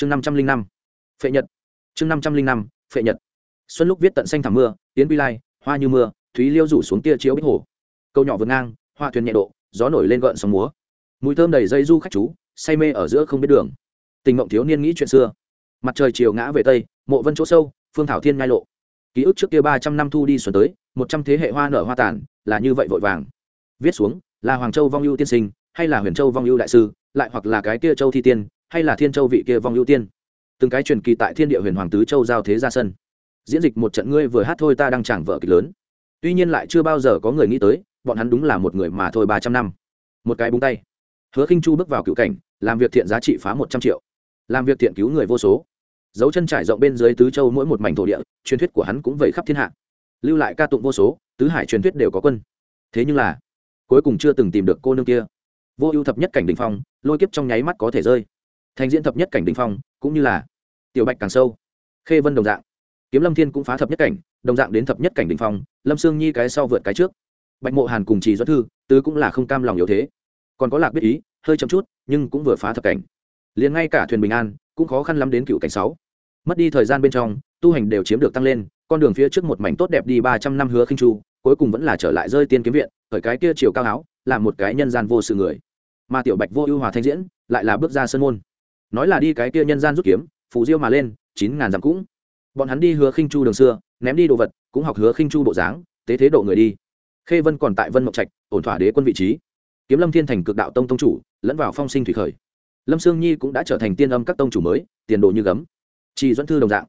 chương năm trăm linh năm, phệ nhật. Chương năm trăm linh năm, phệ nhật. Xuân lúc viết tận xanh thảm mưa tiến quy lai, hoa như mưa, thúy liêu rủ xuống tia chiếu bích hồ. Câu nhỏ vượt ngang, hoa thuyền nhẹ độ, gió nổi lên gợn sóng múa. Mùi thơm đầy dây du khách chú, say mê ở giữa không biết đường. Tình mộng thiếu niên nghĩ chuyện xưa. Mặt trời chiều ngã về tây, mộ vân chỗ sâu, phương thảo thiên ngai lộ. Ký ức trước kia ba trăm năm thu đi xuân tới, một trăm thế hệ hoa nở hoa tàn, là như vậy vội vàng. Viết xuống, là hoàng châu vong ưu tiên sinh, hay là huyền châu vong ưu đại sư, lại hoặc là cái kia châu thi tiên hay là thiên châu vị kia vong ưu tiên? Từng cái truyền kỳ tại thiên địa huyền hoàng tứ châu giao thế ra sân. Diễn dịch một trận ngươi vừa hát thôi ta đang chẳng vợ kịch lớn. Tuy nhiên lại chưa bao giờ có người nghĩ tới, bọn hắn đúng là một người mà thôi ba trăm năm. Một cái búng tay. Hứa khinh chu bước vào cựu cảnh, làm việc thiện giá trị phá một trăm triệu. Làm việc thiện cứu người vô số. Dấu chân trải rộng bên dưới tứ châu mỗi một mảnh thổ địa, truyền thuyết của hắn cũng vẩy khắp thiên hạ. Lưu lại ca tụng vô số, tứ hải truyền thuyết đều có quân. Thế nhưng là, cuối cùng chưa từng tìm được cô nương kia. Vô ưu thập nhất cảnh đình phong, lôi kiếp trong nháy mắt có thể rơi thành diễn thập nhất cảnh đình phong, cũng như là tiểu bạch càng sâu. Khê vân đồng dạng. Kiếm lâm thiên cũng phá thập nhất cảnh, đồng dạng đến thập nhất cảnh đình phong, lâm sương nhi cái sau vượt cái trước. Bạch mộ hàn cùng trì doãn thư, tứ cũng là không cam lòng yếu thế. Còn có lạc biết ý, hơi chậm chút, nhưng cũng vừa phá thập cảnh. Liền ngay cả thuyền bình an, cũng khó khăn lắm đến cựu cảnh sáu. Mất đi thời gian bên trong, tu hành đều chiếm được tăng lên, con đường phía trước một mảnh tốt đẹp đi ba trăm năm hứa khinh chu, cuối cùng vẫn là trở lại rơi tiên kiếm viện, khởi cái kia chiều cao áo, là một cái nhân gian vô sự người. Mà tiểu bạch vô ưu hòa thanh diễn, lại là bước ra sân môn nói là đi cái kia nhân gian rút kiếm, phù diêu mà lên, chín ngàn dặm cũng. Bọn hắn đi hứa khinh chu đường xưa, ném đi đồ vật, cũng học hứa khinh chu bộ dáng, tế thế độ người đi. Khê vân còn tại vân mộc trạch, ổn thỏa đế quân vị trí. Kiếm lâm thiên thành cực đạo tông tông chủ, lẫn vào phong sinh thủy khởi. Lâm sương nhi cũng đã trở thành tiên âm các tông chủ mới, tiền đồ như gấm. Chỉ dẫn thư đồng dạng.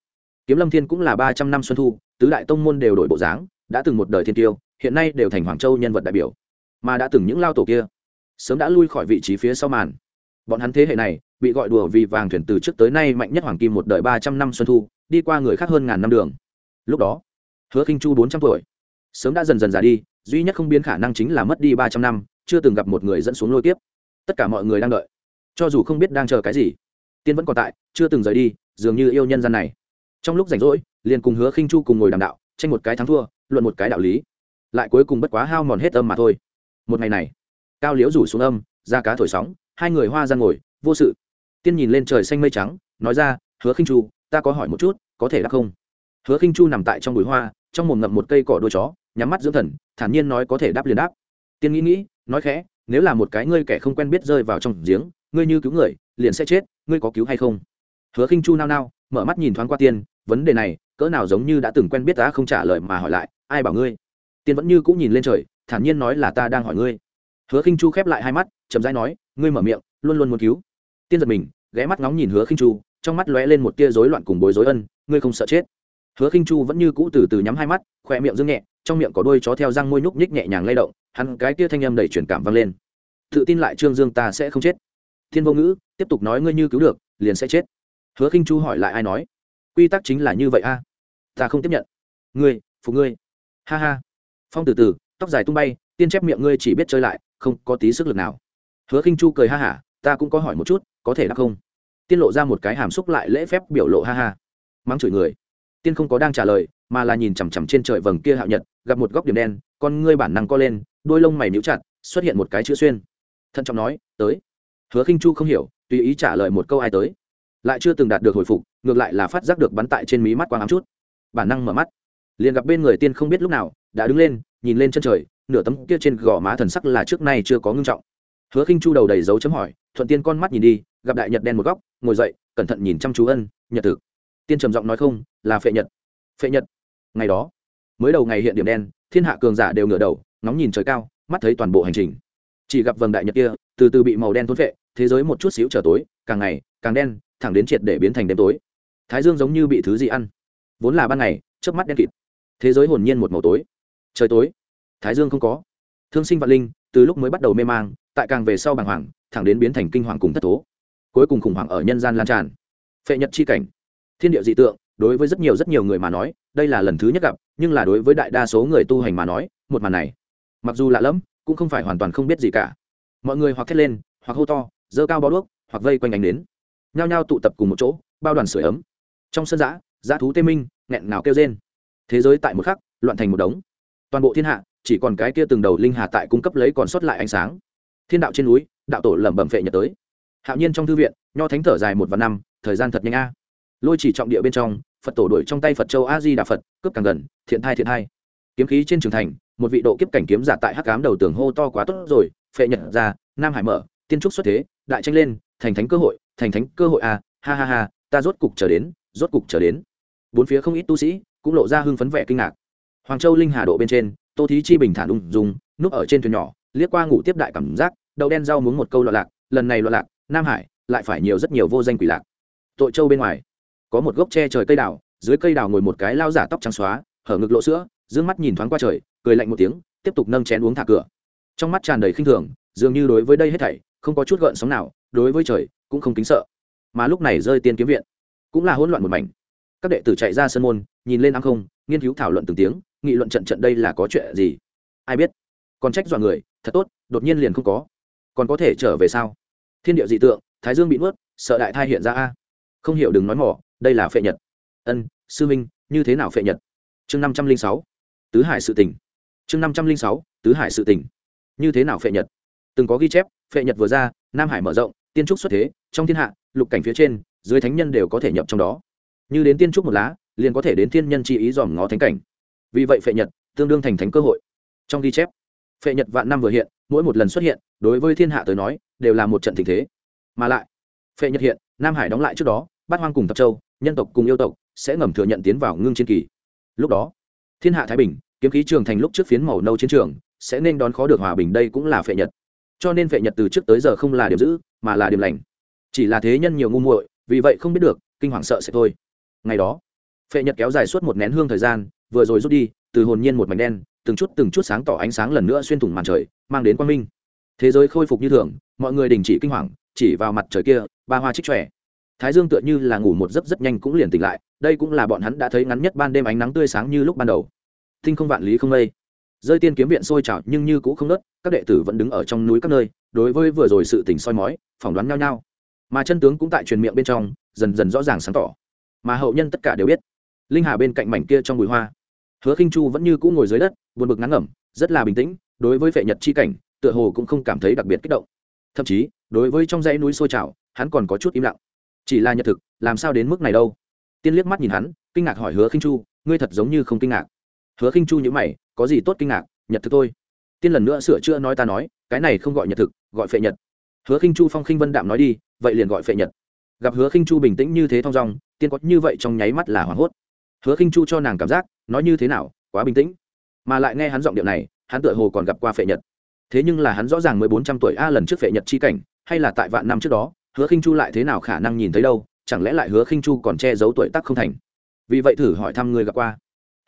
Kiếm lâm thiên cũng là ba trăm năm xuân thu, tứ đại tông môn đều đổi bộ dáng, đã từng một đời thiên tiêu, hiện nay đều thành hoàng châu nhân vật đại biểu. Mà đã từng những lao tổ kia, sớm đã lui khỏi vị trí phía sau màn. Bọn hắn thế hệ này bị gọi đùa vì vàng thuyền từ trước tới nay mạnh nhất hoàng kim một đời ba trăm năm xuân thu, đi qua người khác hơn ngàn năm đường. Lúc đó, hứa khinh chu bốn trăm tuổi, sớm đã dần dần già đi, duy nhất không biến khả năng chính là mất đi ba trăm năm, chưa từng gặp một người dẫn xuống lôi tiếp tất cả mọi người đang đợi. Cho dù không biết đang chờ cái gì, tiên vẫn còn tại, chưa từng rời đi, dường như yêu nhân gian này. Trong lúc rảnh rỗi, liền cùng hứa khinh chu cùng ngồi đàm đạo, tranh một cái thắng thua, luận một cái đạo lý. Lại cuối cùng bất quá hao mòn hết âm mà thôi. Một ngày này, cao liễu rủ xuống âm, ra cá thổi sóng, hai người hoa ra ngồi, vô sự tiên nhìn lên trời xanh mây trắng, nói ra, hứa khinh chu, ta có hỏi một chút, có thể đáp không? Hứa khinh chu nằm tại trong bụi hoa, trong mồm ngậm một cây cỏ đuôi chó, nhắm mắt dưỡng thần, thản nhiên nói có thể đáp liền đáp. Tiên nghĩ nghĩ, nói khẽ, nếu là một cái ngươi kẻ không quen biết rơi vào trong giếng, ngươi như cứu người, liền sẽ chết, ngươi có cứu hay không? Hứa khinh chu nao nao, mở mắt nhìn thoáng qua tiên, vấn đề này, cỡ nào giống như đã từng quen biết ta không trả lời mà hỏi lại, ai bảo ngươi? Tiên vẫn như cũng nhìn lên trời, thản nhiên nói là ta đang hỏi ngươi. Hứa khinh chu khép lại hai mắt, chậm rãi nói, ngươi mở miệng, luôn luôn muốn cứu tiên giật mình, ghé mắt ngóng nhìn hứa khinh chu, trong mắt lóe lên một tia rối loạn cùng bối rối ân, ngươi không sợ chết. Hứa khinh chu vẫn như cũ từ từ nhắm hai mắt khoe miệng dương nhẹ, trong miệng có đôi chó theo răng môi nhúc nhích nhẹ nhàng lay động, hắn cái tia thanh âm đầy truyền cảm vang lên. Tự tin lại trương dương ta sẽ không chết. Thiên vô ngữ, tiếp tục nói ngươi như cứu được, liền sẽ chết. Hứa khinh chu hỏi lại ai nói? Quy tắc chính là như vậy a. Ta không tiếp nhận. Ngươi, phục ngươi. Ha ha. Phong từ từ, tóc dài tung bay, tiên chép miệng ngươi chỉ biết chơi lại, không có tí sức lực nào. Hứa khinh chu cười ha hả, ta cũng có hỏi một chút có thể đáp không? Tiên lộ ra một cái hàm xúc lại lễ phép biểu lộ ha ha. Mắng chửi người. Tiên không có đang trả lời, mà là nhìn chằm chằm trên trời vầng kia hạo nhật, gặp một góc điểm đen, con ngươi bản năng co lên, đôi lông mày níu chặt, xuất hiện một cái chữ xuyên. Thận trọng nói, tới. Hứa khinh chu không hiểu, tùy ý trả lời một câu ai tới. Lại chưa từng đạt được hồi phục, ngược lại là phát giác được bắn tại trên mí mắt quang ám chút. Bản năng mở mắt. Liền gặp bên người tiên không biết lúc nào, đã đứng lên, nhìn lên chân trời, nửa tấm kia trên gò má thần sắc là trước nay chưa có ngưng trọng. Hứa khinh chu đầu đầy dấu chấm hỏi, thuận tiên con mắt nhìn đi gặp đại nhật đen một góc, ngồi dậy, cẩn thận nhìn chăm chú ân, nhật thực. Tiên trầm giọng nói không, là phệ nhật. Phệ nhật. Ngày đó, mới đầu ngày hiện điểm đen, thiên hạ cường giả đều ngửa đầu, ngóng nhìn trời cao, mắt thấy toàn bộ hành trình. Chỉ gặp vầng đại nhật kia, từ từ bị màu đen thốn phệ, thế giới một chút xíu trở tối, càng ngày, càng đen, thẳng đến triệt để biến thành đêm tối. Thái dương giống như bị thứ gì ăn. Vốn là ban ngày trước mắt đen kịt. Thế giới hồn nhiên một màu tối. Trời tối. Thái dương không có. Thương sinh vạn linh, từ lúc mới bắt đầu mê mang, tại càng về sau bàng hoàng, thẳng đến biến thành kinh hoàng cùng thất tố cuối cùng khủng hoảng ở nhân gian lan tràn. Phệ nhật chi cảnh. Thiên địa dị tượng, đối với rất nhiều rất nhiều người mà nói, đây là lần thứ nhất gặp, nhưng là đối với đại đa số người tu hành mà nói, một màn này, mặc dù lạ lẫm, cũng không phải hoàn toàn không biết gì cả. Mọi người hoặc thét lên, hoặc hô to dơ cao bao đuốc, hoặc vây quanh ánh đến nhao nhao tụ tập cùng một chỗ, bao đoàn sửa ấm. Trong sân giã giã thú tê minh, nghẹn nào kêu rên. Thế giới tại một khắc, loạn thành một đống. Toàn bộ thiên hạ, chỉ còn cái kia từng đầu linh hà tại cung cấp lấy còn sót lại ánh sáng. Thiên đạo trên núi, đạo tổ lẩm bẩm phệ nhật tới hạo nhiên trong thư viện, nho thánh thở dài một và năm, thời gian thật nhanh a. Lôi chỉ trọng địa bên trong, phật tổ đuổi trong tay phật châu a di đà phật, cướp càng gần, thiện thai thiện thai kiếm khí trên trường thành, một vị độ kiếp cảnh kiếm giả tại hắc cám đầu tường hô to quá tốt rồi, phệ nhật ra, nam hải mở, tiên trúc xuất thế, đại tranh lên, thành thánh cơ hội, thành thánh cơ hội a, ha ha ha, ta rốt cục trở đến, rốt cục trở đến. Bốn phía không ít tu sĩ cũng lộ ra hưng phấn vẻ kinh ngạc. Hoàng châu linh hà độ bên trên, tô thí chi bình thản ung dung, núp ở trên thuyền nhỏ, liếc qua ngủ tiếp đại cảm giác đậu đen rau muốn một câu loạn lạc, lần này loạn lạc nam hải lại phải nhiều rất nhiều vô danh quỷ lạc tội châu bên ngoài có một gốc tre trời cây đào dưới cây đào ngồi một cái lao giả tóc trắng xóa hở ngực lộ sữa d mắt nhìn thoáng qua trời cười lạnh một tiếng tiếp tục nâng chén uống thả cửa trong mắt tràn đầy khinh thường dường như đối với đây hết thảy không có chút gợn sóng nào đối với trời cũng không kính sợ mà lúc này rơi tiên kiếm viện cũng là hỗn loạn một mảnh các đệ tử chạy ra sân môn nhìn lên áng không nghiên cứu thảo luận từng tiếng nghị luận trận trận đây là có chuyện gì ai biết còn trách dọa người thật tốt đột nhiên liền không có còn có thể trở về sao thiên địa dị tượng, thái dương bị nuốt, sợ đại thai hiện ra a. Không hiểu đừng nói mỏ, đây là phệ nhật. Ân, sư minh, như thế nào phệ nhật? Chương năm trăm linh sáu. Tứ hải sự tỉnh chương năm trăm linh sáu, tứ hải sự tỉnh như thế nào phệ nhật? Từng có ghi chép, phệ nhật vừa ra, nam hải mở rộng, tiên trúc xuất thế, trong thiên hạ, lục cảnh phía trên, dưới thánh nhân đều có thể nhập trong đó. Như đến tiên trúc một lá, liền có thể đến thiên nhân chi ý dòm ngó thánh cảnh. Vì vậy phệ nhật, tương đương thành thánh cơ hội. Trong ghi chép, phệ nhật vạn năm vừa hiện, mỗi một lần xuất hiện, đối với thiên hạ tới nói đều là một trận tình thế. Mà lại, phệ nhật hiện, nam hải đóng lại trước đó, bát hoang cùng tập châu, nhân tộc cùng yêu tộc sẽ ngầm thừa nhận tiến vào ngưng chiến kỳ. Lúc đó, thiên hạ thái bình, kiếm khí trường thành lúc trước phiến màu nâu chiến trường, sẽ nên đón khó được hòa bình đây cũng là phệ nhật. Cho nên phệ nhật từ trước tới giờ không là điểm giữ, mà là điểm lành. Chỉ là thế nhân nhiều ngu muội, vì vậy không biết được, kinh hoàng sợ sẽ thôi. Ngày đó, phệ nhật kéo dài suốt một nén hương thời gian, vừa rồi rút đi, từ hồn nhiên một mảnh đen, từng chút từng chút sáng tỏ ánh sáng lần nữa xuyên thủng màn trời, mang đến quang minh. Thế giới khôi phục như thường mọi người đình chỉ kinh hoàng, chỉ vào mặt trời kia, ba hoa trích trẻ thái dương tựa như là ngủ một giấc rất nhanh cũng liền tỉnh lại, đây cũng là bọn hắn đã thấy ngắn nhất ban đêm ánh nắng tươi sáng như lúc ban đầu. Thinh không vạn lý không lây rơi tiên kiếm viện sôi trào nhưng như cũng không nớt các đệ tử vẫn đứng ở trong núi các nơi, đối với vừa rồi sự tỉnh soi mói, phỏng đoán nhau nhau mà chân tướng cũng tại truyền miệng bên trong, dần dần rõ ràng sáng tỏ. Mà hậu nhân tất cả đều biết, linh hà bên cạnh mảnh kia trong bụi hoa. Hứa khinh chu vẫn như cũ ngồi dưới đất, buồn bực ngắn ngẩm, rất là bình tĩnh, đối với vệ nhật chi cảnh, tựa hồ cũng không cảm thấy đặc biệt kích động thậm chí, đối với trong dãy núi sôi trào, hắn còn có chút im lặng. Chỉ là nhật thực, làm sao đến mức này đâu? Tiên liếc mắt nhìn hắn, kinh ngạc hỏi hứa khinh chu, ngươi thật giống như không kinh ngạc. Hứa khinh chu nhữ mày, có gì tốt kinh ngạc, nhật thực thôi. Tiên lần nữa sửa chữa nói ta nói, cái này không gọi nhật thực, gọi phệ nhật. Hứa khinh chu phong khinh vân đạm nói đi, vậy liền gọi phệ nhật. Gặp hứa khinh chu bình tĩnh như thế thong dong, tiên có như vậy trong nháy mắt là hoảng hốt. Hứa khinh chu cho nàng cảm giác, nói như thế nào, quá bình tĩnh. Mà lại nghe hắn giọng điệu này, hắn tựa hồ còn gặp qua phệ nhật thế nhưng là hắn rõ ràng mới bốn trăm tuổi a lần trước phệ nhật chi cảnh, hay là tại vạn năm trước đó, hứa khinh chu lại thế nào khả năng nhìn thấy đâu, chẳng lẽ lại hứa khinh chu còn che giấu tuổi tác không thành? Vì vậy thử hỏi thăm người gặp qua.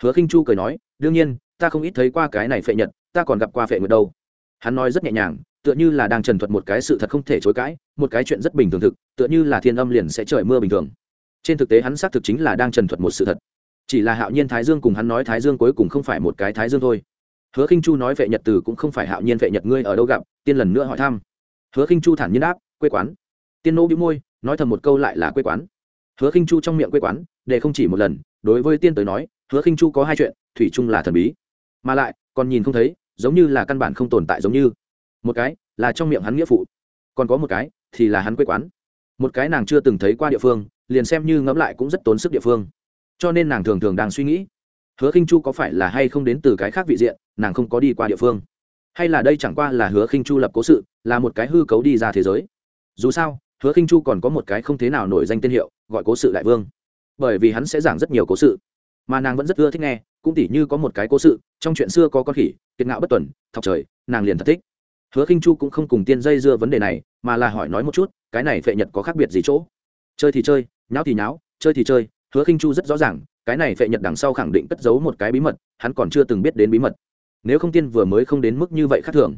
Hứa khinh chu cười nói, đương nhiên, ta không ít thấy qua cái này phệ nhật, ta còn gặp qua phệ nguyệt đâu. Hắn nói rất nhẹ nhàng, tựa như là đang trần thuật một cái sự thật không thể chối cãi, một cái chuyện rất bình thường thực, tựa như là thiên âm liền sẽ trời mưa bình thường. Trên thực tế hắn xác thực chính là đang trần thuật một sự thật. Chỉ là hạo nhiên thái dương cùng hắn nói thái dương cuối cùng không phải một cái thái dương thôi hứa khinh chu nói vệ nhật từ cũng không phải hạo nhiên vệ nhật ngươi ở đâu gặp, tiên lần nữa hỏi thăm. Hứa khinh chu thản nhiên đáp, quê quán. Tiên nô bĩu môi, nói thầm một câu lại là quê quán. Hứa khinh chu trong miệng quê quán, để không chỉ một lần, đối với tiên tới nói, hứa khinh chu có hai chuyện, thủy chung là thần bí. Mà lại, còn nhìn không thấy, giống như là căn bản không tồn tại giống như. Một cái, là trong miệng hắn nghĩa phụ. Còn có một cái, thì là hắn quê quán. Một cái nàng chưa từng thấy qua địa phương, liền xem như ngẫm lại cũng rất tốn sức địa phương. Cho nên nàng thường thường đang suy nghĩ hứa khinh chu có phải là hay không đến từ cái khác vị diện, nàng không có đi qua địa phương. Hay là đây chẳng qua là hứa khinh chu lập cố sự, là một cái hư cấu đi ra thế giới. Dù sao, hứa khinh chu còn có một cái không thế nào nổi danh tên hiệu, gọi cố sự đại vương. Bởi vì hắn sẽ giảng rất nhiều cố sự, mà nàng vẫn rất ưa thích nghe, cũng tỉ như có một cái cố sự, trong chuyện xưa có con khỉ, kiệt ngạo bất tuần, thọc trời, nàng liền thật thích. Hứa khinh chu cũng không cùng tiên dây dưa vấn đề này, mà là hỏi nói một chút, cái này phệ nhật có khác biệt gì chỗ? Chơi thì chơi, nháo thì nháo, chơi thì chơi, hứa khinh chu rất rõ ràng cái này phệ nhật đằng sau khẳng định cất giấu một cái bí mật, hắn còn chưa từng biết đến bí mật. Nếu không tiên vừa mới không đến mức như vậy khác thường.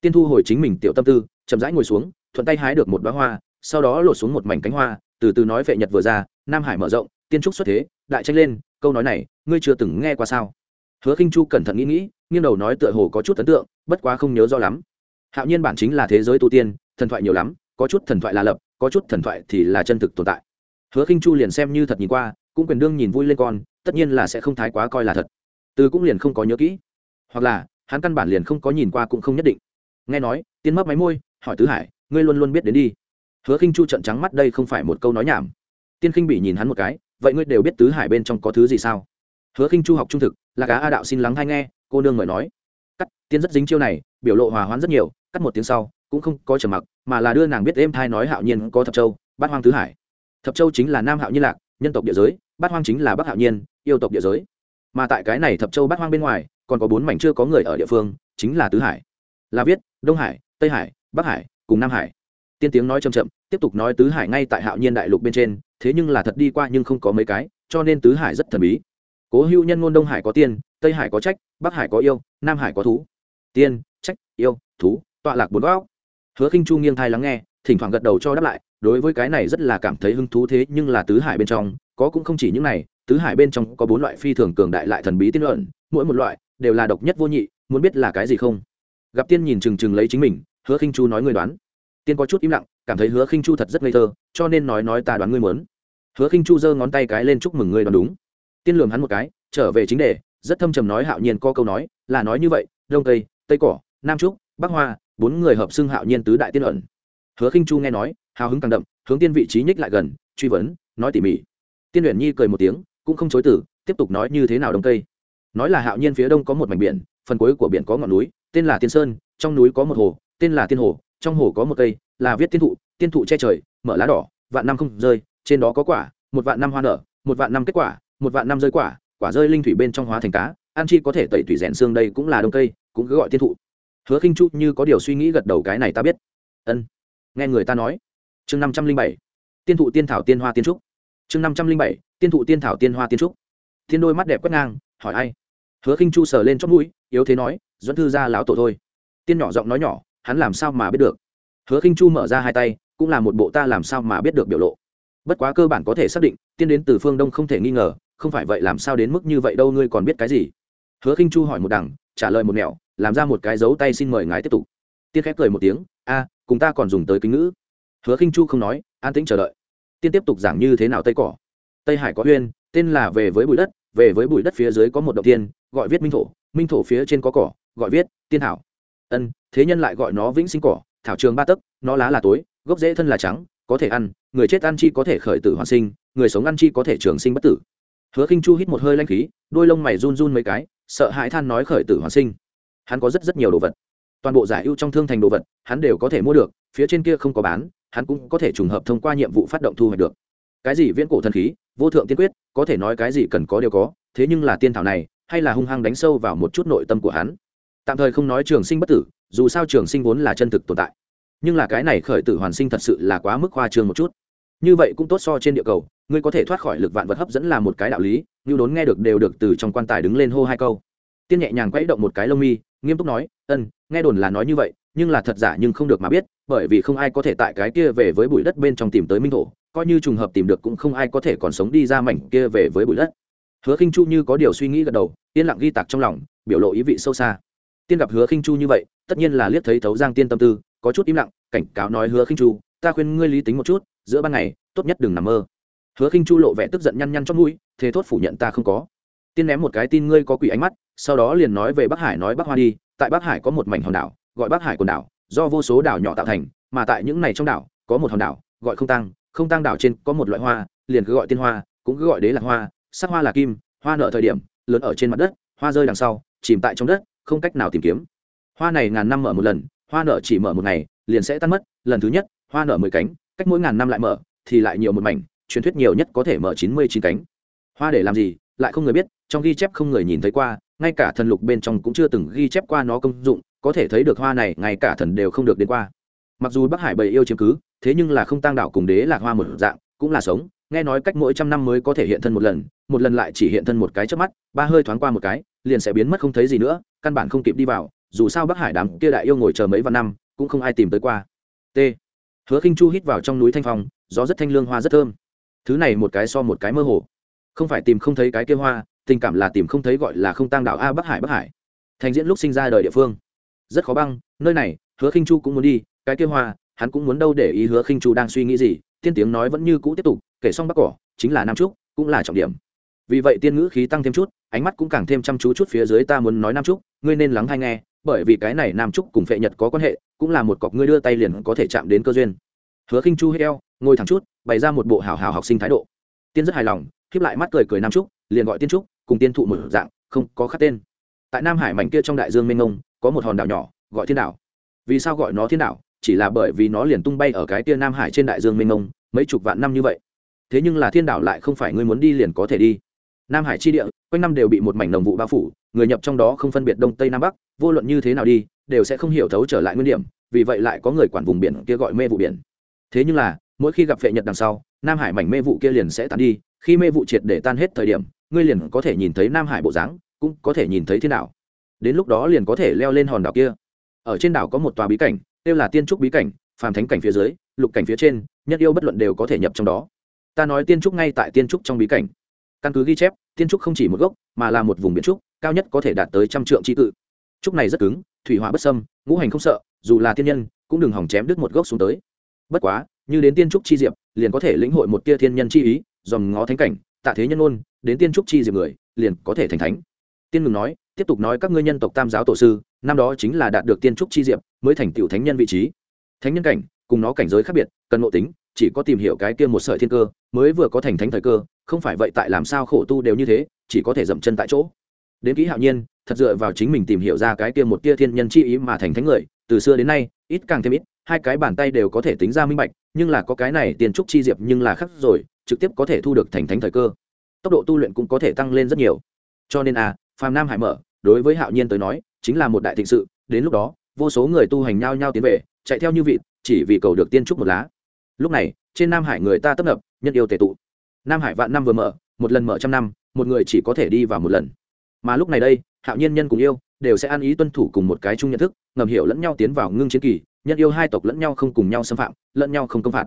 Tiên thu hồi chính mình tiểu tâm tư, chậm rãi ngồi xuống, thuận tay hái được một bá hoa, sau đó lột xuống một mảnh cánh hoa, từ từ nói phệ nhật vừa ra, nam hải mở rộng, tiên trúc xuất thế, đại tranh lên, câu nói này, ngươi chưa từng nghe qua sao? Hứa khinh chu cẩn thận nghĩ nghĩ, nghiêng đầu nói tựa hồ có chút ấn tượng, bất quá không nhớ rõ lắm. Hạo nhiên bản chính là thế giới tu tiên, thần thoại nhiều lắm, có chút thần thoại là lập, có chút thần thoại thì là chân thực tồn tại. Hứa khinh chu liền xem như thật nhìn qua cũng quyền đương nhìn vui lên con, tất nhiên là sẽ không thái quá coi là thật. Từ cũng liền không có nhớ kỹ. Hoặc là, hắn căn bản liền không có nhìn qua cũng không nhất định. Nghe nói, tiên mấp máy môi, hỏi tứ hải, ngươi luôn luôn biết đến đi. Hứa khinh chu trận trắng mắt đây không phải một câu nói nhảm. Tiên khinh bị nhìn hắn một cái, vậy ngươi đều biết tứ hải bên trong có thứ gì sao? Hứa khinh chu học trung thực, là cá a đạo xin lắng hay nghe, cô nương mời nói. Cắt, tiên rất dính chiêu này, biểu lộ hòa hoãn rất nhiều, cắt một tiếng sau, cũng không có trở mặc, mà là đưa nàng biết êm thai nói hạo nhiên có thập châu, bát hoang tứ hải. Thập châu chính là nam hạo nhiên lạc nhân tộc địa giới, bát hoang chính là bắc hạo nhiên, yêu tộc địa giới. Mà tại cái này thập châu bát hoang bên ngoài, còn có bốn mảnh chưa có người ở địa phương, chính là tứ hải. Là viết, đông hải, tây hải, bắc hải, cùng nam hải. Tiên tiếng nói chậm chậm, tiếp tục nói tứ hải ngay tại hạo nhiên đại lục bên trên, thế nhưng là thật đi qua nhưng không có mấy cái, cho nên tứ hải rất thần bí. Cố hữu nhân ngôn đông hải có tiên, tây hải có trách, bắc hải có yêu, nam hải có thú. Tiên, trách, yêu, thú, tọa lạc bốn góc. Hứa khinh chu nghiêng thai lắng nghe, thỉnh thoảng gật đầu cho đáp lại đối với cái này rất là cảm thấy hứng thú thế nhưng là tứ hải bên trong, có cũng không chỉ những này, tứ hải bên trong có bốn loại phi thường cường đại lại thần bí tiên luận, mỗi một loại đều là độc nhất vô nhị, muốn biết là cái gì không? Gặp tiên nhìn chừng chừng lấy chính mình, hứa khinh chu nói người đoán. Tiên có chút im lặng, cảm thấy hứa khinh chu thật rất ngây thơ, cho nên nói nói ta đoán ngươi muốn. Hứa khinh chu giơ ngón tay cái lên chúc mừng ngươi đoán đúng. Tiên lườm hắn một cái, trở về chính đề, rất thâm trầm nói hạo nhiên có câu nói, là nói như vậy, đông tây tây cỏ, nam trúc, bắc hoa, bốn người hợp xưng hạo nhiên tứ đại tiên ẩn hứa khinh chu nghe nói hào hứng càng đậm, hướng tiên vị trí nhích lại gần, truy vấn, nói tỉ mỉ. Tiên luyện nhi cười một tiếng, cũng không chối từ, tiếp tục nói như thế nào đông tây nói là hạo nhiên phía đông có một mảnh biển, phần cuối của biển có ngọn núi, tên là tiên sơn, trong núi có một hồ, tên là tiên hồ, trong hồ có một cây, là viết tiên thụ tiên thụ che trời, mở lá đỏ, vạn năm không rơi, trên đó có quả, một vạn năm hoa nở, một vạn năm kết quả, một vạn năm rơi quả quả rơi linh thủy bên trong hóa thành cá an chi có thể tẩy thủy rèn xương đây cũng là đông cây, cũng cứ gọi tiên thụ. Hứa khinh chu như có điều suy nghĩ gật đầu cái này ta biết. Ân. Nghe người ta nói chương năm trăm linh bảy, tiên thụ tiên thảo tiên hoa tiên trúc. Chương năm trăm linh bảy, tiên thụ tiên thảo tiên hoa tiên trúc. Thiên đôi mắt đẹp quét ngang, hỏi ai? Hứa khinh chu sờ lên chót mũi, yếu thế nói dẫn thư ra lão tổ thôi. Tiên nhỏ giọng nói nhỏ, hắn làm sao mà biết được? Hứa khinh chu mở ra hai tay, cũng là một bộ ta làm sao mà biết được biểu lộ. Bất quá cơ bản có thể xác định, tiên đến từ phương đông không thể nghi ngờ, không phải vậy làm sao đến mức như vậy đâu, ngươi còn biết cái gì? Hứa khinh chu hỏi một đằng, trả lời một mẹo làm ra một cái dấu tay xin mời ngài tiếp tục. Tiên khép cười một tiếng, a, cùng ta còn dùng tới kính ngữ hứa khinh chu không nói an tĩnh chờ đợi. Tiên tiếp tục giảng như thế nào tây cỏ? Tây hải có huyên, tên là về với bụi đất về với bụi đất phía dưới có một động tiên gọi viết minh thổ. Minh thổ phía trên có cỏ gọi viết tiên thảo. Ân thế nhân lại gọi nó vĩnh sinh cỏ thảo trường ba tấc nó lá là tối gốc rễ thân là trắng có thể ăn người chết ăn chi có thể khởi tử hoàn sinh người sống ăn chi có thể trường sinh bất tử. Hứa khinh chu hít một hơi lanh khí đôi lông mày run run mấy cái sợ hãi than nói khởi tử hoàn sinh. Hắn có rất rất nhiều đồ vật. Toàn bộ giải ưu trong thương thành đồ vật hắn đều có thể mua được phía trên kia không có bán hắn cũng có thể trùng hợp thông qua nhiệm vụ phát động thu hoạch được. Cái gì viễn cổ thần khí, vô thượng tiên quyết, có thể nói cái gì cần có đều có, thế nhưng là tiên thảo này, hay là hung hăng đánh sâu vào một chút nội tâm của hắn. Tạm thời không nói trường sinh bất tử, dù sao trường sinh vốn là chân thực tồn tại. Nhưng là cái này khởi tử hoàn sinh thật sự là quá mức khoa trương một chút. Như vậy cũng tốt so trên địa cầu, ngươi có thể thoát khỏi lực vạn vật hấp dẫn là một cái đạo lý, như đốn nghe được đều được từ trong quan tài đứng lên hô hai câu. Tiên nhẹ nhàng quẫy động một cái lông mi, nghiêm túc nói, ân, nghe đồn là nói như vậy, nhưng là thật giả nhưng không được mà biết bởi vì không ai có thể tại cái kia về với bụi đất bên trong tìm tới minh thổ, coi như trùng hợp tìm được cũng không ai có thể còn sống đi ra mảnh kia về với bụi đất. Hứa khinh chu như có điều suy nghĩ gật đầu, yên lặng ghi tạc trong lòng, biểu lộ ý vị sâu xa. Tiên gặp hứa khinh chu như vậy, tất nhiên là liếc thấy thấu giang tiên tâm tư, có chút im lặng, cảnh cáo nói hứa khinh chu, ta khuyên ngươi lý tính một chút, giữa ban ngày, tốt nhất đừng nằm mơ. Hứa khinh chu lộ vẻ tức giận nhăn nhăn trong mũi thế thốt phủ nhận ta không có. Tiên ném một cái tin ngươi có quỷ ánh mắt, sau đó liền nói về bắc hải nói bắc hoa đi, tại bắc hải có một mảnh hòn đảo, gọi bắc hải quần đảo do vô số đảo nhỏ tạo thành, mà tại những này trong đảo, có một hòn đảo, gọi không tăng không tăng đảo trên có một loại hoa, liền cứ gọi tiên hoa, cũng cứ gọi đế là hoa, sắc hoa là kim, hoa nở thời điểm, lớn ở trên mặt đất, hoa rơi đằng sau, chìm tại trong đất, không cách nào tìm kiếm. Hoa này ngàn năm mở một lần, hoa nở chỉ mở một ngày, liền sẽ tan mất, lần thứ nhất, hoa nở mười cánh, cách mỗi ngàn năm lại mở, thì lại nhiều một mảnh, truyền thuyết nhiều nhất có thể mở chín mươi chín cánh. Hoa để làm gì, lại không người biết, trong ghi chép không người nhìn thấy qua, ngay cả thần lục bên trong cũng chưa từng ghi chép qua nó công dụng có thể thấy được hoa này, ngay cả thần đều không được đến qua. Mặc dù bắc hải bầy yêu chiếm cứ, thế nhưng là không tăng đạo cùng đế lạc hoa một dạng, cũng là sống. Nghe nói cách mỗi trăm năm mới có thể hiện thân một lần một lần lại chỉ hiện thân một cái trước mắt, ba hơi thoáng qua một cái, liền sẽ biến mất không thấy gì nữa, căn bản không kịp đi vào. Dù sao bắc hải đám kia đại yêu ngồi chờ mấy vạn năm, cũng không ai tìm tới qua. T. Hứa khinh chu hít vào trong núi thanh phong, gió rất thanh lương, hoa rất thơm. Thứ này một cái so một cái mơ hồ. Không phải tìm không thấy cái kia hoa, tình cảm là tìm không thấy gọi là không tăng đạo a bắc hải bắc hải. Thành diễn lúc sinh ra đời địa phương rất khó băng, nơi này, hứa khinh chu cũng muốn đi, cái kia hoa, hắn cũng muốn đâu để ý hứa khinh chu đang suy nghĩ gì, tiên tiếng nói vẫn như cũ tiếp tục, kể xong bắc cỏ, chính là nam trúc, cũng là trọng điểm. Vì vậy tiên ngữ khí tăng thêm chút, ánh mắt cũng càng thêm chăm chú chút phía dưới ta muốn nói nam trúc, ngươi nên lắng hay nghe, bởi vì cái này nam trúc cùng phệ nhật có quan hệ, cũng là một cọc ngươi đưa tay liền có thể chạm đến cơ duyên. Hứa khinh chu heo, ngồi thẳng chút, bày ra một bộ hào hào học sinh thái độ. Tiên rất hài lòng, khiếp lại mắt cười cười nam trúc, liền gọi tiên trúc, cùng tiên thụ một dạng, không có khắc tên. Tại nam hải mảnh kia trong đại dương mênh mông có một hòn đảo nhỏ, gọi thiên đảo. Vì sao gọi nó thiên đảo? Chỉ là bởi vì nó liền tung bay ở cái tia nam hải trên đại dương mênh mông, mấy chục vạn năm như vậy. Thế nhưng là thiên đảo lại không phải ngươi muốn đi liền có thể đi. Nam hải chi địa, quanh năm đều bị một mảnh đồng vụ bao phủ, người nhập trong đó không phân biệt đông, tây, nam bắc, vô luận như thế nào đi, đều sẽ không hiểu thấu trở lại nguyên điểm, vì vậy lại có người quản vùng biển kia gọi mê vụ biển. Thế nhưng là, mỗi khi gặp vệ nhật đằng sau, nam hải mảnh mê vụ kia liền sẽ tàn đi, khi mê vụ triệt để tan hết thời điểm, ngươi liền có thể nhìn thấy nam hải bộ dáng, cũng có thể nhìn thấy thiên đảo đến lúc đó liền có thể leo lên hòn đảo kia. Ở trên đảo có một tòa bí cảnh, kêu là tiên trúc bí cảnh, phàm thánh cảnh phía dưới, lục cảnh phía trên, nhất yêu bất luận đều có thể nhập trong đó. Ta nói tiên trúc ngay tại tiên trúc trong bí cảnh. Căn cứ ghi chép, tiên trúc không chỉ một gốc, mà là một vùng biển trúc, cao nhất có thể đạt tới trăm trượng tri cự. Trúc này rất cứng, thủy hỏa bất sâm ngũ hành không sợ, dù là tiên nhân, cũng đừng hỏng chém đứt một gốc xuống tới. Bất quá, như đến tiên trúc chi diệp, liền có thể lĩnh hội một tia thiên nhân chi ý, dòm ngó thánh cảnh, tạ thế nhân ôn, đến tiên trúc chi diệp người, liền có thể thành thánh. Tiên ngừng nói tiếp tục nói các ngươi nhân tộc tam giáo tổ sư, năm đó chính là đạt được tiên trúc chi diệp, mới thành tựu thánh nhân vị trí. Thánh nhân cảnh, cùng nó cảnh giới khác biệt, cần ngộ tính, chỉ có tìm hiểu cái kia một sợi thiên cơ, mới vừa có thành thánh thời cơ, không phải vậy tại làm sao khổ tu đều như thế, chỉ có thể dậm chân tại chỗ. Đến ký hạo nhiên, thật dựa vào chính mình tìm hiểu ra cái kia một tia thiên nhân chi ý mà thành thánh người, từ xưa đến nay, ít càng thêm ít, hai cái bàn tay đều có thể tính ra minh bạch, nhưng là có cái này tiền trúc chi diệp nhưng là khắc rồi, trực tiếp có thể thu được thành thánh thời cơ. Tốc độ tu luyện cũng có thể tăng lên rất nhiều. Cho nên à phàm nam hải mở, đối với hạo nhiên tới nói, chính là một đại thịnh sự, đến lúc đó, vô số người tu hành nhao nhao tiến về, chạy theo như vị chỉ vì cầu được tiên trúc một lá. Lúc này, trên nam hải người ta tấp nập, nhân yêu tề tụ. Nam hải vạn năm vừa mở, một lần mở trăm năm, một người chỉ có thể đi vào một lần. Mà lúc này đây, hạo nhiên nhân cùng yêu, đều sẽ ăn ý tuân thủ cùng một cái chung nhận thức, ngầm hiểu lẫn nhau tiến vào ngưng chiến kỳ, nhân yêu hai tộc lẫn nhau không cùng nhau xâm phạm, lẫn nhau không công phạt.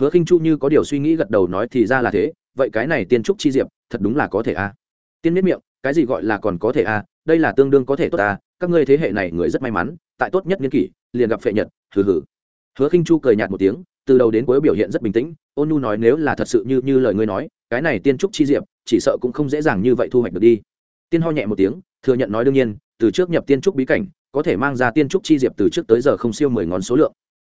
Hứa khinh chu như có điều suy nghĩ gật đầu nói thì ra là thế, vậy cái này tiên trúc chi diệp, thật đúng là có thể a. À. tiên miết miệng cái gì gọi là còn có thể a à, đây là tương đương có thể tốt ta, à. các ngươi thế hệ này người rất may mắn tại tốt nhất niên kỷ liền gặp phệ nhật hừ hừ. Hứa khinh chu cười nhạt một tiếng từ đầu đến cuối biểu hiện rất bình tĩnh ôn nhu nói nếu là thật sự như như lời ngươi nói cái này tiên trúc chi diệp chỉ sợ cũng không dễ dàng như vậy thu hoạch được đi. Tiên ho nhẹ một tiếng thừa nhận nói đương nhiên từ trước nhập tiên trúc bí cảnh có thể mang ra tiên trúc chi diệp từ trước tới giờ không siêu mười ngón số lượng.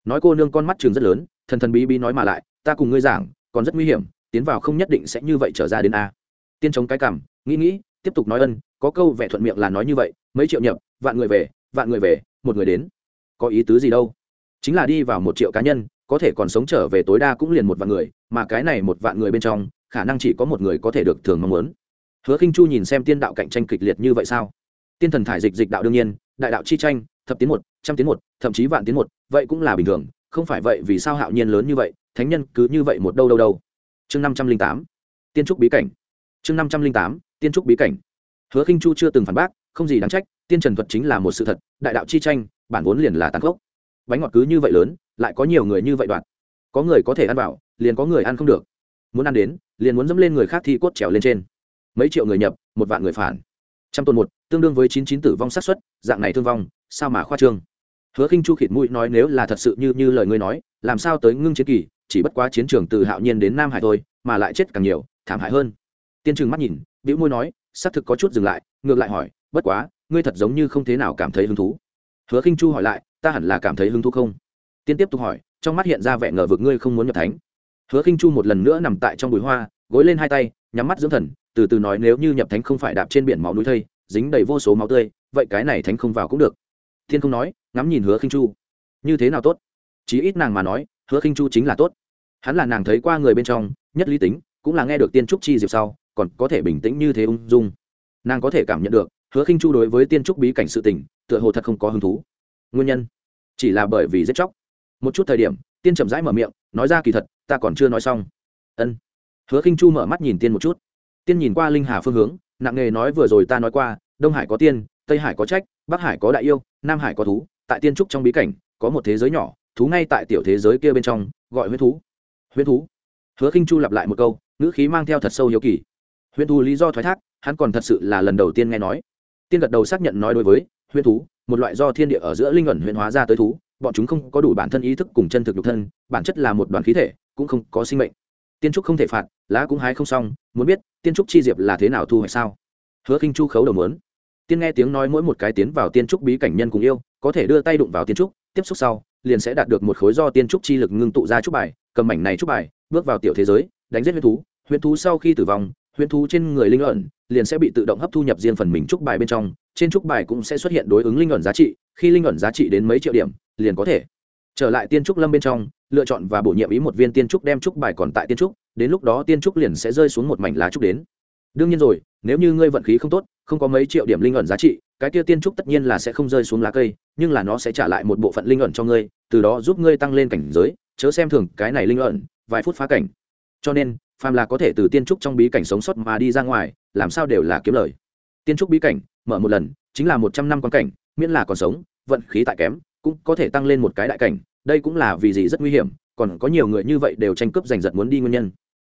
Nói cô nương con mắt trường rất lớn thần thần bí bí nói mà lại ta cùng ngươi giảng còn rất nguy hiểm tiến vào không nhất định sẽ như vậy trở ra đến a. Tiên chống cái cảm nghĩ nghĩ tiếp tục nói ân, có câu vẻ thuận miệng là nói như vậy, mấy triệu nhập, vạn người về, vạn người về, một người đến. Có ý tứ gì đâu? Chính là đi vào một triệu cá nhân, có thể còn sống trở về tối đa cũng liền một vạn người, mà cái này một vạn người bên trong, khả năng chỉ có một người có thể được thường mong muốn. Hứa khinh chu nhìn xem tiên đạo cạnh tranh kịch liệt như vậy sao? Tiên thần thải dịch dịch đạo đương nhiên, đại đạo chi tranh, thập tiến một, trăm tiến một, thậm chí vạn tiến một, vậy cũng là bình thường, không phải vậy vì sao hạo nhiên lớn như vậy, thánh nhân cứ như vậy một đâu đâu đâu. Chương năm trăm linh tám, tiên trúc bí cảnh. Chương năm trăm linh tám tiên trúc bí cảnh. Hứa khinh chu chưa từng phản bác, không gì đáng trách, tiên trần thuật chính là một sự thật, đại đạo chi tranh, bản vốn liền là tàn khốc. Bánh ngọt cứ như vậy lớn, lại có nhiều người như vậy đoạn có người có thể ăn vào, liền có người ăn không được. Muốn ăn đến, liền muốn dẫm lên người khác thi cốt trèo lên trên. Mấy triệu người nhập, một vạn người phản. Trăm tuần một, tương đương với chín chín tử vong sát xuất dạng này thương vong, sao mà khoa trương? Hứa khinh chu khịt mũi nói nếu là thật sự như như lời ngươi nói, làm sao tới ngưng chiến kỳ, chỉ bất quá chiến trường từ hạo nhiên đến nam hải thôi, mà lại chết càng nhiều, thảm hại hơn. Tiên trừng mắt nhìn bĩu môi nói, xác thực có chút dừng lại, ngược lại hỏi, bất quá, ngươi thật giống như không thế nào cảm thấy hứng thú. Hứa khinh chu hỏi lại, ta hẳn là cảm thấy hứng thú không? Tiên tiếp tục hỏi, trong mắt hiện ra vẻ ngờ vực ngươi không muốn nhập thánh. Hứa khinh chu một lần nữa nằm tại trong bụi hoa, gối lên hai tay, nhắm mắt dưỡng thần, từ từ nói nếu như nhập thánh không phải đạp trên biển máu núi thây, dính đầy vô số máu tươi, vậy cái này thánh không vào cũng được. Thiên không nói, ngắm nhìn hứa khinh chu. Như thế nào tốt? Chí ít nàng mà nói, hứa khinh chu chính là tốt. Hắn là nàng thấy qua người bên trong, nhất lý tính, cũng là nghe được tiên trúc chi diệp sau còn có thể bình tĩnh như thế ung dung. Nàng có thể cảm nhận được, hứa khinh chu đối với tiên trúc bí cảnh sự tình, tựa hồ thật không có hứng thú. Nguyên nhân? Chỉ là bởi vì giết chóc. Một chút thời điểm, tiên chậm rãi mở miệng, nói ra kỳ thật, ta còn chưa nói xong. Ân. Hứa khinh chu mở mắt nhìn tiên một chút. Tiên nhìn qua linh hà phương hướng, nặng nghề nói vừa rồi ta nói qua, đông hải có tiên, tây hải có trách, bắc hải có đại yêu, nam hải có thú, tại tiên trúc trong bí cảnh, có một thế giới nhỏ, thú ngay tại tiểu thế giới kia bên trong, gọi huyết thú. Huyết thú? Hứa khinh chu lặp lại một câu, ngữ khí mang theo thật sâu hiếu kỳ huyền thú lý do thoái thác, hắn còn thật sự là lần đầu tiên nghe nói. Tiên gật đầu xác nhận nói đối với huyền thú, một loại do thiên địa ở giữa linh ẩn huyễn hóa ra tới thú, bọn chúng không có đủ bản thân ý thức cùng chân thực nhục thân, bản chất là một đoàn khí thể, cũng không có sinh mệnh. Tiên trúc không thể phạt, lá cũng hái không xong, muốn biết tiên trúc chi diệp là thế nào thu hoạch sao? Hứa khinh chu khấu đầu mớn. Tiên nghe tiếng nói mỗi một cái tiến vào tiên trúc bí cảnh nhân cùng yêu, có thể đưa tay đụng vào tiên trúc, tiếp xúc sau, liền sẽ đạt được một khối do tiên trúc chi lực ngưng tụ ra trúc bài, cầm mảnh này trúc bài, bước vào tiểu thế giới, đánh giết huyết thú. Huyết thú sau khi tử vong huyễn thú trên người linh ẩn liền sẽ bị tự động hấp thu nhập riêng phần mình trúc bài bên trong, trên trúc bài cũng sẽ xuất hiện đối ứng linh ẩn giá trị, khi linh ẩn giá trị đến mấy triệu điểm, liền có thể. Trở lại tiên trúc lâm bên trong, lựa chọn và bổ nhiệm ý một viên tiên trúc đem trúc bài còn tại tiên trúc, đến lúc đó tiên trúc liền sẽ rơi xuống một mảnh lá trúc đến. Đương nhiên rồi, nếu như ngươi vận khí không tốt, không có mấy triệu điểm linh ẩn giá trị, cái kia tiên trúc tất nhiên là sẽ không rơi xuống lá cây, nhưng là nó sẽ trả lại một bộ phận linh ẩn cho ngươi, từ đó giúp ngươi tăng lên cảnh giới, chớ xem thường cái này linh ẩn, vài phút phá cảnh. Cho nên phàm là có thể từ tiên trúc trong bí cảnh sống sót mà đi ra ngoài, làm sao đều là kiếm lời. Tiên trúc bí cảnh, mở một lần, chính là một trăm năm quan cảnh, miễn là còn sống, vận khí tại kém, cũng có thể tăng lên một cái đại cảnh, đây cũng là vì gì rất nguy hiểm, còn có nhiều người như vậy đều tranh cướp giành giật muốn đi nguyên nhân.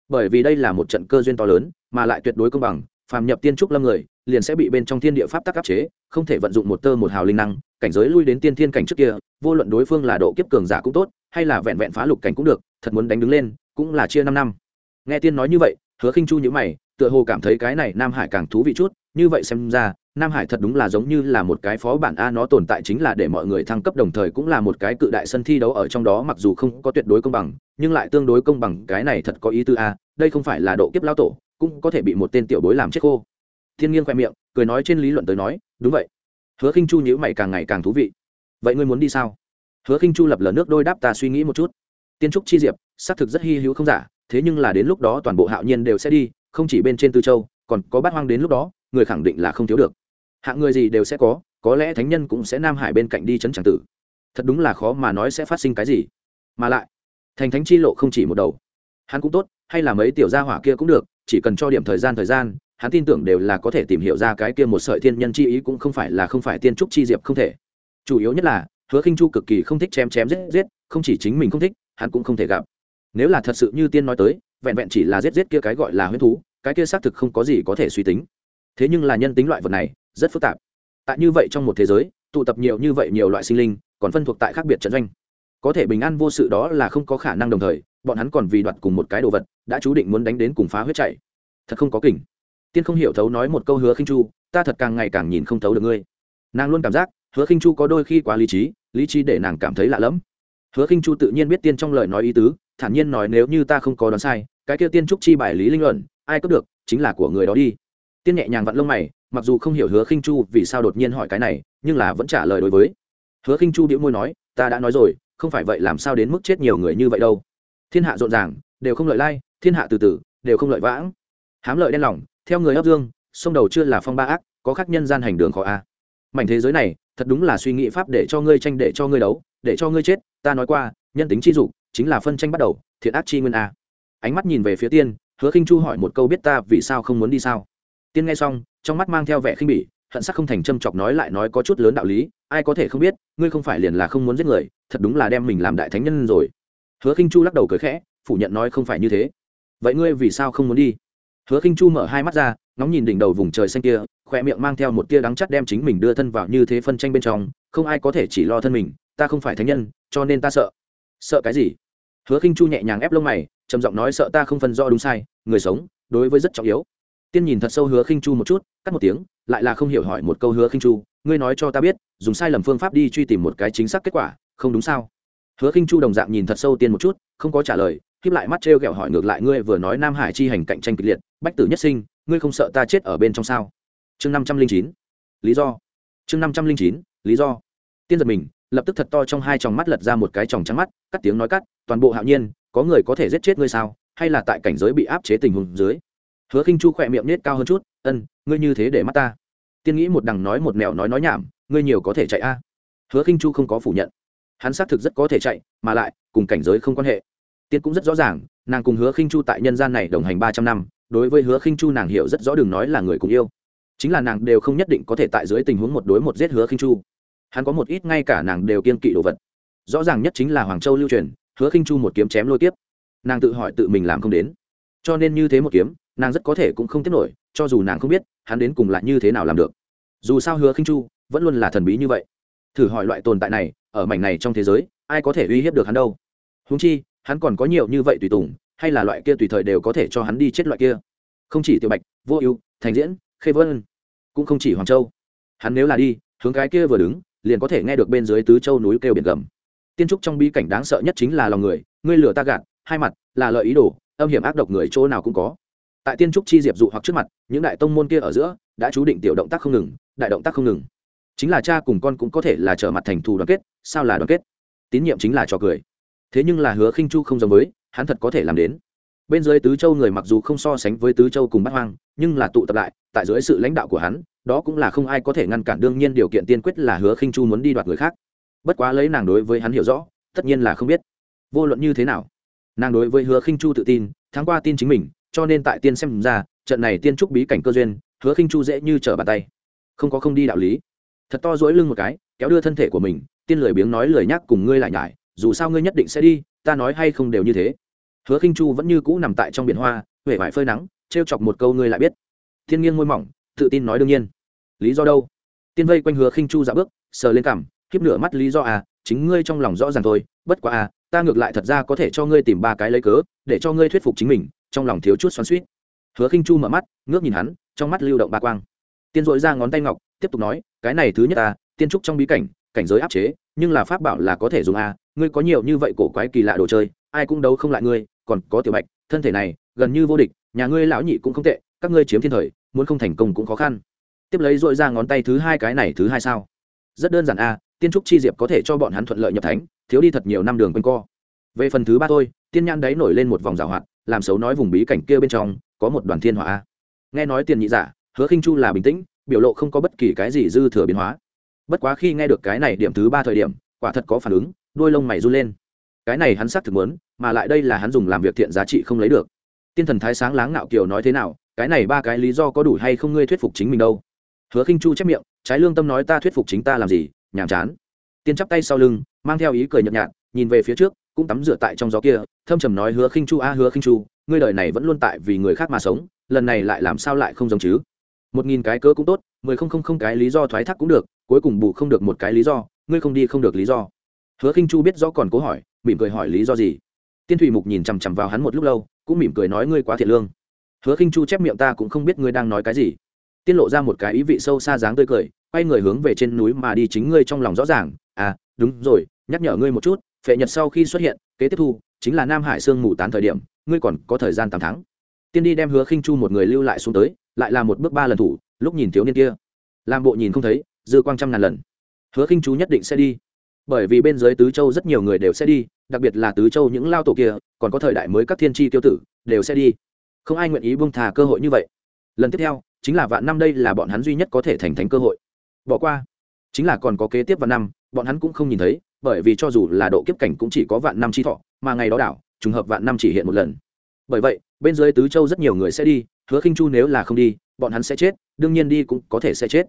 Bởi vì đây là một trận cơ duyên to lớn, mà lại tuyệt đối công bằng, phàm nhập tiên trúc lâm người, liền sẽ bị bên trong thiên địa pháp tắc áp chế, không thể vận dụng một tơ một hào linh năng, cảnh giới lui đến tiên thiên cảnh trước kia, vô luận đối phương là độ kiếp cường giả cũng tốt, hay là vẹn vẹn phá lục cảnh cũng được, thật muốn đánh đứng lên, cũng là chia năm năm nghe tiên nói như vậy, hứa khinh chu nhữ mày, tựa hồ cảm thấy cái này nam hải càng thú vị chút. Như vậy xem ra, nam hải thật đúng là giống như là một cái phó bản a nó tồn tại chính là để mọi người thăng cấp đồng thời cũng là một cái cự đại sân thi đấu ở trong đó, mặc dù không có tuyệt đối công bằng, nhưng lại tương đối công bằng, cái này thật có ý tư a, đây không phải là độ kiếp lao tổ, cũng có thể bị một tên tiểu bối làm chết khô. Thiên nghiêng khoe miệng, cười nói trên lý luận tới nói, đúng vậy. Hứa khinh chu nhữ mày càng ngày càng thú vị. Vậy ngươi muốn đi sao? Hứa khinh chu lập lờ nước đôi đáp ta suy nghĩ một chút. Tiên trúc chi diệp, xác thực rất hy hữu không giả thế nhưng là đến lúc đó toàn bộ hạo nhiên đều sẽ đi, không chỉ bên trên tư châu, còn có bát hoang đến lúc đó, người khẳng định là không thiếu được. Hạng người gì đều sẽ có có lẽ thánh nhân cũng sẽ nam hải bên cạnh đi chấn tràng tử. Thật đúng là khó mà nói sẽ phát sinh cái gì. Mà lại, thành thánh chi lộ không chỉ một đầu. Hắn cũng tốt, hay là mấy tiểu gia hỏa kia cũng được, chỉ cần cho điểm thời gian thời gian, hắn tin tưởng đều là có thể tìm hiểu ra cái kia một sợi thiên nhân chi ý cũng không phải là không phải tiên trúc chi diệp không thể. Chủ yếu nhất là, hứa khinh chu cực kỳ không thích chém chém giết giết, không chỉ chính mình không thích, hắn cũng không thể gặp nếu là thật sự như tiên nói tới, vẹn vẹn chỉ là giết giết kia cái gọi là huyết thú, cái kia xác thực không có gì có thể suy tính. Thế nhưng là nhân tính loại vật này, rất phức tạp. Tại như vậy trong một thế giới, tụ tập nhiều như vậy nhiều loại sinh linh, còn phân thuộc tại khác biệt trận doanh. Có thể bình an vô sự đó là không có khả năng đồng thời, bọn hắn còn vì đoạt cùng một cái đồ vật, đã chú định muốn đánh đến cùng phá huyết chạy. Thật không có kỉnh tiên không hiểu thấu nói một câu hứa khinh chu, ta thật càng ngày càng nhìn không thấu được ngươi. Nàng luôn cảm giác, hứa khinh chu có đôi khi quá lý trí lý trí để nàng cảm thấy lạ lẫm. Hứa khinh chu tự nhiên biết tiên trong lời nói ý tứ thản nhiên nói nếu như ta không có đoán sai, cái kia tiên trúc chi bài lý linh luận, ai cướp được, chính là của người đó đi. Tiên nhẹ nhàng vặn lông mày, mặc dù không hiểu hứa khinh chu vì sao đột nhiên hỏi cái này, nhưng là vẫn trả lời đối với. Hứa khinh chu bĩu môi nói, ta đã nói rồi, không phải vậy làm sao đến mức chết nhiều người như vậy đâu. Thiên hạ rộn ràng, đều không lợi lai, thiên hạ từ từ, đều không lợi vãng. Hám lợi đen lòng, theo người ấp dương, sông đầu chưa là phong ba ác, có khác nhân gian hành đường khó a. Mảnh thế giới này, thật đúng là suy nghĩ pháp để cho ngươi tranh, để cho ngươi đấu, để cho ngươi chết, ta nói qua, nhân tính chi dục chính là phân tranh bắt đầu, thiện ác chi nguyên a. Ánh mắt nhìn về phía tiên, hứa khinh chu hỏi một câu biết ta vì sao không muốn đi sao? Tiên nghe xong, trong mắt mang theo vẻ khinh bỉ, hận sắc không thành châm chọc nói lại nói có chút lớn đạo lý, ai có thể không biết, ngươi không phải liền là không muốn giết người, thật đúng là đem mình làm đại thánh nhân rồi. Hứa khinh chu lắc đầu cười khẽ, phủ nhận nói không phải như thế. Vậy ngươi vì sao không muốn đi? Hứa khinh chu mở hai mắt ra, ngóng nhìn đỉnh đầu vùng trời xanh kia khỏe miệng mang theo một tia đắng chắt đem chính mình đưa thân vào như thế phân tranh bên trong, không ai có thể chỉ lo thân mình, ta không phải thánh nhân, cho nên ta sợ sợ cái gì? Hứa khinh chu nhẹ nhàng ép lông mày, trầm giọng nói, sợ ta không phân rõ đúng sai, người sống, đối với rất trọng yếu. Tiên nhìn thật sâu hứa khinh chu một chút, cắt một tiếng, lại là không hiểu hỏi một câu, hứa khinh chu, ngươi nói cho ta biết, dùng sai lầm phương pháp đi truy tìm một cái chính xác kết quả, không đúng sao? Hứa khinh chu đồng dạng nhìn thật sâu tiên một chút, không có trả lời khiếp lại mắt trêu ghẹo hỏi ngược lại, ngươi vừa nói nam hải chi hành cạnh tranh kịch liệt, bách tử nhất sinh, ngươi không sợ ta chết ở bên trong sao? Chương năm trăm linh chín. Lý do. Chương năm trăm linh chín, lý do. Tiên giật mình lập tức thật to trong hai tròng mắt lật ra một cái tròng trắng mắt, cắt tiếng nói cắt, toàn bộ hạo nhiên, có người có thể giết chết ngươi sao? Hay là tại cảnh giới bị áp chế tình huống dưới? Hứa khinh chu khỏe miệng nết cao hơn chút, ân, ngươi như thế để mắt ta. Tiên nghĩ một đằng nói một mẹo nói nói nhảm, ngươi nhiều có thể chạy a. Hứa khinh chu không có phủ nhận. Hắn xác thực rất có thể chạy, mà lại, cùng cảnh giới không quan hệ. Tiên cũng rất rõ ràng, nàng cùng hứa khinh chu tại nhân gian này đồng hành ba trăm năm, đối với hứa khinh chu nàng hiểu rất rõ đừng nói là người cùng yêu. Chính là nàng đều không nhất định có thể tại dưới tình huống một đối một giết hứa khinh chu hắn có một ít ngay cả nàng đều kiên kỵ đồ vật. Rõ ràng nhất chính là hoàng châu lưu truyền, hứa khinh chu một kiếm chém lôi tiếp nàng tự hỏi tự mình làm không đến. Cho nên như thế một kiếm, nàng rất có thể cũng không tiếp nổi, cho dù nàng không biết, hắn đến cùng là như thế nào làm được. Dù sao hứa khinh chu vẫn luôn là thần bí như vậy. Thử hỏi loại tồn tại này, ở mảnh này trong thế giới, ai có thể uy hiếp được hắn đâu? Húng chi, hắn còn có nhiều như vậy tùy tùng, hay là loại kia tùy thời đều có thể cho hắn đi chết loại kia. Không chỉ tiểu bạch, vô ưu, thành diễn, khê vân, cũng không chỉ hoàng châu. Hắn nếu là đi, hướng cái kia vừa đứng liền có thể nghe được bên dưới tứ châu núi kêu biển gầm. Tiên trúc trong bi cảnh đáng sợ nhất chính là lòng người, ngươi lừa ta gạt, hai mặt, là lợi ý đồ, âm hiểm ác độc người chỗ nào cũng có. Tại tiên trúc chi diệp dụ hoặc trước mặt, những đại tông môn kia ở giữa, đã chú định tiểu động tác không ngừng, đại động tác không ngừng. Chính là cha cùng con cũng có thể là trở mặt thành thù đoàn kết, sao là đoàn kết? Tín nhiệm chính là trò cười. Thế nhưng là hứa khinh chu không giống với, hắn thật có thể làm đến. Bên dưới tứ châu người mặc dù không so sánh với tứ châu cùng bát hoang, nhưng là tụ tập lại, tại dưới sự lãnh đạo của hắn đó cũng là không ai có thể ngăn cản, đương nhiên điều kiện tiên quyết là hứa khinh chu muốn đi đoạt người khác. Bất quá lấy nàng đối với hắn hiểu rõ, tất nhiên là không biết. Vô luận như thế nào, nàng đối với hứa khinh chu tự tin tháng qua tin chính mình, cho nên tại tiên xem ra, trận này tiên trúc bí cảnh cơ duyên, hứa khinh chu dễ như trở bàn tay. Không có không đi đạo lý. Thật to dỗi lưng một cái, kéo đưa thân thể của mình, tiên lười biếng nói lời nhắc cùng ngươi lại nhải, dù sao ngươi nhất định sẽ đi, ta nói hay không đều như thế. Hứa khinh chu vẫn như cũ nằm tại trong biển hoa huệ vải phơi nắng, trêu chọc một câu ngươi lại biết. Thiên nghiêng môi mỏng, tự tin nói đương nhiên lý do đâu? Tiên vây quanh hứa khinh chu dạ bước, sờ lên cằm, khiếp nửa mắt lý do à chính ngươi trong lòng rõ ràng thôi, bất quá à ta ngược lại thật ra có thể cho ngươi tìm ba cái lấy cớ, để cho ngươi thuyết phục chính mình, trong lòng thiếu chút xoắn suýt hứa khinh chu mở mắt, ngước nhìn hắn, trong mắt lưu động ba quang. Tiên dội ra ngón tay ngọc, tiếp tục nói, cái này thứ nhất à tiên trúc trong bí cảnh cảnh giới áp chế, nhưng là pháp bảo là có thể dùng à ngươi có nhiều như vậy cổ quái kỳ lạ đồ chơi, ai cũng đấu không lại ngươi, còn có tiểu bạch, thân thể này, gần như vô địch, nhà ngươi lão nhị cũng không tệ, các ngươi chiếm thiên thời, muốn không thành công cũng khó khăn tiếp lấy dội ra ngón tay thứ hai cái này thứ hai sao? Rất đơn giản a, tiên trúc chi diệp có thể cho bọn hắn thuận lợi nhập thánh, thiếu đi thật nhiều năm đường quanh co. Về phần thứ ba thôi, tiên nhan đấy nổi lên một vòng rào hoạt, làm xấu nói vùng bí cảnh kia bên trong, có một đoàn thiên hỏa a. Nghe nói tiền nhị giả, hứa khinh chu là bình tĩnh, biểu lộ không có bất kỳ cái gì dư thừa biến hóa. Bất quá khi nghe được cái này điểm thứ ba thời điểm, quả thật có phản ứng đuôi lông mày run lên. Cái này hắn xác thực muốn, mà lại đây là hắn dùng làm việc thiện giá trị không lấy được. Tiên thần thái sáng láng ngạo kiều nói thế nào, cái này ba cái lý do có đủ hay không ngươi thuyết phục chính mình đâu? Hứa khinh chu chép miệng, trái lương tâm nói ta thuyết phục chính ta làm gì, nhàm chán. Tiên chắp tay sau lưng, mang theo ý cười nhợt nhạt, nhìn về phía trước, cũng tắm rửa tại trong gió kia, thâm trầm nói, hứa khinh chu, a, hứa khinh chu, ngươi đời này vẫn luôn tại vì người khác mà sống, lần này lại làm sao lại không giống chứ? Một nghìn cái cớ cũng tốt, mười không không không cái lý do thoái thác cũng được, cuối cùng bù không được một cái lý do, ngươi không đi không được lý do. Hứa khinh chu biết rõ còn cố hỏi, mỉm cười hỏi lý do gì. Tiên thủy mục nhìn chằm chằm vào hắn một lúc lâu, cũng mỉm cười nói, ngươi quá thiệt lương. Hứa khinh chu chép miệng, ta cũng không biết ngươi đang nói cái gì tiết lộ ra một cái ý vị sâu xa dáng tươi cười, quay người hướng về trên núi mà đi chính ngươi trong lòng rõ ràng. À đúng rồi, nhắc nhở ngươi một chút, phệ nhật sau khi xuất hiện, kế tiếp thu, chính là nam hải sương mù tán thời điểm, ngươi còn có thời gian tám tháng. Tiên đi đem hứa khinh chu một người lưu lại xuống tới, lại là một bước ba lần thủ, lúc nhìn thiếu niên kia. Làm bộ nhìn không thấy, dư quang trăm ngàn lần. Hứa khinh chu nhất định sẽ đi. Bởi vì bên dưới tứ châu rất nhiều người đều sẽ đi, đặc biệt là tứ châu những lao tổ kia, còn có thời đại mới các thiên tri tiêu tử, đều sẽ đi. Không ai nguyện ý buông thà cơ hội như vậy. Lần tiếp theo chính là vạn năm đây là bọn hắn duy nhất có thể thành thánh cơ hội. Bỏ qua. Chính là còn có kế tiếp vạn năm, bọn hắn cũng không nhìn thấy, bởi vì cho dù là độ kiếp cảnh cũng chỉ có vạn năm chi thọ, mà ngày đó đảo, trùng hợp vạn năm chỉ hiện một lần. Bởi vậy, bên dưới tứ châu rất nhiều người sẽ đi, hứa khinh chu nếu là không đi, bọn hắn sẽ chết, đương nhiên đi cũng có thể sẽ chết.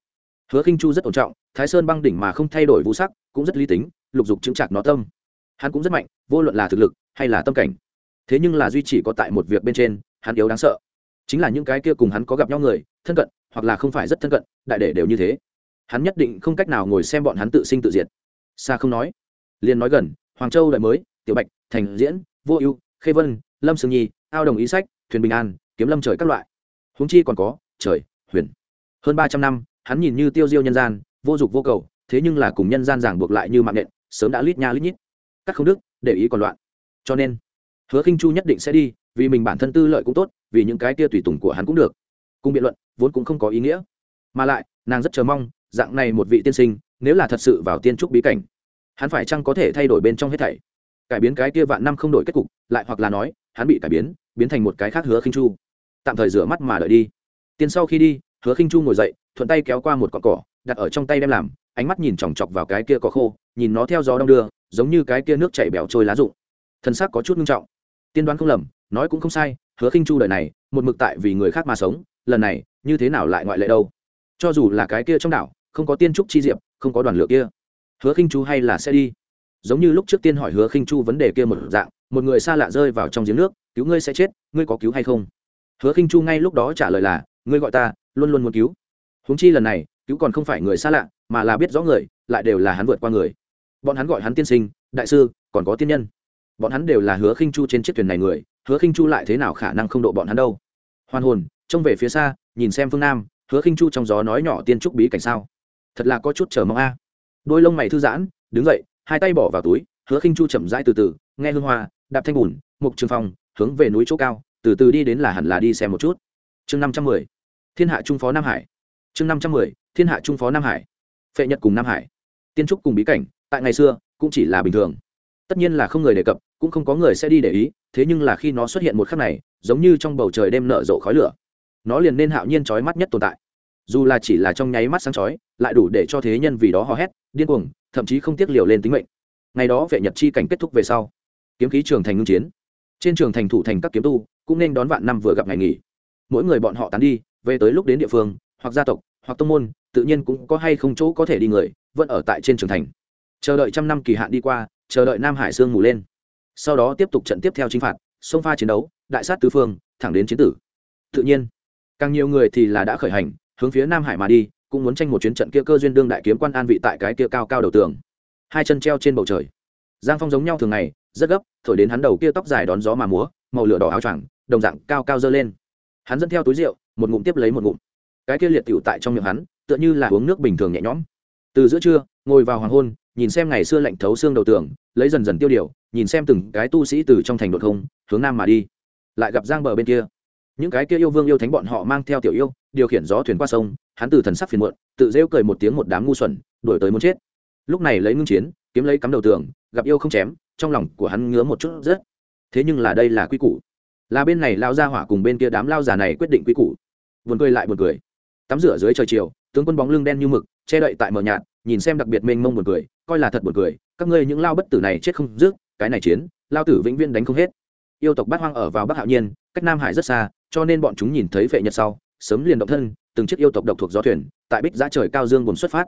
Hứa khinh chu rất ổn trọng, thái sơn băng đỉnh mà không thay đổi vũ sắc, cũng rất lý tính, lục dục chứng chặt nó tâm. Hắn cũng rất mạnh, vô luận là thực lực hay là tâm cảnh. Thế nhưng là duy chỉ có tại một việc bên trên, hắn yếu đáng sợ. Chính là những cái kia cùng hắn có gặp nhau người thân cận, hoặc là không phải rất thân cận, đại để đều như thế. Hắn nhất định không cách nào ngồi xem bọn hắn tự sinh tự diệt. Xa không nói. Liền nói gần, hoàng châu đại mới, tiểu bạch, thành diễn, vô ưu, khê vân, lâm sương nhi, ao đồng ý sách, thuyền bình an, kiếm lâm trời các loại. Húng chi còn có, trời, huyền. Hơn ba trăm năm, hắn nhìn như tiêu diêu nhân gian, vô dục vô cầu, thế nhưng là cùng nhân gian giảng buộc lại như mạng nện, sớm đã lít nha lít nhít. Các không đức, để ý còn loạn. Cho nên, hứa khinh chu nhất định sẽ đi, vì mình bản thân tư lợi cũng tốt, vì những cái kia tùy tùng của hắn cũng được cùng biện luận, vốn cũng không có ý nghĩa. Mà lại, nàng rất chờ mong, dạng này một vị tiên sinh, nếu là thật sự vào tiên trúc bí cảnh, hắn phải chăng có thể thay đổi bên trong hết thảy? Cải biến cái kia vạn năm không đổi kết cục, lại hoặc là nói, hắn bị cải biến biến thành một cái khác hứa khinh chu. Tạm thời rửa mắt mà đợi đi. Tiên sau khi đi, hứa khinh chu ngồi dậy, thuận tay kéo qua một cọn cỏ, đặt ở trong tay đem làm, ánh mắt nhìn chòng chọc vào cái kia có khô, nhìn nó theo gió đông đưa, giống như cái kia nước chảy bẻo trôi lá rụng. Thân xác có chút nghiêm trọng. Tiên đoán không lầm, nói cũng không sai, hứa khinh chu đời này, một mực tại vì người khác mà sống lần này, như thế nào lại ngoại lệ đâu? Cho dù là cái kia trong đảo, không có tiên trúc chi diệp, không có đoàn lửa kia, hứa khinh chu hay là sẽ đi. Giống như lúc trước tiên hỏi hứa khinh chu vấn đề kia một dạng, một người xa lạ rơi vào trong giếng nước, cứu ngươi sẽ chết, ngươi có cứu hay không? Hứa khinh chu ngay lúc đó trả lời là, ngươi gọi ta, luôn luôn muốn cứu. Huống chi lần này, cứu còn không phải người xa lạ, mà là biết rõ người, lại đều là hắn vượt qua người. Bọn hắn gọi hắn tiên sinh, đại sư, còn có tiên nhân. Bọn hắn đều là hứa khinh chu trên chiếc thuyền này người, hứa khinh chu lại thế nào khả năng không độ bọn hắn đâu? Hoàn hồn trông về phía xa, nhìn xem phương nam, hứa khinh chu trong gió nói nhỏ tiên trúc bí cảnh sao. Thật là có chút chờ mong a. Đôi lông mày thư giãn, đứng dậy, hai tay bỏ vào túi, hứa khinh chu chậm rãi từ từ, nghe hương hoa, đạp thanh bùn, mục trường phong, hướng về núi chỗ cao, từ từ đi đến là hẳn là đi xem một chút. Chương năm trăm mười, thiên hạ trung phó nam hải. Chương năm trăm mười, thiên hạ trung phó nam hải. Phệ nhật cùng nam hải. Tiên trúc cùng bí cảnh, tại ngày xưa, cũng chỉ là bình thường. Tất nhiên là không người đề cập, cũng không có người sẽ đi để ý, thế nhưng là khi nó xuất hiện một khắc này, giống như trong bầu trời đêm nở rộ khói lửa nó liền nên hạo nhiên trói mắt nhất tồn tại. Dù là chỉ là trong nháy mắt sáng chói, lại đủ để cho thế nhân vì đó hò hét, điên cuồng, thậm chí không tiếc liều lên tính mệnh. Ngày đó vệ nhật chi cảnh kết thúc về sau, kiếm khí trường thành ngưng chiến. Trên trường thành thủ thành các kiếm tu cũng nên đón vạn năm vừa gặp ngày nghỉ. Mỗi người bọn họ tán đi, về tới lúc đến địa phương, hoặc gia tộc, hoặc tông môn, tự nhiên cũng có hay không chỗ có thể đi người, vẫn ở tại trên trường thành. Chờ đợi trăm năm kỳ hạn đi qua, chờ đợi nam hải sương mù lên. Sau đó tiếp tục trận tiếp theo chinh phạt sông pha chiến đấu, đại sát tứ phương, thẳng đến chiến tử. Tự nhiên càng nhiều người thì là đã khởi hành, hướng phía nam hải mà đi, cũng muốn tranh một chuyến trận kia cơ duyên đương đại kiếm quan an vị tại cái kia cao cao đầu tường. Hai chân treo trên bầu trời. Giang phong giống nhau thường ngày, rất gấp, thổi đến hắn đầu kia tóc dài đón gió mà múa, màu lửa đỏ áo choàng, đồng dạng cao cao dơ lên. Hắn dẫn theo túi rượu, một ngụm tiếp lấy một ngụm. Cái kia liệt tựu tại trong miệng hắn, tựa như là uống nước bình thường nhẹ nhõm. Từ giữa trưa, ngồi vào hoàng hôn, nhìn xem ngày xưa lạnh thấu xương đầu tường, lấy dần dần tiêu điều, nhìn xem từng cái tu sĩ từ trong thành đột không hướng nam mà đi. Lại gặp giang bờ bên kia những cái kia yêu vương yêu thánh bọn họ mang theo tiểu yêu, điều khiển gió thuyền qua sông, hắn từ thần sắc phiền muộn, tự rêu cười một tiếng một đám ngu xuẩn, đuổi tới muốn chết. Lúc này lấy ngưng chiến, kiếm lấy cắm đầu tường, gặp yêu không chém, trong lòng của hắn ngứa một chút rất. Thế nhưng là đây là quy củ. Là bên này lao ra hỏa cùng bên kia đám lao già này quyết định quy củ. Buồn cười lại buồn cười. Tắm rửa dưới trời chiều, tướng quân bóng lưng đen như mực, che đậy tại mờ nhạt, nhìn xem đặc biệt mênh mông buồn cười, coi là thật buồn cười. Các ngươi những lao bất tử này chết không dứt, cái này chiến, lao tử vĩnh viên đánh không hết yêu tộc bát hoang ở vào bắc hạo nhiên, cách nam hải rất xa, cho nên bọn chúng nhìn thấy vệ nhật sau, sớm liền động thân, từng chiếc yêu tộc độc thuộc gió thuyền, tại bích giã trời cao dương buồn xuất phát.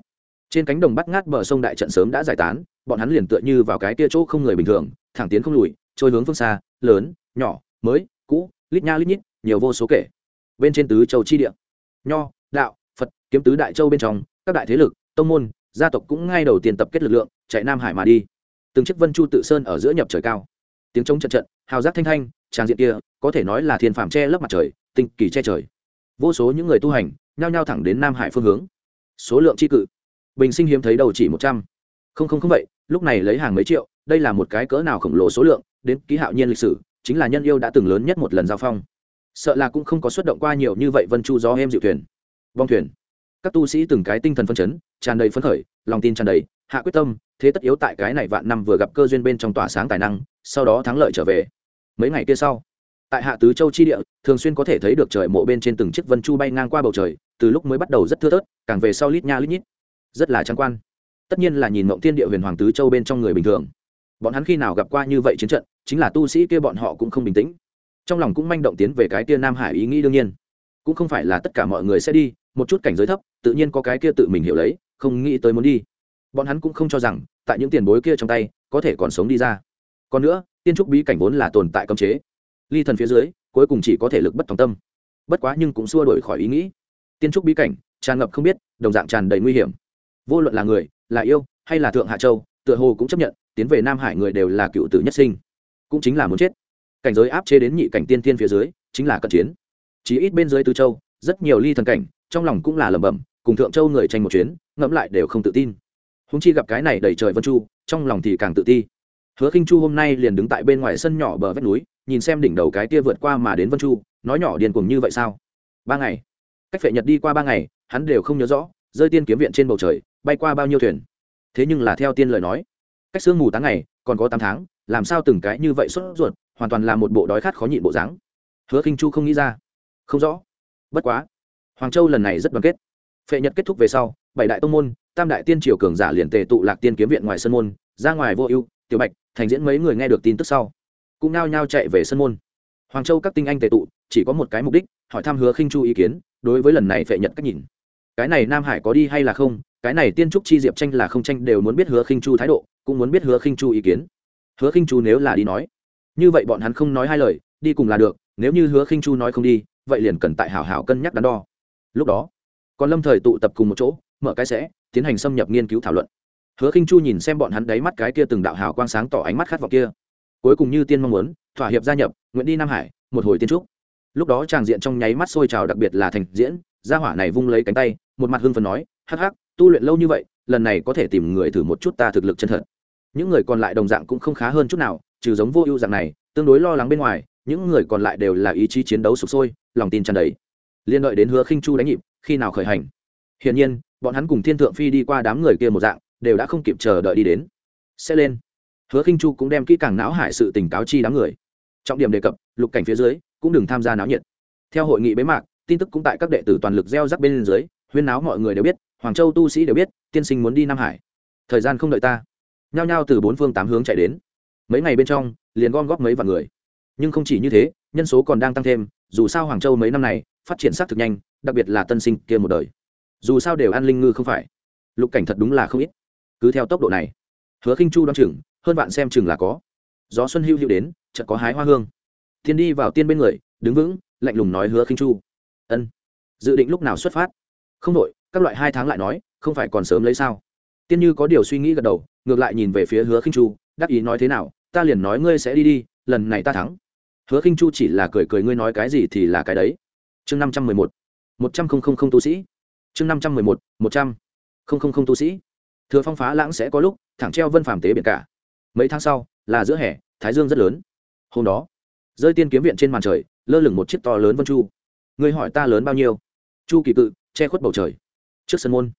Trên cánh đồng bắt ngát bờ sông đại trận sớm đã giải tán, bọn hắn liền tựa như vào cái kia chỗ không người bình thường, thẳng tiến không lùi, trôi hướng phương xa, lớn, nhỏ, mới, cũ, lít nha lít nhít, nhiều vô số kể. Bên trên tứ châu chi địa, nho, đạo, phật, kiếm tứ đại châu bên trong, các đại thế lực, tông môn, gia tộc cũng ngay đầu tiên tập kết lực lượng, chạy nam hải mà đi. Từng chiếc vân chu tự sơn ở giữa nhập trời cao tiếng trống trận trận, hào giác thanh thanh, tràng diện kia, có thể nói là thiên phàm che lấp mặt trời, tinh kỳ che trời. Vô số những người tu hành, nhao nhao thẳng đến nam hải phương hướng. Số lượng tri cự. Bình sinh hiếm thấy đầu chỉ một trăm. Không không không vậy, lúc này lấy hàng mấy triệu, đây là một cái cỡ nào khổng lồ số lượng, đến ký hạo nhiên lịch sử, chính là nhân yêu đã từng lớn nhất một lần giao phong. Sợ là cũng không có xuất động qua nhiều như vậy vân chu gió em dịu thuyền. Vong thuyền. Các tu sĩ từng cái tinh thần phân chấn, tràn đầy phấn khởi, lòng tin tràn đầy hạ quyết tâm, thế tất yếu tại cái này vạn năm vừa gặp cơ duyên bên trong tỏa sáng tài năng, sau đó thắng lợi trở về. Mấy ngày kia sau, tại hạ tứ châu chi địa, thường xuyên có thể thấy được trời mộ bên trên từng chiếc vân chu bay ngang qua bầu trời, từ lúc mới bắt đầu rất thưa thớt, càng về sau lít nha lít nhít. Rất là trang quan. Tất nhiên là nhìn mộng thiên địa huyền hoàng tứ châu bên trong người bình thường. Bọn hắn khi nào gặp qua như vậy chiến trận, chính là tu sĩ kia bọn họ cũng không bình tĩnh. Trong lòng cũng manh động tiến về cái kia nam hải ý nghĩ đương nhiên. Cũng không phải là tất cả mọi người sẽ đi, một chút cảnh giới thấp, tự nhiên có cái kia tự mình hiểu lấy, không nghĩ tới muốn đi bọn hắn cũng không cho rằng, tại những tiền bối kia trong tay, có thể còn sống đi ra. Còn nữa, tiên trúc bí cảnh vốn là tồn tại cấm chế. Ly thần phía dưới, cuối cùng chỉ có thể lực bất tòng tâm. Bất quá nhưng cũng xua đổi khỏi ý nghĩ. Tiên trúc bí cảnh, tràn ngập không biết, đồng dạng tràn đầy nguy hiểm. Vô luận là người, là yêu, hay là thượng hạ châu, tựa hồ cũng chấp nhận, tiến về nam hải người đều là cựu tử nhất sinh. Cũng chính là muốn chết. Cảnh giới áp chế đến nhị cảnh tiên tiên phía dưới, chính là cận chiến. Chỉ ít bên dưới tư châu, rất nhiều ly thần cảnh, trong lòng cũng là lẩm bẩm, cùng thượng châu người tranh một chuyến, ngẫm lại đều không tự tin húng chi gặp cái này đầy trời vân chu, trong lòng thì càng tự ti. Hứa khinh chu hôm nay liền đứng tại bên ngoài sân nhỏ bờ vách núi, nhìn xem đỉnh đầu cái kia vượt qua mà đến vân chu, nói nhỏ điên cuồng như vậy sao? Ba ngày. Cách phệ nhật đi qua ba ngày, hắn đều không nhớ rõ, rơi tiên kiếm viện trên bầu trời, bay qua bao nhiêu thuyền. Thế nhưng là theo tiên lời nói, cách sương mù tám ngày, còn có tám tháng, làm sao từng cái như vậy xuất ruột, hoàn toàn là một bộ đói khát khó nhịn bộ dáng. Hứa khinh chu không nghĩ ra. Không rõ. Bất quá, hoàng châu lần này rất đoàn kết. Phệ nhật kết thúc về sau, bảy đại tông môn tam đại tiên triều cường giả liền tề tụ lạc tiên kiếm viện ngoài sân môn, ra ngoài vô ưu, tiểu bạch, thành diễn mấy người nghe được tin tức sau, cũng nao nhao chạy về sân môn. Hoàng châu các tinh anh tề tụ, chỉ có một cái mục đích, hỏi thăm hứa khinh chu ý kiến, đối với lần này phệ nhận cách nhìn. Cái này nam hải có đi hay là không, cái này tiên trúc chi diệp tranh là không tranh đều muốn biết hứa khinh chu thái độ, cũng muốn biết hứa khinh chu ý kiến. Hứa khinh chu nếu là đi nói, như vậy bọn hắn không nói hai lời, đi cùng là được, nếu như hứa khinh chu nói không đi, vậy liền cần tại hảo hảo cân nhắc đắn đo. Lúc đó, còn lâm thời tụ tập cùng một chỗ, mở cái sẽ tiến hành xâm nhập nghiên cứu thảo luận. Hứa khinh chu nhìn xem bọn hắn đáy mắt cái kia từng đạo hào quang sáng tỏ ánh mắt khát vọng kia. Cuối cùng như tiên mong muốn, thỏa hiệp gia nhập, nguyện đi nam hải, một hồi tiên trúc. Lúc đó tràng diện trong nháy mắt sôi trào đặc biệt là thành diễn, gia hỏa này vung lấy cánh tay, một mặt hưng phần nói, hắc hắc, tu luyện lâu như vậy, lần này có thể tìm người thử một chút ta thực lực chân thật. Những người còn lại đồng dạng cũng không khá hơn chút nào, trừ giống vô ưu dạng này, tương đối lo lắng bên ngoài, những người còn lại đều là ý chí chiến đấu sụp sôi, lòng tin tràn đầy. Liên đợi đến hứa khinh chu đánh nhịp, khi nào khởi hành? Hiển nhiên bọn hắn cùng thiên thượng phi đi qua đám người kia một dạng, đều đã không kịp chờ đợi đi đến. Sẽ lên. Hứa khinh chu cũng đem kỹ càng não hải sự tỉnh cáo chi đám người. Trọng điểm đề cập, lục cảnh phía dưới, cũng đừng tham gia náo nhiệt. Theo hội nghị bế mạc, tin tức cũng tại các đệ tử toàn lực gieo rắc bên dưới, huyên náo mọi người đều biết, hoàng châu tu sĩ đều biết, tiên sinh muốn đi nam hải. Thời gian không đợi ta. Nhao nhao từ bốn phương tám hướng chạy đến. Mấy ngày bên trong, liền gom góp mấy vạn người. Nhưng không chỉ như thế, nhân số còn đang tăng thêm, dù sao hoàng châu mấy năm này, phát triển xác thực nhanh, đặc biệt là tân sinh kia một đời dù sao đều ăn linh ngư không phải. Lục cảnh thật đúng là không ít. Cứ theo tốc độ này, hứa khinh chu đoan chừng, hơn bạn xem chừng là có. Gió xuân hưu hưu đến, chợt có hái hoa hương. Thiên đi vào tiên bên người, đứng vững, lạnh lùng nói hứa khinh chu. Ân, dự định lúc nào xuất phát? Không đội các loại hai tháng lại nói, không phải còn sớm lấy sao? Tiên như có điều suy nghĩ gật đầu, ngược lại nhìn về phía hứa khinh chu, đắc ý nói thế nào, ta liền nói ngươi sẽ đi đi, lần này ta thắng. Hứa khinh chu chỉ là cười cười, ngươi nói cái gì thì là cái đấy. Chương năm trăm mười một một trăm không không không tu sĩ chương năm trăm mười một một trăm. Không không không tu sĩ. Thừa phong phá lãng sẽ có lúc, thẳng treo vân phàm tế biển cả. Mấy tháng sau, là giữa hè, thái dương rất lớn. Hôm đó, rơi tiên kiếm viện trên màn trời, lơ lửng một chiếc to lớn vân chu. Người hỏi ta lớn bao nhiêu? Chu kỳ cự, che khuất bầu trời. Trước sân môn,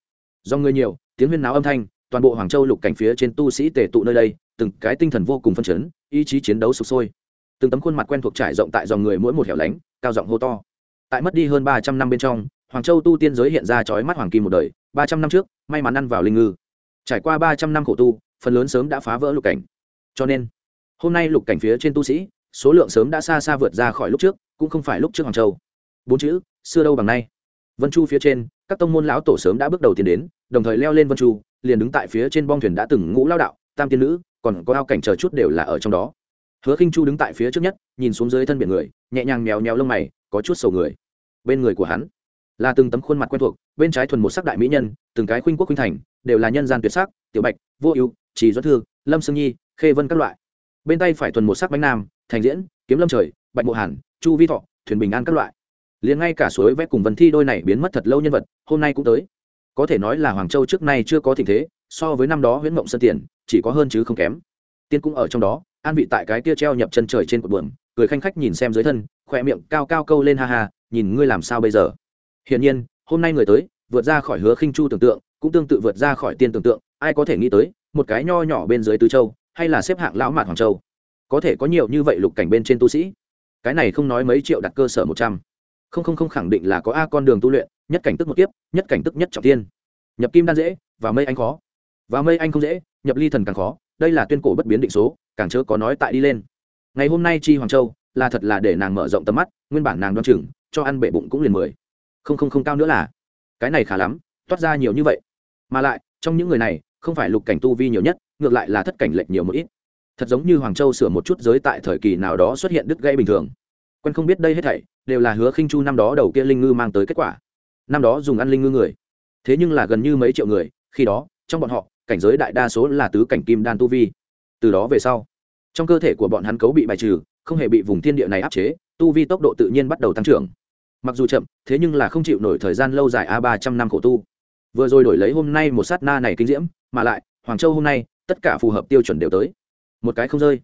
do người nhiều, tiếng huyên náo âm thanh, toàn bộ hoàng châu lục cảnh phía trên tu sĩ tề tụ nơi đây, từng cái tinh thần vô cùng phân chấn, ý chí chiến đấu sụp sôi. Từng tấm khuôn mặt quen thuộc trải rộng tại dòng người mỗi một hẻo lánh, cao giọng hô to. Tại mất đi hơn ba trăm năm bên trong hoàng châu tu tiên giới hiện ra chói mắt hoàng kim một đời, ba trăm năm trước, may mắn ăn vào linh ngư. Trải qua ba trăm năm khổ tu, phần lớn sớm đã phá vỡ lục cảnh. Cho nên, hôm nay lục cảnh phía trên tu sĩ, số lượng sớm đã xa xa vượt ra khỏi lúc trước, cũng không phải lúc trước hoàng châu. Bốn chữ, xưa đâu bằng nay. Vân chu phía trên, các tông môn lão tổ sớm đã bước đầu tiến đến, đồng thời leo lên vân chu, liền đứng tại phía trên bong thuyền đã từng ngũ lao đạo, tam tiên nữ, còn có ao cảnh chờ chút đều là ở trong đó. Hứa khinh chu đứng tại phía trước nhất, nhìn xuống dưới thân biển người, nhẹ nhàng mèo mèo lông mày, có chút sầu người. Bên người của hắn là từng tấm khuôn mặt quen thuộc, bên trái thuần một sắc đại mỹ nhân, từng cái khuynh quốc khuynh thành, đều là nhân gian tuyệt sắc, tiểu bạch, vô ưu, trì doãn thương lâm sương nhi, khê vân các loại. Bên tay phải thuần một sắc bánh nam, thành diễn, kiếm lâm trời, bạch mộ hàn, chu vi thọ, thuyền bình an các loại. Liền ngay cả suối vẽ cùng vân thi đôi này biến mất thật lâu nhân vật, hôm nay cũng tới. Có thể nói là hoàng châu trước nay chưa có tình thế, so với năm đó huyễn mộng sân tiền, chỉ có hơn chứ không kém. Tiên cũng ở trong đó, an vị tại cái kia treo nhập chân trời trên cột buồm, cười khanh khách nhìn xem dưới thân, khỏe miệng cao cao câu lên ha ha, nhìn ngươi làm sao bây giờ? Hiển nhiên, hôm nay người tới, vượt ra khỏi hứa khinh chu tưởng tượng, cũng tương tự vượt ra khỏi tiên tưởng tượng, ai có thể nghĩ tới, một cái nho nhỏ bên dưới tứ châu, hay là xếp hạng lão mạt hoàng châu. Có thể có nhiều như vậy lục cảnh bên trên tu sĩ. Cái này không nói mấy triệu đặt cơ sở một trăm. Không không không khẳng định là có a con đường tu luyện, nhất cảnh tức một kiếp, nhất cảnh tức nhất trọng tiên. Nhập kim đan dễ, và mây anh khó. Và mây anh không dễ, nhập ly thần càng khó, đây là tuyên cổ bất biến định số, càng chớ có nói tại đi lên. Ngày hôm nay chi hoàng châu, là thật là để nàng mở rộng tầm mắt, nguyên bản nàng đoan chừng, cho ăn bệ bụng cũng liền mười không không không cao nữa là cái này khá lắm, toát ra nhiều như vậy. Mà lại, trong những người này, không phải lục cảnh tu vi nhiều nhất, ngược lại là thất cảnh lệch nhiều một ít. Thật giống như hoàng châu sửa một chút giới tại thời kỳ nào đó xuất hiện đứt gãy bình thường. Quen không biết đây hết thảy, đều là hứa khinh chu năm đó đầu kia linh ngư mang tới kết quả. Năm đó dùng ăn linh ngư người. Thế nhưng là gần như mấy triệu người, khi đó, trong bọn họ, cảnh giới đại đa số là tứ cảnh kim đan tu vi. Từ đó về sau, trong cơ thể của bọn hắn cấu bị bài trừ, không hề bị vùng thiên địa này áp chế, tu vi tốc độ tự nhiên bắt đầu tăng trưởng mặc dù chậm, thế nhưng là không chịu nổi thời gian lâu dài a ba trăm năm khổ tu. Vừa rồi đổi lấy hôm nay một sát na này kinh diễm, mà lại, hoàng châu hôm nay, tất cả phù hợp tiêu chuẩn đều tới. Một cái không rơi.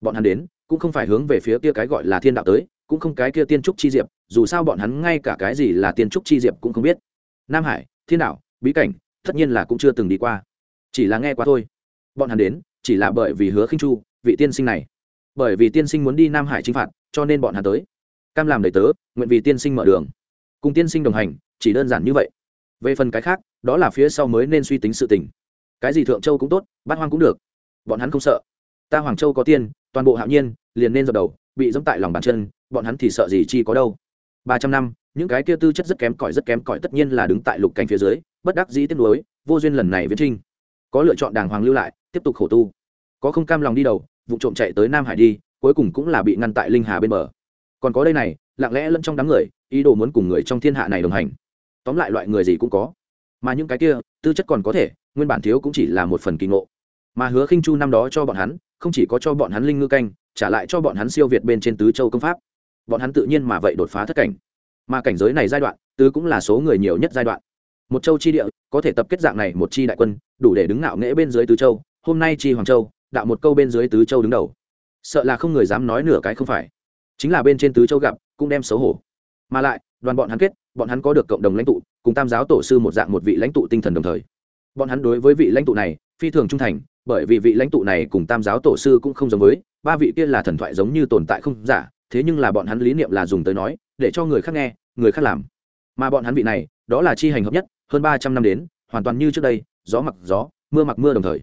Bọn hắn đến, cũng không phải hướng về phía kia cái gọi là thiên đạo tới, cũng không cái kia tiên trúc chi diệp, dù sao bọn hắn ngay cả cái gì là tiên trúc chi diệp cũng không biết. Nam hải, thiên đạo, bí cảnh, tất nhiên là cũng chưa từng đi qua. Chỉ là nghe qua thôi. Bọn hắn đến, chỉ là bởi vì hứa khinh chu, vị tiên sinh này. Bởi vì tiên sinh muốn đi nam hải chinh phạt, cho nên bọn hắn tới cam làm đầy tớ, nguyện vì tiên sinh mở đường. Cùng tiên sinh đồng hành, chỉ đơn giản như vậy. Về phần cái khác, đó là phía sau mới nên suy tính sự tình. Cái gì thượng châu cũng tốt, bát hoang cũng được. Bọn hắn không sợ. Ta hoàng châu có tiên, toàn bộ hạo nhiên, liền nên dập đầu, bị dẫm tại lòng bàn chân, bọn hắn thì sợ gì chi có đâu. Ba trăm năm, những cái kia tư chất rất kém cỏi rất kém cỏi tất nhiên là đứng tại lục cảnh phía dưới, bất đắc dĩ tiếc nuối, vô duyên lần này viễn trinh. Có lựa chọn đàng hoàng lưu lại, tiếp tục khổ tu. Có không cam lòng đi đầu, vụ trộm chạy tới nam hải đi, cuối cùng cũng là bị ngăn tại linh hà bên bờ còn có đây này, lặng lẽ lẫn trong đám người, ý đồ muốn cùng người trong thiên hạ này đồng hành. Tóm lại loại người gì cũng có. Mà những cái kia, tư chất còn có thể, nguyên bản thiếu cũng chỉ là một phần kỳ ngộ. Mà hứa khinh chu năm đó cho bọn hắn, không chỉ có cho bọn hắn linh ngư canh, trả lại cho bọn hắn siêu việt bên trên tứ châu công pháp. Bọn hắn tự nhiên mà vậy đột phá thất cảnh. Mà cảnh giới này giai đoạn, tứ cũng là số người nhiều nhất giai đoạn. Một châu chi địa, có thể tập kết dạng này một chi đại quân, đủ để đứng ngạo nghễ bên dưới tứ châu, hôm nay chi hoàng châu, đạo một câu bên dưới tứ châu đứng đầu. Sợ là không người dám nói nửa cái không phải chính là bên trên tứ châu gặp, cũng đem xấu hổ. Mà lại, đoàn bọn hắn kết, bọn hắn có được cộng đồng lãnh tụ, cùng tam giáo tổ sư một dạng một vị lãnh tụ tinh thần đồng thời. Bọn hắn đối với vị lãnh tụ này, phi thường trung thành, bởi vì vị lãnh tụ này cùng tam giáo tổ sư cũng không giống với, ba vị kia là thần thoại giống như tồn tại không giả, thế nhưng là bọn hắn lý niệm là dùng tới nói, để cho người khác nghe, người khác làm. Mà bọn hắn vị này, đó là chi hành hợp nhất, hơn ba trăm năm đến, hoàn toàn như trước đây, gió mặc gió, mưa mặc mưa đồng thời.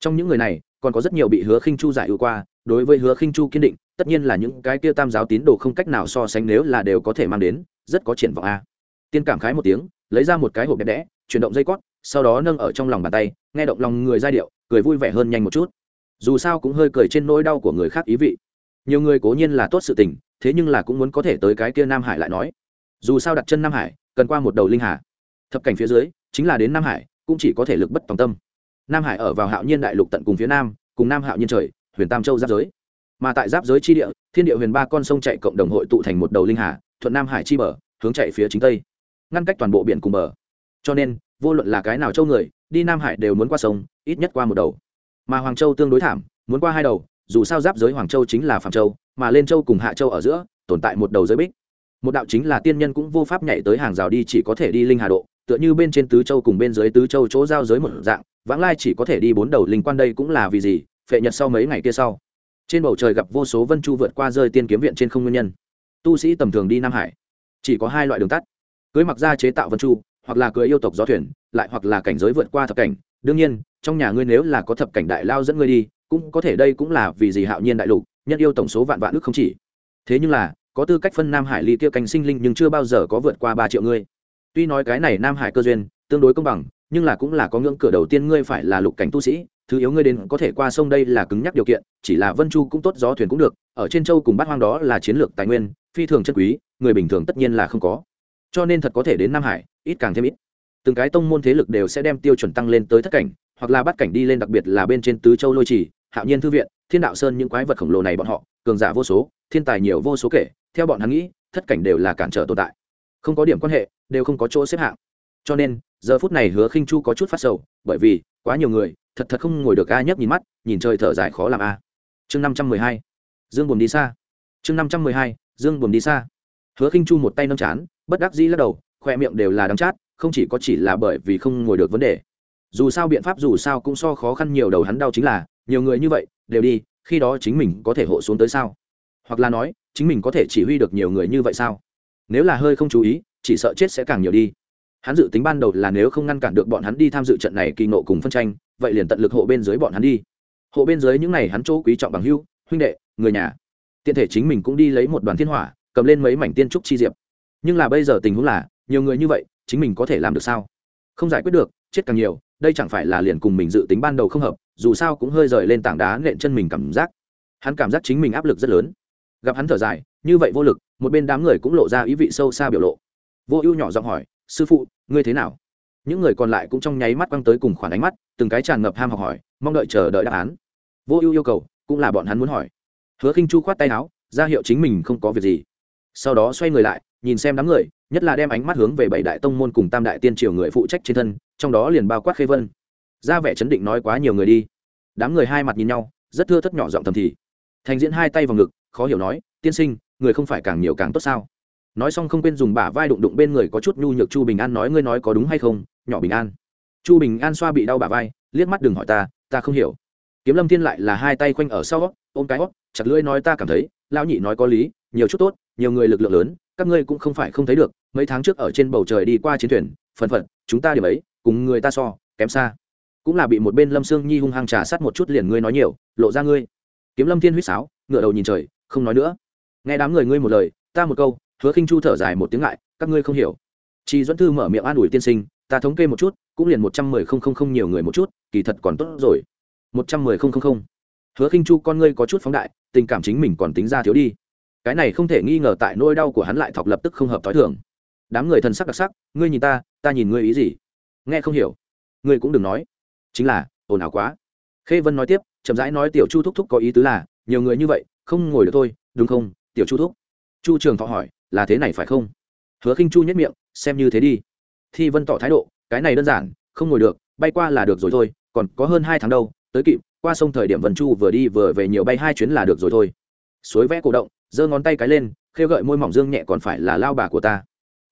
Trong những người này, còn có rất nhiều bị hứa khinh chu giải ưu qua đối với hứa khinh chu kiên định, tất nhiên là những cái kia tam giáo tín đồ không cách nào so sánh nếu là đều có thể mang đến, rất có triển vọng a. Tiên cảm khái một tiếng, lấy ra một cái hộp đẹp đẽ, chuyển động dây cót, sau đó nâng ở trong lòng bàn tay, nghe động lòng người giai điệu, cười vui vẻ hơn nhanh một chút. Dù sao cũng hơi cười trên nỗi đau của người khác ý vị. Nhiều người cố nhiên là tốt sự tình, thế nhưng là cũng muốn có thể tới cái kia nam hải lại nói. Dù sao đặt chân nam hải, cần qua một đầu linh hà. Thập cảnh phía dưới, chính là đến nam hải, cũng chỉ có thể lực bất tòng tâm. Nam hải ở vào hạo nhiên đại lục tận cùng phía nam, cùng nam hạo nhiên trời huyền tam châu giáp giới. Mà tại giáp giới chi địa, thiên địa huyền ba con sông chạy cộng đồng hội tụ thành một đầu linh hà, thuận nam hải chi bờ, hướng chạy phía chính tây. Ngăn cách toàn bộ biển cùng bờ. Cho nên, vô luận là cái nào châu người, đi nam hải đều muốn qua sông, ít nhất qua một đầu. Mà hoàng châu tương đối thảm, muốn qua hai đầu, dù sao giáp giới hoàng châu chính là phạm châu, mà lên châu cùng hạ châu ở giữa, tồn tại một đầu giới bích. Một đạo chính là tiên nhân cũng vô pháp nhảy tới hàng rào đi chỉ có thể đi linh hà độ, tựa như bên trên tứ châu cùng bên dưới tứ châu chỗ giao giới một dạng, vãng lai chỉ có thể đi bốn đầu linh quan đây cũng là vì gì? Phệ nhật sau mấy ngày kia sau. Trên bầu trời gặp vô số vân chu vượt qua rơi tiên kiếm viện trên không nguyên nhân. Tu sĩ tầm thường đi nam hải. Chỉ có hai loại đường tắt. Cưới mặc ra chế tạo vân chu, hoặc là cưới yêu tộc gió thuyền, lại hoặc là cảnh giới vượt qua thập cảnh. Đương nhiên, trong nhà ngươi nếu là có thập cảnh đại lao dẫn ngươi đi, cũng có thể đây cũng là vì gì hạo nhiên đại lục, nhân yêu tổng số vạn vạn ước không chỉ. Thế nhưng là, có tư cách phân nam hải ly kia canh sinh linh nhưng chưa bao giờ có vượt qua ba triệu ngươi. Tuy nói cái này nam hải cơ duyên tương đối công bằng nhưng là cũng là có ngưỡng cửa đầu tiên ngươi phải là lục cảnh tu sĩ, thứ yếu ngươi đến có thể qua sông đây là cứng nhắc điều kiện, chỉ là vân chu cũng tốt, gió thuyền cũng được, ở trên châu cùng bát hoang đó là chiến lược tài nguyên, phi thường chất quý, người bình thường tất nhiên là không có. Cho nên thật có thể đến nam hải, ít càng thêm ít. Từng cái tông môn thế lực đều sẽ đem tiêu chuẩn tăng lên tới thất cảnh, hoặc là bắt cảnh đi lên, đặc biệt là bên trên tứ châu lôi trì, hạo nhiên thư viện, thiên đạo sơn những quái vật khổng lồ này bọn họ, cường giả vô số, thiên tài nhiều vô số kể, theo bọn hắn nghĩ, thất cảnh đều là cản trở tồn tại. Không có điểm quan hệ, đều không có chỗ xếp hạng cho nên, giờ phút này hứa khinh chu có chút phát sầu, bởi vì, quá nhiều người, thật thật không ngồi được a nhấp nhìn mắt, nhìn trời thở dài khó làm a. Chương năm trăm mười hai, dương buồn đi xa. Chương năm trăm mười hai, dương buồn đi xa. Hứa khinh chu một tay nâng chán, bất đắc dĩ lắc đầu, khoe miệng đều là đắng chát, không chỉ có chỉ là bởi vì không ngồi được vấn đề. Dù sao biện pháp dù sao cũng so khó khăn nhiều đầu hắn đau chính là, nhiều người như vậy, đều đi, khi đó chính mình có thể hộ xuống tới sao? Hoặc là nói, chính mình có thể chỉ huy được nhiều người như vậy sao? Nếu là hơi không chú ý, chỉ sợ chết sẽ càng nhiều đi hắn dự tính ban đầu là nếu không ngăn cản được bọn hắn đi tham dự trận này kỳ nộ cùng phân tranh, vậy liền tận lực hộ bên dưới bọn hắn đi. Hộ bên dưới những n à y hắn chỗ quý trọng bằng hưu huynh đệ, người nhà. Tiện thể chính mình cũng đi lấy một đoàn thiên hỏa, cầm lên mấy mảnh tiên trúc chi diệp. Nhưng là bây giờ tình huống là, nhiều người như vậy, chính mình có thể làm được sao? Không giải quyết được, chết càng nhiều, đây chẳng phải là liền cùng mình dự tính ban đầu không hợp, dù sao cũng hơi rời lên tảng đá nện chân mình cảm giác. Hắn cảm giác chính mình áp lực rất lớn. Gặp hắn thở dài, như vậy vô lực, một bên đám người cũng lộ ra ý vị sâu xa biểu lộ. Vô ưu nhỏ giọng hỏi sư phụ, ngươi thế nào? Những người còn lại cũng trong nháy mắt quăng tới cùng khoản ánh mắt, từng cái tràn ngập ham học hỏi, mong đợi chờ đợi đáp án. Vô ưu yêu cầu, cũng là bọn hắn muốn hỏi. Hứa khinh chu khoát tay áo, ra hiệu chính mình không có việc gì. Sau đó xoay người lại, nhìn xem đám người, nhất là đem ánh mắt hướng về bảy đại tông môn cùng tam đại tiên triều người phụ trách trên thân, trong đó liền bao quát khê vân. Ra vẻ chấn định nói quá nhiều người đi. Đám người hai mặt nhìn nhau, rất thưa thất nhỏ giọng thầm thì. Thành diễn hai tay vào ngực, khó hiểu nói, tiên sinh, người không phải càng nhiều càng tốt sao? Nói xong không quên dùng bả vai đụng đụng bên người có chút nhu nhược chu bình an nói, ngươi nói có đúng hay không, nhỏ bình an? Chu bình an xoa bị đau bả vai, liếc mắt đừng hỏi ta ta không hiểu. Kiếm lâm thiên lại là hai tay khoanh ở sau, ôm cái hót, chặt lưỡi nói, ta cảm thấy, lão nhị nói có lý, nhiều chút tốt, nhiều người lực lượng lớn, các ngươi cũng không phải không thấy được, mấy tháng trước ở trên bầu trời đi qua chiến thuyền, phần phận, chúng ta điểm ấy, cùng người ta so, kém xa. Cũng là bị một bên lâm sương nhi hung hăng trà sát một chút liền ngươi nói nhiều, lộ ra ngươi. Kiếm lâm thiên huýt sáo ngựa đầu nhìn trời, không nói nữa. Nghe đám người ngươi một lời, ta một câu hứa khinh chu thở dài một tiếng ngại, các ngươi không hiểu. Chị dẫn thư mở miệng an ủi tiên sinh, ta thống kê một chút, cũng liền một trăm mười không không không nhiều người một chút, kỳ thật còn tốt rồi. Một trăm mười không không không. Hứa khinh chu, con ngươi có chút phóng đại, tình cảm chính mình còn tính ra thiếu đi. Cái này không thể nghi ngờ tại nỗi đau của hắn lại thọc lập tức không hợp t h i thường. Đám người thần sắc đặc sắc, ngươi nhìn ta ta nhìn ngươi ý gì? Nghe không hiểu. Ngươi cũng đừng nói. Chính là, ồn ào quá. Khê vân nói tiếp, chậm rãi nói tiểu chu thúc thúc có ý tứ là, nhiều người như vậy, không ngồi được thôi, đúng không, tiểu chu thúc? Chu trường thọ hỏi là thế này phải không? Hứa khinh chu nhất miệng, xem như thế đi. Thi vân tỏ thái độ, cái này đơn giản, không ngồi được, bay qua là được rồi thôi, còn có hơn hai tháng đâu, tới kịp, qua sông thời điểm vân chu vừa đi vừa về nhiều bay hai chuyến là được rồi thôi. Suối vẽ cổ động, giơ ngón tay cái lên, khêu gợi môi mỏng dương nhẹ còn phải là lao bà của ta.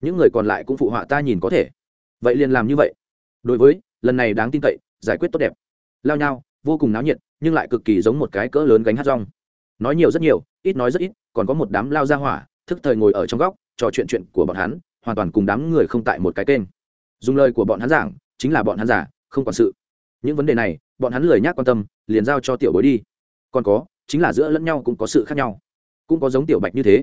Những người còn lại cũng phụ họa ta nhìn có thể. Vậy liền làm như vậy. Đối với, lần này đáng tin cậy, giải quyết tốt đẹp. Lao nhau vô cùng náo nhiệt, nhưng lại cực kỳ giống một cái cỡ lớn gánh hát rong. Nói nhiều rất nhiều, ít nói rất ít, còn có một đám lao ra hỏa thức thời ngồi ở trong góc, trò chuyện chuyện của bọn hắn, hoàn toàn cùng đám người không tại một cái kênh. Dùng lời của bọn hắn giảng, chính là bọn hắn giả, không quản sự. Những vấn đề này, bọn hắn lười nhác quan tâm, liền giao cho tiểu bối đi. Còn có, chính là giữa lẫn nhau cũng có sự khác nhau. Cũng có giống tiểu bạch như thế.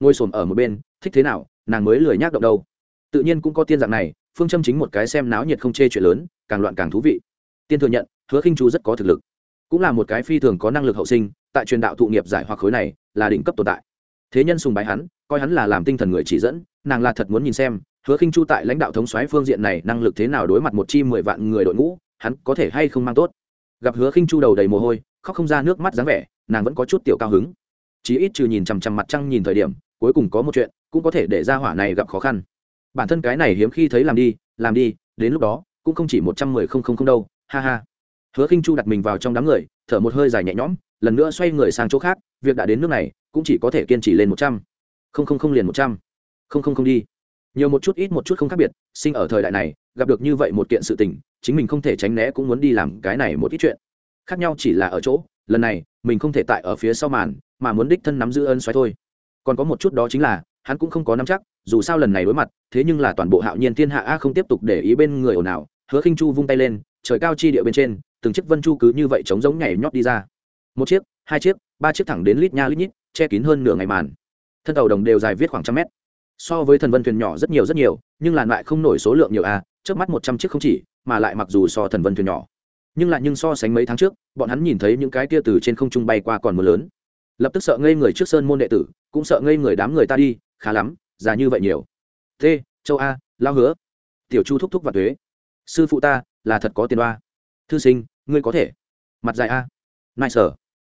Ngồi xổm ở một bên, thích thế nào, nàng mới lười nhác động đâu. Tự nhiên cũng có tiên dạng này, phương châm chính một cái xem náo nhiệt không chê chuyện lớn, càng loạn càng thú vị. Tiên thừa nhận, hứa khinh chu rất có thực lực. Cũng là một cái phi thường có năng lực hậu sinh, tại truyền đạo thụ nghiệp giải hoặc khối này, là đỉnh cấp tồn tại thế nhân sùng bái hắn, coi hắn là làm tinh thần người chỉ dẫn, nàng là thật muốn nhìn xem, hứa khinh chu tại lãnh đạo thống soái phương diện này năng lực thế nào đối mặt một chi mười vạn người đội ngũ, hắn có thể hay không mang tốt. Gặp hứa khinh chu đầu đầy mồ hôi, khóc không ra nước mắt dáng vẻ, nàng vẫn có chút tiểu cao hứng. Chí ít trừ nhìn chằm chằm mặt trăng nhìn thời điểm, cuối cùng có một chuyện, cũng có thể để ra hỏa này gặp khó khăn. Bản thân cái này hiếm khi thấy làm đi làm đi, đến lúc đó, cũng không chỉ một trăm mười không không không đâu, ha ha. Hứa khinh chu đặt mình vào trong đám người, thở một hơi dài nhẹ nhõm, lần nữa xoay người sang chỗ khác, việc đã đến nước này cũng chỉ có thể kiên trì lên một trăm. Không không không liền một trăm. Không không không đi. Nhiều một chút ít một chút không khác biệt, sinh ở thời đại này, gặp được như vậy một kiện sự tình, chính mình không thể tránh né cũng muốn đi làm cái này một ít chuyện. Khác nhau chỉ là ở chỗ, lần này, mình không thể tại ở phía sau màn, mà muốn đích thân nắm giữ ân xoáy thôi. Còn có một chút đó chính là, hắn cũng không có nắm chắc, dù sao lần này đối mặt, thế nhưng là toàn bộ hạo nhiên thiên hạ a không tiếp tục để ý bên người ồn ào, hứa khinh chu vung tay lên, trời cao chi địa bên trên, từng chiếc vân chu cứ như vậy trống giống nhảy nhót đi ra. Một chiếc, hai chiếc, ba chiếc thẳng đến lít nha lít nhít che kín hơn nửa ngày màn. Thân tàu đồng đều dài viết khoảng trăm mét. So với thần vân thuyền nhỏ rất nhiều rất nhiều, nhưng làn lại không nổi số lượng nhiều a trước mắt một trăm chiếc không chỉ, mà lại mặc dù so thần vân thuyền nhỏ. Nhưng lại nhưng so sánh mấy tháng trước, bọn hắn nhìn thấy những cái tia từ trên không trung bay qua còn mưa lớn. Lập tức sợ ngây người trước sơn môn đệ tử, cũng sợ ngây người đám người ta đi, khá lắm, già như vậy nhiều. T châu a lao hứa. Tiểu chu thúc thúc và thuế sư phụ ta, là thật có tiền đoa. Thư sinh, ngươi có thể. Mặt dài a. Nai sở.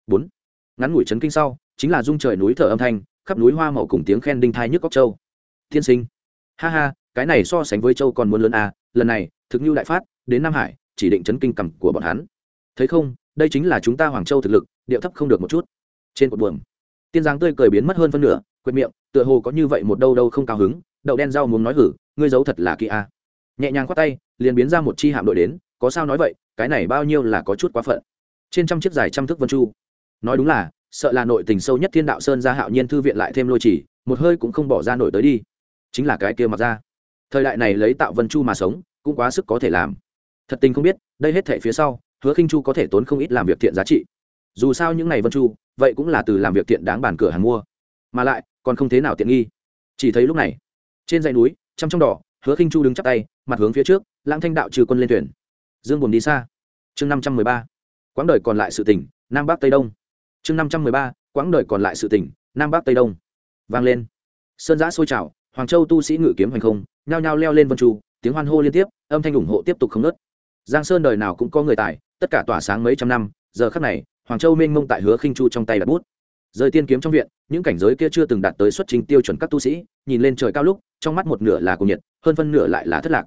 Bốn. Ngắn ngủi trấn kinh sau chính là dung trời núi thở âm thanh, khắp núi hoa màu cùng tiếng khen đinh thai nhức góc châu. Tiên sinh. Ha ha, cái này so sánh với châu còn muốn lớn à lần này, thực như đại phát, đến nam hải, chỉ định chấn kinh cầm của bọn hắn. Thấy không, đây chính là chúng ta hoàng châu thực lực, điệu thấp không được một chút. Trên cột buồm, tiên giang tươi cười biến mất hơn phân nửa, quệt miệng, tựa hồ có như vậy một đâu đâu không cao hứng, đậu đen rau muốn nói hử, ngươi giấu thật là kỳ a. Nhẹ nhàng khoát tay, liền biến ra một chi hạm đội đến, có sao nói vậy, cái này bao nhiêu là có chút quá phận. Trên trăm chiếc dài trăm thước vân chu. Nói đúng là sợ là nội tình sâu nhất thiên đạo sơn ra hạo nhiên thư viện lại thêm lôi chỉ, một hơi cũng không bỏ ra nổi tới đi. Chính là cái kia mặc ra. Thời đại này lấy tạo vân chu mà sống, cũng quá sức có thể làm. Thật tình không biết, đây hết thể phía sau, hứa khinh chu có thể tốn không ít làm việc thiện giá trị. Dù sao những ngày vân chu, vậy cũng là từ làm việc thiện đáng bàn cửa hàng mua. Mà lại, còn không thế nào tiện nghi. Chỉ thấy lúc này, trên dãy núi, chăm trong đỏ, hứa khinh chu đứng chắp tay, mặt hướng phía trước, lãng thanh đạo trừ quân lên thuyền. Dương buồn đi xa. Chương năm trăm mười ba. Quãng đời còn lại sự tỉnh nam bắc tây đông chương năm trăm mười ba, quãng đời còn lại sự tỉnh nam bắc tây đông. Vang lên. Sơn giã sôi trào, hoàng châu tu sĩ ngự kiếm hành không, nhao nhao leo lên vân chu tiếng hoan hô liên tiếp, âm thanh ủng hộ tiếp tục không nớt giang sơn đời nào cũng có người tài, tất cả tỏa sáng mấy trăm năm, giờ khắc này, hoàng châu mênh mông tại hứa khinh chu trong tay đặt bút. Rơi tiên kiếm trong viện, những cảnh giới kia chưa từng đạt tới xuất trình tiêu chuẩn các tu sĩ, nhìn lên trời cao lúc, trong mắt một nửa là cùng nhiệt, hơn phân nửa lại là thất lạc.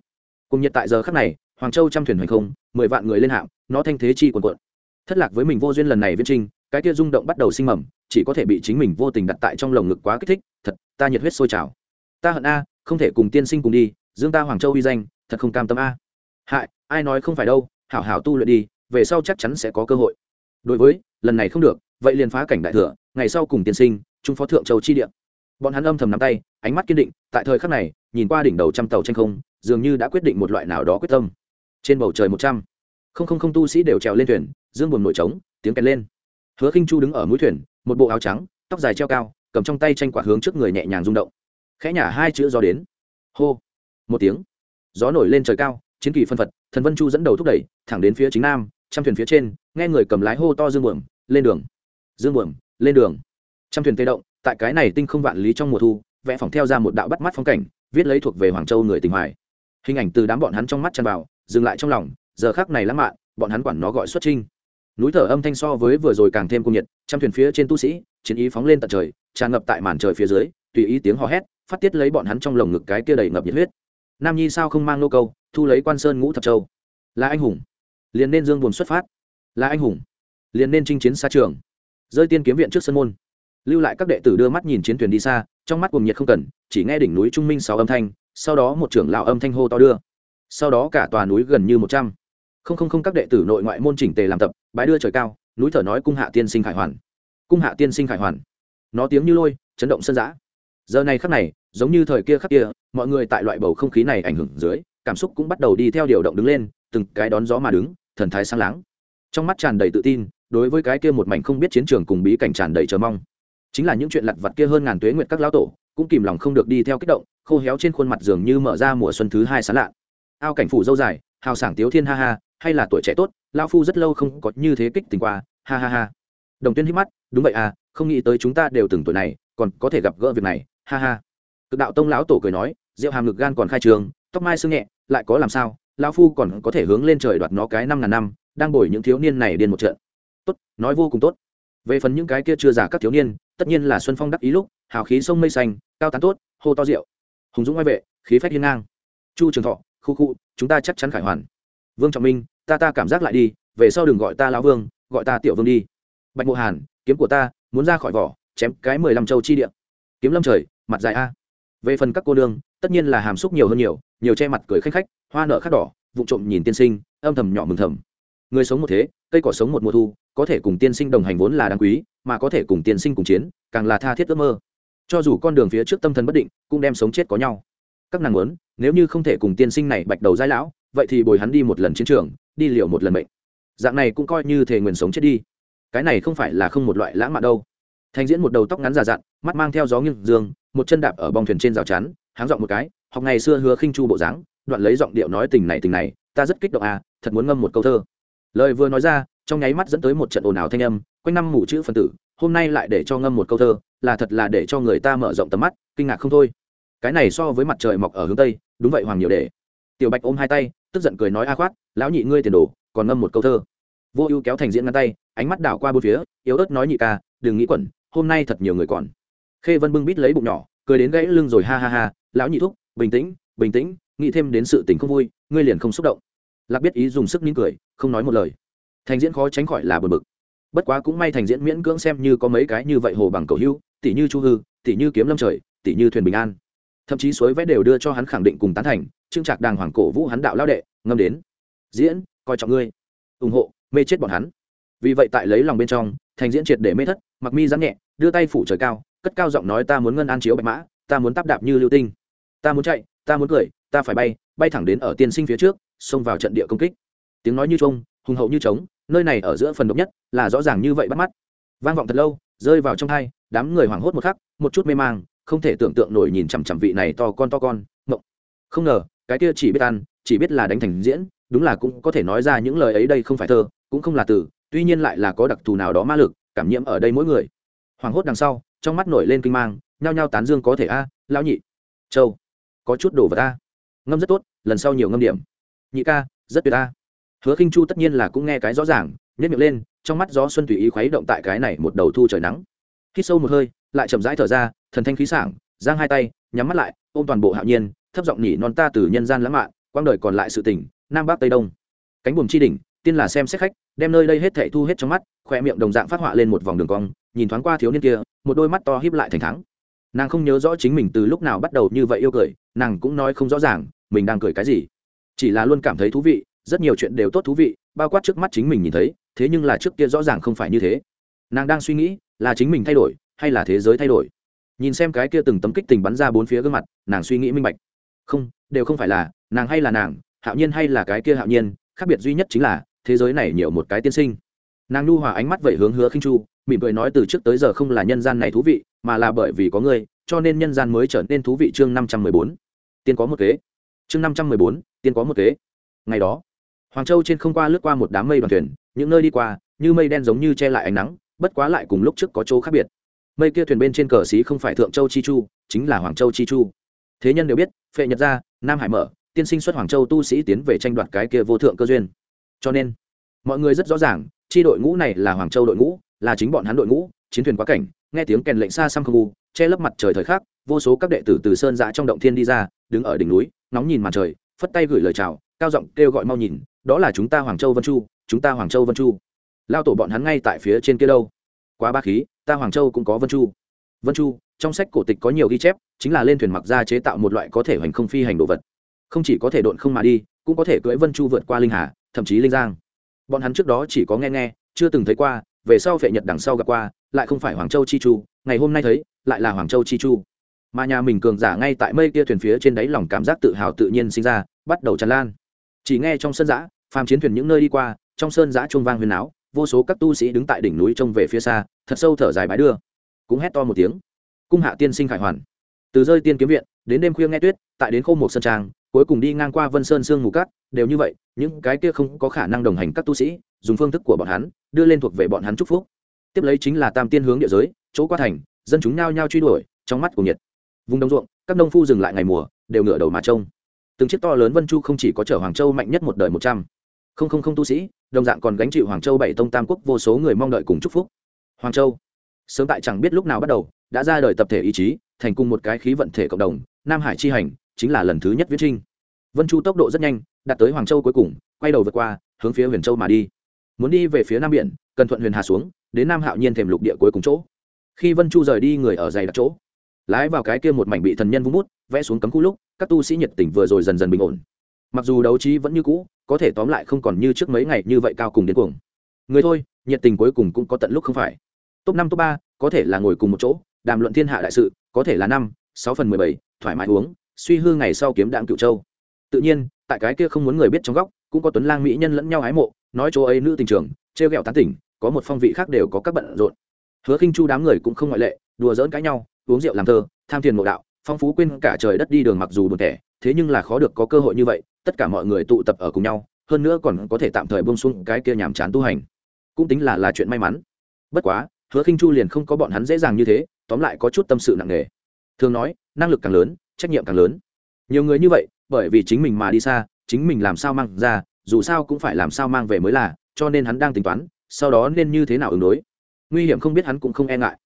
Cùng nhiệt tại giờ khắc này, hoàng châu trăm thuyền hành không, mười vạn người lên hạng nó thanh thế chi quần quận thất lạc với mình vô duyên lần này viết trinh cái kia rung động bắt đầu sinh mầm, chỉ có thể bị chính mình vô tình đặt tại trong lồng ngực quá kích thích, thật, ta nhiệt huyết sôi trào. Ta hận a, không thể cùng tiên sinh cùng đi, dương ta hoàng châu uy danh, thật không cam tâm a. Hại, ai nói không phải đâu, hảo hảo tu luyện đi, về sau chắc chắn sẽ có cơ hội. Đối với, lần này không được, vậy liền phá cảnh đại thừa, ngày sau cùng tiên sinh, trung phó thượng châu chi địa. Bọn hắn âm thầm nắm tay, ánh mắt kiên định, tại thời khắc này, nhìn qua đỉnh đầu trăm tàu tranh không, dường như đã quyết định một loại nào đó quyết tâm. Trên bầu trời một trăm không không không tu sĩ đều trèo lên thuyền, dương buồn nổi trống, tiếng kèn lên hứa khinh chu đứng ở mũi thuyền, một bộ áo trắng, tóc dài treo cao, cầm trong tay tranh quả hướng trước người nhẹ nhàng rung động. Khẽ nhả hai chữ gió đến. Hô. Một tiếng. Gió nổi lên trời cao, chiến kỳ phân phật, thần vân chu dẫn đầu thúc đẩy, thẳng đến phía chính nam, trăm thuyền phía trên, nghe người cầm lái hô to dương buồm, lên đường. Dương buồm, lên đường. Trăm thuyền tê động, tại cái này tinh không vạn lý trong mùa thu, vẽ phỏng theo ra một đạo bắt mắt phong cảnh, viết lấy thuộc về hoàng châu người tình hoài. Hình ảnh từ đám bọn hắn trong mắt tràn vào, dừng lại trong lòng, giờ khác này lãng mạn, bọn hắn quản nó gọi xuất trinh núi thở âm thanh so với vừa rồi càng thêm cung nhiệt, trăm thuyền phía trên tu sĩ, chiến ý phóng lên tận trời, tràn ngập tại màn trời phía dưới, tùy ý tiếng hò hét, phát tiết lấy bọn hắn trong lồng ngực cái kia đầy ngập nhiệt huyết. Nam nhi sao không mang nô câu, thu lấy quan sơn ngũ thập châu. Là anh hùng. Liền nên dương buồn xuất phát. Là anh hùng. Liền nên chinh chiến xa trường. Rơi tiên kiếm viện trước sân môn. Lưu lại các đệ tử đưa mắt nhìn chiến thuyền đi xa, trong mắt cuồng nhiệt không cần, chỉ nghe đỉnh núi trung minh sáu âm thanh, sau đó một trưởng lão âm thanh hô to đưa. Sau đó cả tòa núi gần như một trăm không không không các đệ tử nội ngoại môn chỉnh tề làm tập, bái đưa trời cao, núi thở nói cung hạ tiên sinh khải hoàn. Cung hạ tiên sinh khải hoàn. Nó tiếng như lôi, chấn động sân giã. Giờ này khắc này, giống như thời kia khắc kia, mọi người tại loại bầu không khí này ảnh hưởng dưới, cảm xúc cũng bắt đầu đi theo điều động đứng lên, từng cái đón gió mà đứng, thần thái sáng láng. Trong mắt tràn đầy tự tin, đối với cái kia một mảnh không biết chiến trường cùng bí cảnh tràn đầy chờ mong. Chính là những chuyện lặt vặt kia hơn ngàn tuế nguyện các lão tổ, cũng kìm lòng không được đi theo kích động, khô héo trên khuôn mặt dường như mở ra mùa xuân thứ hai sán lạ. Ao cảnh phủ dâu dài, hào sảng tiếu thiên ha ha hay là tuổi trẻ tốt lao phu rất lâu không có như thế kích tình qua, ha ha ha. Đồng tuyên hít mắt, đúng vậy à không nghĩ tới chúng ta đều từng tuổi này, còn có thể gặp gỡ việc này, ha ha. Cực đạo tông lão tổ cười nói, rượu hàm ngực gan còn khai trường, tóc mai sưng nhẹ, lại có làm sao, lão phu còn có thể hướng lên trời đoạt nó cái năm ngàn năm, đang bồi những thiếu niên này điên một trận. Tốt, nói vô cùng tốt. Về phần những cái kia chưa già các thiếu niên, tất nhiên là xuân phong đắc ý lúc, hào khí sông mây xanh, cao tán tốt, hô to rượu. Hùng dũng ngoại vệ, khí phách hiên ngang. Chu trường thọ, khu khu, chúng ta chắc chắn khải hoàn vương trọng minh, ta ta cảm giác lại đi, về sau đừng gọi ta lão vương, gọi ta tiểu vương đi. Bạch mộ hàn, kiếm của ta, muốn ra khỏi vỏ, chém cái mười lăm châu chi địa. Kiếm lâm trời, mặt dài a. Về phần các cô nương, tất nhiên là hàm xúc nhiều hơn nhiều nhiều che mặt cười khách khách, hoa nở khắc đỏ vụ trộm nhìn tiên sinh, âm thầm nhỏ mừng thầm. Người sống một thế, cây cỏ sống một mùa thu, có thể cùng tiên sinh đồng hành vốn là đáng quý, mà có thể cùng tiên sinh cùng chiến, càng là tha thiết ước mơ. Cho dù con đường phía trước tâm thần bất định, cũng đem sống chết có nhau. Các nàng muốn, nếu như không thể cùng tiên sinh này bạch đầu giai lão vậy thì bồi hắn đi một lần chiến trường, đi liều một lần bệnh dạng này cũng coi như thể nguyền sống chết đi. Cái này không phải là không một loại lãng mạn đâu. Thành diễn một đầu tóc ngắn già dặn, mắt mang theo gió nghiêng dương, một chân đạp ở bong thuyền trên rào chắn, háng giọng một cái, học ngày xưa hứa khinh chu bộ dáng, đoạn lấy giọng điệu nói tình này tình này, ta rất kích động à thật muốn ngâm một câu thơ. Lời vừa nói ra, trong nháy mắt dẫn tới một trận ồn ào thanh âm, quanh năm mủ chữ phân tử, hôm nay lại để cho ngâm một câu thơ, là thật là để cho người ta mở rộng tầm mắt, kinh ngạc không thôi. Cái này so với mặt trời mọc ở hướng tây, đúng vậy hoàng nhiều để tiểu bạch ôm hai tay tức giận cười nói a khoát, lão nhị ngươi tiền đồ, còn ngâm một câu thơ. Vô ưu kéo thành diễn ngăn tay, ánh mắt đảo qua bốn phía, yếu ớt nói nhị ca, đừng nghĩ quẩn, hôm nay thật nhiều người còn. Khê vân bưng bít lấy bụng nhỏ, cười đến gãy lưng rồi ha ha ha, lão nhị thúc, bình tĩnh bình tĩnh, nghĩ thêm đến sự tình không vui, ngươi liền không xúc động. Lạc biết ý dùng sức nín cười, không nói một lời. Thành diễn khó tránh khỏi là bờ bực. Bất quá cũng may thành diễn miễn cưỡng xem như có mấy cái như vậy hồ bằng cầu hưu tỷ như chu hư, tỷ như kiếm lâm trời, tỷ như thuyền bình an. Thậm chí suối vẽ đều đưa cho hắn khẳng định cùng tán thành trưng trạc đàng hoàng cổ vũ hắn đạo lao đệ, ngâm đến. Diễn, coi trọng ngươi. Ủng hộ, mê chết bọn hắn. Vì vậy tại lấy lòng bên trong, thành diễn triệt để mê thất, mặc mi rắn nhẹ, đưa tay phủ trời cao, cất cao giọng nói ta muốn ngân an chiếu bạch mã, ta muốn tắp đạp như lưu tinh. Ta muốn chạy, ta muốn cười, ta phải bay bay thẳng đến ở tiên sinh phía trước, xông vào trận địa công kích. Tiếng nói như trông hùng hậu như trống, nơi này ở giữa phần độc nhất, là rõ ràng như vậy bắt mắt. Vang vọng thật lâu, rơi vào trong hai, đám người hoảng hốt một khắc, một chút mê mang, không thể tưởng tượng nổi nhìn chằm chằm vị này to con to con, mộng. Không ngờ cái kia chỉ biết ăn, chỉ biết là đánh thành diễn, đúng là cũng có thể nói ra những lời ấy đây không phải thơ, cũng không là từ, tuy nhiên lại là có đặc thù nào đó ma lực, cảm nhiễm ở đây mỗi người. Hoảng hốt đằng sau, trong mắt nổi lên kinh mang, nhao nhao tán dương có thể a à, lão nhị. Châu, có chút đồ vật a. Ngâm rất tốt, lần sau nhiều ngâm điểm. Nhị ca, rất tuyệt a. Hứa khinh chu tất nhiên là cũng nghe cái rõ ràng nhét miệng lên, trong mắt gió xuân tùy ý khuấy động tại cái này một đầu thu trời nắng. Hít sâu một hơi, lại chậm rãi thở ra, thần thanh khí sảng, giang hai tay, nhắm mắt lại, ôm toàn bộ hạo nhiên thấp giọng nhỉ non ta từ nhân gian lãng mạn quang đời còn lại sự tỉnh nam bắc tây đông. Cánh buồm chi đỉnh, tiên là xem xét khách, đem nơi đây hết thảy thu hết trong mắt, khoe miệng đồng dạng phát họa lên một vòng đường cong, nhìn thoáng qua thiếu niên kia, một đôi mắt to híp lại thành thắng. Nàng không nhớ rõ chính mình từ lúc nào bắt đầu như vậy yêu cười, nàng cũng nói không rõ ràng, mình đang cười cái gì. Chỉ là luôn cảm thấy thú vị, rất nhiều chuyện đều tốt thú vị, bao quát trước mắt chính mình nhìn thấy, thế nhưng là trước kia rõ ràng không phải như thế. Nàng đang suy nghĩ, là chính mình thay đổi, hay là thế giới thay đổi. Nhìn xem cái kia từng tấm kích tình bắn ra bốn phía gương mặt, nàng suy nghĩ minh bạch không, đều không phải là nàng hay là nàng, hạo nhiên hay là cái kia hạo nhiên, khác biệt duy nhất chính là thế giới này nhiều một cái tiên sinh. Nàng nhu hòa ánh mắt vậy hướng hứa khinh chu, mỉm cười nói từ trước tới giờ không là nhân gian này thú vị, mà là bởi vì có ngươi, cho nên nhân gian mới trở nên thú vị chương năm trăm mười bốn. Tiên có một kế. Chương năm trăm mười bốn, tiên có một kế. Ngày đó, hoàng châu trên không qua lướt qua một đám mây đoàn thuyền, những nơi đi qua, như mây đen giống như che lại ánh nắng, bất quá lại cùng lúc trước có chỗ khác biệt. Mây kia thuyền bên trên cờ xí không phải thượng châu chi chu, chính là hoàng châu chi chu thế nhân đều biết, phệ nhật gia, nam hải mở, tiên sinh xuất hoàng châu tu sĩ tiến về tranh đoạt cái kia vô thượng cơ duyên. Cho nên, mọi người rất rõ ràng, chi đội ngũ này là hoàng châu đội ngũ, là chính bọn hắn đội ngũ, chiến thuyền quá cảnh, nghe tiếng kèn lệnh xa xăm không u, che lấp mặt trời thời khắc, vô số các đệ tử từ sơn giã trong động thiên đi ra, đứng ở đỉnh núi nóng nhìn màn trời, phất tay gửi lời chào, cao giọng kêu gọi mau nhìn, đó là chúng ta hoàng châu vân chu, chúng ta hoàng châu vân chu. Lao tổ bọn hắn ngay tại phía trên kia đâu. Quá ba khí, ta hoàng châu cũng có vân chu. Vân chu trong sách cổ tịch có nhiều ghi chép, chính là lên thuyền mặc ra chế tạo một loại có thể hoành không phi hành đồ vật. Không chỉ có thể độn không mà đi, cũng có thể cưỡi vân chu vượt qua linh hà, thậm chí linh giang. Bọn hắn trước đó chỉ có nghe nghe, chưa từng thấy qua, về sau phệ nhật đằng sau gặp qua, lại không phải hoàng châu chi chu, ngày hôm nay thấy, lại là hoàng châu chi chu. Mà nhà mình cường giả ngay tại mây kia thuyền phía trên đáy lòng cảm giác tự hào tự nhiên sinh ra, bắt đầu tràn lan. Chỉ nghe trong sân giã, phàm chiến thuyền những nơi đi qua, trong sơn giã chuông vang huyền áo, vô số các tu sĩ đứng tại đỉnh núi trông về phía xa, thật sâu thở dài bái đưa. Cũng hét to một tiếng cung hạ tiên sinh khải hoàn. Từ rơi tiên kiếm viện, đến đêm khuya nghe tuyết, tại đến khô một sân trang, cuối cùng đi ngang qua vân sơn sương mù cát, đều như vậy, những cái kia không có khả năng đồng hành các tu sĩ, dùng phương thức của bọn hắn, đưa lên thuộc về bọn hắn chúc phúc. Tiếp lấy chính là tam tiên hướng địa giới, chỗ qua thành, dân chúng nhao nhao truy đuổi, trong mắt của nhiệt. Vùng đồng ruộng, các nông phu dừng lại ngày mùa, đều ngửa đầu mà trông. Từng chiếc to lớn vân chu không chỉ có chở hoàng châu mạnh nhất một đời một trăm. Không không không tu sĩ, đồng dạng còn gánh chịu hoàng châu bảy tông tam quốc vô số người mong đợi cùng chúc phúc. Hoàng châu, sớm tại chẳng biết lúc nào bắt đầu đã ra đời tập thể ý chí, thành cùng một cái khí vận thể cộng đồng, nam hải chi hành chính là lần thứ nhất viết trinh. Vân chu tốc độ rất nhanh, đạt tới hoàng châu cuối cùng, quay đầu vượt qua, hướng phía huyền châu mà đi. Muốn đi về phía nam biển, cần thuận huyền hà xuống, đến nam hạo nhiên thềm lục địa cuối cùng chỗ. Khi vân chu rời đi, người ở dày đặc chỗ. Lái vào cái kia một mảnh bị thần nhân vung bút, vẽ xuống cấm khu lúc, các tu sĩ nhiệt tình vừa rồi dần dần bình ổn. Mặc dù đấu trí vẫn như cũ, có thể tóm lại không còn như trước mấy ngày như vậy cao cùng đến cuồng. Người thôi, nhiệt tình cuối cùng cũng có tận lúc không phải. Top năm, top ba, có thể là ngồi cùng một chỗ đàm luận thiên hạ đại sự, có thể là năm, sáu phần mười bảy, thoải mái uống, suy hư ngày sau kiếm đạm cựu châu. Tự nhiên, tại cái kia không muốn người biết trong góc, cũng có tuấn lang mỹ nhân lẫn nhau ái mộ, nói chỗ ấy nữ tình trường, trêu ghẹo tán tỉnh, có một phong vị khác đều có các bận rộn. Hứa khinh chu đám người cũng không ngoại lệ, đùa giỡn cãi nhau, uống rượu làm thơ, tham thiền mộ đạo, phong phú quên cả trời đất đi đường mặc dù buồn tẻ thế nhưng là khó được có cơ hội như vậy, tất cả mọi người tụ tập ở cùng nhau, hơn nữa còn có thể tạm thời buông xuống cái kia nhàm chán tu hành. Cũng tính là là chuyện may mắn. Bất quá, hứa khinh chu liền không có bọn hắn dễ dàng như thế tóm lại có chút tâm sự nặng nề. Thường nói, năng lực càng lớn, trách nhiệm càng lớn. Nhiều người như vậy, bởi vì chính mình mà đi xa, chính mình làm sao mang ra, dù sao cũng phải làm sao mang về mới là, cho nên hắn đang tính toán, sau đó nên như thế nào ứng đối. Nguy hiểm không biết hắn cũng không e ngại.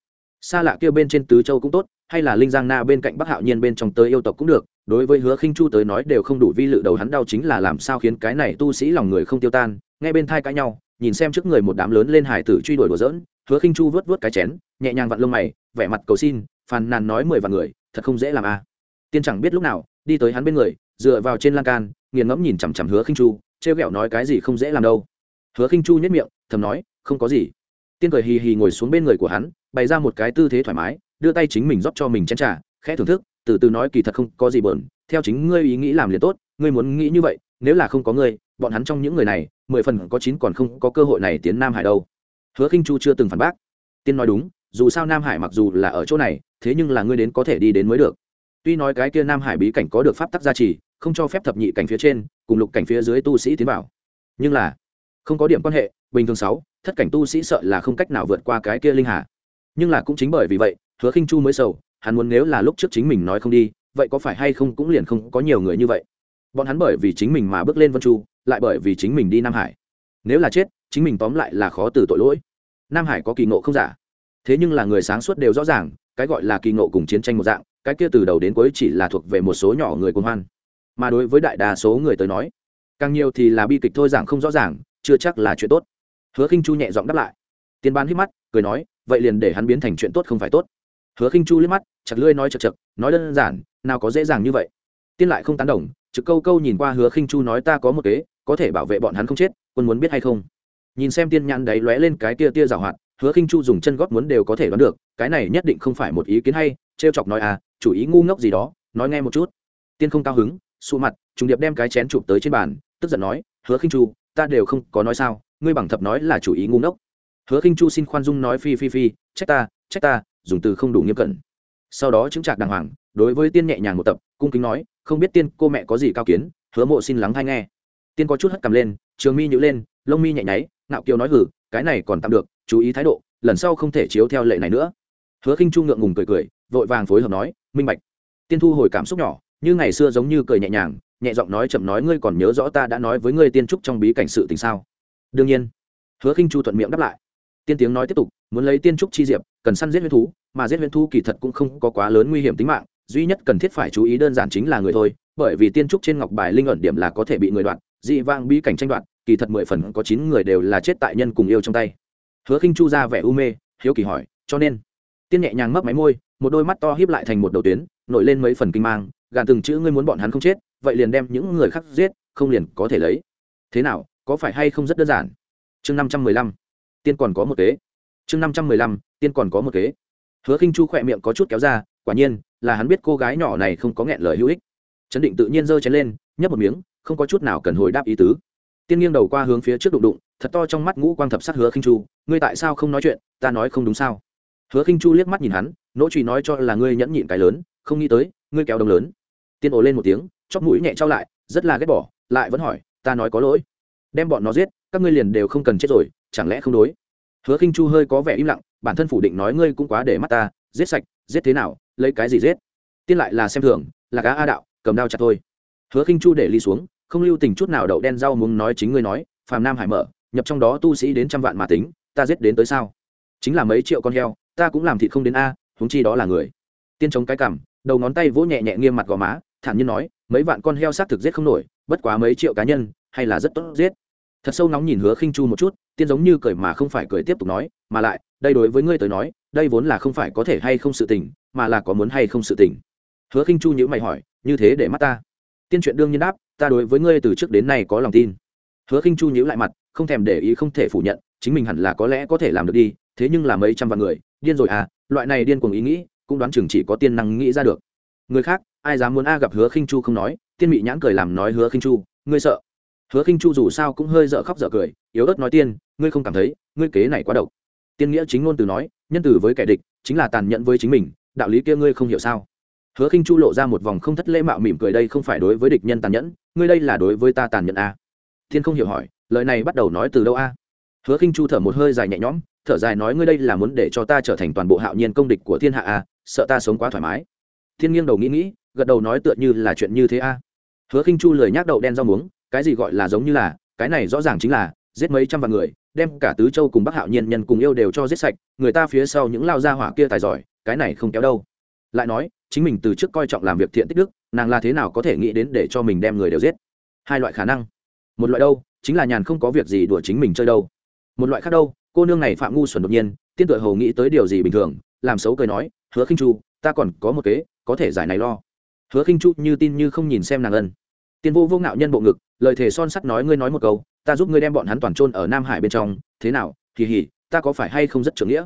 Xa lạ kia bên trên tứ châu cũng tốt, hay là linh giang na bên cạnh bắc hạo nhiên bên trong tới yêu tộc cũng được, đối với hứa khinh chu tới nói đều không đủ vi lự đầu hắn đau chính là làm sao khiến cái này tu sĩ lòng người không tiêu tan, nghe bên thai cãi nhau nhìn xem trước người một đám lớn lên hải tử truy đuổi đùa dỡn hứa khinh chu vớt vớt cái chén, nhẹ nhàng vặn lông mày, vẻ mặt cầu xin, phàn nàn nói mười vạn người, thật không dễ làm a à. tiên chẳng biết lúc nào, đi tới hắn bên người, dựa vào trên lan can, nghiền ngẫm nhìn chằm chằm hứa khinh chu, trêu ghẹo nói cái gì không dễ làm đâu hứa khinh chu nhất miệng, thầm nói, không có gì tiên cười hì hì ngồi xuống bên người của hắn, bày ra một cái tư thế thoải mái, đưa tay chính mình rót cho mình chén trà, khẽ thưởng thức, từ từ nói kỳ thật không có gì bờn theo chính ngươi ý nghĩ làm liền tốt, ngươi muốn nghĩ như vậy nếu là không có ngươi, bọn hắn trong những người này, mười phần có chín còn không có cơ hội này tiến nam hải đâu. Hứa khinh chu chưa từng phản bác. Tiên nói đúng, dù sao nam hải mặc dù là ở chỗ này, thế nhưng là ngươi đến có thể đi đến mới được. Tuy nói cái kia nam hải bí cảnh có được pháp tắc gia trì, không cho phép thập nhị cảnh phía trên, cùng lục cảnh phía dưới tu sĩ tiến vào. Nhưng là, không có điểm quan hệ, bình thường sáu, thất cảnh tu sĩ sợ là không cách nào vượt qua cái kia linh hà. Nhưng là cũng chính bởi vì vậy, hứa khinh chu mới sầu, hắn muốn nếu là lúc trước chính mình nói không đi, vậy có phải hay không cũng liền không có nhiều người như vậy bọn hắn bởi vì chính mình mà bước lên vân chu, lại bởi vì chính mình đi nam hải. Nếu là chết, chính mình tóm lại là khó từ tội lỗi. Nam hải có kỳ ngộ không giả. Thế nhưng là người sáng suốt đều rõ ràng, cái gọi là kỳ ngộ cùng chiến tranh một dạng, cái kia từ đầu đến cuối chỉ là thuộc về một số nhỏ người cuồng hoan. Mà đối với đại đa số người tới nói, càng nhiều thì là bi kịch thôi giảng không rõ ràng, chưa chắc là chuyện tốt. Hứa khinh chu nhẹ giọng đáp lại. Tiên ban hít mắt, cười nói, vậy liền để hắn biến thành chuyện tốt không phải tốt. Hứa khinh chu liếc mắt, chặt lưỡi nói chật chật, nói đơn giản, nào có dễ dàng như vậy. Tiên lại không tán đồng trực câu câu nhìn qua hứa khinh chu nói ta có một kế, có thể bảo vệ bọn hắn không chết, quân muốn biết hay không? Nhìn xem tiên nhãn đấy lóe lên cái tia tia rào hoạt, hứa khinh chu dùng chân góp muốn đều có thể đoán được, cái này nhất định không phải một ý kiến hay, trêu chọc nói à chủ ý ngu ngốc gì đó, nói nghe một chút. Tiên không cao hứng, sụ mặt, trùng điệp đem cái chén chụp tới trên bàn, tức giận nói, hứa khinh chu, ta đều không có nói sao, ngươi bằng thập nói là chủ ý ngu ngốc. Hứa khinh chu xin khoan dung nói phi phi phi, trách ta trách ta, dùng từ không đủ nghiêm cẩn. Sau đó chứng trạc đàng hoàng, đối với tiên nhẹ nhàng một tập, cung kính nói không biết tiên cô mẹ có gì cao kiến, hứa mộ xin lắng hay nghe. Tiên có chút hất cầm lên, trường mi nhữ lên, lông mi nhạy nháy, ngạo kiều nói hử cái này còn tạm được, chú ý thái độ, lần sau không thể chiếu theo lệ này nữa. Hứa khinh chu ngượng ngùng cười cười, vội vàng phối hợp nói, minh bạch. Tiên thu hồi cảm xúc nhỏ, như ngày xưa giống như cười nhẹ nhàng, nhẹ giọng nói chậm nói ngươi còn nhớ rõ ta đã nói với ngươi tiên trúc trong bí cảnh sự tình sao? Đương nhiên. Hứa khinh chu thuận miệng đáp lại. Tiên tiếng nói tiếp tục, muốn lấy tiên trúc chi diệp, cần săn giết huyết thú, mà giết huyết thú kỳ thật cũng không có quá lớn nguy hiểm tính mạng duy nhất cần thiết phải chú ý đơn giản chính là người thôi, bởi vì tiên trúc trên ngọc bài linh ẩn điểm là có thể bị người đoạt, dị vang bí cảnh tranh đoạt, kỳ thật mười phần có chín người đều là chết tại nhân cùng yêu trong tay. Hứa khinh chu ra vẻ u mê, hiếu kỳ hỏi, cho nên? Tiên nhẹ nhàng mấp máy môi, một đôi mắt to híp lại thành một đầu tuyến, nổi lên mấy phần kinh mang, gàn từng chữ ngươi muốn bọn hắn không chết, vậy liền đem những người khác giết, không liền có thể lấy. Thế nào, có phải hay không rất đơn giản? Chương năm trăm mười lăm, tiên còn có một kế. Chương năm trăm mười lăm, tiên còn có một kế. Hứa khinh chu khỏe miệng có chút kéo ra quả nhiên, là hắn biết cô gái nhỏ này không có nghẹn lời hữu ích. Chấn định tự nhiên giơ chén lên, nhấp một miếng, không có chút nào cần hồi đáp ý tứ. Tiên nghiêng đầu qua hướng phía trước đụng đụng, thật to trong mắt ngũ quang thập sắc hứa khinh chu, ngươi tại sao không nói chuyện? Ta nói không đúng sao? Hứa khinh chu liếc mắt nhìn hắn, nỗ trùy nói cho là ngươi nhẫn nhịn cái lớn, không nghĩ tới, ngươi kéo đông lớn. Tiên ồ lên một tiếng, chóp mũi nhẹ trao lại, rất là ghét bỏ, lại vẫn hỏi, ta nói có lỗi. Đem bọn nó giết, các ngươi liền đều không cần chết rồi, chẳng lẽ không đối? Hứa khinh chu hơi có vẻ im lặng, bản thân phủ định nói ngươi cũng quá để mắt ta, giết sạch, giết thế nào lấy cái gì giết? Tiên lại là xem thường, là cá a đạo, cầm đao chặt thôi. Hứa khinh chu để ly xuống, không lưu tình chút nào đậu đen rau muốn nói chính ngươi nói, phàm nam hải mở, nhập trong đó tu sĩ đến trăm vạn mà tính, ta giết đến tới sao? Chính là mấy triệu con heo, ta cũng làm thịt không đến a, huống chi đó là người. Tiên chống cái cằm, đầu ngón tay vỗ nhẹ nhẹ nghiêm mặt gò má, thản nhiên nói, mấy vạn con heo xác thực giết không nổi, bất quá mấy triệu cá nhân, hay là rất tốt giết. Thật sâu nóng nhìn hứa khinh chu một chút, tiên giống như cười mà không phải cười tiếp tục nói, mà lại, đây đối với ngươi tới nói đây vốn là không phải có thể hay không sự tình, mà là có muốn hay không sự tình. Hứa khinh chu nhữ mày hỏi, như thế để mắt ta? Tiên chuyện đương nhiên đáp, ta đối với ngươi từ trước đến nay có lòng tin. Hứa khinh chu nhữ lại mặt, không thèm để ý, không thể phủ nhận, chính mình hẳn là có lẽ có thể làm được đi, thế nhưng là mấy trăm vạn người, điên rồi à loại này điên cuồng ý nghĩ, cũng đoán chừng chỉ có tiên năng nghĩ ra được. Người khác, ai dám muốn a gặp hứa khinh chu không nói, tiên mị nhãn cười làm nói hứa khinh chu, ngươi sợ? Hứa khinh chu dù sao cũng hơi dở khóc dở cười, yếu ớt nói tiên, ngươi không cảm thấy, ngươi kế này quá độc. Tiên nghĩa chính ngôn từ nói nhân từ với kẻ địch chính là tàn nhẫn với chính mình, đạo lý kia ngươi không hiểu sao? Hứa khinh chu lộ ra một vòng không thất lễ mạo mỉm cười, đây không phải đối với địch nhân tàn nhẫn, ngươi đây là đối với ta tàn nhẫn a à? thiên không hiểu hỏi, lời này bắt đầu nói từ đâu a? Hứa khinh chu thở một hơi dài nhẹ nhõm, thở dài nói ngươi đây là muốn để cho ta trở thành toàn bộ hạo nhiên công địch của thiên hạ a sợ ta sống quá thoải mái. Thiên nghiêng đầu nghĩ nghĩ, gật đầu nói tựa như là chuyện như thế a. Hứa khinh chu lời nhắc đậu đen rau muống, cái gì gọi là giống như là, cái này rõ ràng chính là giết mấy trăm vạn người đem cả tứ châu cùng bắc hạo nhiên nhân cùng yêu đều cho giết sạch, người ta phía sau những lao gia hỏa kia tài giỏi, cái này không kéo đâu. Lại nói, chính mình từ trước coi trọng làm việc thiện tích đức, nàng là thế nào có thể nghĩ đến để cho mình đem người đều giết? Hai loại khả năng. Một loại đâu, chính là nhàn không có việc gì đùa chính mình chơi đâu. Một loại khác đâu, cô nương này phạm ngu xuẩn đột nhiên, tiên tuổi hầu nghĩ tới điều gì bình thường, làm xấu cười nói, hứa khinh chu, ta còn có một kế, có thể giải này lo. Hứa khinh chu như tin như không nhìn xem nàng ân. Tiên vô vô ngạo nhân bộ ngực, lời thề son sắt nói ngươi nói một câu ta giúp ngươi đem bọn hắn toàn trôn ở nam hải bên trong, thế nào, kỳ hỉ, ta có phải hay không rất trưởng nghĩa?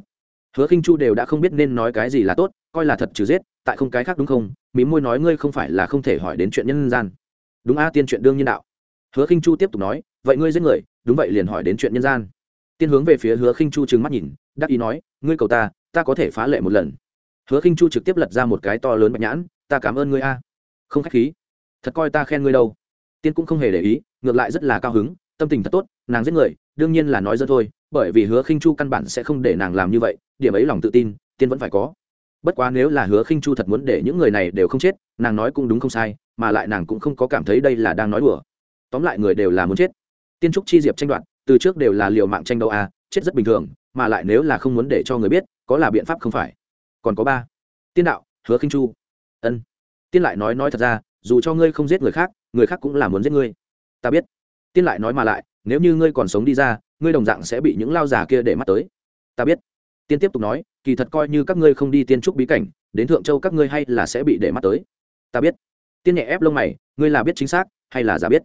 Hứa khinh chu đều đã không biết nên nói cái gì là tốt, coi là thật trừ giết, tại không cái khác đúng không? Mí môi nói ngươi không phải là không thể hỏi đến chuyện nhân gian. Đúng a, tiên chuyện đương nhiên đạo. Hứa khinh chu tiếp tục nói, vậy ngươi giết người, đúng vậy liền hỏi đến chuyện nhân gian. Tiên hướng về phía hứa khinh chu trừng mắt nhìn, đắc ý nói, ngươi cầu ta ta có thể phá lệ một lần. Hứa khinh chu trực tiếp lật ra một cái to lớn bạch nhãn, ta cảm ơn ngươi a. Không khách khí. Thật coi ta khen ngươi đâu. Tiên cũng không hề để ý, ngược lại rất là cao hứng tâm tình thật tốt, nàng giết người, đương nhiên là nói dân thôi, bởi vì hứa khinh chu căn bản sẽ không để nàng làm như vậy, điểm ấy lòng tự tin tiên vẫn phải có. Bất quá nếu là hứa khinh chu thật muốn để những người này đều không chết, nàng nói cũng đúng không sai, mà lại nàng cũng không có cảm thấy đây là đang nói đùa. Tóm lại người đều là muốn chết. Tiên trúc chi diệp tranh đoạt, từ trước đều là liều mạng tranh đấu à chết rất bình thường, mà lại nếu là không muốn để cho người biết, có là biện pháp không phải. Còn có ba. Tiên đạo, hứa khinh chu. Ân. Tiên lại nói nói thật ra, dù cho ngươi không giết người khác người khác cũng là muốn giết ngươi. Ta biết tiên lại nói mà lại, nếu như ngươi còn sống đi ra, ngươi đồng dạng sẽ bị những lao giả kia để mắt tới. Ta biết. Tiên tiếp tục nói, kỳ thật coi như các ngươi không đi tiên trúc bí cảnh, đến thượng châu các ngươi hay là sẽ bị để mắt tới. Ta biết. Tiên nhẹ ép lông mày, ngươi là biết chính xác, hay là giả biết?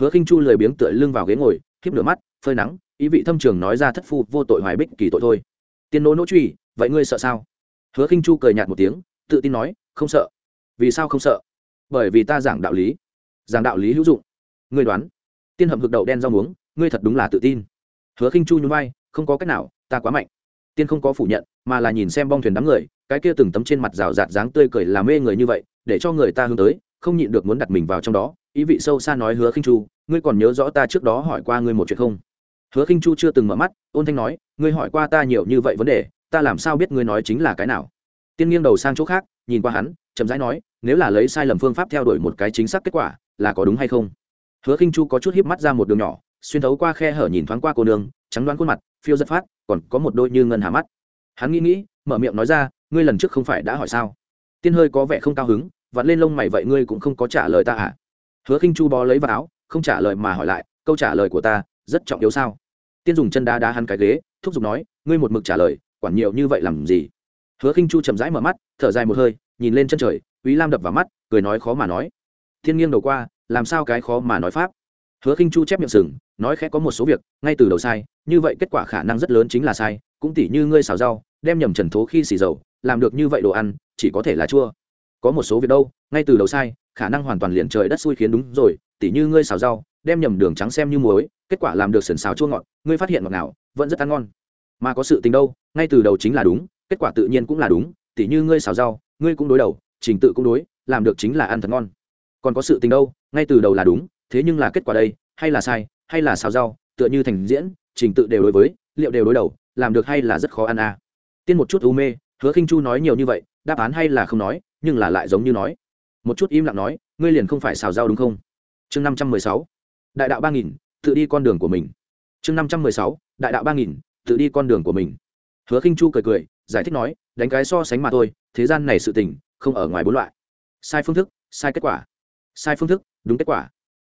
Hứa khinh chu lười biếng tựa lưng vào ghế ngồi khiếp lửa mắt, phơi nắng, ý vị thâm trường nói ra thất phu vô tội hoài bích kỳ tội thôi. Tiên nỗ nỗ truy, vậy ngươi sợ sao? Hứa khinh chu cười nhạt một tiếng, tự tin nói, không sợ. Vì sao không sợ? Bởi vì ta giảng đạo lý. Giảng đạo lý hữu dụng. Ngươi đoán tiên hầm hực đậu đen rau muống, ngươi thật đúng là tự tin. Hứa khinh chu nhún vai, không có cách nào, ta quá mạnh. Tiên không có phủ nhận, mà là nhìn xem bong thuyền đám người, cái kia từng tấm trên mặt rào rạt dáng tươi cười làm mê người như vậy, để cho người ta hướng tới, không nhịn được muốn đặt mình vào trong đó. Ý vị sâu xa nói hứa khinh chu, ngươi còn nhớ rõ ta trước đó hỏi qua ngươi một chuyện không? Hứa khinh chu chưa từng mở mắt, ôn thanh nói, ngươi hỏi qua ta nhiều như vậy vấn đề, ta làm sao biết ngươi nói chính là cái nào? Tiên nghiêng đầu sang chỗ khác, nhìn qua hắn, chậm rãi nói, nếu là lấy sai lầm phương pháp theo đuổi một cái chính xác kết quả, là có đúng hay không? Hứa khinh chu có chút híp mắt ra một đường nhỏ, xuyên thấu qua khe hở nhìn thoáng qua cô nương, trắng đoán khuôn mặt, phiêu rất phát, còn có một đôi như ngân hà mắt. Hắn nghĩ nghĩ, mở miệng nói ra, ngươi lần trước không phải đã hỏi sao? Tiên hơi có vẻ không cao hứng, vặn lên lông mày vậy ngươi cũng không có trả lời ta à? Hứa khinh chu bó lấy vào áo, không trả lời mà hỏi lại, câu trả lời của ta rất trọng yếu sao? Tiên dùng chân đá đá hắn cái ghế, thúc giục nói, ngươi một mực trả lời, quản nhiều như vậy làm gì? Hứa khinh chu chậm rãi mở mắt, thở dài một hơi, nhìn lên chân trời úy lam đập vào mắt, cười nói khó mà nói. Thiên nghiêng đầu qua làm sao cái khó mà nói pháp? Hứa khinh chu chép miệng sừng, nói khẽ có một số việc, ngay từ đầu sai, như vậy kết quả khả năng rất lớn chính là sai, cũng tỉ như ngươi xào rau, đem nhầm trần thố khi xì dầu, làm được như vậy đồ ăn, chỉ có thể là chua. Có một số việc đâu, ngay từ đầu sai, khả năng hoàn toàn liền trời đất xui khiến đúng rồi, tỉ như ngươi xào rau, đem nhầm đường trắng xem như muối, kết quả làm được sườn xào chua ngọt, ngươi phát hiện ngọt nào, vẫn rất ăn ngon. Mà có sự tình đâu, ngay từ đầu chính là đúng, kết quả tự nhiên cũng là đúng, tỉ như ngươi xào rau, ngươi cũng đối đầu, trình tự cũng đối, làm được chính là ăn thật ngon còn có sự tình đâu, ngay từ đầu là đúng, thế nhưng là kết quả đây, hay là sai, hay là xào rau, tựa như thành diễn, trình tự đều đối với, liệu đều đối đầu, làm được hay là rất khó ăn à. tiên một chút u mê, hứa khinh chu nói nhiều như vậy, đáp án hay là không nói, nhưng là lại giống như nói. Một chút im lặng nói, ngươi liền không phải xào rau đúng không? Chương năm trăm mười sáu. Đại đạo ba nghìn, tự đi con đường của mình. Chương năm trăm mười sáu. Đại đạo ba nghìn, tự đi con đường của mình. Hứa khinh chu cười cười, giải thích nói, đánh cái so sánh mà thôi, thế gian này sự tình, không ở ngoài bốn loại. Sai phương thức, sai kết quả sai phương thức, đúng kết quả.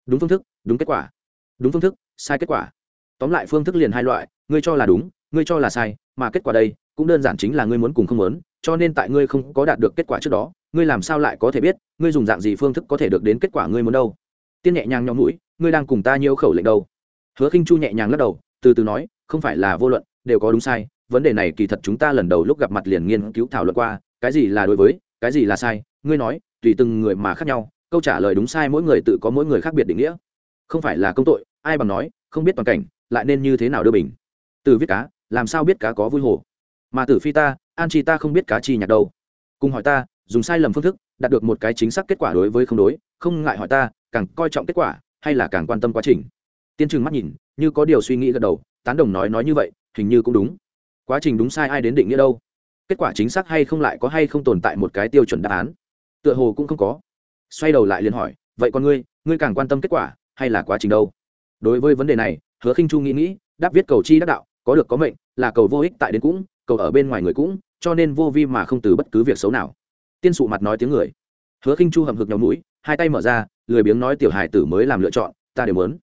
Đúng phương thức, đúng kết quả. Đúng phương thức, sai kết quả. Tóm lại phương thức liền hai loại, ngươi cho là đúng, ngươi cho là sai, mà kết quả đây cũng đơn giản chính là ngươi muốn cùng không muốn, cho nên tại ngươi không có đạt được kết quả trước đó, ngươi làm sao lại có thể biết, ngươi dùng dạng gì phương thức có thể được đến kết quả ngươi muốn đâu. Tiên nhẹ nhàng nhóm mũi, ngươi đang cùng ta nhiều khẩu lệnh đâu. Hứa khinh chu nhẹ nhàng lắc đầu, từ từ nói, không phải là vô luận, đều có đúng sai, vấn đề này kỳ thật chúng ta lần đầu lúc gặp mặt liền nghiên cứu thảo luận qua, cái gì là đối với, cái gì là sai, ngươi nói, tùy từng người mà khác nhau câu trả lời đúng sai mỗi người tự có mỗi người khác biệt định nghĩa. Không phải là công tội, ai bằng nói, không biết toàn cảnh, lại nên như thế nào đưa bình. Từ viết cá, làm sao biết cá có vui hồ? Mà tử phi ta, an chi ta không biết cá chi nhạc đâu. Cùng hỏi ta, dùng sai lầm phương thức, đạt được một cái chính xác kết quả đối với không đối, không ngại hỏi ta, càng coi trọng kết quả, hay là càng quan tâm quá trình? Tiên trừng mắt nhìn, như có điều suy nghĩ gật đầu, tán đồng nói nói như vậy, hình như cũng đúng. Quá trình đúng sai ai đến định nghĩa đâu? Kết quả chính xác hay không lại có hay không tồn tại một cái tiêu chuẩn đáp án? Tựa hồ cũng không có xoay đầu lại liền hỏi, vậy con ngươi ngươi càng quan tâm kết quả hay là quá trình đâu? Đối với vấn đề này, hứa khinh chu nghĩ nghĩ, đáp viết cầu chi đắc đạo, có được có mệnh, là cầu vô ích tại đến cũng, cầu ở bên ngoài người cũng, cho nên vô vi mà không từ bất cứ việc xấu nào. Tiên sụ mặt nói tiếng người. Hứa khinh chu hầm hực nhau mũi, hai tay mở ra, lười biếng nói, tiểu hài tử mới làm lựa chọn, ta đều muốn.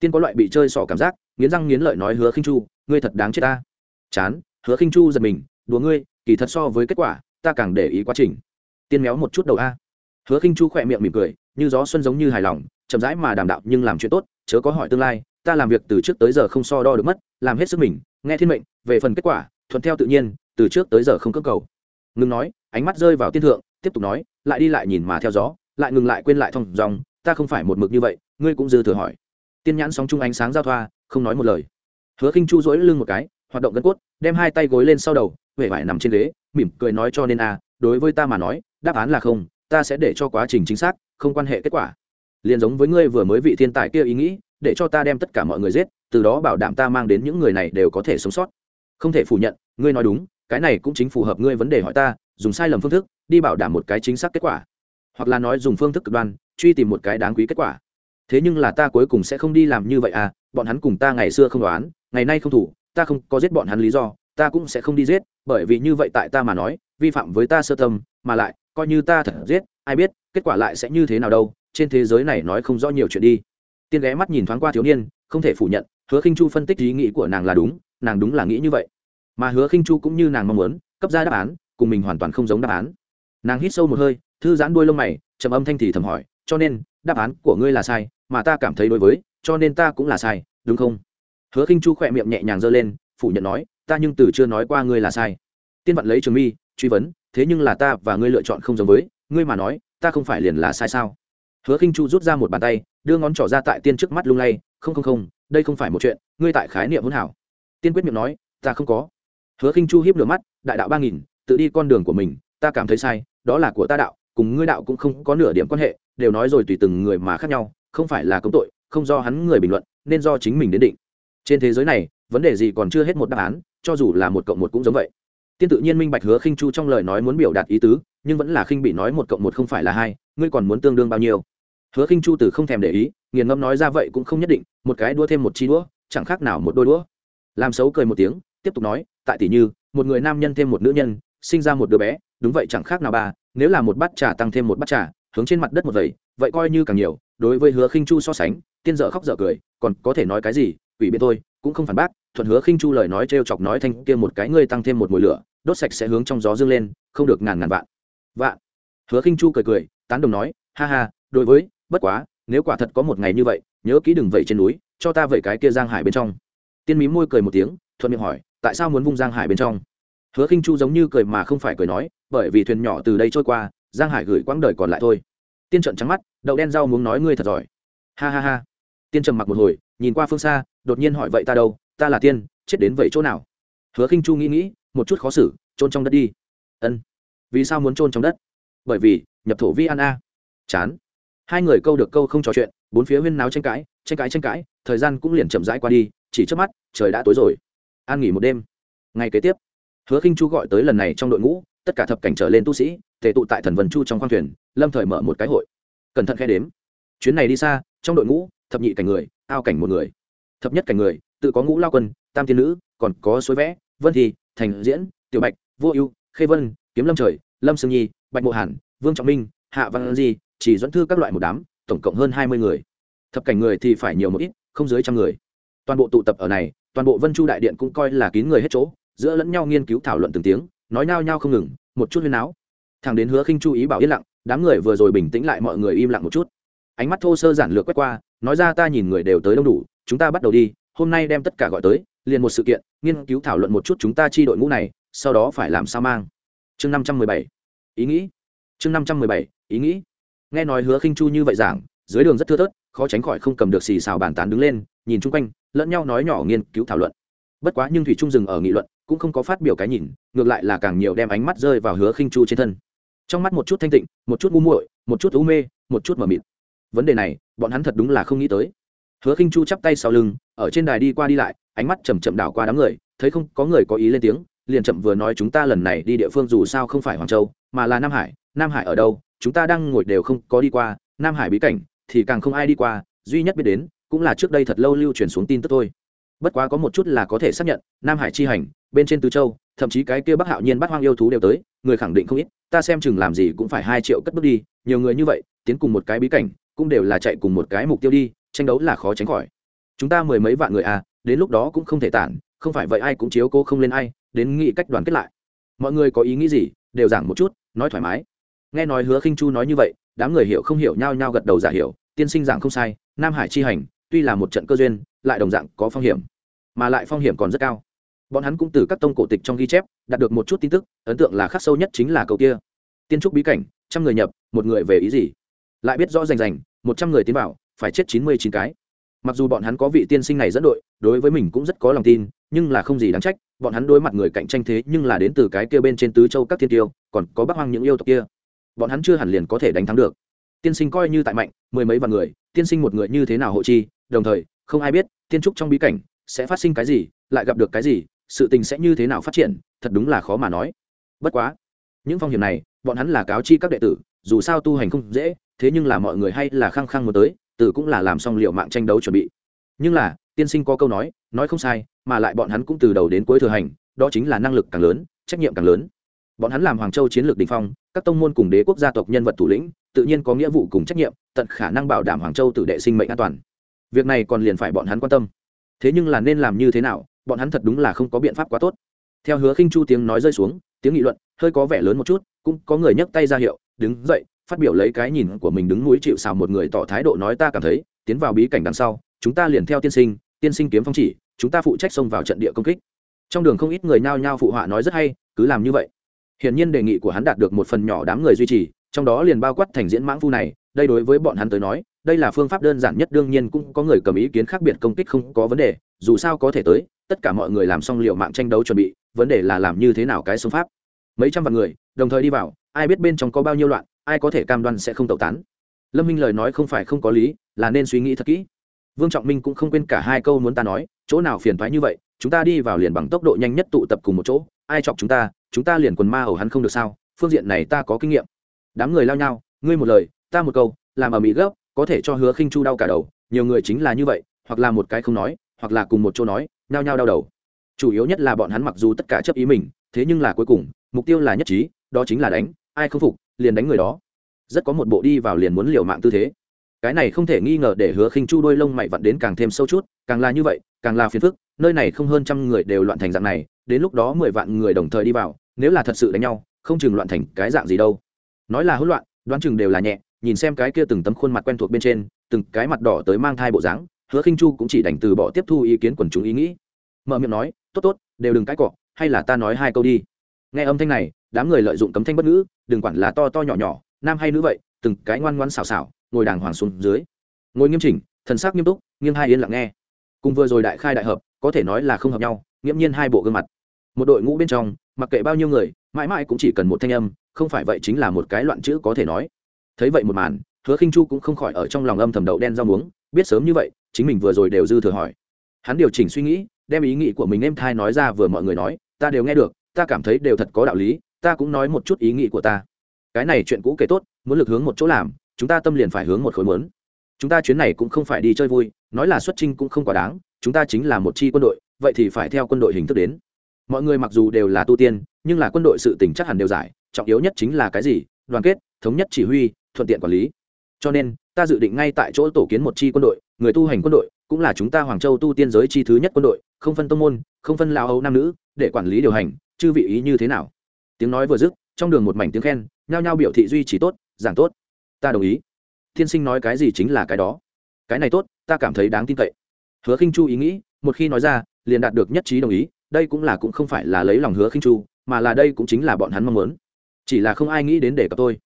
Tiên có loại bị chơi sỏ cảm giác, nghiến răng nghiến lợi nói, hứa khinh chu, ngươi thật đáng chết ta. Chán, hứa khinh chu giật mình, đùa ngươi, kỳ thật so với kết quả, ta càng để ý quá trình. Tiên méo một chút đầu a hứa khinh chu khỏe miệng mỉm cười như gió xuân giống như hài lòng chậm rãi mà đảm đạo nhưng làm chuyện tốt chớ có hỏi tương lai ta làm việc từ trước tới giờ không so đo được mất làm hết sức mình nghe thiên mệnh về phần kết quả thuận theo tự nhiên từ trước tới giờ không cưỡng cầu. Ngừng nói ánh mắt rơi vào tiên thượng tiếp tục nói lại đi lại nhìn mà theo gió lại ngừng lại quên lại thong dòng ta không phải một mực như vậy ngươi cũng dư thừa hỏi. Tiên nhãn sóng chung ánh sáng giao thoa không nói một lời. Hứa khinh chu dỗi lưng một cái hoạt động gân cốt đem hai tay gối lên sau đầu huệ vải nằm trên ghế mỉm cười nói cho nên a à, đối với ta mà nói đáp án là không ta sẽ để cho quá trình chính xác, không quan hệ kết quả. Liền giống với ngươi vừa mới vị thiên tài kia ý nghĩ, để cho ta đem tất cả mọi người giết, từ đó bảo đảm ta mang đến những người này đều có thể sống sót. Không thể phủ nhận, ngươi nói đúng, cái này cũng chính phù hợp ngươi vấn đề hỏi ta, dùng sai lầm phương thức, đi bảo đảm một cái chính xác kết quả. Hoặc là nói dùng phương thức cực đoan, truy tìm một cái đáng quý kết quả. Thế nhưng là ta cuối cùng sẽ không đi làm như vậy à bọn hắn cùng ta ngày xưa không đoán, ngày nay không thủ, ta không có giết bọn hắn lý do, ta cũng sẽ không đi giết, bởi vì như vậy tại ta mà nói, vi phạm với ta sơ tâm, mà lại coi như ta thật giết, ai biết, kết quả lại sẽ như thế nào đâu, trên thế giới này nói không rõ nhiều chuyện đi. Tiên ghé mắt nhìn thoáng qua thiếu niên, không thể phủ nhận, hứa khinh chu phân tích ý nghĩ của nàng là đúng, nàng đúng là nghĩ như vậy. Mà hứa khinh chu cũng như nàng mong muốn, cấp ra đáp án, cùng mình hoàn toàn không giống đáp án. Nàng hít sâu một hơi, thư giãn đuôi lông mày, trầm âm thanh thì thầm hỏi, cho nên, đáp án của ngươi là sai, mà ta cảm thấy đối với, cho nên ta cũng là sai, đúng không? Hứa khinh chu khỏe miệng nhẹ nhàng giơ lên, phủ nhận nói, ta nhưng từ chưa nói qua ngươi là sai. Tiên vận lấy trường mi, truy vấn thế nhưng là ta và ngươi lựa chọn không giống với, ngươi mà nói, ta không phải liền là sai sao? Hứa khinh chu rút ra một bàn tay, đưa ngón trỏ ra tại tiên trước mắt lung lay, không không không, đây không phải một chuyện, ngươi tại khái niệm hỗn hảo. Tiên quyết miệng nói, ta không có. Hứa khinh chu hiếp lửa mắt, đại đạo ba nghìn, tự đi con đường của mình, ta cảm thấy sai, đó là của ta đạo, cùng ngươi đạo cũng không có nửa điểm quan hệ, đều nói rồi tùy từng người mà khác nhau, không phải là công tội, không do hắn người bình luận, nên do chính mình đến định. Trên thế giới này, vấn đề gì còn chưa hết một đáp án, cho dù là một cộng một cũng giống vậy tiên tự nhiên minh bạch hứa khinh chu trong lời nói muốn biểu đạt ý tứ, nhưng vẫn là khinh bị nói một cộng một không phải là hai, ngươi còn muốn tương đương bao nhiêu? Hứa khinh chu từ không thèm để ý, nghiền ngẫm nói ra vậy cũng không nhất định, một cái đua thêm một chi đũa, chẳng khác nào một đôi đũa. Làm xấu cười một tiếng, tiếp tục nói, tại tỷ như, một người nam nhân thêm một nữ nhân, sinh ra một đứa bé, đúng vậy chẳng khác nào ba, nếu là một bát trà tăng thêm một bát trà, hướng trên mặt đất một vẩy vậy coi như càng nhiều, đối với hứa khinh chu so sánh, tiên dở khóc dở cười, còn có thể nói cái gì ủy biện thôi, cũng không phản bác, thuận hứa khinh chu lời nói trêu chọc nói thanh kia một cái, ngươi tăng thêm một mùi lửa đốt sạch sẽ hướng trong gió dương lên, không được ngàn ngàn vạn. Vạn. Hứa khinh chu cười cười, tán đồng nói, ha ha, đối với, bất quá, nếu quả thật có một ngày như vậy, nhớ kỹ đừng vậy trên núi, cho ta vậy cái kia giang hải bên trong. Tiên mí môi cười một tiếng, thuận miệng hỏi, tại sao muốn vung giang hải bên trong? Hứa khinh chu giống như cười mà không phải cười nói, bởi vì thuyền nhỏ từ đây trôi qua, giang hải gửi quãng đời còn lại thôi. Tiên trận trắng mắt, đậu đen rau muốn nói, ngươi thật giỏi. Ha ha ha. Tiên trầm mặc một hồi, nhìn qua phương xa, đột nhiên hỏi, vậy ta đâu? Ta là tiên, chết đến vậy chỗ nào? Hứa khinh chu nghĩ nghĩ một chút khó xử trôn trong đất đi. Ân. Vì sao muốn trôn trong đất? Bởi vì, nhập thổ vi an a. Chán. Hai người câu được câu không trò chuyện, bốn phía huyên náo tranh cãi tranh cãi tranh cãi, thời gian cũng liền chậm rãi qua đi, chỉ trước mắt, trời đã tối rồi. An nghỉ một đêm. Ngày kế tiếp, hứa khinh chu gọi tới lần này trong đội ngũ, tất cả thập cảnh trở lên tu sĩ, tề tụ tại thần vân chu trong khoang thuyền, lâm thời mở một cái hội. Cẩn thận khe đếm. Chuyến này đi xa, trong đội ngũ, thập nhị cảnh người, ao cảnh một người. Thập nhất cảnh người, tự có ngũ lao quân, tam tiên nữ, còn có suối vẽ vân thi, thành diễn, tiểu bạch, vô ưu, khê vân, kiếm lâm trời, lâm sương nhi, bạch mộ hàn, vương trọng minh, hạ văn di, chỉ dẫn thư các loại một đám, tổng cộng hơn hai mươi người. Thập cảnh người thì phải nhiều một ít, không dưới trăm người. Toàn bộ tụ tập ở này, toàn bộ vân chu đại điện cũng coi là kín người hết chỗ, giữa lẫn nhau nghiên cứu thảo luận từng tiếng, nói nao nhao không ngừng, một chút huyên áo thằng đến hứa khinh chú ý bảo yên lặng, đám người vừa rồi bình tĩnh lại mọi người im lặng một chút. Ánh mắt thô sơ giản lược quét qua, nói ra ta nhìn người đều tới đông đủ, chúng ta bắt đầu đi, hôm nay đem tất cả gọi tới liền một sự kiện, nghiên cứu thảo luận một chút chúng ta chi đội ngũ này, sau đó phải làm sao mang. Chương năm trăm mười bảy. Ý nghĩ. Chương năm trăm mười bảy, ý nghĩ. Nghe nói hứa khinh chu như vậy giảng, dưới đường rất thưa thớt, khó tránh khỏi không cầm được xì xào bàn tán đứng lên, nhìn chung quanh, lẫn nhau nói nhỏ nghiên cứu thảo luận. Bất quá nhưng thủy trung dừng ở nghị luận, cũng không có phát biểu cái nhìn, ngược lại là càng nhiều đem ánh mắt rơi vào hứa khinh chu trên thân. Trong mắt một chút thanh tịnh, một chút ngu muội, một chút u mê, một chút mờ mịt. Vấn đề này, bọn hắn thật đúng là không nghĩ tới. Hứa khinh chu chắp tay sau lưng, ở trên đài đi qua đi lại ánh mắt chầm chậm đảo qua đám người, thấy không, có người có ý lên tiếng, liền chậm vừa nói chúng ta lần này đi địa phương dù sao không phải hoàng châu, mà là nam hải nam hải ở đâu, chúng ta đang ngồi đều không có đi qua, nam hải bí cảnh, thì càng không ai đi qua, duy nhất biết đến, cũng là trước đây thật lâu lưu truyền xuống tin tức thôi. Bất quá có một chút là có thể xác nhận, nam hải chi hành, bên trên tứ châu, thậm chí cái kia bắc hạo nhiên bắt hoang yêu thú đều tới, người khẳng định không ít, ta xem chừng làm gì cũng phải hai triệu cất bước đi, nhiều người như vậy, tiến cùng một cái bí cảnh, cũng đều là chạy cùng một cái mục tiêu đi, tranh đấu là khó tránh khỏi. Chúng ta mười mấy vạn người à đến lúc đó cũng không thể tản, không phải vậy ai cũng chiếu cố không lên ai, đến nghĩ cách đoàn kết lại. Mọi người có ý nghĩ gì, đều giảng một chút, nói thoải mái. Nghe nói hứa khinh chu nói như vậy, đám người hiểu không hiểu nhau nhau gật đầu giả hiểu, tiên sinh giảng không sai, nam hải chi hành, tuy là một trận cơ duyên, lại đồng dạng có phong hiểm, mà lại phong hiểm còn rất cao. Bọn hắn cũng từ các tông cổ tịch trong ghi chép, đạt được một chút tin tức, ấn tượng là khắc sâu nhất chính là câu kia. Tiên trúc bí cảnh, trăm người nhập, một người về ý gì? Lại biết rõ rành rành, một trăm người tiến vào, phải chết chín mươi chín cái mặc dù bọn hắn có vị tiên sinh này dẫn đội, đối với mình cũng rất có lòng tin, nhưng là không gì đáng trách, bọn hắn đối mặt người cạnh tranh thế nhưng là đến từ cái kia bên trên tứ châu các thiên tiêu, còn có bắc hoang những yêu tộc kia. Bọn hắn chưa hẳn liền có thể đánh thắng được. Tiên sinh coi như tại mạnh, mười mấy vạn người, tiên sinh một người như thế nào hộ chi, đồng thời, không ai biết, tiên trúc trong bí cảnh sẽ phát sinh cái gì, lại gặp được cái gì, sự tình sẽ như thế nào phát triển, thật đúng là khó mà nói. Bất quá, những phong hiểm này, bọn hắn là cáo chi các đệ tử, dù sao tu hành không dễ, thế nhưng là mọi người hay là khăng khăng muốn tới từ cũng là làm xong liệu mạng tranh đấu chuẩn bị. Nhưng là, tiên sinh có câu nói nói không sai, mà lại bọn hắn cũng từ đầu đến cuối thừa hành, đó chính là năng lực càng lớn, trách nhiệm càng lớn. Bọn hắn làm hoàng châu chiến lược đình phong, các tông môn cùng đế quốc gia tộc nhân vật thủ lĩnh, tự nhiên có nghĩa vụ cùng trách nhiệm, tận khả năng bảo đảm hoàng châu tự đệ sinh mệnh an toàn. Việc này còn liền phải bọn hắn quan tâm. Thế nhưng là nên làm như thế nào, bọn hắn thật đúng là không có biện pháp quá tốt. Theo hứa khinh chu tiếng nói rơi xuống, tiếng nghị luận hơi có vẻ lớn một chút, cũng có người nhấc tay ra hiệu, đứng dậy phát biểu lấy cái nhìn của mình đứng núi chịu xào một người tỏ thái độ nói ta cảm thấy, tiến vào bí cảnh đằng sau, chúng ta liền theo tiên sinh tiên sinh kiếm phong chỉ, chúng ta phụ trách xông vào trận địa công kích. Trong đường không ít người nhao nhao phụ họa nói rất hay, cứ làm như vậy. Hiển nhiên đề nghị của hắn đạt được một phần nhỏ đám người duy trì, trong đó liền bao quát thành diễn mãng phu này, đây đối với bọn hắn tới nói, đây là phương pháp đơn giản nhất, đương nhiên cũng có người cầm ý kiến khác biệt công kích không có vấn đề, dù sao có thể tới, tất cả mọi người làm xong liệu mạng tranh đấu chuẩn bị, vấn đề là làm như thế nào cái phương pháp. Mấy trăm vạn người, đồng thời đi vào, ai biết bên trong có bao nhiêu loạn ai có thể cam đoan sẽ không tẩu tán? Lâm minh lời nói không phải không có lý, là nên suy nghĩ thật kỹ. Vương trọng minh cũng không quên cả hai câu muốn ta nói, chỗ nào phiền thoái như vậy, chúng ta đi vào liền bằng tốc độ nhanh nhất tụ tập cùng một chỗ, ai chọc chúng ta chúng ta liền quần ma ẩu hắn không được sao, phương diện này ta có kinh nghiệm. Đám người lao nhau, ngươi một lời, ta một câu, làm ở mỹ gấp, có thể cho hứa khinh chu đau cả đầu, nhiều người chính là như vậy, hoặc là một cái không nói, hoặc là cùng một chỗ nói, nhao nhao đau đầu. Chủ yếu nhất là bọn hắn mặc dù tất cả chấp ý mình, thế nhưng là cuối cùng, mục tiêu là nhất trí, đó chính là đánh, ai không phục liền đánh người đó. Rất có một bộ đi vào liền muốn liều mạng tư thế. Cái này không thể nghi ngờ để hứa khinh chu đôi lông mày vặn đến càng thêm sâu chút, càng là như vậy, càng là phiền phức, nơi này không hơn trăm người đều loạn thành dạng này, đến lúc đó mười vạn người đồng thời đi vào, nếu là thật sự đánh nhau, không chừng loạn thành cái dạng gì đâu. Nói là hỗn loạn, đoán chừng đều là nhẹ, nhìn xem cái kia từng tấm khuôn mặt quen thuộc bên trên, từng cái mặt đỏ tới mang thai bộ dáng, hứa khinh chu cũng chỉ đành từ bỏ tiếp thu ý kiến quần chúng ý nghĩ. Mở miệng nói, tốt tốt, đều đừng cãi cọ, hay là ta nói hai câu đi. Nghe âm thanh này đám người lợi dụng cấm thanh bất ngữ, đừng quản là to to nhỏ nhỏ, nam hay nữ vậy, từng cái ngoan ngoan xào xào ngồi đàng hoàng xuống dưới. Ngồi nghiêm chỉnh, thần sắc nghiêm túc, nghiêng hai yên lặng nghe. Cùng vừa rồi đại khai đại hợp, có thể nói là không hợp nhau, nghiễm nhiên hai bộ gương mặt. Một đội ngũ bên trong, mặc kệ bao nhiêu người, mãi mãi cũng chỉ cần một thanh âm, không phải vậy chính là một cái loạn chữ có thể nói. Thấy vậy một màn, hứa khinh chu cũng không khỏi ở trong lòng âm thầm đậu đen rau muống, biết sớm như vậy, chính mình vừa rồi đều dư thừa hỏi. Hắn điều chỉnh suy nghĩ, đem ý nghĩ của mình em thai nói ra vừa mọi người nói, ta đều nghe được, ta cảm thấy đều thật có đạo lý ta cũng nói một chút ý nghĩ của ta. Cái này chuyện cũ kể tốt, muốn lực hướng một chỗ làm, chúng ta tâm liền phải hướng một khối muốn. Chúng ta chuyến này cũng không phải đi chơi vui, nói là xuất trinh cũng không quá đáng, chúng ta chính là một chi quân đội, vậy thì phải theo quân đội hình thức đến. Mọi người mặc dù đều là tu tiên, nhưng là quân đội sự tình chắc hẳn đều giải, trọng yếu nhất chính là cái gì? Đoàn kết, thống nhất chỉ huy, thuận tiện quản lý. Cho nên, ta dự định ngay tại chỗ tổ kiến một chi quân đội, người tu hành quân đội, cũng là chúng ta hoàng châu tu tiên giới chi thứ nhất quân đội, không phân tông môn, không phân lao âu nam nữ, để quản lý điều hành, chư vị ý như thế nào? Tiếng nói vừa dứt, trong đường một mảnh tiếng khen, nhao nhao biểu thị duy trì tốt, giảng tốt. Ta đồng ý. Tiên sinh nói cái gì chính là cái đó. Cái này tốt, ta cảm thấy đáng tin cậy. Hứa khinh chu ý nghĩ, một khi nói ra, liền đạt được nhất trí đồng ý, đây cũng là cũng không phải là lấy lòng hứa khinh chu, mà là đây cũng chính là bọn hắn mong muốn. Chỉ là không ai nghĩ đến để cập tôi.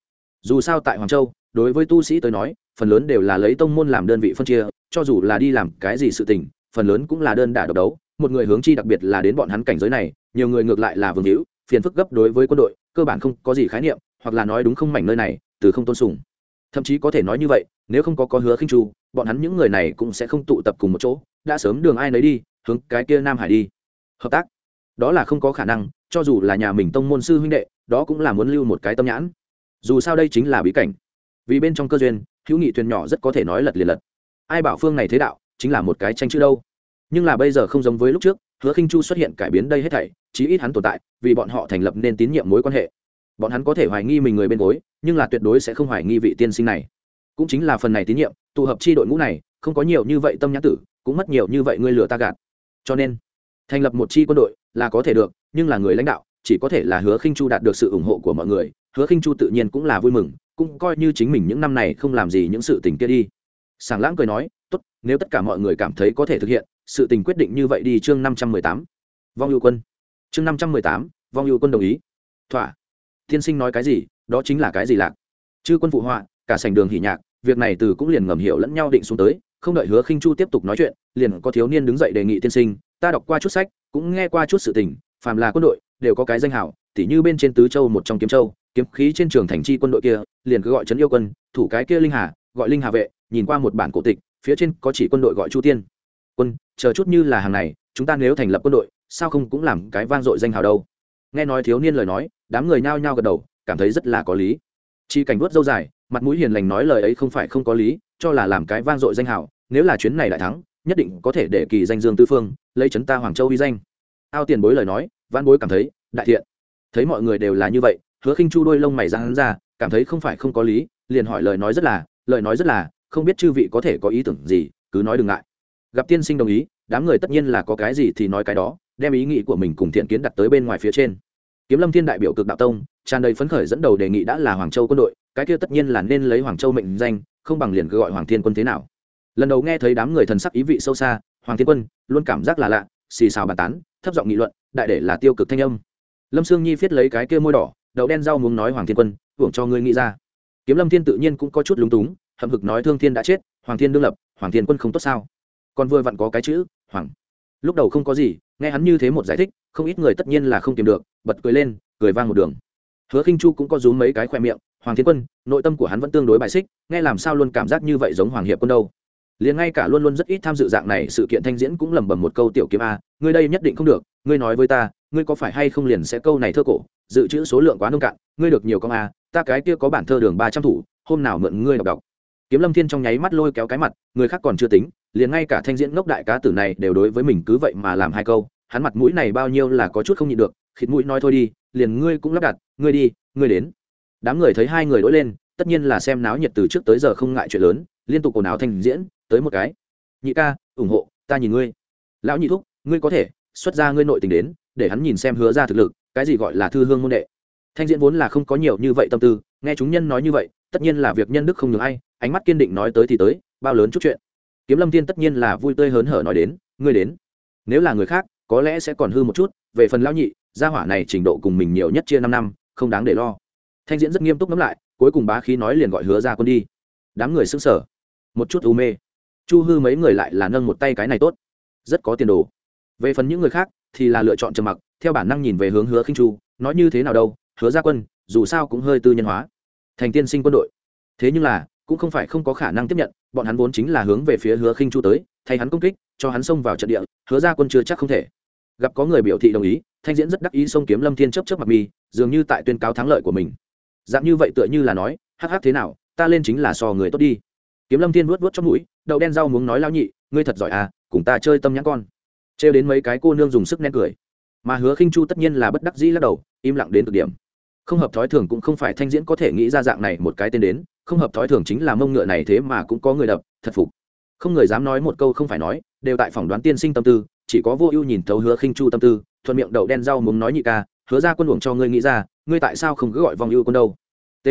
Dù sao tại hoàng châu, đối với tu sĩ tới nói, phần lớn đều là lấy tông môn làm đơn vị phân chia, cho dù là đi làm cái gì sự tình, phần lớn cũng là đơn đả độc đấu. Một người hướng chi đặc biệt là đến bọn hắn cảnh giới này, nhiều người ngược lại là vương hữu phiền phức gấp đối với quân đội, cơ bản không có gì khái niệm, hoặc là nói đúng không mảnh nơi này, từ không tôn sùng. Thậm chí có thể nói như vậy, nếu không có có hứa khinh chu, bọn hắn những người này cũng sẽ không tụ tập cùng một chỗ, đã sớm đường ai nấy đi, hướng cái kia nam hải đi. Hợp tác. Đó là không có khả năng, cho dù là nhà mình tông môn sư huynh đệ, đó cũng là muốn lưu một cái tâm nhãn. Dù sao đây chính là bí cảnh. Vì bên trong cơ duyên, hữu nghị thuyền nhỏ rất có thể nói lật liền lật. Ai bảo phương này thế đạo, chính là một cái tranh chữ đâu. Nhưng là bây giờ không giống với lúc trước hứa khinh chu xuất hiện cải biến đây hết thảy, chí ít hắn tồn tại, vì bọn họ thành lập nên tín nhiệm mối quan hệ. Bọn hắn có thể hoài nghi mình người bên gối, nhưng là tuyệt đối sẽ không hoài nghi vị tiên sinh này. Cũng chính là phần này tín nhiệm, tụ hợp chi đội ngũ này, không có nhiều như vậy tâm nhãn tử, cũng mất nhiều như vậy ngươi lừa ta gạt. Cho nên, thành lập một chi quân đội là có thể được, nhưng là người lãnh đạo, chỉ có thể là hứa khinh chu đạt được sự ủng hộ của mọi người. Hứa khinh chu tự nhiên cũng là vui mừng, cũng coi như chính mình những năm này không làm gì những sự tình kia đi. Sảng lãng cười nói, tốt, nếu tất cả mọi người cảm thấy có thể thực hiện sự tình quyết định như vậy đi chương năm trăm mười tám. Vong ưu quân. Chương năm trăm mười tám, vong ưu quân đồng ý. Thỏa. Tiên sinh nói cái gì, đó chính là cái gì lạc? Chư quân phụ họa, cả sành đường hỉ nhạc, việc này từ cũng liền ngầm hiểu lẫn nhau định xuống tới, không đợi hứa khinh chu tiếp tục nói chuyện, liền có thiếu niên đứng dậy đề nghị tiên sinh, ta đọc qua chút sách, cũng nghe qua chút sự tình, phàm là quân đội, đều có cái danh hảo tỉ như bên trên tứ châu một trong kiếm châu, kiếm khí trên trường thành chi quân đội kia, liền cứ gọi trấn yêu quân, thủ cái kia linh hà, gọi linh hà vệ, nhìn qua một bản cổ tịch, phía trên có chỉ quân đội gọi chu tiên quân, chờ chút như là hàng này, chúng ta nếu thành lập quân đội, sao không cũng làm cái vang dội danh hào đâu? Nghe nói thiếu niên lời nói, đám người nhao nhao gật đầu, cảm thấy rất là có lý. Chi cảnh vuốt dâu dài, mặt mũi hiền lành nói lời ấy không phải không có lý, cho là làm cái vang dội danh hào, nếu là chuyến này đại thắng, nhất định có thể để kỳ danh dương tư phương, lấy chấn ta hoàng châu uy danh. Ao tiền bối lời nói văn bối cảm thấy, đại thiện. Thấy mọi người đều là như vậy, hứa khinh chu đôi lông mày ra hắn ra, cảm thấy không phải không có lý, liền hỏi lời nói rất là, lời nói rất là, không biết chư vị có thể có ý tưởng gì, cứ nói đừng ngại gặp tiên sinh đồng ý, đám người tất nhiên là có cái gì thì nói cái đó, đem ý nghĩ của mình cùng thiện kiến đặt tới bên ngoài phía trên. Kiếm lâm thiên đại biểu cực đạo tông, tràn đầy phấn khởi dẫn đầu đề nghị đã là hoàng châu quân đội, cái kia tất nhiên là nên lấy hoàng châu mệnh danh, không bằng liền cứ gọi hoàng thiên quân thế nào. Lần đầu nghe thấy đám người thần sắc ý vị sâu xa, hoàng thiên quân luôn cảm giác là lạ, xì xào bàn tán, thấp giọng nghị luận, đại để là tiêu cực thanh âm. Lâm sương nhi viết lấy cái kia môi đỏ, đậu đen rau muốn nói, hoàng thiên quân, hưởng cho ngươi nghĩ ra. Kiếm lâm thiên tự nhiên cũng có chút lúng túng, hậm hực nói, thương thiên đã chết, hoàng thiên đương lập, hoàng thiên quân không tốt sao? Còn vừa vặn có cái chữ, hoàng. Lúc đầu không có gì, nghe hắn như thế một giải thích, không ít người tất nhiên là không tìm được, bật cười lên, cười vang một đường. Hứa khinh chu cũng có rúm mấy cái khoe miệng, hoàng thiên quân, nội tâm của hắn vẫn tương đối bài xích, nghe làm sao luôn cảm giác như vậy giống hoàng hiệp quân đâu. Liền ngay cả luôn luôn rất ít tham dự dạng này sự kiện thanh diễn cũng lẩm bẩm một câu tiểu kiếm a, ngươi đây nhất định không được, ngươi nói với ta, ngươi có phải hay không liền sẽ câu này thơ cổ, dự trữ số lượng quá nông cạn, ngươi được nhiều công a, ta cái kia có bản thơ đường ba trăm thủ, hôm nào mượn ngươi đọc đọc kiếm lâm thiên trong nháy mắt lôi kéo cái mặt, người khác còn chưa tính, liền ngay cả thanh diễn ngốc đại cá tử này đều đối với mình cứ vậy mà làm hai câu, hắn mặt mũi này bao nhiêu là có chút không nhịn được, khịt mũi nói thôi đi, liền ngươi cũng lắp đặt, ngươi đi, ngươi đến. Đám người thấy hai người đ lên, tất nhiên là xem náo nhiệt từ trước tới giờ không ngại chuyện lớn, liên tục ồn ào thanh diễn, tới một cái. Nhị ca, ủng hộ, ta nhìn ngươi. Lão nhị thúc, ngươi có thể, xuất ra ngươi nội tình đến, để hắn nhìn xem hứa ra thực lực, cái gì gọi là thư hương môn đệ. Thanh diễn vốn là không có nhiều như vậy tâm tư, nghe chúng nhân nói như vậy tất nhiên là việc nhân đức không nhường ai, ánh mắt kiên định nói tới thì tới, bao lớn chút chuyện. Kiếm lâm thiên tất nhiên là vui tươi hớn hở nói đến, ngươi đến. Nếu là người khác, có lẽ sẽ còn hư một chút, về phần lão nhị, gia hỏa này trình độ cùng mình nhiều nhất chia năm năm, không đáng để lo. Thanh diễn rất nghiêm túc ngẫm lại, cuối cùng bá khí nói liền gọi hứa ra quân đi. Đám người xứng sở một chút u mê. Chu hư mấy người lại là nâng một tay cái này tốt. Rất có tiền đồ. Về phần những người khác thì là lựa chọn trầm mặc, theo bản năng nhìn về hướng hứa khinh chu, nói như thế nào đâu, hứa ra quân, dù sao cũng hơi tư nhân hóa thành tiên sinh quân đội. Thế nhưng là, cũng không phải không có khả năng tiếp nhận, bọn hắn vốn chính là hướng về phía hứa khinh chu tới, thay hắn công kích, cho hắn xông vào trận địa, hứa ra quân chưa chắc không thể. Gặp có người biểu thị đồng ý, thanh diễn rất đắc ý xông kiếm lâm thiên chấp chấp mặt mi, dường như tại tuyên cáo thắng lợi của mình. Dạng như vậy tựa như là nói, hắc hắc thế nào, ta lên chính là so người tốt đi. Kiếm lâm thiên vuốt vuốt trong mũi, đậu đen rau muốn nói lao nhị, ngươi thật giỏi à cùng ta chơi tâm nhãn con. Trêu đến mấy cái cô nương dùng sức nén cười. Mà hứa khinh chu tất nhiên là bất đắc dĩ lắc đầu, im lặng đến cực điểm không hợp thói thường cũng không phải thanh diễn có thể nghĩ ra dạng này một cái tên đến, không hợp thói thường chính là mông ngựa này thế mà cũng có người đập, thật phục. Không người dám nói một câu không phải nói, đều tại phỏng đoán tiên sinh tâm tư, chỉ có vô ưu nhìn thấu hứa khinh chu tâm tư, thuận miệng đậu đen rau muốn nói nhị ca, hứa ra quân luồng cho ngươi nghĩ ra, ngươi tại sao không cứ gọi vòng ưu quân đâu? T.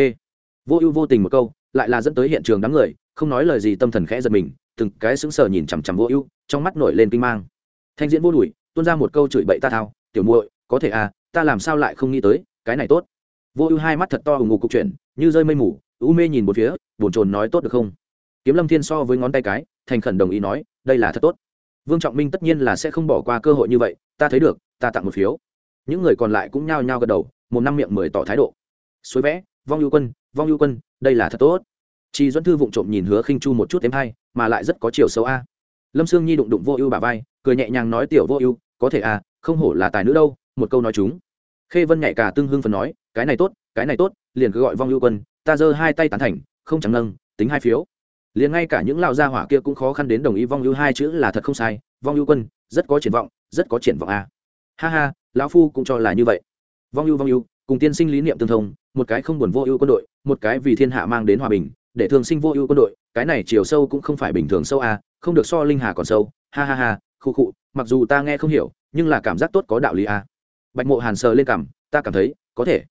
Vô ưu vô tình một câu, lại là dẫn tới hiện trường đám người, không nói lời gì tâm thần khẽ giật mình, từng cái sững sờ nhìn chằm chằm vô ưu, trong mắt nổi lên kinh mang. Thanh diễn vô đùi tuôn ra một câu chửi bậy ta thao, tiểu muội, có thể à ta làm sao lại không nghĩ tới, cái này tốt vô ưu hai mắt thật to hùng ngục cục chuyển, như rơi mây mù, u mê nhìn một phía, bồn chồn nói tốt được không? Kiếm lâm thiên so với ngón tay cái, thành khẩn đồng ý nói, đây là thật tốt. Vương trọng minh tất nhiên là sẽ không bỏ qua cơ hội như vậy, ta thấy được, ta tặng một phiếu. Những người còn lại cũng nhao nhao gật đầu, một năm miệng mười tỏ thái độ. Suối vẽ, vong ưu quân, vong ưu quân, đây là thật tốt. Chị duẫn thư vụng trộm nhìn hứa khinh chu một chút thêm hay, mà lại rất có chiều xấu a. Lâm sương nhi đụng đụng vô ưu bà vai, cười nhẹ nhàng nói, tiểu vô ưu, có thể à không hổ là tài nữ đâu, một câu nói chúng. Khê vân nhạy cả tương hưng phần nói cái này tốt, cái này tốt, liền cứ gọi vong ưu quân, ta giơ hai tay tán thành, không chẳng nâng tính hai phiếu. Liền ngay cả những lao gia hỏa kia cũng khó khăn đến đồng ý vong ưu hai chữ là thật không sai, vong ưu quân, rất có triển vọng, rất có triển vọng a ha ha, lão phu cũng cho là như vậy. Vong ưu vong ưu cùng tiên sinh lý niệm tương thông, một cái không buồn vô ưu quân đội, một cái vì thiên hạ mang đến hòa bình, để thường sinh vô ưu quân đội, cái này chiều sâu cũng không phải bình thường sâu a không được so linh hà còn sâu, ha ha ha, khu khụ mặc dù ta nghe không hiểu, nhưng là cảm giác tốt có đạo lý a bạch mộ hàn sờ lên cảm ta cảm thấy, có thể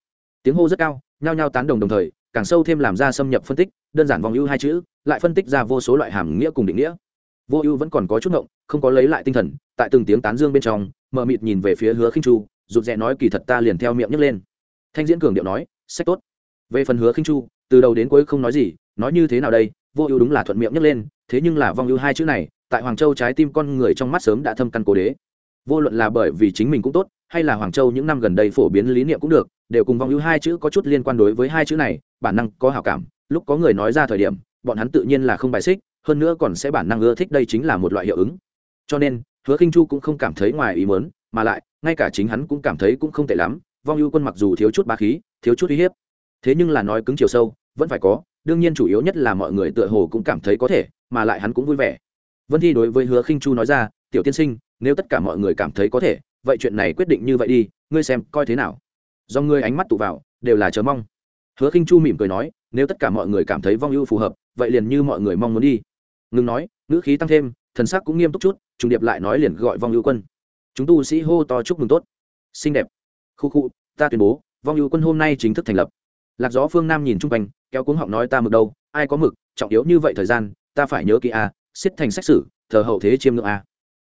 tiếng hô rất cao, nhao nhao tán đồng đồng thời, càng sâu thêm làm ra xâm nhập phân tích, đơn giản vòng ưu hai chữ, lại phân tích ra vô số loại hàm nghĩa cùng định nghĩa. Vô ưu vẫn còn có chút ngộng, không có lấy lại tinh thần, tại từng tiếng tán dương bên trong, mờ mịt nhìn về phía hứa khinh chu, rụt rè nói kỳ thật ta liền theo miệng nhấc lên. Thanh diễn cường điệu nói, sách tốt. Về phần hứa khinh chu, từ đầu đến cuối không nói gì, nói như thế nào đây, vô ưu đúng là thuận miệng nhấc lên, thế nhưng là vong ưu hai chữ này, tại hoàng châu trái tim con người trong mắt sớm đã thâm căn cố đế. Vô luận là bởi vì chính mình cũng tốt, hay là hoàng châu những năm gần đây phổ biến lý niệm cũng được đều cùng vong ưu hai chữ có chút liên quan đối với hai chữ này, bản năng có hảo cảm, lúc có người nói ra thời điểm, bọn hắn tự nhiên là không bài xích, hơn nữa còn sẽ bản năng ưa thích đây chính là một loại hiệu ứng. Cho nên, hứa khinh chu cũng không cảm thấy ngoài ý mớn mà lại, ngay cả chính hắn cũng cảm thấy cũng không tệ lắm, vong ưu quân mặc dù thiếu chút ba khí, thiếu chút uy hiếp, thế nhưng là nói cứng chiều sâu, vẫn phải có, đương nhiên chủ yếu nhất là mọi người tựa hồ cũng cảm thấy có thể, mà lại hắn cũng vui vẻ. Vân thi đối với hứa khinh chu nói ra, tiểu tiên sinh, nếu tất cả mọi người cảm thấy có thể, vậy chuyện này quyết định như vậy đi, ngươi xem coi thế nào? Do ngươi ánh mắt tụ vào đều là chờ mong. Hứa khinh chu mỉm cười nói nếu tất cả mọi người cảm thấy vong ưu phù hợp vậy liền như mọi người mong muốn đi. Ngừng nói ngữ khí tăng thêm thần sắc cũng nghiêm túc chút trùng điệp lại nói liền gọi vong ưu quân. Chúng tu sĩ hô to chúc mừng tốt. Xinh đẹp. Khu khu ta tuyên bố vong ưu quân hôm nay chính thức thành lập. Lạc gió phương nam nhìn chung quanh kéo cuống họng nói ta mực đâu ai có mực trọng yếu như vậy thời gian ta phải nhớ kỹ a à, xiết thành xét xử thờ hậu thế chiêm ngưỡng a.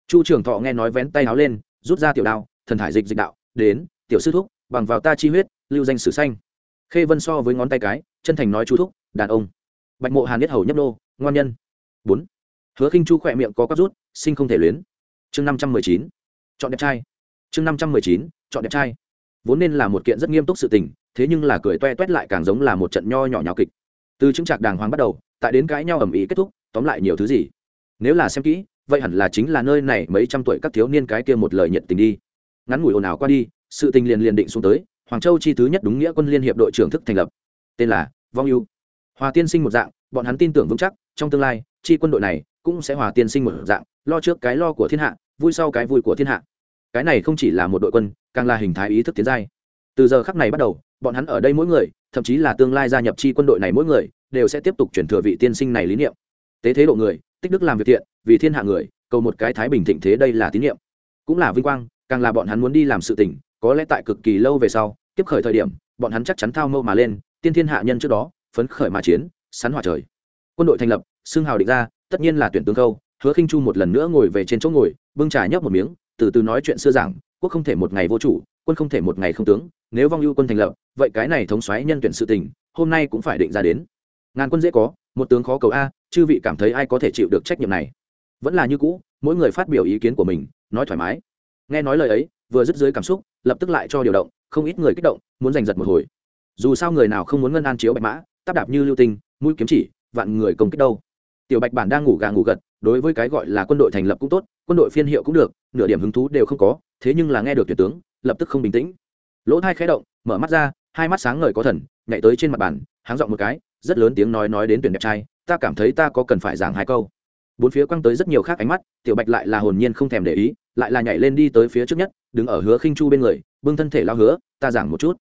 Chu trưởng thọ nghe nói vén tay áo lên rút ra tiểu đao thần thải dịch dịch đạo đến tiểu sư thúc bằng vào ta chi huyết, lưu danh sử xanh khê vân so với ngón tay cái, chân thành nói chú thúc, đàn ông. Bạch mộ hàn biết hầu nhấp nô, ngoan nhân. Bốn. Hứa khinh chu khỏe miệng có cắp rút, sinh không thể luyến. Chương năm trăm mười chín. Chọn đẹp trai. Chương năm trăm mười chín, chọn đẹp trai. Vốn nên là một kiện rất nghiêm túc sự tình, thế nhưng là cười toe toét lại càng giống là một trận nho nhỏ nhào kịch. Từ chứng trạc đàng hoàng bắt đầu, tại đến cãi nhau ầm ĩ kết thúc, tóm lại nhiều thứ gì? Nếu là xem kỹ, vậy hẳn là chính là nơi này mấy trăm tuổi các thiếu niên cái kia một lời nhiệt tình đi. Ngắn ngủi ồn ào qua đi sự tình liền liền định xuống tới, hoàng châu chi thứ nhất đúng nghĩa quân liên hiệp đội trưởng thức thành lập. Tên là vong ưu. Hòa tiên sinh một dạng, bọn hắn tin tưởng vững chắc, trong tương lai, chi quân đội này cũng sẽ hòa tiên sinh một dạng, lo trước cái lo của thiên hạ, vui sau cái vui của thiên hạ. Cái này không chỉ là một đội quân, càng là hình thái ý thức tiến giai. Từ giờ khắc này bắt đầu, bọn hắn ở đây mỗi người, thậm chí là tương lai gia nhập chi quân đội này mỗi người, đều sẽ tiếp tục chuyển thừa vị tiên sinh này lý niệm. Tế thế độ người, tích đức làm việc thiện, vì thiên hạ người, cầu một cái thái bình thịnh thế đây là tín niệm. Cũng là vinh quang càng là bọn hắn muốn đi làm sự tình, có lẽ tại cực kỳ lâu về sau, tiếp khởi thời điểm, bọn hắn chắc chắn thao mâu mà lên, tiên thiên hạ nhân trước đó, phấn khởi mà chiến sắn hỏa trời. Quân đội thành lập xương hào định ra, tất nhiên là tuyển tướng câu hứa khinh chu một lần nữa ngồi về trên chỗ ngồi, bưng trà nhấp một miếng, từ từ nói chuyện xưa giảng, quốc không thể một ngày vô chủ, quân không thể một ngày không tướng, nếu vong ưu quân thành lập, vậy cái này thống xoáy nhân tuyển sự tình, hôm nay cũng phải định ra đến. Ngàn quân dễ có, một tướng khó cầu a, chư vị cảm thấy ai có thể chịu được trách nhiệm này? Vẫn là như cũ, mỗi người phát biểu ý kiến của mình, nói thoải mái nghe nói lời ấy, vừa dứt dưới cảm xúc, lập tức lại cho điều động, không ít người kích động, muốn giành giật một hồi. Dù sao người nào không muốn ngân an chiếu bạch mã tắp đạp như lưu tinh, mũi kiếm chỉ, vạn người công kích đâu. Tiểu bạch bản đang ngủ gà ngủ gật, đối với cái gọi là quân đội thành lập cũng tốt, quân đội phiên hiệu cũng được, nửa điểm hứng thú đều không có, thế nhưng là nghe được tuyển tướng, lập tức không bình tĩnh. Lỗ thai khẽ động, mở mắt ra, hai mắt sáng ngời có thần, nhảy tới trên mặt bàn, háng giọng một cái, rất lớn tiếng nói nói đến tuyển đẹp trai, ta cảm thấy ta có cần phải giảng hai câu bốn phía quăng tới rất nhiều khác ánh mắt, tiểu bạch lại là hồn nhiên không thèm để ý, lại là nhảy lên đi tới phía trước nhất, đứng ở hứa khinh chu bên người, bưng thân thể lao hứa, ta giảng một chút.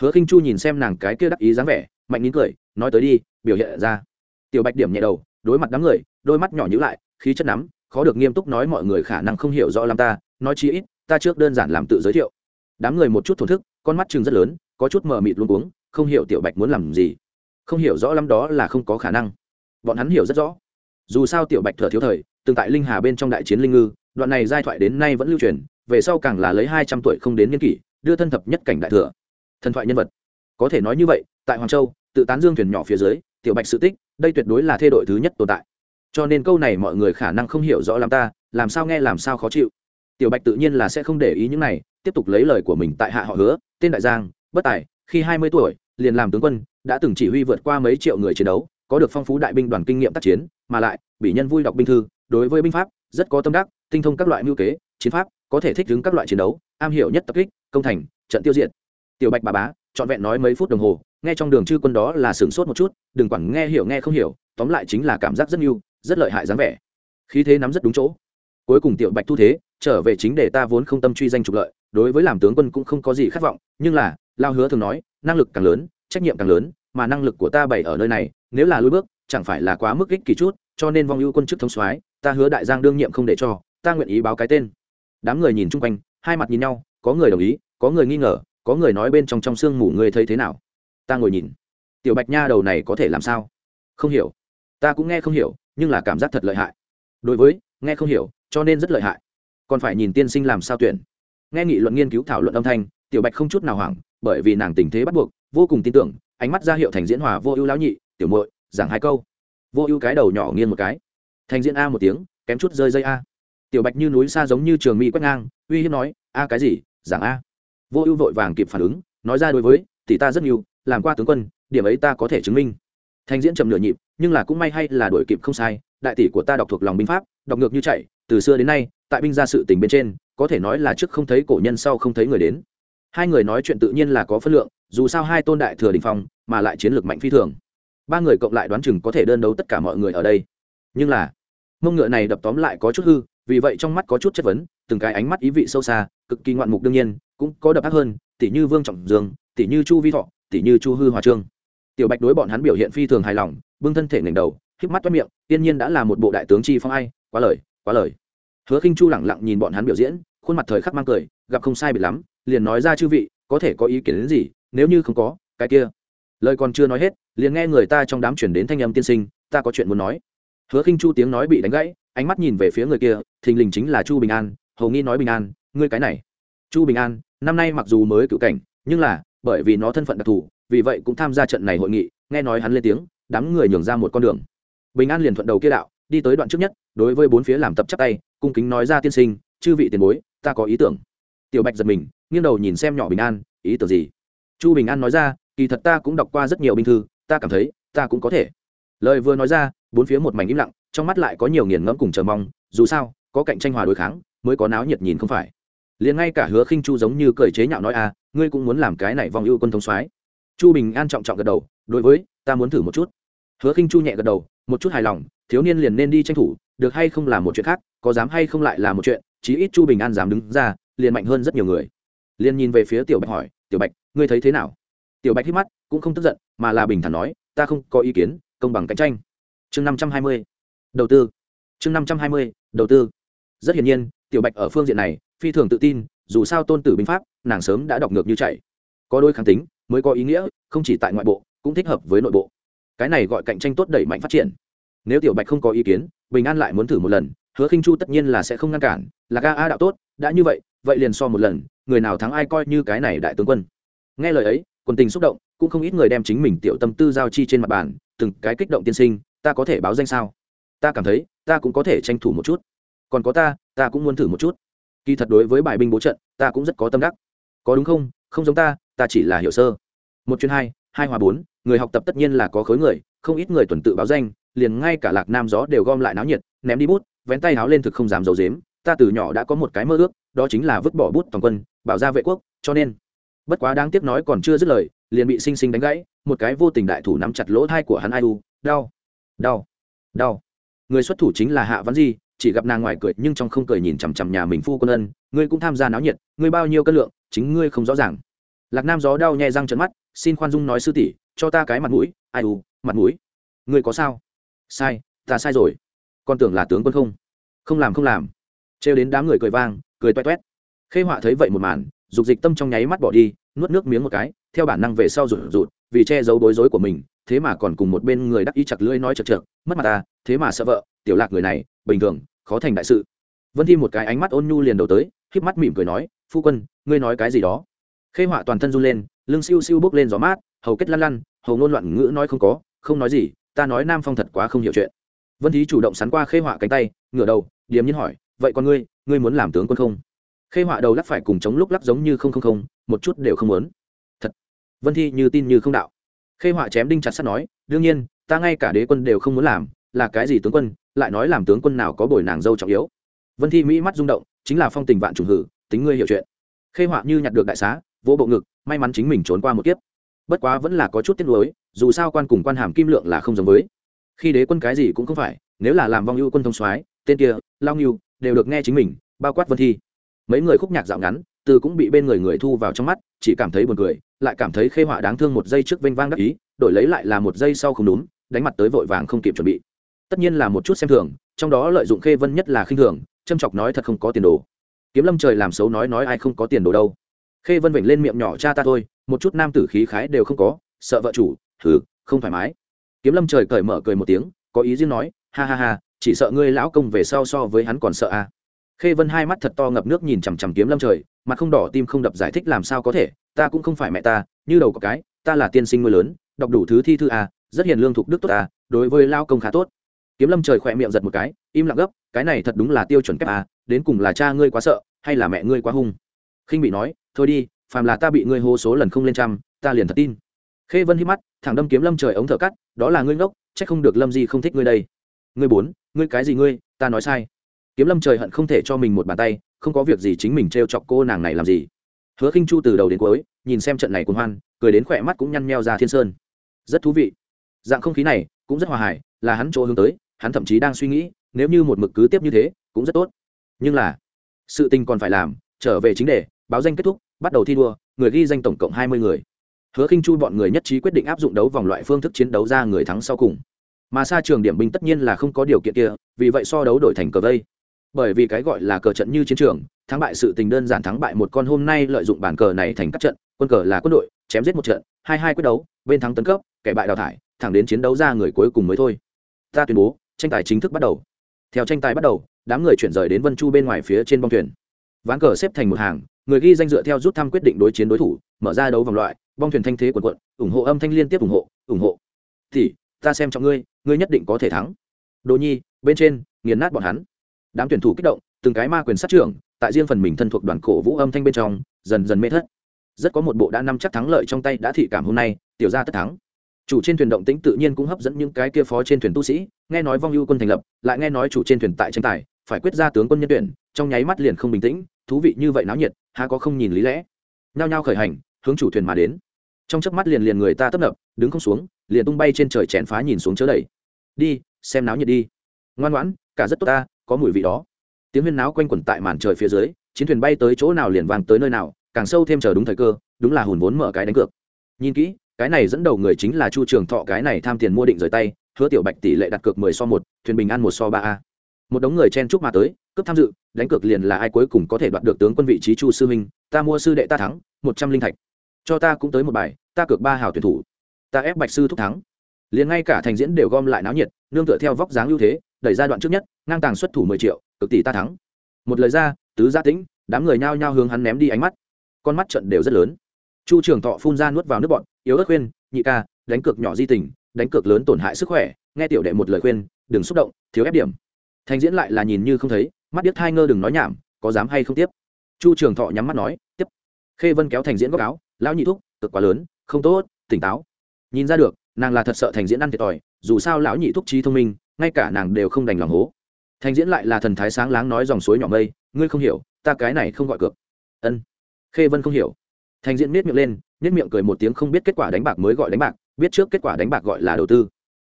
Hứa khinh chu nhìn xem nàng cái kia đắc ý dáng vẻ, mạnh nín cười, nói tới đi, biểu hiện ra. Tiểu bạch điểm nhẹ đầu, đối mặt đám người, đôi mắt nhỏ nhữ lại, khí chất nắm, khó được nghiêm túc nói mọi người khả năng không hiểu rõ làm ta, nói chi ít, ta trước đơn giản làm tự giới thiệu. Đám người một chút thổn thức, con mắt chừng rất lớn, có chút mờ mịt luôn uống không hiểu tiểu bạch muốn làm gì. Không hiểu rõ lắm đó là không có khả năng. Bọn hắn hiểu rất rõ dù sao tiểu bạch thở thiếu thời, từng tại linh hà bên trong đại chiến linh ngư, đoạn này giai thoại đến nay vẫn lưu truyền, về sau càng là lấy hai trăm tuổi không đến niên kỷ, đưa thân thập nhất cảnh đại thừa. Thần thoại nhân vật. Có thể nói như vậy, tại hoàng châu, tự tán dương thuyền nhỏ phía dưới, tiểu bạch sự tích, đây tuyệt đối là thê đội thứ nhất tồn tại. Cho nên câu này mọi người khả năng không hiểu rõ làm ta, làm sao nghe làm sao khó chịu. Tiểu bạch tự nhiên là sẽ không để ý những này, tiếp tục lấy lời của mình tại hạ họ hứa, tên đại giang, bất tài, khi hai mươi tuổi, liền làm tướng quân, đã từng chỉ huy vượt qua mấy triệu người chiến đấu có được phong phú đại binh đoàn kinh nghiệm tác chiến, mà lại, bị nhân vui đọc binh thư, đối với binh pháp, rất có tâm đắc, tinh thông các loại mưu kế, chiến pháp, có thể thích ứng các loại chiến đấu, am hiểu nhất tập kích, công thành, trận tiêu diệt. Tiểu bạch bà bá, trọn vẹn nói mấy phút đồng hồ, nghe trong đường chư quân đó là sửng sốt một chút, đừng quản nghe hiểu nghe không hiểu, tóm lại chính là cảm giác rất nhiều rất lợi hại dáng vẻ. Khí thế nắm rất đúng chỗ. Cuối cùng tiểu bạch thu thế, trở về chính để ta vốn không tâm truy danh trục lợi, đối với làm tướng quân cũng không có gì khát vọng, nhưng là, lao hứa thường nói, năng lực càng lớn, trách nhiệm càng lớn mà năng lực của ta bày ở nơi này, nếu là lối bước, chẳng phải là quá mức ích kỳ chút, cho nên vong ưu quân chức thông soái, ta hứa đại giang đương nhiệm không để cho, ta nguyện ý báo cái tên. Đám người nhìn chung quanh, hai mặt nhìn nhau, có người đồng ý, có người nghi ngờ, có người nói bên trong trong sương mù người thấy thế nào? Ta ngồi nhìn. Tiểu bạch nha đầu này có thể làm sao? Không hiểu. Ta cũng nghe không hiểu, nhưng là cảm giác thật lợi hại. Đối với, nghe không hiểu, cho nên rất lợi hại. Còn phải nhìn tiên sinh làm sao tuyển. Nghe nghị luận nghiên cứu thảo luận âm thanh, tiểu bạch không chút nào hoảng, bởi vì nàng tình thế bắt buộc, vô cùng tin tưởng ánh mắt ra hiệu thành diễn hòa vô ưu lão nhị, tiểu muội, giảng hai câu. Vô ưu cái đầu nhỏ nghiêng một cái. Thành diễn a một tiếng, kém chút rơi dây a. Tiểu bạch như núi xa giống như trường mỹ quét ngang, uy hiếp nói, a cái gì, giảng a? Vô ưu vội vàng kịp phản ứng, nói ra đối với thì ta rất nhiều, làm qua tướng quân, điểm ấy ta có thể chứng minh. Thành diễn chậm nửa nhịp, nhưng là cũng may hay là đổi kịp không sai, đại tỷ của ta đọc thuộc lòng binh pháp, đọc ngược như chạy, từ xưa đến nay, tại binh gia sự tình bên trên, có thể nói là trước không thấy cổ nhân sau không thấy người đến. Hai người nói chuyện tự nhiên là có phân lượng dù sao hai tôn đại thừa đình phong, mà lại chiến lược mạnh phi thường. Ba người cộng lại đoán chừng có thể đơn đấu tất cả mọi người ở đây. Nhưng là, mông ngựa này đập tóm lại có chút hư, vì vậy trong mắt có chút chất vấn, từng cái ánh mắt ý vị sâu xa, cực kỳ ngoạn mục đương nhiên, cũng có đập ác hơn, tỷ như vương trọng dương, tỷ như chu vi thọ, tỷ như chu hư hòa trương. Tiểu bạch đối bọn hắn biểu hiện phi thường hài lòng, bưng thân thể ngẩng đầu, híp mắt toát miệng, tiên nhiên đã là một bộ đại tướng chi phong ai, quá lời quá lời. Hứa khinh chu lẳng lặng nhìn bọn hắn biểu diễn, khuôn mặt thời khắc mang cười, gặp không sai biệt lắm, liền nói ra chư vị, có thể có ý kiến đến gì nếu như không có, cái kia. Lời còn chưa nói hết, liền nghe người ta trong đám chuyển đến thanh âm tiên sinh, ta có chuyện muốn nói. Hứa khinh chu tiếng nói bị đánh gãy, ánh mắt nhìn về phía người kia, thình lình chính là chu bình an, hầu nghi nói bình an, ngươi cái này. Chu bình an, năm nay mặc dù mới cựu cảnh, nhưng là, bởi vì nó thân phận đặc thù, vì vậy cũng tham gia trận này hội nghị, nghe nói hắn lên tiếng, đám người nhường ra một con đường. Bình an liền thuận đầu kia đạo, đi tới đoạn trước nhất, đối với bốn phía làm tập chắc tay, cung kính nói ra tiên sinh, chư vị tiền bối, ta có ý tưởng. Tiểu bạch giật mình, nghiêng đầu nhìn xem nhỏ bình an, ý tưởng gì? Chu bình an nói ra, kỳ thật ta cũng đọc qua rất nhiều binh thư, ta cảm thấy, ta cũng có thể. Lời vừa nói ra, bốn phía một mảnh im lặng, trong mắt lại có nhiều nghiền ngẫm cùng chờ mong, dù sao, có cạnh tranh hòa đối kháng, mới có náo nhiệt nhìn không phải. Liền ngay cả hứa khinh chu giống như cười chế nhạo nói à ngươi cũng muốn làm cái này vòng ưu quân thống soái. Chu bình an trọng trọng gật đầu, đối với, ta muốn thử một chút. Hứa khinh chu nhẹ gật đầu, một chút hài lòng, thiếu niên liền nên đi tranh thủ, được hay không là một chuyện khác, có dám hay không lại là một chuyện, chí ít chu bình an dám đứng ra, liền mạnh hơn rất nhiều người. Liền nhìn về phía tiểu bạch hỏi tiểu bạch, ngươi thấy thế nào? Tiểu bạch hít mắt, cũng không tức giận, mà là bình thản nói, ta không có ý kiến, công bằng cạnh tranh. Chương năm trăm hai mươi. Đầu tư. Chương năm trăm hai mươi, đầu tư. Rất hiển nhiên, tiểu bạch ở phương diện này, phi thường tự tin, dù sao tôn tử binh pháp, nàng sớm đã đọc ngược như chạy. Có đôi kháng tính, mới có ý nghĩa, không chỉ tại ngoại bộ, cũng thích hợp với nội bộ. Cái này gọi cạnh tranh tốt đẩy mạnh phát triển. Nếu tiểu bạch không có ý kiến, bình an lại muốn thử một lần, hứa khinh chu tất nhiên là sẽ không ngăn cản, là ga a đạo tốt, đã như vậy vậy liền so một lần, người nào thắng ai coi như cái này đại tướng quân. Nghe lời ấy, quần tình xúc động, cũng không ít người đem chính mình tiểu tâm tư giao chi trên mặt bàn, từng cái kích động tiên sinh, ta có thể báo danh sao? Ta cảm thấy, ta cũng có thể tranh thủ một chút. Còn có ta ta cũng muốn thử một chút. Kỳ thật đối với bài binh bố trận, ta cũng rất có tâm đắc. Có đúng không? Không giống ta ta chỉ là hiểu sơ. Một chuyến hai hai hòa bốn, người học tập tất nhiên là có khối người, không ít người tuần tự báo danh, liền ngay cả lạc nam gió đều gom lại náo nhiệt, ném đi bút, vén tay háo lên thực không dám dầu dếm ta từ nhỏ đã có một cái mơ ước, đó chính là vứt bỏ bút toàn quân, bảo ra vệ quốc, cho nên, bất quá đáng tiếc nói còn chưa dứt lời, liền bị sinh sinh đánh gãy, một cái vô tình đại thủ nắm chặt lỗ thai của hắn ai u, đau đau đau. Người xuất thủ chính là hạ văn di, chỉ gặp nàng ngoài cười nhưng trong không cười nhìn chằm chằm nhà mình phu quân ân, ngươi cũng tham gia náo nhiệt, ngươi bao nhiêu cân lượng, chính ngươi không rõ ràng. Lạc nam gió đau nhẹ răng trận mắt, xin khoan dung nói sư tỷ, cho ta cái mặt mũi, ai u, mặt mũi. Ngươi có sao? Sai, ta sai rồi. Con tưởng là tướng quân không? Không làm không làm trêu đến đám người cười vang, cười toét toét. Khê họa thấy vậy một màn, dục dịch tâm trong nháy mắt bỏ đi, nuốt nước miếng một cái, theo bản năng về sau rụt rụt, vì che giấu bối rối của mình, thế mà còn cùng một bên người đắc ý chặt lưỡi nói chật chật mất mặt ta thế mà sợ vợ, tiểu lạc người này, bình thường, khó thành đại sự. Vân thi một cái ánh mắt ôn nhu liền đầu tới híp mắt mỉm cười nói, phu quân, ngươi nói cái gì đó? Khê họa toàn thân run lên, lưng siêu siêu bốc lên gió mát, hầu kết lăn lăn, hầu ngôn loạn ngữ nói không có, không nói gì, ta nói nam phong thật quá không hiểu chuyện. Vân thí chủ động sắn qua khê họa cánh tay, ngửa đầu, điềm nhiên hỏi vậy con ngươi ngươi muốn làm tướng quân không? Khê họa đầu lắc phải cùng chống lúc lắc giống như không không không, một chút đều không muốn. Thật. Vân thi như tin như không đạo. Khê họa chém đinh chặt sắt nói, đương nhiên, ta ngay cả đế quân đều không muốn làm, là cái gì tướng quân, lại nói làm tướng quân nào có bồi nàng dâu trọng yếu. Vân thi mỹ mắt rung động, chính là phong tình vạn trùng hử, tính ngươi hiểu chuyện. Khê họa như nhặt được đại xá, vỗ bộ ngực, may mắn chính mình trốn qua một kiếp. Bất quá vẫn là có chút tiếc nuối, dù sao quan cùng quan hàm kim lượng là không giống với. Khi đế quân cái gì cũng không phải, nếu là làm vong ưu quân thông soái, tên kia, lao ngưu đều được nghe chính mình, bao quát vân thi. Mấy người khúc nhạc dạo ngắn, từ cũng bị bên người người thu vào trong mắt, chỉ cảm thấy buồn cười, lại cảm thấy khê họa đáng thương một giây trước vênh vang đắc ý, đổi lấy lại là một giây sau không đúng, đánh mặt tới vội vàng không kịp chuẩn bị. Tất nhiên là một chút xem thường, trong đó lợi dụng khê vân nhất là khinh thường, châm chọc nói thật không có tiền đồ. Kiếm lâm trời làm xấu nói nói ai không có tiền đồ đâu. Khê vân vểnh lên miệng nhỏ cha ta thôi, một chút nam tử khí khái đều không có, sợ vợ chủ thử không thoải mái. Kiếm lâm trời cởi mở cười một tiếng, có ý riêng nói, ha ha ha chỉ sợ ngươi lão công về sau so với hắn còn sợ à. khê vân hai mắt thật to ngập nước nhìn chằm chằm kiếm lâm trời mặt không đỏ tim không đập giải thích làm sao có thể ta cũng không phải mẹ ta như đầu có cái ta là tiên sinh nuôi lớn đọc đủ thứ thi thư à, rất hiền lương thục đức tốt à, đối với lao công khá tốt. Kiếm lâm trời khỏe miệng giật một cái im lặng gấp cái này thật đúng là tiêu chuẩn kép à đến cùng là cha ngươi quá sợ hay là mẹ ngươi quá hung. Khinh bị nói thôi đi phàm là ta bị ngươi hô số lần không lên trăm ta liền thật tin. Khê vân hít mắt thẳng đâm kiếm lâm trời ống thở cắt đó là ngươi ngốc c h ắ c không được lâm di không thích ngươi đây ngươi bốn, ngươi cái gì ngươi, ta nói sai. Kiếm lâm trời hận không thể cho mình một bàn tay, không có việc gì chính mình t r e o chọc cô nàng này làm gì. Hứa khinh chu từ đầu đến cuối, nhìn xem trận này cuồng hoan, cười đến khỏe mắt cũng nhăn meo ra thiên sơn. Rất thú vị. Dạng không khí này cũng rất hòa hải là hắn chỗ hướng tới, hắn thậm chí đang suy nghĩ, nếu như một mực cứ tiếp như thế, cũng rất tốt. Nhưng là, sự tình còn phải làm, trở về chính đề, báo danh kết thúc, bắt đầu thi đua, người ghi danh tổng cộng hai mươi người. Hứa khinh chu bọn người nhất trí quyết định áp dụng đấu vòng loại phương thức chiến đấu ra người thắng sau cùng mà xa trường điểm binh tất nhiên là không có điều kiện kia, vì vậy so đấu đổi thành cờ vây. Bởi vì cái gọi là cờ trận như chiến trường, thắng bại sự tình đơn giản thắng bại một con hôm nay lợi dụng bản cờ này thành các trận, quân cờ là quân đội, chém giết một trận, hai hai quyết đấu, bên thắng tấn cấp, kẻ bại đào thải, thẳng đến chiến đấu ra người cuối cùng mới thôi. Ta tuyên bố, tranh tài chính thức bắt đầu. Theo tranh tài bắt đầu, đám người chuyển rời đến vân chu bên ngoài phía trên bong thuyền. Ván cờ xếp thành một hàng, người ghi danh dựa theo rút thăm quyết định đối chiến đối thủ, mở ra đấu vòng loại, bong thuyền thanh thế quần quận ủng hộ âm thanh liên tiếp ủng hộ ủng hộ. Thì, ta xem trọng ngươi ngươi nhất định có thể thắng. Đồ nhi, bên trên, nghiền nát bọn hắn. Đám tuyển thủ kích động, từng cái ma quyền sát trưởng, tại riêng phần mình thân thuộc đoàn cổ vũ âm thanh bên trong, dần dần mê thất. Rất có một bộ đã nắm chắc thắng lợi trong tay đã thị cảm hôm nay, tiểu ra tất thắng. Chủ trên thuyền động tĩnh tự nhiên cũng hấp dẫn những cái kia phó trên thuyền tu sĩ, nghe nói vong ưu quân thành lập, lại nghe nói chủ trên thuyền tại tranh tài, phải quyết ra tướng quân nhân tuyển, trong nháy mắt liền không bình tĩnh, thú vị như vậy náo nhiệt, há có không nhìn lý lẽ. Nhao nhao khởi hành, hướng chủ thuyền mà đến. Trong chớp mắt liền liền người ta tấp nập, đứng không xuống, liền tung bay trên trời chèn phá nhìn xuống chớ đẩy đi, xem náo nhiệt đi. Ngoan ngoãn, cả rất tốt ta, có mùi vị đó. Tiếng huyên náo quanh quẩn tại màn trời phía dưới, chiến thuyền bay tới chỗ nào liền vàng tới nơi nào, càng sâu thêm chờ đúng thời cơ, đúng là hùn vốn mở cái đánh cược. Nhìn kỹ, cái này dẫn đầu người chính là chu trường thọ, cái này tham tiền mua định rời tay, hứa tiểu bạch tỷ lệ đặt cược mười so một, thuyền bình an một so ba a. Một đống người chen chúc mà tới, cướp tham dự, đánh cược liền là ai cuối cùng có thể đoạt được tướng quân vị trí chu sư minh ta mua sư đệ ta thắng, một trăm linh thạch. Cho ta cũng tới một bài, ta cược ba hào tuyển thủ. Ta ép bạch sư thúc thắng liền ngay cả thành diễn đều gom lại náo nhiệt, nương tựa theo vóc dáng ưu thế, đẩy ra đoạn trước nhất, ngang tàng xuất thủ mười triệu, cực tỷ ta thắng. Một lời ra, tứ gia tĩnh, đám người nhao nhao hướng hắn ném đi ánh mắt. Con mắt trận đều rất lớn. Chu trường thọ phun ra nuốt vào nước bọn yếu ớt khuyên, nhị ca, đánh cược nhỏ di tình, đánh cược lớn tổn hại sức khỏe, nghe tiểu đệ một lời khuyên, đừng xúc động, thiếu ép điểm. Thành diễn lại là nhìn như không thấy, mắt điếc hai ngơ đừng nói nhảm, có dám hay không tiếp? Chu trường thọ nhắm mắt nói, tiếp. Khê vân kéo thành diễn góc áo, lão nhị thúc cực quá lớn, không tốt, tỉnh táo. Nhìn ra được nàng là thật sợ thành diễn ăn thiệt thòi, dù sao lão nhị thúc trí thông minh, ngay cả nàng đều không đành lòng hố. Thành diễn lại là thần thái sáng láng nói dòng suối nhỏ mây, ngươi không hiểu, ta cái này không gọi cược. Ân. Khê vân không hiểu. Thành diễn miết miệng lên, miết miệng cười một tiếng không biết kết quả đánh bạc mới gọi đánh bạc, biết trước kết quả đánh bạc gọi là đầu tư.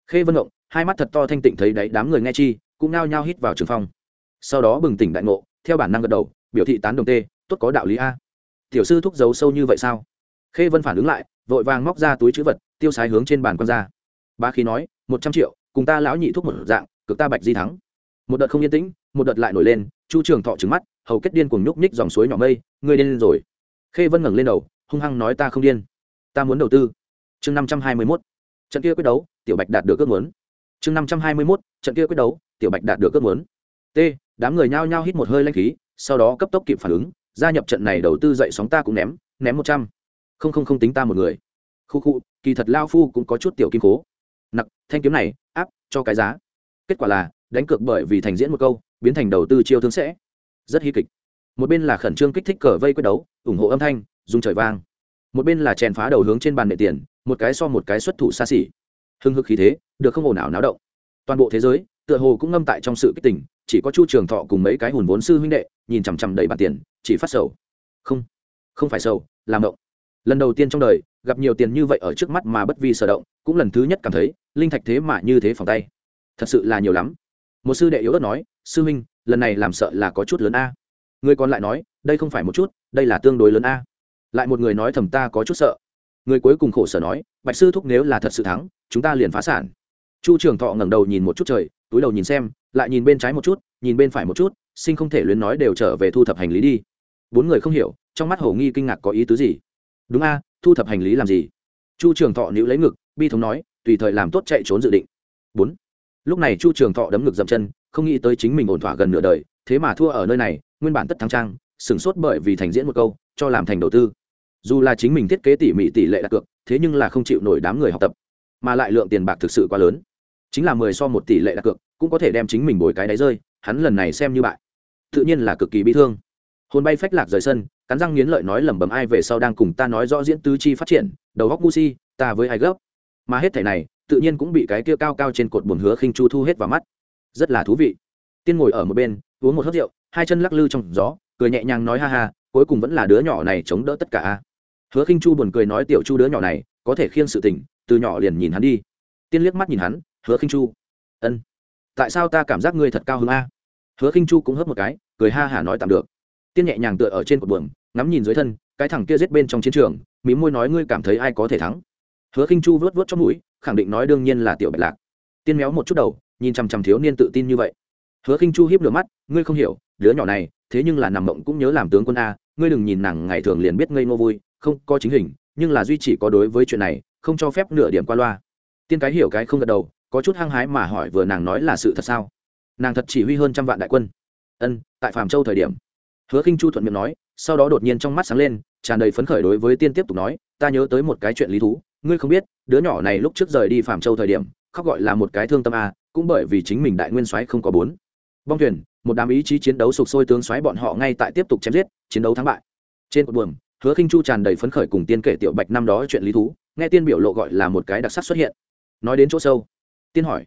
Khê vân ngộng, hai mắt thật to thanh tịnh thấy đấy đám người nghe chi, cũng nao nhao hít vào trường phong. Sau đó bừng tỉnh đại ngộ, theo bản năng gật đầu, biểu thị tán đồng tê, tốt có đạo lý a. Tiểu sư thúc giấu sâu như vậy sao? Khê vân phản ứng lại, vội vàng móc ra túi chữ vật tiêu sái hướng trên bàn quan ra ba khí nói, một trăm triệu, cùng ta lão nhị thuốc một dạng, cực ta bạch di thắng. Một đợt không yên tĩnh, một đợt lại nổi lên, chu trường thọ trứng mắt, hầu kết điên cùng nhúc nhích dòng suối nhỏ mây, ngươi điên lên rồi. Khê vân ngẩng lên đầu, hung hăng nói, ta không điên. Ta muốn đầu tư. Chương năm trăm hai mươi mốt. Trận kia quyết đấu, tiểu bạch đạt được ước muốn. Chương năm trăm hai mươi mốt, trận kia quyết đấu, tiểu bạch đạt được ước muốn. T, đám người nhao nhao hít một hơi lanh khí, sau đó cấp tốc kịp phản ứng, gia nhập trận này đầu tư dậy sóng ta cũng ném ném một trăm. Không không không tính ta một người khu khu, kỳ thật lao phu cũng có chút tiểu kim cố nặc, thanh kiếm này, áp, cho cái giá. Kết quả là, đánh cược bởi vì thành diễn một câu, biến thành đầu tư chiêu thương sẽ. Rất hy kịch. Một bên là khẩn trương kích thích cờ vây quyết đấu, ủng hộ âm thanh, dùng trời vang. Một bên là chèn phá đầu hướng trên bàn nệ tiền, một cái so một cái xuất thủ xa xỉ. Hưng hực khí thế, được không ồn ào náo động. Toàn bộ thế giới, tựa hồ cũng ngâm tại trong sự kích tình, chỉ có chu trường thọ cùng mấy cái hùn vốn sư huynh đệ, nhìn chằm chằm đầy bàn tiền, chỉ phát sầu. Không không phải sầu, làm động lần đầu tiên trong đời, gặp nhiều tiền như vậy ở trước mắt mà bất vi sở động, cũng lần thứ nhất cảm thấy, linh thạch thế mà như thế phòng tay. Thật sự là nhiều lắm. Một sư đệ yếu ớt nói, sư huynh, lần này làm sợ là có chút lớn a. Người còn lại nói, đây không phải một chút, đây là tương đối lớn a. Lại một người nói, thầm ta có chút sợ. Người cuối cùng khổ sở nói, bạch sư thúc nếu là thật sự thắng, chúng ta liền phá sản. Chu trường thọ ngẩng đầu nhìn một chút trời, túi đầu nhìn xem, lại nhìn bên trái một chút, nhìn bên phải một chút, sinh không thể luyến nói đều trở về thu thập hành lý đi. Bốn người không hiểu, trong mắt hầu nghi kinh ngạc có ý tứ gì đúng a, thu thập hành lý làm gì? Chu trường thọ níu lấy ngực, bi thống nói, tùy thời làm tốt chạy trốn dự định. Bốn. Lúc này chu trường thọ đấm ngực dậm chân, không nghĩ tới chính mình ổn thỏa gần nửa đời, thế mà thua ở nơi này, nguyên bản tất thắng trang, sửng sốt bởi vì thành diễn một câu, cho làm thành đầu tư. Dù là chính mình thiết kế tỉ mỉ tỷ lệ đặt cược, thế nhưng là không chịu nổi đám người học tập, mà lại lượng tiền bạc thực sự quá lớn. Chính là mười so một tỷ lệ đặt cược, cũng có thể đem chính mình bồi cái đáy rơi, hắn lần này xem như bại. Tự nhiên là cực kỳ bi thương. Hồn bay phách lạc rời sân cắn răng nghiến lợi nói lẩm bẩm ai về sau đang cùng ta nói rõ diễn tứ chi phát triển, đầu góc ngu si, ta với ai gấp. Mà hết thẻ này, tự nhiên cũng bị cái kia cao cao trên cột buồn hứa khinh chu thu hết vào mắt. Rất là thú vị. Tiên ngồi ở một bên, uống một hớt rượu, hai chân lắc lư trong gió, cười nhẹ nhàng nói ha ha, cuối cùng vẫn là đứa nhỏ này chống đỡ tất cả hứa khinh chu buồn cười nói tiểu chu đứa nhỏ này, có thể khiêng sự tình, từ nhỏ liền nhìn hắn đi. Tiên liếc mắt nhìn hắn, hứa khinh chu. Ân. Tại sao ta cảm giác ngươi thật cao hơn a? Hứa khinh chu cũng hớp một cái, cười ha hả nói tạm được tiên nhẹ nhàng tựa ở trên cột buồng ngắm nhìn dưới thân, cái thằng kia giết bên trong chiến trường, mí môi nói ngươi cảm thấy ai có thể thắng. Hứa khinh chu vớt vớt trong mũi, khẳng định nói đương nhiên là tiểu bạch lạc. Tiên méo một chút đầu, nhìn chằm chằm thiếu niên tự tin như vậy. Hứa khinh chu hiếp lửa mắt, ngươi không hiểu, đứa nhỏ này, thế nhưng là nằm mộng cũng nhớ làm tướng quân a, ngươi đừng nhìn nàng ngày thường liền biết ngây ngô vui, không có chính hình, nhưng là duy chỉ có đối với chuyện này, không cho phép nửa điểm qua loa. Tiên cái hiểu cái không gật đầu, có chút hăng hái mà hỏi vừa nàng nói là sự thật sao? Nàng thật chỉ huy hơn trăm vạn đại quân. Ân, tại phạm châu thời điểm hứa khinh chu thuận miệng nói, sau đó đột nhiên trong mắt sáng lên, tràn đầy phấn khởi đối với tiên tiếp tục nói, ta nhớ tới một cái chuyện lý thú, ngươi không biết, đứa nhỏ này lúc trước rời đi phạm châu thời điểm, khóc gọi là một cái thương tâm a, cũng bởi vì chính mình đại nguyên soái không có bốn. Bong thuyền, một đám ý chí chiến đấu sục sôi tướng soái bọn họ ngay tại tiếp tục chém giết, chiến đấu thắng bại. Trên cột buồm, hứa khinh chu tràn đầy phấn khởi cùng tiên kể tiểu bạch năm đó chuyện lý thú, nghe tiên biểu lộ gọi là một cái đặc sắc xuất hiện. Nói đến chỗ sâu, tiên hỏi,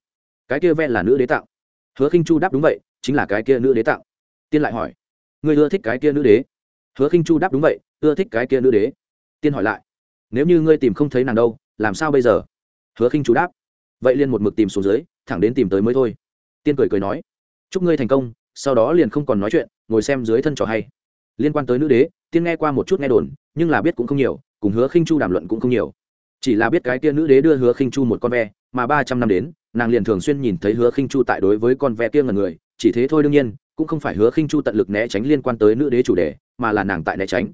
cái kia ven là nữ đế tạo? Hứa khinh chu đáp đúng vậy, chính là cái kia nữ đế tạo. Tiên lại hỏi ngươi ưa thích cái kia nữ đế? Hứa khinh chu đáp đúng vậy, ưa thích cái kia nữ đế. Tiên hỏi lại, nếu như ngươi tìm không thấy nàng đâu, làm sao bây giờ? Hứa khinh chu đáp, vậy liền một mực tìm xuống dưới, thẳng đến tìm tới mới thôi. Tiên cười cười nói, chúc ngươi thành công, sau đó liền không còn nói chuyện, ngồi xem dưới thân trò hay. Liên quan tới nữ đế, tiên nghe qua một chút nghe đồn, nhưng là biết cũng không nhiều, cùng hứa khinh chu đàm luận cũng không nhiều. Chỉ là biết cái kia nữ đế đưa hứa khinh chu một con ve, mà ba trăm năm đến, nàng liền thường xuyên nhìn thấy hứa khinh chu tại đối với con ve kia ngần người, chỉ thế thôi đương nhiên cũng không phải hứa khinh chu tận lực né tránh liên quan tới nữ đế chủ đề, mà là nàng tại né tránh.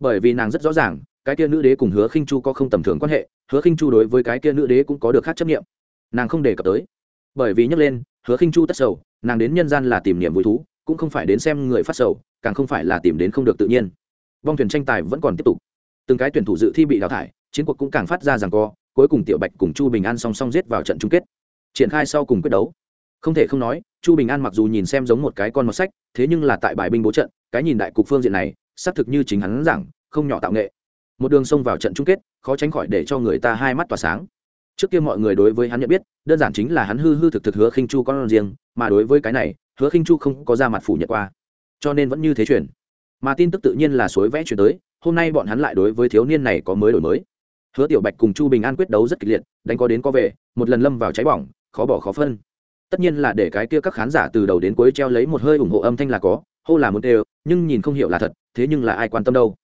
Bởi vì nàng rất rõ ràng, cái kia nữ đế cùng hứa khinh chu có không tầm thường quan hệ, hứa khinh chu đối với cái kia nữ đế cũng có được khác chấp nghiệm nàng không đề cập tới. Bởi vì nhắc lên, hứa khinh chu tất sầu, nàng đến nhân gian là tìm niềm vui thú, cũng không phải đến xem người phát sầu, càng không phải là tìm đến không được tự nhiên. Vong thuyền tranh tài vẫn còn tiếp tục. Từng cái tuyển thủ dự thi bị đào thải, chiến cuộc cũng càng phát ra rằng co, cuối cùng tiểu bạch cùng chu bình an song song giết vào trận chung kết. Triển khai sau cùng quyết đấu. Không thể không nói chu bình an mặc dù nhìn xem giống một cái con mọt sách, thế nhưng là tại bài binh bố trận, cái nhìn đại cục phương diện này, xác thực như chính hắn giảng, không nhỏ tạo nghệ. Một đường xông vào trận chung kết, khó tránh khỏi để cho người ta hai mắt tỏa sáng. Trước kia mọi người đối với hắn nhận biết, đơn giản chính là hắn hư hư thực thực hứa khinh chu con riêng, mà đối với cái này, hứa khinh chu không có ra mặt phủ nhận qua. Cho nên vẫn như thế chuyển. Mà tin tức tự nhiên là suối vẽ chuyển tới, hôm nay bọn hắn lại đối với thiếu niên này có mới đổi mới. Hứa tiểu bạch cùng chu bình an quyết đấu rất kịch liệt, đánh có đến có về, một lần lâm vào cháy bỏng, khó bỏ khó phân tất nhiên là để cái kia các khán giả từ đầu đến cuối treo lấy một hơi ủng hộ âm thanh là có, hô là muốn đều, nhưng nhìn không hiểu là thật, thế nhưng là ai quan tâm đâu?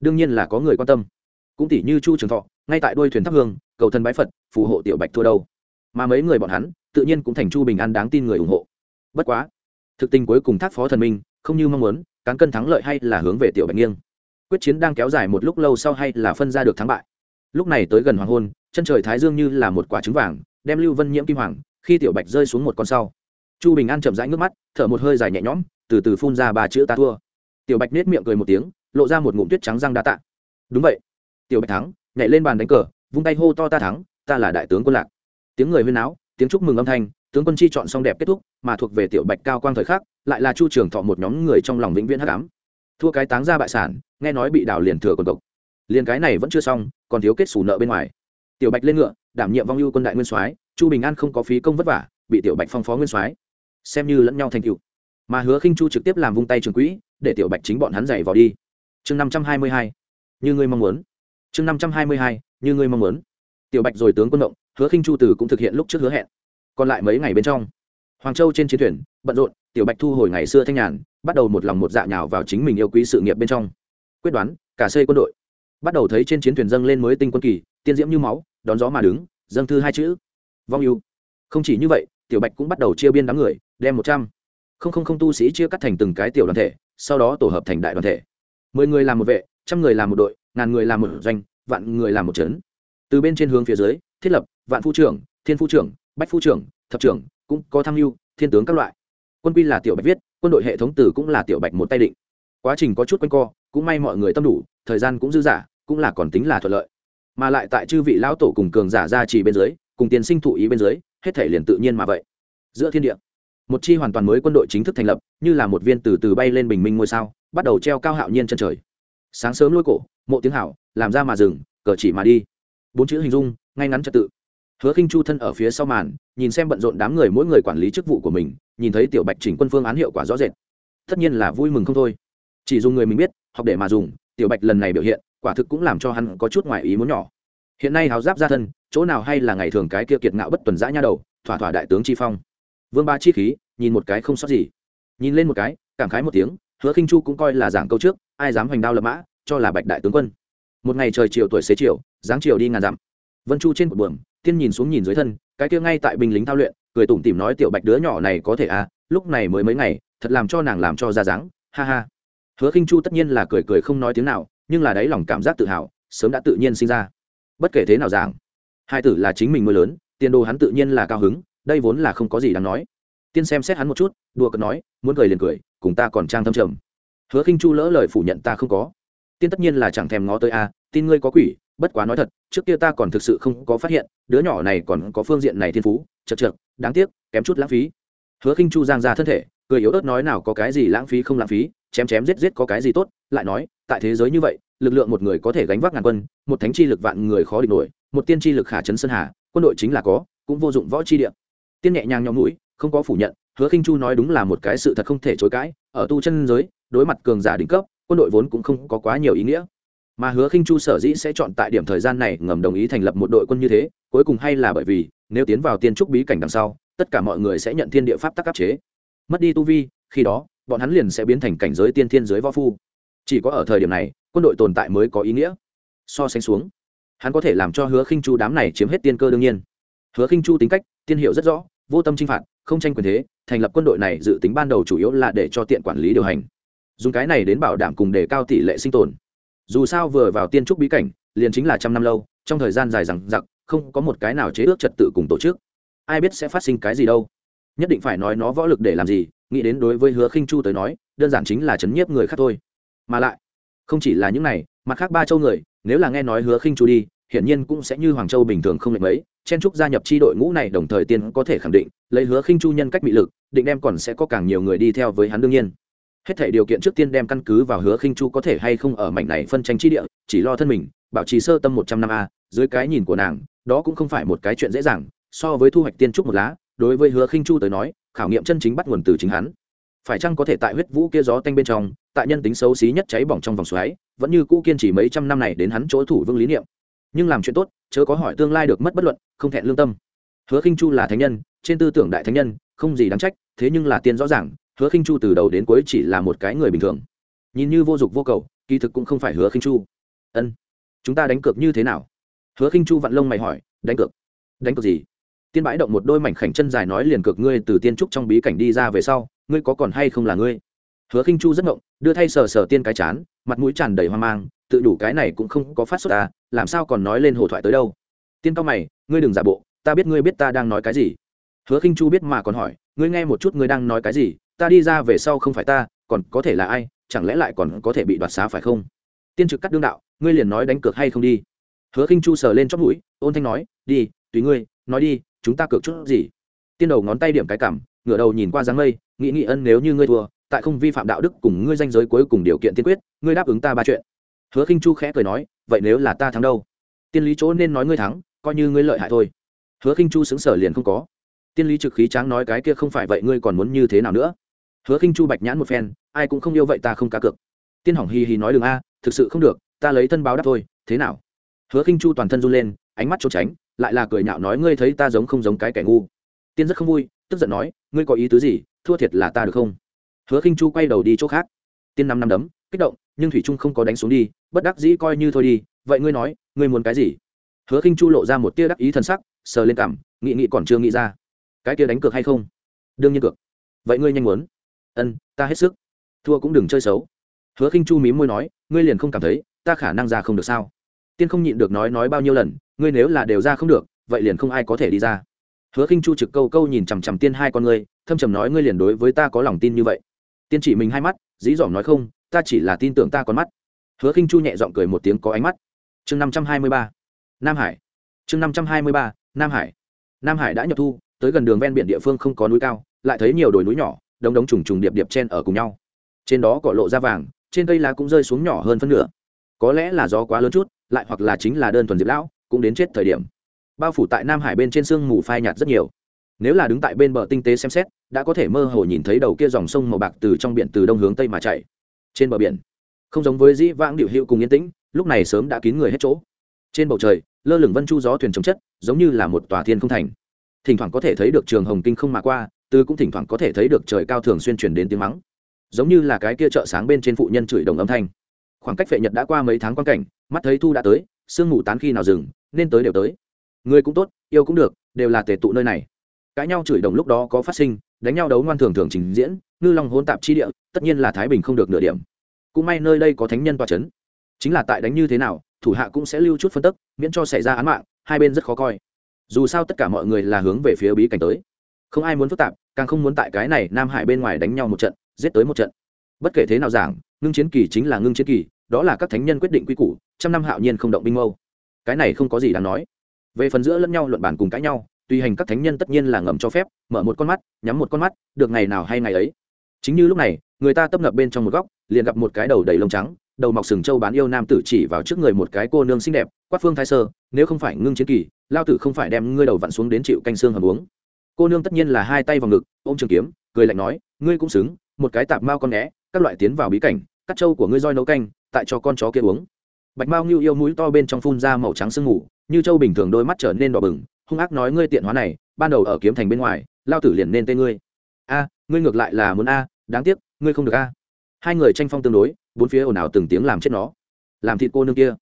Đương nhiên là có người quan tâm. Cũng tỷ như chu trường thọ, ngay tại đôi thuyền thắp hương, cầu thân bái phật, phù hộ tiểu bạch thua đâu. Mà mấy người bọn hắn, tự nhiên cũng thành chu bình an đáng tin người ủng hộ. Bất quá, thực tình cuối cùng thác phó thần minh, không như mong muốn, cán cân thắng lợi hay là hướng về tiểu bạch nghiêng. Quyết chiến đang kéo dài một lúc lâu sau hay là phân ra được thắng bại. Lúc này tới gần hoàng hôn, chân trời thái dương như là một quả trứng vàng, đem lưu vân nhiễm kim hoàng khi tiểu bạch rơi xuống một con sau, chu bình an chậm rãi nước mắt, thở một hơi dài nhẹ nhõm, từ từ phun ra ba chữ ta thua. Tiểu bạch nết miệng cười một tiếng, lộ ra một ngụm tuyết trắng răng đa tạ. Đúng vậy. Tiểu bạch thắng, nhảy lên bàn đánh cờ, vung tay hô to ta thắng, ta là đại tướng quân lạc. Tiếng người huyên áo tiếng chúc mừng âm thanh, tướng quân chi chọn xong đẹp kết thúc, mà thuộc về tiểu bạch cao quang thời khắc, lại là chu trường thọ một nhóm người trong lòng vĩnh viễn hắc ám. Thua cái táng ra bại sản, nghe nói bị đào liền thừa còn cộc liền cái này vẫn chưa xong, còn thiếu kết xù nợ bên ngoài. Tiểu bạch lên ngựa, đảm nhiệm vong ưu quân đại nguyên soái chu bình an không có phí công vất vả, bị tiểu bạch phong phó nguyên soái. Xem như lẫn nhau thành cựu mà hứa khinh chu trực tiếp làm vung tay trường quỹ, để tiểu bạch chính bọn hắn dạy vào đi. Chương năm trăm hai mươi hai, như ngươi mong muốn. Chương năm trăm hai mươi hai, như ngươi mong muốn. Tiểu bạch rồi tướng quân động, hứa khinh chu từ cũng thực hiện lúc trước hứa hẹn. Còn lại mấy ngày bên trong, hoàng châu trên chiến thuyền, bận rộn, tiểu bạch thu hồi ngày xưa thanh nhàn, bắt đầu một lòng một dạ nhào vào chính mình yêu quý sự nghiệp bên trong. Quyết đoán, cả xây quân đội. Bắt đầu thấy trên chiến thuyền dâng lên mới tinh quân kỳ, tiên diễm như máu, đón gió mà đứng, dâng thư hai chữ vong yêu không chỉ như vậy, tiểu bạch cũng bắt đầu chia biên đám người, đem một trăm. Không không không tu sĩ chia cắt thành từng cái tiểu đoàn thể, sau đó tổ hợp thành đại đoàn thể. Mười người làm một vệ, trăm người làm một đội, ngàn người làm một doanh, vạn người làm một trấn. Từ bên trên hướng phía dưới, thiết lập vạn phu trưởng, thiên phu trưởng, bách phu trưởng, thập trưởng, cũng có tham mưu, thiên tướng các loại. Quân quy là tiểu bạch viết, quân đội hệ thống từ cũng là tiểu bạch một tay định. Quá trình có chút quanh co, cũng may mọi người tâm đủ, thời gian cũng dư giả cũng là còn tính là thuận lợi. Mà lại tại chư vị lão tổ cùng cường giả ra chỉ bên dưới cùng tiền sinh thụ ý bên dưới, hết thể liền tự nhiên mà vậy. Giữa thiên địa, một chi hoàn toàn mới quân đội chính thức thành lập, như là một viên từ từ bay lên bình minh ngôi sao, bắt đầu treo cao hạo nhiên chân trời. Sáng sớm lôi cổ, mộ tiếng hảo, làm ra mà dừng, cờ chỉ mà đi. Bốn chữ hình dung, ngay ngắn trật tự. Hứa khinh chu thân ở phía sau màn, nhìn xem bận rộn đám người mỗi người quản lý chức vụ của mình, nhìn thấy tiểu bạch chỉnh quân phương án hiệu quả rõ rệt. Tất nhiên là vui mừng không thôi. Chỉ dùng người mình biết, học để mà dùng, tiểu bạch lần này biểu hiện, quả thực cũng làm cho hắn có chút ngoài ý muốn nhỏ hiện nay háo giáp ra thân, chỗ nào hay là ngày thường cái kia kiệt ngạo bất tuần dã nha đầu, thỏa thỏa đại tướng chi phong. Vương ba chi khí, nhìn một cái không sót gì. Nhìn lên một cái, cảm khái một tiếng, hứa khinh chu cũng coi là giảng câu trước, ai dám hoành đao lập mã, cho là bạch đại tướng quân. Một ngày trời chiều tuổi xế chiều, dáng chiều đi ngàn dặm. Vân chu trên một buồng tiên nhìn xuống nhìn dưới thân, cái kia ngay tại binh lính thao luyện, cười tủm tỉm nói tiểu bạch đứa nhỏ này có thể à lúc này mới mấy ngày, thật làm cho nàng làm cho ra dáng, ha ha. Hứa khinh chu tất nhiên là cười cười không nói tiếng nào, nhưng là đáy lòng cảm giác tự hào, sớm đã tự nhiên sinh ra bất kể thế nào giảng, hai tử là chính mình mới lớn, tiền đồ hắn tự nhiên là cao hứng, đây vốn là không có gì đáng nói. Tiên xem xét hắn một chút, đùa cợt nói, muốn cười liền cười, cùng ta còn trang thâm trầm. Hứa khinh chu lỡ lời phủ nhận ta không có. Tiên tất nhiên là chẳng thèm ngó tới a à, tin ngươi có quỷ, bất quá nói thật, trước kia ta còn thực sự không có phát hiện, đứa nhỏ này còn có phương diện này thiên phú, chật chật đáng tiếc, kém chút lãng phí. Hứa khinh chu giang ra thân thể, cười yếu ớt nói nào có cái gì lãng phí không lãng phí, chém chém giết giết có cái gì tốt, lại nói, tại thế giới như vậy lực lượng một người có thể gánh vác ngàn quân, một thánh chi lực vạn người khó địch nổi, một tiên chi lực khả chấn sơn hà, quân đội chính là có, cũng vô dụng võ chi địa. Tiên nhẹ nhàng nhóm mũi, không có phủ nhận, hứa khinh chu nói đúng là một cái sự thật không thể chối cãi, ở tu chân giới, đối mặt cường giả đỉnh cấp, quân đội vốn cũng không có quá nhiều ý nghĩa. Mà hứa khinh chu sở dĩ sẽ chọn tại điểm thời gian này ngầm đồng ý thành lập một đội quân như thế, cuối cùng hay là bởi vì, nếu tiến vào tiên trúc bí cảnh đằng sau, tất cả mọi người sẽ nhận thiên địa pháp tắc áp chế. Mất đi tu vi, khi đó, bọn hắn liền sẽ biến thành cảnh giới tiên thiên giới võ phu. Chỉ có ở thời điểm này quân đội tồn tại mới có ý nghĩa. So sánh xuống, hắn có thể làm cho hứa khinh chu đám này chiếm hết tiên cơ đương nhiên. Hứa khinh chu tính cách, tiên hiệu rất rõ, vô tâm chinh phạt, không tranh quyền thế, thành lập quân đội này dự tính ban đầu chủ yếu là để cho tiện quản lý điều hành. Dùng cái này đến bảo đảm cùng đề cao tỷ lệ sinh tồn. Dù sao vừa vào tiên trúc bí cảnh, liền chính là trăm năm lâu, trong thời gian dài rằng giặc không có một cái nào chế ước trật tự cùng tổ chức. Ai biết sẽ phát sinh cái gì đâu. Nhất định phải nói nó võ lực để làm gì, nghĩ đến đối với hứa khinh chu tới nói, đơn giản chính là chấn nhiếp người khác thôi. Mà lại không chỉ là những này, mặt khác ba châu người, nếu là nghe nói hứa khinh chu đi, hiển nhiên cũng sẽ như hoàng châu bình thường không lệch mấy, chen trúc gia nhập chi đội ngũ này đồng thời tiên có thể khẳng định, lấy hứa khinh chu nhân cách bị lực, định đem còn sẽ có càng nhiều người đi theo với hắn đương nhiên. Hết thể điều kiện trước tiên đem căn cứ vào hứa khinh chu có thể hay không ở mảnh này phân tranh chi địa, chỉ lo thân mình, bảo trì sơ tâm một trăm năm a, dưới cái nhìn của nàng, đó cũng không phải một cái chuyện dễ dàng, so với thu hoạch tiên trúc một lá, đối với hứa khinh chu tới nói, khảo nghiệm chân chính bắt nguồn từ chính hắn phải chăng có thể tại huyết vũ kia gió tanh bên trong, tại nhân tính xấu xí nhất cháy bỏng trong vòng xoáy, vẫn như cũ kiên trì mấy trăm năm này đến hắn chỗ thủ vương lý niệm. Nhưng làm chuyện tốt, chớ có hỏi tương lai được mất bất luận, không thẹn lương tâm. Hứa khinh chu là thánh nhân, trên tư tưởng đại thánh nhân, không gì đáng trách, thế nhưng là tiên rõ ràng, hứa khinh chu từ đầu đến cuối chỉ là một cái người bình thường. Nhìn như vô dụng vô cầu, kỳ thực cũng không phải hứa khinh chu. Ân, chúng ta đánh cược như thế nào? Hứa khinh chu vặn lông mày hỏi, đánh cược. Đánh cược gì? Tiên bãi động một đôi mảnh khảnh chân dài nói liền cược ngươi từ tiên trúc trong bí cảnh đi ra về sau, ngươi có còn hay không là ngươi? Hứa khinh chu rất ngộng, đưa thay sờ sờ tiên cái chán, mặt mũi tràn đầy hoang mang, tự đủ cái này cũng không có phát xuất ta à, làm sao còn nói lên hồ thoại tới đâu? Tiên cao mày, ngươi đừng giả bộ, ta biết ngươi biết ta đang nói cái gì. Hứa khinh chu biết mà còn hỏi, ngươi nghe một chút ngươi đang nói cái gì, ta đi ra về sau không phải ta, còn có thể là ai, chẳng lẽ lại còn có thể bị đoạt xá phải không? Tiên trực cắt đương đạo, ngươi liền nói đánh cược hay không đi. Hứa khinh chu sờ lên chót mũi, ôn thanh nói, đi, tùy ngươi nói đi, chúng ta cược chút gì? Tiên đầu ngón tay điểm cái cảm, ngửa đầu nhìn qua dáng mây, nghĩ nghĩ ân nếu như ngươi thua, tại không vi phạm đạo đức cùng ngươi danh giới cuối cùng điều kiện tiên quyết, ngươi đáp ứng ta ba chuyện. Hứa khinh chu khẽ cười nói, vậy nếu là ta thắng đâu? Tiên lý chỗ nên nói ngươi thắng, coi như ngươi lợi hại thôi. Hứa khinh chu xứng sở liền không có. Tiên lý trực khí tráng nói cái kia không phải vậy, ngươi còn muốn như thế nào nữa? Hứa khinh chu bạch nhãn một phen, ai cũng không yêu vậy ta không cá cược. Tiên hỏng hì hì nói đường a, thực sự không được, ta lấy thân báo đáp thôi, thế nào? Hứa khinh chu toàn thân run lên, ánh mắt trốn tránh lại là cười nhạo nói, ngươi thấy ta giống không giống cái kẻ ngu? Tiên rất không vui, tức giận nói, ngươi có ý tứ gì? Thua thiệt là ta được không? Hứa khinh chu quay đầu đi chỗ khác. Tiên năm năm đấm, kích động, nhưng thủy trung không có đánh xuống đi, bất đắc dĩ coi như thôi đi, vậy ngươi nói, ngươi muốn cái gì? Hứa khinh chu lộ ra một tia đắc ý t sắc, sờ lên cảm nghị nghị còn chưa nghĩ ra, cái tia đánh cược hay không? Đương nhiên cược. Vậy ngươi nhanh muốn. Ân, ta hết sức. Thua cũng đừng chơi xấu. Hứa khinh chu mím môi nói, ngươi liền không cảm thấy, ta khả năng ra không được sao? Tiên không nhịn được nói nói bao nhiêu lần ngươi nếu là đều ra không được, vậy liền không ai có thể đi ra. Hứa khinh chu trực câu câu nhìn chằm chằm tiên hai con ngươi, thâm trầm nói ngươi liền đối với ta có lòng tin như vậy. Tiên chỉ mình hai mắt, dí dỏm nói không, ta chỉ là tin tưởng ta con mắt. Hứa khinh chu nhẹ giọng cười một tiếng có ánh mắt. Chương năm trăm hai mươi ba, nam hải. Chương năm trăm hai mươi ba, nam hải. Nam hải đã nhập thu, tới gần đường ven biển địa phương không có núi cao, lại thấy nhiều đồi núi nhỏ, đống đống trùng trùng điệp điệp chen ở cùng nhau. Trên đó cỏ lộ ra vàng, trên cây lá cũng rơi xuống nhỏ hơn phân nửa. Có lẽ là gió quá lớn chút, lại hoặc là chính là đơn thuần diệp lão cũng đến chết thời điểm. Bao phủ tại nam hải bên trên sương mù phai nhạt rất nhiều. Nếu là đứng tại bên bờ tinh tế xem xét, đã có thể mơ hồ nhìn thấy đầu kia dòng sông màu bạc từ trong biển từ đông hướng tây mà chạy. Trên bờ biển, không giống với dĩ vãng điệu hiệu cùng yên tĩnh, lúc này sớm đã kín người hết chỗ. Trên bầu trời, lơ lửng vân chu gió thuyền chống chất, giống như là một tòa thiên không thành. Thỉnh thoảng có thể thấy được trường hồng kinh không mà qua tư cũng thỉnh thoảng có thể thấy được trời cao thường xuyên truyền đến tiếng mắng. Giống như là cái kia chợ sáng bên trên phụ nhân chửi đồng âm thanh. Khoảng cách vệ nhật đã qua mấy tháng quan cảnh, mắt thấy thu đã tới, sương mù tán khi nào dừng nên tới đều tới. Người cũng tốt, yêu cũng được, đều là tề tụ nơi này. Cãi nhau chửi đồng lúc đó có phát sinh, đánh nhau đấu ngoan thường thường trình diễn, ngư long hôn tạp chi địa, tất nhiên là thái bình không được nửa điểm. Cũng may nơi đây có thánh nhân tòa c h ấ n chính là tại đánh như thế nào, thủ hạ cũng sẽ lưu chút phân tức, miễn cho xảy ra án mạng, hai bên rất khó coi. Dù sao tất cả mọi người là hướng về phía bí cảnh tới. Không ai muốn phức tạp, càng không muốn tại cái này nam hải bên ngoài đánh nhau một trận, giết tới một trận. Bất kể thế nào giảng, ngưng chiến kỳ chính là ngưng chiến kỳ, đó là các thánh nhân quyết định quy củ, trăm năm hạo nhiên không động binh mâu cái này không có gì đáng nói. Về phần giữa lẫn nhau luận bàn cùng cãi nhau, tùy hành các thánh nhân tất nhiên là ngầm cho phép, mở một con mắt, nhắm một con mắt, được ngày nào hay ngày ấy. Chính như lúc này, người ta tấp nập bên trong một góc, liền gặp một cái đầu đầy lông trắng, đầu mọc sừng trâu bán yêu nam tử chỉ vào trước người một cái cô nương xinh đẹp, quát phương thái sơ, nếu không phải ngưng chiến kỳ, lao tử không phải đem ngươi đầu vặn xuống đến chịu canh xương hầm uống. Cô nương tất nhiên là hai tay vào ngực, ôm trường kiếm, cười lạnh nói, ngươi cũng xứng, một cái tạp mao con né các loại tiến vào bí cảnh, cắt trâu của ngươi roi nấu canh, tại cho con chó kia uống bạch mao ngưu yêu mũi to bên trong phun ra màu trắng sương mù, như châu bình thường đôi mắt trở nên đỏ bừng, hung ác nói ngươi tiện hóa này, ban đầu ở kiếm thành bên ngoài, lao tử liền nên tên ngươi. A, ngươi ngược lại là muốn a, đáng tiếc, ngươi không được a. Hai người tranh phong tương đối, bốn phía ồn ào từng tiếng làm chết nó. Làm thịt cô nương kia.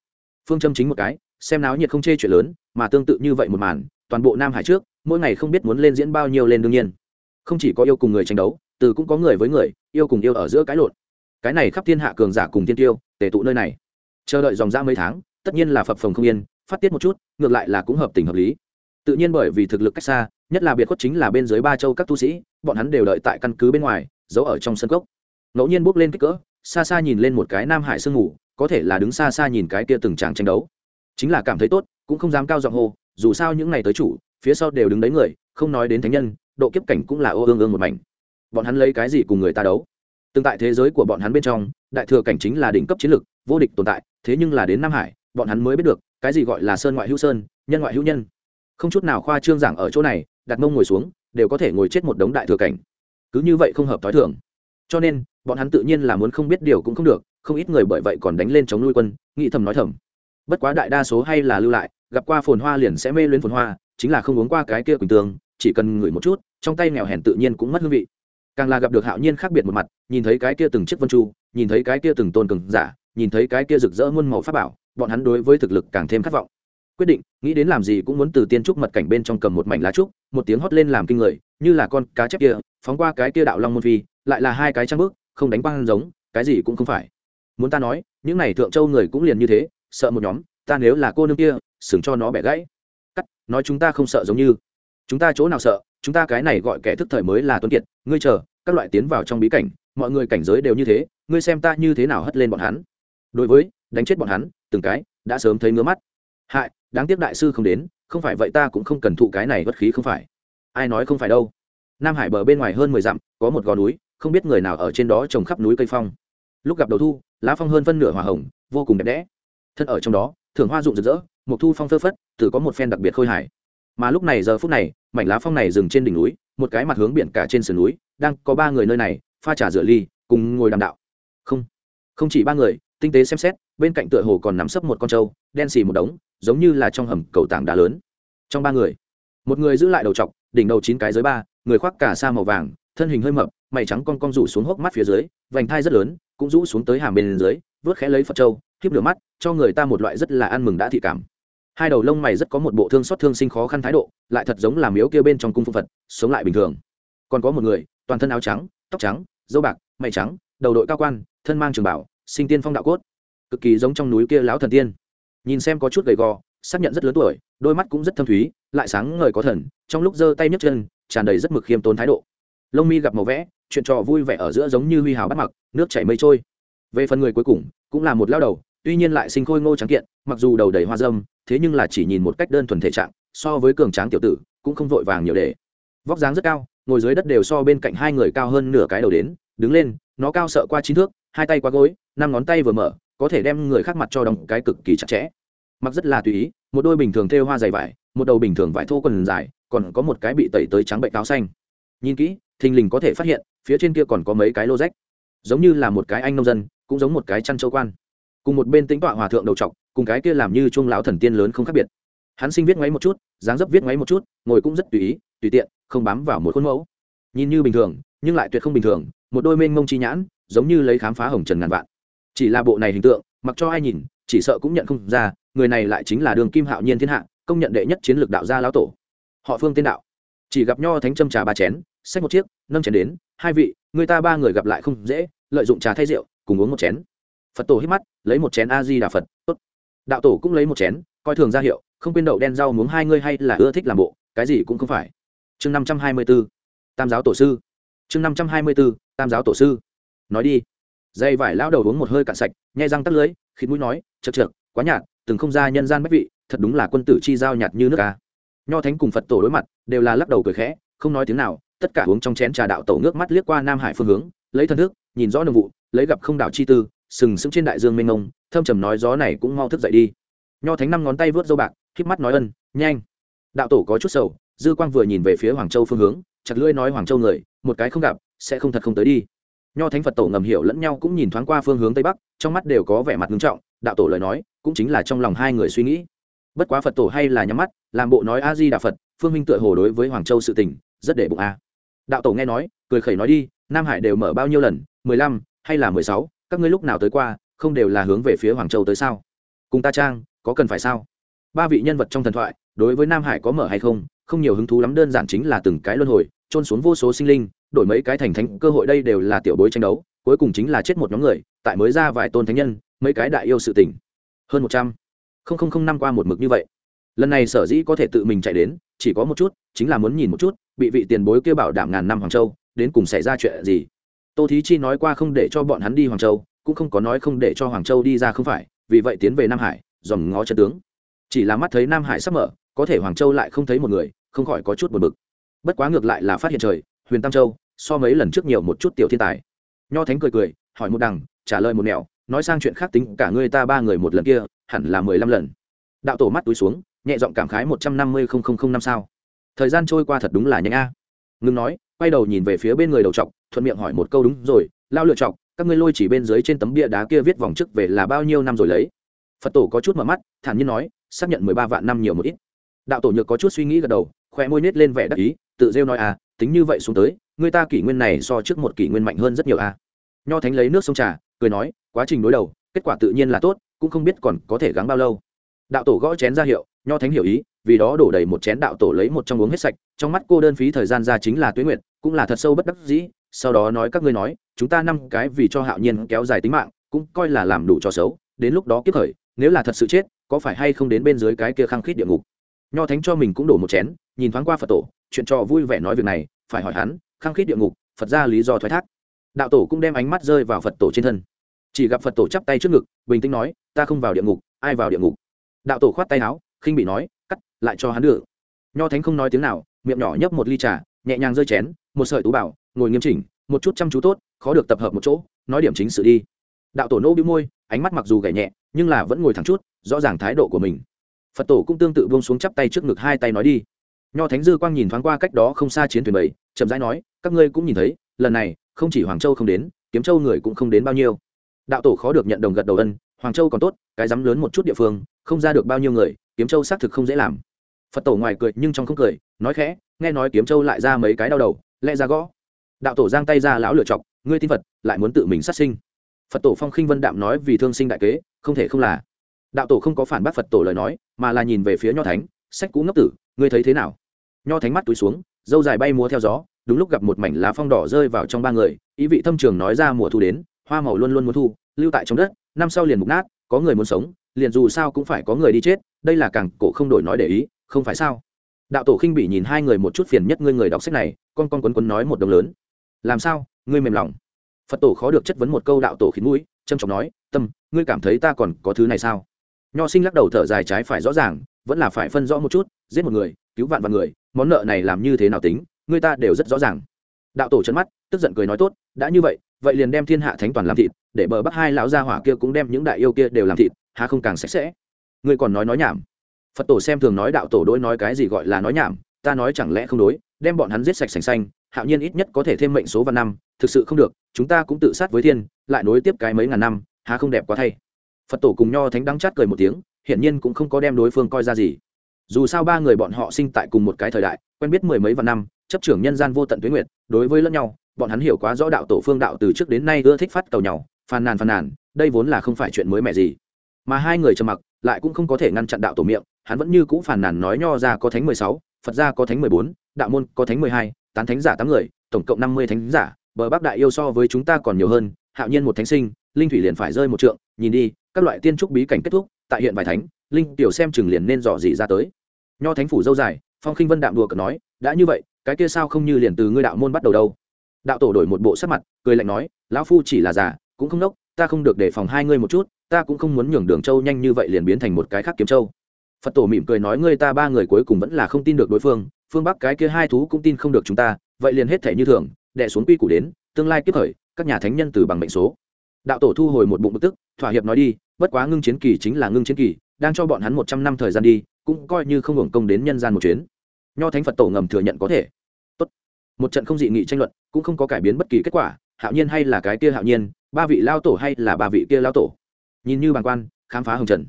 Phương châm chính một cái, xem náo nhiệt không chê chuyện lớn, mà tương tự như vậy một màn, toàn bộ nam hải trước, mỗi ngày không biết muốn lên diễn bao nhiêu lên đương nhiên. Không chỉ có yêu cùng người tranh đấu, từ cũng có người với người, yêu cùng yêu ở giữa cái lộn. Cái này khắp thiên hạ cường giả cùng tiên tiêu, tề tụ nơi này chờ đợi dòng ra mấy tháng tất nhiên là phập phồng không yên phát tiết một chút ngược lại là cũng hợp tình hợp lý. Tự nhiên bởi vì thực lực cách xa nhất là biệt khuất chính là bên dưới ba châu các tu sĩ bọn hắn đều đợi tại căn cứ bên ngoài giấu ở trong sân cốc. Ngẫu nhiên bước lên kích cỡ xa xa nhìn lên một cái nam hải sương ngủ có thể là đứng xa xa nhìn cái kia từng tràng tranh đấu. Chính là cảm thấy tốt cũng không dám cao giọng hô dù sao những ngày tới chủ phía sau đều đứng đấy người không nói đến thánh nhân độ kiếp cảnh cũng là ô ương ương một mảnh. Bọn hắn lấy cái gì cùng người ta đấu? Tương tại thế giới của bọn hắn bên trong đại thừa cảnh chính là đỉnh cấp chiến lực, vô địch tồn tại thế nhưng là đến nam hải, bọn hắn mới biết được, cái gì gọi là sơn ngoại hữu sơn, nhân ngoại hữu nhân. Không chút nào khoa trương giảng ở chỗ này đặt mông ngồi xuống, đều có thể ngồi chết một đống đại thừa cảnh. Cứ như vậy không hợp t h ó i thưởng cho nên, bọn hắn tự nhiên là muốn không biết điều cũng không được, không ít người bởi vậy còn đánh lên chống nuôi quân, nghĩ thầm nói thầm. Bất quá đại đa số hay là lưu lại, gặp qua phồn hoa liền sẽ mê luyến phồn hoa, chính là không uống qua cái kia quỳnh tường, chỉ cần ngửi một chút, trong tay nghèo hèn tự nhiên cũng mất hương vị càng là gặp được hạo nhiên khác biệt một mặt, nhìn thấy cái kia từng chiếc vân chu, nhìn thấy cái kia từng tôn cường giả, nhìn thấy cái kia rực rỡ muôn màu pháp bảo, bọn hắn đối với thực lực càng thêm khát vọng. Quyết định, nghĩ đến làm gì cũng muốn từ tiên trúc mật cảnh bên trong cầm một mảnh lá trúc, một tiếng hót lên làm kinh người, như là con cá chép kia, phóng qua cái kia đạo long môn phi, lại là hai cái trang bước, không đánh quang giống, cái gì cũng không phải. Muốn ta nói, những này thượng châu người cũng liền như thế, sợ một nhóm, ta nếu là cô nương kia, sừng cho nó bẻ gãy. Cắt, nói chúng ta không sợ giống như. Chúng ta chỗ nào sợ, chúng ta cái này gọi kẻ thức thời mới là tuấn kiệt, ngươi chờ các loại tiến vào trong bí cảnh, mọi người cảnh giới đều như thế, ngươi xem ta như thế nào hất lên bọn hắn. Đối với, đánh chết bọn hắn, từng cái, đã sớm thấy ngứa mắt. Hại, đáng tiếc đại sư không đến, không phải vậy ta cũng không cần thụ cái này bất khí không phải. Ai nói không phải đâu. Nam hải bờ bên ngoài hơn mười dặm, có một gò núi, không biết người nào ở trên đó trồng khắp núi cây phong. Lúc gặp đầu thu, lá phong hơn phân nửa hòa hồng, vô cùng đẹp đẽ. Thân ở trong đó thường hoa rụng rực rỡ một thu phong phơ phất, từ có một phen đặc biệt khôi hài. Mà lúc này giờ phút này, mảnh lá phong này dừng trên đỉnh núi, một cái mặt hướng biển cả trên sườn núi đang có ba người nơi này, pha trà rửa ly, cùng ngồi đàm đạo. Không không chỉ ba người, tinh tế xem xét, bên cạnh tựa hồ còn nắm sấp một con trâu, đen xì một đống, giống như là trong hầm cầu tảng đá lớn. Trong ba người, một người giữ lại đầu trọc, đỉnh đầu chín cái dưới ba, người khoác cả sa màu vàng, thân hình hơi mập, mày trắng con con rủ xuống hốc mắt phía dưới, vành thai rất lớn, cũng rũ xuống tới hàm bên dưới, vớt khẽ lấy phật trâu khiếp lửa mắt, cho người ta một loại rất là ăn mừng đã thị cảm. Hai đầu lông mày rất có một bộ thương xót thương sinh khó khăn thái độ, lại thật giống làm miếu kia bên trong cung phụ phật, sống lại bình thường. Còn có một người toàn thân áo trắng, tóc trắng, dâu bạc, mày trắng, đầu đội cao quan, thân mang trường bảo, sinh tiên phong đạo cốt. Cực kỳ giống trong núi kia lão thần tiên. Nhìn xem có chút gầy gò, xác nhận rất lớn tuổi, đôi mắt cũng rất thâm thúy, lại sáng ngời có thần, trong lúc giơ tay nhấc chân, tràn đầy rất mực khiêm tốn thái độ. Lông mi gặp màu vẽ, chuyện trò vui vẻ ở giữa giống như huy hào bắt mặc, nước chảy mây trôi. Về phần người cuối cùng, cũng là một lao đầu, tuy nhiên lại sinh khôi ngô trắng kiện, mặc dù đầu đầy hoa dâm, thế nhưng là chỉ nhìn một cách đơn thuần thể trạng, so với cường tráng tiểu tử, cũng không vội vàng nhiều để. Vóc dáng rất cao ngồi dưới đất đều so bên cạnh hai người cao hơn nửa cái đầu đến, đứng lên, nó cao sợ qua chín thước, hai tay qua gối, năm ngón tay vừa mở, có thể đem người khác mặt cho đồng cái cực kỳ chặt chẽ. Mặc rất là tùy ý, một đôi bình thường thêu hoa dày vải, một đầu bình thường vải thô quần dài, còn có một cái bị tẩy tới trắng bệnh cáo xanh. Nhìn kỹ, thình lình có thể phát hiện, phía trên kia còn có mấy cái lô rách giống như là một cái anh nông dân, cũng giống một cái chăn châu quan. Cùng một bên tính tọa hòa thượng đầu trọc, cùng cái kia làm như chuông lão thần tiên lớn không khác biệt. Hắn sinh viết ngoáy một chút, dáng dấp viết ngoáy một chút, ngồi cũng rất tùy ý, tùy tiện không bám vào một khuôn mẫu. Nhìn như bình thường, nhưng lại tuyệt không bình thường, một đôi mênh mông chi nhãn, giống như lấy khám phá hồng trần ngàn vạn. Chỉ là bộ này hình tượng, mặc cho ai nhìn, chỉ sợ cũng nhận không ra, người này lại chính là đường kim hạo nhiên thiên hạ, công nhận đệ nhất chiến lược đạo gia lão tổ. Họ phương tiên đạo. Chỉ gặp nho thánh châm trà ba chén, xách một chiếc, nâng chén đến, hai vị, người ta ba người gặp lại không dễ, lợi dụng trà thay rượu, cùng uống một chén. Phật tổ hít mắt, lấy một chén a di đà phật, tốt. Đạo tổ cũng lấy một chén, coi thường ra hiệu, không quên đậu đen rau muống hai ngươi hay là ưa thích làm bộ, cái gì cũng không phải chương năm trăm hai mươi b ố tam giáo tổ sư. Chương năm trăm hai mươi b ố tam giáo tổ sư. Nói đi. Dây vải lao đầu uống một hơi cạn sạch, nhai răng tắt lưới, khịt mũi nói chật chược quá nhạt, từng không ra nhân gian bách vị, thật đúng là quân tử chi giao nhạt như nước ca nho thánh cùng phật tổ đối mặt, đều là lắc đầu cười khẽ, không nói tiếng nào, tất cả uống trong chén trà đạo tổ ngước mắt liếc qua nam hải phương hướng, lấy thân thức, nhìn rõ nồng vụ, lấy gặp không đảo chi tư, sừng sững trên đại dương mênh mông, thâm trầm nói gió này cũng mau thức dậy đi. Nho thánh năm ngón tay vớt dâu bạc k mắt nói ân, nhanh. Đạo tổ có chút sầu dư quang vừa nhìn về phía hoàng châu phương hướng, chặt lưỡi nói hoàng châu người, một cái không gặp, sẽ không thật không tới đi. Nho thánh phật tổ ngầm hiểu lẫn nhau cũng nhìn thoáng qua phương hướng tây bắc, trong mắt đều có vẻ mặt nghiêm trọng, đạo tổ lời nói, cũng chính là trong lòng hai người suy nghĩ. Bất quá phật tổ hay là nhắm mắt, làm bộ nói a di đà phật, phương minh tựa hồ đối với hoàng châu sự tình, rất để bụng a. Đạo tổ nghe nói, cười khẩy nói đi, nam hải đều mở bao nhiêu lần, mười lăm hay là mười sáu, các ngươi lúc nào tới qua, không đều là hướng về phía hoàng châu tới sao? Cùng ta trang, có cần phải sao? Ba vị nhân vật trong thần thoại, đối với nam hải có mở hay không không nhiều hứng thú lắm, đơn giản chính là từng cái luân hồi trôn xuống vô số sinh linh, đổi mấy cái thành thánh, cơ hội đây đều là tiểu bối tranh đấu, cuối cùng chính là chết một nhóm người, tại mới ra vài tôn thánh nhân, mấy cái đại yêu sự tình. Hơn một trăm. Không không không, năm qua một mực như vậy. Lần này sở dĩ có thể tự mình chạy đến, chỉ có một chút, chính là muốn nhìn một chút, bị vị tiền bối kêu bảo đảm ngàn năm hoàng châu, đến cùng xảy ra chuyện gì. Tô thí chi nói qua không để cho bọn hắn đi hoàng châu, cũng không có nói không để cho hoàng châu đi ra không phải, vì vậy tiến về nam hải dòng ngó chân tướng. Chỉ là mắt thấy nam hải sắp mở, có thể hoàng châu lại không thấy một người không khỏi có chút buồn bực. Bất quá ngược lại là phát hiện trời, huyền tam châu, so mấy lần trước nhiều một chút tiểu thiên tài. Nho thánh cười cười, hỏi một đằng, trả lời một nẻo, nói sang chuyện khác tính cả ngươi ta ba người một lần kia, hẳn là mười lăm lần. Đạo tổ mắt túi xuống, nhẹ giọng cảm khái một trăm năm mươi không không không năm sao. Thời gian trôi qua thật đúng là nhanh a. Ngừng nói, quay đầu nhìn về phía bên người đầu trọc, thuận miệng hỏi một câu đúng rồi, lao lựa trọc, các ngươi lôi chỉ bên dưới trên tấm bia đá kia viết vòng trước về là bao nhiêu năm rồi lấy? Phật tổ có chút mở mắt, thản nhiên nói, xác nhận mười ba vạn năm nhiều một ít. Đạo tổ nhược có chút suy nghĩ gật đầu khoe môi nết lên vẻ đắc ý, tự rêu nói à tính như vậy xuống tới, người ta kỷ nguyên này so trước một kỷ nguyên mạnh hơn rất nhiều a nho thánh lấy nước sông trà, cười nói, quá trình đối đầu, kết quả tự nhiên là tốt, cũng không biết còn có thể gắng bao lâu. Đạo tổ gõ chén ra hiệu, nho thánh hiểu ý, vì đó đổ đầy một chén đạo tổ lấy một trong uống hết sạch, trong mắt cô đơn phí thời gian ra chính là tuế nguyệt, cũng là thật sâu bất đắc dĩ, sau đó nói các ngươi nói, chúng ta năm cái vì cho hạo nhiên kéo dài tính mạng, cũng coi là làm đủ cho xấu, đến lúc đó kiếp khởi, nếu là thật sự chết, có phải hay không đến bên dưới cái kia khăng khít địa ngục? Nho thánh cho mình cũng đổ một chén nhìn thoáng qua phật tổ, chuyện trò vui vẻ nói việc này, phải hỏi hắn, khăng khít địa ngục, phật ra lý do thoái thác. Đạo tổ cũng đem ánh mắt rơi vào phật tổ trên thân. Chỉ gặp phật tổ chắp tay trước ngực, bình tĩnh nói, ta không vào địa ngục, ai vào địa ngục? Đạo tổ khoát tay áo, khinh bị nói, cắt, lại cho hắn được. Nho thánh không nói tiếng nào, miệng nhỏ nhấp một ly trà, nhẹ nhàng rơi chén, một sợi tú bảo, ngồi nghiêm chỉnh, một chút chăm chú tốt, khó được tập hợp một chỗ, nói điểm chính sự đi. Đạo tổ nô bĩu môi, ánh mắt mặc dù gảy nhẹ, nhưng là vẫn ngồi thẳng chút, rõ ràng thái độ của mình. Phật tổ cũng tương tự buông xuống chắp tay trước ngực hai tay nói đi nho thánh dư quang nhìn thoáng qua cách đó không xa chiến thuyền bảy, chậm rãi nói, các ngươi cũng nhìn thấy, lần này, không chỉ hoàng châu không đến, kiếm châu người cũng không đến bao nhiêu. Đạo tổ khó được nhận đồng gật đầu ân, hoàng châu còn tốt, cái dám lớn một chút địa phương, không ra được bao nhiêu người, kiếm châu xác thực không dễ làm. Phật tổ ngoài cười nhưng trong không cười, nói khẽ, nghe nói kiếm châu lại ra mấy cái đau đầu, lẽ ra gõ. Đạo tổ giang tay ra lão lựa chọc, ngươi tin phật, lại muốn tự mình sát sinh. Phật tổ phong khinh vân đạm nói vì thương sinh đại kế, không thể không là. Đạo tổ không có phản bác phật tổ lời nói, mà là nhìn về phía nho thánh sách cũ ngốc tử, ngươi thấy thế nào? Nho thánh mắt túi xuống, dâu dài bay múa theo gió, đúng lúc gặp một mảnh lá phong đỏ rơi vào trong ba người, ý vị thâm trường nói ra mùa thu đến, hoa màu luôn luôn muốn thu, lưu tại trong đất, năm sau liền mục nát, có người muốn sống, liền dù sao cũng phải có người đi chết, đây là càng cổ không đổi nói để ý, không phải sao? Đạo tổ khinh bị nhìn hai người một chút phiền nhất ngươi người đọc sách này, con con quấn quấn nói một đồng lớn. Làm sao? Ngươi mềm lòng. Phật tổ khó được chất vấn một câu đạo tổ khiến mũi trâm trọng nói, tâm, ngươi cảm thấy ta còn có thứ này sao? Nho sinh lắc đầu thở dài trái phải rõ ràng vẫn là phải phân rõ một chút, giết một người, cứu vạn vạn người, món nợ này làm như thế nào tính, người ta đều rất rõ ràng. Đạo tổ chấn mắt, tức giận cười nói tốt, đã như vậy vậy liền đem thiên hạ thánh toàn làm thịt, để bờ bắc hai lão gia hỏa kia cũng đem những đại yêu kia đều làm thịt, há không càng sạch sẽ. Ngươi còn nói nói nhảm. Phật tổ xem thường nói đạo tổ đối nói cái gì gọi là nói nhảm, ta nói chẳng lẽ không đối, đem bọn hắn giết sạch sành xanh, hạo nhiên ít nhất có thể thêm mệnh số và năm, thực sự không được, chúng ta cũng tự sát với thiên, lại nối tiếp cái mấy ngàn năm, há không đẹp quá thay phật tổ cùng nho thánh đắng chát cười một tiếng, hiển nhiên cũng không có đem đối phương coi ra gì. Dù sao ba người bọn họ sinh tại cùng một cái thời đại, quen biết mười mấy vạn năm, chấp trưởng nhân gian vô tận tuyến nguyệt, đối với lẫn nhau, bọn hắn hiểu quá rõ đạo tổ phương đạo từ trước đến nay ưa thích phát cầu nhau, phàn nàn phàn nàn, đây vốn là không phải chuyện mới mẻ gì. Mà hai người trầm mặc, lại cũng không có thể ngăn chặn đạo tổ miệng, hắn vẫn như cũ phàn nàn nói nho ra có thánh mười sáu, phật ra có thánh mười bốn, đạo môn có thánh mười hai, tán thánh giả tám người, tổng cộng năm mươi thánh giả, bờ bắc đại yêu so với chúng ta còn nhiều hơn, hạo nhiên một thánh sinh linh thủy liền phải rơi một trượng, nhìn đi, các loại tiên trúc bí cảnh kết thúc, tại hiện vài thánh, linh tiểu xem chừng liền nên dò gì ra tới. Nho thánh phủ dâu dài, phong khinh vân đạm đùa cợt nói, đã như vậy, cái kia sao không như liền từ ngươi đạo môn bắt đầu đâu? Đạo tổ đổi một bộ sắc mặt, cười lạnh nói, lão phu chỉ là già, cũng không nốc ta không được đề phòng hai ngươi một chút, ta cũng không muốn nhường đường châu nhanh như vậy liền biến thành một cái khác kiếm châu. Phật tổ mỉm cười nói, ngươi ta ba người cuối cùng vẫn là không tin được đối phương phương bắc cái kia hai thú cũng tin không được chúng ta, vậy liền hết thể như thường, đệ xuống quy củ đến, tương lai kiếp khởi, các nhà thánh nhân từ bằng mệnh số đạo tổ thu hồi một bụng bực tức, thỏa hiệp nói đi, bất quá ngưng chiến kỳ chính là ngưng chiến kỳ, đang cho bọn hắn một trăm năm thời gian đi, cũng coi như không hưởng công đến nhân gian một chuyến. Nho thánh phật tổ ngầm thừa nhận có thể. Tốt. một trận không dị nghị tranh luận, cũng không có cải biến bất kỳ kết quả, hạo nhiên hay là cái kia hạo nhiên, ba vị lao tổ hay là ba vị kia lao tổ. Nhìn như bàng quan, khám phá hồng trần.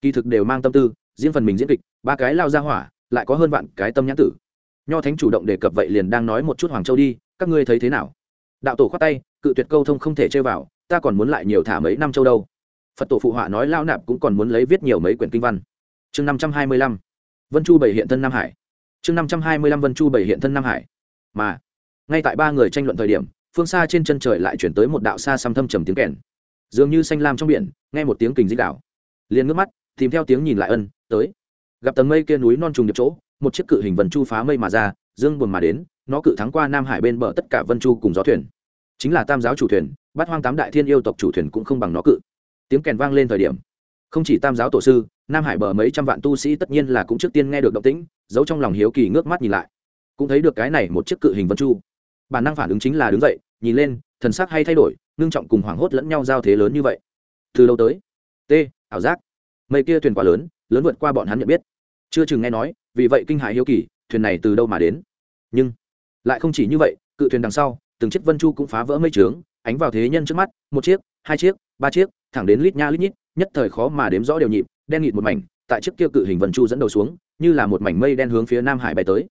Kỳ thực đều mang tâm tư, diễn phần mình diễn kịch, ba cái lao ra hỏa, lại có hơn vạn cái tâm nhãn tử. Nho thánh chủ động đề cập vậy liền đang nói một chút hoàng châu đi, các ngươi thấy thế nào? Đạo tổ khoát tay, cự tuyệt câu thông không thể chơi vào ta còn muốn lại nhiều thả mấy năm châu đâu. Phật tổ phụ họa nói lao nạp cũng còn muốn lấy viết nhiều mấy quyển kinh văn. Chương năm trăm hai mươi lăm. Vân chu bảy hiện thân nam hải. Chương năm trăm hai mươi lăm vân chu bảy hiện thân nam hải. Mà ngay tại ba người tranh luận thời điểm phương xa trên chân trời lại chuyển tới một đạo xa xăm thâm trầm tiếng kèn. Dường như xanh lam trong biển nghe một tiếng kình dích đảo, liền ngước mắt tìm theo tiếng nhìn lại ân tới. Gặp tầng mây kia núi non trùng điệp chỗ một chiếc cự hình vân chu phá mây mà ra dương buồn mà đến nó cự thắng qua nam hải bên bờ tất cả vân chu cùng gió thuyền chính là tam giáo chủ thuyền, bát hoang tám đại thiên yêu tộc chủ thuyền cũng không bằng nó cự. Tiếng kèn vang lên thời điểm. Không chỉ tam giáo tổ sư, nam hải bờ mấy trăm vạn tu sĩ tất nhiên là cũng trước tiên nghe được động tĩnh, giấu trong lòng hiếu kỳ ngước mắt nhìn lại. Cũng thấy được cái này một chiếc cự hình vân chu. Bản năng phản ứng chính là đứng dậy, nhìn lên, thần sắc hay thay đổi, ngưng trọng cùng hoảng hốt lẫn nhau giao thế lớn như vậy. Từ lâu tới t ảo giác. Mây kia thuyền quá lớn lớn vượt qua bọn hắn nhận biết. Chưa chừng nghe nói, vì vậy kinh hại hiếu kỳ, thuyền này từ đâu mà đến? Nhưng, lại không chỉ như vậy, cự thuyền đằng sau từng chiếc vân chu cũng phá vỡ mây trướng, ánh vào thế nhân trước mắt, một chiếc, hai chiếc, ba chiếc, thẳng đến lít nha lít nhít, nhất thời khó mà đếm rõ đều nhịp, đen nghịt một mảnh, tại chiếc kia cự hình vân chu dẫn đầu xuống, như là một mảnh mây đen hướng phía nam hải bay tới.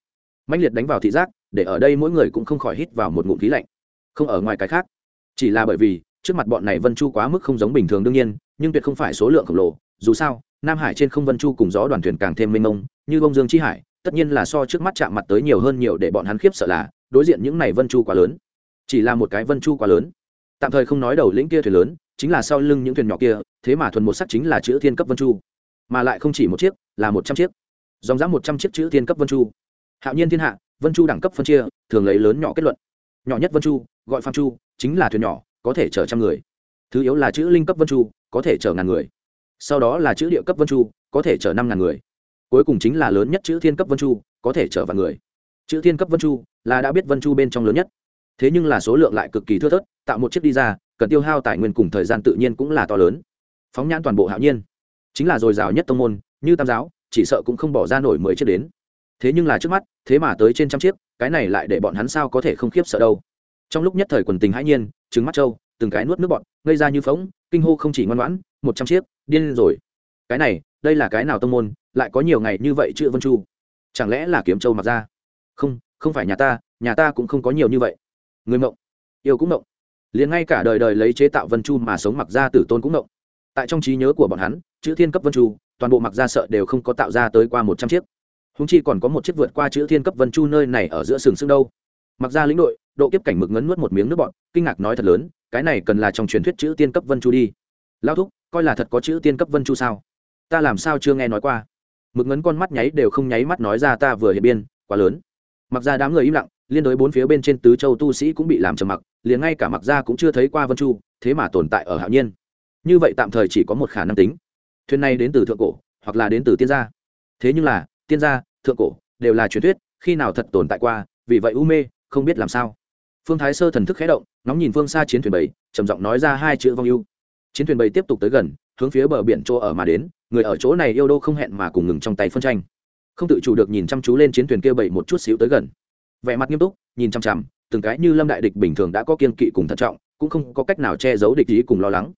Mạnh liệt đánh vào thị giác, để ở đây mỗi người cũng không khỏi hít vào một ngụm khí lạnh. Không ở ngoài cái khác. Chỉ là bởi vì, trước mặt bọn này vân chu quá mức không giống bình thường đương nhiên, nhưng tuyệt không phải số lượng khổng lồ, dù sao, nam hải trên không vân chu cùng gió đoàn thuyền càng thêm mênh mông, như bông dương chi hải, tất nhiên là so trước mắt chạm mặt tới nhiều hơn nhiều để bọn hắn khiếp sợ là, đối diện những này vân chu quá lớn chỉ là một cái vân chu quá lớn. Tạm thời không nói đầu lĩnh kia thuyền lớn, chính là sau lưng những thuyền nhỏ kia, thế mà thuần một sắc chính là chữ thiên cấp vân chu. Mà lại không chỉ một chiếc, là một trăm chiếc. Dòng dã một trăm chiếc chữ thiên cấp vân chu. Hạo nhiên thiên hạ, vân chu đẳng cấp phân chia, thường lấy lớn nhỏ kết luận. Nhỏ nhất vân chu, gọi phạm chu, chính là thuyền nhỏ, có thể chở trăm người. Thứ yếu là chữ linh cấp vân chu, có thể chở ngàn người. Sau đó là chữ địa cấp vân chu, có thể chở năm ngàn người. Cuối cùng chính là lớn nhất chữ thiên cấp vân chu, có thể chở vạn người. Chữ thiên cấp vân chu là đã biết vân chu bên trong lớn nhất thế nhưng là số lượng lại cực kỳ thưa thớt, tạo một chiếc đi ra, cần tiêu hao tài nguyên cùng thời gian tự nhiên cũng là to lớn. Phóng nhãn toàn bộ hạo nhiên. Chính là dồi dào nhất tông môn, như tam giáo, chỉ sợ cũng không bỏ ra nổi mười chiếc đến. Thế nhưng là trước mắt, thế mà tới trên trăm chiếc, cái này lại để bọn hắn sao có thể không khiếp sợ đâu. Trong lúc nhất thời quần tình hãi nhiên trứng mắt trâu, từng cái nuốt nước bọn gây ra như phóng kinh hô không chỉ ngoan ngoãn, một trăm chiếc, điên rồi. Cái này, đây là cái nào tông môn, lại có nhiều ngày như vậy chữ vân chu? Chẳng lẽ là kiếm châu mặc ra? Không không phải nhà ta nhà ta cũng không có nhiều như vậy người mộng. Yêu cũng mộng. Liền ngay cả đời đời lấy chế tạo vân chu mà sống mặc ra tử tôn cũng mộng. Tại trong trí nhớ của bọn hắn, chữ thiên cấp vân chu, toàn bộ mặc ra sợ đều không có tạo ra tới qua một trăm chiếc. Húng chi còn có một chiếc vượt qua chữ thiên cấp vân chu nơi này ở giữa sừng sưng đâu. Mặc ra lĩnh đội, độ kiếp cảnh mực ngấn nuốt một miếng nước bọn kinh ngạc nói thật lớn, cái này cần là trong truyền thuyết chữ tiên cấp vân chu đi. Lao thúc, coi là thật có chữ tiên cấp vân chu sao? Ta làm sao chưa nghe nói qua? Mực ngấn con mắt nháy đều không nháy mắt nói ra ta vừa hiện biên, quá lớn. Mặc ra đám người im lặng liên đối bốn phía bên trên tứ châu tu sĩ cũng bị làm trầm mặc, liền ngay cả mặc ra cũng chưa thấy qua vân chu, thế mà tồn tại ở hạo nhiên. Như vậy tạm thời chỉ có một khả năng tính. Thuyền này đến từ thượng cổ, hoặc là đến từ tiên gia. Thế nhưng là, tiên gia, thượng cổ đều là truyền thuyết, khi nào thật tồn tại qua, vì vậy u mê không biết làm sao. Phương thái sơ thần thức khé động nóng nhìn phương xa chiến thuyền bảy, trầm giọng nói ra hai chữ vong ưu. Chiến thuyền bảy tiếp tục tới gần, hướng phía bờ biển chỗ ở mà đến, người ở chỗ này yêu đô không hẹn mà cùng ngừng trong tay phân tranh. Không tự chủ được nhìn chăm chú lên chiến thuyền kia bảy một chút xíu tới gần vẻ mặt nghiêm túc, nhìn chăm chằm, từng cái như lâm đại địch bình thường đã có kiên kỵ cùng thận trọng, cũng không có cách nào che giấu địch ý cùng lo lắng.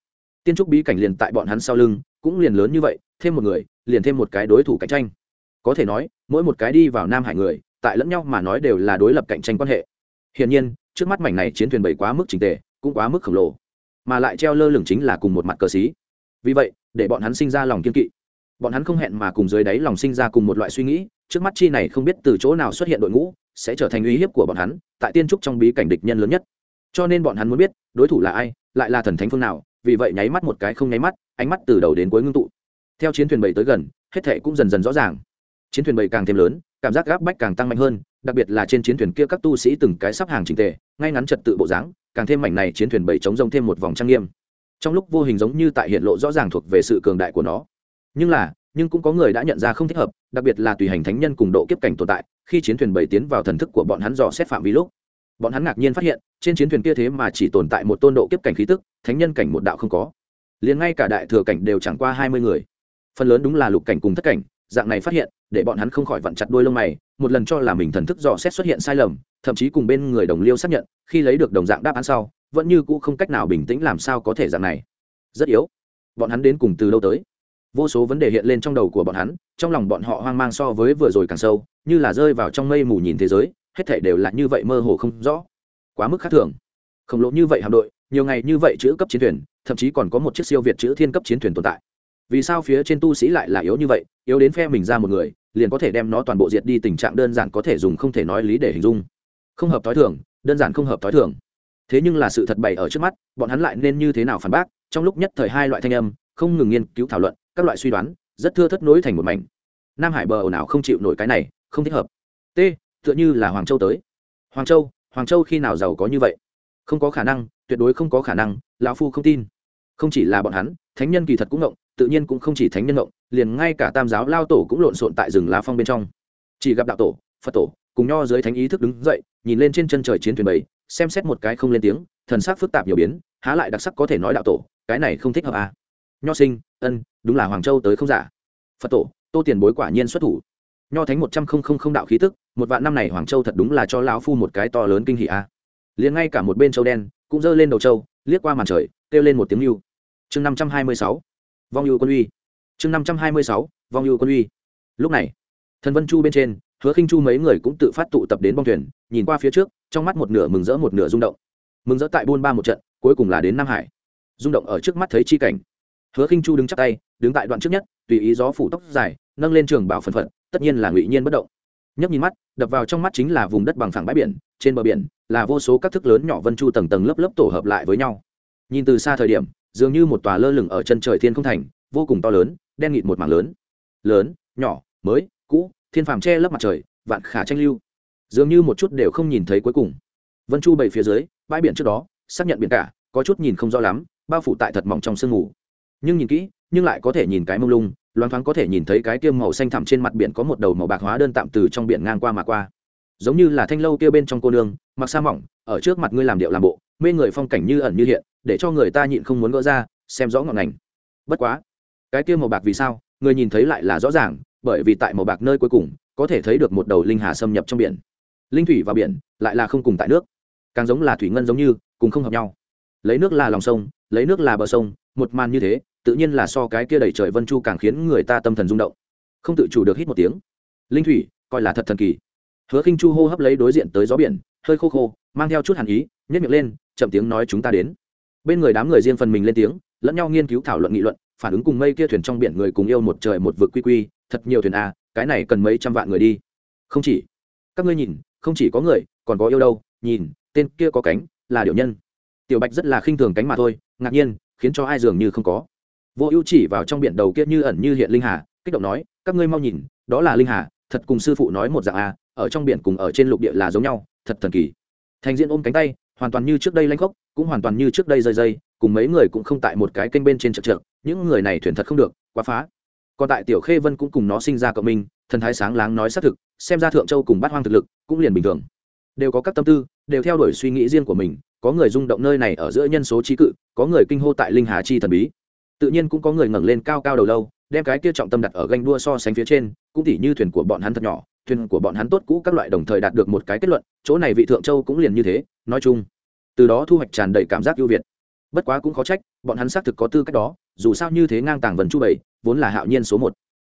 Tiên trúc bí cảnh liền tại bọn hắn sau lưng, cũng liền lớn như vậy, thêm một người, liền thêm một cái đối thủ cạnh tranh. Có thể nói, mỗi một cái đi vào nam hải người, tại lẫn nhau mà nói đều là đối lập cạnh tranh quan hệ. Hiển nhiên, trước mắt mảnh này chiến thuyền bảy quá mức trình tề, cũng quá mức khổng lồ. Mà lại treo lơ lửng chính là cùng một mặt cờ xí. Vì vậy, để bọn hắn sinh ra lòng kiên kỵ. Bọn hắn không hẹn mà cùng dưới đáy lòng sinh ra cùng một loại suy nghĩ, trước mắt chi này không biết từ chỗ nào xuất hiện đội ngũ sẽ trở thành uy hiếp của bọn hắn tại tiên trúc trong bí cảnh địch nhân lớn nhất. Cho nên bọn hắn muốn biết, đối thủ là ai, lại là thần thánh phương nào, vì vậy nháy mắt một cái không nháy mắt, ánh mắt từ đầu đến cuối ngưng tụ. Theo chiến thuyền bảy tới gần, hết thệ cũng dần dần rõ ràng. Chiến thuyền bảy càng thêm lớn, cảm giác gáp bách càng tăng mạnh hơn, đặc biệt là trên chiến thuyền kia các tu sĩ từng cái sắp hàng trình tề, ngay ngắn trật tự bộ dáng, càng thêm mảnh này chiến thuyền bảy chống rông thêm một vòng trang nghiêm. Trong lúc vô hình giống như tại hiện lộ rõ ràng thuộc về sự cường đại của nó. Nhưng là nhưng cũng có người đã nhận ra không thích hợp, đặc biệt là tùy hành thánh nhân cùng độ kiếp cảnh tồn tại, khi chiến thuyền bảy tiến vào thần thức của bọn hắn dò xét phạm vi lúc, bọn hắn ngạc nhiên phát hiện, trên chiến thuyền kia thế mà chỉ tồn tại một tôn độ kiếp cảnh khí tức, thánh nhân cảnh một đạo không có. Liền ngay cả đại thừa cảnh đều chẳng qua hai mươi người. Phần lớn đúng là lục cảnh cùng thất cảnh, dạng này phát hiện, để bọn hắn không khỏi vặn chặt đôi lông mày, một lần cho là mình thần thức dò xét xuất hiện sai lầm, thậm chí cùng bên người đồng liêu xác nhận, khi lấy được đồng dạng đáp án sau, vẫn như cũ không cách nào bình tĩnh làm sao có thể dạng này. Rất yếu. Bọn hắn đến cùng từ lâu tới? Vô số vấn đề hiện lên trong đầu của bọn hắn, trong lòng bọn họ hoang mang so với vừa rồi càng sâu, như là rơi vào trong mây mù nhìn thế giới, hết thể đều là như vậy mơ hồ không rõ. Quá mức khác thường. Khổng lồ như vậy hạm đội, nhiều ngày như vậy chữ cấp chiến thuyền, thậm chí còn có một chiếc siêu việt chữ thiên cấp chiến thuyền tồn tại. Vì sao phía trên tu sĩ lại là yếu như vậy, yếu đến phe mình ra một người, liền có thể đem nó toàn bộ diệt đi tình trạng đơn giản có thể dùng không thể nói lý để hình dung. Không hợp t h i thường, đơn giản không hợp t h i thường. Thế nhưng là sự thật bày ở trước mắt, bọn hắn lại nên như thế nào phản bác? Trong lúc nhất thời hai loại thanh âm, không ngừng nghiên cứu thảo luận các loại suy đoán, rất thưa thất nối thành một mảnh. Nam hải bờ ồn ào không chịu nổi cái này, không thích hợp. T, tựa như là hoàng châu tới. Hoàng châu hoàng châu khi nào giàu có như vậy? Không có khả năng, tuyệt đối không có khả năng, lão phu không tin. Không chỉ là bọn hắn, thánh nhân kỳ thật cũng ngộng, tự nhiên cũng không chỉ thánh nhân ngộng, liền ngay cả tam giáo lao tổ cũng lộn xộn tại rừng lá phong bên trong. Chỉ gặp đạo tổ, phật tổ, cùng nho dưới thánh ý thức đứng dậy, nhìn lên trên chân trời chiến thuyền bảy, xem xét một cái không lên tiếng, thần sắc phức tạp nhiều biến, há lại đặc sắc có thể nói đạo tổ, cái này không thích hợp à nho sinh, ân, đúng là hoàng châu tới không giả. Phật tổ, tô tiền bối quả nhiên xuất thủ. Nho thánh một trăm không không không đạo khí tức, một vạn năm này hoàng châu thật đúng là cho lão phu một cái to lớn kinh hỷ a. À. liền ngay cả một bên châu đen, cũng giơ lên đầu châu, liếc qua màn trời, kêu lên một tiếng lưu. Chương năm trăm hai mươi sáu, vong ưu quân uy. Chương năm trăm hai mươi sáu, vong ưu quân uy. Lúc này, thần vân chu bên trên, hứa khinh chu mấy người cũng tự phát tụ tập đến bong thuyền, nhìn qua phía trước, trong mắt một nửa mừng rỡ một nửa rung động. Mừng rỡ tại buôn ba một trận, cuối cùng là đến nam hải. Rung động ở trước mắt thấy chi cảnh hứa khinh chu đứng chắc tay, đứng tại đoạn trước nhất, tùy ý gió phủ tóc dài, nâng lên trường bảo phần phận tất nhiên là ngụy nhiên bất động. Nhấp nhìn mắt, đập vào trong mắt chính là vùng đất bằng phẳng bãi biển, trên bờ biển là vô số các thức lớn nhỏ vân chu tầng tầng lớp lớp tổ hợp lại với nhau. Nhìn từ xa thời điểm, dường như một tòa lơ lửng ở chân trời thiên không thành, vô cùng to lớn, đen nghịt một mảng lớn. Lớn, nhỏ, mới, cũ, thiên phàm che lấp mặt trời, vạn khả tranh lưu. Dường như một chút đều không nhìn thấy cuối cùng. Vân chu bảy phía dưới, bãi biển trước đó, xác nhận biển cả, có chút nhìn không rõ lắm, bao phủ tại thật mỏng trong sương mù nhưng nhìn kỹ, nhưng lại có thể nhìn cái mông lung, loáng thoáng có thể nhìn thấy cái kia màu xanh thẳm trên mặt biển có một đầu màu bạc hóa đơn tạm từ trong biển ngang qua mà qua. Giống như là thanh lâu kia bên trong cô nương, mặc sa mỏng, ở trước mặt ngươi làm điệu làm bộ, mê người phong cảnh như ẩn như hiện, để cho người ta nhịn không muốn gỡ ra, xem rõ ngọn ngành. Bất quá, cái kia màu bạc vì sao, người nhìn thấy lại là rõ ràng, bởi vì tại màu bạc nơi cuối cùng, có thể thấy được một đầu linh hà xâm nhập trong biển. Linh thủy và biển, lại là không cùng tại nước. Càng giống là thủy ngân giống như, cùng không hợp nhau. Lấy nước là lòng sông, lấy nước là bờ sông, một màn như thế tự nhiên là so cái kia đầy trời vân chu càng khiến người ta tâm thần rung động. Không tự chủ được hít một tiếng. Linh thủy, coi là thật thần kỳ. Hứa khinh chu hô hấp lấy đối diện tới gió biển, hơi khô khô, mang theo chút hàn ý nhét miệng lên, chậm tiếng nói chúng ta đến. Bên người đám người riêng phần mình lên tiếng, lẫn nhau nghiên cứu thảo luận nghị luận, phản ứng cùng mây kia thuyền trong biển người cùng yêu một trời một vực quy quy, thật nhiều thuyền à cái này cần mấy trăm vạn người đi. Không chỉ. Các ngươi nhìn, không chỉ có người, còn có yêu đâu, nhìn, tên kia có cánh, là điều nhân. Tiểu bạch rất là khinh thường cánh mà thôi, ngạc nhiên, khiến cho ai dường như không có vô ưu chỉ vào trong biển đầu kia như ẩn như hiện linh hà, kích động nói, các ngươi mau nhìn, đó là linh hà, thật cùng sư phụ nói một dạng à ở trong biển cùng ở trên lục địa là giống nhau, thật thần kỳ. Thành diễn ôm cánh tay, hoàn toàn như trước đây lanh khốc, cũng hoàn toàn như trước đây rơi dây, cùng mấy người cũng không tại một cái kênh bên trên chợ trượt những người này thuyền thật không được, quá phá. Còn tại tiểu khê vân cũng cùng nó sinh ra cộng minh, thần thái sáng láng nói xác thực, xem ra thượng châu cùng bát hoang thực lực cũng liền bình thường. Đều có các tâm tư, đều theo đuổi suy nghĩ riêng của mình, có người rung động nơi này ở giữa nhân số trí cự, có người kinh hô tại linh hà chi thần bí tự nhiên cũng có người ngẩng lên cao cao đầu lâu, đem cái kia trọng tâm đặt ở ganh đua so sánh phía trên, cũng tỉ như thuyền của bọn hắn thật nhỏ, thuyền của bọn hắn tốt cũ các loại đồng thời đạt được một cái kết luận, chỗ này vị thượng châu cũng liền như thế, nói chung, từ đó thu hoạch tràn đầy cảm giác ưu việt. Bất quá cũng khó trách, bọn hắn xác thực có tư cách đó, dù sao như thế ngang tàng vần chu bảy, vốn là hạo nhiên số một,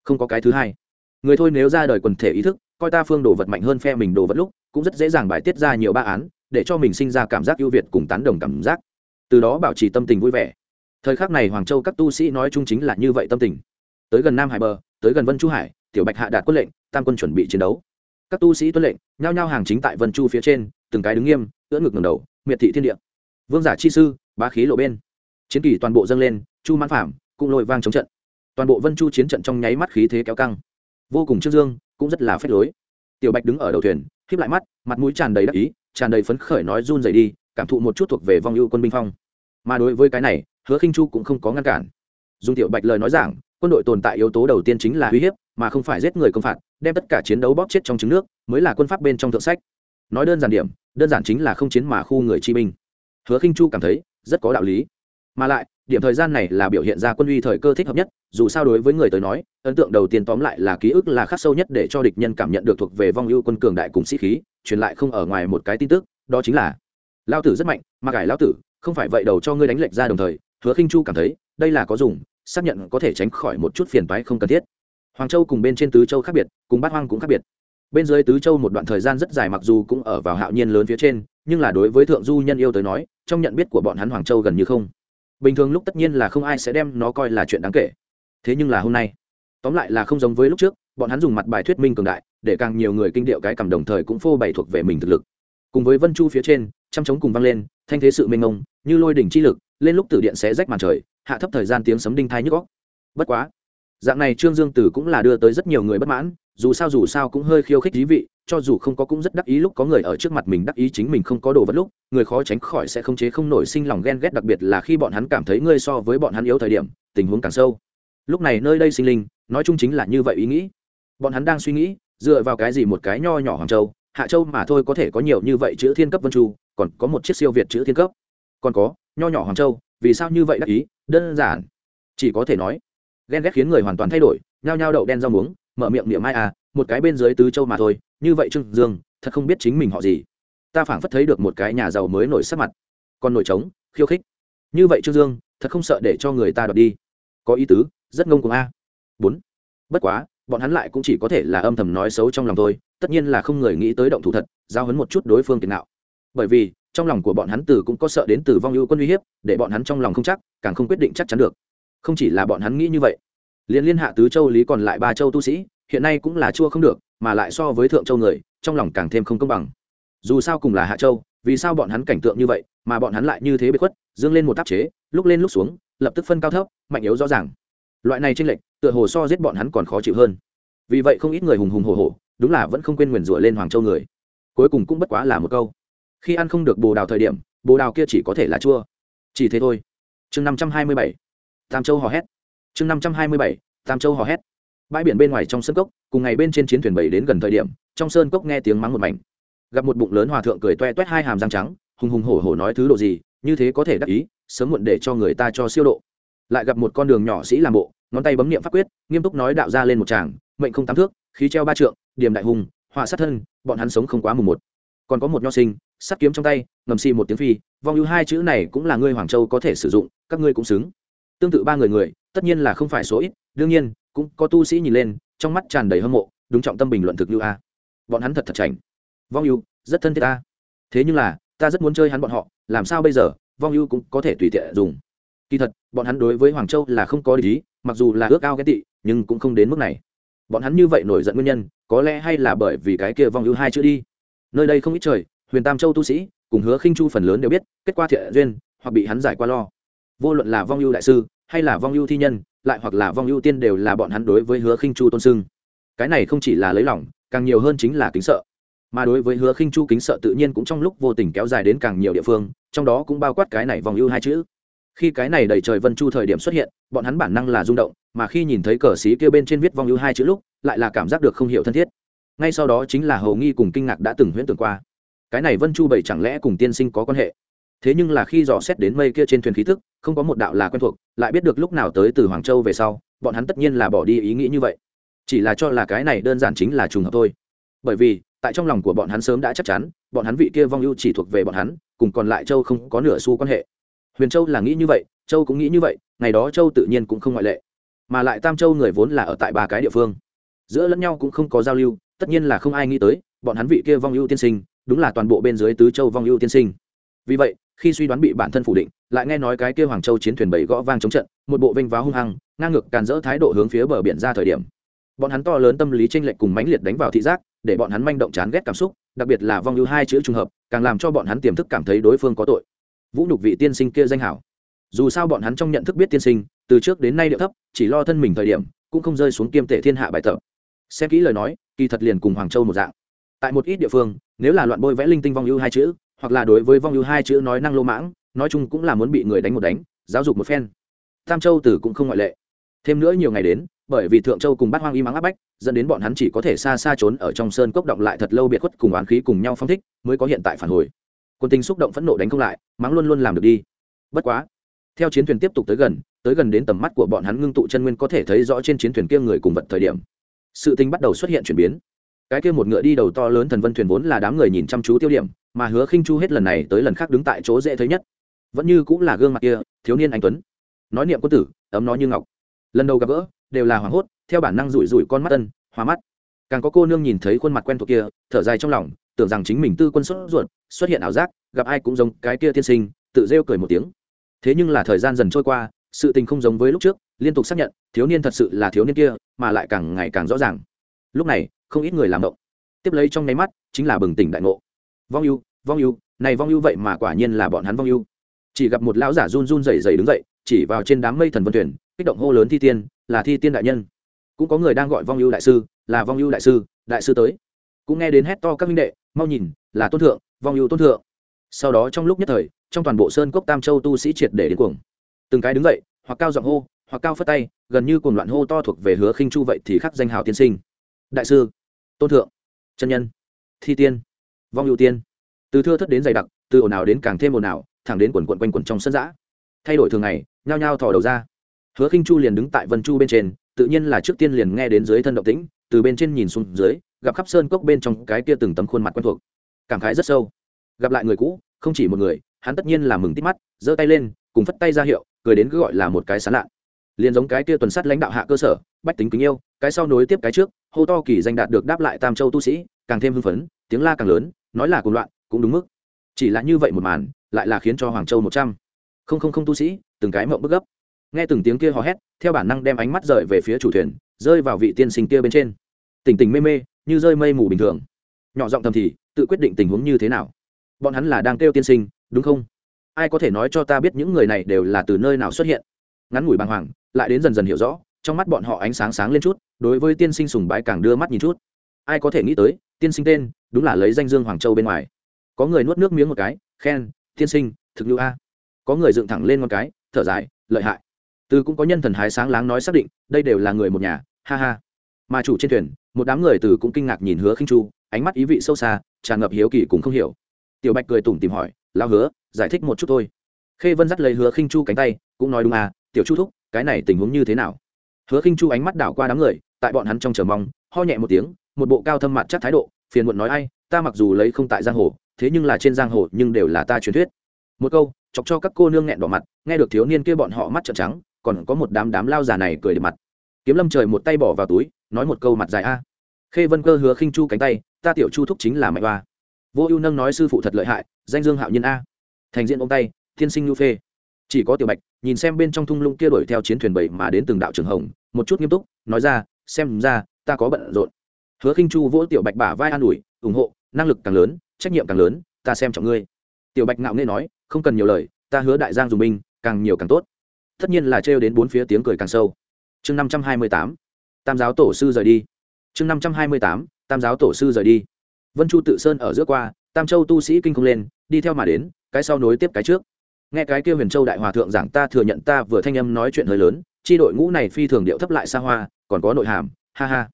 không có cái thứ hai. Người thôi nếu ra đời quần thể ý thức, coi ta phương đồ vật mạnh hơn phe mình đồ vật lúc, cũng rất dễ dàng bài tiết ra nhiều ba án, để cho mình sinh ra cảm giác ưu việt cùng tán đồng cảm giác. Từ đó bảo trì tâm tình vui vẻ thời khắc này hoàng châu các tu sĩ nói chung chính là như vậy tâm tình. Tới gần nam hải bờ, tới gần vân chu hải, tiểu bạch hạ đạt quân lệnh, tam quân chuẩn bị chiến đấu. Các tu sĩ tuân lệnh, nhao nhao hàng chính tại vân chu phía trên, từng cái đứng nghiêm, ưỡn ngực ngầm đầu, miệt thị thiên địa. Vương giả chi sư, bá khí lộ bên. Chiến kỳ toàn bộ dâng lên, chu mãn phạm cũng lội vang chống trận. Toàn bộ vân chu chiến trận trong nháy mắt khí thế kéo căng. Vô cùng trước dương, cũng rất là phép lối. Tiểu bạch đứng ở đầu thuyền khiếp lại mắt, mặt mũi tràn đầy đắc ý, tràn đầy phấn khởi nói run dày đi, cảm thụ một chút thuộc về vong ưu quân binh phong. Mà đối với cái này hứa khinh chu cũng không có ngăn cản. Dùng tiểu bạch lời nói giảng, quân đội tồn tại yếu tố đầu tiên chính là uy hiếp, mà không phải giết người công phạt, đem tất cả chiến đấu bóp chết trong trứng nước, mới là quân pháp bên trong thượng sách. Nói đơn giản điểm, đơn giản chính là không chiến mà khu người chi binh. Hứa khinh chu cảm thấy rất có đạo lý. Mà lại, điểm thời gian này là biểu hiện ra quân uy thời cơ thích hợp nhất, dù sao đối với người tới nói, ấn tượng đầu tiên tóm lại là ký ức là khắc sâu nhất để cho địch nhân cảm nhận được thuộc về vong ưu quân cường đại cùng sĩ khí, truyền lại không ở ngoài một cái tin tức, đó chính là lao tử rất mạnh, mà cải lao tử, không phải vậy đầu cho ngươi đánh lệch ra đồng thời hứa khinh chu cảm thấy, đây là có dùng, xác nhận có thể tránh khỏi một chút phiền toái không cần thiết. Hoàng châu cùng bên trên tứ châu khác biệt, cùng bát hoang cũng khác biệt. Bên dưới tứ châu một đoạn thời gian rất dài mặc dù cũng ở vào hạo nhiên lớn phía trên, nhưng là đối với thượng du nhân yêu tới nói, trong nhận biết của bọn hắn hoàng châu gần như không. Bình thường lúc tất nhiên là không ai sẽ đem nó coi là chuyện đáng kể. Thế nhưng là hôm nay, tóm lại là không giống với lúc trước, bọn hắn dùng mặt bài thuyết minh cường đại, để càng nhiều người kinh điệu cái cầm đồng thời cũng phô bày thuộc về mình thực lực. Cùng với vân chu phía trên trăm trống cùng vang lên, thanh thế sự mênh mông, như lôi đỉnh chi lực lên lúc tử điện sẽ rách màn trời, hạ thấp thời gian tiếng sấm đinh thai nhức góc bất quá, dạng này trương dương tử cũng là đưa tới rất nhiều người bất mãn, dù sao dù sao cũng hơi khiêu khích dí vị, cho dù không có cũng rất đắc ý lúc có người ở trước mặt mình đắc ý chính mình không có đồ vật lúc, người khó tránh khỏi sẽ không chế không nổi sinh lòng ghen ghét, đặc biệt là khi bọn hắn cảm thấy ngươi so với bọn hắn yếu thời điểm, tình huống càng sâu. Lúc này nơi đây sinh linh, nói chung chính là như vậy ý nghĩ. Bọn hắn đang suy nghĩ, dựa vào cái gì một cái nho nhỏ hoàng châu, hạ châu mà thôi có thể có nhiều như vậy chữ thiên cấp vân chu, còn có một chiếc siêu việt chữ thiên cấp. Còn có nho nhỏ hoàng châu, vì sao như vậy đắc ý? Đơn giản. Chỉ có thể nói, ghen ghét khiến người hoàn toàn thay đổi, nhao nhao đậu đen rau muống, mở miệng miệng mai à một cái bên dưới tứ châu mà thôi, như vậy trương dương, thật không biết chính mình họ gì. Ta phảng phất thấy được một cái nhà giàu mới nổi sắc mặt, còn nổi trống, khiêu khích. Như vậy trương dương, thật không sợ để cho người ta đoạt đi. Có ý tứ, rất ngông cuồng a. Bốn. Bất quá, bọn hắn lại cũng chỉ có thể là âm thầm nói xấu trong lòng thôi, tất nhiên là không người nghĩ tới động thủ thật, giao hấn một chút đối phương tiền nào bởi vì trong lòng của bọn hắn từ cũng có sợ đến từ vong ưu quân uy hiếp, để bọn hắn trong lòng không chắc, càng không quyết định chắc chắn được. Không chỉ là bọn hắn nghĩ như vậy liên liên hạ tứ châu lý còn lại ba châu tu sĩ, hiện nay cũng là chua không được, mà lại so với thượng châu người, trong lòng càng thêm không công bằng. Dù sao cùng là hạ châu, vì sao bọn hắn cảnh tượng như vậy, mà bọn hắn lại như thế bị khuất, dương lên một tác chế, lúc lên lúc xuống, lập tức phân cao thấp, mạnh yếu rõ ràng. Loại này tranh lệch, tựa hồ so giết bọn hắn còn khó chịu hơn. Vì vậy không ít người hùng hùng hồ hồ đúng là vẫn không quên nguyền rủa lên hoàng châu người. Cuối cùng cũng bất quá là một câu khi ăn không được bồ đào thời điểm, bồ đào kia chỉ có thể là chua. Chỉ thế thôi. Chương năm trăm hai mươi bảy. Tam châu hò hét. Chương năm trăm hai mươi bảy. Tam châu hò hét. Bãi biển bên ngoài trong sân cốc, cùng ngày bên trên chiến thuyền bảy đến gần thời điểm, trong sơn cốc nghe tiếng mắng một mảnh. Gặp một bụng lớn hòa thượng cười toe toét hai hàm răng trắng, hùng hùng hổ hổ nói thứ độ gì, như thế có thể đắc ý, sớm muộn để cho người ta cho siêu độ. Lại gặp một con đường nhỏ sĩ làm bộ, ngón tay bấm niệm pháp quyết, nghiêm túc nói đạo ra lên một tràng, mệnh không tám thước, khí treo ba trượng, điểm đại hùng, họa sát thân, bọn hắn sống không quá mùng một. Còn có một nho sinh sắt kiếm trong tay, ngầm xì một tiếng phi, vong ưu hai chữ này cũng là ngươi hoàng châu có thể sử dụng, các ngươi cũng xứng. Tương tự ba người người, tất nhiên là không phải số ít, đương nhiên, cũng có tu sĩ nhìn lên, trong mắt tràn đầy hâm mộ, đúng trọng tâm bình luận thực lưu a. Bọn hắn thật thật chảnh. Vong ưu rất thân thiết ta thế nhưng là, ta rất muốn chơi hắn bọn họ, làm sao bây giờ, vong ưu cũng có thể tùy tiện dùng. Kỳ thật, bọn hắn đối với hoàng châu là không có lý, mặc dù là ước ao ghét tị, nhưng cũng không đến mức này. Bọn hắn như vậy nổi giận nguyên nhân, có lẽ hay là bởi vì cái kia vong ưu hai chữ đi. Nơi đây không ít trời huyền tam châu tu sĩ cùng hứa khinh chu phần lớn đều biết kết quả thiện duyên hoặc bị hắn giải qua lo. Vô luận là vong ưu đại sư hay là vong ưu thi nhân, lại hoặc là vong ưu tiên đều là bọn hắn đối với hứa khinh chu tôn sưng. Cái này không chỉ là lấy lòng, càng nhiều hơn chính là kính sợ. Mà đối với hứa khinh chu kính sợ tự nhiên cũng trong lúc vô tình kéo dài đến càng nhiều địa phương, trong đó cũng bao quát cái này Vong ưu hai chữ. Khi cái này đầy trời vân chu thời điểm xuất hiện, bọn hắn bản năng là rung động, mà khi nhìn thấy cờ xí kêu bên trên viết vong ưu hai chữ lúc, lại là cảm giác được không hiểu thân thiết. Ngay sau đó chính là hầu nghi cùng kinh ngạc đã từng huyễn tưởng qua cái này vân chu bảy chẳng lẽ cùng tiên sinh có quan hệ? Thế nhưng là khi dò xét đến mây kia trên thuyền khí thức, không có một đạo là quen thuộc, lại biết được lúc nào tới từ hoàng châu về sau, bọn hắn tất nhiên là bỏ đi ý nghĩ như vậy. Chỉ là cho là cái này đơn giản chính là trùng hợp thôi. Bởi vì, tại trong lòng của bọn hắn sớm đã chắc chắn, bọn hắn vị kia vong ưu chỉ thuộc về bọn hắn, cùng còn lại châu không có nửa xu quan hệ. Huyền châu là nghĩ như vậy, châu cũng nghĩ như vậy, ngày đó châu tự nhiên cũng không ngoại lệ. Mà lại tam châu người vốn là ở tại ba cái địa phương. Giữa lẫn nhau cũng không có giao lưu, tất nhiên là không ai nghĩ tới, bọn hắn vị kia vong ưu tiên sinh đúng là toàn bộ bên dưới tứ châu vong ưu tiên sinh. Vì vậy, khi suy đoán bị bản thân phủ định, lại nghe nói cái kia hoàng châu chiến thuyền bảy gõ vang chống trận, một bộ vinh váo hung hăng, ngang ngược càn rỡ thái độ hướng phía bờ biển ra thời điểm. Bọn hắn to lớn tâm lý tranh lệch cùng mãnh liệt đánh vào thị giác, để bọn hắn manh động chán ghét cảm xúc, đặc biệt là vong ưu hai chữ trùng hợp, càng làm cho bọn hắn tiềm thức cảm thấy đối phương có tội. Vũ nhục vị tiên sinh kia danh hảo. Dù sao bọn hắn trong nhận thức biết tiên sinh, từ trước đến nay điệu thấp, chỉ lo thân mình thời điểm, cũng không rơi xuống kiêm tệ thiên hạ bài tập. Xem kỹ lời nói, kỳ thật liền cùng hoàng châu một dạng tại một ít địa phương, nếu là loạn bôi vẽ linh tinh vong ưu hai chữ, hoặc là đối với vong ưu hai chữ nói năng lô mãng, nói chung cũng là muốn bị người đánh một đánh, giáo dục một phen. Tam châu tử cũng không ngoại lệ. Thêm nữa nhiều ngày đến, bởi vì thượng châu cùng bát hoang y mắng áp bách, dẫn đến bọn hắn chỉ có thể xa xa trốn ở trong sơn cốc động lại thật lâu biệt khuất cùng oán khí cùng nhau phong thích, mới có hiện tại phản hồi. Quân tình xúc động phẫn nộ đánh không lại, mắng luôn luôn làm được đi. Bất quá, theo chiến thuyền tiếp tục tới gần tới gần đến tầm mắt của bọn hắn ngưng tụ chân nguyên có thể thấy rõ trên chiến thuyền kia người cùng vật thời điểm. Sự tình bắt đầu xuất hiện chuyển biến cái kia một ngựa đi đầu to lớn thần vân thuyền vốn là đám người nhìn chăm chú tiêu điểm, mà hứa khinh chu hết lần này tới lần khác đứng tại chỗ dễ thấy nhất. Vẫn như cũng là gương mặt kia, thiếu niên anh tuấn. Nói niệm quân tử, ấm nó như ngọc. Lần đầu gặp gỡ, đều là hoảng hốt, theo bản năng rủi rủi con mắt tân hoa mắt. Càng có cô nương nhìn thấy khuôn mặt quen thuộc kia, thở dài trong lòng, tưởng rằng chính mình tư quân xuất ruột, xuất hiện ảo giác, gặp ai cũng giống cái kia tiên sinh, tự rêu cười một tiếng. Thế nhưng là thời gian dần trôi qua, sự tình không giống với lúc trước, liên tục xác nhận, thiếu niên thật sự là thiếu niên kia, mà lại càng ngày càng rõ ràng. Lúc này không ít người làm động. Tiếp lấy trong nháy mắt, chính là bừng tỉnh đại ngộ. Vong ưu vong ưu, này vong ưu vậy mà quả nhiên là bọn hắn vong ưu. Chỉ gặp một lão giả run run rẩy rẩy đứng dậy, chỉ vào trên đám mây thần vân tuyển kích động hô lớn thi tiên, là thi tiên đại nhân. Cũng có người đang gọi vong ưu đại sư, là vong ưu đại sư đại sư tới. Cũng nghe đến hét to các minh đệ, mau nhìn, là tôn thượng, vong ưu tôn thượng. Sau đó trong lúc nhất thời, trong toàn bộ sơn cốc tam châu tu sĩ triệt để đến cuồng. Từng cái đứng dậy, hoặc cao giọng hô, hoặc cao phất tay, gần như cùng loạn hô to thuộc về hứa khinh chu vậy thì khắc danh hào tiên sinh. Đại sư tôn thượng, chân nhân, thi tiên, vong ưu tiên. Từ thưa thất đến dày đặc, từ ồn ào đến càng thêm ồn ào, thẳng đến quần quận quanh quần trong sân giã. Thay đổi thường ngày, nhao nhao thò đầu ra. Hứa khinh chu liền đứng tại vân chu bên trên, tự nhiên là trước tiên liền nghe đến dưới thân động tĩnh, từ bên trên nhìn xuống dưới, gặp khắp sơn cốc bên trong cái kia từng tấm khuôn mặt quen thuộc. Cảm khái rất sâu. Gặp lại người cũ, không chỉ một người, hắn tất nhiên là mừng tít mắt, giơ tay lên, cùng phất tay ra hiệu, cười đến cứ gọi là một cái sán lạ liền giống cái kia tuần sát lãnh đạo hạ cơ sở, bách tính kính yêu, cái sau nối tiếp cái trước, hô to kỳ danh đạt được đáp lại tam châu tu sĩ, càng thêm hưng phấn, tiếng la càng lớn, nói là cùng loạn, cũng đúng mức. Chỉ là như vậy một màn, lại là khiến cho hoàng châu một trăm. Không không không tu sĩ, từng cái mộng bức gấp. Nghe từng tiếng kia hò hét, theo bản năng đem ánh mắt rời về phía chủ thuyền, rơi vào vị tiên sinh kia bên trên. Tỉnh tỉnh mê mê, như rơi mây mù bình thường. Nhỏ giọng thầm thì, tự quyết định tình huống như thế nào? Bọn hắn là đang kêu tiên sinh, đúng không? Ai có thể nói cho ta biết những người này đều là từ nơi nào xuất hiện? Ngắn ngủi bàng hoàng, lại đến dần dần hiểu rõ, trong mắt bọn họ ánh sáng sáng lên chút, đối với tiên sinh sùng bái càng đưa mắt nhìn chút. Ai có thể nghĩ tới, tiên sinh tên, đúng là lấy danh dương hoàng châu bên ngoài. Có người nuốt nước miếng một cái, khen, tiên sinh, thực như a. Có người dựng thẳng lên một cái, thở dài, lợi hại. Từ cũng có nhân thần hái sáng láng nói xác định, đây đều là người một nhà, ha ha. Mà chủ trên thuyền, một đám người từ cũng kinh ngạc nhìn hứa khinh chu, ánh mắt ý vị sâu xa, tràn ngập hiếu kỳ cũng không hiểu. Tiểu bạch cười tủm tìm hỏi lao hứa, giải thích một chút thôi. Khê vân dắt lấy hứa khinh chu cánh tay, cũng nói đúng à tiểu chu thúc, cái này tình huống như thế nào? Hứa khinh chu ánh mắt đảo qua đám người, tại bọn hắn trong chờ mong, ho nhẹ một tiếng, một bộ cao thâm mặt chắc thái độ, phiền muộn nói ai, ta mặc dù lấy không tại giang hồ, thế nhưng là trên giang hồ nhưng đều là ta truyền thuyết. Một câu, chọc cho các cô nương nghẹn đỏ mặt, nghe được thiếu niên kia bọn họ mắt trợn trắng, còn có một đám đám lao già này cười để mặt. Kiếm lâm trời một tay bỏ vào túi, nói một câu mặt dài a. Khê vân cơ hứa khinh chu cánh tay, ta tiểu chu thúc chính là mạnh hoa vô ưu nâng nói sư phụ thật lợi hại, danh dương hạo nhân a. Thành diện ôm tay, thiên sinh nhu phê chỉ có tiểu bạch, nhìn xem bên trong thung lũng kia đuổi theo chiến thuyền bảy mà đến từng đạo trường hồng, một chút nghiêm túc, nói ra, xem ra, ta có bận rộn. Hứa khinh chu vỗ tiểu bạch bả vai an ủi, ủng hộ, năng lực càng lớn, trách nhiệm càng lớn, ta xem trọng ngươi. Tiểu bạch ngạo nghễ nói, không cần nhiều lời, ta hứa đại giang dùng binh, càng nhiều càng tốt. Tất nhiên là trêu đến bốn phía tiếng cười càng sâu. Chương năm trăm hai mươi tám, tam giáo tổ sư rời đi. Chương năm trăm hai mươi tám, tam giáo tổ sư rời đi. Vân chu tự sơn ở giữa qua, tam châu tu sĩ kinh không lên, đi theo mà đến, cái sau nối tiếp cái trước nghe cái kia huyền châu đại hòa thượng giảng ta thừa nhận ta vừa thanh âm nói chuyện hơi lớn, chi đội ngũ này phi thường điệu thấp lại xa hoa, còn có nội hàm, ha ha.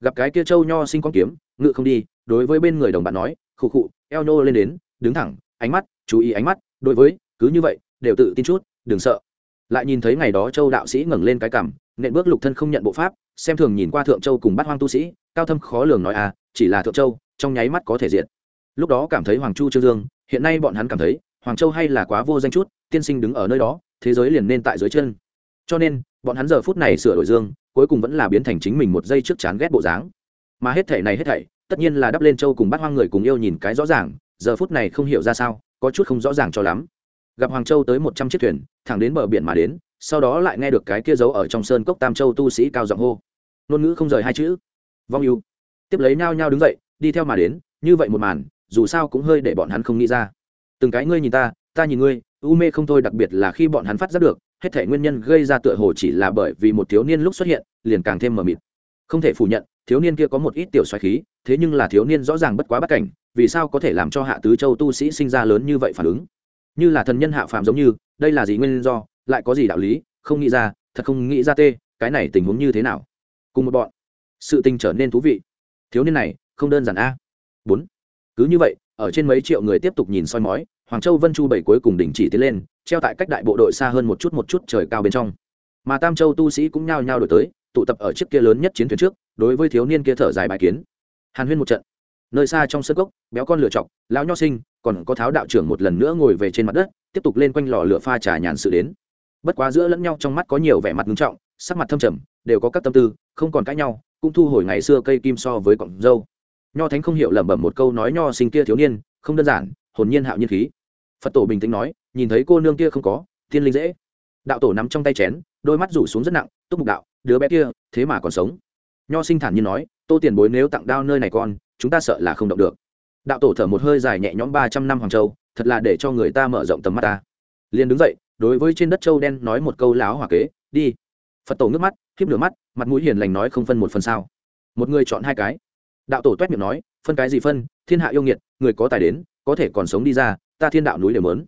Gặp cái kia châu nho sinh con kiếm, ngự không đi, đối với bên người đồng bạn nói, khụ khụ, eo nhô lên đến, đứng thẳng, ánh mắt, chú ý ánh mắt, đối với, cứ như vậy, đều tự tin chút, đừng sợ. Lại nhìn thấy ngày đó châu đạo sĩ ngẩng lên cái cằm, nện bước lục thân không nhận bộ pháp, xem thường nhìn qua thượng châu cùng bắt hoang tu sĩ, cao thâm khó lường nói à chỉ là thượng châu, trong nháy mắt có thể diện lúc đó cảm thấy hoàng chu trương dương, hiện nay bọn hắn cảm thấy hoàng châu hay là quá vô danh chút, tiên sinh đứng ở nơi đó, thế giới liền nên tại dưới chân. Cho nên, bọn hắn giờ phút này sửa đổi dương, cuối cùng vẫn là biến thành chính mình một giây trước chán ghét bộ dáng. Mà hết thể này hết thảy, tất nhiên là đắp lên châu cùng bắt hoang người cùng yêu nhìn cái rõ ràng, giờ phút này không hiểu ra sao, có chút không rõ ràng cho lắm. Gặp hoàng châu tới một trăm chiếc thuyền, thẳng đến bờ biển mà đến, sau đó lại nghe được cái kia giấu ở trong sơn cốc tam châu tu sĩ cao giọng hô. Ngôn ngữ không rời hai chữ. Vong yêu. Tiếp lấy nhao nhao đứng dậy, đi theo mà đến, như vậy một màn, dù sao cũng hơi để bọn hắn không nghĩ ra từng cái ngươi nhìn ta ta nhìn ngươi, u mê không thôi, đặc biệt là khi bọn hắn phát giác được, hết thể nguyên nhân gây ra tựa hồ chỉ là bởi vì một thiếu niên lúc xuất hiện, liền càng thêm mờ mịt. Không thể phủ nhận, thiếu niên kia có một ít tiểu xoáy khí, thế nhưng là thiếu niên rõ ràng bất quá bất cảnh, vì sao có thể làm cho hạ tứ châu tu sĩ sinh ra lớn như vậy phản ứng? Như là thần nhân hạ phàm giống như, đây là gì nguyên do, lại có gì đạo lý, không nghĩ ra, thật không nghĩ ra tê, cái này tình huống như thế nào? Cùng một bọn, sự tình trở nên thú vị. Thiếu niên này, không đơn giản a. Bốn, cứ như vậy ở trên mấy triệu người tiếp tục nhìn soi mói, hoàng châu vân chu bảy cuối cùng đình chỉ tiến lên, treo tại cách đại bộ đội xa hơn một chút một chút trời cao bên trong. Mà tam châu tu sĩ cũng nhao nhao đổi tới, tụ tập ở chiếc kia lớn nhất chiến thuyền trước, đối với thiếu niên kia thở dài bài kiến. Hàn huyên một trận. Nơi xa trong sân gốc béo con lửa chọc, lão nho sinh, còn có tháo đạo trưởng một lần nữa ngồi về trên mặt đất, tiếp tục lên quanh lò lửa pha trà nhàn sự đến. Bất quá giữa lẫn nhau trong mắt có nhiều vẻ mặt nghiêm trọng, sắc mặt thâm trầm, đều có các tâm tư, không còn cãi nhau, cũng thu hồi ngày xưa cây kim so với cọng dâu nho thánh không hiểu lẩm bẩm một câu nói nho sinh kia thiếu niên, không đơn giản, hồn nhiên hạo nhiên khí. Phật tổ bình tĩnh nói, nhìn thấy cô nương kia không có, thiên linh dễ. Đạo tổ nắm trong tay chén, đôi mắt rủ xuống rất nặng, túc mục đạo, đứa bé kia, thế mà còn sống. Nho sinh thản nhiên nói, tô tiền bối nếu tặng đao nơi này con, chúng ta sợ là không động được. Đạo tổ thở một hơi dài nhẹ nhõm ba trăm năm hoàng châu, thật là để cho người ta mở rộng tầm mắt ta. Liền đứng dậy, đối với trên đất châu đen nói một câu láo hòa kế, đi. Phật tổ nước mắt khiếp lửa mắt, mặt mũi hiền lành nói không phân một phần sao. Một người chọn hai cái đạo tổ toét miệng nói, phân cái gì phân, thiên hạ yêu nghiệt, người có tài đến, có thể còn sống đi ra, ta thiên đạo núi đều mớn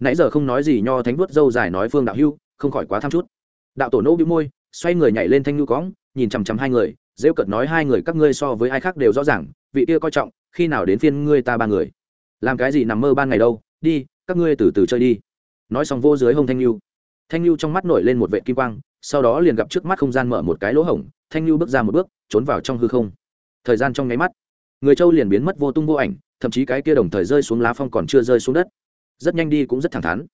nãy giờ không nói gì, nho thánh vuốt dâu dài nói phương đạo hưu, không khỏi quá tham chút. Đạo tổ nỗ bị môi, xoay người nhảy lên thanh nhu cõng, nhìn chằm chằm hai người, rêu cợt nói, hai người các ngươi so với ai khác đều rõ ràng, vị kia coi trọng, khi nào đến phiên ngươi ta ba người? Làm cái gì nằm mơ ban ngày đâu, đi, các ngươi từ từ chơi đi. Nói xong vô dưới hông thanh nhu thanh nhu trong mắt nổi lên một vệ kim quang, sau đó liền gặp trước mắt không gian mở một cái lỗ hổng, thanh nhu bước ra một bước, trốn vào trong hư không thời gian trong nháy mắt, người châu liền biến mất vô tung vô ảnh, thậm chí cái kia đồng thời rơi xuống lá phong còn chưa rơi xuống đất. Rất nhanh đi cũng rất thẳng thắn.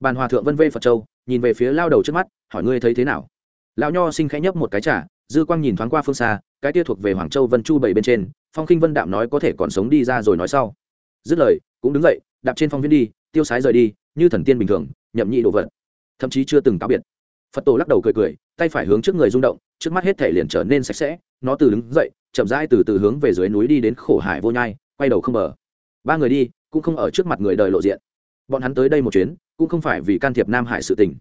Bàn hòa thượng vân vê phật châu, nhìn về phía lao đầu trước mắt, hỏi ngươi thấy thế nào? Lão nho sinh khẽ nhấp một cái trả dư quang nhìn thoáng qua phương xa, cái kia thuộc về hoàng châu vân chu bảy bên trên, phong khinh vân đạm nói có thể còn sống đi ra rồi nói sau. Dứt lời, cũng đứng dậy, đạp trên phong viên đi, tiêu sái rời đi, như thần tiên bình thường, nhậm nhị đồ vật. Thậm chí chưa từng cáo biệt phật tổ lắc đầu cười cười tay phải hướng trước người rung động trước mắt hết thể liền trở nên sạch sẽ nó từ đứng dậy chậm rãi từ từ hướng về dưới núi đi đến khổ hải vô nhai quay đầu không bờ. Ba người đi cũng không ở trước mặt người đời lộ diện. Bọn hắn tới đây một chuyến cũng không phải vì can thiệp nam hải sự tình.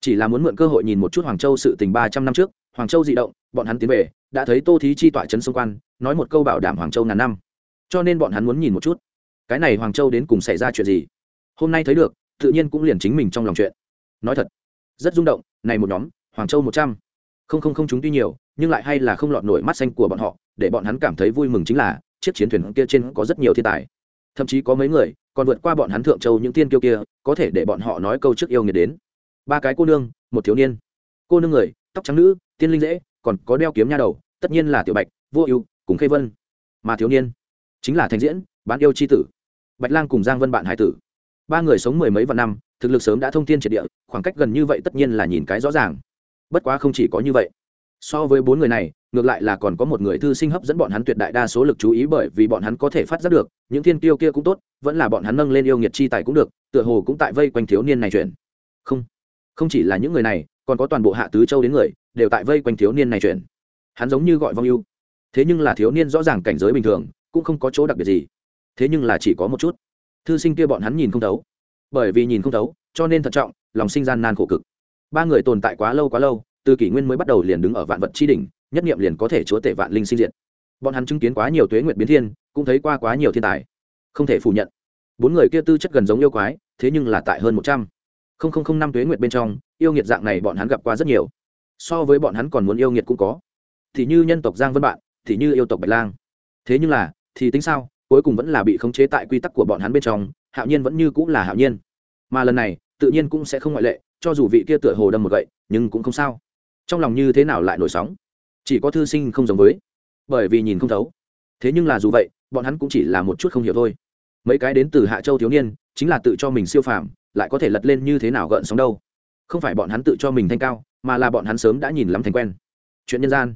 Chỉ là muốn mượn cơ hội nhìn một chút hoàng châu sự tình ba trăm năm trước hoàng châu di động bọn hắn tiến về đã thấy tô thí chi tọa trấn xung quanh, nói một câu bảo đảm hoàng châu ngàn năm. Cho nên bọn hắn muốn nhìn một chút cái này hoàng châu đến cùng xảy ra chuyện gì. Hôm nay thấy được tự nhiên cũng liền chính mình trong lòng chuyện. Nói thật rất rung động này một nhóm, hoàng châu một trăm. Không không không, chúng tuy nhiều, nhưng lại hay là không lọt nổi mắt xanh của bọn họ, để bọn hắn cảm thấy vui mừng chính là, chiếc chiến thuyền kia trên có rất nhiều thiên tài. Thậm chí có mấy người, còn vượt qua bọn hắn thượng châu những tiên kiêu kia, có thể để bọn họ nói câu trước yêu nghiệt đến. Ba cái cô nương, một thiếu niên. Cô nương người, tóc trắng nữ, tiên linh dễ, còn có đeo kiếm nha đầu, tất nhiên là tiểu bạch, vô ưu, cùng khê vân. Mà thiếu niên, chính là thành diễn, bán yêu c h i tử. Bạch lang cùng giang vân bạn hải tử. Ba người sống mười mấy vạn năm thực lực sớm đã thông tin triệt địa, khoảng cách gần như vậy tất nhiên là nhìn cái rõ ràng. Bất quá không chỉ có như vậy. So với bốn người này, ngược lại là còn có một người thư sinh hấp dẫn bọn hắn tuyệt đại đa số lực chú ý bởi vì bọn hắn có thể phát giác được, những thiên tiêu kia cũng tốt, vẫn là bọn hắn nâng lên yêu nghiệt chi tài cũng được, tựa hồ cũng tại vây quanh thiếu niên này chuyển không không chỉ là những người này, còn có toàn bộ hạ tứ châu đến người, đều tại vây quanh thiếu niên này chuyển hắn giống như gọi vong yêu. Thế nhưng là thiếu niên rõ ràng cảnh giới bình thường, cũng không có chỗ đặc biệt gì. Thế nhưng là chỉ có một chút. Thư sinh kia bọn hắn nhìn không thấu bởi vì nhìn không thấu, cho nên thận trọng, lòng sinh gian nan khổ cực. Ba người tồn tại quá lâu quá lâu, từ kỷ nguyên mới bắt đầu liền đứng ở vạn vật tri đỉnh, nhất nghiệm liền có thể chúa tể vạn linh sinh diện bọn hắn chứng kiến quá nhiều tuế nguyệt biến thiên, cũng thấy qua quá nhiều thiên tài. Không thể phủ nhận. Bốn người kia tư chất gần giống yêu quái, thế nhưng là tại hơn một trăm. Linh năm tuế nguyệt bên trong, yêu nghiệt dạng này bọn hắn gặp qua rất nhiều. So với bọn hắn còn muốn yêu nghiệt cũng có. Thì như nhân tộc giang vân bạn, thì như yêu tộc bạch lang. Thế nhưng là, thì tính sao, cuối cùng vẫn là bị khống chế tại quy tắc của bọn hắn bên trong, hạo nhiên vẫn như cũng là hạo nhiên mà lần này, tự nhiên cũng sẽ không ngoại lệ, cho dù vị kia tựa hồ đâm một gậy, nhưng cũng không sao. Trong lòng như thế nào lại nổi sóng? Chỉ có thư sinh không giống với. Bởi vì nhìn không thấu. Thế nhưng là dù vậy, bọn hắn cũng chỉ là một chút không hiểu thôi. Mấy cái đến từ hạ châu thiếu niên, chính là tự cho mình siêu phàm, lại có thể lật lên như thế nào gợn sóng đâu? Không phải bọn hắn tự cho mình thanh cao, mà là bọn hắn sớm đã nhìn lắm thành quen. Chuyện nhân gian.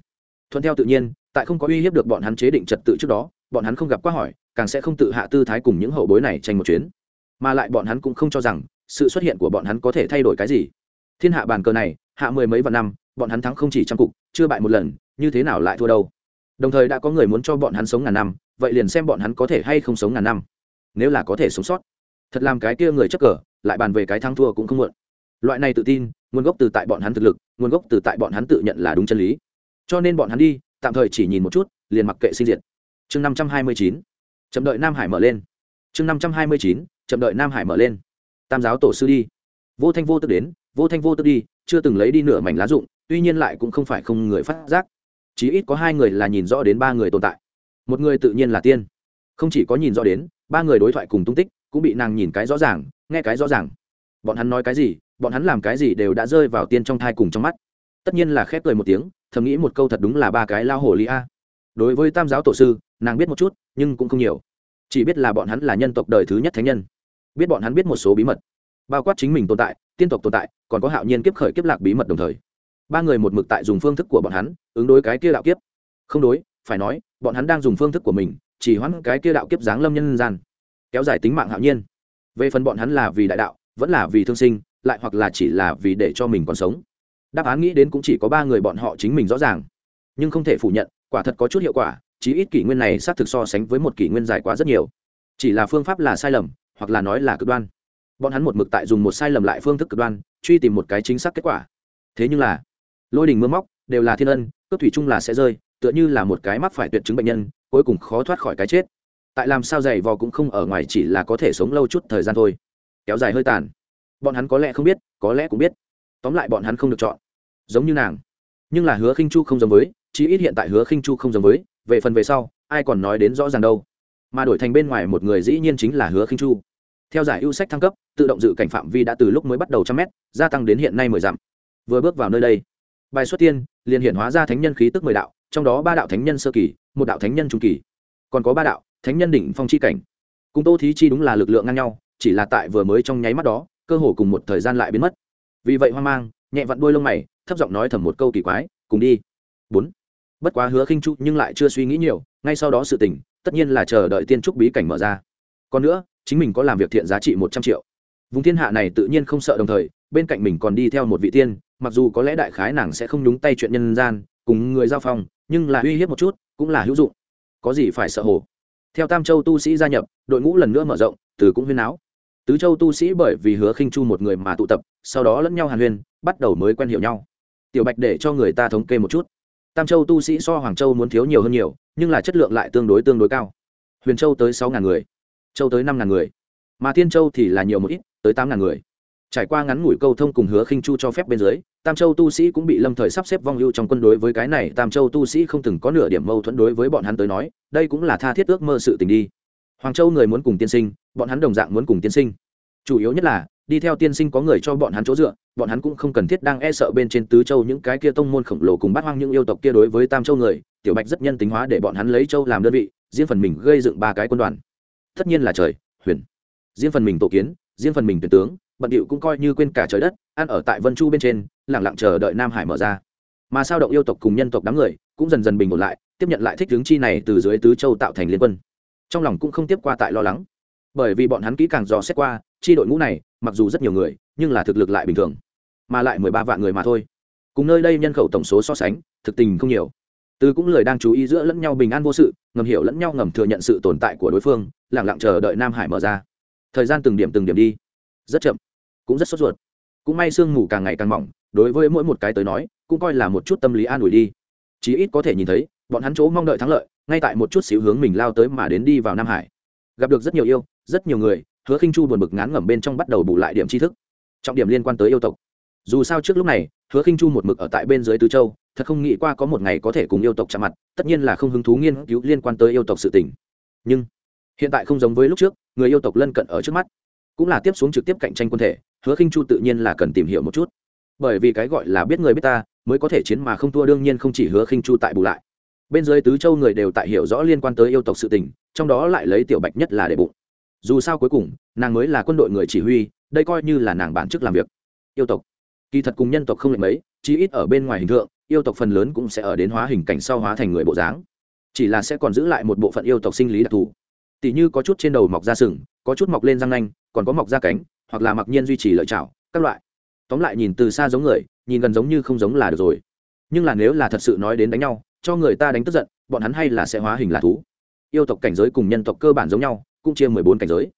Thuận theo tự nhiên, tại không có uy hiếp được bọn hắn chế định trật tự trước đó, bọn hắn không gặp quá hỏi, càng sẽ không tự hạ tư thái cùng những hậu bối này tranh một chuyến mà lại bọn hắn cũng không cho rằng sự xuất hiện của bọn hắn có thể thay đổi cái gì. Thiên hạ bàn cờ này, hạ mười mấy vạn năm, bọn hắn thắng không chỉ trăm cục, chưa bại một lần, như thế nào lại thua đâu? Đồng thời đã có người muốn cho bọn hắn sống ngàn năm, vậy liền xem bọn hắn có thể hay không sống ngàn năm. Nếu là có thể sống sót, thật làm cái kia người chấp cờ, lại bàn về cái thắng thua cũng không muộn. Loại này tự tin, nguồn gốc từ tại bọn hắn thực lực, nguồn gốc từ tại bọn hắn tự nhận là đúng chân lý. Cho nên bọn hắn đi, tạm thời chỉ nhìn một chút, liền mặc kệ sinh diệt. Chương năm trăm hai mươi chín. Chậm đợi nam hải mở lên. Chương năm trăm hai mươi chín chậm đợi nam hải mở lên. Tam giáo tổ sư đi. Vô thanh vô tức đến, vô thanh vô tức đi, chưa từng lấy đi nửa mảnh lá rụng, tuy nhiên lại cũng không phải không người phát giác. Chí ít có hai người là nhìn rõ đến ba người tồn tại. Một người tự nhiên là tiên. Không chỉ có nhìn rõ đến, ba người đối thoại cùng tung tích, cũng bị nàng nhìn cái rõ ràng, nghe cái rõ ràng. Bọn hắn nói cái gì, bọn hắn làm cái gì đều đã rơi vào tiên trong thai cùng trong mắt. Tất nhiên là khép cười một tiếng, thầm nghĩ một câu thật đúng là ba cái lao hồ lý a. Đối với tam giáo tổ sư, nàng biết một chút, nhưng cũng không nhiều. Chỉ biết là bọn hắn là nhân tộc đời thứ nhất thánh nhân biết bọn hắn biết một số bí mật, bao quát chính mình tồn tại, tiên tộc tồn tại, còn có hạo nhiên kiếp khởi kiếp lạc bí mật đồng thời. Ba người một mực tại dùng phương thức của bọn hắn, ứng đối cái kia đạo kiếp. Không đối, phải nói, bọn hắn đang dùng phương thức của mình, chỉ hoãn cái kia đạo kiếp giáng lâm nhân gian, kéo dài tính mạng hạo nhiên. Về phần bọn hắn là vì đại đạo, vẫn là vì thương sinh, lại hoặc là chỉ là vì để cho mình còn sống. Đáp án nghĩ đến cũng chỉ có ba người bọn họ chính mình rõ ràng. Nhưng không thể phủ nhận, quả thật có chút hiệu quả, chí ít kỷ nguyên này xác thực so sánh với một kỷ nguyên dài quá rất nhiều. Chỉ là phương pháp là sai lầm hoặc là nói là cực đoan. Bọn hắn một mực tại dùng một sai lầm lại phương thức cực đoan, truy tìm một cái chính xác kết quả. Thế nhưng là, lôi đình mưa móc, đều là thiên ân, cướp thủy chung là sẽ rơi, tựa như là một cái mắc phải tuyệt chứng bệnh nhân, cuối cùng khó thoát khỏi cái chết. Tại làm sao dày vò cũng không ở ngoài chỉ là có thể sống lâu chút thời gian thôi. Kéo dài hơi tàn. Bọn hắn có lẽ không biết, có lẽ cũng biết. Tóm lại bọn hắn không được chọn. Giống như nàng. Nhưng là hứa khinh chu không giống với, chí ít hiện tại hứa khinh chu không giống với, về phần về sau, ai còn nói đến rõ ràng đâu. Mà đổi thành bên ngoài một người dĩ nhiên chính là hứa khinh chu theo giải ưu sách thăng cấp tự động dự cảnh phạm vi đã từ lúc mới bắt đầu trăm mét gia tăng đến hiện nay mười dặm. Vừa bước vào nơi đây bài xuất tiên liền hiện hóa ra thánh nhân khí tức mười đạo trong đó ba đạo thánh nhân sơ kỳ một đạo thánh nhân trung kỳ. Còn có ba đạo thánh nhân đỉnh phong chi cảnh. Cùng tô thí chi đúng là lực lượng ngang nhau chỉ là tại vừa mới trong nháy mắt đó cơ hồ cùng một thời gian lại biến mất. Vì vậy hoang mang nhẹ vặn đuôi lông mày thấp giọng nói thầm một câu kỳ quái cùng đi. Bốn. Bất quá hứa khinh chu nhưng lại chưa suy nghĩ nhiều ngay sau đó sự tỉnh, tất nhiên là chờ đợi tiên trúc bí cảnh mở ra còn nữa, chính mình có làm việc thiện giá trị một trăm triệu. Vùng thiên hạ này tự nhiên không sợ đồng thời, bên cạnh mình còn đi theo một vị tiên, mặc dù có lẽ đại khái nàng sẽ không nhúng tay chuyện nhân gian, cùng người giao phong, nhưng là uy hiếp một chút, cũng là hữu dụng. Có gì phải sợ hồ? Theo tam châu tu sĩ gia nhập, đội ngũ lần nữa mở rộng, từ cũng huyên áo tứ châu tu sĩ bởi vì hứa khinh chu một người mà tụ tập, sau đó lẫn nhau hàn huyên, bắt đầu mới quen hiểu nhau. Tiểu bạch để cho người ta thống kê một chút. Tam châu tu sĩ so hoàng châu muốn thiếu nhiều hơn nhiều, nhưng là chất lượng lại tương đối tương đối cao. Huyền châu tới sáu ngàn người châu tới năm ngàn người. Mà thiên châu thì là nhiều một ít, tới tám ngàn người. Trải qua ngắn ngủi câu thông cùng hứa khinh chu cho phép bên dưới, tam châu tu sĩ cũng bị lâm thời sắp xếp vong ưu trong quân đối với cái này, tam châu tu sĩ không từng có nửa điểm mâu thuẫn đối với bọn hắn tới nói, đây cũng là tha thiết ước mơ sự tình đi. Hoàng châu người muốn cùng tiên sinh, bọn hắn đồng dạng muốn cùng tiên sinh. Chủ yếu nhất là, đi theo tiên sinh có người cho bọn hắn chỗ dựa, bọn hắn cũng không cần thiết đang e sợ bên trên tứ châu những cái kia tông môn khổng lồ cùng bắt hoang những yêu tộc kia đối với tam châu người, tiểu bạch rất nhân tính hóa để bọn hắn lấy châu làm đơn vị, riêng phần mình gây dựng ba cái quân đoàn tất nhiên là trời, huyền. Riêng phần mình tổ kiến, riêng phần mình tuyển tướng, bận điệu cũng coi như quên cả trời đất, ăn ở tại vân chu bên trên lẳng lặng chờ đợi nam hải mở ra. Mà sao động yêu tộc cùng nhân tộc đám người cũng dần dần bình ổn lại, tiếp nhận lại thích tướng chi này từ dưới tứ châu tạo thành liên quân. Trong lòng cũng không tiếp qua tại lo lắng. Bởi vì bọn hắn kỹ càng dò xét qua, chi đội ngũ này, mặc dù rất nhiều người, nhưng là thực lực lại bình thường. Mà lại mười ba vạn người mà thôi. Cùng nơi đây nhân khẩu tổng số so sánh, thực tình không nhiều. Từ cũng lời đang chú ý giữa lẫn nhau bình an vô sự, ngầm hiểu lẫn nhau ngầm thừa nhận sự tồn tại của đối phương lẳng lặng chờ đợi nam hải mở ra. Thời gian từng điểm từng điểm đi. Rất chậm, cũng rất sốt ruột. Cũng may sương mù càng ngày càng mỏng, đối với mỗi một cái tới nói, cũng coi là một chút tâm lý an ủi đi. Chí ít có thể nhìn thấy, bọn hắn chỗ mong đợi thắng lợi, ngay tại một chút xíu hướng mình lao tới mà đến đi vào nam hải. Gặp được rất nhiều yêu, rất nhiều người, hứa khinh chu buồn bực ngán ngẩm bên trong bắt đầu bù lại điểm tri thức. Trọng điểm liên quan tới yêu tộc. Dù sao trước lúc này, hứa khinh chu một mực ở tại bên dưới tứ châu, thật không nghĩ qua có một ngày có thể cùng yêu tộc chạm mặt, tất nhiên là không hứng thú nghiên cứu liên quan tới yêu tộc sự tình. Nhưng hiện tại không giống với lúc trước, người yêu tộc lân cận ở trước mắt, cũng là tiếp xuống trực tiếp cạnh tranh quân thể, hứa khinh chu tự nhiên là cần tìm hiểu một chút. Bởi vì cái gọi là biết người biết ta, mới có thể chiến mà không thua đương nhiên không chỉ hứa khinh chu tại bù lại. Bên dưới tứ châu người đều tại hiểu rõ liên quan tới yêu tộc sự tình, trong đó lại lấy tiểu bạch nhất là để bụng. Dù sao cuối cùng, nàng mới là quân đội người chỉ huy, đây coi như là nàng bản chức làm việc. Yêu tộc. Kỳ thật cùng nhân tộc không lệnh mấy, chí ít ở bên ngoài hình tượng, yêu tộc phần lớn cũng sẽ ở đến hóa hình cảnh sau hóa thành người bộ dáng. Chỉ là sẽ còn giữ lại một bộ phận yêu tộc sinh lý đặc thù tỉ như có chút trên đầu mọc ra sừng, có chút mọc lên răng nanh, còn có mọc ra cánh, hoặc là mặc nhiên duy trì lợi chảo, các loại. Tóm lại nhìn từ xa giống người, nhìn gần giống như không giống là được rồi. Nhưng là nếu là thật sự nói đến đánh nhau, cho người ta đánh tức giận, bọn hắn hay là sẽ hóa hình là thú. Yêu tộc cảnh giới cùng nhân tộc cơ bản giống nhau, cũng chia mười bốn cảnh giới.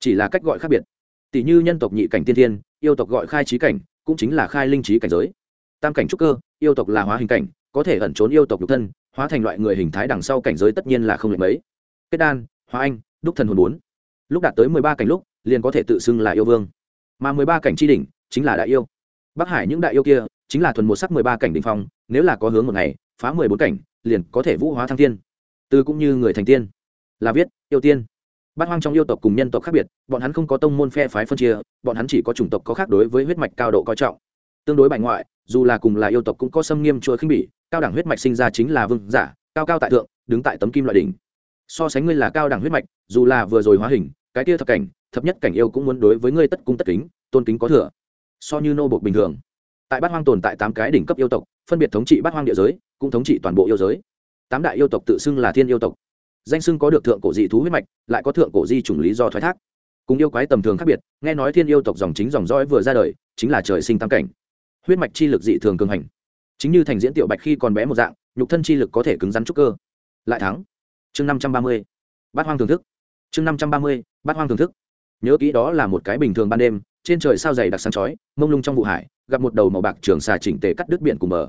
Chỉ là cách gọi khác biệt. Tỷ như nhân tộc nhị cảnh tiên thiên, yêu tộc gọi khai trí cảnh, cũng chính là khai linh trí cảnh giới. Tam cảnh trúc cơ, yêu tộc là hóa hình cảnh, có thể ẩn trốn yêu tộc nhục thân, hóa thành loại người hình thái đằng sau cảnh giới tất nhiên là không lệ mấy. Kết đan hoa anh, đúc thần hồn bốn lúc đạt tới mười ba cảnh lúc, liền có thể tự xưng là yêu vương. Mà mười ba cảnh tri đỉnh, chính là đại yêu. Bắc hải những đại yêu kia, chính là thuần một sắc mười ba cảnh đình phong, nếu là có hướng một ngày, phá mười bốn cảnh, liền có thể vũ hóa thăng tiên từ cũng như người thành tiên. Là viết, yêu tiên. Bát hoang trong yêu tộc cùng nhân tộc khác biệt, bọn hắn không có tông môn phe phái phân chia, bọn hắn chỉ có chủng tộc có khác đối với huyết mạch cao độ coi trọng. Tương đối bại ngoại, dù là cùng là yêu tộc cũng có xâm nghiêm chuỗi khinh bỉ, cao đẳng huyết mạch sinh ra chính là vương giả, cao cao tại thượng, đứng tại tấm kim loại đỉnh so sánh ngươi là cao đẳng huyết mạch, dù là vừa rồi hóa hình, cái kia thập cảnh, thập nhất cảnh yêu cũng muốn đối với ngươi tất cung tất kính, tôn kính có thừa. So như nô bộc bình thường. Tại bát hoang tồn tại tám cái đỉnh cấp yêu tộc, phân biệt thống trị bát hoang địa giới, cũng thống trị toàn bộ yêu giới. Tám đại yêu tộc tự xưng là thiên yêu tộc. Danh xưng có được thượng cổ dị thú huyết mạch, lại có thượng cổ di chủng lý do thoái thác. Cùng yêu quái tầm thường khác biệt, nghe nói thiên yêu tộc dòng chính dòng dõi vừa ra đời, chính là trời sinh tam cảnh. Huyết mạch chi lực dị thường cường hành. Chính như thành diễn tiểu bạch khi còn bé một dạng, nhục thân chi lực có thể cứng rắn trúc cơ. Lại thắng chương năm trăm ba mươi, bát hoang thưởng thức. Chương năm trăm ba mươi, bát hoang thưởng thức. Nhớ kỹ đó là một cái bình thường ban đêm, trên trời sao dày đặc sáng chói, mông lung trong vụ hải, gặp một đầu màu bạc trường xà chỉnh tề cắt đứt biển cùng bờ.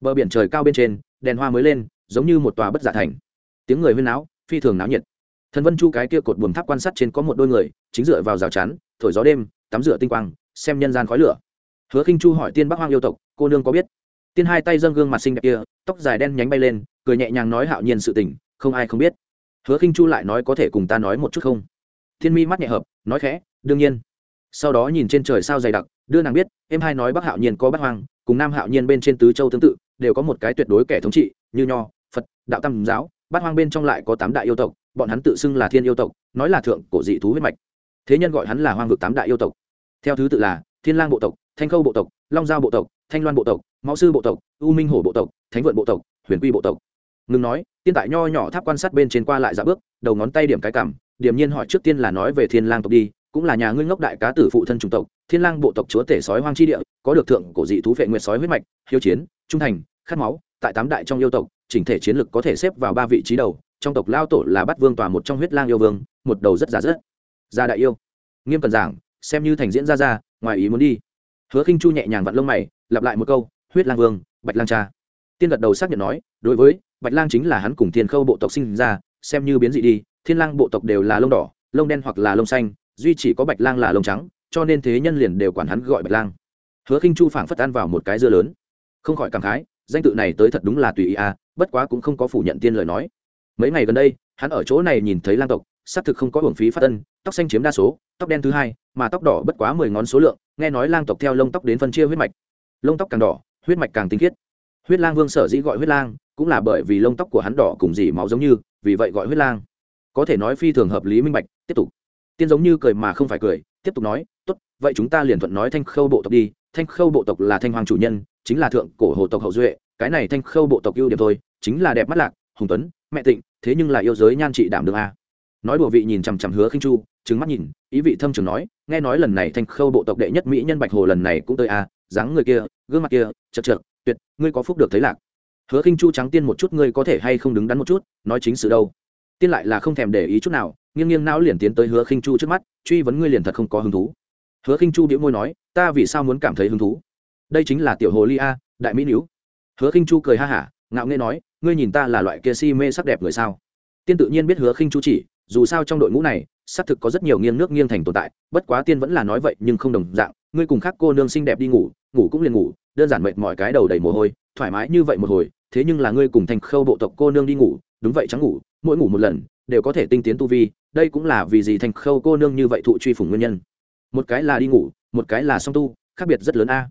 Bờ biển trời cao bên trên, đèn hoa mới lên, giống như một tòa bất giả thành. Tiếng người huyên náo, phi thường náo nhiệt. Thần vân chu cái kia cột buồm tháp quan sát trên có một đôi người, chính dựa vào rào chắn, thổi gió đêm, tắm rửa tinh quang, xem nhân gian khói lửa. Hứa khinh chu hỏi tiên bắc hoang yêu tộc, cô nương có biết? Tiên hai tay dâng gương mặt xinh đẹp kia, tóc dài đen nhánh bay lên, cười nhẹ nhàng nói hạo nhiên sự tình không ai không biết. Hứa khinh chu lại nói có thể cùng ta nói một chút không? Thiên mi mắt nhẹ hợp, nói khẽ, đương nhiên. Sau đó nhìn trên trời sao dày đặc, đưa nàng biết, em hai nói bắc hạo nhiên có bắc hoang, cùng nam hạo nhiên bên trên tứ châu tương tự, đều có một cái tuyệt đối kẻ thống trị, như nho, phật, đạo tam giáo. Bát hoang bên trong lại có tám đại yêu tộc, bọn hắn tự xưng là thiên yêu tộc, nói là thượng cổ dị thú huyết mạch. Thế nhân gọi hắn là hoang vực tám đại yêu tộc. Theo thứ tự là thiên lang bộ tộc, thanh khâu bộ tộc, long giao bộ tộc, thanh loan bộ tộc, mão sư bộ tộc, u minh hổ bộ tộc, thánh vượn bộ tộc, huyền quy bộ tộc ngừng nói, tiên tại nho nhỏ tháp quan sát bên trên qua lại dạ bước, đầu ngón tay điểm cái cảm điểm nhiên hỏi trước tiên là nói về thiên lang tộc đi, cũng là nhà ngươi ngốc đại cá tử phụ thân chủng tộc, thiên lang bộ tộc chúa tể sói hoang chi địa, có được thượng cổ dị thú vệ nguyệt sói huyết mạch, hiếu chiến, trung thành, khát máu, tại tám đại trong yêu tộc, chỉnh thể chiến lực có thể xếp vào ba vị trí đầu, trong tộc lao tổ là bắt vương tòa một trong huyết lang yêu vương, một đầu rất giả rất gia đại yêu. Nghiêm cần giảng, xem như thành diễn ra ra, ngoài ý muốn đi. Hứa khinh chu nhẹ nhàng vặn lông mày, lặp lại một câu, huyết lang vương, bạch lang cha tiên gật đầu xác nhận nói, đối với, bạch lang chính là hắn cùng thiên khâu bộ tộc sinh ra, xem như biến dị đi, thiên lang bộ tộc đều là lông đỏ, lông đen hoặc là lông xanh, duy chỉ có bạch lang là lông trắng, cho nên thế nhân liền đều quản hắn gọi bạch lang. Hứa khinh chu phảng phất ăn vào một cái dưa lớn. Không khỏi cảm khái, danh tự này tới thật đúng là tùy ý à bất quá cũng không có phủ nhận tiên lời nói. Mấy ngày gần đây, hắn ở chỗ này nhìn thấy lang tộc, xác thực không có hưởng phí phát ân, tóc xanh chiếm đa số, tóc đen thứ hai, mà tóc đỏ bất quá mười ngón số lượng, nghe nói lang tộc theo lông tóc đến phân chia huyết mạch. Lông tóc càng đỏ, huyết mạch càng tinh khiết huyết lang vương sở dĩ gọi huyết lang, cũng là bởi vì lông tóc của hắn đỏ cùng dì máu giống như, vì vậy gọi huyết lang. Có thể nói phi thường hợp lý minh bạch, tiếp tục. Tiên giống như cười mà không phải cười, tiếp tục nói, tốt, vậy chúng ta liền thuận nói thanh khâu bộ tộc đi. Thanh khâu bộ tộc là thanh hoàng chủ nhân, chính là thượng cổ hồ tộc hậu duệ. Cái này thanh khâu bộ tộc ưu điểm thôi, chính là đẹp mắt lạc, hùng tuấn, mẹ tịnh, thế nhưng là yêu giới nhan trị đảm đường a. Nói đùa vị nhìn chằm chằm hứa khinh chu trứng mắt nhìn, ý vị thâm trường nói, nghe nói lần này thanh khâu bộ tộc đệ nhất mỹ nhân bạch hồ lần này cũng tới a, dáng người kia, gương mặt kia, chật chật tuyệt, ngươi có phúc được thấy lạc. Hứa khinh chu trắng tiên một chút, ngươi có thể hay không đứng đắn một chút, nói chính sự đâu. Tiên lại là không thèm để ý chút nào, nghiêng nghiêng não liền tiến tới hứa khinh chu trước mắt, truy vấn ngươi liền thật không có hứng thú. Hứa khinh chu biễu môi nói, ta vì sao muốn cảm thấy hứng thú? Đây chính là tiểu hồ ly a, đại mỹ nữ. Hứa khinh chu cười ha hả, ngạo nghễ nói, ngươi nhìn ta là loại kia si mê sắc đẹp người sao? Tiên tự nhiên biết hứa khinh chu chỉ, dù sao trong đội ngũ này, xác thực có rất nhiều nghiêng nước nghiêng thành tồn tại, bất quá tiên vẫn là nói vậy nhưng không đồng dạng, ngươi cùng khác cô nương xinh đẹp đi ngủ ngủ cũng liền ngủ đơn giản mệt mỏi cái đầu đầy mồ hôi, thoải mái như vậy một hồi, thế nhưng là ngươi cùng thành khâu bộ tộc cô nương đi ngủ, đúng vậy trắng ngủ, mỗi ngủ một lần, đều có thể tinh tiến tu vi, đây cũng là vì gì thành khâu cô nương như vậy thụ truy phủng nguyên nhân. Một cái là đi ngủ, một cái là song tu, khác biệt rất lớn a.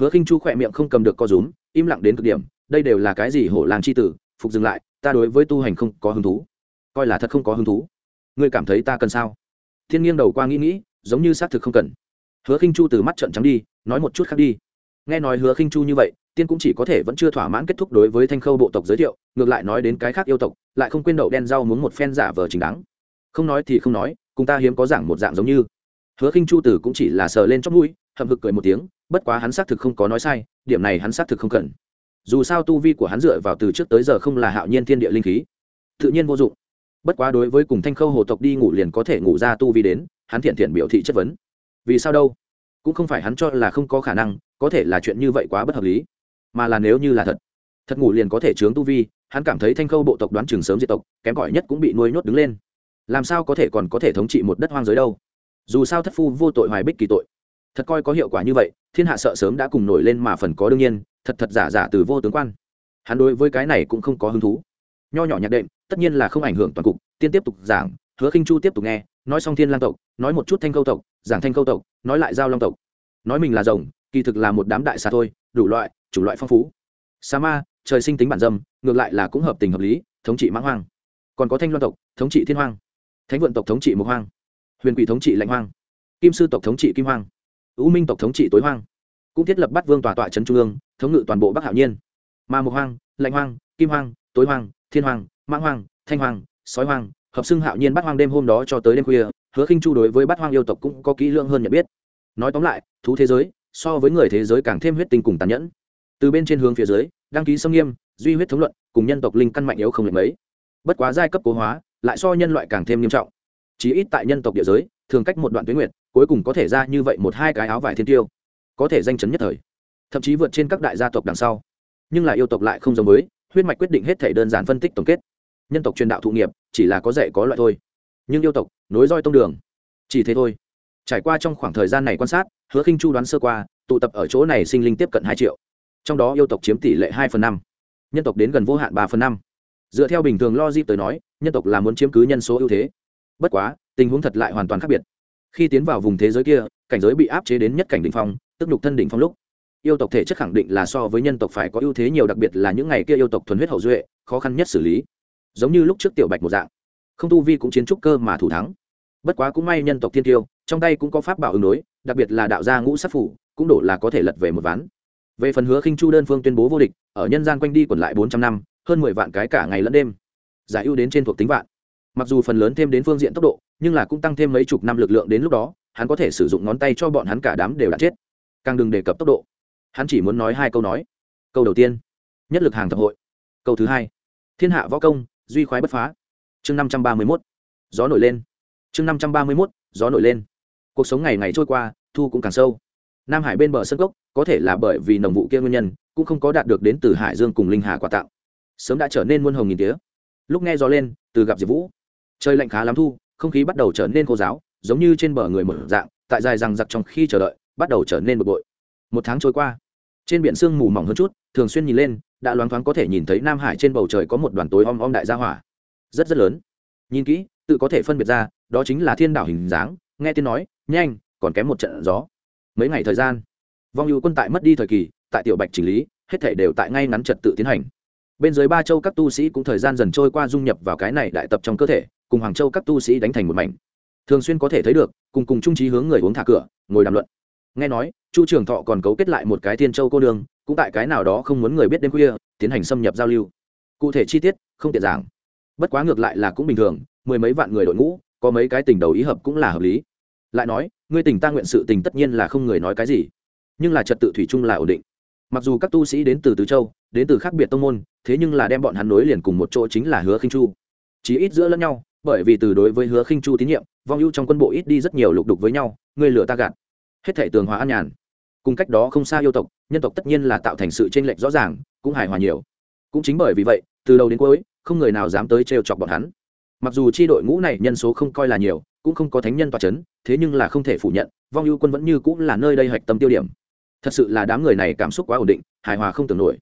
Hứa khinh chu khỏe miệng không cầm được co rúm, im lặng đến cực điểm, đây đều là cái gì hổ làng chi tử, phục dừng lại, ta đối với tu hành không có hứng thú. Coi là thật không có hứng thú. Ngươi cảm thấy ta cần sao? Thiên nghiêng đầu qua nghĩ nghĩ, giống như xác thực không cần. Hứa khinh chu từ mắt trận trắng đi, nói một chút khác đi nghe nói hứa khinh chu như vậy, tiên cũng chỉ có thể vẫn chưa thỏa mãn kết thúc đối với thanh khâu bộ tộc giới thiệu, ngược lại nói đến cái khác yêu tộc, lại không quên đậu đen rau muốn một phen giả vờ chính đáng. Không nói thì không nói, cùng ta hiếm có giảng một dạng giống như. Hứa khinh chu tử cũng chỉ là sờ lên chót mũi, hậm hực cười một tiếng, bất quá hắn xác thực không có nói sai, điểm này hắn xác thực không cần. Dù sao tu vi của hắn dựa vào từ trước tới giờ không là hạo nhiên thiên địa linh khí, tự nhiên vô dụng. Bất quá đối với cùng thanh khâu hồ tộc đi ngủ liền có thể ngủ ra tu vi đến, hắn thiện thiện biểu thị chất vấn. Vì sao đâu? Cũng không phải hắn cho là không có khả năng có thể là chuyện như vậy quá bất hợp lý. Mà là nếu như là thật thật ngủ liền có thể chướng tu vi, hắn cảm thấy thanh khâu bộ tộc đoán trường sớm diệt tộc, kém cỏi nhất cũng bị nuôi nhốt đứng lên. Làm sao có thể còn có thể thống trị một đất hoang giới đâu? Dù sao thất phu vô tội hoài bích kỳ tội. Thật coi có hiệu quả như vậy, thiên hạ sợ sớm đã cùng nổi lên mà phần có đương nhiên, thật thật giả giả từ vô tướng quan. Hắn đối với cái này cũng không có hứng thú. Nho nhỏ nhạc đệm, tất nhiên là không ảnh hưởng toàn cục, tiên tiếp tục giảng, hứa khinh chu tiếp tục nghe, nói xong thiên lang tộc, nói một chút thanh câu tộc, giảng thanh câu tộc, nói lại giao long tộc. Nói mình là rồng kỳ thực là một đám đại xà thôi, đủ loại chủ loại phong phú. Sa ma, trời sinh tính bản dâm, ngược lại là cũng hợp tình hợp lý, thống trị mãng hoang. Còn có thanh loan tộc, thống trị thiên hoang. Thánh vận tộc thống trị mộc hoang. Huyền quỷ thống trị lãnh hoang. Kim sư tộc thống trị kim hoang. U minh tộc thống trị tối hoang. Cũng thiết lập bắt vương tòa tọa trấn trung ương, thống ngự toàn bộ bắc hạo nhiên. Mà mộc hoang lãnh hoang, kim hoang, tối hoang, thiên hoang, mãng hoang, thanh hoang, sói hoang, hợp xưng hạo nhiên bắt hoang đêm hôm đó cho tới đêm khuya, hứa khinh chu đối với bắt hoang yêu tộc cũng có kỹ lưỡng hơn nhận biết. Nói tóm lại, thú thế giới so với người thế giới càng thêm huyết tinh cùng tàn nhẫn. Từ bên trên hướng phía dưới, đăng ký xâm nghiêm, duy huyết thống luận, cùng nhân tộc linh căn mạnh yếu không lệch mấy. Bất quá giai cấp cố hóa, lại so nhân loại càng thêm nghiêm trọng. Chí ít tại nhân tộc địa giới, thường cách một đoạn tuyến nguyện cuối cùng có thể ra như vậy một hai cái áo vải thiên tiêu, có thể danh chấn nhất thời. Thậm chí vượt trên các đại gia tộc đằng sau. Nhưng là yêu tộc lại không giống với, huyết mạch quyết định hết thể đơn giản phân tích tổng kết. Nhân tộc truyền đạo thụ nghiệp, chỉ là có dạy có loại thôi. Nhưng yêu tộc, nối roi tông đường. Chỉ thế thôi. Trải qua trong khoảng thời gian này quan sát hứa khinh chu đoán sơ qua, tụ tập ở chỗ này sinh linh tiếp cận hai triệu. Trong đó yêu tộc chiếm tỷ lệ hai phần năm, nhân tộc đến gần vô hạn ba phần năm. Dựa theo bình thường logic tới nói, nhân tộc là muốn chiếm cứ nhân số ưu thế. Bất quá, tình huống thật lại hoàn toàn khác biệt. Khi tiến vào vùng thế giới kia, cảnh giới bị áp chế đến nhất cảnh đỉnh phong, tức lục thân đỉnh phong lúc, yêu tộc thể chất khẳng định là so với nhân tộc phải có ưu thế nhiều, đặc biệt là những ngày kia yêu tộc thuần huyết hậu duệ, khó khăn nhất xử lý. Giống như lúc trước tiểu bạch một dạng. Không tu vi cũng chiến trúc cơ mà thủ thắng bất quá cũng may nhân tộc thiên tiêu, trong tay cũng có pháp bảo ứng đối, đặc biệt là đạo gia ngũ sát phủ, cũng đổ là có thể lật về một ván. Về phần hứa khinh chu đơn phương tuyên bố vô địch, ở nhân gian quanh đi còn lại bốn trăm năm, hơn mười vạn cái cả ngày lẫn đêm. Giải ưu đến trên thuộc tính vạn. Mặc dù phần lớn thêm đến phương diện tốc độ, nhưng là cũng tăng thêm mấy chục năm lực lượng đến lúc đó, hắn có thể sử dụng ngón tay cho bọn hắn cả đám đều đã chết. Càng đừng đề cập tốc độ. Hắn chỉ muốn nói hai câu nói. Câu đầu tiên. Nhất lực hàng thập hội. Câu thứ hai. Thiên hạ võ công, duy khoái bất phá. Chương năm trăm ba mươi mốt. Gió nổi lên chương năm trăm ba mươi mốt, gió nổi lên. Cuộc sống ngày ngày trôi qua, thu cũng càng sâu. Nam hải bên bờ sân gốc có thể là bởi vì nồng vụ kia nguyên nhân, cũng không có đạt được đến từ hải dương cùng linh hà quà tặng. Sớm đã trở nên muôn hồng nghìn tía. Lúc nghe gió lên, từ gặp diệp vũ. Trời lạnh khá lắm thu, không khí bắt đầu trở nên khô giáo giống như trên bờ người mở dạng, tại dài rằng giặc trong khi chờ đợi, bắt đầu trở nên bực bội. Một tháng trôi qua, trên biển sương mù mỏng hơn chút, thường xuyên nhìn lên, đã loáng thoáng có thể nhìn thấy nam hải trên bầu trời có một đoàn tối om om đại gia hỏa. Rất rất lớn nhìn kỹ, tự có thể phân biệt ra, đó chính là thiên đảo hình dáng, nghe tiên nói, nhanh, còn kém một trận gió. Mấy ngày thời gian, vong hữu quân tại mất đi thời kỳ, tại tiểu bạch chỉnh lý, hết thể đều tại ngay ngắn trật tự tiến hành. Bên dưới ba châu các tu sĩ cũng thời gian dần trôi qua dung nhập vào cái này đại tập trong cơ thể, cùng hoàng châu các tu sĩ đánh thành một mảnh. Thường xuyên có thể thấy được, cùng cùng trung trí hướng người uống thả cửa, ngồi đàm luận. Nghe nói, chu trường thọ còn cấu kết lại một cái thiên châu cô đường, cũng tại cái nào đó không muốn người biết đêm khuya, tiến hành xâm nhập giao lưu. Cụ thể chi tiết, không tiện giảng bất quá ngược lại là cũng bình thường, mười mấy vạn người đội ngũ, có mấy cái tình đầu ý hợp cũng là hợp lý. Lại nói, ngươi tình ta nguyện sự tình tất nhiên là không người nói cái gì, nhưng là trật tự thủy chung là ổn định. Mặc dù các tu sĩ đến từ tứ châu, đến từ khác biệt tông môn, thế nhưng là đem bọn hắn nối liền cùng một chỗ chính là hứa khinh chu. Chí ít giữa lẫn nhau, bởi vì từ đối với hứa khinh chu tín nhiệm, vong ưu trong quân bộ ít đi rất nhiều lục đục với nhau, ngươi lửa ta gạt. Hết thể tường hòa an nhàn. Cùng cách đó không xa yêu tộc, nhân tộc tất nhiên là tạo thành sự chênh lệch rõ ràng, cũng hài hòa nhiều. Cũng chính bởi vì vậy, từ đầu đến cuối không người nào dám tới trêu chọc bọn hắn. Mặc dù chi đội ngũ này nhân số không coi là nhiều, cũng không có thánh nhân tòa c h ấ n thế nhưng là không thể phủ nhận, vong ưu quân vẫn như cũng là nơi đây hạch tâm tiêu điểm. Thật sự là đám người này cảm xúc quá ổn định, hài hòa không tưởng nổi.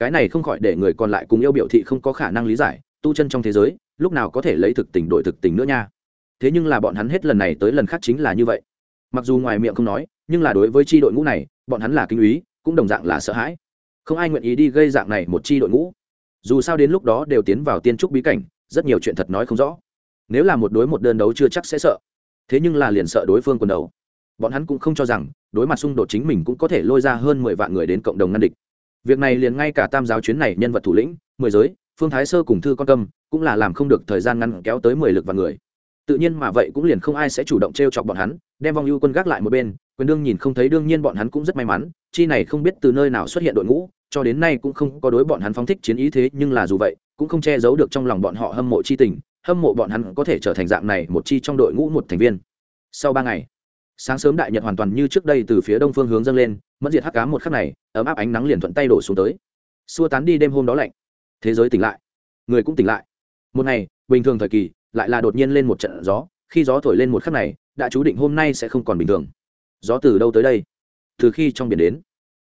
Cái này không khỏi để người còn lại cùng yêu biểu thị không có khả năng lý giải, tu chân trong thế giới, lúc nào có thể lấy thực tình đổi thực tình nữa nha. Thế nhưng là bọn hắn hết lần này tới lần khác chính là như vậy. Mặc dù ngoài miệng không nói, nhưng là đối với tri đội ngũ này, bọn hắn là kinh úy cũng đồng dạng là sợ hãi. Không ai nguyện ý đi gây dạng này một tri đội ngũ dù sao đến lúc đó đều tiến vào tiên trúc bí cảnh, rất nhiều chuyện thật nói không rõ. Nếu là một đối một đơn đấu chưa chắc sẽ sợ. Thế nhưng là liền sợ đối phương quần đầu. Bọn hắn cũng không cho rằng, đối mặt xung đột chính mình cũng có thể lôi ra hơn mười vạn người đến cộng đồng ngăn địch. Việc này liền ngay cả tam giáo chuyến này nhân vật thủ lĩnh, mười giới, phương thái sơ cùng thư con câm, cũng là làm không được thời gian ngăn kéo tới mười lực và người tự nhiên mà vậy cũng liền không ai sẽ chủ động t r e o chọc bọn hắn, đem vong ưu quân gác lại một bên, quyền đương nhìn không thấy đương nhiên bọn hắn cũng rất may mắn, chi này không biết từ nơi nào xuất hiện đội ngũ, cho đến nay cũng không có đối bọn hắn phóng thích chiến ý thế, nhưng là dù vậy, cũng không che giấu được trong lòng bọn họ hâm mộ chi tình, hâm mộ bọn hắn có thể trở thành dạng này một chi trong đội ngũ một thành viên. Sau ba ngày, sáng sớm đại nhật hoàn toàn như trước đây từ phía đông phương hướng dâng lên mất diệt hắc cá một khắc này, ấm áp ánh nắng liền thuận tay đổ xuống tới. Xua tán đi đêm hôm đó lạnh. Thế giới tỉnh lại. Người cũng tỉnh lại. Một ngày, bình thường thời kỳ lại là đột nhiên lên một trận gió, khi gió thổi lên một khắc này, đã chú định hôm nay sẽ không còn bình thường. Gió từ đâu tới đây? Từ khi trong biển đến.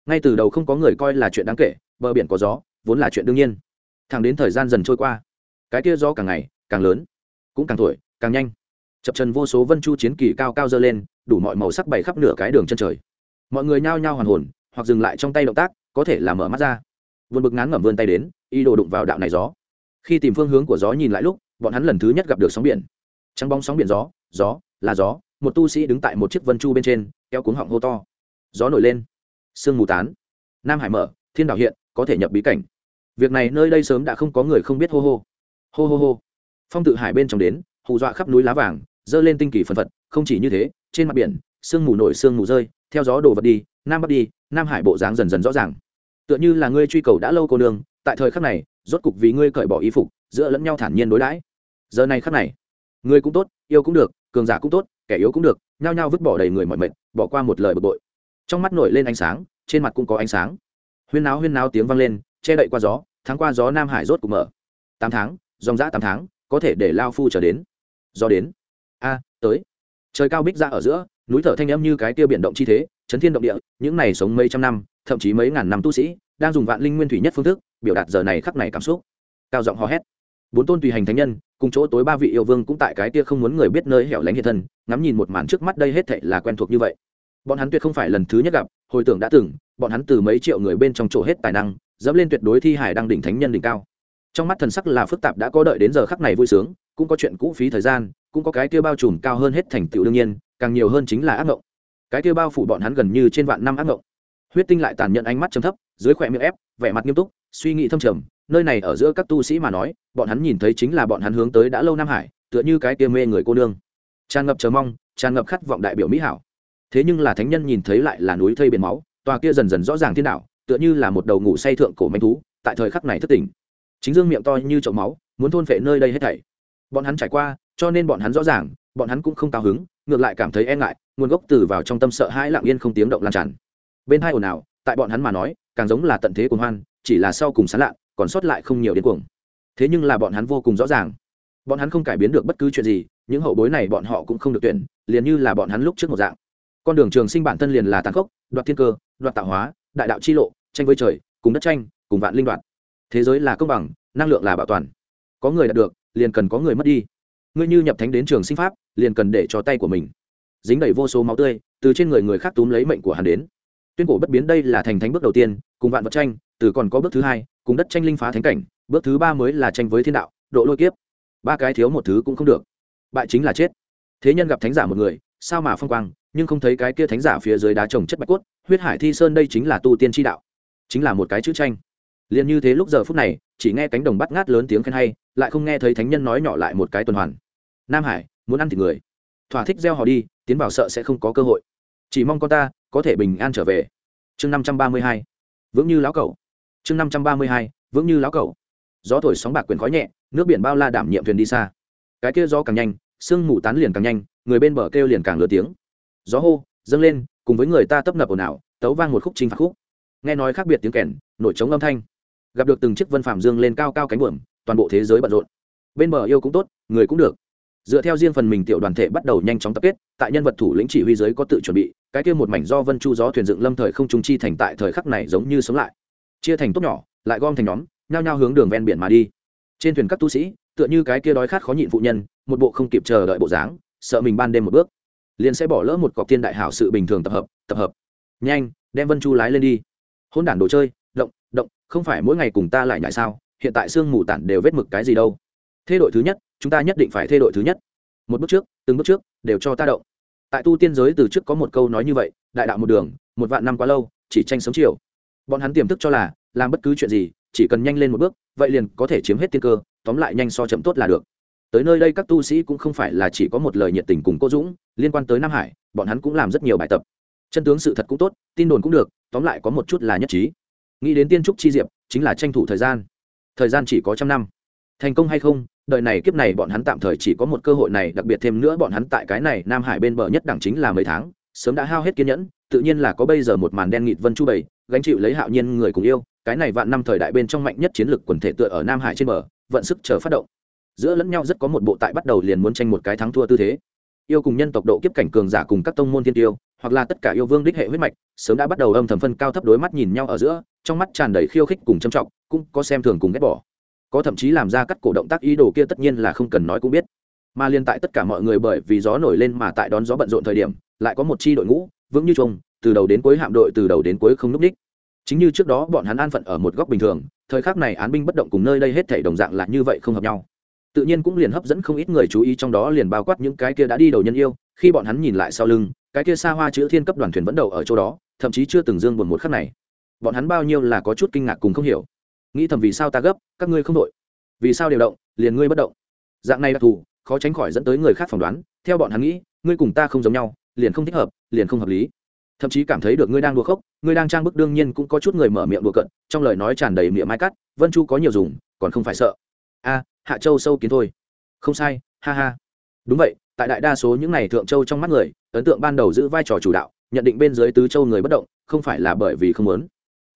Ngay từ đầu không có người coi là chuyện đáng kể, bờ biển có gió, vốn là chuyện đương nhiên. Thẳng đến thời gian dần trôi qua, cái kia gió càng ngày, càng lớn, cũng càng tuổi càng nhanh. Chập trần vô số vân chu chiến kỳ cao cao dơ lên, đủ mọi màu sắc bày khắp nửa cái đường chân trời. Mọi người nhao nhao hoàn hồn, hoặc dừng lại trong tay động tác, có thể là mở mắt ra. Vượt bực ngán ngẩm vươn tay đến y đồ đụng vào đạo này gió. Khi tìm phương hướng của gió nhìn lại lúc bọn hắn lần thứ nhất gặp được sóng biển. Trắng bóng sóng biển gió gió, là gió, một tu sĩ đứng tại một chiếc vân chu bên trên, kéo cuống họng hô to. Gió nổi lên. Sương mù tán. Nam hải mở, thiên đảo hiện, có thể nhập bí cảnh. Việc này nơi đây sớm đã không có người không biết hô hô. Hô hô hô. Phong tự hải bên trong đến, hù dọa khắp núi lá vàng, dơ lên tinh kỳ phần phật, không chỉ như thế, trên mặt biển, sương mù nổi, sương mù rơi, theo gió đổ vật đi, nam bắc đi, nam hải bộ dáng dần dần rõ ràng. Tựa như là ngươi truy cầu đã lâu cô nương, tại thời khắc này, rốt cục vì ngươi cởi bỏ y phục, giữa lẫn nhau thản nhiên đối đãi giờ này khắc này, người cũng tốt, yêu cũng được, cường giả cũng tốt, kẻ yếu cũng được, nhao nhao vứt bỏ đầy người mọi mệt bỏ qua một lời bực bội. Trong mắt nổi lên ánh sáng, trên mặt cũng có ánh sáng. Huyên náo huyên náo tiếng vang lên, che đậy qua gió, tháng qua gió nam hải rốt cục mở. Tám tháng, dòng dã tám tháng, có thể để lao phu trở đến. Do đến. A, tới. Trời cao bích ra ở giữa, núi thở thanh âm như cái tiêu biển động chi thế, chấn thiên động địa, những này sống mấy trăm năm, thậm chí mấy ngàn năm tu sĩ, đang dùng vạn linh nguyên thủy nhất phương thức, biểu đạt giờ này khắc này cảm xúc. Cao giọng hò hét. Bốn tôn tùy hành thánh nhân cùng chỗ tối ba vị yêu vương cũng tại cái kia không muốn người biết nơi hẻo lánh hiện thân, ngắm nhìn một màn trước mắt đây hết thảy là quen thuộc như vậy. Bọn hắn tuyệt không phải lần thứ nhất gặp, hồi tưởng đã từng, bọn hắn từ mấy triệu người bên trong chỗ hết tài năng, dẫm lên tuyệt đối thi hải đang đỉnh thánh nhân đỉnh cao. Trong mắt thần sắc là phức tạp đã có đợi đến giờ khắc này vui sướng, cũng có chuyện cũ phí thời gian, cũng có cái kia bao trùm cao hơn hết thành tựu đương nhiên, càng nhiều hơn chính là ác mộng cái kia bao phủ bọn hắn gần như trên vạn năm ác mộng huyết tinh lại tàn nhẫn ánh mắt chấm thấp, dưới khỏe miệng ép, vẻ mặt nghiêm túc, suy nghĩ thâm trầm nơi này ở giữa các tu sĩ mà nói, bọn hắn nhìn thấy chính là bọn hắn hướng tới đã lâu nam hải, tựa như cái kia mê người cô nương. Tràn ngập chờ mong, tràn ngập khát vọng đại biểu mỹ hảo. Thế nhưng là thánh nhân nhìn thấy lại là núi thây biển máu, tòa kia dần dần rõ ràng thiên đạo, tựa như là một đầu ngủ say thượng cổ manh thú, tại thời khắc này thất tỉnh. Chính dương miệng to như chậu máu, muốn thôn phệ nơi đây hết thảy. Bọn hắn trải qua, cho nên bọn hắn rõ ràng, bọn hắn cũng không cao hứng, ngược lại cảm thấy e ngại, nguồn gốc từ vào trong tâm sợ hãi lặng yên không tiếng động lan tràn. Bên hai ồn ào, tại bọn hắn mà nói, càng giống là tận thế cuồng hoan, chỉ là sau cùng sán lạ còn sót lại không nhiều đến cuồng. Thế nhưng là bọn hắn vô cùng rõ ràng. Bọn hắn không cải biến được bất cứ chuyện gì, những hậu bối này bọn họ cũng không được tuyển, liền như là bọn hắn lúc trước một dạng. Con đường trường sinh bản thân liền là tàn khốc, đoạt thiên cơ, đoạt tạo hóa, đại đạo chi lộ, tranh với trời, cùng đất tranh, cùng vạn linh đoạt. Thế giới là công bằng, năng lượng là bảo toàn. Có người đạt được, liền cần có người mất đi. Ngươi như nhập thánh đến trường sinh pháp, liền cần để cho tay của mình. Dính đầy vô số máu tươi, từ trên người người khác túm lấy mệnh của hắn đến. Tuyên cổ bất biến đây là thành thánh bước đầu tiên, cùng vạn vật tranh, từ còn có bước thứ hai cùng đất tranh linh phá thánh cảnh, bước thứ ba mới là tranh với thiên đạo, độ lôi kiếp. Ba cái thiếu một thứ cũng không được. Bại chính là chết. Thế nhân gặp thánh giả một người, sao mà phong quang, nhưng không thấy cái kia thánh giả phía dưới đá trồng chất bạch cốt, huyết hải thi sơn đây chính là tu tiên tri đạo. Chính là một cái chữ tranh. Liền như thế lúc giờ phút này, chỉ nghe cánh đồng bắt ngát lớn tiếng khen hay, lại không nghe thấy thánh nhân nói nhỏ lại một cái tuần hoàn. Nam hải, muốn ăn thịt người. Thỏa thích gieo họ đi, tiến vào sợ sẽ không có cơ hội. Chỉ mong con ta, có thể bình an trở về. Chương năm trăm ba mươi hai. Vững như lão cẩu chương năm trăm ba mươi hai, vững như lão cẩu. Gió thổi sóng bạc quyền khói nhẹ, nước biển bao la đảm nhiệm thuyền đi xa. Cái kia gió càng nhanh, sương mù tán liền càng nhanh, người bên bờ kêu liền càng lừa tiếng. Gió hô, dâng lên, cùng với người ta tấp nập ồn ào, tấu vang một khúc chinh phạt khúc. Nghe nói khác biệt tiếng kèn, nổi trống âm thanh. Gặp được từng chiếc vân phạm dương lên cao cao cánh buồm, toàn bộ thế giới bận rộn. Bên bờ yêu cũng tốt, người cũng được. Dựa theo riêng phần mình tiểu đoàn thể bắt đầu nhanh chóng tập kết, tại nhân vật thủ lĩnh chỉ huy giới có tự chuẩn bị, cái kia một mảnh do vân chu gió thuyền dựng lâm thời không trung chi thành tại thời khắc này giống như sống lại chia thành tốt nhỏ, lại gom thành nhóm, nhao nhao hướng đường ven biển mà đi. Trên thuyền các tu sĩ, tựa như cái kia đói khát khó nhịn phụ nhân, một bộ không kịp chờ đợi bộ dáng, sợ mình ban đêm một bước. Liền sẽ bỏ lỡ một cọc thiên đại hảo sự bình thường tập hợp tập hợp. Nhanh, đem vân chu lái lên đi. Hôn đản đồ chơi, động động, không phải mỗi ngày cùng ta lại nhại sao? Hiện tại sương mù tản đều vết mực cái gì đâu? Thế đội thứ nhất, chúng ta nhất định phải thay đội thứ nhất. Một bước trước, từng bước trước, đều cho ta động. Tại tu tiên giới từ trước có một câu nói như vậy, đại đạo một đường, một vạn năm quá lâu, chỉ tranh sống chiều bọn hắn tiềm thức cho là, làm bất cứ chuyện gì, chỉ cần nhanh lên một bước, vậy liền có thể chiếm hết tiên cơ, tóm lại nhanh so chậm tốt là được. Tới nơi đây các tu sĩ cũng không phải là chỉ có một lời nhiệt tình cùng cô dũng, liên quan tới nam hải, bọn hắn cũng làm rất nhiều bài tập. Chân tướng sự thật cũng tốt, tin đồn cũng được, tóm lại có một chút là nhất trí. Nghĩ đến tiên trúc chi diệp, chính là tranh thủ thời gian. Thời gian chỉ có trăm năm. Thành công hay không đời này kiếp này bọn hắn tạm thời chỉ có một cơ hội này, đặc biệt thêm nữa bọn hắn tại cái này nam hải bên bờ nhất đẳng chính là mấy tháng, sớm đã hao hết kiên nhẫn tự nhiên là có bây giờ một màn đen nghịt vân chu bảy, gánh chịu lấy hạo nhiên người cùng yêu, cái này vạn năm thời đại bên trong mạnh nhất chiến lược quần thể tựa ở nam hải trên bờ, vận sức chờ phát động. Giữa lẫn nhau rất có một bộ tại bắt đầu liền muốn tranh một cái thắng thua tư thế. Yêu cùng nhân tộc độ kiếp cảnh cường giả cùng các tông môn thiên tiêu, hoặc là tất cả yêu vương đích hệ huyết mạch, sớm đã bắt đầu âm thầm phân cao thấp đối mắt nhìn nhau ở giữa, trong mắt tràn đầy khiêu khích cùng trầm trọng, cũng có xem thường cùng ghét bỏ. Có thậm chí làm ra cắt cổ động tác ý đồ kia tất nhiên là không cần nói cũng biết. Mà liên tại tất cả mọi người bởi vì gió nổi lên mà tại đón gió bận rộn thời điểm, lại có một chi đội ngũ vững như trông từ đầu đến cuối hạm đội từ đầu đến cuối không núp đích. Chính như trước đó bọn hắn an phận ở một góc bình thường, thời khắc này án binh bất động cùng nơi đây hết thảy đồng dạng là như vậy không hợp nhau. Tự nhiên cũng liền hấp dẫn không ít người chú ý trong đó liền bao quát những cái kia đã đi đầu nhân yêu, khi bọn hắn nhìn lại sau lưng, cái kia xa hoa chữ thiên cấp đoàn thuyền vẫn đầu ở chỗ đó, thậm chí chưa từng dương buồn một khắc này. Bọn hắn bao nhiêu là có chút kinh ngạc cùng không hiểu. Nghĩ thầm vì sao ta gấp, các ngươi không đội. Vì sao đều động, liền ngươi bất động. Dạng này đặc thù, khó tránh khỏi dẫn tới người khác phỏng đoán, theo bọn hắn nghĩ, ngươi cùng ta không giống nhau liền không thích hợp, liền không hợp lý. Thậm chí cảm thấy được ngươi đang đùa khốc ngươi đang trang bức đương nhiên cũng có chút người mở miệng đùa cận trong lời nói tràn đầy miệng mai cắt, vân chu có nhiều dùng, còn không phải sợ. A, hạ châu sâu kiến thôi. Không sai, ha ha. Đúng vậy, tại đại đa số những n à y thượng châu trong mắt người, ấn tượng ban đầu giữ vai trò chủ đạo, nhận định bên dưới tứ châu người bất động, không phải là bởi vì không muốn,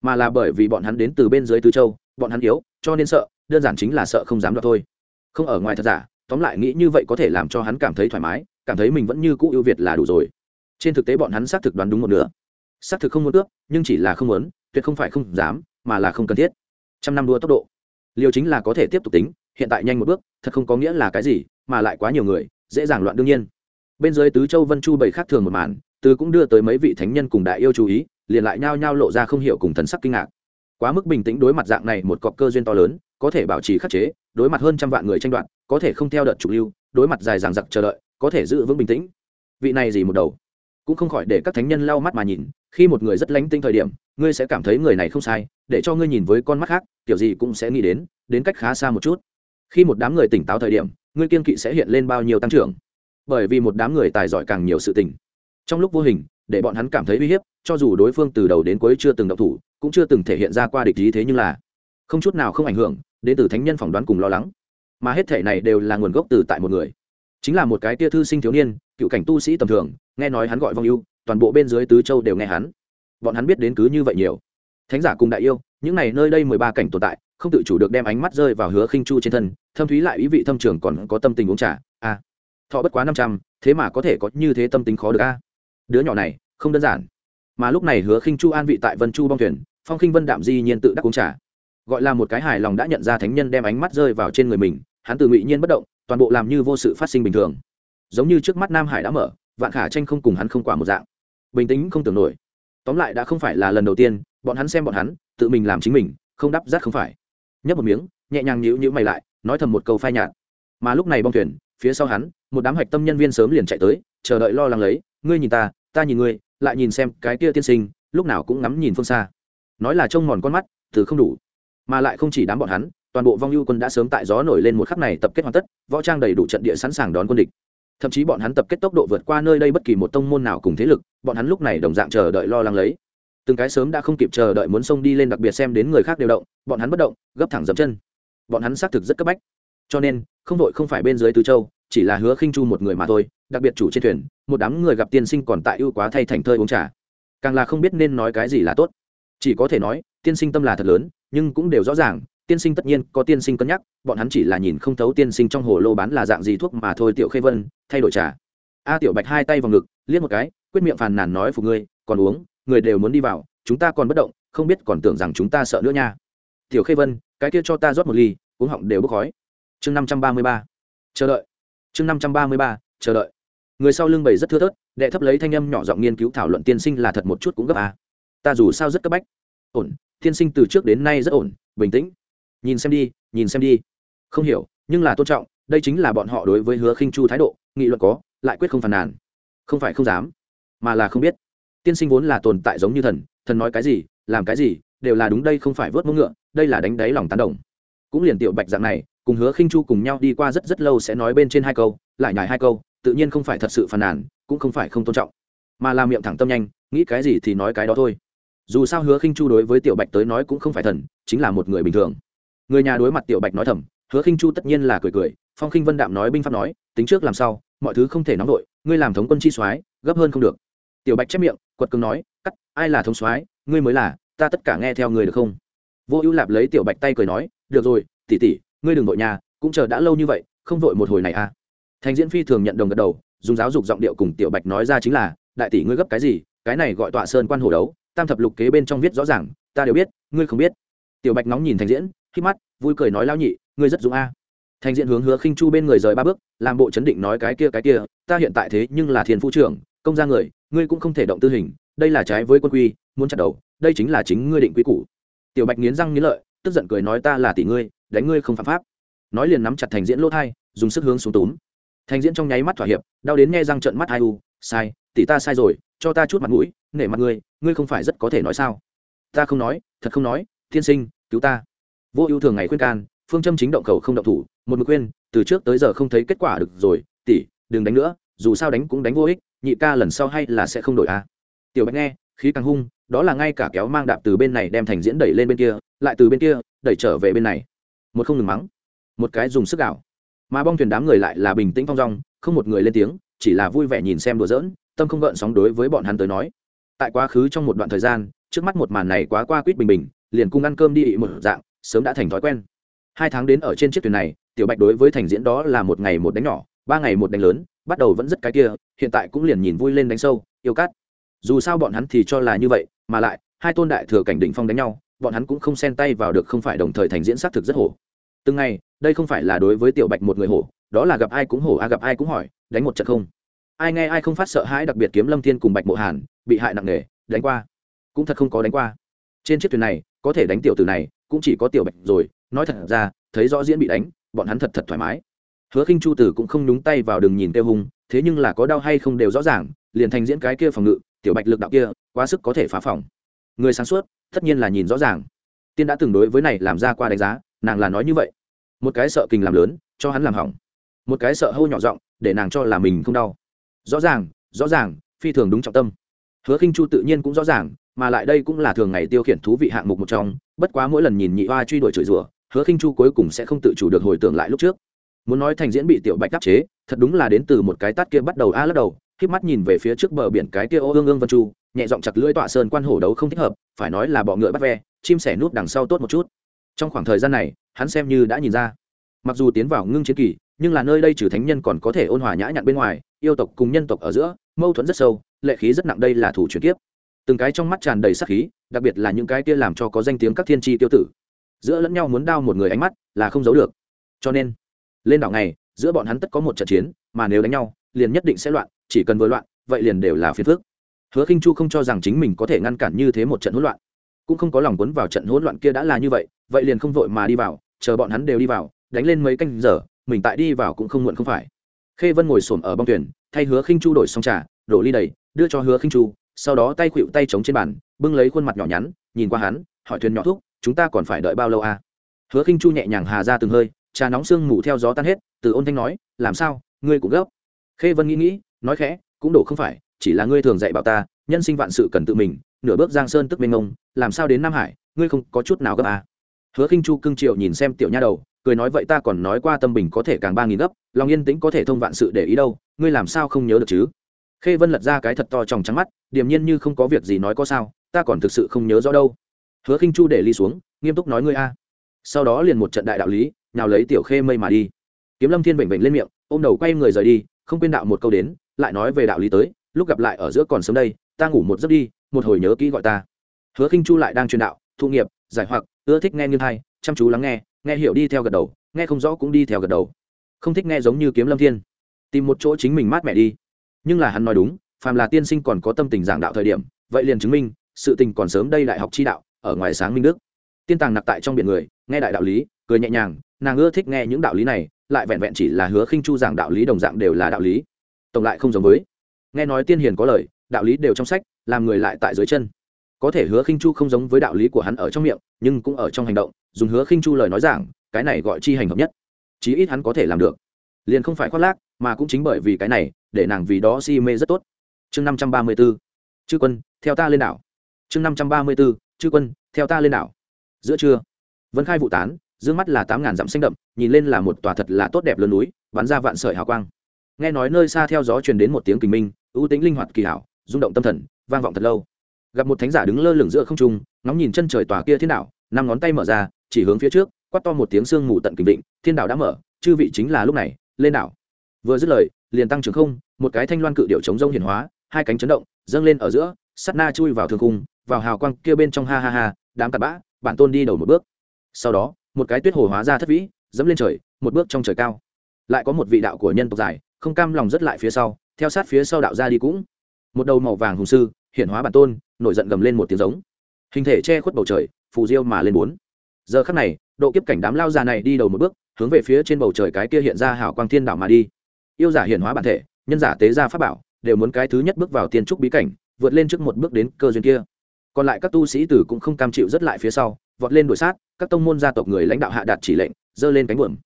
mà là bởi vì bọn hắn đến từ bên dưới tứ châu, bọn hắn yếu, cho nên sợ, đơn giản chính là sợ không dám đoạt thôi. Không ở ngoài thật giả, tóm lại nghĩ như vậy có thể làm cho hắn cảm thấy thoải mái cảm thấy mình vẫn như cũ ưu việt là đủ rồi. Trên thực tế bọn hắn xác thực đoán đúng một nửa. Xác thực không muốn cướp, nhưng chỉ là không muốn, tuyệt không phải không dám, mà là không cần thiết. Trăm năm đua tốc độ. Liều chính là có thể tiếp tục tính, hiện tại nhanh một bước, thật không có nghĩa là cái gì, mà lại quá nhiều người, dễ dàng loạn đương nhiên. Bên dưới tứ châu vân chu bảy khác thường một màn, từ cũng đưa tới mấy vị thánh nhân cùng đại yêu chú ý, liền lại nhao nhao lộ ra không hiểu cùng thần sắc kinh ngạc. Quá mức bình tĩnh đối mặt dạng này một cọc cơ duyên to lớn, có thể bảo trì khắc chế, đối mặt hơn trăm vạn người tranh đoạt, có thể không theo đợt chủ lưu, đối mặt dài dằng dặc chờ đợi có thể giữ vững bình tĩnh. Vị này gì một đầu? Cũng không khỏi để các thánh nhân lau mắt mà nhìn, khi một người rất lánh tinh thời điểm, ngươi sẽ cảm thấy người này không sai, để cho ngươi nhìn với con mắt khác, kiểu gì cũng sẽ nghĩ đến đến cách khá xa một chút. Khi một đám người tỉnh táo thời điểm, ngươi kiên kỵ sẽ hiện lên bao nhiêu tăng trưởng? Bởi vì một đám người tài giỏi càng nhiều sự tình. Trong lúc vô hình, để bọn hắn cảm thấy uy hiếp, cho dù đối phương từ đầu đến cuối chưa từng động thủ, cũng chưa từng thể hiện ra qua địch ý thế nhưng là, không chút nào không ảnh hưởng, đến từ thánh nhân phỏng đoán cùng lo lắng. Mà hết thể này đều là nguồn gốc từ tại một người chính là một cái tia thư sinh thiếu niên, cựu cảnh tu sĩ tầm thường, nghe nói hắn gọi vong yêu toàn bộ bên dưới tứ châu đều nghe hắn. Bọn hắn biết đến cứ như vậy nhiều. Thánh giả cùng đại yêu, những n à y nơi đây mười ba cảnh tồn tại, không tự chủ được đem ánh mắt rơi vào hứa khinh chu trên thân, thâm thúy lại ý vị thâm trường còn có tâm tình uống trà. A thọ bất quá năm trăm, thế mà có thể có như thế tâm tính khó được a. Đứa nhỏ này, không đơn giản. Mà lúc này hứa khinh chu an vị tại vân chu bong thuyền, phong khinh vân đạm di nhiên tự đắc uống trà. Gọi là một cái hài lòng đã nhận ra thánh nhân đem ánh mắt rơi vào trên người mình, hắn từ ngụy nhiên bất động toàn bộ làm như vô sự phát sinh bình thường. Giống như trước mắt nam hải đã mở, vạn khả tranh không cùng hắn không quả một dạng. Bình tĩnh không tưởng nổi. Tóm lại đã không phải là lần đầu tiên, bọn hắn xem bọn hắn, tự mình làm chính mình, không đắp rát không phải. Nhấp một miếng, nhẹ nhàng nhíu nhíu mày lại, nói thầm một câu phai nhạt. Mà lúc này bong thuyền, phía sau hắn, một đám hạch tâm nhân viên sớm liền chạy tới, chờ đợi lo lắng lấy, ngươi nhìn ta ta nhìn ngươi, lại nhìn xem cái kia tiên sinh, lúc nào cũng ngắm nhìn phương xa. Nói là trông mòn con mắt, từ không đủ. Mà lại không chỉ đám bọn hắn toàn bộ vong ưu quân đã sớm tại gió nổi lên một khắc này tập kết hoàn tất, võ trang đầy đủ trận địa sẵn sàng đón quân địch. Thậm chí bọn hắn tập kết tốc độ vượt qua nơi đây bất kỳ một tông môn nào cùng thế lực, bọn hắn lúc này đồng dạng chờ đợi lo lắng lấy. Từng cái sớm đã không kịp chờ đợi muốn xông đi lên đặc biệt xem đến người khác đều động, bọn hắn bất động, gấp thẳng dập chân. Bọn hắn xác thực rất cấp bách. Cho nên, không đội không phải bên dưới tứ châu, chỉ là hứa khinh chu một người mà thôi, đặc biệt chủ trên thuyền, một đám người gặp tiên sinh còn tại ưu quá thay thành thơi uống trà. Càng là không biết nên nói cái gì là tốt. Chỉ có thể nói, tiên sinh tâm là thật lớn, nhưng cũng đều rõ ràng tiên sinh tất nhiên có tiên sinh cân nhắc, bọn hắn chỉ là nhìn không thấu tiên sinh trong hồ lô bán là dạng gì thuốc mà thôi, tiểu khê vân, thay đổi trà. A tiểu bạch hai tay vào ngực, liếc một cái, quyết miệng phàn nàn nói phục ngươi, còn uống, người đều muốn đi vào, chúng ta còn bất động, không biết còn tưởng rằng chúng ta sợ nữa nha. Tiểu khê vân, cái kia cho ta rót một ly, uống họng đều bốc khói. Chương năm trăm ba mươi ba, chờ đợi. Chương năm trăm ba mươi ba, chờ đợi. Người sau lưng bầy rất thưa thớt, đệ thấp lấy thanh âm nhỏ giọng nghiên cứu thảo luận tiên sinh là thật một chút cũng gấp à. ta dù sao rất cấp bách. Ổn, tiên sinh từ trước đến nay rất ổn, bình tĩnh nhìn xem đi, nhìn xem đi. Không hiểu, nhưng là tôn trọng, đây chính là bọn họ đối với hứa khinh chu thái độ, nghị luận có, lại quyết không phàn nàn. Không phải không dám, mà là không biết. Tiên sinh vốn là tồn tại giống như thần thần nói cái gì, làm cái gì, đều là đúng đây không phải vớt mông ngựa, đây là đánh đáy lòng tán đồng. Cũng liền tiểu bạch dạng này, cùng hứa khinh chu cùng nhau đi qua rất rất lâu sẽ nói bên trên hai câu, lại nhải hai câu, tự nhiên không phải thật sự phàn nàn, cũng không phải không tôn trọng. Mà làm miệng thẳng tâm nhanh, nghĩ cái gì thì nói cái đó thôi. Dù sao hứa khinh chu đối với tiểu bạch tới nói cũng không phải thần, chính là một người bình thường người nhà đối mặt tiểu bạch nói thầm, hứa khinh chu tất nhiên là cười cười, phong khinh vân đạm nói binh pháp nói, tính trước làm sao, mọi thứ không thể nóng vội, ngươi làm thống quân chi soái, gấp hơn không được. Tiểu bạch chép miệng, quật cường nói, cắt, ai là thống soái, ngươi mới là, ta tất cả nghe theo người được không? Vô ưu lạp lấy tiểu bạch tay cười nói, được rồi, tỷ tỷ, ngươi đừng vội nhà, cũng chờ đã lâu như vậy, không vội một hồi này à. Thành diễn phi thường nhận đồng gật đầu, dùng giáo dục giọng điệu cùng tiểu bạch nói ra chính là, đại tỷ ngươi gấp cái gì, cái này gọi tọa sơn quan hồ đấu, tam thập lục kế bên trong viết rõ ràng, ta đều biết, ngươi không biết. Tiểu bạch nóng nhìn thành diễn khi mắt, vui cười nói lao nhị, ngươi rất dũng a. Thành diễn hướng hứa khinh chu bên người rời ba bước, làm bộ chấn định nói, cái kia cái kia, ta hiện tại thế nhưng là thiên phu trưởng, công gia người, ngươi cũng không thể động tư hình, đây là trái với quân quy, muốn chặt đầu, đây chính là chính ngươi định quy củ. Tiểu bạch nghiến răng nghiến lợi, tức giận cười nói, ta là tỷ ngươi, đánh ngươi không phạm pháp. Nói liền nắm chặt thành diễn lỗ thai, dùng sức hướng xuống túm. Thành diễn trong nháy mắt thỏa hiệp, đau đến nghe răng trận mắt ai u, sai, tỷ ta sai rồi, cho ta chút mặt mũi, nể mặt ngươi ngươi không phải rất có thể nói sao? Ta không nói, thật không nói thiên sinh, cứu ta vô ưu thường ngày khuyên can, phương châm chính động khẩu không động thủ, một mực khuyên, từ trước tới giờ không thấy kết quả được rồi, tỷ, đừng đánh nữa, dù sao đánh cũng đánh vô ích, nhị ca lần sau hay là sẽ không đổi a. Tiểu bạch nghe, khí càng hung, đó là ngay cả kéo mang đạp từ bên này đem thành diễn đẩy lên bên kia, lại từ bên kia, đẩy trở về bên này. Một không ngừng mắng, một cái dùng sức ảo mà bong thuyền đám người lại là bình tĩnh thong dong, không một người lên tiếng, chỉ là vui vẻ nhìn xem đùa giỡn, tâm không gợn sóng đối với bọn hắn tới nói. Tại quá khứ trong một đoạn thời gian, trước mắt một màn này quá qua quýt bình bình, liền cung ăn cơm đi một dạng sớm đã thành thói quen. Hai tháng đến ở trên chiếc thuyền này, tiểu bạch đối với thành diễn đó là một ngày một đánh nhỏ, ba ngày một đánh lớn, bắt đầu vẫn rất cái kia, hiện tại cũng liền nhìn vui lên đánh sâu, yêu cát. Dù sao bọn hắn thì cho là như vậy, mà lại, hai tôn đại thừa cảnh đỉnh phong đánh nhau, bọn hắn cũng không xen tay vào được không phải đồng thời thành diễn xác thực rất hổ. Từng ngày, đây không phải là đối với tiểu bạch một người hổ, đó là gặp ai cũng hổ a gặp ai cũng hỏi, đánh một trận không? Ai nghe ai không phát sợ hãi, đặc biệt kiếm lâm thiên cùng bạch mộ hàn, bị hại nặng nề, đánh qua. Cũng thật không có đánh qua. Trên chiếc thuyền này, có thể đánh tiểu tử này cũng chỉ có tiểu bạch rồi, nói thật ra, thấy rõ diễn bị đánh, bọn hắn thật thật thoải mái. Hứa khinh chu tử cũng không nhúng tay vào đường nhìn tiêu hung thế nhưng là có đau hay không đều rõ ràng, liền thành diễn cái kia phòng ngự, tiểu bạch lực đạo kia, quá sức có thể phá phòng. Người sáng suốt, tất nhiên là nhìn rõ ràng. Tiên đã từng đối với này làm ra qua đánh giá, nàng là nói như vậy. Một cái sợ kình làm lớn, cho hắn làm hỏng. Một cái sợ hâu nhỏ giọng, để nàng cho là mình không đau. Rõ ràng rõ ràng, phi thường đúng trọng tâm. Hứa khinh chu tự nhiên cũng rõ ràng mà lại đây cũng là thường ngày tiêu khiển thú vị hạng mục một trong, bất quá mỗi lần nhìn nhị hoa truy đuổi chửi rủa, hứa khinh chu cuối cùng sẽ không tự chủ được hồi tưởng lại lúc trước. Muốn nói thành diễn bị tiểu bạch đáp chế, thật đúng là đến từ một cái tát kia bắt đầu a lắc đầu khiếp mắt nhìn về phía trước bờ biển cái kia ô ương ương vân chu, nhẹ giọng chặt lưỡi tọa sơn quan hổ đấu không thích hợp, phải nói là bọ ngựa bắt ve, chim sẻ nút đằng sau tốt một chút. Trong khoảng thời gian này, hắn xem như đã nhìn ra. Mặc dù tiến vào ngưng chiến kỳ, nhưng là nơi đây trừ thánh nhân còn có thể ôn hòa nhã nhặn bên ngoài, yêu tộc cùng nhân tộc ở giữa, mâu thuẫn rất sâu, lệ khí rất nặng đây là thủ chuyển kiếp từng cái trong mắt tràn đầy sắc khí, đặc biệt là những cái kia làm cho có danh tiếng các thiên tri tiêu tử. Giữa lẫn nhau muốn đao một người ánh mắt là không giấu được. Cho nên, lên đảo này, giữa bọn hắn tất có một trận chiến, mà nếu đánh nhau, liền nhất định sẽ loạn, chỉ cần vừa loạn, vậy liền đều là phiền phước hứa khinh chu không cho rằng chính mình có thể ngăn cản như thế một trận hỗn loạn. Cũng không có lòng cuốn vào trận hỗn loạn kia đã là như vậy vậy liền không vội mà đi vào, chờ bọn hắn đều đi vào, đánh lên mấy canh giờ, mình tại đi vào cũng không muộn không phải. Khê vân ngồi xổm ở bong thuyền, thay hứa khinh chu đổi xong trà, đổ ly đầy, đưa cho hứa khinh chu sau đó tay khuỵu tay chống trên bàn, bưng lấy khuôn mặt nhỏ nhắn, nhìn qua hắn, hỏi thuyền nhỏ thuốc chúng ta còn phải đợi bao lâu à? Hứa khinh chu nhẹ nhàng hà ra từng hơi, trà nóng sương mù theo gió tan hết, từ ôn thanh nói, làm sao? Ngươi cũng gấp. Khê vân nghĩ nghĩ, nói khẽ, cũng đổ không phải, chỉ là ngươi thường dạy bảo ta, nhân sinh vạn sự cần tự mình, nửa bước giang sơn tức mênh ngông làm sao đến nam hải, ngươi không có chút nào gấp à. hứa khinh chu cưng triệu nhìn xem tiểu nha đầu, cười nói, vậy ta còn nói qua tâm bình có thể càng ba nghìn gấp, lòng yên tĩnh có thể thông vạn sự để ý đâu, ngươi làm sao không nhớ được chứ? Khê vân lật ra cái thật to trong trắng mắt, điềm nhiên như không có việc gì nói có sao, ta còn thực sự không nhớ rõ đâu. Hứa khinh chu để ly xuống, nghiêm túc nói ngươi a. Sau đó liền một trận đại đạo lý nào lấy tiểu khê mây mà đi. Kiếm lâm thiên bệnh bệnh lên miệng, ôm đầu quay người rời đi, không quên đạo một câu đến, lại nói về đạo lý tới, lúc gặp lại ở giữa còn sớm đây, ta ngủ một giấc đi, một hồi nhớ kỹ gọi ta. Hứa khinh chu lại đang truyền đạo, thụ nghiệp, giải hoặc, ưa thích nghe nghiêng hay chăm chú lắng nghe nghe hiểu đi theo gật đầu, nghe không rõ cũng đi theo gật đầu. Không thích nghe giống như kiếm lâm thiên. Tìm một chỗ chính mình mát mẻ đi nhưng là hắn nói đúng, phàm là tiên sinh còn có tâm tình giảng đạo thời điểm, vậy liền chứng minh, sự tình còn sớm đây đại học chi đạo, ở ngoài sáng minh đức. Tiên tàng nặc tại trong biển người, nghe đại đạo lý, cười nhẹ nhàng, nàng ưa thích nghe những đạo lý này, lại vẹn vẹn chỉ là hứa khinh chu giảng đạo lý đồng dạng đều là đạo lý. Tổng lại không giống với. Nghe nói tiên hiền có lời, đạo lý đều trong sách, làm người lại tại dưới chân. Có thể hứa khinh chu không giống với đạo lý của hắn ở trong miệng, nhưng cũng ở trong hành động, dùng hứa khinh chu lời nói giảng, cái này gọi chi hành hợp nhất. Chí ít hắn có thể làm được. Liền không phải khoác lác, mà cũng chính bởi vì cái này để nàng vì đó si mê rất tốt. Chương năm trăm ba mươi b ố chư quân, theo ta lên đảo. Chương năm trăm ba mươi b ố chư quân, theo ta lên đảo. Giữa trưa, vân khai vụ tán d ư ơ n g mắt là tám ngàn dặm xanh đậm, nhìn lên là một tòa thật là tốt đẹp lớn núi, bắn ra vạn sợi hào quang. Nghe nói nơi xa theo gió truyền đến một tiếng kình minh, ưu tính linh hoạt kỳ hảo, rung động tâm thần, vang vọng thật lâu. Gặp một thánh giả đứng lơ lửng giữa không trung, ngóng nhìn chân trời tòa kia thiên đạo năm ngón tay mở ra, chỉ hướng phía trước, quát to một tiếng sương mù tận kình định thiên đạo đã mở, chư vị chính là lúc này, lên đảo. Vừa dứt lời liền tăng trưởng không, một cái thanh loan cự điệu chống rông hiển hóa, hai cánh chấn động, dâng lên ở giữa sắt na chui vào thương khung, vào hào quang kia bên trong ha ha ha, đám tạt bã bản tôn đi đầu một bước. Sau đó, một cái tuyết hồ hóa ra thất vĩ, dẫm lên trời, một bước trong trời cao. Lại có một vị đạo của nhân tộc dài không cam lòng rất lại phía sau, theo sát phía sau đạo ra đi cũng. Một đầu màu vàng hùng sư hiện hóa bản tôn, nổi giận gầm lên một tiếng giống. Hình thể che khuất bầu trời, phù diêu mà lên bốn. Giờ khắc này, độ kiếp cảnh đám lao già này đi đầu một bước, hướng về phía trên bầu trời cái kia hiện ra hảo quang thiên đạo mà đi yêu giả hiển hóa bản thể, nhân giả tế gia pháp bảo, đều muốn cái thứ nhất bước vào tiên trúc bí cảnh, vượt lên trước một bước đến cơ duyên kia. Còn lại các tu sĩ tử cũng không cam chịu rất lại phía sau, vọt lên đuổi sát, các tông môn gia tộc người lãnh đạo hạ đạt chỉ lệnh dơ lên cánh buồm.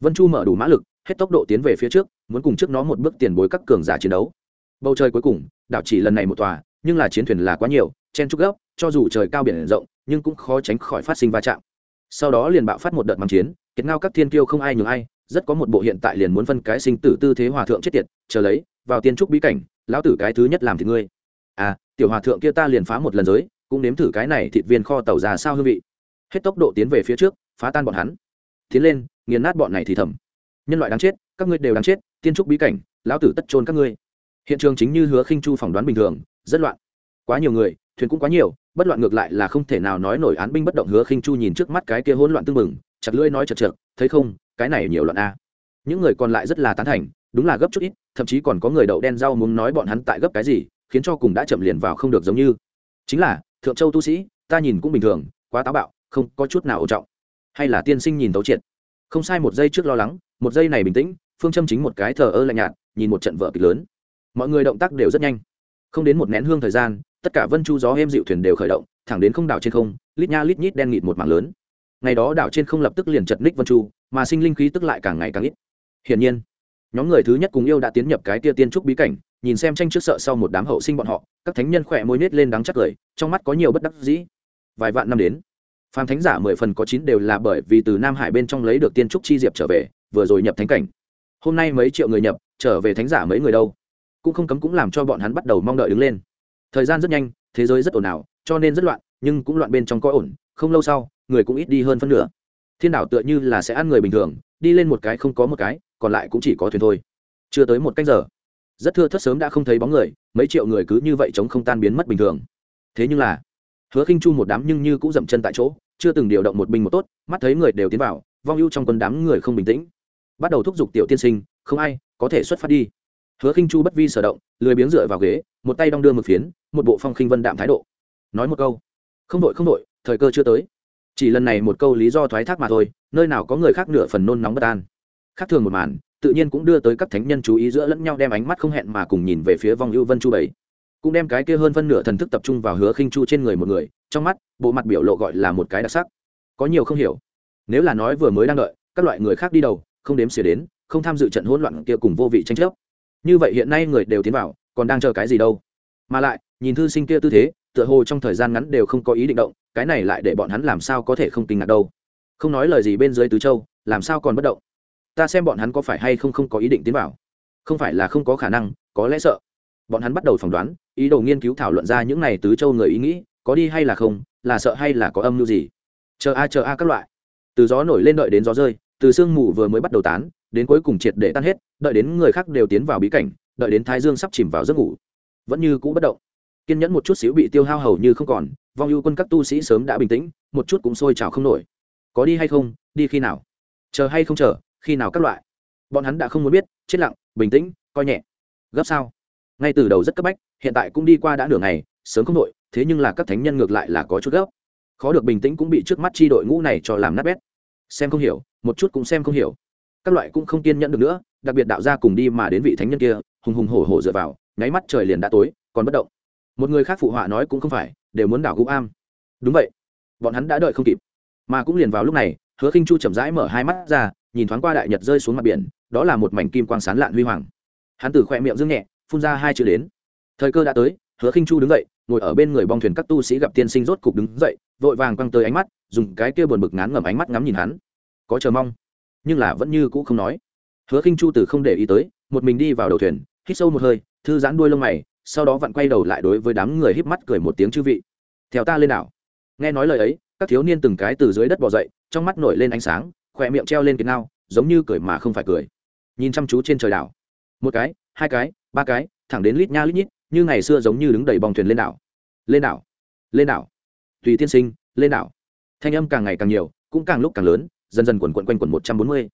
Vân chu mở đủ mã lực, hết tốc độ tiến về phía trước, muốn cùng trước nó một bước tiền bối các cường giả chiến đấu. Bầu trời cuối cùng, đảo chỉ lần này một tòa, nhưng là chiến thuyền là quá nhiều, chen trúc gốc cho dù trời cao biển rộng, nhưng cũng khó tránh khỏi phát sinh va chạm. Sau đó liền bạo phát một đợt mắng chiến, kiệt ngao các thiên kiêu không ai nhường ai rất có một bộ hiện tại liền muốn phân cái sinh tử tư thế hòa thượng chết tiệt, chờ lấy, vào tiên trúc bí cảnh, lão tử cái thứ nhất làm thì ngươi. À tiểu hòa thượng kia ta liền phá một lần giới, cũng nếm thử cái này thịt viên kho tàu già sao hương vị. Hết tốc độ tiến về phía trước, phá tan bọn hắn. Tiến lên, nghiền nát bọn này thì thầm. Nhân loại đáng chết, các ngươi đều đáng chết, tiên trúc bí cảnh, lão tử tất trôn các ngươi. Hiện trường chính như hứa khinh chu phỏng đoán bình thường, rất loạn. Quá nhiều người, thuyền cũng quá nhiều, bất loạn ngược lại là không thể nào nói nổi án binh bất động hứa khinh chu nhìn trước mắt cái kia hỗn loạn tương mừng chặt lưỡi nói chật chật thấy không cái này nhiều loạn a. Những người còn lại rất là tán thành, đúng là gấp chút ít, thậm chí còn có người đậu đen rau muốn nói bọn hắn tại gấp cái gì, khiến cho cùng đã chậm liền vào không được giống như. Chính là, thượng châu tu sĩ, ta nhìn cũng bình thường, quá táo bạo, không có chút nào ổn trọng. Hay là tiên sinh nhìn tấu triệt. Không sai một giây trước lo lắng, một giây này bình tĩnh, phương châm chính một cái thờ ơ lạnh nhạt, nhìn một trận vợ kịch lớn. Mọi người động tác đều rất nhanh. Không đến một nén hương thời gian, tất cả vân chu gió êm dịu thuyền đều khởi động, thẳng đến không đảo trên không, lít nha lít nhít đen nghịt một mảng lớn. Ngày đó đảo trên không lập tức liền chật ních vân chu mà sinh linh khí tức lại càng ngày càng ít. Hiển nhiên, nhóm người thứ nhất cùng yêu đã tiến nhập cái tia tiên trúc bí cảnh, nhìn xem tranh trước sợ sau một đám hậu sinh bọn họ, các thánh nhân khỏe môi nết lên đắng chắc cười, trong mắt có nhiều bất đắc dĩ. Vài vạn năm đến, phàm thánh giả mười phần có chín đều là bởi vì từ nam hải bên trong lấy được tiên trúc chi diệp trở về, vừa rồi nhập thánh cảnh. Hôm nay mấy triệu người nhập, trở về thánh giả mấy người đâu? Cũng không cấm cũng làm cho bọn hắn bắt đầu mong đợi đứng lên. Thời gian rất nhanh, thế giới rất ồn ào, cho nên rất loạn, nhưng cũng loạn bên trong có ổn, không lâu sau, người cũng ít đi hơn phân nửa thiên đảo tựa như là sẽ ăn người bình thường, đi lên một cái không có một cái, còn lại cũng chỉ có thuyền thôi. Chưa tới một cách giờ. Rất thưa thất sớm đã không thấy bóng người, mấy triệu người cứ như vậy chống không tan biến mất bình thường. Thế nhưng là, hứa khinh chu một đám nhưng như cũng dậm chân tại chỗ, chưa từng điều động một binh một tốt, mắt thấy người đều tiến vào, vong ưu trong quân đám người không bình tĩnh. Bắt đầu thúc giục tiểu tiên sinh, không ai có thể xuất phát đi. Hứa khinh chu bất vi sở động, lười biếng dựa vào ghế, một tay đong đưa mực phiến, một bộ phong khinh vân đạm thái độ. Nói một câu. Không đội không đội, thời cơ chưa tới chỉ lần này một câu lý do thoái thác mà thôi, nơi nào có người khác nửa phần nôn nóng bất an. Khác thường một màn, tự nhiên cũng đưa tới các thánh nhân chú ý giữa lẫn nhau đem ánh mắt không hẹn mà cùng nhìn về phía vong ưu vân chu bảy. Cũng đem cái kia hơn phân nửa thần thức tập trung vào hứa khinh chu trên người một người, trong mắt, bộ mặt biểu lộ gọi là một cái đặc sắc. Có nhiều không hiểu. Nếu là nói vừa mới đang đợi, các loại người khác đi đầu, không đếm xỉa đến, không tham dự trận hỗn loạn kia cùng vô vị tranh chấp. Như vậy hiện nay người đều tiến vào, còn đang chờ cái gì đâu? Mà lại, nhìn thư sinh kia tư thế tựa hồ trong thời gian ngắn đều không có ý định động, cái này lại để bọn hắn làm sao có thể không kinh ngạc đâu. Không nói lời gì bên dưới tứ châu, làm sao còn bất động? Ta xem bọn hắn có phải hay không không có ý định tiến vào. Không phải là không có khả năng, có lẽ sợ. Bọn hắn bắt đầu phỏng đoán, ý đồ nghiên cứu thảo luận ra những này tứ châu người ý nghĩ, có đi hay là không, là sợ hay là có âm mưu gì. Chờ a chờ a các loại. Từ gió nổi lên đợi đến gió rơi, từ sương mù vừa mới bắt đầu tán, đến cuối cùng triệt để tan hết, đợi đến người khác đều tiến vào bí cảnh, đợi đến thái dương sắp chìm vào giấc ngủ. Vẫn như cũ bất động kiên nhẫn một chút xíu bị tiêu hao hầu như không còn, vong ưu quân các tu sĩ sớm đã bình tĩnh, một chút cũng sôi trào không nổi. Có đi hay không, đi khi nào? Chờ hay không chờ, khi nào các loại? Bọn hắn đã không muốn biết, chết lặng, bình tĩnh, coi nhẹ. Gấp sao? Ngay từ đầu rất cấp bách, hiện tại cũng đi qua đã nửa ngày, sớm không đội thế nhưng là các thánh nhân ngược lại là có chút gấp. Khó được bình tĩnh cũng bị trước mắt chi đội ngũ này cho làm nát bét. Xem không hiểu, một chút cũng xem không hiểu. Các loại cũng không kiên nhẫn được nữa, đặc biệt đạo gia cùng đi mà đến vị thánh nhân kia, hùng hùng hổ hổ dựa vào, nháy mắt trời liền đã tối, còn bất động một người khác phụ họa nói cũng không phải, đều muốn đảo gũ am. Đúng vậy. Bọn hắn đã đợi không kịp. Mà cũng liền vào lúc này, hứa khinh chu chậm rãi mở hai mắt ra, nhìn thoáng qua đại nhật rơi xuống mặt biển, đó là một mảnh kim quang sán lạn huy hoàng. Hắn từ khoe miệng dương nhẹ, phun ra hai chữ đến. Thời cơ đã tới, hứa khinh chu đứng dậy, ngồi ở bên người bong thuyền các tu sĩ gặp tiên sinh rốt cục đứng dậy, vội vàng quăng tới ánh mắt, dùng cái kia buồn bực ngán ngẩm ánh mắt ngắm nhìn hắn. Có chờ mong, nhưng là vẫn như cũ không nói. Hứa khinh chu từ không để ý tới, một mình đi vào đầu thuyền, hít sâu một hơi, thư giãn đuôi lông mày sau đó vặn quay đầu lại đối với đám người híp mắt cười một tiếng chư vị. Theo ta lên nào nghe nói lời ấy, các thiếu niên từng cái từ dưới đất bò dậy, trong mắt nổi lên ánh sáng, khỏe miệng treo lên kiệt nao giống như cười mà không phải cười. Nhìn chăm chú trên trời đảo. Một cái, hai cái, ba cái, thẳng đến lít nha lít nhít, như ngày xưa giống như đứng đầy bong thuyền lên đảo. Lên đảo. Lên đảo. Tùy tiên sinh, lên đảo. Thanh âm càng ngày càng nhiều, cũng càng lúc càng lớn, dần dần quần quận quanh quần một trăm bốn mươi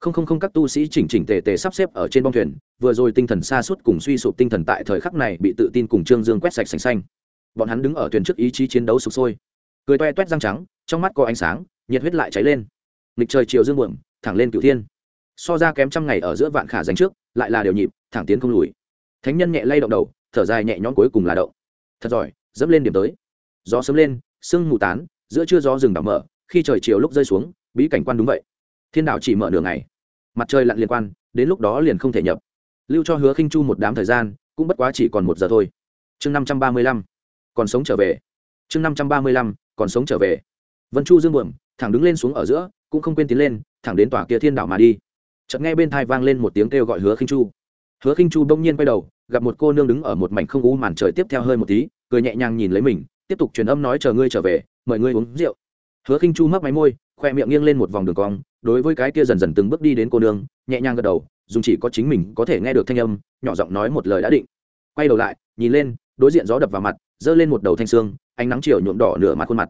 không không không, các tu sĩ chỉnh chỉnh tề tề sắp xếp ở trên bong thuyền, vừa rồi tinh thần xa suốt cùng suy sụp tinh thần tại thời khắc này bị tự tin cùng trương dương quét sạch sành xanh. Bọn hắn đứng ở thuyền trước ý chí chiến đấu sụp sôi. Cười toe toét răng trắng, trong mắt có ánh sáng, nhiệt huyết lại cháy lên. Nghịch trời chiều dương buồm, thẳng lên cửu thiên. So ra kém trăm ngày ở giữa vạn khả dành trước, lại là điều nhịp, thẳng tiến không lùi. Thánh nhân nhẹ lay động đầu, thở dài nhẹ nhõm cuối cùng là động. Thật giỏi, dẫm lên điểm tới. Gió sớm lên, sương mù tán, giữa trưa gió rừng đảo mở khi trời chiều lúc rơi xuống, bí cảnh quan đúng vậy thiên đạo chỉ mở nửa ngày. Mặt trời lặn liên quan, đến lúc đó liền không thể nhập. Lưu cho hứa khinh chu một đám thời gian, cũng bất quá chỉ còn một giờ thôi. Chương năm trăm ba mươi lăm, còn sống trở về. Chương năm trăm ba mươi lăm, còn sống trở về. Vân chu dương buồm, thẳng đứng lên xuống ở giữa, cũng không quên tiến lên, thẳng đến tòa kia thiên đảo mà đi. Chợt nghe bên thai vang lên một tiếng kêu gọi hứa khinh chu. Hứa khinh chu bỗng nhiên quay đầu, gặp một cô nương đứng ở một mảnh không u màn trời tiếp theo hơi một tí, cười nhẹ nhàng nhìn lấy mình, tiếp tục truyền âm nói chờ ngươi trở về, mời ngươi uống rượu. Hứa khinh chu mấp máy môi, khoe miệng nghiêng lên một vòng đường cong đối với cái kia dần dần từng bước đi đến cô nương, nhẹ nhàng gật đầu, dùng chỉ có chính mình có thể nghe được thanh âm, nhỏ giọng nói một lời đã định. Quay đầu lại, nhìn lên, đối diện gió đập vào mặt, giơ lên một đầu thanh xương, ánh nắng chiều nhuộm đỏ nửa mặt khuôn mặt.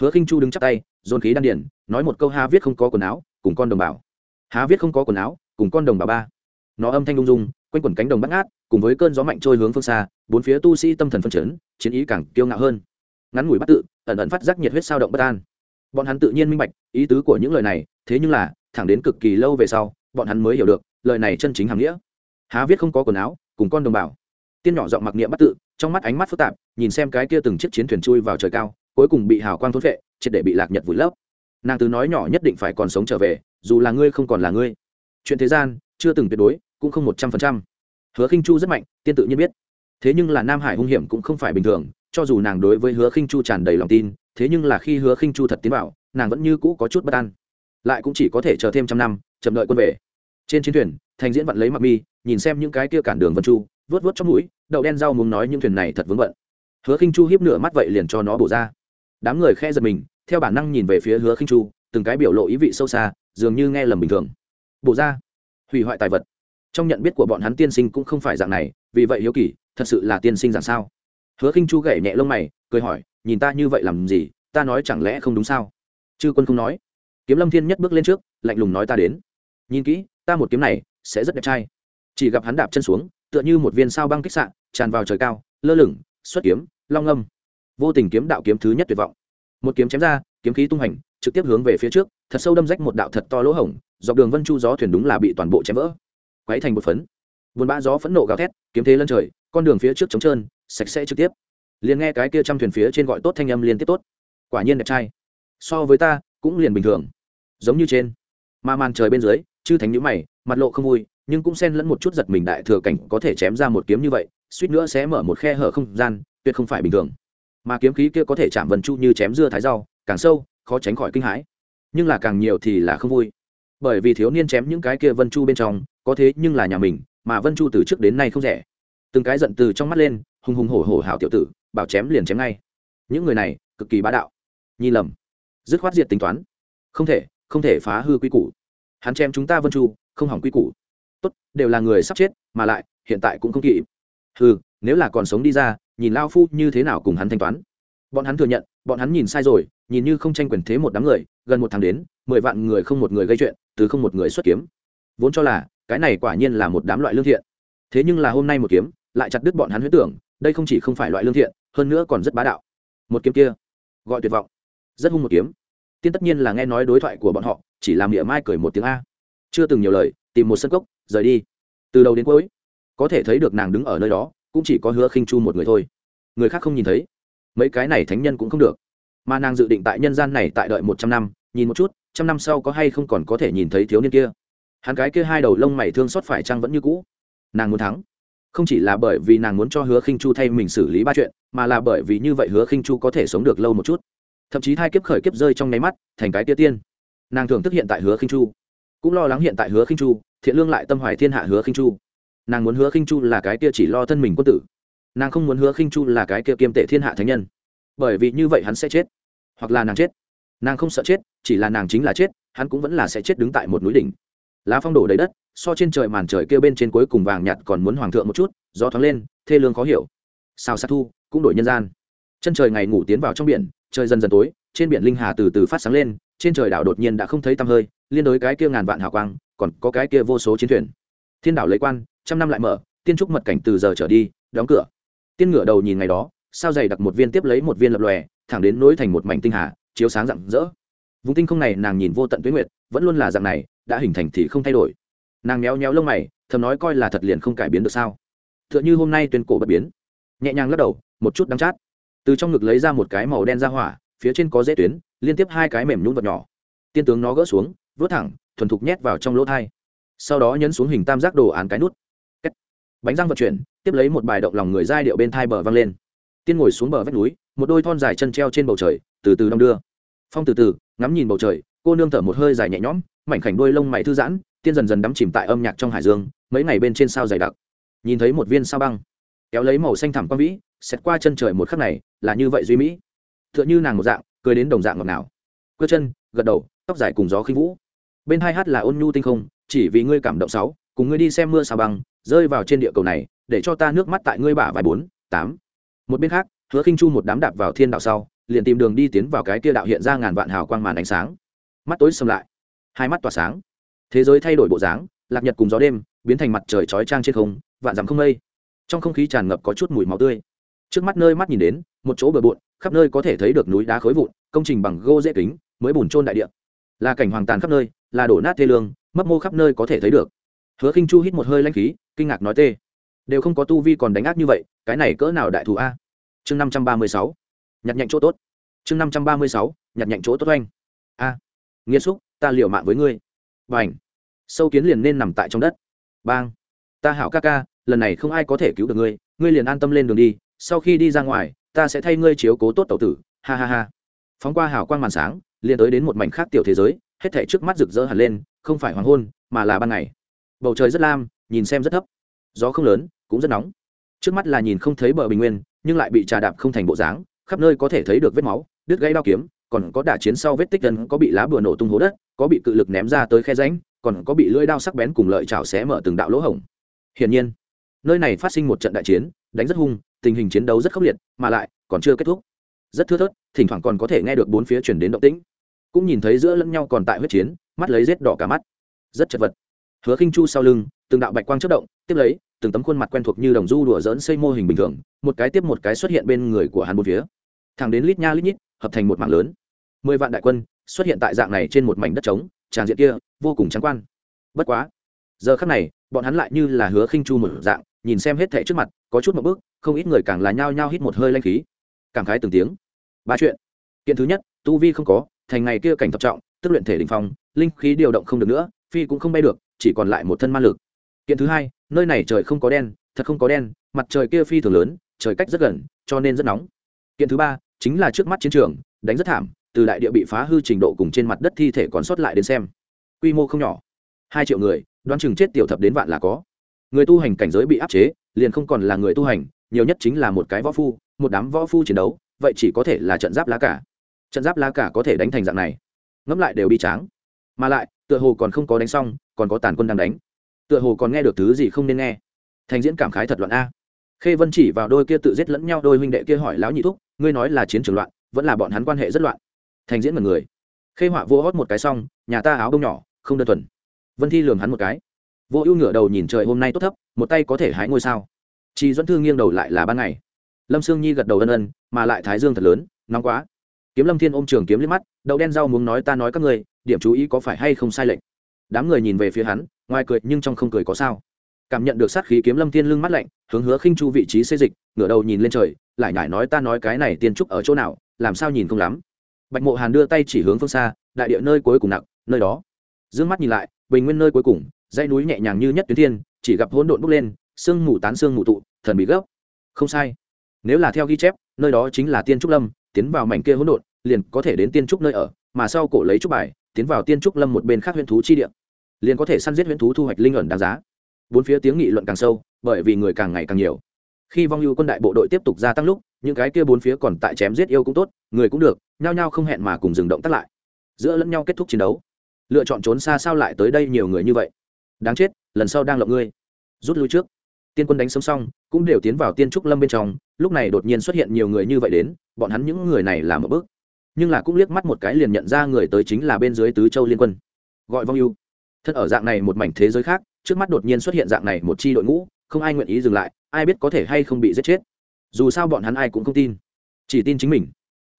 Hứa khinh chu đứng chắp tay, dồn khí đan điển, nói một câu, há viết không có quần áo, cùng con đồng bào. Há viết không có quần áo, cùng con đồng bào ba. Nó âm thanh lung dung, quanh quẩn cánh đồng bắt ngát, cùng với cơn gió mạnh trôi hướng phương xa, bốn phía tu sĩ tâm thần phân chấn, chiến ý càng kiêu ngạo hơn. Ngắn ngủi bắt tự, ẩn ẩn phát giác nhiệt huyết sao động bất an bọn hắn tự nhiên minh bạch, ý tứ của những lời này, thế nhưng là, thẳng đến cực kỳ lâu về sau, bọn hắn mới hiểu được, lời này chân chính hàm nghĩa. Há viết không có quần áo, cùng con đồng bào. Tiên nhỏ giọng mặc niệm bắt tự, trong mắt ánh mắt phức tạp, nhìn xem cái kia từng chiếc chiến thuyền chui vào trời cao, cuối cùng bị hào quang thốn vệ triệt để bị lạc nhật vùi lấp. Nàng từ nói nhỏ nhất định phải còn sống trở về, dù là ngươi không còn là ngươi. Chuyện thế gian, chưa từng tuyệt đối, cũng không một trăm phần trăm. Hứa khinh chu rất mạnh, tiên tự nhiên biết. Thế nhưng là nam hải hung hiểm cũng không phải bình thường, cho dù nàng đối với hứa khinh chu tràn đầy lòng tin thế nhưng là khi hứa khinh chu thật tiến vào, nàng vẫn như cũ có chút bất an. Lại cũng chỉ có thể chờ thêm trăm năm, chậm đợi quân về. Trên chiến thuyền, thành diễn vặn lấy mặc mi, nhìn xem những cái kia cản đường vân chu vớt vớt trong mũi, đậu đen rau muốn nói những thuyền này thật vướng bận. Hứa khinh chu hiếp nửa mắt vậy liền cho nó bổ ra. Đám người khe giật mình, theo bản năng nhìn về phía hứa khinh chu, từng cái biểu lộ ý vị sâu xa, dường như nghe lầm bình thường. Bổ ra. Hủy hoại tài vật. Trong nhận biết của bọn hắn tiên sinh cũng không phải dạng này, vì vậy hiếu kỳ, thật sự là tiên sinh dạng sao? Hứa khinh chu gảy nhẹ lông mày, cười hỏi nhìn ta như vậy làm gì, ta nói chẳng lẽ không đúng sao? Chư quân không nói. Kiếm lâm thiên nhất bước lên trước, lạnh lùng nói ta đến. Nhìn kỹ, ta một kiếm này sẽ rất đẹp trai. Chỉ gặp hắn đạp chân xuống, tựa như một viên sao băng kích sạn tràn vào trời cao, lơ lửng, xuất kiếm, long âm vô tình kiếm đạo kiếm thứ nhất tuyệt vọng. Một kiếm chém ra, kiếm khí tung hành, trực tiếp hướng về phía trước, thật sâu đâm rách một đạo thật to lỗ hổng, dọc đường vân chu gió thuyền đúng là bị toàn bộ chém vỡ. Quấy thành một phấn. Buồn bã gió phẫn nộ gào thét, kiếm thế lân trời, con đường phía trước trống trơn, sạch sẽ trực tiếp liền nghe cái kia trăm thuyền phía trên gọi tốt thanh âm liên tiếp tốt. Quả nhiên đẹp trai. So với ta, cũng liền bình thường. Giống như trên. Mà màn trời bên dưới, chư thánh nhữ mày, mặt lộ không vui, nhưng cũng xen lẫn một chút giật mình đại thừa cảnh có thể chém ra một kiếm như vậy, suýt nữa sẽ mở một khe hở không gian, tuyệt không phải bình thường. Mà kiếm khí kia có thể chạm vần chu như chém dưa thái rau, càng sâu, khó tránh khỏi kinh hãi. Nhưng là càng nhiều thì là không vui. Bởi vì thiếu niên chém những cái kia vân chu bên trong, có thế nhưng là nhà mình, mà vân chu từ trước đến nay không rẻ. Từng cái giận từ trong mắt lên hùng hùng hổ hổ hảo tiểu tử, bảo chém liền chém ngay. Những người này, cực kỳ bá đạo. Nhi lầm. Dứt khoát diệt tính toán. Không thể không thể phá hư quy củ. Hắn chém chúng ta vân chu, không hỏng quy củ. Tốt, đều là người sắp chết, mà lại, hiện tại cũng không kỵ hừ, nếu là còn sống đi ra, nhìn lao phu như thế nào cùng hắn thanh toán. Bọn hắn thừa nhận, bọn hắn nhìn sai rồi, nhìn như không tranh quyền thế một đám người, gần một tháng đến, mười vạn người không một người gây chuyện, từ không một người xuất kiếm. Vốn cho là, cái này quả nhiên là một đám loại lương thiện. Thế nhưng là hôm nay một kiếm, lại chặt đứt bọn hắn huyết tưởng đây không chỉ không phải loại lương thiện, hơn nữa còn rất bá đạo. Một kiếm kia, gọi tuyệt vọng. Rất hung một kiếm. Tiên tất nhiên là nghe nói đối thoại của bọn họ, chỉ làm địa mai cười một tiếng a. Chưa từng nhiều lời, tìm một sân cốc, rời đi. Từ đầu đến cuối, có thể thấy được nàng đứng ở nơi đó, cũng chỉ có hứa khinh chu một người thôi. Người khác không nhìn thấy. Mấy cái này thánh nhân cũng không được. Mà nàng dự định tại nhân gian này tại đợi một trăm năm, nhìn một chút, trăm năm sau có hay không còn có thể nhìn thấy thiếu niên kia. Hắn cái kia hai đầu lông mày thương xót phải chăng vẫn như cũ. Nàng muốn thắng không chỉ là bởi vì nàng muốn cho hứa khinh chu thay mình xử lý ba chuyện, mà là bởi vì như vậy hứa khinh chu có thể sống được lâu một chút. Thậm chí hai kiếp khởi kiếp rơi trong nháy mắt, thành cái tia tiên. Nàng thường thức hiện tại hứa khinh chu. Cũng lo lắng hiện tại hứa khinh chu, thiện lương lại tâm hoài thiên hạ hứa khinh chu. Nàng muốn hứa khinh chu là cái kia chỉ lo thân mình quân tử. Nàng không muốn hứa khinh chu là cái kia kiêm tệ thiên hạ thánh nhân. Bởi vì như vậy hắn sẽ chết, hoặc là nàng chết. Nàng không sợ chết, chỉ là nàng chính là chết, hắn cũng vẫn là sẽ chết đứng tại một núi đỉnh. Lá phong đổ đầy đất so trên trời màn trời kêu bên trên cuối cùng vàng nhạt còn muốn hoàng thượng một chút, gió thoáng lên, thê lương khó hiểu. Sao sát thu, cũng đổi nhân gian. Chân trời ngày ngủ tiến vào trong biển, trời dần dần tối, trên biển linh hà từ từ phát sáng lên, trên trời đảo đột nhiên đã không thấy tăm hơi, liên đối cái kia ngàn vạn hào quang, còn có cái kia vô số chiến thuyền. Thiên đảo lấy quan, trăm năm lại mở, tiên trúc mật cảnh từ giờ trở đi, đóng cửa. Tiên ngửa đầu nhìn ngày đó, sao dày đặt một viên tiếp lấy một viên lập lòe, thẳng đến nối thành một mảnh tinh hà, chiếu sáng rạng rỡ. Vùng tinh không này nàng nhìn vô tận tuyến nguyệt, vẫn luôn là dạng này, đã hình thành thì không thay đổi nàng méo méo lông mày, thầm nói coi là thật liền không cải biến được sao. T h ư ợ n h ư hôm nay tuyên cổ bất biến. Nhẹ nhàng lắc đầu, một chút đắng chát. Từ trong ngực lấy ra một cái màu đen ra hỏa, phía trên có dễ tuyến, liên tiếp hai cái mềm nhún vật nhỏ. Tiên tướng nó gỡ xuống vớt thẳng, thuần thục nhét vào trong lỗ thai. Sau đó nhấn xuống hình tam giác đồ án cái nút. Bánh răng vận chuyển, tiếp lấy một bài động lòng người giai điệu bên thai bờ văng lên. Tiên ngồi xuống bờ vách núi, một đôi thon dài chân treo trên bầu trời, từ từ đong đưa. Phong từ từ, ngắm nhìn bầu trời, cô nương thở một hơi dài nhẹ nhõm, mảnh khảnh đuôi lông mày thư giãn tiên dần dần đắm chìm tại âm nhạc trong hải dương, mấy ngày bên trên sao dày đặc. Nhìn thấy một viên sao băng, kéo lấy màu xanh thẳm quang vĩ xét qua chân trời một khắc này, là như vậy duy mỹ. T h ư ợ n h ư nàng một dạng, cười đến đồng dạng ngọt nào cơ chân, gật đầu, tóc dài cùng gió khi vũ. Bên hai hát là ôn nhu tinh không, chỉ vì ngươi cảm động sáu, cùng ngươi đi xem mưa sao băng, rơi vào trên địa cầu này, để cho ta nước mắt tại ngươi bả vài bốn, tám. Một bên khác, hứa khinh chu một đám đạp vào thiên đạo sau, liền tìm đường đi tiến vào cái kia đạo hiện ra ngàn vạn hào quang màn ánh sáng. Mắt tối xâm lại, hai mắt tỏa sáng thế giới thay đổi bộ dáng, lạc nhật cùng gió đêm, biến thành mặt trời chói trang trên không, vạn dặm không mây. Trong không khí tràn ngập có chút mùi máu tươi. Trước mắt nơi mắt nhìn đến, một chỗ bờ bộn, khắp nơi có thể thấy được núi đá khối vụn, công trình bằng gô dễ kính, mới bùn trôn đại địa. Là cảnh hoàng tàn khắp nơi, là đổ nát thê lương, mấp mô khắp nơi có thể thấy được. Hứa khinh chu hít một hơi lanh khí, kinh ngạc nói tê. Đều không có tu vi còn đánh ác như vậy, cái này cỡ nào đại thù a? Chương năm trăm ba mươi sáu. Nhặt nhạnh chỗ tốt. Chương năm trăm ba mươi sáu, nhặt nhạnh chỗ tốt oanh. A. Nghiêm xúc, ta liều mạng với ngươi b n sâu kiến liền nên nằm tại trong đất. Bang. Ta hảo ca ca, lần này không ai có thể cứu được ngươi ngươi liền an tâm lên đường đi, sau khi đi ra ngoài, ta sẽ thay ngươi chiếu cố tốt tàu tử, ha ha ha. Phóng qua hào quang màn sáng, liền tới đến một mảnh khác tiểu thế giới, hết thể trước mắt rực rỡ hẳn lên, không phải hoàng hôn, mà là ban ngày. Bầu trời rất lam, nhìn xem rất thấp. Gió không lớn, cũng rất nóng. Trước mắt là nhìn không thấy bờ bình nguyên, nhưng lại bị trà đạp không thành bộ dáng, khắp nơi có thể thấy được vết máu, đứt gãy đao kiếm còn có đả chiến sau vết tích gần, có bị lá bùa nổ tung hố đất, có bị cự lực ném ra tới khe ránh còn có bị lưỡi đao sắc bén cùng lợi chảo xé mở từng đạo lỗ hổng. Hiển nhiên, nơi này phát sinh một trận đại chiến, đánh rất hung, tình hình chiến đấu rất khốc liệt, mà lại còn chưa kết thúc. Rất thưa thớt, thỉnh thoảng còn có thể nghe được bốn phía chuyển đến động tĩnh. Cũng nhìn thấy giữa lẫn nhau còn tại huyết chiến, mắt lấy rết đỏ cả mắt. Rất chật vật. Hứa khinh chu sau lưng, từng đạo bạch quang chất động, tiếp lấy, từng tấm khuôn mặt quen thuộc như đồng du đùa dỡn xây mô hình bình thường, một cái tiếp một cái xuất hiện bên người của hắn một phía thẳng đến lít nha lít nhít, hợp thành một mảng lớn. Mười vạn đại quân xuất hiện tại dạng này trên một mảnh đất trống, tràng diện kia vô cùng trắng quan. Bất quá, giờ khắc này, bọn hắn lại như là hứa khinh chu một dạng, nhìn xem hết thể trước mặt, có chút một bước, không ít người càng là nhao nhao hít một hơi lanh khí. Cảm khái từng tiếng. Ba chuyện. Kiện thứ nhất, tu vi không có, thành ngày kia cảnh thập trọng, tức luyện thể đình phong, linh khí điều động không được nữa, phi cũng không bay được, chỉ còn lại một thân ma lực. Kiện thứ hai, nơi này trời không có đen, thật không có đen, mặt trời kia phi thường lớn, trời cách rất gần, cho nên rất nóng. Kiện thứ ba chính là trước mắt chiến trường, đánh rất thảm, từ đại địa bị phá hư trình độ cùng trên mặt đất thi thể còn sót lại đến xem. Quy mô không nhỏ. Hai triệu người, đoán chừng chết tiểu thập đến vạn là có. Người tu hành cảnh giới bị áp chế, liền không còn là người tu hành, nhiều nhất chính là một cái võ phu, một đám võ phu chiến đấu, vậy chỉ có thể là trận giáp lá cả trận giáp lá cả có thể đánh thành dạng này. Ngẫm lại đều bi tráng. Mà lại, tựa hồ còn không có đánh xong, còn có tàn quân đang đánh. Tựa hồ còn nghe được thứ gì không nên nghe. Thành diễn cảm khái thật loạn a khê vân chỉ vào đôi kia tự giết lẫn nhau đôi huynh đệ kia hỏi lão nhị thúc, ngươi nói là chiến trường loạn, vẫn là bọn hắn quan hệ rất loạn. Thành diễn mật người. Khê họa vô hót một cái xong, nhà ta áo bông nhỏ, không đơn thuần. Vân thi lường hắn một cái. Vô ưu ngửa đầu nhìn trời hôm nay tốt thấp, một tay có thể hái ngôi sao. Chị dẫn thư nghiêng đầu lại là ban ngày. Lâm sương nhi gật đầu ân ân, mà lại thái dương thật lớn, nóng quá. Kiếm lâm thiên ôm trường kiếm liếc mắt, đậu đen rau muốn nói ta nói các người điểm chú ý có phải hay không sai lệch. Đám người nhìn về phía hắn, ngoài cười nhưng trong không cười có sao cảm nhận được sát khí kiếm lâm thiên lưng mắt lạnh, hướng hứa khinh chu vị trí xê dịch, ngửa đầu nhìn lên trời, lại nhải nói ta nói cái này tiên trúc ở chỗ nào, làm sao nhìn không lắm. Bạch mộ hàn đưa tay chỉ hướng phương xa, đại địa nơi cuối cùng nặng, nơi đó. Dương mắt nhìn lại, bình nguyên nơi cuối cùng, dãy núi nhẹ nhàng như nhất tuyến thiên, chỉ gặp hỗn độn bốc lên, sương mù tán sương mù tụ, thần bị gốc. Không sai. Nếu là theo ghi chép, nơi đó chính là tiên trúc lâm, tiến vào mảnh kia hỗn độn, liền có thể đến tiên trúc nơi ở, mà sau cổ lấy trúc bài, tiến vào tiên trúc lâm một bên khác huyễn thú chi địa. Liền có thể săn giết huyễn thú thu hoạch linh ẩn đáng giá bốn phía tiếng nghị luận càng sâu, bởi vì người càng ngày càng nhiều. Khi vong ưu quân đại bộ đội tiếp tục gia tăng lúc, những cái kia bốn phía còn tại chém giết yêu cũng tốt, người cũng được, nhao nhao không hẹn mà cùng dừng động tắt lại. Giữa lẫn nhau kết thúc chiến đấu. Lựa chọn trốn xa sao lại tới đây nhiều người như vậy? Đáng chết, lần sau đang lộng ngươi. Rút lui trước. Tiên quân đánh sớm xong, cũng đều tiến vào tiên trúc lâm bên trong, lúc này đột nhiên xuất hiện nhiều người như vậy đến, bọn hắn những người này làm một bước. Nhưng là cũng liếc mắt một cái liền nhận ra người tới chính là bên dưới tứ châu liên quân. Gọi vong ưu. Thật ở dạng này một mảnh thế giới khác trước mắt đột nhiên xuất hiện dạng này một chi đội ngũ, không ai nguyện ý dừng lại, ai biết có thể hay không bị giết chết. Dù sao bọn hắn ai cũng không tin, chỉ tin chính mình.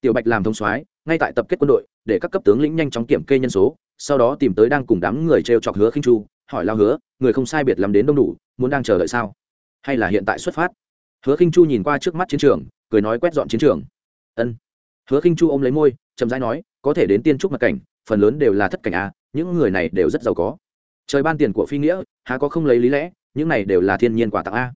Tiểu bạch làm thông soái, ngay tại tập kết quân đội, để các cấp tướng lĩnh nhanh chóng kiểm kê nhân số, sau đó tìm tới đang cùng đám người t r e o chọc hứa khinh chu, hỏi lao hứa, người không sai biệt làm đến đông đủ, muốn đang chờ đợi sao? Hay là hiện tại xuất phát? Hứa khinh chu nhìn qua trước mắt chiến trường, cười nói quét dọn chiến trường. Ân. Hứa khinh chu ôm lấy môi, chậm rãi nói, có thể đến tiên trúc mặt cảnh, phần lớn đều là thất cảnh a những người này đều rất giàu có trời ban tiền của phi nghĩa, há có không lấy lý lẽ, những này đều là thiên nhiên quả tặng a.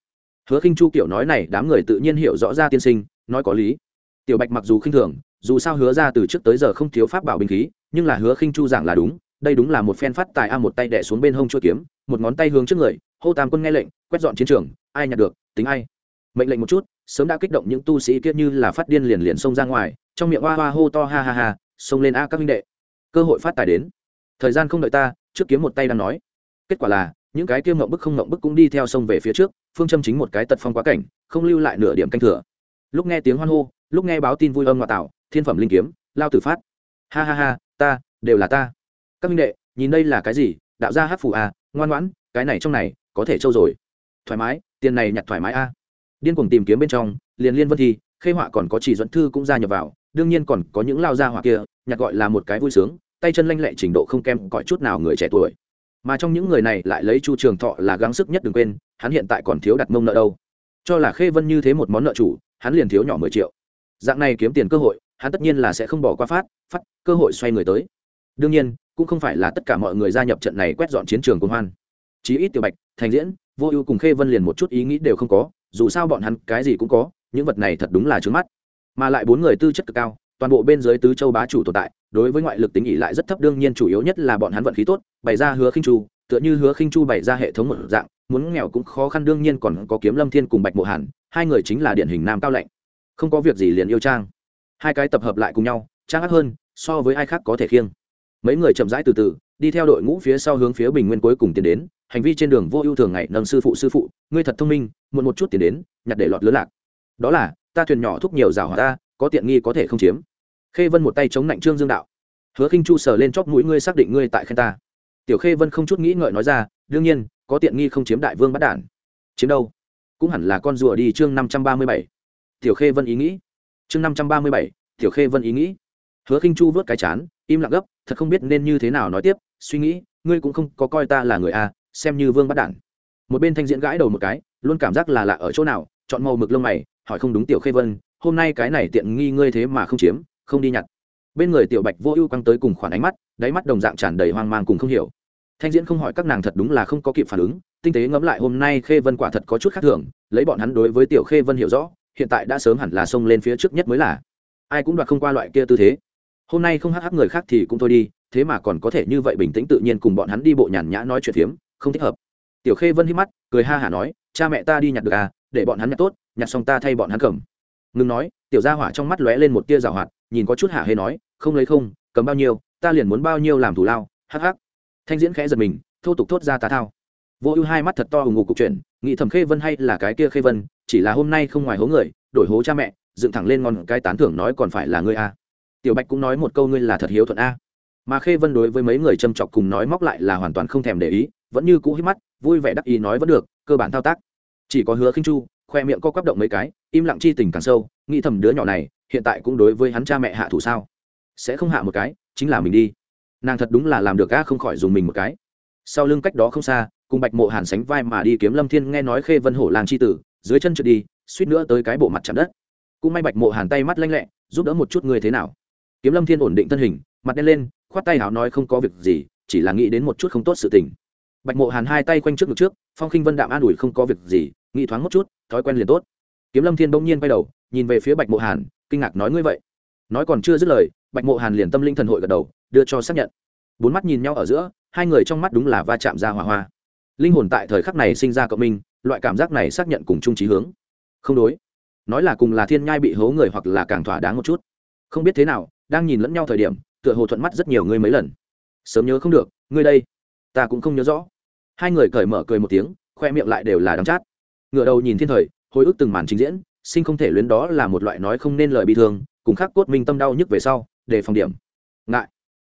Hứa khinh chu kiểu nói này, đám người tự nhiên hiểu rõ ra tiên sinh, nói có lý. Tiểu bạch mặc dù khinh thường, dù sao hứa ra từ trước tới giờ không thiếu pháp bảo binh khí, nhưng là hứa khinh chu giảng là đúng, đây đúng là một phen phát tài a, một tay đẻ xuống bên hông chuôi kiếm, một ngón tay hướng trước người, hô tam quân nghe lệnh, quét dọn chiến trường, ai nhặt được, tính ai. Mệnh lệnh một chút, sớm đã kích động những tu sĩ kia như là phát điên liền liền xông ra ngoài, trong miệng hoa hoa hô to ha ha ha, xông lên a các huynh đệ. Cơ hội phát tài đến. Thời gian không đợi ta trước kiếm một tay đang nói. Kết quả là, những cái kia ngộng bức không ngộng bức cũng đi theo sông về phía trước, phương châm chính một cái tật phong quá cảnh, không lưu lại nửa điểm canh thừa. Lúc nghe tiếng hoan hô, lúc nghe báo tin vui âm ngoại tạo thiên phẩm linh kiếm, lao tử phát. Ha ha ha, ta, đều là ta. Các minh đệ, nhìn đây là cái gì? Đạo gia hát phù a ngoan ngoãn, cái này trong này, có thể trâu rồi. Thoải mái, tiền này nhặt thoải mái a. Điên cuồng tìm kiếm bên trong, liền liên vân thi khê họa còn có chỉ dẫn thư cũng gia nhập vào, đương nhiên còn có những lao gia họa kia, nhặt gọi là một cái vui sướng tay chân lanh lẹ trình độ không kém cõi chút nào người trẻ tuổi. Mà trong những người này lại lấy chu trường thọ là gắng sức nhất đừng quên, hắn hiện tại còn thiếu đặt mông nợ đâu. Cho là khê vân như thế một món nợ chủ, hắn liền thiếu nhỏ mười triệu. Dạng này kiếm tiền cơ hội, hắn tất nhiên là sẽ không bỏ qua phát phát, cơ hội xoay người tới. Đương nhiên, cũng không phải là tất cả mọi người gia nhập trận này quét dọn chiến trường công hoan. Chí ít tiểu bạch, thành diễn, vô ưu cùng khê vân liền một chút ý nghĩ đều không có, dù sao bọn hắn cái gì cũng có, những vật này thật đúng là trướng mắt. Mà lại bốn người tư chất cực cao toàn bộ bên dưới tứ châu bá chủ tồn tại, đối với ngoại lực tính ỉ lại rất thấp, đương nhiên chủ yếu nhất là bọn hắn vận khí tốt, bày ra hứa khinh chu, tựa như hứa khinh chu bày ra hệ thống một dạng, muốn nghèo cũng khó khăn, đương nhiên còn có kiếm lâm thiên cùng bạch mộ hàn, hai người chính là điển hình nam cao lạnh. Không có việc gì liền yêu trang. Hai cái tập hợp lại cùng nhau, trang ác hơn, so với ai khác có thể khiêng. Mấy người chậm rãi từ từ, đi theo đội ngũ phía sau hướng phía bình nguyên cuối cùng tiến đến, hành vi trên đường vô ưu thường ngày, nâng sư phụ sư phụ, ngươi thật thông minh, muộn một chút tiền đến, nhặt để lọt lứa lạc. Đó là, ta thuyền nhỏ thúc nhiều rào hỏa ta, có tiện nghi có thể không chiếm khê vân một tay chống lạnh trương dương đạo. Hứa khinh chu sờ lên chóp mũi, ngươi xác định ngươi tại khen ta. Tiểu khê vân không chút nghĩ ngợi nói ra, đương nhiên, có tiện nghi không chiếm đại vương bắt đản. Chiếm đâu? Cũng hẳn là con rùa đi chương năm trăm ba mươi bảy. Tiểu khê vân ý nghĩ. Chương năm trăm ba mươi bảy, tiểu khê vân ý nghĩ. Hứa khinh chu vớt cái chán, im lặng gấp, thật không biết nên như thế nào nói tiếp, suy nghĩ, ngươi cũng không có coi ta là người a, xem như vương bắt đản. Một bên thanh diễn gãi đầu một cái, luôn cảm giác là lạ ở chỗ nào, chọn màu mực lông mày, hỏi không đúng tiểu khê vân, hôm nay cái này tiện nghi ngươi thế mà không chiếm không đi nhặt. Bên người tiểu bạch vô ưu quăng tới cùng khoản ánh mắt, đáy mắt đồng dạng tràn đầy hoang mang cùng không hiểu. Thanh diễn không hỏi các nàng thật đúng là không có kịp phản ứng, tinh tế ngẫm lại hôm nay khê vân quả thật có chút khác thường, lấy bọn hắn đối với tiểu khê vân hiểu rõ, hiện tại đã sớm hẳn là xông lên phía trước nhất mới là. Ai cũng đoạt không qua loại kia tư thế. Hôm nay không hắc hắc người khác thì cũng thôi đi, thế mà còn có thể như vậy bình tĩnh tự nhiên cùng bọn hắn đi bộ nhàn nhã nói chuyện phiếm, không thích hợp. Tiểu khê vân hít mắt, cười ha hả nói, cha mẹ ta đi nhặt được à để bọn hắn nhặt tốt, nhặt xong ta thay bọn hắn cầm. Ngừng nói, tiểu gia hỏa trong mắt lóe lên một tia rào hoạt nhìn có chút hạ hê nói, không lấy không, cầm bao nhiêu, ta liền muốn bao nhiêu làm thủ lao, hắc hắc. Thanh diễn khẽ giật mình, thô tục thốt ra tá thao. Vô ưu hai mắt thật to hùng ngục cục chuyện nghĩ thầm khê vân hay là cái kia khê vân, chỉ là hôm nay không ngoài hố người, đổi hố cha mẹ, dựng thẳng lên ngon cái tán thưởng nói còn phải là ngươi a. Tiểu bạch cũng nói một câu ngươi là thật hiếu thuận a. Mà khê vân đối với mấy người châm chọc cùng nói móc lại là hoàn toàn không thèm để ý, vẫn như cũ hít mắt, vui vẻ đắc ý nói vẫn được, cơ bản thao tác. Chỉ có hứa khinh chu, khoe miệng co quắp động mấy cái, im lặng chi tình càng sâu, nghĩ thầm đứa nhỏ này hiện tại cũng đối với hắn cha mẹ hạ thủ sao? Sẽ không hạ một cái, chính là mình đi. Nàng thật đúng là làm được a không khỏi dùng mình một cái. Sau lưng cách đó không xa, cùng bạch mộ hàn sánh vai mà đi kiếm lâm thiên nghe nói khê vân hổ làng c h i tử, dưới chân trượt đi, suýt nữa tới cái bộ mặt chạm đất. Cũng may bạch mộ hàn tay mắt lanh lẹ, giúp đỡ một chút người thế nào. Kiếm lâm thiên ổn định thân hình, mặt đen lên, khoát tay hào nói không có việc gì, chỉ là nghĩ đến một chút không tốt sự tình. Bạch mộ hàn hai tay quanh trước ngực trước, phong khinh vân đạm an ủi không có việc gì, nghĩ thoáng một chút, thói quen liền tốt. Kiếm lâm thiên bỗng nhiên quay đầu, nhìn về phía bạch mộ hàn kinh ngạc nói ngươi vậy. Nói còn chưa dứt lời, bạch mộ hàn liền tâm linh thần hội gật đầu, đưa cho xác nhận. Bốn mắt nhìn nhau ở giữa, hai người trong mắt đúng là va chạm ra hỏa hoa. Linh hồn tại thời khắc này sinh ra cộng minh, loại cảm giác này xác nhận cùng chung trí hướng. Không đối. Nói là cùng là thiên nhai bị hố người hoặc là càng thỏa đáng một chút. Không biết thế nào, đang nhìn lẫn nhau thời điểm, tựa hồ thuận mắt rất nhiều người mấy lần. Sớm nhớ không được, ngươi đây, ta cũng không nhớ rõ. Hai người cởi mở cười một tiếng, khoe miệng lại đều là đắng chát. Ngựa đầu nhìn thiên thời, hồi ức từng màn trình diễn sinh không thể luyến đó là một loại nói không nên lời bị thương, cùng khắc cốt minh tâm đau nhức về sau, để phòng điểm. Ngại.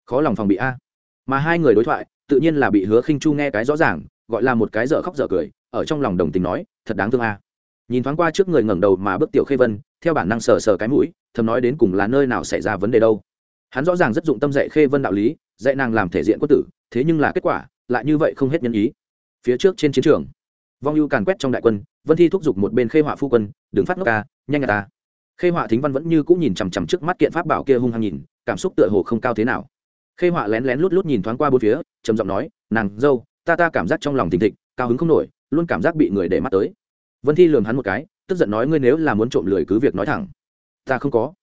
Khó lòng phòng bị a. Mà hai người đối thoại, tự nhiên là bị hứa khinh chu nghe cái rõ ràng, gọi là một cái dở khóc dở cười, ở trong lòng đồng tình nói, thật đáng thương a. Nhìn thoáng qua trước người ngẩng đầu mà bước tiểu khê vân, theo bản năng sờ sờ cái mũi, thầm nói đến cùng là nơi nào xảy ra vấn đề đâu. Hắn rõ ràng rất dụng tâm dạy khê vân đạo lý, dạy nàng làm thể diện quân tử, thế nhưng là kết quả, lại như vậy không hết nhân ý. Phía trước trên chiến trường, vong ưu càn quét trong đại quân vân thi thúc giục một bên khê họa phu quân, đừng phát ngốc ca nhanh ta. Khê họa thính văn vẫn như cũng nhìn chằm chằm trước mắt kiện pháp bảo kia hung hăng nhìn, cảm xúc tựa hồ không cao thế nào. Khê họa lén lén lút lút nhìn thoáng qua bốn phía, trầm giọng nói, nàng, dâu, ta ta cảm giác trong lòng thình thịch, cao hứng không nổi, luôn cảm giác bị người để mắt tới. Vân thi lường hắn một cái, tức giận nói, ngươi nếu là muốn trộm lười cứ việc nói thẳng. Ta không có.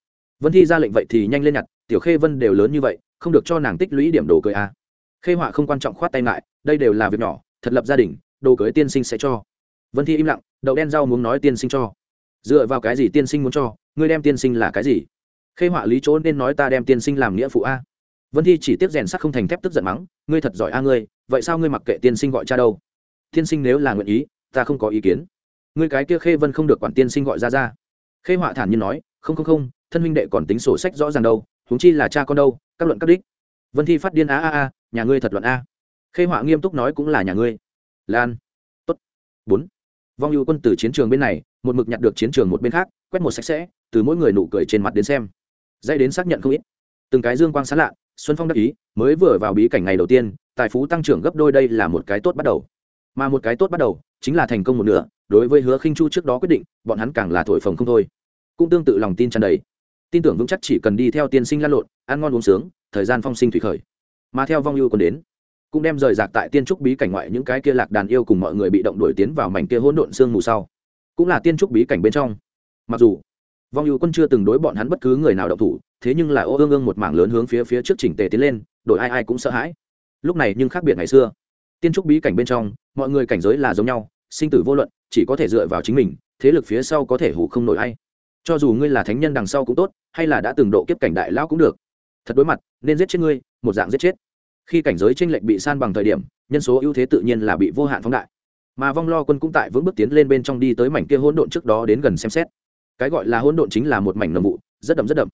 Vân thi ra lệnh vậy thì nhanh lên nhặt, tiểu khê vân đều lớn như vậy, không được cho nàng tích lũy điểm đồ cười a à. khê họa không quan trọng khoát tay ngại đây đều là việc nhỏ, thật lập gia đình, đồ cưới tiên sinh sẽ cho vân thi im lặng, đậu đen rau muốn nói tiên sinh cho. Dựa vào cái gì tiên sinh muốn cho? Ngươi đem tiên sinh là cái gì? Khê họa lý chỗ nên nói ta đem tiên sinh làm nghĩa phụ a. Vân thi chỉ tiếp rèn sắt không thành thép tức giận mắng, ngươi thật giỏi a ngươi, vậy sao ngươi mặc kệ tiên sinh gọi cha đâu? Tiên sinh nếu là nguyện ý, ta không có ý kiến. Ngươi cái kia khê vân không được quản tiên sinh gọi ra ra. Khê họa thản nhiên nói, không không không, thân huynh đệ còn tính sổ sách rõ ràng đâu, huống chi là cha con đâu, các luận các đích. Vân thi phát điên a a a, nhà ngươi thật luận a. Khê họa nghiêm túc nói cũng là nhà ngươi. Lan. Tốt. Bốn vong ưu quân từ chiến trường bên này, một mực nhặt được chiến trường một bên khác, quét một sạch sẽ, từ mỗi người nụ cười trên mặt đến xem. Dây đến xác nhận không ít. Từng cái dương quang sáng lạ, xuân phong đắc ý, mới vừa vào bí cảnh ngày đầu tiên, tài phú tăng trưởng gấp đôi đây là một cái tốt bắt đầu. Mà một cái tốt bắt đầu, chính là thành công một nửa, đối với hứa khinh chu trước đó quyết định, bọn hắn càng là thổi phồng không thôi. Cũng tương tự lòng tin tràn đầy. Tin tưởng vững chắc chỉ cần đi theo tiên sinh lăn lộn, ăn ngon uống sướng, thời gian phong sinh thủy khởi. Mà theo vong ưu còn đến cũng đem rời rạc tại tiên trúc bí cảnh ngoại những cái kia lạc đàn yêu cùng mọi người bị động đuổi tiến vào mảnh kia hỗn độn xương mù sau. Cũng là tiên trúc bí cảnh bên trong. Mặc dù, vong ưu quân chưa từng đối bọn hắn bất cứ người nào động thủ, thế nhưng là ô ương ương một mảng lớn hướng phía phía trước chỉnh tề tiến lên đội ai ai cũng sợ hãi. Lúc này nhưng khác biệt ngày xưa. Tiên trúc bí cảnh bên trong, mọi người cảnh giới là giống nhau, sinh tử vô luận, chỉ có thể dựa vào chính mình, thế lực phía sau có thể hủ không nổi ai. Cho dù ngươi là thánh nhân đằng sau cũng tốt, hay là đã từng độ kiếp cảnh đại lão cũng được. Thật đối mặt, nên giết chết ngươi, một dạng giết chết khi cảnh giới tranh lệch bị san bằng thời điểm, nhân số ưu thế tự nhiên là bị vô hạn phóng đại. Mà vong lo quân cũng tại vững bước tiến lên bên trong đi tới mảnh kia hỗn độn trước đó đến gần xem xét. Cái gọi là hỗn độn chính là một mảnh nồng vụ, rất đậm rất đậm,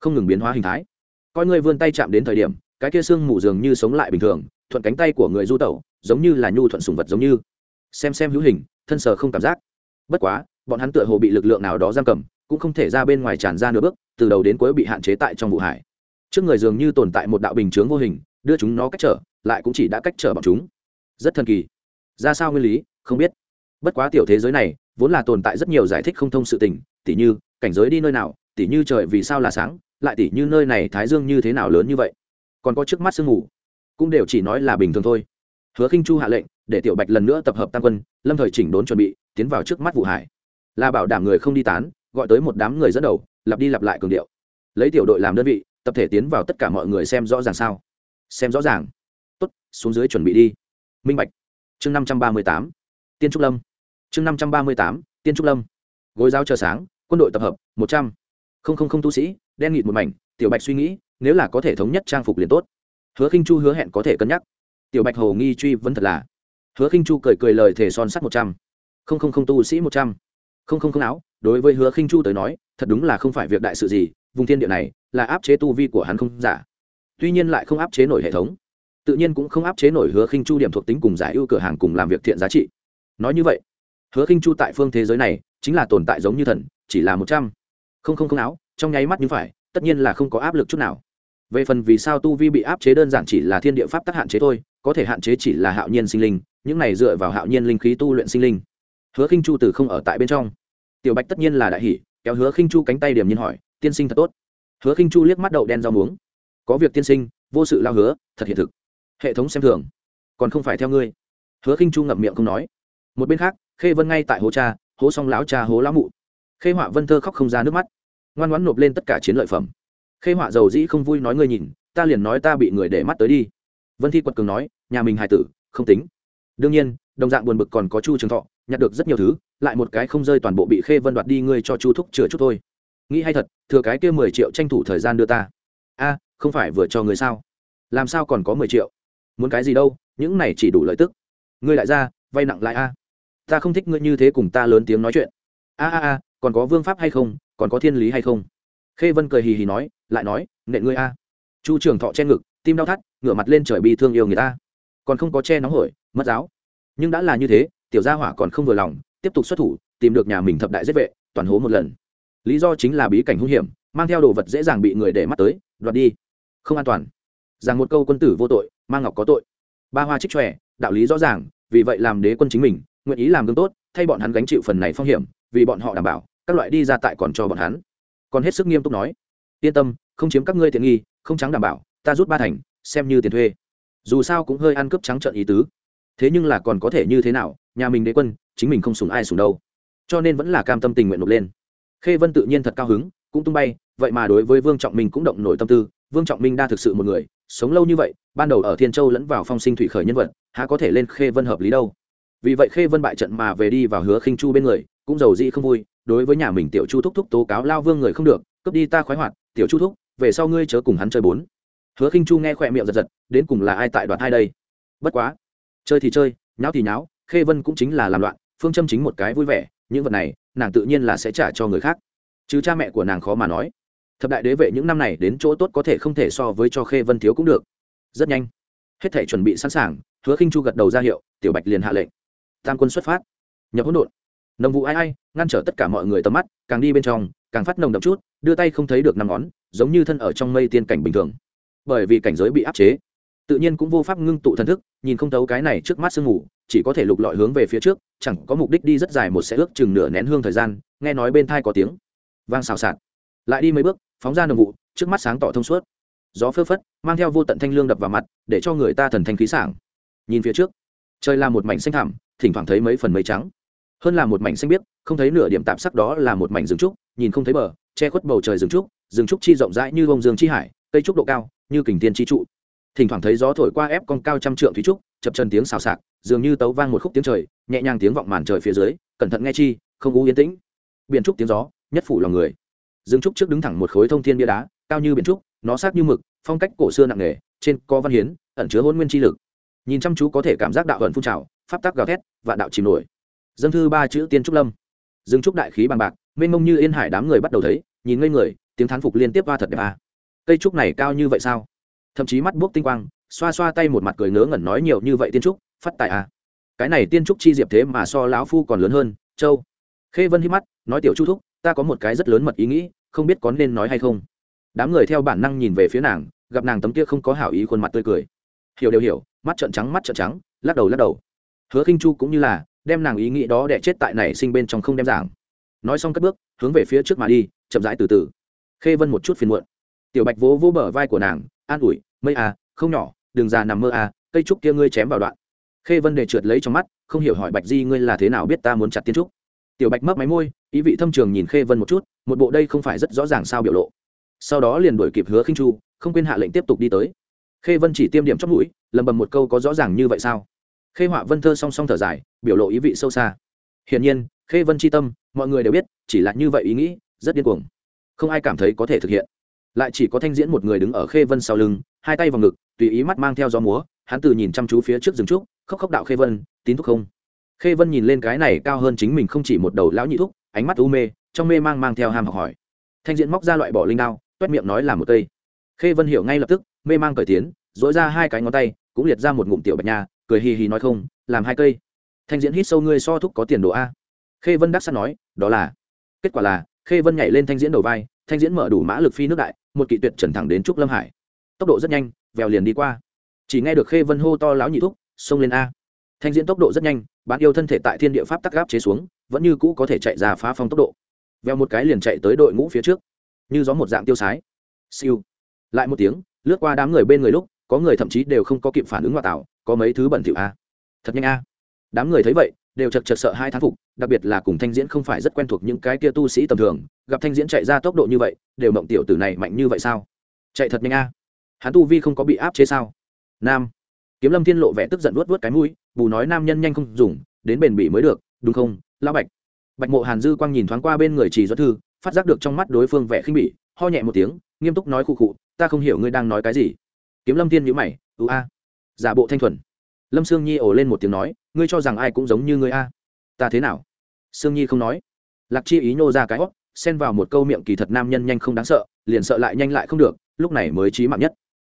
không ngừng biến hóa hình thái. Coi người vươn tay chạm đến thời điểm, cái kia xương mù dường như sống lại bình thường, thuận cánh tay của người du tẩu, giống như là nhu thuận sùng vật giống như. Xem xem hữu hình, thân sờ không cảm giác. Bất quá, bọn hắn tựa hồ bị lực lượng nào đó giam cầm, cũng không thể ra bên ngoài tràn ra nửa bước, từ đầu đến cuối bị hạn chế tại trong vụ hải. Trước người dường như tồn tại một đạo bình chướng vô hình đưa chúng nó cách trở, lại cũng chỉ đã cách trở bọn chúng. Rất thần kỳ. Ra sao nguyên lý, không biết. Bất quá tiểu thế giới này, vốn là tồn tại rất nhiều giải thích không thông sự tình, tỉ như, cảnh giới đi nơi nào, tỉ như trời vì sao là sáng, lại tỉ như nơi này thái dương như thế nào lớn như vậy. Còn có trước mắt sương mù, cũng đều chỉ nói là bình thường thôi. Hứa khinh chu hạ lệnh, để tiểu bạch lần nữa tập hợp tam quân, lâm thời chỉnh đốn chuẩn bị, tiến vào trước mắt vụ hải. Là bảo đảm người không đi tán, gọi tới một đám người dẫn đầu, lặp đi lặp lại cường điệu. Lấy tiểu đội làm đơn vị, tập thể tiến vào tất cả mọi người xem rõ ràng sao xem rõ ràng. Tốt, xuống dưới chuẩn bị đi. Minh bạch. Chương năm trăm ba mươi tám. Tiên trúc lâm. Chương năm trăm ba mươi tám. Tiên trúc lâm. Gối giáo chờ sáng, quân đội tập hợp, một trăm. Linh tu sĩ, đen nghịt một mảnh, tiểu bạch suy nghĩ, nếu là có thể thống nhất trang phục liền tốt. Hứa khinh chu hứa hẹn có thể cân nhắc. Tiểu bạch hồ nghi truy vấn thật là. Hứa khinh chu cười cười lời thể son sắt một trăm. Linh tu sĩ một trăm. Linh áo, đối với hứa khinh chu tới nói, thật đúng là không phải việc đại sự gì, vùng thiên địa này là áp chế tu vi của hắn không giả tuy nhiên lại không áp chế nổi hệ thống. Tự nhiên cũng không áp chế nổi hứa khinh chu điểm thuộc tính cùng giải ưu cửa hàng cùng làm việc thiện giá trị. Nói như vậy, hứa khinh chu tại phương thế giới này chính là tồn tại giống như thần, chỉ là một trăm. Không không không áo, trong nháy mắt như phải, tất nhiên là không có áp lực chút nào. Về phần vì sao tu vi bị áp chế đơn giản chỉ là thiên địa pháp tắc hạn chế thôi, có thể hạn chế chỉ là hạo nhiên sinh linh, những này dựa vào hạo nhiên linh khí tu luyện sinh linh. Hứa khinh chu từ không ở tại bên trong. Tiểu bạch tất nhiên là đại hỷ kéo hứa khinh chu cánh tay điểm nhiên hỏi, tiên sinh thật tốt. Hứa khinh chu liếc mắt đậu đen rau muống có việc tiên sinh, vô sự lao hứa, thật hiện thực. Hệ thống xem thường. Còn không phải theo ngươi. Hứa khinh chu ngậm miệng không nói. Một bên khác, khê vân ngay tại hố cha, hố xong lão cha hố lão mụ. Khê họa vân thơ khóc không ra nước mắt. Ngoan ngoãn nộp lên tất cả chiến lợi phẩm. Khê họa dầu dĩ không vui nói ngươi nhìn, ta liền nói ta bị người để mắt tới đi. Vân thi quật cường nói, nhà mình hài tử, không tính. Đương nhiên, đồng dạng buồn bực còn có chu trường thọ, nhặt được rất nhiều thứ, lại một cái không rơi toàn bộ bị khê vân đoạt đi ngươi cho chu thúc chừa chút thôi. Nghĩ hay thật, thừa cái kia mười triệu tranh thủ thời gian đưa ta. A không phải vừa cho người sao? Làm sao còn có mười triệu? Muốn cái gì đâu, những này chỉ đủ lợi tức. Ngươi lại ra vay nặng lại a. Ta không thích ngươi như thế cùng ta lớn tiếng nói chuyện. A a a, còn có vương pháp hay không? Còn có thiên lý hay không? Khê vân cười hì hì nói, lại nói, nện ngươi a. Chu trường thọ che ngực, tim đau thắt, ngửa mặt lên trời bi thương yêu người ta. Còn không có che nóng hổi, mất giáo. Nhưng đã là như thế, tiểu gia hỏa còn không vừa lòng, tiếp tục xuất thủ, tìm được nhà mình thập đại giết vệ, toàn hố một lần. Lý do chính là bí cảnh hung hiểm, mang theo đồ vật dễ dàng bị người để mắt tới, đoạt đi không an toàn. Rằng một câu quân tử vô tội mang ngọc có tội. Ba hoa trích tròe đạo lý rõ ràng, vì vậy làm đế quân chính mình, nguyện ý làm gương tốt, thay bọn hắn gánh chịu phần này phong hiểm, vì bọn họ đảm bảo, các loại đi ra tại còn cho bọn hắn. Còn hết sức nghiêm túc nói, yên tâm, không chiếm các ngươi tiện nghi, không trắng đảm bảo, ta rút ba thành, xem như tiền thuê. Dù sao cũng hơi ăn cướp trắng trợn ý tứ. Thế nhưng là còn có thể như thế nào, nhà mình đế quân, chính mình không sùng ai sùng đâu. Cho nên vẫn là cam tâm tình nguyện nộp lên. Khê vân tự nhiên thật cao hứng, cũng tung bay, vậy mà đối với vương trọng minh cũng động nổi tâm tư vương trọng minh đa thực sự một người, sống lâu như vậy, ban đầu ở thiên châu lẫn vào phong sinh thủy khởi nhân vật, há có thể lên khê vân hợp lý đâu. Vì vậy khê vân bại trận mà về đi vào hứa khinh chu bên người, cũng giàu dị không vui, đối với nhà mình tiểu chu thúc thúc tố cáo lao vương người không được, cướp đi ta khoái hoạt, tiểu chu thúc, về sau ngươi chớ cùng hắn chơi bốn. Hứa khinh chu nghe khỏe miệng giật giật, đến cùng là ai tại đoạn hai đây? Bất quá, chơi thì chơi, nháo thì nháo, khê vân cũng chính là làm loạn, phương châm chính một cái vui vẻ, những vật này, nàng tự nhiên là sẽ trả cho người khác. Chứ cha mẹ của nàng khó mà nói thập đại đế vệ những năm này đến chỗ tốt có thể không thể so với cho khê vân thiếu cũng được. Rất nhanh, hết thể chuẩn bị sẵn sàng, hứa khinh chu gật đầu ra hiệu, tiểu bạch liền hạ lệnh. Tam quân xuất phát. Nhập hỗn độn. Nồng vụ ai ai, ngăn trở tất cả mọi người tầm mắt, càng đi bên trong, càng phát nồng đậm chút, đưa tay không thấy được năm ngón, giống như thân ở trong mây tiên cảnh bình thường. Bởi vì cảnh giới bị áp chế, tự nhiên cũng vô pháp ngưng tụ thần thức, nhìn không thấu cái này trước mắt sương ngủ chỉ có thể lục lọi hướng về phía trước, chẳng có mục đích đi rất dài một xe ước chừng nửa nén hương thời gian, nghe nói bên thai có tiếng. Vang xào xạc. Lại đi mấy bước phóng ra nồng vụ, trước mắt sáng tỏ thông suốt. Gió phơ phất, mang theo vô tận thanh lương đập vào mặt, để cho người ta thần thanh khí sảng. Nhìn phía trước, trời là một mảnh xanh thảm thỉnh thoảng thấy mấy phần mây trắng. Hơn là một mảnh xanh biếc, không thấy nửa điểm tạm sắc đó là một mảnh rừng trúc, nhìn không thấy bờ, che khuất bầu trời rừng trúc rừng trúc chi rộng rãi như bông dương chi hải, cây trúc độ cao, như kình tiên chi trụ. Thỉnh thoảng thấy gió thổi qua ép con cao trăm trượng thủy trúc, chập chân tiếng xào xạc, dường như tấu vang một khúc tiếng trời, nhẹ nhàng tiếng vọng màn trời phía dưới, cẩn thận nghe chi, không u yên tĩnh. Biển trúc tiếng gió, nhất phủ lòng người dương trúc trước đứng thẳng một khối thông thiên bia đá, cao như biển trúc, nó sát như mực, phong cách cổ xưa nặng nề, trên có văn hiến, ẩn chứa hôn nguyên chi lực. Nhìn chăm chú có thể cảm giác đạo ẩn phun trào, pháp tắc gào thét và đạo chìm nổi. Dân thư ba chữ tiên trúc lâm. Dương trúc đại khí bằng bạc, mênh mông như yên hải đám người bắt đầu thấy, nhìn ngây người, tiếng thán phục liên tiếp va thật đẹp à. cây trúc này cao như vậy sao? Thậm chí mắt buốc tinh quang, xoa xoa tay một mặt cười ngớ ngẩn nói nhiều như vậy tiên trúc, phát tài à. Cái này tiên trúc chi diệp thế mà so lão phu còn lớn hơn, châu. Khê vân hít mắt, nói tiểu chu thúc ta có một cái rất lớn mật ý nghĩ, không biết có nên nói hay không. Đám người theo bản năng nhìn về phía nàng, gặp nàng tấm kia không có hảo ý khuôn mặt tươi cười. Hiểu đều hiểu, mắt trợn trắng, mắt trợn trắng, lắc đầu lắc đầu. Hứa khinh chu cũng như là, đem nàng ý nghĩ đó đẻ chết tại này sinh bên trong không đem giảng. Nói xong cất bước, hướng về phía trước mà đi, chậm rãi từ từ. Khê vân một chút phiền muộn. Tiểu bạch vỗ vỗ bờ vai của nàng, an ủi, mây à không nhỏ, đừng già nằm mơ à cây trúc kia ngươi chém vào đoạn. Khê vân để trượt lấy trong mắt, không hiểu hỏi bạch di ngươi là thế nào biết ta muốn chặt tiên trúc. Tiểu bạch mấp máy môi ý vị thâm trường nhìn khê vân một chút, một bộ đây không phải rất rõ ràng sao biểu lộ. Sau đó liền đuổi kịp hứa khinh chu, không quên hạ lệnh tiếp tục đi tới. Khê vân chỉ tiêm điểm chót mũi, lầm bầm một câu có rõ ràng như vậy sao? Khê họa vân thơ song song thở dài, biểu lộ ý vị sâu xa. Hiển nhiên, khê vân c tâm, mọi người đều biết, chỉ là như vậy ý nghĩ, rất điên cuồng. Không ai cảm thấy có thể thực hiện. Lại chỉ có thanh diễn một người đứng ở khê vân sau lưng, hai tay vào ngực, tùy ý mắt mang theo gió múa, hắn từ nhìn chăm chú phía trước rừng trúc, khóc khóc đạo khê vân, tín thúc không? Khê vân nhìn lên cái này cao hơn chính mình không chỉ một đầu lão nhị thúc ánh mắt u mê, trong mê mang mang theo ham học hỏi. Thanh diễn móc ra loại bỏ linh đao, toét miệng nói là một cây. Khê vân hiểu ngay lập tức, mê mang cởi tiến dỗi ra hai cái ngón tay, cũng liệt ra một ngụm tiểu bạch nha, cười hì hì nói không, làm hai cây. Thanh diễn hít sâu ngươi so thúc có tiền đồ a. Khê vân đắc sắt nói, đó là. Kết quả là, khê vân nhảy lên thanh diễn đầu vai, thanh diễn mở đủ mã lực phi nước đại, một kỵ tuyệt trần thẳng đến trúc lâm hải. Tốc độ rất nhanh, vèo liền đi qua. Chỉ nghe được khê vân hô to lão nhị thúc, xông lên a. Thanh diễn tốc độ rất nhanh, bạn yêu thân thể tại thiên địa pháp tắc gáp chế xuống vẫn như cũ có thể chạy ra phá phong tốc độ. Veo một cái liền chạy tới đội ngũ phía trước, như gió một dạng tiêu sái. Siêu. Lại một tiếng, lướt qua đám người bên người lúc, có người thậm chí đều không có kịp phản ứng ngoại tạo, có mấy thứ bẩn thỉu a. Thật nhanh a. Đám người thấy vậy, đều chật chật sợ hai thán phục, đặc biệt là cùng thanh diễn không phải rất quen thuộc những cái kia tu sĩ tầm thường, gặp thanh diễn chạy ra tốc độ như vậy, đều mộng tiểu tử này mạnh như vậy sao? Chạy thật nhanh a. Hắn tu vi không có bị áp chế sao? Nam. Kiếm lâm thiên lộ vẻ tức giận vuốt vuốt cái mũi, bù nói nam nhân nhanh không dùng, đến bền bỉ mới được, đúng không? Lão bạch. Bạch mộ hàn dư quang nhìn thoáng qua bên người trì doãn thư, phát giác được trong mắt đối phương vẻ khinh bỉ, ho nhẹ một tiếng, nghiêm túc nói khu khụ, ta không hiểu ngươi đang nói cái gì. Kiếm lâm thiên nhữ mày ưu a, giả bộ thanh thuần. Lâm sương nhi ồ lên một tiếng nói, ngươi cho rằng ai cũng giống như ngươi a? Ta thế nào? Sương nhi không nói. Lạc chi ý nhô ra cái hót xen vào một câu miệng kỳ thật nam nhân nhanh không đáng sợ, liền sợ lại nhanh lại không được, lúc này mới trí mạng nhất.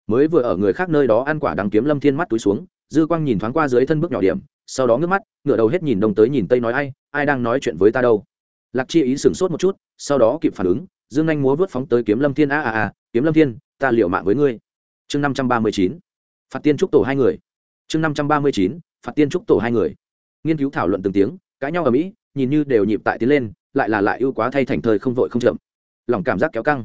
Mới vừa ở người khác nơi đó ăn quả đằng kiếm lâm thiên mắt túi xuống, dư quang nhìn thoáng qua dưới thân bước nhỏ điểm, sau đó ngước mắt ngựa đầu hết nhìn đông tới nhìn tây nói ai ai đang nói chuyện với ta đâu? Lạc chi ý sửng sốt một chút, sau đó kịp phản ứng, dương anh múa vớt phóng tới kiếm lâm thiên. A a a, kiếm lâm thiên, ta liệu mạng với ngươi. Chương năm trăm ba mươi chín, phạt tiên trúc tổ hai người. Chương năm trăm ba mươi chín, phạt tiên trúc tổ hai người. Nghiên cứu thảo luận từng tiếng, cãi nhau ở mỹ, nhìn như đều nhịp tại tiến lên, lại là lại ưu quá thay thành thời không vội không chậm. Lòng cảm giác kéo căng.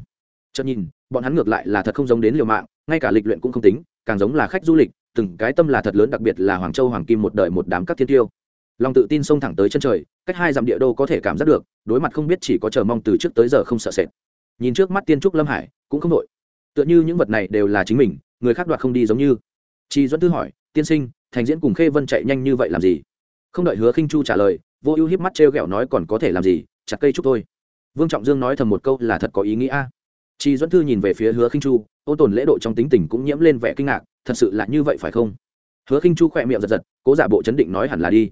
Chợt nhìn, bọn hắn ngược lại là thật không giống đến liều mạng, ngay cả lịch luyện cũng không tính, càng giống là khách du lịch, từng cái tâm là thật lớn, đặc biệt là hoàng châu hoàng kim một đời một đám các thiên tiêu lòng tự tin xông thẳng tới chân trời, cách hai dặm địa đô có thể cảm giác được, đối mặt không biết chỉ có chờ mong từ trước tới giờ không sợ sệt. Nhìn trước mắt tiên trúc lâm hải, cũng không đội tựa như những vật này đều là chính mình, người khác đoạt không đi giống như. Chị duẫn tư hỏi, tiên sinh, thành diễn cùng khê vân chạy nhanh như vậy làm gì? Không đợi hứa khinh chu trả lời, vô ưu hiếp mắt trêu ghẹo nói, còn có thể làm gì? Chặt cây trúc thôi. Vương trọng dương nói thầm một câu là thật có ý nghĩa chị duẫn thư nhìn về phía hứa khinh chu, ôn tồn lễ độ trong tính tình cũng nhiễm lên vẻ kinh ngạc, thật sự là như vậy phải không? Hứa khinh chu khỏe miệng giật giật, cố giả bộ chấn định nói hẳn là đi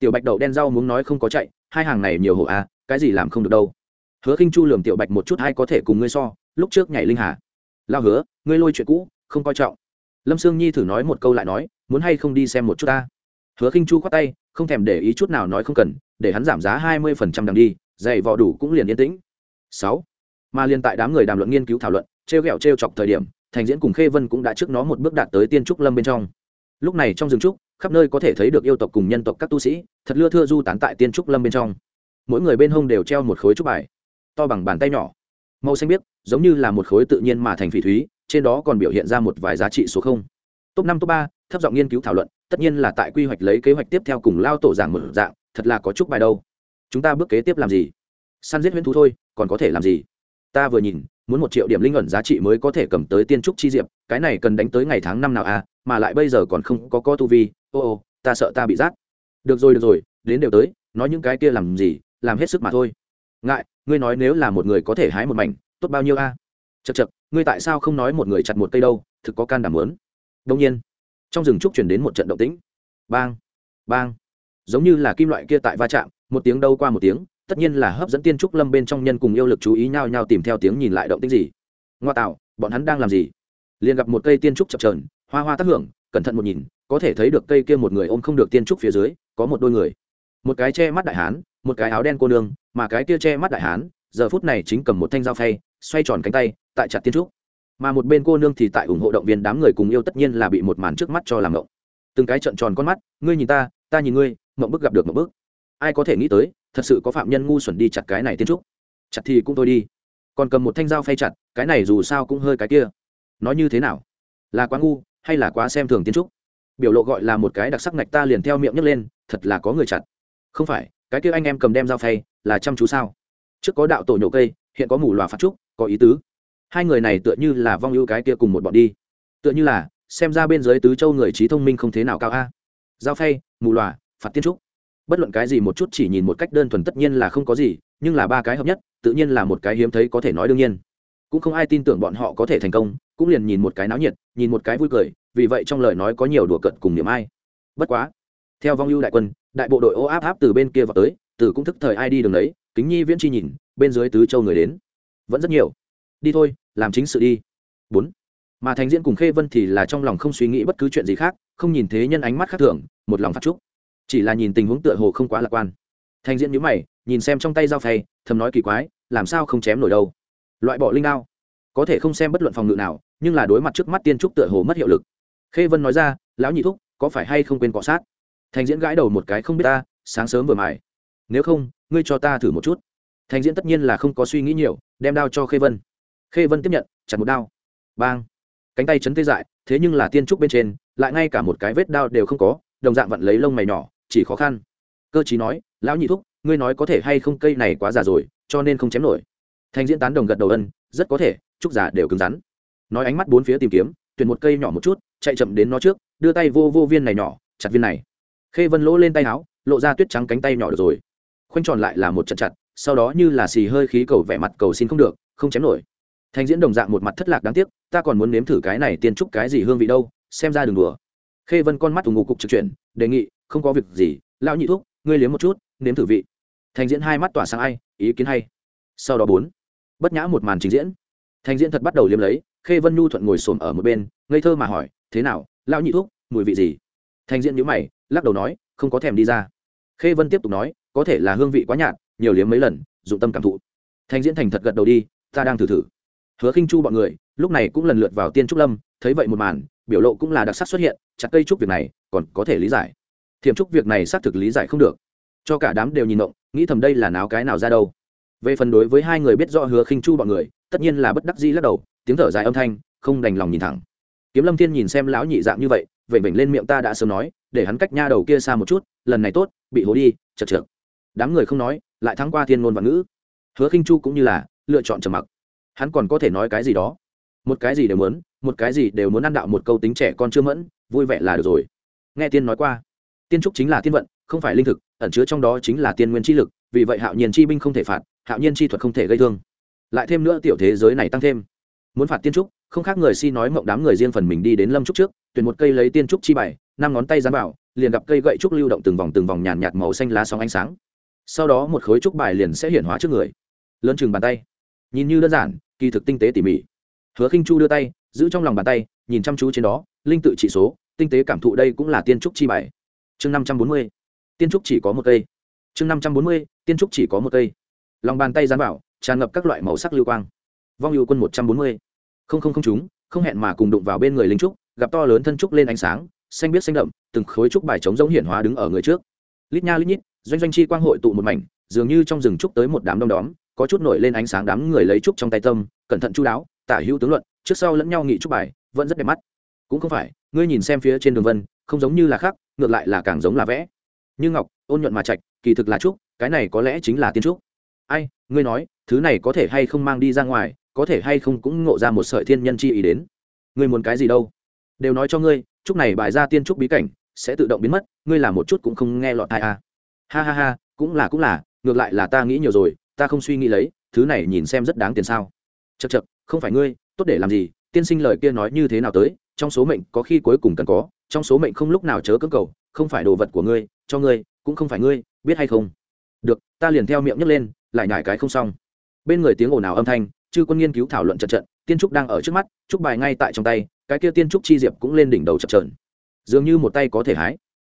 tiểu bạch đậu đen rau muốn nói không có chạy, hai hàng này nhiều hộ à cái gì làm không được đâu. Hứa khinh chu lường tiểu bạch một chút hay có thể cùng ngươi so, lúc trước nhảy linh hà. Lao hứa, ngươi lôi chuyện cũ, không coi trọng. Lâm sương nhi thử nói một câu lại nói, muốn hay không đi xem một chút ta. Hứa khinh chu khoát tay, không thèm để ý chút nào nói không cần, để hắn giảm giá hai mươi phần trăm đằng đi dày vò đủ cũng liền yên tĩnh. Sáu. Mà liên tại đám người đàm luận nghiên cứu thảo luận, trêu ghẹo trêu chọc thời điểm, thành diễn cùng khê vân cũng đã trước nó một bước đạt tới tiên trúc lâm bên trong lúc này trong rừng trúc, khắp nơi có thể thấy được yêu tộc cùng nhân tộc các tu sĩ, thật lưa thưa du tán tại tiên trúc lâm bên trong. Mỗi người bên hông đều treo một khối trúc bài, to bằng bàn tay nhỏ. Màu xanh biếc, giống như là một khối tự nhiên mà thành phỉ thúy, trên đó còn biểu hiện ra một vài giá trị số không. Top năm, top ba, thấp giọng nghiên cứu thảo luận, tất nhiên là tại quy hoạch lấy kế hoạch tiếp theo cùng lao tổ giảng một dạng, thật là có trúc bài đâu. Chúng ta bước kế tiếp làm gì? Săn giết huyễn thú thôi, còn có thể làm gì? Ta vừa nhìn muốn một triệu điểm linh ẩn giá trị mới có thể cầm tới tiên trúc chi diệp, cái này cần đánh tới ngày tháng năm nào à mà lại bây giờ còn không có co tu vi, ô ô, ta sợ ta bị rát. Được rồi được rồi, đến đều tới, nói những cái kia làm gì, làm hết sức mà thôi. Ngại, ngươi nói nếu là một người có thể hái một mảnh, tốt bao nhiêu a? À? chật chật ngươi tại sao không nói một người chặt một cây đâu, thực có can đảm lớn. Đông nhiên, trong rừng trúc chuyển đến một trận động tĩnh. Bang bang, giống như là kim loại kia tại va chạm, một tiếng đâu qua một tiếng tất nhiên là hấp dẫn tiên trúc lâm bên trong nhân cùng yêu lực chú ý nhau nhau tìm theo tiếng nhìn lại động tĩnh gì. Ngoa tạo, bọn hắn đang làm gì? Liền gặp một cây tiên trúc chập trờn hoa hoa tác hưởng, cẩn thận một nhìn, có thể thấy được cây kia một người ôm không được tiên trúc phía dưới, có một đôi người. Một cái che mắt đại hán, một cái áo đen cô nương, mà cái kia che mắt đại hán, giờ phút này chính cầm một thanh dao phay, xoay tròn cánh tay, tại chặt tiên trúc. Mà một bên cô nương thì tại ủng hộ động viên đám người cùng yêu tất nhiên là bị một màn trước mắt cho làm ngộng. Từng cái trận tròn con mắt, ngươi nhìn ta ta nhìn ngươi, mộng bức gặp được mộng bức. Ai có thể nghĩ tới thật sự có phạm nhân ngu xuẩn đi chặt cái này tiên trúc. Chặt thì cũng thôi đi. Còn cầm một thanh dao phay chặt, cái này dù sao cũng hơi cái kia. Nói như thế nào? Là quá ngu hay là quá xem thường tiên trúc? Biểu lộ gọi là một cái đặc sắc ngạch ta liền theo miệng nhấc lên, thật là có người chặt. Không phải, cái kia anh em cầm đem dao phay là chăm chú sao? Trước có đạo tổ nhổ cây, hiện có mù loà phát trúc, có ý tứ. Hai người này tựa như là vong ưu cái kia cùng một bọn đi. Tựa như là, xem ra bên dưới tứ châu người trí thông minh không thế nào cao a. Giao phay, mù loà, phạt tiên trúc bất luận cái gì một chút chỉ nhìn một cách đơn thuần tất nhiên là không có gì, nhưng là ba cái hợp nhất, tự nhiên là một cái hiếm thấy có thể nói đương nhiên. Cũng không ai tin tưởng bọn họ có thể thành công, cũng liền nhìn một cái náo nhiệt, nhìn một cái vui cười, vì vậy trong lời nói có nhiều đùa cận cùng niềm ai. Bất quá, theo vong ưu đại quân, đại bộ đội ô áp áp từ bên kia vào tới, từ cũng thức thời ai đi đường đấy, kính nhi viễn chi nhìn, bên dưới tứ châu người đến. Vẫn rất nhiều. Đi thôi, làm chính sự đi. Bốn. Mà thành diễn cùng khê vân thì là trong lòng không suy nghĩ bất cứ chuyện gì khác, không nhìn thế nhân ánh mắt khác thường, một lòng phát trúc chỉ là nhìn tình huống tựa hồ không quá lạc quan. Thành diễn nhíu mày, nhìn xem trong tay dao phay, thầm nói kỳ quái, làm sao không chém nổi đâu? Loại bỏ linh đao, có thể không xem bất luận phòng ngự nào, nhưng là đối mặt trước mắt tiên trúc tựa hồ mất hiệu lực. Khê vân nói ra, lão nhị thúc, có phải hay không quên cọ sát? Thành diễn gãi đầu một cái, không biết ta, sáng sớm vừa mải nếu không, ngươi cho ta thử một chút. Thành diễn tất nhiên là không có suy nghĩ nhiều, đem đao cho khê vân. Khê vân tiếp nhận, chặt một đao. Bang! Cánh tay chấn tê dại, thế nhưng là tiên trúc bên trên, lại ngay cả một cái vết đao đều không có, đồng dạng vặn lấy lông mày nhỏ chỉ khó khăn. Cơ chí nói, lão nhị thúc, ngươi nói có thể hay không cây này quá già rồi, cho nên không chém nổi. Thành diễn tán đồng gật đầu ân, rất có thể, trúc giả đều cứng rắn. Nói ánh mắt bốn phía tìm kiếm, tuyển một cây nhỏ một chút, chạy chậm đến nó trước, đưa tay vô vô viên này nhỏ, chặt viên này. Khê vân lỗ lên tay áo, lộ ra tuyết trắng cánh tay nhỏ được rồi. Khoanh tròn lại là một trận chặt, sau đó như là xì hơi khí cầu vẻ mặt cầu xin không được, không chém nổi. Thành diễn đồng dạng một mặt thất lạc đáng tiếc, ta còn muốn nếm thử cái này tiên trúc cái gì hương vị đâu, xem ra đừng đùa khê vân con mắt ủng ngụ cục trực chuyển, đề nghị, không có việc gì, lão nhị thuốc ngươi liếm một chút, nếm thử vị. Thành diễn hai mắt tỏa sáng ai, ý kiến hay. Sau đó bốn, bất nhã một màn trình diễn. Thành diễn thật bắt đầu liếm lấy, khê vân nhu thuận ngồi xổm ở một bên, ngây thơ mà hỏi, thế nào, lão nhị thuốc mùi vị gì? Thành diễn nhữ mày, lắc đầu nói, không có thèm đi ra. Khê vân tiếp tục nói, có thể là hương vị quá nhạt, nhiều liếm mấy lần, dụng tâm cảm thụ. Thành diễn thành thật gật đầu đi, ta đang thử thử. Hứa khinh chu bọn người, lúc này cũng lần lượt vào tiên trúc lâm, thấy vậy một màn biểu lộ cũng là đặc sắc xuất hiện, chặt cây trúc việc này còn có thể lý giải. Thiểm trúc việc này xác thực lý giải không được. Cho cả đám đều nhìn động nghĩ thầm đây là náo cái nào ra đâu. Về phần đối với hai người biết rõ hứa khinh chu bọn người, tất nhiên là bất đắc dĩ lắc đầu, tiếng thở dài âm thanh, không đành lòng nhìn thẳng. Kiếm lâm thiên nhìn xem lão nhị dạng như vậy, vểnh vểnh lên miệng ta đã sớm nói, để hắn cách nha đầu kia xa một chút, lần này tốt, bị hố đi, chật trượt đám người không nói, lại thắng qua thiên ngôn và ngữ. Hứa khinh chu cũng như là lựa chọn trầm mặc. Hắn còn có thể nói cái gì đó? Một cái gì đều muốn? Một cái gì đều muốn ăn đạo một câu tính trẻ con chưa mẫn, vui vẻ là được rồi. Nghe tiên nói qua, tiên trúc chính là tiên vận, không phải linh thực, ẩn chứa trong đó chính là tiên nguyên chi lực, vì vậy hạo nhiên chi binh không thể phạt, hạo nhiên chi thuật không thể gây thương. Lại thêm nữa tiểu thế giới này tăng thêm. Muốn phạt tiên trúc, không khác người si nói mộng đám người riêng phần mình đi đến lâm trúc trước, tuyển một cây lấy tiên trúc chi bày năm ngón tay dán vào, liền gặp cây gậy trúc lưu động từng vòng từng vòng nhàn nhạt màu xanh lá sóng ánh sáng. Sau đó một khối trúc bài liền sẽ hiển hóa trước người. Lớn chừng bàn tay. Nhìn như đơn giản, kỳ thực tinh tế tỉ mỉ. Hứa khinh chu đưa tay giữ trong lòng bàn tay, nhìn chăm chú trên đó, linh tự trị số, tinh tế cảm thụ đây cũng là tiên trúc chi bài. Chương năm trăm bốn mươi. Tiên trúc chỉ có một cây. Chương năm trăm bốn mươi, tiên trúc chỉ có một cây. Lòng bàn tay dán vào, tràn ngập các loại màu sắc lưu quang. Vong yêu quân một trăm bốn mươi. Không không không chúng, không hẹn mà cùng đụng vào bên người linh trúc, gặp to lớn thân trúc lên ánh sáng, xanh biết xanh đậm, từng khối trúc bài trống giống hiển hóa đứng ở người trước. Lít nha lít nhít, doanh doanh chi quang hội tụ một mảnh, dường như trong rừng trúc tới một đám đông đóm, có chút nổi lên ánh sáng đám người lấy trúc trong tay tâm, cẩn thận chu đáo, tả hữu tướng luận trước sau lẫn nhau nghị trúc bài, vẫn rất đẹp mắt. Cũng không phải, ngươi nhìn xem phía trên đường vân, không giống như là khác, ngược lại là càng giống là vẽ. Như ngọc, ôn nhuận mà trạch, kỳ thực là trúc, cái này có lẽ chính là tiên trúc. Ai, ngươi nói, thứ này có thể hay không mang đi ra ngoài, có thể hay không cũng ngộ ra một sợi thiên nhân chi ý đến. Ngươi muốn cái gì đâu? Đều nói cho ngươi, trúc này bài ra tiên trúc bí cảnh, sẽ tự động biến mất, ngươi làm một chút cũng không nghe lọt ai à. ha ha ha, cũng là cũng là, ngược lại là ta nghĩ nhiều rồi, ta không suy nghĩ lấy, thứ này nhìn xem rất đáng tiền sao. Chật chật không phải ngươi tốt để làm gì, tiên sinh lời kia nói như thế nào tới, trong số mệnh có khi cuối cùng cần có, trong số mệnh không lúc nào chớ cưỡng cầu, không phải đồ vật của ngươi, cho ngươi, cũng không phải ngươi, biết hay không? Được, ta liền theo miệng nhấc lên, lại nhải cái không xong. Bên người tiếng ồn ào âm thanh, chư quân nghiên cứu thảo luận trận trận, tiên trúc đang ở trước mắt, trúc bài ngay tại trong tay, cái kia tiên trúc chi diệp cũng lên đỉnh đầu chập trờn dường như một tay có thể hái.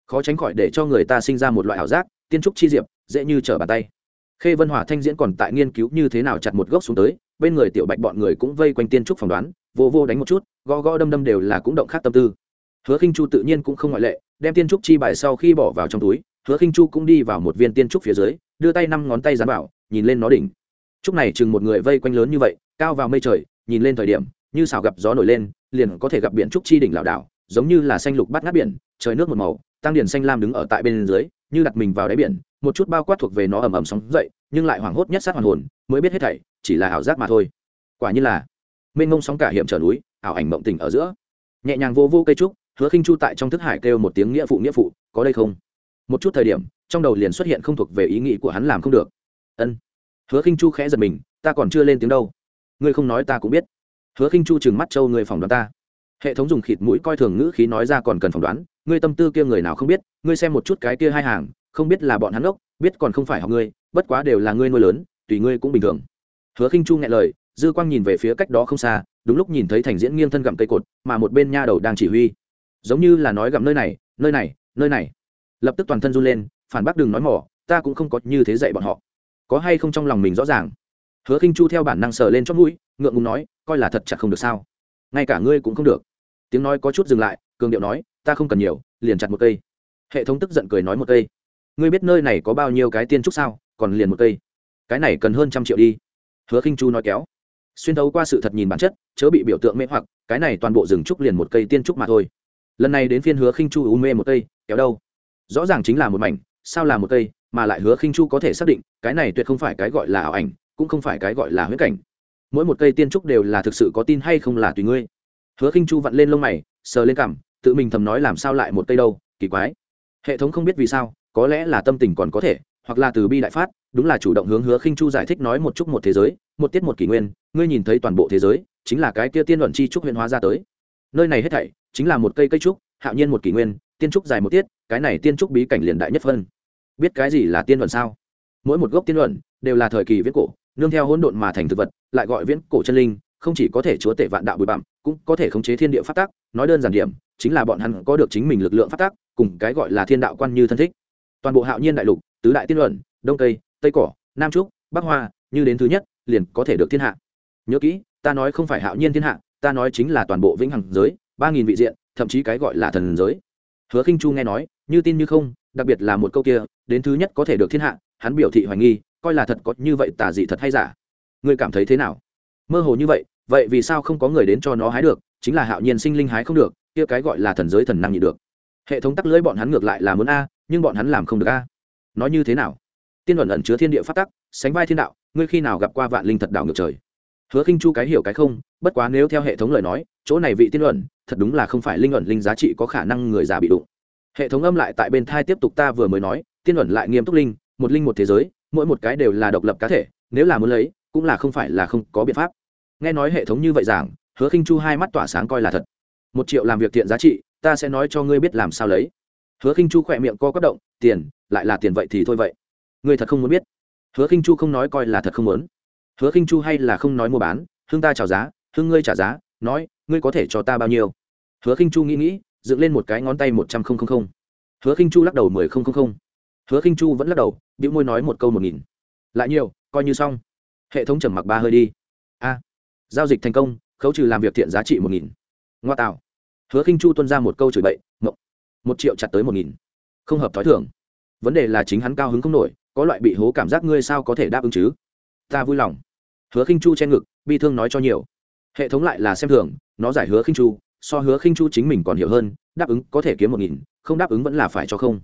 Khó tránh khỏi để cho người ta sinh ra một loại ảo giác, tiên trúc chi diệp dễ như trở bàn tay khê vân hòa thanh diễn còn tại nghiên cứu như thế nào chặt một gốc xuống tới, bên người tiểu bạch bọn người cũng vây quanh tiên trúc phỏng đoán, vô vô đánh một chút, gõ gõ đâm đâm đều là cũng động khác tâm tư. Hứa khinh chu tự nhiên cũng không ngoại lệ, đem tiên trúc chi bài sau khi bỏ vào trong túi, hứa khinh chu cũng đi vào một viên tiên trúc phía dưới, đưa tay năm ngón tay dán vào, nhìn lên nó đỉnh. Trúc này chừng một người vây quanh lớn như vậy, cao vào mây trời, nhìn lên thời điểm, như xào gặp gió nổi lên, liền có thể gặp biển trúc chi đỉnh lảo đảo, giống như là xanh lục bắt ngát biển, trời nước một màu, tăng điển xanh lam đứng ở tại bên dưới, như đặt mình vào đáy biển một chút bao quát thuộc về nó ầm ầm sóng dậy, nhưng lại hoảng hốt nhất sát hoàn hồn, mới biết hết thảy, chỉ là ảo giác mà thôi. Quả như là, mênh ngông sóng cả hiểm trở núi, ảo ảnh mộng tình ở giữa. Nhẹ nhàng vô vô cây trúc, hứa khinh chu tại trong thức hải kêu một tiếng nghĩa phụ nghĩa phụ, có đây không? Một chút thời điểm, trong đầu liền xuất hiện không thuộc về ý nghĩ của hắn làm không được. Ân. Hứa khinh chu khẽ giật mình, ta còn chưa lên tiếng đâu. Ngươi không nói ta cũng biết. Hứa khinh chu chừng mắt châu người phỏng đoán ta. Hệ thống dùng khịt mũi coi thường ngữ khí nói ra còn cần phỏng đoán, ngươi tâm tư kia người nào không biết, ngươi xem một chút cái kia hai hàng không biết là bọn hắn ốc biết còn không phải học ngươi, bất quá đều là ngươi nuôi lớn, tùy ngươi cũng bình thường. Hứa khinh chu nghe lời, dư quang nhìn về phía cách đó không xa, đúng lúc nhìn thấy thành diễn nghiêng thân gặm cây cột, mà một bên nha đầu đang chỉ huy. Giống như là nói gặm nơi này nơi này nơi này. Lập tức toàn thân run lên, phản bác đừng nói mỏ, ta cũng không có như thế dạy bọn họ. Có hay không trong lòng mình rõ ràng? Hứa khinh chu theo bản năng sờ lên chót mũi, ngượng ngùng nói, coi là thật chặt không được sao? Ngay cả ngươi cũng không được. Tiếng nói có chút dừng lại, cường điệu nói, ta không cần nhiều, liền chặt một cây. Hệ thống tức giận cười nói một cây ngươi biết nơi này có bao nhiêu cái tiên trúc sao, còn liền một cây. Cái này cần hơn trăm triệu đi. Hứa khinh chu nói kéo. Xuyên thấu qua sự thật nhìn bản chất, chớ bị biểu tượng mê hoặc, cái này toàn bộ rừng trúc liền một cây tiên trúc mà thôi. Lần này đến phiên hứa khinh chu u mê một cây, kéo đâu? Rõ ràng chính là một mảnh, sao là một cây, mà lại hứa khinh chu có thể xác định, cái này tuyệt không phải cái gọi là ảo ảnh, cũng không phải cái gọi là huyễn cảnh. Mỗi một cây tiên trúc đều là thực sự có tin hay không là tùy ngươi. Hứa khinh chu vặn lên lông mày, sờ lên cằm, tự mình thầm nói làm sao lại một cây đâu, kỳ quái. Hệ thống không biết vì sao có lẽ là tâm tình còn có thể, hoặc là từ bi đại phát, đúng là chủ động hướng hứa khinh chu giải thích nói một chút một thế giới, một tiết một kỷ nguyên, ngươi nhìn thấy toàn bộ thế giới, chính là cái kia tiên luận chi trúc huyền hóa ra tới. Nơi này hết thảy, chính là một cây cây trúc, hạo nhiên một kỷ nguyên, tiên trúc dài một tiết, cái này tiên trúc bí cảnh liền đại nhất phân. Biết cái gì là tiên luận sao? Mỗi một gốc tiên luận, đều là thời kỳ viễn cổ, nương theo hỗn độn mà thành thực vật, lại gọi viễn cổ chân linh, không chỉ có thể chúa tể vạn đạo bụi bặm, cũng có thể khống chế thiên địa phát tác nói đơn giản điểm, chính là bọn hắn có được chính mình lực lượng phát tác cùng cái gọi là thiên đạo quan như thân thích toàn bộ hạo nhiên đại lục, tứ đại tiên luận, đông tây tây cỏ, nam trúc, bắc hoa, như đến thứ nhất, liền có thể được thiên hạ. Nhớ kỹ, ta nói không phải hạo nhiên thiên hạ, ta nói chính là toàn bộ vĩnh hằng giới, ba nghìn vị diện, thậm chí cái gọi là thần giới. Hứa khinh chu nghe nói, như tin như không, đặc biệt là một câu kia, đến thứ nhất có thể được thiên hạ, hắn biểu thị hoài nghi, coi là thật có như vậy tả dị thật hay giả. Ngươi cảm thấy thế nào? Mơ hồ như vậy vậy vì sao không có người đến cho nó hái được, chính là hạo nhiên sinh linh hái không được, kia cái gọi là thần giới thần năng nhị được. Hệ thống tắc lưới bọn hắn ngược lại là muốn a nhưng bọn hắn làm không được a. Nói như thế nào? Tiên luận ẩn chứa thiên địa phát tắc, sánh vai thiên đạo, ngươi khi nào gặp qua vạn linh thật đạo ngược trời? Hứa khinh chu cái hiểu cái không, bất quá nếu theo hệ thống lời nói, chỗ này vị tiên luận, thật đúng là không phải linh luận linh giá trị có khả năng người già bị đụng. Hệ thống âm lại tại bên thai tiếp tục ta vừa mới nói, tiên luận lại nghiêm túc linh, một linh một thế giới, mỗi một cái đều là độc lập cá thể, nếu là muốn lấy, cũng là không phải là không có biện pháp. Nghe nói hệ thống như vậy giảng, hứa khinh chu hai mắt tỏa sáng coi là thật. Một triệu làm việc thiện giá trị, ta sẽ nói cho ngươi biết làm sao lấy hứa khinh chu khỏe miệng co quắp động, tiền, lại là tiền vậy thì thôi vậy. Ngươi thật không muốn biết. Hứa khinh chu không nói coi là thật không muốn. Hứa khinh chu hay là không nói mua bán hương ta chào giá hương ngươi trả giá, nói, ngươi có thể cho ta bao nhiêu? Hứa khinh chu nghĩ nghĩ, dựng lên một cái ngón tay một trăm linh hứa khinh chu lắc đầu mười không hứa khinh chu vẫn lắc đầu, bĩu môi nói một câu một nghìn. Lại nhiều, coi như xong. Hệ thống trầm mặc ba hơi đi. A, giao dịch thành công, khấu trừ làm việc thiện giá trị một nghìn. Ngoa tạo. Hứa khinh chu tuân ra một câu chửi bậy mộng một triệu chặt tới một nghìn. Không hợp thói thường. Vấn đề là chính hắn cao hứng không nổi, có loại bị hố cảm giác ngươi sao có thể đáp ứng chứ? Ta vui lòng. Hứa khinh chu che ngực, bi thương nói cho nhiều. Hệ thống lại là xem thường, nó giải hứa khinh chu, so hứa khinh chu chính mình còn hiểu hơn, đáp ứng có thể kiếm một nghìn, không đáp ứng vẫn là phải cho không.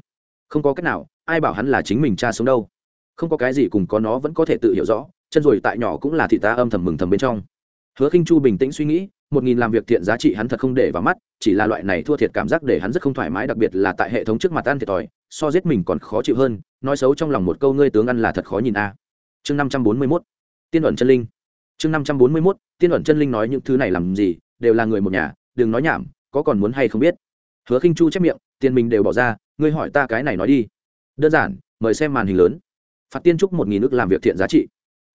Không có cách nào, ai bảo hắn là chính mình cha sống đâu. Không có cái gì cùng có nó vẫn có thể tự hiểu rõ, chân rồi tại nhỏ cũng là thị ta âm thầm mừng thầm bên trong hứa khinh chu bình tĩnh suy nghĩ, một nghìn làm việc thiện giá trị hắn thật không để vào mắt, chỉ là loại này thua thiệt cảm giác để hắn rất không thoải mái, đặc biệt là tại hệ thống trước mặt ăn thiệt thòi, so giết mình còn khó chịu hơn, nói xấu trong lòng một câu ngươi tướng ăn là thật khó nhìn a. Chương năm trăm bốn mươi mốt, tiên ẩn chân linh. Chương năm trăm bốn mươi mốt, tiên ẩn chân linh nói những thứ này làm gì, đều là người một nhà, đừng nói nhảm, có còn muốn hay không biết. Hứa khinh chu chép miệng, tiền mình đều bỏ ra, ngươi hỏi ta cái này nói đi. Đơn giản, mời xem màn hình lớn. Phạt tiên trúc một nghìn ước làm việc thiện giá trị.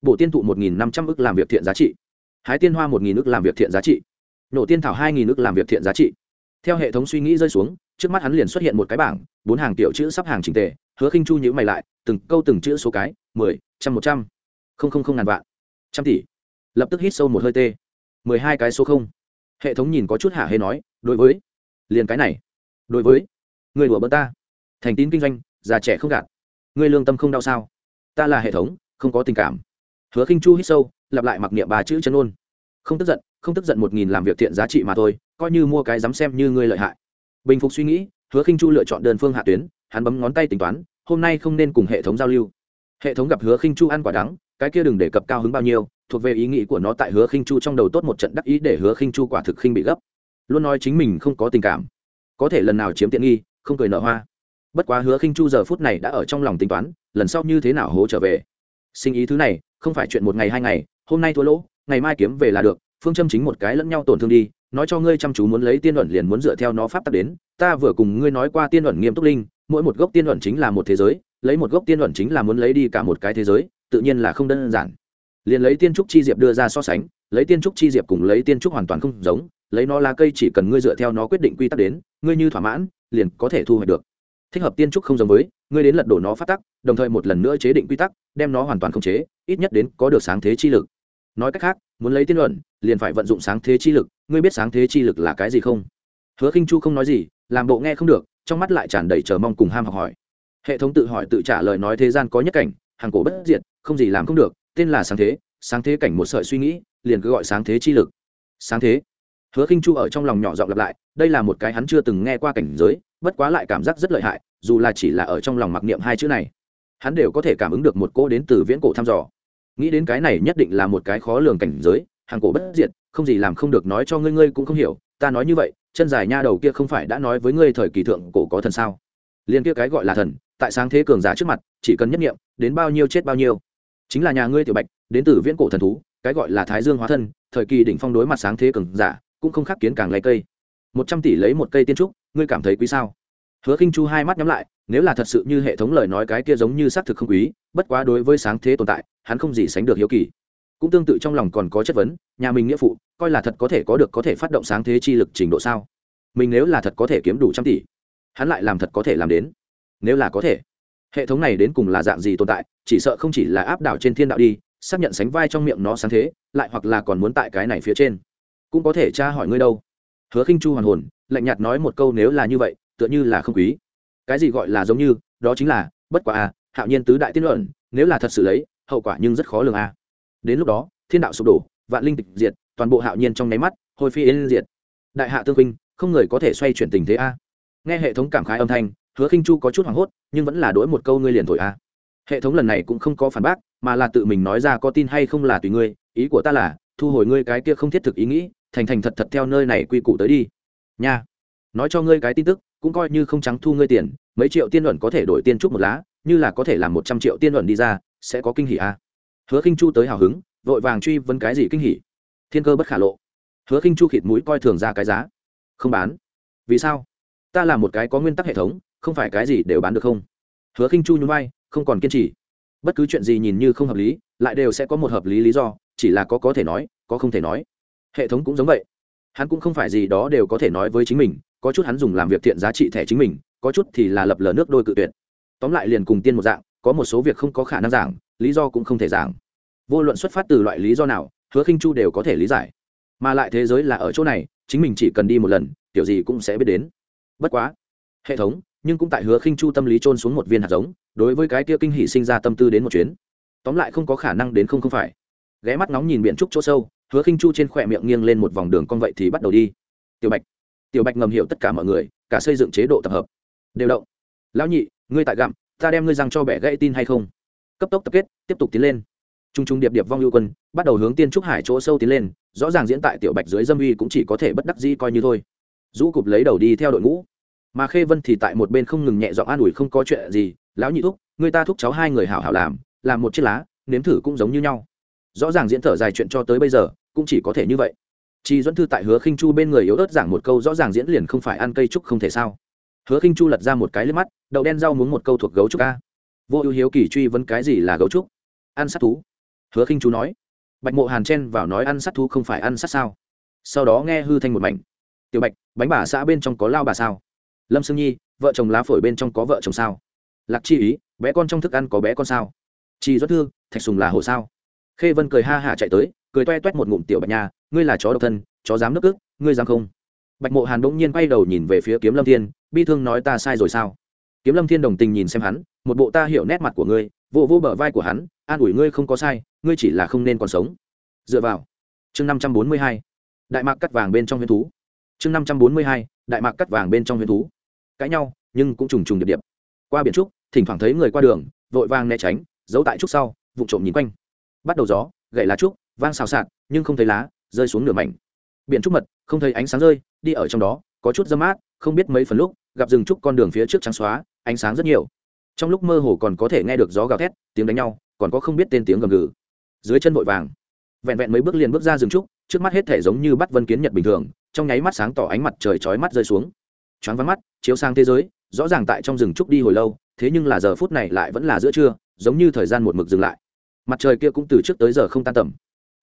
Bộ tiên thụ một nghìn năm trăm ước làm việc thiện giá trị hái tiên hoa một nghìn ước làm việc thiện giá trị. Nổ tiên thảo hai nghìn ước làm việc thiện giá trị. Theo hệ thống suy nghĩ rơi xuống, trước mắt hắn liền xuất hiện một cái bảng, bốn hàng tiểu chữ sắp hàng trình tề, hứa khinh chu nhữ mày lại, từng câu từng chữ số cái, mười, trăm một trăm, không không không ngàn vạn, trăm tỷ. Lập tức hít sâu một hơi tê. Mười hai cái số không. Hệ thống nhìn có chút hạ hê nói, đối với, liền cái này. Đối với, người đùa bỡ ta. Thành tín kinh doanh, già trẻ không gạt. Người lương tâm không đau sao? Ta là hệ thống, không có tình cảm. Hứa khinh chu hít sâu lặp lại mặc niệm ba chữ chân ôn. Không tức giận, không tức giận một nghìn làm việc thiện giá trị mà thôi, coi như mua cái dám xem như ngươi lợi hại. Bình phục suy nghĩ, hứa khinh chu lựa chọn đơn phương hạ tuyến, hắn bấm ngón tay tính toán, hôm nay không nên cùng hệ thống giao lưu. Hệ thống gặp hứa khinh chu ăn quả đắng, cái kia đừng đề cập cao hứng bao nhiêu, thuộc về ý nghĩ của nó tại hứa khinh chu trong đầu tốt một trận đắc ý để hứa khinh chu quả thực khinh bị gấp. Luôn nói chính mình không có tình cảm. Có thể lần nào chiếm tiện nghi, không cười nợ hoa. Bất quá hứa khinh chu giờ phút này đã ở trong lòng tính toán, lần sau như thế nào hố trở về. Sinh ý thứ này, không phải chuyện một ngày hai ngày hôm nay thua lỗ, ngày mai kiếm về là được, phương châm chính một cái lẫn nhau tổn thương đi, nói cho ngươi chăm chú muốn lấy tiên luận liền muốn dựa theo nó pháp tắc đến, ta vừa cùng ngươi nói qua tiên luận nghiêm túc linh, mỗi một gốc tiên luận chính là một thế giới, lấy một gốc tiên luận chính là muốn lấy đi cả một cái thế giới, tự nhiên là không đơn giản. Liền lấy tiên trúc chi diệp đưa ra so sánh, lấy tiên trúc chi diệp cùng lấy tiên trúc hoàn toàn không giống, lấy nó lá cây chỉ cần ngươi dựa theo nó quyết định quy tắc đến, ngươi như thỏa mãn, liền có thể thu hoạch được thích hợp tiên trúc không giống với, ngươi đến lật đổ nó phát tắc, đồng thời một lần nữa chế định quy tắc, đem nó hoàn toàn khống chế, ít nhất đến có được sáng thế chi lực. Nói cách khác, muốn lấy tiên luận, liền phải vận dụng sáng thế chi lực, ngươi biết sáng thế chi lực là cái gì không? Hứa khinh chu không nói gì, làm bộ nghe không được, trong mắt lại tràn đầy chờ mong cùng ham học hỏi. Hệ thống tự hỏi tự trả lời nói thế gian có nhất cảnh, hàng cổ bất diệt, không gì làm không được, tên là sáng thế sáng thế cảnh một sợi suy nghĩ, liền cứ gọi sáng thế chi lực. Sáng thế. Hứa khinh chu ở trong lòng nhỏ giọng lặp lại, đây là một cái hắn chưa từng nghe qua cảnh giới bất quá lại cảm giác rất lợi hại, dù là chỉ là ở trong lòng mặc niệm hai chữ này, hắn đều có thể cảm ứng được một cô đến từ viễn cổ thăm dò. Nghĩ đến cái này nhất định là một cái khó lường cảnh giới, hàng cổ bất diệt, không gì làm không được nói cho ngươi ngươi cũng không hiểu, ta nói như vậy, chân dài nha đầu kia không phải đã nói với ngươi thời kỳ thượng cổ có thần sao? Liên kia cái gọi là thần, tại sáng thế cường giả trước mặt, chỉ cần nhất nghiệm đến bao nhiêu chết bao nhiêu. Chính là nhà ngươi tiểu bạch, đến từ viễn cổ thần thú, cái gọi là thái dương hóa thân, thời kỳ đỉnh phong đối mặt sáng thế cường giả, cũng không khác kiến càng lấy cây. Một trăm tỷ lấy một cây tiên trúc ngươi cảm thấy quý sao? Hứa khinh chu hai mắt nhắm lại, nếu là thật sự như hệ thống lời nói cái kia giống như xác thực không quý, bất quá đối với sáng thế tồn tại, hắn không gì sánh được hiếu kỳ. Cũng tương tự trong lòng còn có chất vấn, nhà mình nghĩa phụ, coi là thật có thể có được có thể phát động sáng thế chi lực trình độ sao? Mình nếu là thật có thể kiếm đủ trăm tỷ, hắn lại làm thật có thể làm đến. Nếu là có thể, hệ thống này đến cùng là dạng gì tồn tại, chỉ sợ không chỉ là áp đảo trên thiên đạo đi, xác nhận sánh vai trong miệng nó sáng thế, lại hoặc là còn muốn tại cái này phía trên. Cũng có thể tra hỏi ngươi đâu. Hứa khinh chu hoàn hồn lạnh nhạt nói một câu nếu là như vậy, tựa như là không quý. Cái gì gọi là giống như, đó chính là, bất quả à hạo nhiên tứ đại tiên luận, nếu là thật sự lấy, hậu quả nhưng rất khó lường à. Đến lúc đó, thiên đạo sụp đổ, vạn linh tịch diệt, toàn bộ hạo nhiên trong nháy mắt, hồi phi yên diệt. Đại hạ tương huynh, không người có thể xoay chuyển tình thế a. Nghe hệ thống cảm khái âm thanh, hứa khinh chu có chút hoảng hốt, nhưng vẫn là đổi một câu ngươi liền thổi a. Hệ thống lần này cũng không có phản bác, mà là tự mình nói ra có tin hay không là tùy ngươi, ý của ta là, thu hồi ngươi cái kia không thiết thực ý nghĩ, thành thành thật thật theo nơi này quy củ tới đi nha, nói cho ngươi cái tin tức, cũng coi như không trắng thu ngươi tiền, mấy triệu tiên luận có thể đổi tiên trúc một lá, như là có thể làm một trăm triệu tiên luận đi ra, sẽ có kinh hỉ à. hứa khinh chu tới hào hứng, vội vàng truy vấn cái gì kinh hỉ? Thiên cơ bất khả lộ. Hứa khinh chu khịt mũi coi thường ra cái giá. Không bán. Vì sao? Ta là một cái có nguyên tắc hệ thống, không phải cái gì đều bán được không? Hứa khinh chu nhún vai, không còn kiên trì. Bất cứ chuyện gì nhìn như không hợp lý, lại đều sẽ có một hợp lý lý do, chỉ là có có thể nói, có không thể nói. Hệ thống cũng giống vậy hắn cũng không phải gì đó đều có thể nói với chính mình, có chút hắn dùng làm việc thiện giá trị thẻ chính mình, có chút thì là lập lờ nước đôi cự tuyệt. Tóm lại liền cùng tiên một dạng, có một số việc không có khả năng giảng, lý do cũng không thể giảng. Vô luận xuất phát từ loại lý do nào, hứa khinh chu đều có thể lý giải. Mà lại thế giới là ở chỗ này, chính mình chỉ cần đi một lần kiểu gì cũng sẽ biết đến. Bất quá, hệ thống, nhưng cũng tại hứa khinh chu tâm lý trôn xuống một viên hạt giống, đối với cái kia kinh hỉ sinh ra tâm tư đến một chuyến. Tóm lại không có khả năng đến không không phải. Ghé mắt nóng nhìn biển trúc chỗ sâu hứa khinh chu trên khỏe miệng nghiêng lên một vòng đường con vậy thì bắt đầu đi. Tiểu bạch tiểu bạch ngầm hiểu tất cả mọi người, cả xây dựng chế độ tập hợp. Đều động. Lão nhị, ngươi tại gặm, ta đem ngươi răng cho bẻ gãy tin hay không? Cấp tốc tập kết, tiếp tục tiến lên. Trung trung điệp điệp vong lưu quân, bắt đầu hướng tiên trúc hải chỗ sâu tiến lên, rõ ràng diễn tại tiểu bạch dưới dâm uy cũng chỉ có thể bất đắc dĩ coi như thôi. Rũ cụp lấy đầu đi theo đội ngũ. Mà khê vân thì tại một bên không ngừng nhẹ giọng an ủi không có chuyện gì, lão nhị thúc người ta thúc cháu hai người hảo hảo làm làm một chiếc lá, nếm thử cũng giống như nhau. Rõ ràng diễn thở dài chuyện cho tới bây giờ cũng chỉ có thể như vậy Chi Duẫn Thư tại Hứa Khinh Chu bên người yếu ớt giảng một câu rõ ràng diễn liền không phải ăn cây trúc không thể sao. Hứa Khinh Chu lật ra một cái lên mắt, đậu đen rau muốn một câu thuộc gấu trúc a. Vô ưu hiếu kỳ truy vấn cái gì là gấu trúc? Ăn sát thú. Hứa Khinh Chu nói. Bạch Mộ Hàn chen vào nói ăn sát thú không phải ăn sát sao? Sau đó nghe hư thanh một mảnh. Tiểu Bạch, bánh bà xã bên trong có lao bà sao? Lâm Sương Nhi, vợ chồng lá phổi bên trong có vợ chồng sao? Lạc Chi ý, bé con trong thức ăn có bé con sao? Chi Duẫn Thư, Thạch Sùng là hồ sao? Khê Vân cười ha hả chạy tới, cười toe toét một ngụm tiểu bạch nha, ngươi là chó độc thân, chó dám nước ức, ngươi dám không? Bạch mộ hàn bỗng nhiên quay đầu nhìn về phía kiếm lâm thiên, bi thương nói ta sai rồi sao? Kiếm lâm thiên đồng tình nhìn xem hắn, một bộ ta hiểu nét mặt của ngươi, vô vô bờ vai của hắn, an ủi ngươi không có sai, ngươi chỉ là không nên còn sống. Dựa vào, chương năm trăm bốn mươi hai, đại mạc cắt vàng bên trong huyền thú. Chương năm trăm bốn mươi hai, đại mạc cắt vàng bên trong huyền thú. Cãi nhau, nhưng cũng trùng trùng điệp điệp. Qua biển trúc, thỉnh thoảng thấy người qua đường, vội vàng né tránh, giấu tại trúc sau vụ trộm nhìn quanh. Bắt đầu gió, gậy lá trúc vang xào xạc, nhưng không thấy lá, rơi xuống nửa mảnh. Biển trúc mật, không thấy ánh sáng rơi, đi ở trong đó, có chút dâm mát, không biết mấy phần lúc, gặp rừng trúc con đường phía trước trắng xóa, ánh sáng rất nhiều. Trong lúc mơ hồ còn có thể nghe được gió gào thét, tiếng đánh nhau, còn có không biết tên tiếng gầm gừ. Dưới chân vội vàng, vẹn vẹn mấy bước liền bước ra rừng trúc, trước mắt hết thể giống như bắt vân kiến nhật bình thường, trong nháy mắt sáng tỏ ánh mặt trời chói mắt rơi xuống. Choáng vắng mắt, chiếu sang thế giới, rõ ràng tại trong rừng trúc đi hồi lâu, thế nhưng là giờ phút này lại vẫn là giữa trưa, giống như thời gian một mực dừng lại. Mặt trời kia cũng từ trước tới giờ không tan tầm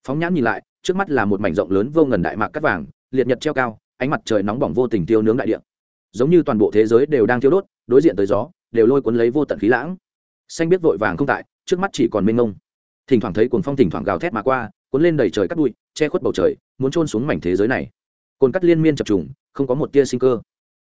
phóng nhãn nhìn lại, trước mắt là một mảnh rộng lớn vô ngần đại mạc cắt vàng, liệt nhật treo cao, ánh mặt trời nóng bỏng vô tình tiêu nướng đại địa. Giống như toàn bộ thế giới đều đang thiêu đốt, đối diện tới gió, đều lôi cuốn lấy vô tận khí lãng. Xanh biết vội vàng không tại, trước mắt chỉ còn mênh mông. Thỉnh thoảng thấy cuồng phong thỉnh thoảng gào thét mà qua, cuốn lên đầy trời cắt bụi, che khuất bầu trời, muốn trôn xuống mảnh thế giới này. Cồn cắt liên miên chập trùng, không có một tia sinh cơ.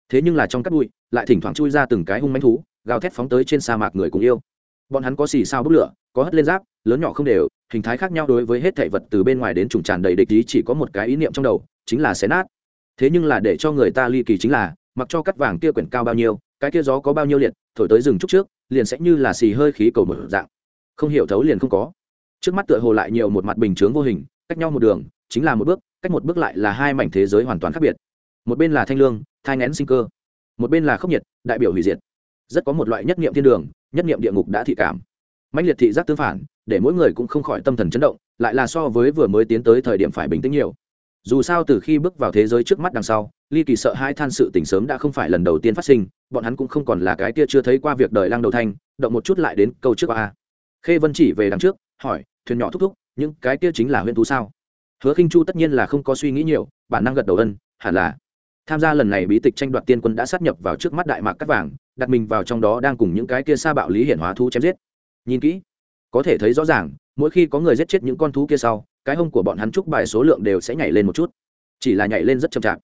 Thế nhưng là trong cắt bụi, lại thỉnh thoảng chui ra từng cái hung manh thú, gào thét phóng tới trên sa mạc người cùng yêu. Bọn hắn có xì sao bốc lửa có hất lên giáp, lớn nhỏ không đều, hình thái khác nhau đối với hết thảy vật từ bên ngoài đến trùng tràn đầy địch ý chỉ có một cái ý niệm trong đầu, chính là xé nát. Thế nhưng là để cho người ta ly kỳ chính là, mặc cho cắt vàng kia quyển cao bao nhiêu, cái kia gió có bao nhiêu liệt, thổi tới rừng trúc trước, liền sẽ như là xì hơi khí cầu mở dạng. Không hiểu thấu liền không có. Trước mắt tựa hồ lại nhiều một mặt bình chướng vô hình, cách nhau một đường, chính là một bước, cách một bước lại là hai mảnh thế giới hoàn toàn khác biệt. Một bên là thanh lương, thai ngén sinh cơ. Một bên là khốc nhiệt, đại biểu hủy diệt. Rất có một loại nhất niệm thiên đường, nhất niệm địa ngục đã thị cảm mạnh liệt thị giác tương phản, để mỗi người cũng không khỏi tâm thần chấn động, lại là so với vừa mới tiến tới thời điểm phải bình tĩnh nhiều. Dù sao từ khi bước vào thế giới trước mắt đằng sau, ly kỳ sợ hai than sự tỉnh sớm đã không phải lần đầu tiên phát sinh, bọn hắn cũng không còn là cái kia chưa thấy qua việc đời lăng đầu thanh, động một chút lại đến câu trước a. Khê vân chỉ về đằng trước, hỏi, thuyền nhỏ thúc thúc, những cái kia chính là huyễn thú sao? Hứa khinh chu tất nhiên là không có suy nghĩ nhiều, bản năng gật đầu ân, hẳn là. Tham gia lần này bí tịch tranh đoạt tiên quân đã sát nhập vào trước mắt đại mạc cắt vàng, đặt mình vào trong đó đang cùng những cái kia sa bạo lý hiển hóa thú chém giết nhìn kỹ, có thể thấy rõ ràng, mỗi khi có người giết chết những con thú kia sau, cái hông của bọn hắn trúc bài số lượng đều sẽ nhảy lên một chút. Chỉ là nhảy lên rất chậm chạp.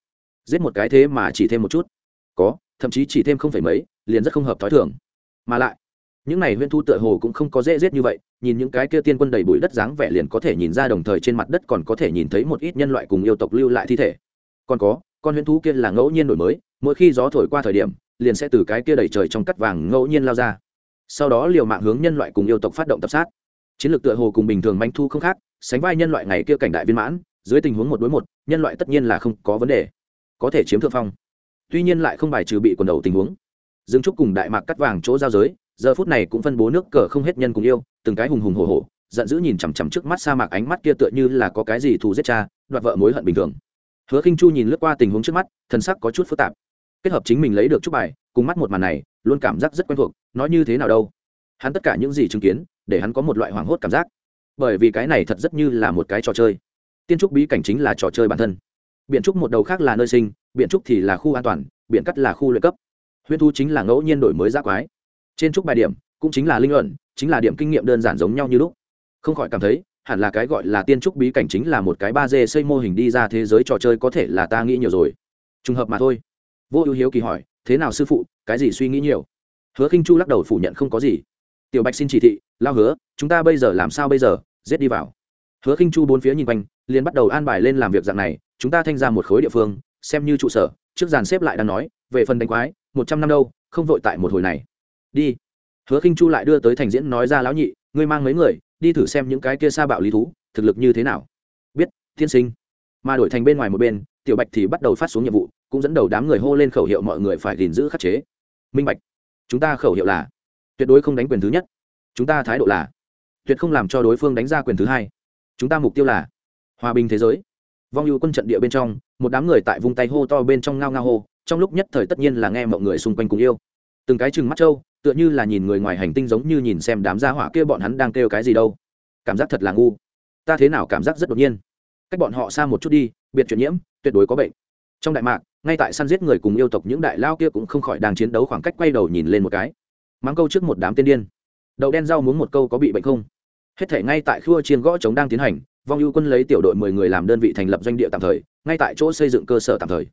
Giết một cái thế mà chỉ thêm một chút. Có, thậm chí chỉ thêm không phải mấy, liền rất không hợp t h ó i thường. Mà lại, những này huyễn thu tựa hồ cũng không có dễ giết như vậy, nhìn những cái kia tiên quân đầy bụi đất dáng vẻ liền có thể nhìn ra đồng thời trên mặt đất còn có thể nhìn thấy một ít nhân loại cùng yêu tộc lưu lại thi thể. Còn có, con huyễn thú kia là ngẫu nhiên đổi mới, mỗi khi gió thổi qua thời điểm, liền sẽ từ cái kia đầy trời trong cắt vàng ngẫu nhiên lao ra sau đó liều mạng hướng nhân loại cùng yêu tộc phát động tập sát. Chiến lược tựa hồ cùng bình thường manh thu không khác, sánh vai nhân loại ngày kia cảnh đại viên mãn, dưới tình huống một đối một, nhân loại tất nhiên là không có vấn đề, có thể chiếm thượng phong. Tuy nhiên lại không bài trừ bị quần đầu tình huống. Dương trúc cùng đại mạc cắt vàng chỗ giao giới, giờ phút này cũng phân bố nước cờ không hết nhân cùng yêu, từng cái hùng hùng hổ hổ, giận dữ nhìn chằm chằm trước mắt sa mạc ánh mắt kia tựa như là có cái gì thù giết cha, đoạt vợ mối hận bình thường. Hứa khinh chu nhìn lướt qua tình huống trước mắt thân sắc có chút phức tạp. Kết hợp chính mình lấy được chút bài, cùng mắt một màn này luôn cảm giác rất quen thuộc nói như thế nào đâu? Hắn tất cả những gì chứng kiến, để hắn có một loại hoảng hốt cảm giác. Bởi vì cái này thật rất như là một cái trò chơi. Tiên trúc bí cảnh chính là trò chơi bản thân. Biện trúc một đầu khác là nơi sinh biện trúc thì là khu an toàn biện cắt là khu luyện cấp. Huyễn thu chính là ngẫu nhiên đổi mới giác quái. Trên trúc bài điểm, cũng chính là linh luận, chính là điểm kinh nghiệm đơn giản giống nhau như lúc. Không khỏi cảm thấy, hẳn là cái gọi là tiên trúc bí cảnh chính là một cái ba d xây mô hình đi ra thế giới trò chơi có thể là ta nghĩ nhiều rồi. Trùng hợp mà thôi. Vô ưu hiếu kỳ hỏi thế nào sư phụ, cái gì suy nghĩ nhiều? Hứa khinh chu lắc đầu phủ nhận không có gì. Tiểu bạch xin chỉ thị, lao hứa, chúng ta bây giờ làm sao bây giờ? Giết đi vào. Hứa khinh chu bốn phía nhìn quanh, liền bắt đầu an bài lên làm việc dạng này, chúng ta thanh ra một khối địa phương, xem như trụ sở, trước dàn xếp lại đang nói, về phần đánh quái, một trăm năm đâu, không vội tại một hồi này. Đi. Hứa khinh chu lại đưa tới thành diễn nói ra, lão nhị, ngươi mang mấy người, đi thử xem những cái kia sa bạo lý thú, thực lực như thế nào. Biết, tiên sinh. Mà đổi thành bên ngoài một bên tiểu bạch thì bắt đầu phát xuống nhiệm vụ, cũng dẫn đầu đám người hô lên khẩu hiệu mọi người phải gìn giữ khắc chế. Minh bạch, chúng ta khẩu hiệu là, tuyệt đối không đánh quyền thứ nhất. Chúng ta thái độ là, tuyệt không làm cho đối phương đánh ra quyền thứ hai. Chúng ta mục tiêu là, hòa bình thế giới. Vong ưu quân trận địa bên trong, một đám người tại vùng tay hô to bên trong ngao ngao hô, trong lúc nhất thời tất nhiên là nghe mọi người xung quanh cùng yêu. Từng cái chừng mắt trâu, tựa như là nhìn người ngoài hành tinh giống như nhìn xem đám gia hỏa kia bọn hắn đang kêu cái gì đâu. Cảm giác thật là ngu. Ta thế nào cảm giác rất đột nhiên cách bọn họ xa một chút đi, biệt chuyển nhiễm, tuyệt đối có bệnh. Trong đại mạc, ngay tại săn giết người cùng yêu tộc những đại lao kia cũng không khỏi đang chiến đấu khoảng cách quay đầu nhìn lên một cái. Mắng câu trước một đám tiên điên. Đậu đen rau muốn một câu có bị bệnh không? Hết thể ngay tại khua chiên gõ chống đang tiến hành, vong ưu quân lấy tiểu đội mười người làm đơn vị thành lập doanh địa tạm thời, ngay tại chỗ xây dựng cơ sở tạm thời.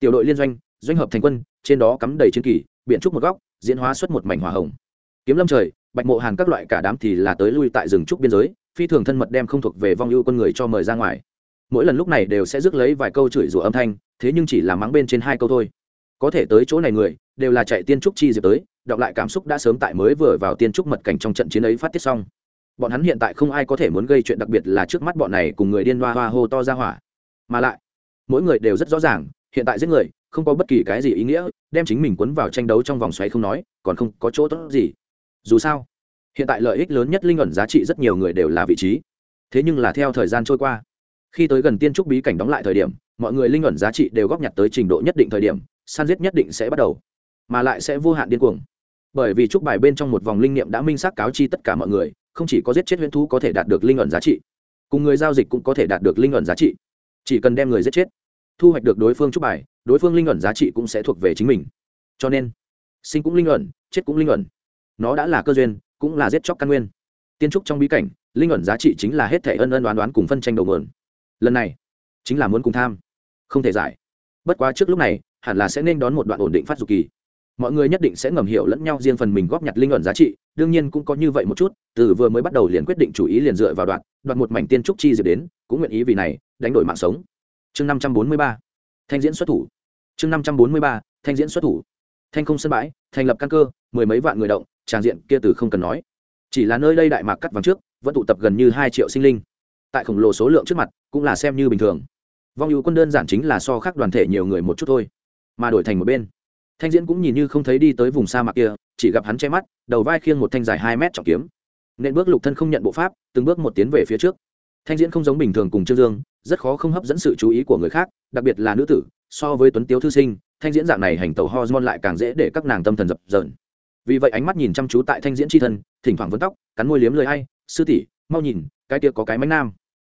Tiểu đội liên doanh doanh hợp thành quân, trên đó cắm đầy chiến kỳ biện trúc một góc, diễn hóa xuất một mảnh hỏa hồng. Kiếm lâm trời, bạch mộ hàn các loại cả đám thì là tới lui tại rừng trúc biên giới, phi thường thân mật đem không thuộc về vong ưu quân người cho mời ra ngoài mỗi lần lúc này đều sẽ rước lấy vài câu chửi rủa âm thanh, thế nhưng chỉ là mắng bên trên hai câu thôi. Có thể tới chỗ này người, đều là chạy tiên trúc chi diệp tới, đọc lại cảm xúc đã sớm tại mới vừa vào tiên trúc mật cảnh trong trận chiến ấy phát tiết xong. Bọn hắn hiện tại không ai có thể muốn gây chuyện đặc biệt là trước mắt bọn này cùng người điên hoa hoa hô to ra hỏa. Mà lại, mỗi người đều rất rõ ràng, hiện tại giết người, không có bất kỳ cái gì ý nghĩa, đem chính mình cuốn vào tranh đấu trong vòng xoáy không nói, còn không có chỗ tốt gì. Dù sao, hiện tại lợi ích lớn nhất linh ẩn giá trị rất nhiều người đều là vị trí. Thế nhưng là theo thời gian trôi qua khi tới gần tiên trúc bí cảnh đóng lại thời điểm, mọi người linh ẩn giá trị đều góp nhặt tới trình độ nhất định thời điểm, san giết nhất định sẽ bắt đầu, mà lại sẽ vô hạn điên cuồng. Bởi vì trúc bài bên trong một vòng linh niệm đã minh xác cáo chi tất cả mọi người, không chỉ có giết chết huyễn thú có thể đạt được linh ẩn giá trị, cùng người giao dịch cũng có thể đạt được linh ẩn giá trị. Chỉ cần đem người giết chết, thu hoạch được đối phương trúc bài, đối phương linh ẩn giá trị cũng sẽ thuộc về chính mình. Cho nên, sinh cũng linh ẩn, chết cũng linh ẩn. Nó đã là cơ duyên, cũng là giết chóc căn nguyên. Tiên trúc trong bí cảnh, linh ẩn giá trị chính là hết thể ân ân đoán đoán cùng phân tranh đầu mượn lần này chính là muốn cùng tham. Không thể giải. Bất quá trước lúc này, hẳn là sẽ nên đón một đoạn ổn định phát dục kỳ. Mọi người nhất định sẽ ngầm hiểu lẫn nhau riêng phần mình góp nhặt linh luận giá trị, đương nhiên cũng có như vậy một chút, từ vừa mới bắt đầu liền quyết định chủ ý liền dựa vào đoạn đoạn một mảnh tiên trúc chi diệp đến, cũng nguyện ý vì này, đánh đổi mạng sống. Chương năm trăm bốn mươi ba, thanh diễn xuất thủ. Chương năm trăm bốn mươi ba, thanh diễn xuất thủ. Thanh không sân bãi, thành lập căn cơ, mười mấy vạn người động, tràng diện kia từ không cần nói. Chỉ là nơi đây đại mạc cắt vàng trước, vẫn tụ tập gần như hai triệu sinh linh tại khổng lồ số lượng trước mặt, cũng là xem như bình thường. Vong ưu quân đơn giản chính là so khác đoàn thể nhiều người một chút thôi, mà đổi thành một bên. Thanh diễn cũng nhìn như không thấy đi tới vùng sa mạc kia, chỉ gặp hắn che mắt, đầu vai khiêng một thanh dài hai mét trọng kiếm. Nên bước lục thân không nhận bộ pháp, từng bước một tiến về phía trước. Thanh diễn không giống bình thường cùng trương dương, rất khó không hấp dẫn sự chú ý của người khác, đặc biệt là nữ tử, so với tuấn tiếu thư sinh, thanh diễn dạng này hành tẩu hormone lại càng dễ để các nàng tâm thần dập dờn. Vì vậy ánh mắt nhìn chăm chú tại thanh diễn c h i thân, thỉnh thoảng vấn tóc, cắn môi liếm lời hay sư tỷ, mau nhìn, cái kia có cái mánh nam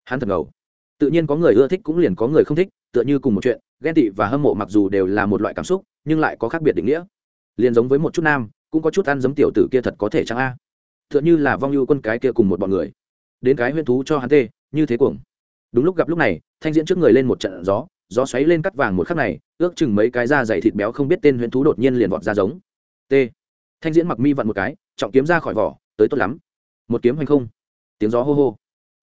hắn thật ngầu. Tự nhiên có người ưa thích cũng liền có người không thích, tựa như cùng một chuyện, ghen tị và hâm mộ mặc dù đều là một loại cảm xúc, nhưng lại có khác biệt định nghĩa. Liền giống với một chút nam, cũng có chút ăn giấm tiểu tử kia thật có thể chăng a? Tựa như là vong ưu quân cái kia cùng một bọn người. Đến cái huyên thú cho hắn tê, như thế cuồng. Đúng lúc gặp lúc này, thanh diễn trước người lên một trận gió gió xoáy lên cắt vàng một khắc này, ước chừng mấy cái da dày thịt béo không biết tên huyễn thú đột nhiên liền vọt ra giống. T. Thanh diễn mặc mi vặn một cái, trọng kiếm ra khỏi vỏ, tới tốt lắm. Một kiếm hành không. Tiếng gió hô hô.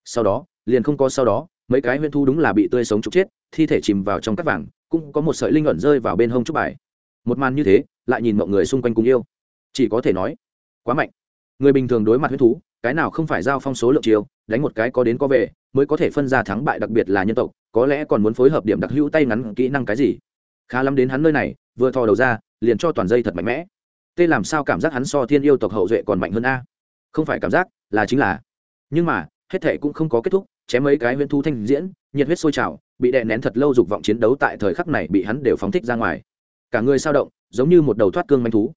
Sau đó liền không có sau đó, mấy cái huyễn thú đúng là bị tươi sống trục chết, thi thể chìm vào trong các vàng, cũng có một sợi linh ẩn rơi vào bên hông trúc bài. Một màn như thế, lại nhìn mọi người xung quanh cùng yêu. Chỉ có thể nói, quá mạnh. Người bình thường đối mặt huyễn thú, cái nào không phải giao phong số lượng chiều, đánh một cái có đến có về, mới có thể phân ra thắng bại đặc biệt là nhân tộc, có lẽ còn muốn phối hợp điểm đặc hữu tay ngắn kỹ năng cái gì. Khá lắm đến hắn nơi này, vừa thò đầu ra, liền cho toàn dây thật mạnh mẽ. Tê làm sao cảm giác hắn so thiên yêu tộc hậu duệ còn mạnh hơn a? Không phải cảm giác, là chính là. Nhưng mà, hết thể cũng không có kết thúc chém mấy cái huyễn thu thanh diễn, nhiệt huyết sôi trào, bị đè nén thật lâu dục vọng chiến đấu tại thời khắc này bị hắn đều phóng thích ra ngoài. Cả người sao động, giống như một đầu thoát cương manh thú.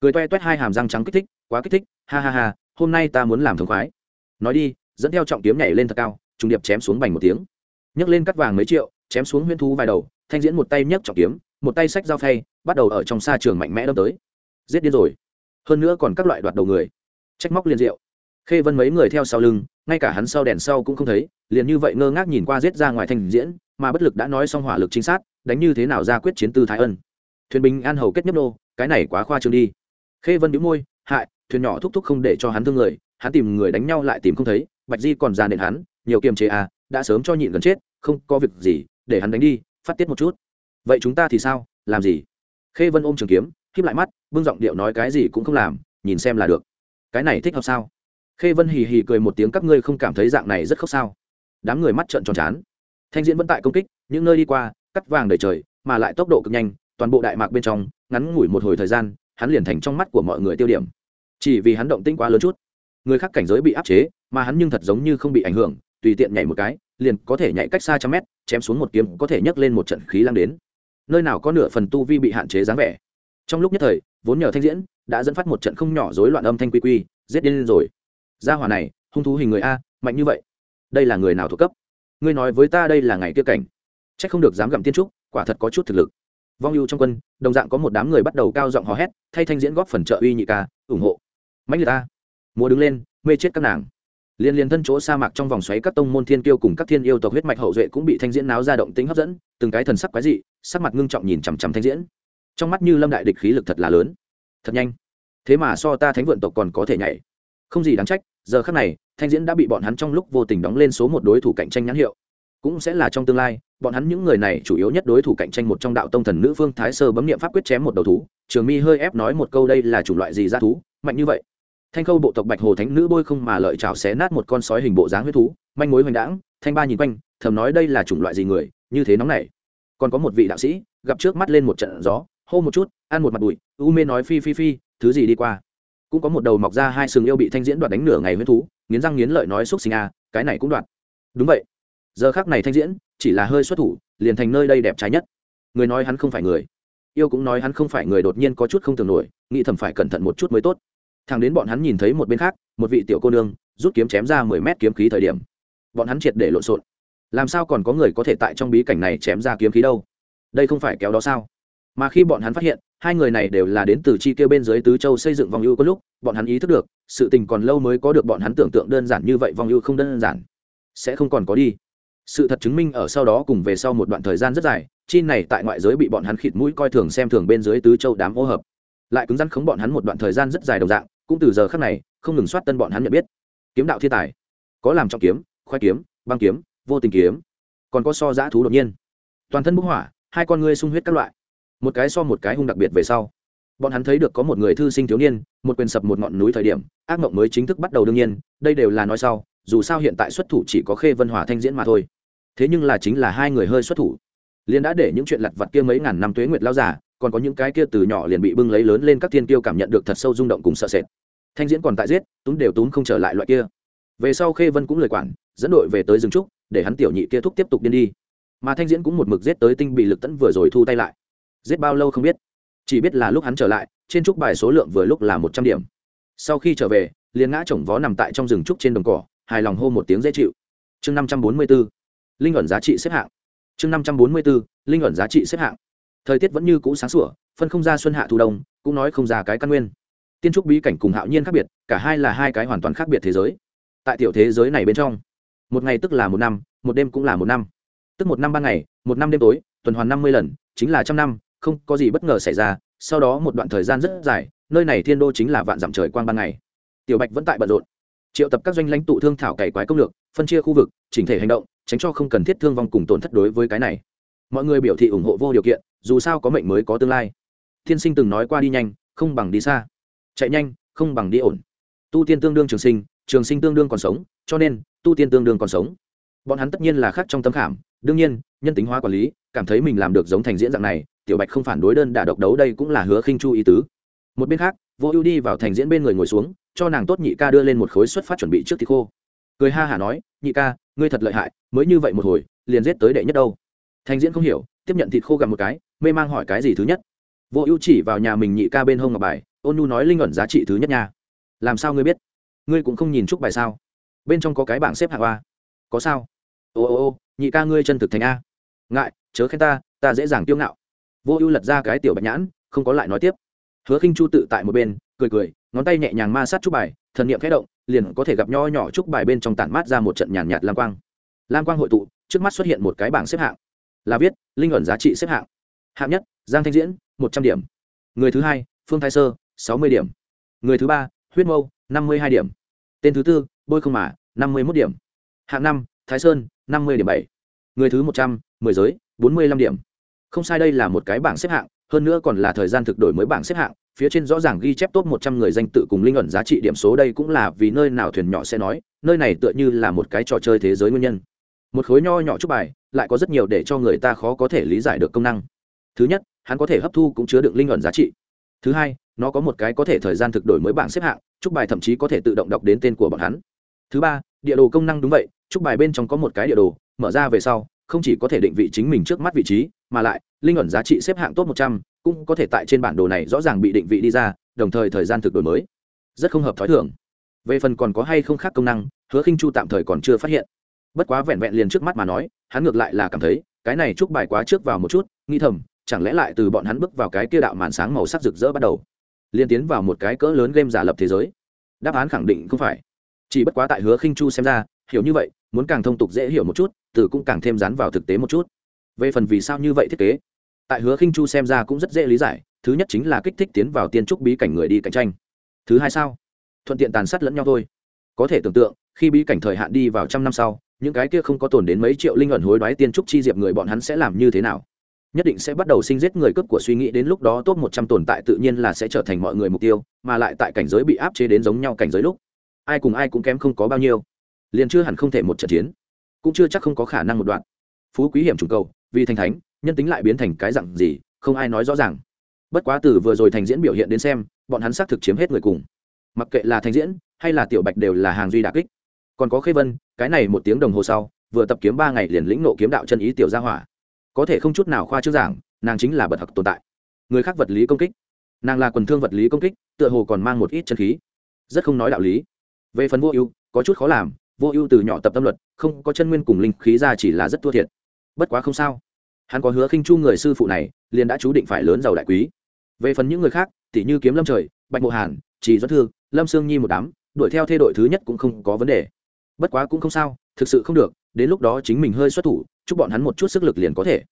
Cười toe toét hai hàm răng trắng kích thích, quá kích thích, ha ha ha, hôm nay ta muốn làm thống khoái. Nói đi, dẫn theo trọng kiếm nhảy lên thật cao, trùng điệp chém xuống bành một tiếng. Nhấc lên cắt vàng mấy triệu, chém xuống huyễn thú vài đầu, thanh diễn một tay nhấc trọng kiếm, một tay sách dao phay, bắt đầu ở trong xa trường mạnh mẽ đâm tới. Giết điên rồi. Hơn nữa còn các loại đoạt đầu người. Trách móc liên diệu. Khê vân mấy người theo sau lưng ngay cả hắn sau đèn sau cũng không thấy, liền như vậy ngơ ngác nhìn qua giết ra ngoài thành diễn, mà bất lực đã nói xong hỏa lực chính xác đánh như thế nào ra quyết chiến tư thái ân. Thuyền bình an hầu kết nhấp nô, cái này quá khoa trương đi. Khê vân đĩu môi, hại, thuyền nhỏ thúc thúc không để cho hắn thương người, hắn tìm người đánh nhau lại tìm không thấy, bạch di còn ra nền hắn, nhiều kiềm chế à đã sớm cho nhịn gần chết, không có việc gì, để hắn đánh đi, phát tiết một chút. Vậy chúng ta thì sao, làm gì? Khê vân ôm trường kiếm khiếp lại mắt, bưng giọng điệu nói cái gì cũng không làm, nhìn xem là được. Cái này thích hợp sao? Khê vân hì hì cười một tiếng, các ngươi không cảm thấy dạng này rất khóc sao? Đám người mắt trợn tròn chán thanh diễn vẫn tại công kích, những nơi đi qua, cắt vàng đầy trời, mà lại tốc độ cực nhanh, toàn bộ đại mạc bên trong, ngắn ngủi một hồi thời gian, hắn liền thành trong mắt của mọi người tiêu điểm. Chỉ vì hắn động tĩnh quá lớn chút, người khác cảnh giới bị áp chế, mà hắn nhưng thật giống như không bị ảnh hưởng, tùy tiện nhảy một cái, liền có thể nhảy cách xa trăm mét, chém xuống một kiếm, có thể nhấc lên một trận khí lăng đến. Nơi nào có nửa phần tu vi bị hạn chế dáng vẻ. Trong lúc nhất thời, vốn nhờ thanh diễn, đã dẫn phát một trận không nhỏ rối loạn âm thanh quy quy, giết điên lên rồi gia hỏa này, hung thú hình người a, mạnh như vậy. Đây là người nào thuộc cấp? Ngươi nói với ta đây là ngày kia cảnh. C h ắ c không được dám gặm tiên trúc, quả thật có chút thực lực. Vong ưu trong quân, đồng dạng có một đám người bắt đầu cao giọng hò hét, thay thanh diễn góp phần trợ uy nhị ca, ủng hộ. Mạnh người ta. Mua đứng lên, mê chết các nàng. Liên liên thân chỗ sa mạc trong vòng xoáy các tông môn thiên kiêu cùng các thiên yêu tộc huyết mạch hậu duệ cũng bị thanh diễn náo ra động tính hấp dẫn, từng cái thần sắc quái dị, sắc mặt ngưng trọng nhìn chằm chằm thanh diễn. Trong mắt như lâm đại địch khí lực thật là lớn. Thật nhanh. Thế mà so ta thánh vượn tộc còn có thể nhảy không gì đáng trách, giờ khác này, thanh diễn đã bị bọn hắn trong lúc vô tình đóng lên số một đối thủ cạnh tranh nhãn hiệu. Cũng sẽ là trong tương lai, bọn hắn những người này chủ yếu nhất đối thủ cạnh tranh một trong đạo tông thần nữ phương thái sơ bấm nghiệm pháp quyết chém một đầu thú, trường mi hơi ép nói một câu đây là chủng loại gì ra thú, mạnh như vậy. Thanh khâu bộ tộc bạch hồ thánh nữ bôi không mà lợi chảo xé nát một con sói hình bộ dáng huyết thú, manh mối hoành đãng, thanh ba nhìn quanh, thầm nói đây là chủng loại gì người, như thế nóng này còn có một vị đạo sĩ, gặp trước mắt lên một trận gió, hô một chút, ăn một mặt bụi, u mê nói phi phi phi, thứ gì đi qua cũng có một đầu mọc ra hai sừng yêu bị thanh diễn đoạt đánh nửa ngày huyết thú nghiến răng nghiến lợi nói xúc sinh a à, cái này cũng đoạt. Đúng vậy. Giờ khác này thanh diễn chỉ là hơi xuất thủ liền thành nơi đây đẹp trái nhất. Người nói hắn không phải người. Yêu cũng nói hắn không phải người đột nhiên có chút không tưởng nổi nghĩ thầm phải cẩn thận một chút mới tốt. Thằng đến bọn hắn nhìn thấy một bên khác một vị tiểu cô nương rút kiếm chém ra mười mét kiếm khí thời điểm. Bọn hắn triệt để lộn xộn. Làm sao còn có người có thể tại trong bí cảnh này chém ra kiếm khí đâu? Đây không phải kéo đó sao? Mà khi bọn hắn phát hiện, hai người này đều là đến từ chi tiêu bên dưới tứ châu xây dựng vòng ưu có lúc, bọn hắn ý thức được, sự tình còn lâu mới có được bọn hắn tưởng tượng đơn giản như vậy vòng ưu không đơn giản. Sẽ không còn có đi. Sự thật chứng minh ở sau đó cùng về sau một đoạn thời gian rất dài, chi này tại ngoại giới bị bọn hắn khịt mũi coi thường xem thường bên dưới tứ châu đám ô hợp. Lại cứng rắn khống bọn hắn một đoạn thời gian rất dài đồng dạng, cũng từ giờ khác này, không ngừng soát tân bọn hắn nhận biết. Kiếm đạo thiên tài, có làm trọng kiếm, khoai kiếm, băng kiếm, vô tình kiếm, còn có so giã thú đột nhiên. Toàn thân bức hỏa, hai con ngươi sung huyết các loại một cái so một cái hung đặc biệt về sau. Bọn hắn thấy được có một người thư sinh thiếu niên, một quyền sập một ngọn núi thời điểm, ác mộng mới chính thức bắt đầu đương nhiên, đây đều là nói sau, dù sao hiện tại xuất thủ chỉ có khê vân hòa thanh diễn mà thôi. Thế nhưng là chính là hai người hơi xuất thủ. Liền đã để những chuyện lặt vặt kia mấy ngàn năm tuế nguyệt lao giả, còn có những cái kia từ nhỏ liền bị bưng lấy lớn lên các thiên tiêu cảm nhận được thật sâu rung động cùng sợ sệt. Thanh diễn còn tại giết, túm đều túm không trở lại loại kia. Về sau khê vân cũng lời quản, dẫn đội về tới rừng trúc, để hắn tiểu nhị kia thúc tiếp tục điên đi. Mà thanh diễn cũng một mực giết tới tinh bị lực tẫn vừa rồi thu tay lại giết bao lâu không biết. Chỉ biết là lúc hắn trở lại, trên trúc bài số lượng vừa lúc là một trăm điểm. Sau khi trở về, liền ngã chồng vó nằm tại trong rừng trúc trên đồng cỏ, hài lòng hô một tiếng dễ chịu. Chương năm trăm bốn mươi b ố linh ẩn giá trị xếp hạng. Chương năm trăm bốn mươi b ố linh ẩn giá trị xếp hạng. Thời tiết vẫn như cũ sáng sủa, phân không ra xuân hạ thu đông, cũng nói không ra cái căn nguyên. Tiên trúc bí cảnh cùng hạo nhiên khác biệt, cả hai là hai cái hoàn toàn khác biệt thế giới. Tại tiểu thế giới này bên trong, một ngày tức là một năm, một đêm cũng là một năm. Tức một năm ban ngày, một năm đêm tối, tuần hoàn năm mươi lần, chính là trăm năm không có gì bất ngờ xảy ra, sau đó một đoạn thời gian rất dài, nơi này thiên đô chính là vạn dặm trời quang ban ngày. Tiểu bạch vẫn tại bận rộn. Triệu tập các doanh lãnh tụ thương thảo cày quái công lược, phân chia khu vực, chỉnh thể hành động, tránh cho không cần thiết thương vong cùng tổn thất đối với cái này. Mọi người biểu thị ủng hộ vô điều kiện, dù sao có mệnh mới có tương lai. Thiên sinh từng nói qua đi nhanh, không bằng đi xa. Chạy nhanh, không bằng đi ổn. Tu tiên tương đương trường sinh trường sinh tương đương còn sống, cho nên, tu tiên tương đương còn sống. Bọn hắn tất nhiên là khác trong tâm khảm, đương nhiên, nhân tính hóa quản lý, cảm thấy mình làm được giống thành diễn dạng này tiểu bạch không phản đối đơn đả độc đấu, đây cũng là hứa khinh chu ý tứ. Một bên khác, vô ưu đi vào thành diễn bên người ngồi xuống, cho nàng tốt nhị ca đưa lên một khối xuất phát chuẩn bị trước thì khô. Cười ha hả nói, nhị ca, ngươi thật lợi hại, mới như vậy một hồi, liền giết tới đệ nhất đâu. Thành diễn không hiểu, tiếp nhận thịt khô gặp một cái, mê mang hỏi cái gì thứ nhất. Vô ưu chỉ vào nhà mình nhị ca bên hông ngọc bài, ôn nhu nói, linh ẩn giá trị thứ nhất nha. Làm sao ngươi biết? Ngươi cũng không nhìn chúc bài sao? Bên trong có cái bảng xếp hạng a. Có sao? Ô ô ô, nhị ca ngươi chân thực thành a. Ngại, chớ khen ta ta dễ dàng tiêu ngạo vô ưu lật ra cái tiểu bạch nhãn không có lại nói tiếp. Hứa khinh chu tự tại một bên cười cười ngón tay nhẹ nhàng ma sát trúc bài thần niệm khẽ động liền có thể gặp nho nhỏ trúc bài bên trong tản mát ra một trận nhàn nhạt, lam quang. Lam quang hội tụ trước mắt xuất hiện một cái bảng xếp hạng. Là viết linh ẩn giá trị xếp hạng. Hạng nhất giang thanh diễn một trăm điểm. Người thứ hai phương thái sơ sáu mươi điểm. Người thứ ba huyết mâu năm mươi hai điểm. Tên thứ tư bôi không mã năm mươi một điểm. Hạng năm thái sơn năm mươi điểm bảy. Người thứ một trăm mười giới bốn mươi lăm điểm không sai đây là một cái bảng xếp hạng, hơn nữa còn là thời gian thực đổi mới bảng xếp hạng, phía trên rõ ràng ghi chép top một trăm người danh tự cùng linh ẩn giá trị điểm số, đây cũng là vì nơi nào thuyền nhỏ sẽ nói, nơi này tựa như là một cái trò chơi thế giới nguyên nhân. Một khối nho nhỏ chúc bài, lại có rất nhiều để cho người ta khó có thể lý giải được công năng. Thứ nhất, hắn có thể hấp thu cũng chứa đựng linh ẩn giá trị. Thứ hai, nó có một cái có thể thời gian thực đổi mới bảng xếp hạng chúc bài thậm chí có thể tự động đọc đến tên của bọn hắn. Thứ ba, địa đồ công năng đúng vậy chúc bài bên trong có một cái địa đồ, mở ra về sau, không chỉ có thể định vị chính mình trước mắt vị trí mà lại, linh ẩn giá trị xếp hạng top một trăm cũng có thể tại trên bản đồ này rõ ràng bị định vị đi ra, đồng thời thời gian thực đổi mới. Rất không hợp t h ó i thưởng về phần còn có hay không khác công năng, hứa khinh chu tạm thời còn chưa phát hiện. Bất quá vẹn vẹn liền trước mắt mà nói, hắn ngược lại là cảm thấy, cái này chúc bài quá trước vào một chút nghi thầm, chẳng lẽ lại từ bọn hắn bước vào cái kia đạo màn sáng màu sắc rực rỡ bắt đầu liên tiến vào một cái cỡ lớn game giả lập thế giới. Đáp án khẳng định không phải. Chỉ bất quá tại hứa khinh chu xem ra, hiểu như vậy, muốn càng thông tục dễ hiểu một chút, từ cũng càng thêm dán vào thực tế một chút về phần vì sao như vậy thiết kế. Tại hứa khinh chu xem ra cũng rất dễ lý giải, thứ nhất chính là kích thích tiến vào tiên trúc bí cảnh người đi cạnh tranh. Thứ hai sao? Thuận tiện tàn sát lẫn nhau thôi. Có thể tưởng tượng, khi bí cảnh thời hạn đi vào trăm năm sau, những cái kia không có tồn đến mấy triệu linh ẩn hối đoái tiên trúc chi diệp người bọn hắn sẽ làm như thế nào? Nhất định sẽ bắt đầu sinh giết người cướp của suy nghĩ đến lúc đó top một trăm tồn tại tự nhiên là sẽ trở thành mọi người mục tiêu, mà lại tại cảnh giới bị áp chế đến giống nhau cảnh giới lúc, ai cùng ai cũng kém không có bao nhiêu. Liền chưa hẳn không thể một trận chiến, cũng chưa chắc không có khả năng một đoạn. Phú quý hiểm trùng cầu vì thành thánh, nhân tính lại biến thành cái dặn gì, không ai nói rõ ràng. Bất quá từ vừa rồi thành diễn biểu hiện đến xem, bọn hắn xác thực chiếm hết người cùng. Mặc kệ là thành diễn, hay là tiểu bạch đều là hàng duy đà kích. Còn có khê vân, cái này một tiếng đồng hồ sau, vừa tập kiếm ba ngày liền lĩnh nộ kiếm đạo chân ý tiểu gia hỏa. Có thể không chút nào khoa trước giảng, nàng chính là bậc học tồn tại. Người khác vật lý công kích. Nàng là quần thương vật lý công kích, tựa hồ còn mang một ít chân khí. Rất không nói đạo lý. Về phần vô ưu, có chút khó làm, vô ưu từ nhỏ tập tâm luật, không có chân nguyên cùng linh khí ra chỉ là rất thua thiệt bất quá không sao. Hắn có hứa khinh chu người sư phụ này, liền đã chú định phải lớn giàu đại quý. Về phần những người khác tỷ như kiếm lâm trời, bạch mộ hàn, chỉ doãn thư, lâm sương nhi một đám, đuổi theo thê đội thứ nhất cũng không có vấn đề. Bất quá cũng không sao, thực sự không được, đến lúc đó chính mình hơi xuất thủ, chúc bọn hắn một chút sức lực liền có thể.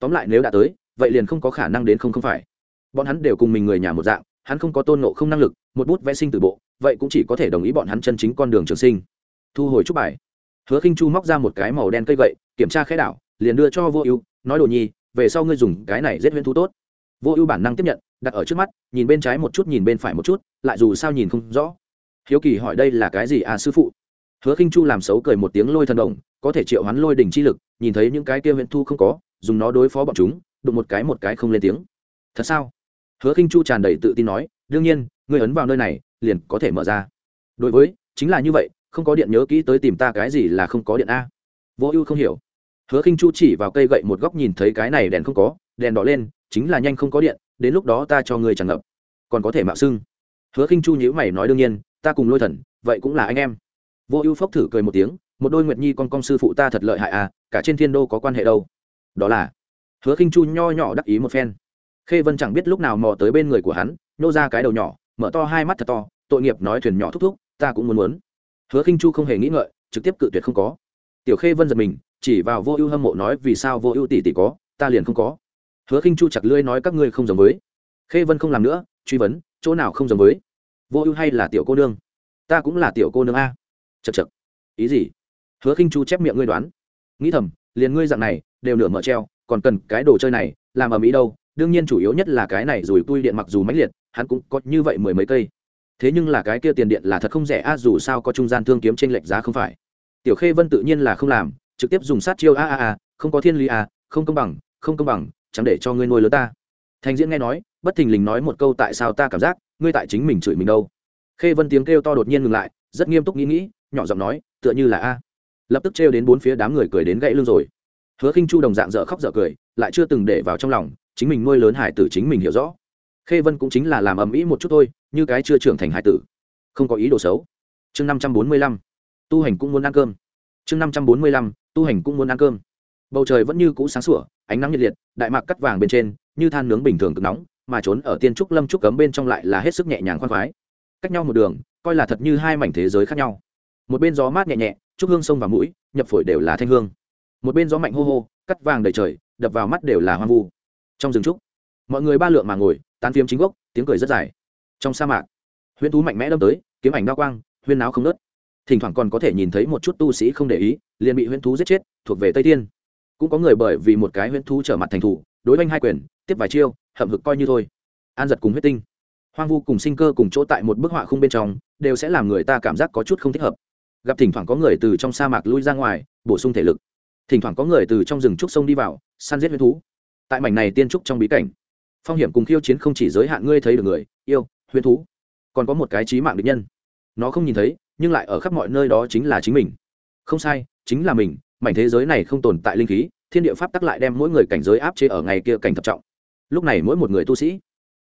Tóm lại nếu đã tới, vậy liền không có khả năng đến không không phải. Bọn hắn đều cùng mình người nhà một dạng, hắn không có tôn nộ không năng lực, một bút vẽ sinh từ bộ, vậy cũng chỉ có thể đồng ý bọn hắn chân chính con đường trường sinh. Thu hồi chúc bài. Hứa khinh chu móc ra một cái màu đen cây gậy, kiểm tra khẽ đảo liền đưa cho vô ưu, nói đồ nhi, về sau ngươi dùng cái này giết huyễn thú tốt. Vô ưu bản năng tiếp nhận, đặt ở trước mắt, nhìn bên trái một chút, nhìn bên phải một chút, lại dù sao nhìn không rõ. Hiếu kỳ hỏi đây là cái gì à sư phụ? Hứa khinh chu làm xấu cười một tiếng lôi thần đồng, có thể triệu hắn lôi đỉnh chi lực, nhìn thấy những cái kia huyễn thu không có, dùng nó đối phó bọn chúng, đụng một cái một cái không lên tiếng. Thật sao? Hứa khinh chu tràn đầy tự tin nói, đương nhiên, ngươi ấn vào nơi này, liền có thể mở ra. Đối với, chính là như vậy, không có điện nhớ kỹ tới tìm ta cái gì là không có điện a. Vô ưu không hiểu hứa khinh chu chỉ vào cây gậy một góc nhìn thấy cái này đèn không có, đèn đỏ lên, chính là nhanh không có điện, đến lúc đó ta cho ngươi tràn ngập. Còn có thể mạo xưng. Hứa khinh chu nhíu mày nói đương nhiên, ta cùng lôi thần, vậy cũng là anh em. Vô ưu phốc thử cười một tiếng, một đôi nguyệt nhi con công sư phụ ta thật lợi hại à cả trên thiên đô có quan hệ đâu. Đó là. Hứa khinh chu nho nhỏ đắc ý một phen. Khê vân chẳng biết lúc nào mò tới bên người của hắn nô ra cái đầu nhỏ, mở to hai mắt thật to, tội nghiệp nói thuyền nhỏ thúc thúc, ta cũng muốn muốn. Hứa khinh chu không hề nghĩ ngợi, trực tiếp cự tuyệt không có. Tiểu khê vân giật mình chỉ vào vô ưu hâm mộ nói, vì sao vô ưu tỷ tỷ có, ta liền không có? Hứa khinh chu chặt lưỡi nói, các ngươi không giống với. Khê vân không làm nữa, truy vấn, chỗ nào không giống với? Vô ưu hay là tiểu cô nương? Ta cũng là tiểu cô nương a. Chật chật ý gì? Hứa khinh chu chép miệng ngươi đoán. Nghĩ thầm, liền ngươi dạng này, đều nửa mở treo, còn cần cái đồ chơi này, làm ở mỹ đâu? Đương nhiên chủ yếu nhất là cái này rồi tui điện mặc dù mãnh liệt, hắn cũng có như vậy mười mấy cây. Thế nhưng là cái kia tiền điện là thật không rẻ a, dù sao có trung gian thương kiếm trên lệch giá không phải. Tiểu khê vân tự nhiên là không làm trực tiếp dùng sát chiêu a a a, không có thiên lý a, không công bằng, không công bằng, chẳng để cho ngươi nuôi lớn ta. Thành diễn nghe nói, bất thình lình nói một câu tại sao ta cảm giác, ngươi tại chính mình chửi mình đâu. Khê vân tiếng kêu to đột nhiên ngừng lại, rất nghiêm túc nghĩ nghĩ, nhỏ giọng nói, tựa như là a. Lập tức trêu đến bốn phía đám người cười đến gãy lưng rồi. Hứa khinh chu đồng dạng dở khóc dở cười, lại chưa từng để vào trong lòng, chính mình nuôi lớn hải tử chính mình hiểu rõ. Khê vân cũng chính là làm ầm ĩ một chút thôi, như cái chưa trưởng thành hải tử. Không có ý đồ xấu. Chương năm trăm bốn mươi lăm. Tu hành cũng muốn ăn cơm. Chương năm trăm bốn mươi lăm tu hành cũng muốn ăn cơm. Bầu trời vẫn như cũ sáng sủa, ánh nắng nhiệt liệt, đại mạc cắt vàng bên trên, như than nướng bình thường cực nóng, mà trốn ở tiên trúc lâm trúc cấm bên trong lại là hết sức nhẹ nhàng khoan khoái. Cách nhau một đường, coi là thật như hai mảnh thế giới khác nhau. Một bên gió mát nhẹ nhẹ, trúc hương sông và mũi, nhập phổi đều là thanh hương. Một bên gió mạnh hô hô, cắt vàng đầy trời, đập vào mắt đều là hoang vu. Trong rừng trúc, mọi người ba lượng mà ngồi, tán phiếm chính gốc, tiếng cười rất dài. Trong sa mạc, huyễn thú mạnh mẽ đâm tới, kiếm ảnh đao quang, huyên náo không nớt thỉnh thoảng còn có thể nhìn thấy một chút tu sĩ không để ý liền bị huyễn thú giết chết, thuộc về tây Thiên. cũng có người bởi vì một cái huyễn thú trở mặt thành thủ, đối oanh hai quyền, tiếp vài chiêu, hậm hực coi như thôi. An giật cùng huyết tinh. Hoang vu cùng sinh cơ cùng chỗ tại một bức họa khung bên trong, đều sẽ làm người ta cảm giác có chút không thích hợp. Gặp thỉnh thoảng có người từ trong sa mạc lui ra ngoài, bổ sung thể lực. Thỉnh thoảng có người từ trong rừng trúc sông đi vào, săn giết huyết thú. Tại mảnh này tiên trúc trong bí cảnh, phong hiểm cùng khiêu chiến không chỉ giới hạn ngươi thấy được người, yêu huyết thú, còn có một cái trí mạng địch nhân. Nó không nhìn thấy, nhưng lại ở khắp mọi nơi đó chính là chính mình. Không sai chính là mình, mảnh thế giới này không tồn tại linh khí, thiên địa pháp tắc lại đem mỗi người cảnh giới áp chế ở ngày kia cảnh thập trọng. Lúc này mỗi một người tu sĩ,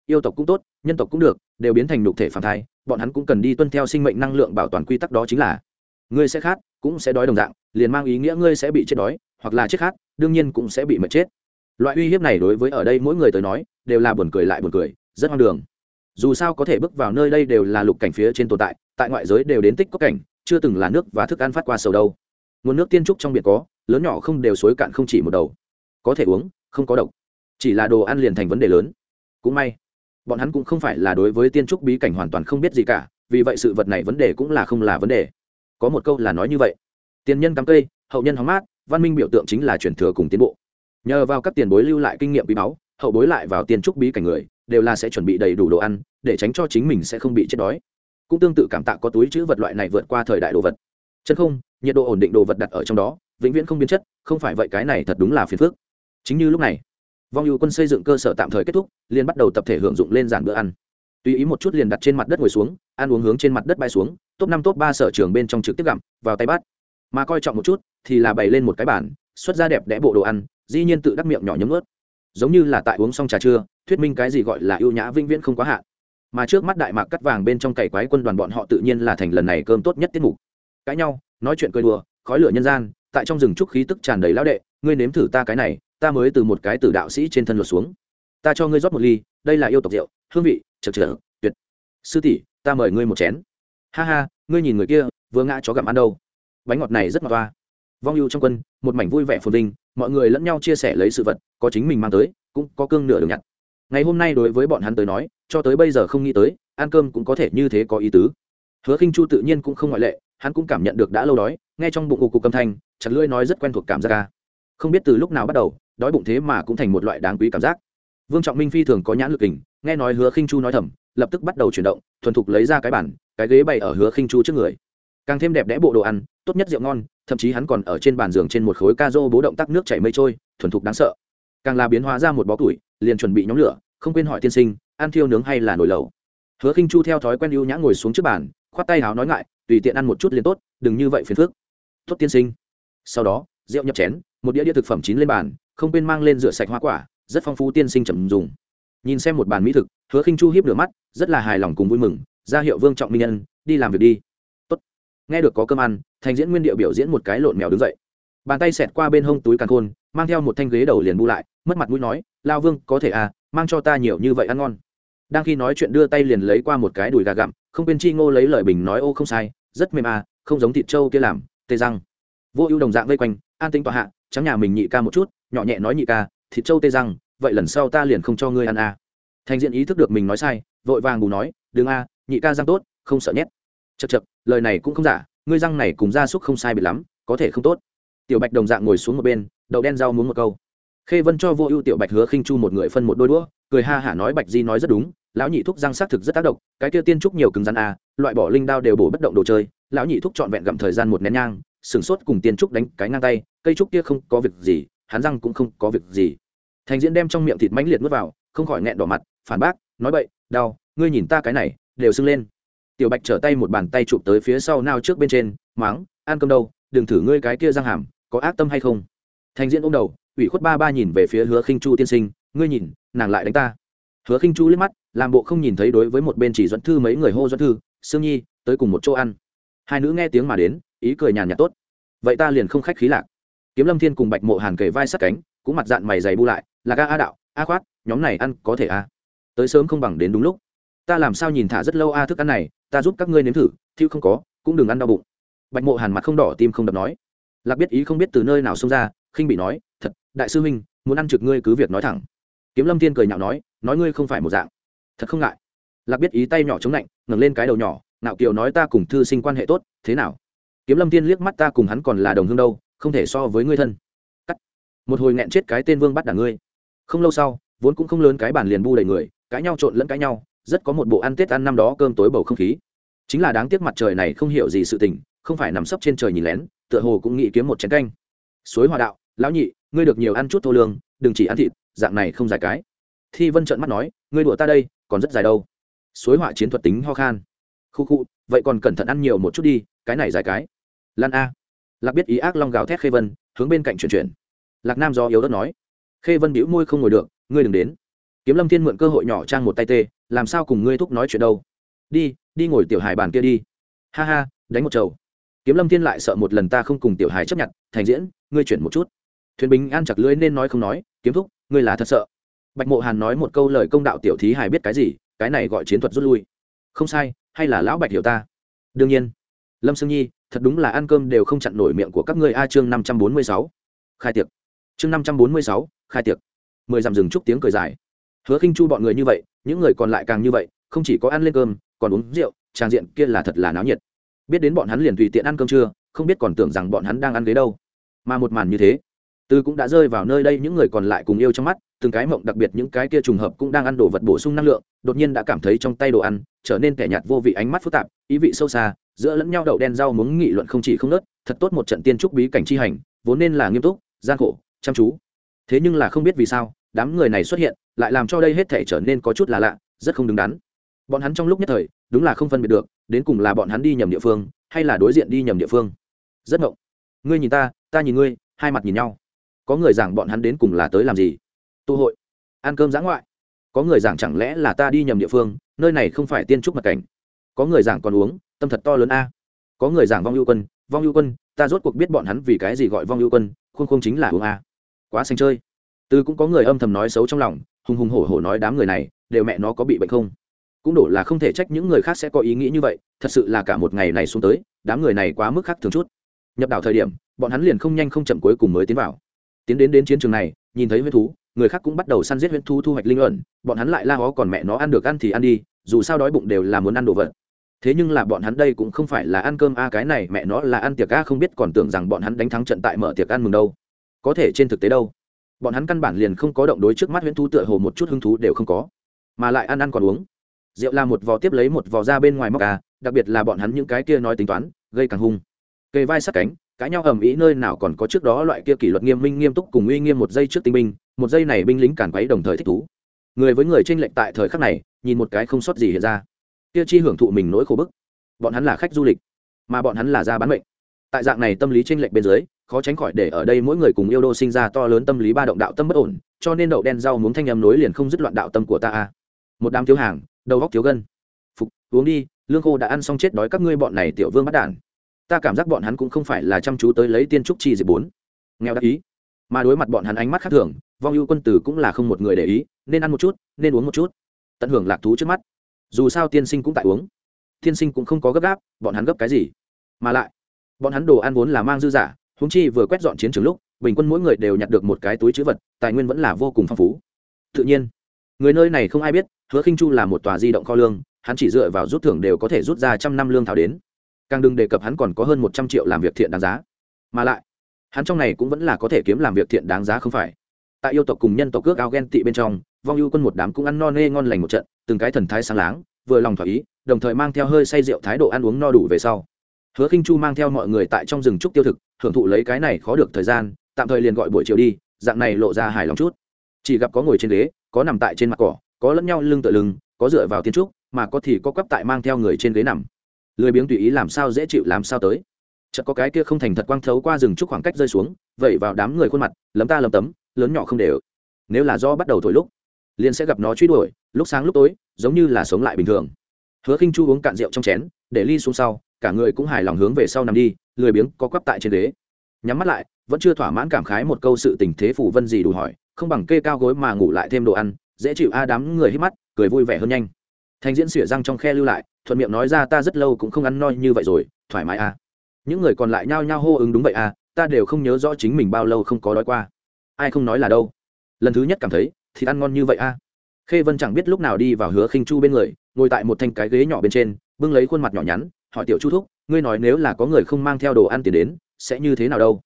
yêu tộc cũng tốt, nhân tộc cũng được, đều biến thành nhục thể phản thai, bọn hắn cũng cần đi tuân theo sinh mệnh năng lượng bảo toàn quy tắc đó chính là, ngươi sẽ khát, cũng sẽ đói đồng dạng, liền mang ý nghĩa ngươi sẽ bị chết đói, hoặc là chết khát, đương nhiên cũng sẽ bị mệt chết. Loại uy hiếp này đối với ở đây mỗi người tới nói, đều là buồn cười lại buồn cười, rất hoang đường. Dù sao có thể bước vào nơi đây đều là lục cảnh phía trên tồn tại tại ngoại giới đều đến tích có cảnh, chưa từng là nước và thức ăn phát qua sầu đâu nguồn nước tiên trúc trong biển có, lớn nhỏ không đều suối cạn không chỉ một đầu. Có thể uống, không có độc. Chỉ là đồ ăn liền thành vấn đề lớn. Cũng may, bọn hắn cũng không phải là đối với tiên trúc bí cảnh hoàn toàn không biết gì cả, vì vậy sự vật này vấn đề cũng là không là vấn đề. Có một câu là nói như vậy tiền nhân cắm cây, hậu nhân hóng mát, văn minh biểu tượng chính là truyền thừa cùng tiến bộ. Nhờ vào các tiền bối lưu lại kinh nghiệm bí báu, hậu bối lại vào tiên trúc bí cảnh người, đều là sẽ chuẩn bị đầy đủ đồ ăn, để tránh cho chính mình sẽ không bị chết đói. Cũng tương tự cảm tạ có túi chữ vật loại này vượt qua thời đại đồ vật. Chân không nhiệt độ ổn định đồ vật đặt ở trong đó, vĩnh viễn không biến chất, không phải vậy cái này thật đúng là phiền phức. Chính như lúc này, vong ưu quân xây dựng cơ sở tạm thời kết thúc, liền bắt đầu tập thể hưởng dụng lên giản bữa ăn. Tùy ý một chút liền đặt trên mặt đất ngồi xuống, ăn uống hướng trên mặt đất bay xuống, top năm, top ba sở trường bên trong trực tiếp gặm, vào tay bát mà coi trọng một chút, thì là bày lên một cái bản xuất ra đẹp đẽ bộ đồ ăn, dĩ nhiên tự đắc miệng nhỏ nhấm ướt. Giống như là tại uống xong trà trưa, thuyết minh cái gì gọi là ưu nhã vĩnh viễn không quá hạn. Mà trước mắt đại mạc cắt vàng bên trong cày quái quân đoàn bọn họ tự nhiên là thành lần này cơm tốt nhất tiết mục. Cãi nhau nói chuyện cười đùa, khói lửa nhân gian, tại trong rừng trúc khí tức tràn đầy lão đệ, ngươi nếm thử ta cái này, ta mới từ một cái từ đạo sĩ trên thân lột xuống. Ta cho ngươi rót một ly, đây là yêu tộc rượu, hương vị, chật chật, tuyệt. Sư tỷ, ta mời ngươi một chén. Ha ha, ngươi nhìn người kia, vừa ngã chó gặm ăn đâu. Bánh ngọt này rất ngọt toa vong ưu trong quân, một mảnh vui vẻ phồn vinh, mọi người lẫn nhau chia sẻ lấy sự vật, có chính mình mang tới, cũng có cương nửa đường nhặt. Ngày hôm nay đối với bọn hắn tới nói, cho tới bây giờ không nghĩ tới, ăn cơm cũng có thể như thế có ý tứ. Hứa khinh chu tự nhiên cũng không ngoại lệ hắn cũng cảm nhận được đã lâu đói, nghe trong bụng ù cục âm thanh, chặt lưỡi nói rất quen thuộc cảm giác ca. Không biết từ lúc nào bắt đầu, đói bụng thế mà cũng thành một loại đáng quý cảm giác. Vương trọng minh phi thường có nhãn lực hình nghe nói hứa khinh chu nói thầm, lập tức bắt đầu chuyển động, thuần thục lấy ra cái bản, cái ghế bày ở hứa khinh chu trước người. Càng thêm đẹp đẽ bộ đồ ăn, tốt nhất rượu ngon, thậm chí hắn còn ở trên bàn giường trên một khối ca rô bố động tác nước chảy mây trôi, thuần thục đáng sợ. Càng là biến hóa ra một bó tuổi liền chuẩn bị nhóm lửa, không quên hỏi tiên sinh, ăn thiêu nướng hay là nồi lẩu? Hứa khinh chu theo thói quen ưu nhã ngồi xuống trước bàn, khoát tay háo nói ngại tùy tiện ăn một chút liền tốt, đừng như vậy phiền phức. Tốt tiên sinh. Sau đó, rượu nhập chén, một đĩa đĩa thực phẩm chín lên bàn, không quên mang lên rửa sạch hoa quả, rất phong phú tiên sinh chậm dùng. Nhìn xem một bàn mỹ thực, hứa khinh chu hiếp lửa mắt, rất là hài lòng cùng vui mừng, ra hiệu vương trọng minh nhân đi làm việc đi. Tốt. Nghe được có cơm ăn, thành diễn nguyên điệu biểu diễn một cái lộn mèo đứng dậy. Bàn tay xẹt qua bên hông túi càn khôn, mang theo một thanh ghế đầu liền bu lại, mất mặt mũi nói, lao vương, có thể à mang cho ta nhiều như vậy ăn ngon. Đang khi nói chuyện đưa tay liền lấy qua một cái đùi gà gặm không quên chi ngô lấy lời bình nói ô không sai, rất mềm à không giống thịt trâu kia làm, tê răng. Vô ưu đồng dạng vây quanh, an tính tọa hạ, trắng nhà mình nhị ca một chút, nhỏ nhẹ nói nhị ca, thịt trâu tê răng, vậy lần sau ta liền không cho ngươi ăn à. thành diện ý thức được mình nói sai, vội vàng bù nói, đừng a nhị ca răng tốt, không sợ nhét. Chật chật lời này cũng không giả, ngươi răng này cùng gia súc không sai bị lắm, có thể không tốt. Tiểu bạch đồng dạng ngồi xuống một bên, đậu đen rau muốn một câu. Khê vân cho vô ưu tiểu bạch hứa khinh chu một người phân một đôi đũa, cười ha hả nói bạch di nói rất đúng lão nhị thúc răng xác thực rất tác động, cái kia tiên trúc nhiều cứng rắn à loại bỏ linh đao đều bổ bất động đồ chơi, lão nhị thúc trọn vẹn gặm thời gian một nén nhang, sửng sốt cùng tiên trúc đánh cái ngang tay, cây trúc kia không có việc gì, hắn răng cũng không có việc gì. Thành diễn đem trong miệng thịt mãnh liệt nuốt vào, không khỏi nghẹn đỏ mặt, phản bác, nói bậy, đau, ngươi nhìn ta cái này, đều sưng lên. Tiểu bạch trở tay một bàn tay chụp tới phía sau nao trước bên trên, máng, ăn cơm đâu, đừng thử ngươi cái kia răng hàm, có ác tâm hay không? Thành diễn ôm đầu, ủy khuất ba ba nhìn về phía hứa khinh chu tiên sinh, ngươi nhìn, nàng lại đánh ta hứa khinh chu liếc mắt, làm bộ không nhìn thấy đối với một bên chỉ dẫn thư mấy người hô dẫn thư, sương nhi, tới cùng một chỗ ăn. Hai nữ nghe tiếng mà đến, ý cười nhàn nhạt tốt. Vậy ta liền không khách khí lạc. Kiếm lâm thiên cùng bạch mộ hàn kề vai sát cánh, cũng mặt dạng mày dày bu lại là ga a đạo, a khoát, nhóm này ăn có thể a tới sớm không bằng đến đúng lúc. Ta làm sao nhìn thả rất lâu a thức ăn này, ta giúp các ngươi nếm thử, thiêu không có, cũng đừng ăn đau bụng. Bạch mộ hàn mặt không đỏ tim không đập nói. Lạc biết ý không biết từ nơi nào xông ra, khinh bị nói, thật, đại sư huynh, muốn ăn trực ngươi cứ việc nói thẳng. Kiếm lâm thiên cười nhạo nói nói ngươi không phải một dạng. Thật không ngại. Lạc biết ý tay nhỏ chống lạnh, ngẩng lên cái đầu nhỏ nạo kiều nói ta cùng thư sinh quan hệ tốt, thế nào? Kiếm lâm thiên liếc mắt ta cùng hắn còn là đồng hương đâu, không thể so với ngươi thân. Cắt. Một hồi nghẹn chết cái tên vương bắt đả ngươi. Không lâu sau, vốn cũng không lớn cái bản liền bu đầy người, cãi nhau trộn lẫn cãi nhau, rất có một bộ ăn tết ăn năm đó cơm tối bầu không khí. Chính là đáng tiếc mặt trời này không hiểu gì sự tình, không phải nằm sấp trên trời nhìn lén, tựa hồ cũng nghĩ kiếm một chén canh. Suối hòa đạo, lão nhị, ngươi được nhiều ăn chút thô lương, đừng chỉ ăn thịt, dạng này không dài cái thi vân trợn mắt nói, ngươi đùa ta đây, còn rất dài đâu. Suối họa chiến thuật tính ho khan. Khu khu, vậy còn cẩn thận ăn nhiều một chút đi, cái này dài cái. Lan a. Lạc biết ý ác long gào thét khê vân, hướng bên cạnh chuyển chuyển. Lạc nam do yếu đất nói, khê vân bĩu môi không ngồi được, ngươi đừng đến. Kiếm lâm thiên mượn cơ hội nhỏ trang một tay tê, làm sao cùng ngươi thúc nói chuyện đâu? Đi đi ngồi tiểu hài bàn kia đi. Ha ha, đánh một trầu. kiếm lâm thiên lại sợ một lần ta không cùng tiểu hài chấp nhận, thành diễn, ngươi chuyển một chút. Thuyền bình an chặt lưới nên nói không nói, kiếm thúc, ngươi là thật sợ bạch mộ hàn nói một câu lời công đạo tiểu thí hài biết cái gì, cái này gọi chiến thuật rút lui. Không sai, hay là lão bạch hiểu ta? Đương nhiên. Lâm sương nhi, thật đúng là ăn cơm đều không chặn nổi miệng của các ngươi a chương năm trăm bốn mươi sáu. Khai tiệc. Chương năm trăm bốn mươi sáu, khai tiệc. Mười dặm rừng chúc tiếng cười dài. Hứa khinh chu bọn người như vậy, những người còn lại càng như vậy, không chỉ có ăn lên cơm, còn uống rượu, trang diện kia là thật là náo nhiệt. Biết đến bọn hắn liền tùy tiện ăn cơm trưa, không biết còn tưởng rằng bọn hắn đang ăn ghế đâu. Mà một màn như thế từ cũng đã rơi vào nơi đây, những người còn lại cùng yêu trong mắt, từng cái mộng đặc biệt, những cái kia trùng hợp cũng đang ăn đồ vật bổ sung năng lượng, đột nhiên đã cảm thấy trong tay đồ ăn trở nên kẻ nhạt vô vị, ánh mắt phức tạp, ý vị sâu xa, giữa lẫn nhau đậu đen rau muống nghị luận không chỉ không nớt, thật tốt một trận tiên trúc bí cảnh chi hành, vốn nên là nghiêm túc, gian khổ, chăm chú. Thế nhưng là không biết vì sao, đám người này xuất hiện, lại làm cho đây hết thể trở nên có chút là lạ, rất không đứng đắn. Bọn hắn trong lúc nhất thời, đúng là không phân biệt được, đến cùng là bọn hắn đi nhầm địa phương, hay là đối diện đi nhầm địa phương. Rất ngộng ngươi nhìn ta ta nhìn ngươi, hai mặt nhìn nhau có người giảng bọn hắn đến cùng là tới làm gì? Tụ hội, ăn cơm giã ngoại. Có người giảng chẳng lẽ là ta đi nhầm địa phương, nơi này không phải tiên trúc mật cảnh. Có người giảng còn uống, tâm thật to lớn a. Có người giảng vong ưu quân, vong ưu quân, ta rốt cuộc biết bọn hắn vì cái gì gọi vong ưu quân khuôn không chính là uống a. Quá xanh chơi. Từ cũng có người âm thầm nói xấu trong lòng, hùng hùng hổ hổ nói đám người này, đều mẹ nó có bị bệnh không? Cũng đổ là không thể trách những người khác sẽ có ý nghĩ như vậy, thật sự là cả một ngày này xuống tới, đám người này quá mức khác thường chút. Nhập đảo thời điểm, bọn hắn liền không nhanh không chậm cuối cùng mới tiến vào tiến đến đến chiến trường này, nhìn thấy huyết thú, người khác cũng bắt đầu săn giết huyết thú thu hoạch linh ẩn, bọn hắn lại la hó còn mẹ nó ăn được ăn thì ăn đi, dù sao đói bụng đều là muốn ăn đồ vật. Thế nhưng là bọn hắn đây cũng không phải là ăn cơm a, cái này mẹ nó là ăn tiệc a, không biết còn tưởng rằng bọn hắn đánh thắng trận tại mở tiệc ăn mừng đâu. Có thể trên thực tế đâu, bọn hắn căn bản liền không có động đối trước mắt huyễn thú tựa hồ một chút hứng thú đều không có, mà lại ăn ăn còn uống. Rượu là một vò tiếp lấy một vò ra bên ngoài móc à đặc biệt là bọn hắn những cái kia nói tính toán, gây càng hung. Kề vai sát cánh cãi nhau ầm ĩ nơi nào còn có trước đó loại kia kỷ luật nghiêm minh nghiêm túc cùng uy nghiêm một giây trước tinh binh, một giây này binh lính cản quấy đồng thời thích thú. Người với người tranh lệch tại thời khắc này, nhìn một cái không sót gì hiện ra. Kia chi hưởng thụ mình nỗi khổ bức. Bọn hắn là khách du lịch, mà bọn hắn là ra bán mệnh. Tại dạng này tâm lý tranh lệch bên dưới, khó tránh khỏi để ở đây mỗi người cùng yêu đô sinh ra to lớn tâm lý ba động đạo tâm bất ổn, cho nên đậu đen rau muốn thanh em nối liền không dứt loạn đạo tâm của ta a. Một đám thiếu hàng, đầu góc thiếu gân. Phục, uống đi, lương khô đã ăn xong chết đói các ngươi bọn này tiểu vương bắt đản ta cảm giác bọn hắn cũng không phải là chăm chú tới lấy tiên trúc chi diệp bốn. Nghèo đắc ý. Mà đối mặt bọn hắn ánh mắt khác thường, vong ưu quân tử cũng là không một người để ý, nên ăn một chút, nên uống một chút. Tận hưởng lạc thú trước mắt. Dù sao tiên sinh cũng tại uống. Tiên sinh cũng không có gấp gáp, bọn hắn gấp cái gì? Mà lại, bọn hắn đồ ăn vốn là mang dư giả húng chi vừa quét dọn chiến trường lúc, bình quân mỗi người đều nhặt được một cái túi chữ vật, tài nguyên vẫn là vô cùng phong phú. Tự nhiên, người nơi này không ai biết, hứa khinh chu là một tòa di động kho lương, hắn chỉ dựa vào rút thưởng đều có thể rút ra trăm năm lương thảo đến càng đừng đề cập hắn còn có hơn một trăm triệu làm việc thiện đáng giá. Mà lại, hắn trong này cũng vẫn là có thể kiếm làm việc thiện đáng giá không phải. Tại yêu tộc cùng nhân tộc cước ao ghen tị bên trong, vong ưu quân một đám cũng ăn no nê ngon lành một trận, từng cái thần thái sáng láng, vừa lòng thỏa ý, đồng thời mang theo hơi say rượu thái độ ăn uống no đủ về sau. Hứa khinh chu mang theo mọi người tại trong rừng trúc tiêu thực, hưởng thụ lấy cái này khó được thời gian, tạm thời liền gọi buổi chiều đi, dạng này lộ ra hài lòng chút. Chỉ gặp có ngồi trên ghế, có nằm tại trên mặt cỏ, có lẫn nhau lưng tựa lưng, có dựa vào tiên trúc, mà có thì có quắp tại mang theo người trên ghế nằm lười biếng tùy ý làm sao dễ chịu làm sao tới. Chợt có cái kia không thành thật quang thấu qua rừng trúc khoảng cách rơi xuống, vẩy vào đám người khuôn mặt, lấm ta lấm tấm, lớn nhỏ không đều. Nếu là do bắt đầu thổi lúc, liền sẽ gặp nó truy đuổi, lúc sáng lúc tối, giống như là sống lại bình thường. Hứa khinh chu uống cạn rượu trong chén, để ly xuống sau, cả người cũng hài lòng hướng về sau nằm đi, lười biếng có quắp tại trên ghế. Nhắm mắt lại, vẫn chưa thỏa mãn cảm khái một câu sự tình thế phủ vân gì đủ hỏi, không bằng kê cao gối mà ngủ lại thêm đồ ăn, dễ chịu a đám người hít mắt, cười vui vẻ hơn nhanh. Thành diễn xỉa răng trong khe lưu lại thuận miệng nói ra ta rất lâu cũng không ăn no như vậy rồi, thoải mái à. Những người còn lại nhao nhao hô ứng đúng vậy à ta đều không nhớ rõ chính mình bao lâu không có đói qua. Ai không nói là đâu. Lần thứ nhất cảm thấy thì ăn ngon như vậy à. Khê vân chẳng biết lúc nào đi vào hứa khinh chu bên người, ngồi tại một thanh cái ghế nhỏ bên trên, bưng lấy khuôn mặt nhỏ nhắn, hỏi tiểu chu thúc, ngươi nói nếu là có người không mang theo đồ ăn tiền đến, sẽ như thế nào đâu?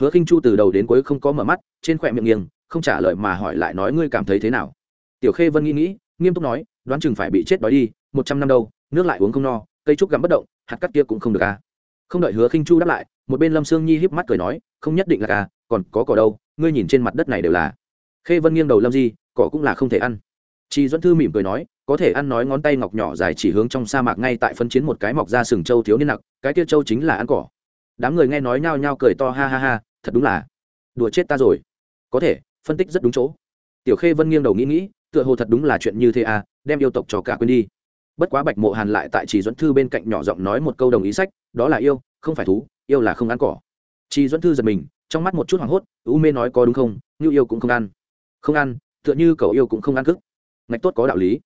Hứa khinh chu từ đầu đến cuối không có mở mắt, trên khỏe miệng nghiêng, không trả lời mà hỏi lại nói ngươi cảm thấy thế nào? Tiểu khê vân nghĩ nghĩ, nghiêm túc nói, đoán chừng phải bị chết đói đi, một trăm năm đâu nước lại uống không no, cây trúc gắm bất động, hạt cắt kia cũng không được à. Không đợi hứa khinh chu đáp lại, một bên lâm sương nhi híp mắt cười nói, không nhất định là à còn có cỏ đâu, ngươi nhìn trên mặt đất này đều là. Khê vân nghiêng đầu lâm di, cỏ cũng là không thể ăn. Chị duẫn thư mỉm cười nói, có thể ăn nói ngón tay ngọc nhỏ dài chỉ hướng trong sa mạc ngay tại phân chiến một cái mọc ra sừng châu thiếu niên nặc, cái kia châu chính là ăn cỏ. Đám người nghe nói nhao nhao cười to, ha ha ha, thật đúng là đùa chết ta rồi. Có thể, phân tích rất đúng chỗ. Tiểu khê vân nghiêng đầu nghĩ nghĩ, tựa hồ thật đúng là chuyện như thế à đem yêu tộc cho cả quên đi bất quá bạch mộ hàn lại tại chỉ dẫn thư bên cạnh nhỏ giọng nói một câu đồng ý sách, đó là yêu, không phải thú, yêu là không ăn cỏ. Chỉ dẫn thư giật mình, trong mắt một chút hoảng hốt, u mê nói có đúng không như yêu cũng không ăn. Không ăn, tựa như cậu yêu cũng không ăn cức. Ngạch tốt có đạo lý.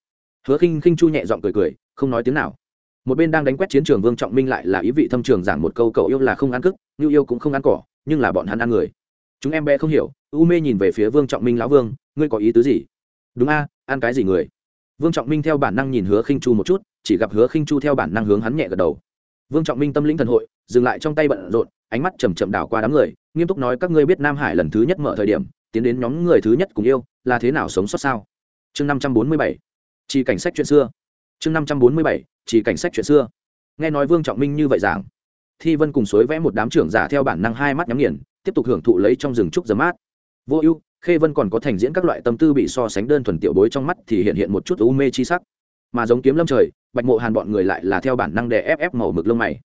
Hứa khinh khinh chu nhẹ giọng cười cười, không nói tiếng nào. Một bên đang đánh quét chiến trường vương trọng minh lại là ý vị thâm trường giảng một câu cậu yêu là không ăn cức như yêu cũng không ăn cỏ, nhưng là bọn hắn ăn người. Chúng em bé không hiểu, u mê nhìn về phía vương trọng minh lão vương, ngươi có ý tứ gì? Đúng a, ăn cái gì người? Vương trọng minh theo bản năng nhìn hứa khinh chu một chút, chỉ gặp hứa khinh chu theo bản năng hướng hắn nhẹ gật đầu. Vương trọng minh tâm lĩnh thần hội, dừng lại trong tay bận rộn, ánh mắt chầm chậm đảo qua đám người, nghiêm túc nói các ngươi biết nam hải lần thứ nhất mở thời điểm, tiến đến nhóm người thứ nhất cùng yêu, là thế nào sống sót sao? Chương năm trăm bốn mươi bảy, chỉ cảnh sách chuyện xưa. Chương năm trăm bốn mươi bảy, chỉ cảnh sách chuyện xưa. Nghe nói vương trọng minh như vậy giảng, thi vân cùng suối vẽ một đám trưởng giả theo bản năng hai mắt nhắm nghiền, tiếp tục hưởng thụ lấy trong rừng trúc giấm mát vô ưu, khê vân còn có thành diễn các loại tâm tư bị so sánh đơn thuần tiểu bối trong mắt thì hiện hiện một chút u mê chi sắc. Mà giống kiếm lâm trời, bạch mộ hàn bọn người lại là theo bản năng đè ép ép màu mực lông mày.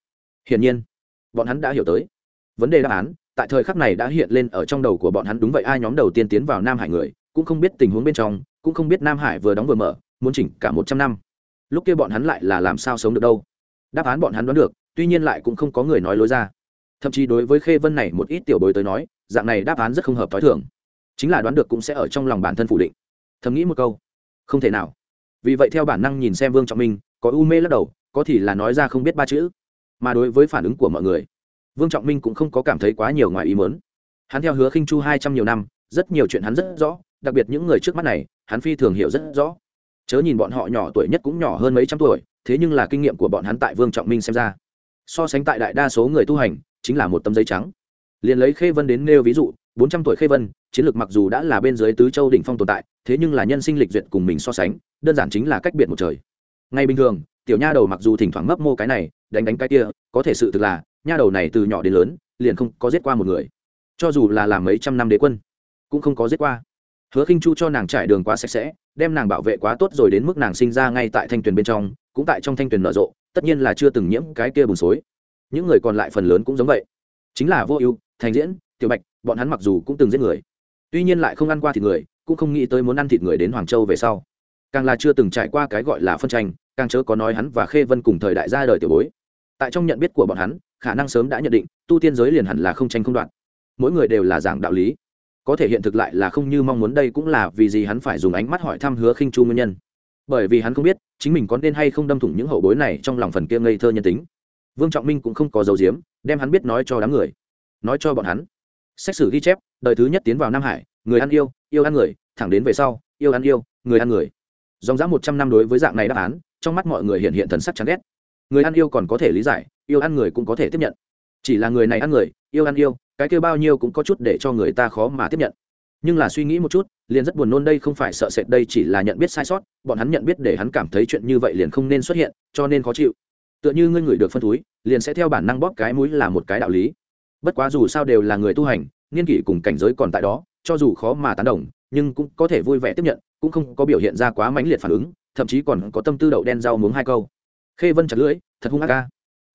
Hiển nhiên, bọn hắn đã hiểu tới. Vấn đề đáp án, tại thời khắc này đã hiện lên ở trong đầu của bọn hắn đúng vậy, ai nhóm đầu tiên tiến vào nam hải người, cũng không biết tình huống bên trong, cũng không biết nam hải vừa đóng vừa mở, muốn chỉnh cả một trăm năm. Lúc kia bọn hắn lại là làm sao sống được đâu? Đáp án bọn hắn đoán được, tuy nhiên lại cũng không có người nói lối ra. Thậm chí đối với khê vân này một ít tiểu bối tới nói dạng này đáp án rất không hợp t h i thường. Chính là đoán được cũng sẽ ở trong lòng bản thân phủ định. Thầm nghĩ một câu, không thể nào. Vì vậy theo bản năng nhìn xem vương trọng minh, có u mê lắc đầu, có thì là nói ra không biết ba chữ. Mà đối với phản ứng của mọi người, vương trọng minh cũng không có cảm thấy quá nhiều ngoài ý mớn hắn theo hứa khinh chu hai trăm nhiều năm, rất nhiều chuyện hắn rất rõ, đặc biệt những người trước mắt này, hắn phi thường hiểu rất rõ. Chớ nhìn bọn họ nhỏ tuổi nhất cũng nhỏ hơn mấy trăm tuổi, thế nhưng là kinh nghiệm của bọn hắn tại vương trọng minh xem ra, so sánh tại đại đa số người tu hành, chính là một tấm giấy trắng liền lấy khê vân đến nêu ví dụ, bốn trăm tuổi khê vân, chiến lược mặc dù đã là bên dưới tứ châu đỉnh phong tồn tại, thế nhưng là nhân sinh lịch duyệt cùng mình so sánh, đơn giản chính là cách biệt một trời. Ngay bình thường, tiểu nha đầu mặc dù thỉnh thoảng mấp mô cái này, đánh đánh cái kia, có thể sự thực là, nha đầu này từ nhỏ đến lớn, liền không có giết qua một người. Cho dù là làm mấy trăm năm đế quân, cũng không có giết qua. Hứa khinh chu cho nàng trải đường quá sạch sẽ, đem nàng bảo vệ quá tốt rồi đến mức nàng sinh ra ngay tại thanh tuyền bên trong, cũng tại trong thanh tuyền nở rộ, tất nhiên là chưa từng nhiễm cái kia bùn xối. Những người còn lại phần lớn cũng giống vậy. Chính là vô ưu thành diễn, tiểu bạch, bọn hắn mặc dù cũng từng giết người, tuy nhiên lại không ăn qua thịt người, cũng không nghĩ tới muốn ăn thịt người đến hoàng châu về sau. Càng là chưa từng trải qua cái gọi là phân tranh, càng chớ có nói hắn và khê vân cùng thời đại ra đời tiểu bối. Tại trong nhận biết của bọn hắn, khả năng sớm đã nhận định, tu tiên giới liền hẳn là không tranh không đoạn mỗi người đều là giảng đạo lý. Có thể hiện thực lại là không như mong muốn đây cũng là vì gì hắn phải dùng ánh mắt hỏi thăm hứa khinh chu nguyên nhân. Bởi vì hắn không biết, chính mình có nên hay không đâm thủng những hậu bối này trong lòng phần kia ngây thơ nhân tính. Vương trọng minh cũng không có dấu diếm, đem hắn biết nói cho đám người nói cho bọn hắn. Xét xử ghi chép, đời thứ nhất tiến vào nam hải, người ăn yêu yêu ăn người, thẳng đến về sau, yêu ăn yêu, người ăn người. Dòng dã một trăm năm đối với dạng này đáp án, trong mắt mọi người hiện hiện thần sắc chán ghét. Người ăn yêu còn có thể lý giải, yêu ăn người cũng có thể tiếp nhận. Chỉ là người này ăn người, yêu ăn yêu, cái kêu bao nhiêu cũng có chút để cho người ta khó mà tiếp nhận. Nhưng là suy nghĩ một chút, liền rất buồn nôn đây không phải sợ sệt đây chỉ là nhận biết sai sót, bọn hắn nhận biết để hắn cảm thấy chuyện như vậy liền không nên xuất hiện, cho nên khó chịu. Tựa như ngươi ngửi được phân túi, liền sẽ theo bản năng bóp cái mũi là một cái đạo lý bất quá dù sao đều là người tu hành, niên kỷ cùng cảnh giới còn tại đó, cho dù khó mà tán đồng, nhưng cũng có thể vui vẻ tiếp nhận, cũng không có biểu hiện ra quá mãnh liệt phản ứng, thậm chí còn có tâm tư đậu đen rau muống hai câu. Khê vân chặt lưỡi, thật hung ác ca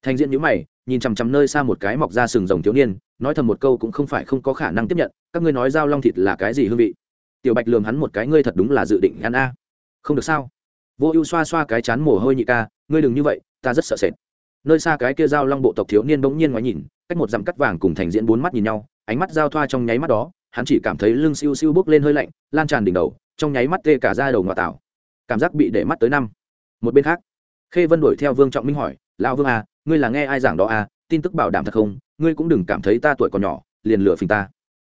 thành diện nhữ mày, nhìn chằm chằm nơi xa một cái mọc ra sừng rồng thiếu niên, nói thầm một câu cũng không phải không có khả năng tiếp nhận, các ngươi nói dao long thịt là cái gì hương vị? Tiểu bạch lường hắn một cái, ngươi thật đúng là dự định ăn a. Không được sao? Vô ưu xoa xoa cái chán mồ hôi nhị ca, ngươi đừng như vậy, ta rất sợ sệt. Nơi xa cái kia dao long bộ tộc thiếu niên bỗng nhiên ngoái nhìn cách một dặm cắt vàng cùng thành diễn bốn mắt nhìn nhau, ánh mắt giao thoa trong nháy mắt đó, hắn chỉ cảm thấy lưng siêu siêu bốc lên hơi lạnh, lan tràn đỉnh đầu, trong nháy mắt tê cả ra đầu ngoại tảo. Cảm giác bị để mắt tới năm. Một bên khác, khê vân đuổi theo vương trọng minh hỏi, lão vương à ngươi là nghe ai giảng đó à? Tin tức bảo đảm thật không? Ngươi cũng đừng cảm thấy ta tuổi còn nhỏ, liền lừa phình ta.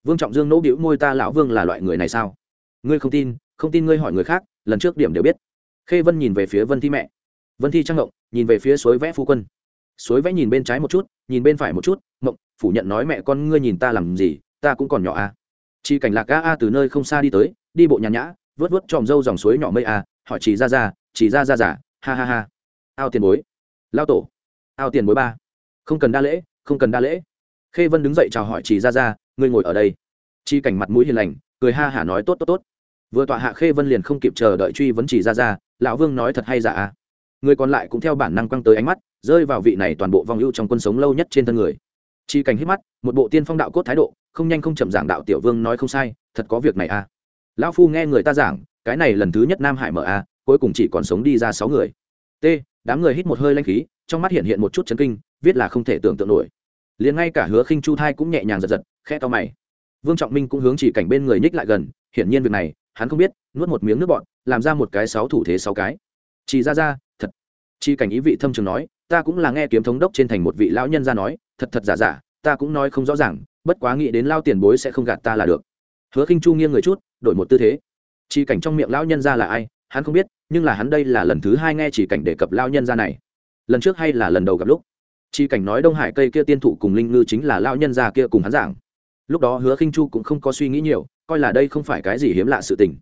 Vương trọng dương nỗ bĩu môi, ta lão vương là loại người này sao? Ngươi không tin không tin ngươi hỏi người khác, lần trước điểm đều biết. Khê vân nhìn về phía vân thi mẹ. Vân thi trang ngộng, nhìn về phía suối vẽ phu quân suối vẽ nhìn bên trái một chút, nhìn bên phải một chút, mộng, phủ nhận nói mẹ con ngươi nhìn ta làm gì, ta cũng còn nhỏ à. Chỉ cảnh lạc a a từ nơi không xa đi tới, đi bộ nhàn nhã, vớt vớt tròm râu dòng suối nhỏ mây a hỏi chỉ ra ra, chỉ ra ra giả, ha ha ha. Ao tiền bối. Lao tổ. Ao tiền bối ba. Không cần đa lễ, không cần đa lễ. Khê vân đứng dậy chào hỏi chỉ ra ra, ngươi ngồi ở đây. Chi cảnh mặt mũi hiền lành, cười ha hả nói tốt tốt tốt. Vừa tọa hạ khê vân liền không kịp chờ đợi truy vấn chỉ ra ra, lão vương nói thật hay giả à. Người còn lại cũng theo bản năng quăng tới ánh mắt rơi vào vị này toàn bộ vong ưu trong quân sống lâu nhất trên thân người. Chi cảnh hít mắt, một bộ tiên phong đạo cốt thái độ, không nhanh không chậm giảng đạo tiểu vương nói không sai, thật có việc này à. Lão phu nghe người ta giảng, cái này lần thứ nhất nam hải mở a cuối cùng chỉ còn sống đi ra sáu người. T, đám người hít một hơi lanh khí, trong mắt hiện hiện một chút chấn kinh, viết là không thể tưởng tượng nổi. Liền ngay cả hứa khinh chu thai cũng nhẹ nhàng giật giật khe to mày. Vương trọng minh cũng hướng chỉ cảnh bên người nhích lại gần, hiển nhiên việc này, hắn không biết, nuốt một miếng nước bọn làm ra một cái sáu thủ thế sáu cái. Chỉ ra ra, thật. Chi cảnh ý vị thâm trường nói ta cũng là nghe kiếm thống đốc trên thành một vị lão nhân ra nói, thật thật giả giả, ta cũng nói không rõ ràng, bất quá nghĩ đến lao tiền bối sẽ không gạt ta là được. Hứa khinh chu nghiêng người chút, đổi một tư thế. Chỉ cảnh trong miệng lão nhân ra là ai, hắn không biết, nhưng là hắn đây là lần thứ hai nghe chỉ cảnh đề cập lao nhân ra này. Lần trước hay là lần đầu gặp lúc. Chỉ cảnh nói đông hải cây kia tiên thụ cùng linh ngư chính là lao nhân ra kia cùng hắn giảng. Lúc đó hứa khinh chu cũng không có suy nghĩ nhiều, coi là đây không phải cái gì hiếm lạ sự tình.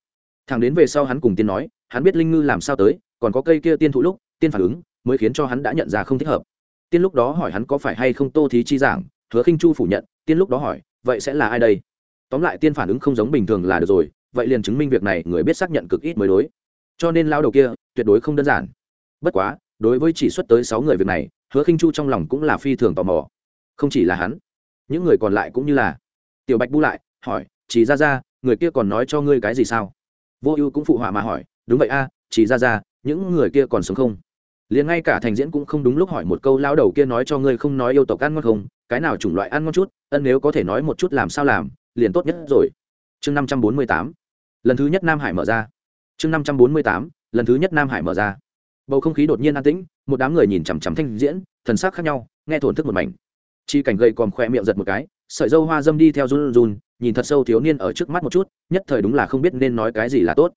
Thằng đến về sau hắn cùng tiên nói, hắn biết linh ngư làm sao tới, còn có cây kia tiên thụ lúc, tiên phản ứng mới khiến cho hắn đã nhận ra không thích hợp. Tiên lúc đó hỏi hắn có phải hay không tô thí chi giảng, hứa khinh chu phủ nhận, tiên lúc đó hỏi, vậy sẽ là ai đây? Tóm lại tiên phản ứng không giống bình thường là được rồi, vậy liền chứng minh việc này người biết xác nhận cực ít mới đối. Cho nên lao đầu kia, tuyệt đối không đơn giản. Bất quá, đối với chỉ xuất tới sáu người việc này, hứa khinh chu trong lòng cũng là phi thường tò mò. Không chỉ là hắn, những người còn lại cũng như là. Tiểu bạch bu lại, hỏi, chỉ ra ra, người kia còn nói cho ngươi cái gì sao? Vô ưu cũng phụ họa mà hỏi, đúng vậy a, chỉ ra ra, những người kia còn sống không? Liền ngay cả thành diễn cũng không đúng lúc hỏi một câu lao đầu kia nói cho ngươi không nói yêu tộc ăn ngon không, cái nào chủng loại ăn ngon chút, ân nếu có thể nói một chút làm sao làm, liền tốt nhất rồi. Chương năm trăm bốn mươi tám. Lần thứ nhất nam hải mở ra. Chương năm trăm bốn mươi tám. Lần thứ nhất nam hải mở ra. Bầu không khí đột nhiên an tĩnh, một đám người nhìn chằm chằm thanh diễn, thần sắc khác nhau, nghe thổn thức một mảnh. Chi cảnh gầy còm khoe miệng giật một cái, sợi dâu hoa dâm đi theo run run, nhìn thật sâu thiếu niên ở trước mắt một chút, nhất thời đúng là không biết nên nói cái gì là tốt.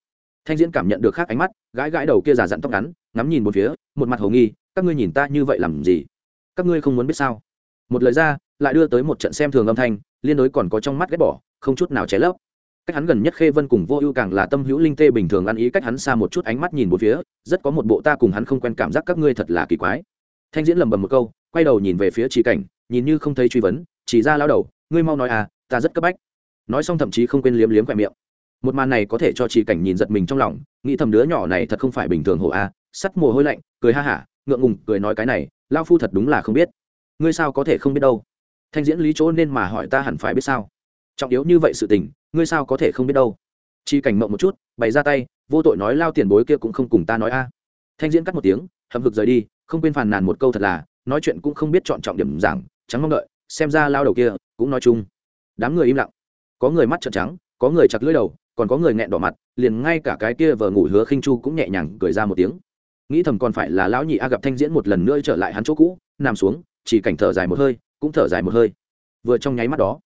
Thanh diễn cảm nhận được khác ánh mắt, gãi gãi đầu kia già dặn tóc ngắn ngắm nhìn một phía, một mặt hồ nghi, các ngươi nhìn ta như vậy làm gì? Các ngươi không muốn biết sao? Một lời ra, lại đưa tới một trận xem thường âm thanh, liên đối còn có trong mắt ghét bỏ, không chút nào cháy lấp. Cách hắn gần nhất khê vân cùng vô ưu càng là tâm hữu linh tê bình thường ăn ý cách hắn xa một chút ánh mắt nhìn một phía, rất có một bộ ta cùng hắn không quen cảm giác các ngươi thật là kỳ quái. Thanh diễn lầm bầm một câu, quay đầu nhìn về phía chỉ cảnh, nhìn như không thấy truy vấn chỉ ra lao đầu, ngươi mau nói à ta rất cấp bách. Nói xong thậm chí không quên liếm liếm khoe miệng. Một màn này có thể cho chỉ cảnh nhìn giật mình trong lòng, nghĩ thầm đứa nhỏ này thật không phải bình thường hồ a sắt mồ hôi lạnh, cười ha hả, ngượng ngùng, cười nói cái này lao phu thật đúng là không biết. Ngươi sao có thể không biết đâu? Thanh diễn lý chỗ nên mà hỏi ta hẳn phải biết sao? Trọng yếu như vậy sự tình, ngươi sao có thể không biết đâu? Chi cảnh mộng một chút, bày ra tay, vô tội nói lao tiền bối kia cũng không cùng ta nói a. À. Thanh diễn cắt một tiếng hầm hực rời đi, không quên phàn nàn một câu thật là, nói chuyện cũng không biết chọn trọng điểm giảng trắng mong đợi, xem ra lao đầu kia, cũng nói chung. Đám người im lặng. Có người mắt trợn trắng, có người chặt lưỡi đầu, còn có người nghẹn đỏ mặt, liền ngay cả cái kia vờ ngủ hứa khinh chu cũng nhẹ nhàng cười ra một tiếng nghĩ thầm còn phải là lão nhị a gặp thanh diễn một lần nữa trở lại hắn chỗ cũ, nằm xuống, chỉ cảnh thở dài một hơi, cũng thở dài một hơi. Vừa trong nháy mắt đó,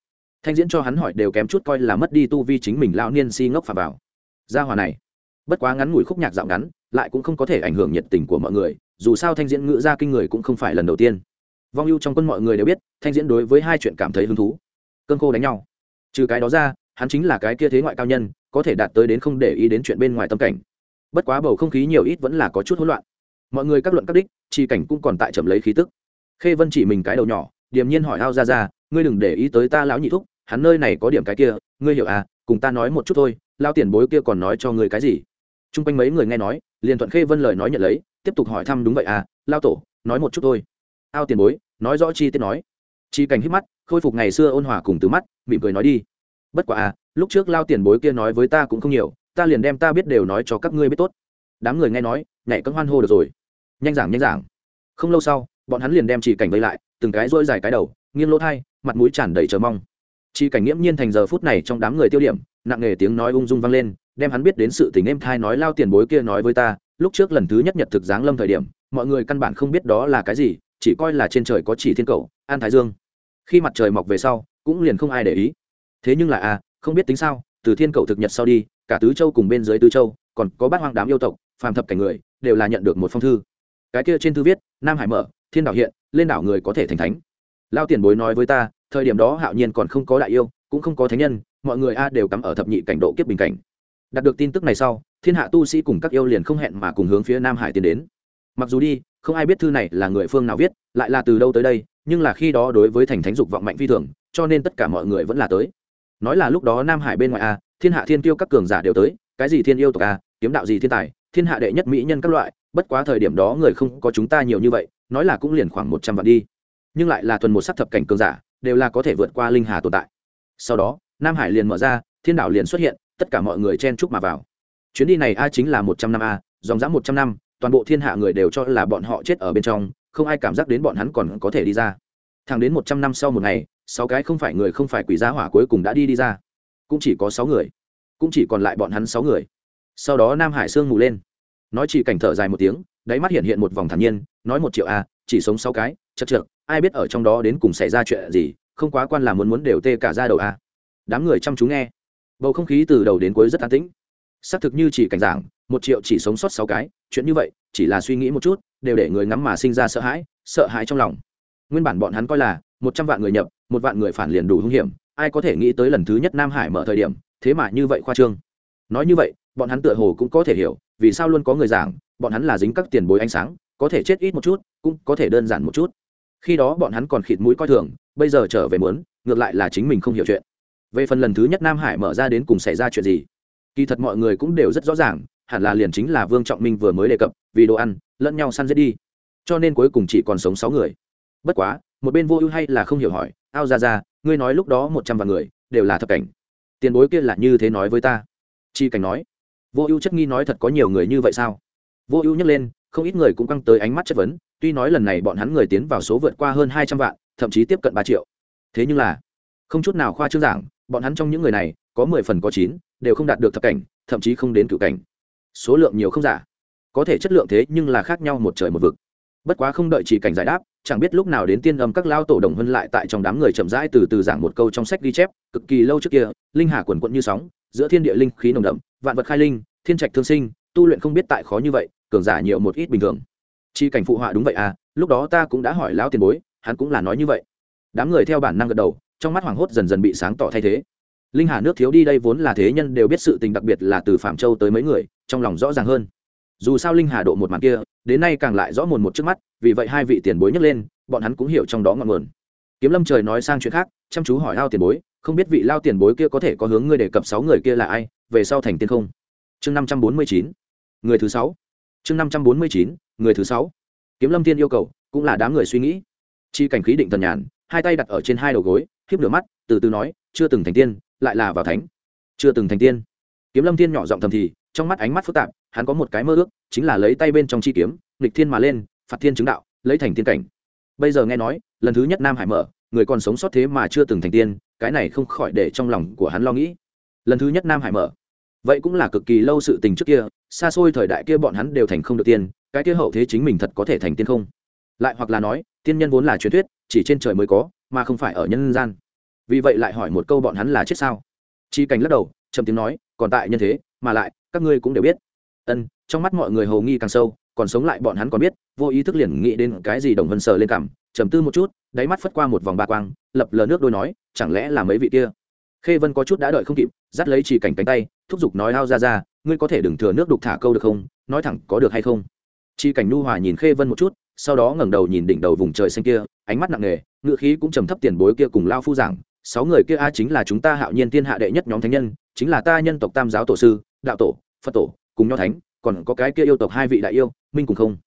thanh diễn cho hắn hỏi đều kém chút coi là mất đi tu vi chính mình lão niên si ngốc phà vào. Gia hòa này, bất quá ngắn ngủi khúc nhạc dạo ngắn, lại cũng không có thể ảnh hưởng nhiệt tình của mọi người, dù sao thanh diễn ngự ra kinh người cũng không phải lần đầu tiên. Vong ưu trong quân mọi người đều biết, thanh diễn đối với hai chuyện cảm thấy hứng thú. Cơn khô đánh nhau. Trừ cái đó ra, hắn chính là cái kia thế ngoại cao nhân, có thể đạt tới đến không để ý đến chuyện bên ngoài tâm cảnh bất quá bầu không khí nhiều ít vẫn là có chút hỗn loạn. Mọi người các luận các đích chi cảnh cũng còn tại chậm lấy khí tức. Khê vân chỉ mình cái đầu nhỏ, điềm nhiên hỏi ao ra ra ngươi đừng để ý tới ta lão nhị thúc, hắn nơi này có điểm cái kia, ngươi hiểu à cùng ta nói một chút thôi lao tiền bối kia còn nói cho ngươi cái gì? T r u n g quanh mấy người nghe nói, liền thuận khê vân lời nói nhận lấy, tiếp tục hỏi thăm đúng vậy à lao tổ, nói một chút thôi. Ao tiền bối, nói rõ chi tiết nói. Chi cảnh hít mắt, khôi phục ngày xưa ôn hòa cùng từ mắt, mỉm cười nói đi. Bất quả à lúc trước lao tiền bối kia nói với ta cũng không nhiều ta liền đem ta biết đều nói cho các ngươi biết tốt. Đám người nghe nói, nhảy cân hoan hô được rồi. Nhanh giảng nhanh giảng. Không lâu sau, bọn hắn liền đem chỉ cảnh vây lại, từng cái rỗi dài cái đầu, nghiêng lỗ thai, mặt mũi tràn đầy chờ mong. Chỉ cảnh nghiễm nhiên thành giờ phút này trong đám người tiêu điểm, nặng nề tiếng nói ung dung vang lên, đem hắn biết đến sự tình em thai nói lao tiền bối kia nói với ta, lúc trước lần thứ nhất nhật thực giáng lâm thời điểm, mọi người căn bản không biết đó là cái gì, chỉ coi là trên trời có chỉ thiên cầu, an thái dương. Khi mặt trời mọc về sau, cũng liền không ai để ý. Thế nhưng là a không biết tính sao, từ thiên cầu thực nhật sau đi cả tứ châu cùng bên dưới tứ châu, còn có bát hoang đám yêu tộc, phàm thập cảnh người, đều là nhận được một phong thư. Cái kia trên thư viết, nam hải mở, thiên đảo hiện, lên đảo người có thể thành thánh. Lao tiền bối nói với ta, thời điểm đó hạo nhiên còn không có đại yêu, cũng không có thánh nhân, mọi người a đều cắm ở thập nhị cảnh độ kiếp bình cảnh. Đạt được tin tức này sau, thiên hạ tu sĩ cùng các yêu liền không hẹn mà cùng hướng phía nam hải tiến đến. Mặc dù đi, không ai biết thư này là người phương nào viết, lại là từ đâu tới đây, nhưng là khi đó đối với thành thánh dục vọng mạnh phi thường, cho nên tất cả mọi người vẫn là tới. Nói là lúc đó nam hải bên ngoài a thiên hạ thiên tiêu các cường giả đều tới, cái gì thiên yêu tộc a kiếm đạo gì thiên tài, thiên hạ đệ nhất mỹ nhân các loại, bất quá thời điểm đó người không có chúng ta nhiều như vậy, nói là cũng liền khoảng một trăm vạn đi. Nhưng lại là tuần một sắc thập cảnh cường giả, đều là có thể vượt qua linh hà tồn tại. Sau đó, nam hải liền mở ra, thiên đảo liền xuất hiện, tất cả mọi người chen chúc mà vào. Chuyến đi này a chính là một trăm năm a, dòng dã một trăm năm, toàn bộ thiên hạ người đều cho là bọn họ chết ở bên trong, không ai cảm giác đến bọn hắn còn có thể đi ra. Thẳng đến một trăm năm sau một ngày, sáu cái không phải người không phải quỷ giá hỏa cuối cùng đã đi đi ra cũng chỉ có sáu người, cũng chỉ còn lại bọn hắn sáu người. Sau đó nam hải sương mù lên. Nói chỉ cảnh thở dài một tiếng, đáy mắt hiện hiện một vòng thản nhiên, nói một triệu a, chỉ sống sáu cái, chật chược, ai biết ở trong đó đến cùng xảy ra chuyện gì, không quá quan là muốn muốn đều tê cả ra đầu a. Đám người chăm chú nghe. Bầu không khí từ đầu đến cuối rất an tĩnh. Xác thực như chỉ cảnh giảng, một triệu chỉ sống sót sáu cái, chuyện như vậy, chỉ là suy nghĩ một chút, đều để người ngắm mà sinh ra sợ hãi sợ hãi trong lòng. Nguyên bản bọn hắn coi là một trăm vạn người nhập, một vạn người phản liền đủ hung hiểm ai có thể nghĩ tới lần thứ nhất nam hải mở thời điểm, thế mà như vậy khoa trương. Nói như vậy, bọn hắn tựa hồ cũng có thể hiểu, vì sao luôn có người giảng, bọn hắn là dính các tiền bối ánh sáng, có thể chết ít một chút, cũng có thể đơn giản một chút. Khi đó bọn hắn còn khịt mũi coi thường, bây giờ trở về muốn, ngược lại là chính mình không hiểu chuyện. Về phần lần thứ nhất nam hải mở ra đến cùng xảy ra chuyện gì, kỳ thật mọi người cũng đều rất rõ ràng, hẳn là liền chính là vương trọng minh vừa mới đề cập, vì đồ ăn, lẫn nhau săn giết đi. Cho nên cuối cùng chỉ còn sống sáu người. Bất quá, một bên vô ưu hay là không hiểu hỏi ao ra ra, ngươi nói lúc đó một trăm vạn người đều là thập cảnh. Tiền bối kia là như thế nói với ta. Chi cảnh nói. Vô ưu chất nghi nói thật có nhiều người như vậy sao? Vô ưu nhắc lên, không ít người cũng căng tới ánh mắt chất vấn, tuy nói lần này bọn hắn người tiến vào số vượt qua hơn hai trăm vạn, thậm chí tiếp cận ba triệu. Thế nhưng là, không chút nào khoa trương giảng, bọn hắn trong những người này, có mười phần có chín, đều không đạt được thập cảnh, thậm chí không đến cựu cảnh. Số lượng nhiều không giả. Có thể chất lượng thế nhưng là khác nhau một trời một vực bất quá không đợi chỉ cảnh giải đáp, chẳng biết lúc nào đến tiên âm các lao tổ đồng hơn lại tại trong đám người chậm rãi từ từ giảng một câu trong sách ghi chép, cực kỳ lâu trước kia, linh hà quần quận như sóng, giữa thiên địa linh khí nồng đậm, vạn vật khai linh, thiên trạch thương sinh, tu luyện không biết tại khó như vậy, cường giả nhiều một ít bình thường. Chi cảnh phụ họa đúng vậy à lúc đó ta cũng đã hỏi lão tiền bối, hắn cũng là nói như vậy. Đám người theo bản năng gật đầu, trong mắt hoảng hốt dần dần bị sáng tỏ thay thế. Linh hà nước thiếu đi đây vốn là thế nhân đều biết sự tình đặc biệt là từ phạm châu tới mấy người, trong lòng rõ ràng hơn dù sao linh hà độ một màn kia, đến nay càng lại rõ mồn một trước mắt, vì vậy hai vị tiền bối nhấc lên, bọn hắn cũng hiểu trong đó ngọn nguồn. Kiếm lâm trời nói sang chuyện khác, chăm chú hỏi lao tiền bối, không biết vị lao tiền bối kia có thể có hướng ngươi đề cập sáu người kia là ai, về sau thành tiên không? Chương năm trăm bốn mươi chín, người thứ sáu. Chương năm trăm bốn mươi chín, người thứ sáu. Kiếm lâm tiên yêu cầu, cũng là đám người suy nghĩ. Chi cảnh khí định thần nhàn, hai tay đặt ở trên hai đầu gối khiếp lửa mắt, từ từ nói, chưa từng thành tiên, lại là vào thánh. Chưa từng thành tiên. Kiếm lâm tiên nhỏ giọng thầm thì, trong mắt ánh mắt phức tạp hắn có một cái mơ ước, chính là lấy tay bên trong chi kiếm, nghịch thiên mà lên, phạt thiên chứng đạo, lấy thành tiên cảnh. Bây giờ nghe nói, lần thứ nhất nam hải mở, người còn sống sót thế mà chưa từng thành tiên, cái này không khỏi để trong lòng của hắn lo nghĩ. Lần thứ nhất nam hải mở. Vậy cũng là cực kỳ lâu sự tình trước kia, xa xôi thời đại kia bọn hắn đều thành không được tiên, cái kia hậu thế chính mình thật có thể thành tiên không? Lại hoặc là nói, tiên nhân vốn là truyền thuyết, chỉ trên trời mới có, mà không phải ở nhân gian. Vì vậy lại hỏi một câu bọn hắn là chết sao? Chi cảnh lắc đầu, trầm tiếng nói, còn tại nhân thế, mà lại, các ngươi cũng đều biết ân, trong mắt mọi người hầu nghi càng sâu, còn sống lại bọn hắn còn biết, vô ý thức liền nghĩ đến cái gì đồng vân sờ lên cảm trầm tư một chút, đáy mắt phất qua một vòng ba quang, lập lờ nước đôi nói, chẳng lẽ là mấy vị kia? Khê vân có chút đã đợi không kịp, dắt lấy chỉ cảnh cánh tay, thúc giục nói lao ra ra, ngươi có thể đừng thừa nước đục thả câu được không? Nói thẳng có được hay không? Chỉ cảnh nu hòa nhìn khê vân một chút, sau đó ngẩng đầu nhìn đỉnh đầu vùng trời xanh kia, ánh mắt nặng nề, ngựa khí cũng trầm thấp tiền bối kia cùng lao phu giảng, sáu người kia a chính là chúng ta hạo nhiên thiên hạ đệ nhất nhóm thánh nhân, chính là ta nhân tộc tam giáo tổ sư, đạo tổ, phật tổ cùng nho thánh, còn có cái kia yêu tộc hai vị đại yêu, minh cùng không.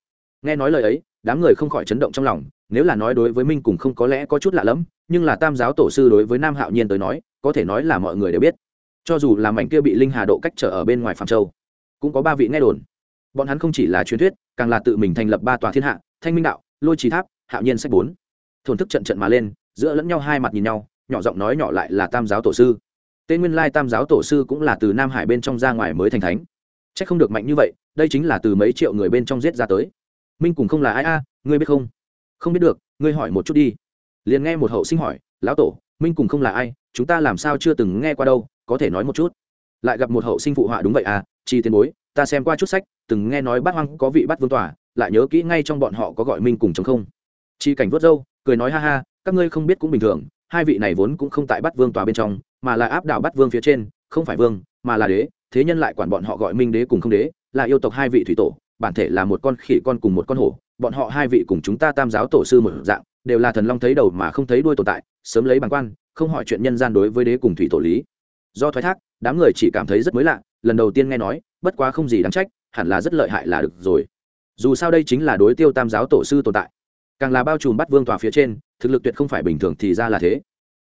Nghe nói lời ấy, đám người không khỏi chấn động trong lòng, nếu là nói đối với minh cùng không có lẽ có chút lạ lẫm, nhưng là tam giáo tổ sư đối với nam hạo nhiên tới nói, có thể nói là mọi người đều biết. Cho dù là mảnh kia bị linh hà độ cách trở ở bên ngoài phạm châu, cũng có ba vị nghe đồn. Bọn hắn không chỉ là truyền thuyết, càng là tự mình thành lập ba tòa thiên hạ, thanh minh đạo, lôi trí tháp, hạo nhiên sách bốn. Thổn thức trận trận mà lên, giữa lẫn nhau hai mặt nhìn nhau, nhỏ giọng nói nhỏ lại là tam giáo tổ sư. Tên nguyên lai tam giáo tổ sư cũng là từ nam hải bên trong ra ngoài mới thành thánh c h ắ c không được mạnh như vậy, đây chính là từ mấy triệu người bên trong giết ra tới. Minh cùng không là ai a, ngươi biết không? Không biết được, ngươi hỏi một chút đi. Liền nghe một hậu sinh hỏi, lão tổ, minh cùng không là ai? Chúng ta làm sao chưa từng nghe qua đâu, có thể nói một chút. Lại gặp một hậu sinh phụ họa đúng vậy à chi tiền bối, ta xem qua chút sách, từng nghe nói bát hoang có vị bắt vương tòa, lại nhớ kỹ ngay trong bọn họ có gọi minh cùng chống không. Chi cảnh vớt râu, cười nói, ha ha, các ngươi không biết cũng bình thường, hai vị này vốn cũng không tại bắt vương tòa bên trong, mà là áp đảo bắt vương phía trên, không phải vương, mà là đế thế nhân lại quản bọn họ gọi minh đế cùng không đế, là yêu tộc hai vị thủy tổ, bản thể là một con khỉ con cùng một con hổ, bọn họ hai vị cùng chúng ta tam giáo tổ sư một dạng, đều là thần long thấy đầu mà không thấy đuôi tồn tại, sớm lấy bằng quan, không hỏi chuyện nhân gian đối với đế cùng thủy tổ lý. Do thoái thác, đám người chỉ cảm thấy rất mới lạ, lần đầu tiên nghe nói, bất quá không gì đáng trách, hẳn là rất lợi hại là được rồi. Dù sao đây chính là đối tiêu tam giáo tổ sư tồn tại. Càng là bao trùm bắt vương tòa phía trên, thực lực tuyệt không phải bình thường thì ra là thế.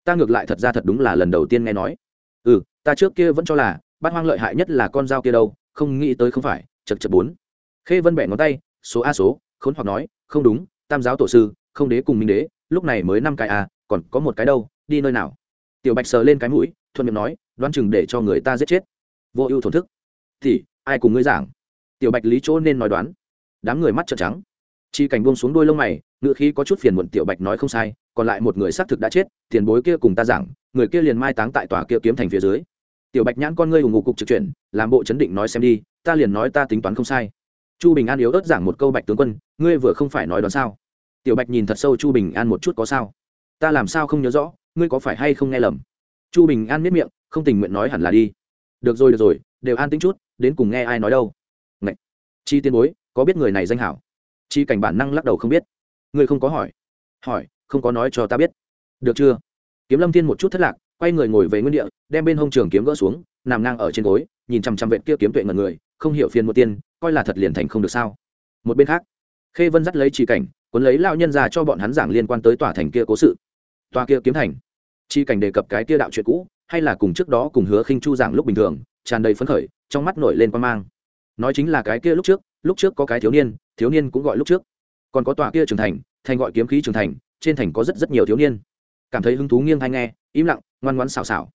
Ta ngược lại thật ra thật đúng là lần đầu tiên nghe nói. Ừ ta trước kia vẫn cho là bát hoang lợi hại nhất là con dao kia đâu, không nghĩ tới không phải, chật chật bốn. Khê vân bẻ ngón tay, số a số, khốn hoặc nói, không đúng, tam giáo tổ sư, không đế cùng minh đế, lúc này mới năm cái a, còn có một cái đâu, đi nơi nào? Tiểu bạch sờ lên cái mũi, thuận miệng nói, đoán chừng để cho người ta giết chết. Vô ưu thổn thức. Thì, ai cùng ngươi giảng? Tiểu bạch lý chỗ nên nói đoán. Đám người mắt trợn trắng. Chi cảnh buông xuống đôi lông mày ngựa khí có chút phiền muộn, tiểu bạch nói không sai, còn lại một người xác thực đã chết, tiền bối kia cùng ta giảng, người kia liền mai táng tại tòa kia kiếm thành phía dưới tiểu bạch nhãn con ngươi ủng ngục cục trực chuyển, làm bộ chấn định nói xem đi, ta liền nói ta tính toán không sai. Chu bình an yếu ớt giảng một câu bạch tướng quân, ngươi vừa không phải nói đoán sao? Tiểu bạch nhìn thật sâu chu bình an một chút có sao? Ta làm sao không nhớ rõ, ngươi có phải hay không nghe lầm? Chu bình an miết miệng, không tình nguyện nói hẳn là đi. Được rồi được rồi, đều an tính chút, đến cùng nghe ai nói đâu? Ngậy! chi tiên bối, có biết người này danh hảo? Chi cảnh bản năng lắc đầu không biết. Ngươi không có hỏi. Hỏi, không có nói cho ta biết. Được chưa? Kiếm lâm thiên một chút thất lạc quay người ngồi về nguyên địa, đem bên hông trường kiếm gỡ xuống, nằm ngang ở trên gối, nhìn chằm chằm vệ kia kiếm tuệ ngần người, không hiểu phiền một tiên, coi là thật liền thành không được sao. Một bên khác, khê vân dắt lấy chỉ cảnh, cuốn lấy lao nhân ra cho bọn hắn giảng liên quan tới tòa thành kia cố sự. Tòa kia kiếm thành chi cảnh đề cập cái kia đạo chuyện cũ, hay là cùng trước đó cùng hứa khinh chu giảng lúc bình thường, tràn đầy phấn khởi, trong mắt nổi lên quan mang. Nói chính là cái kia lúc trước lúc trước có cái thiếu niên thiếu niên cũng gọi lúc trước. Còn có tòa kia trưởng thành thành gọi kiếm khí trưởng thành, trên thành có rất rất nhiều thiếu niên cảm thấy hứng thú nghiêng hay nghe, im lặng, ngoan ngoãn xào xào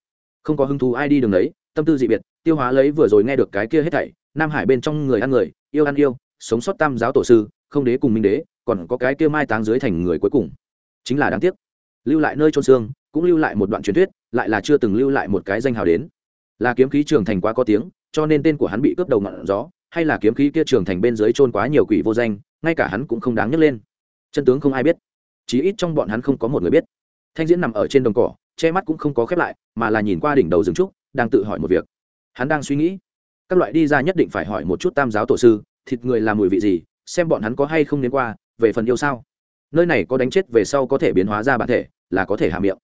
không có hứng thú ai đi đường đấy, tâm tư dị biệt, tiêu hóa lấy vừa rồi nghe được cái kia hết thảy, nam hải bên trong người ăn người, yêu ăn yêu, sống sót tam giáo tổ sư, không đế cùng minh đế, còn có cái kia mai táng dưới thành người cuối cùng. Chính là đáng tiếc. Lưu lại nơi trôn xương, cũng lưu lại một đoạn truyền thuyết, lại là chưa từng lưu lại một cái danh hào đến. Là kiếm khí trường thành quá có tiếng, cho nên tên của hắn bị cướp đầu ngọn gió, hay là kiếm khí kia trường thành bên dưới trôn quá nhiều quỷ vô danh, ngay cả hắn cũng không đáng nhắc lên. Chân tướng không ai biết, chí ít trong bọn hắn không có một người biết thanh diễn nằm ở trên đồng cỏ, che mắt cũng không có khép lại, mà là nhìn qua đỉnh đầu rừng trúc, đang tự hỏi một việc. Hắn đang suy nghĩ. Các loại đi ra nhất định phải hỏi một chút tam giáo tổ sư, thịt người làm mùi vị gì, xem bọn hắn có hay không đến qua, về phần yêu sao. Nơi này có đánh chết về sau có thể biến hóa ra bản thể, là có thể hạ miệng.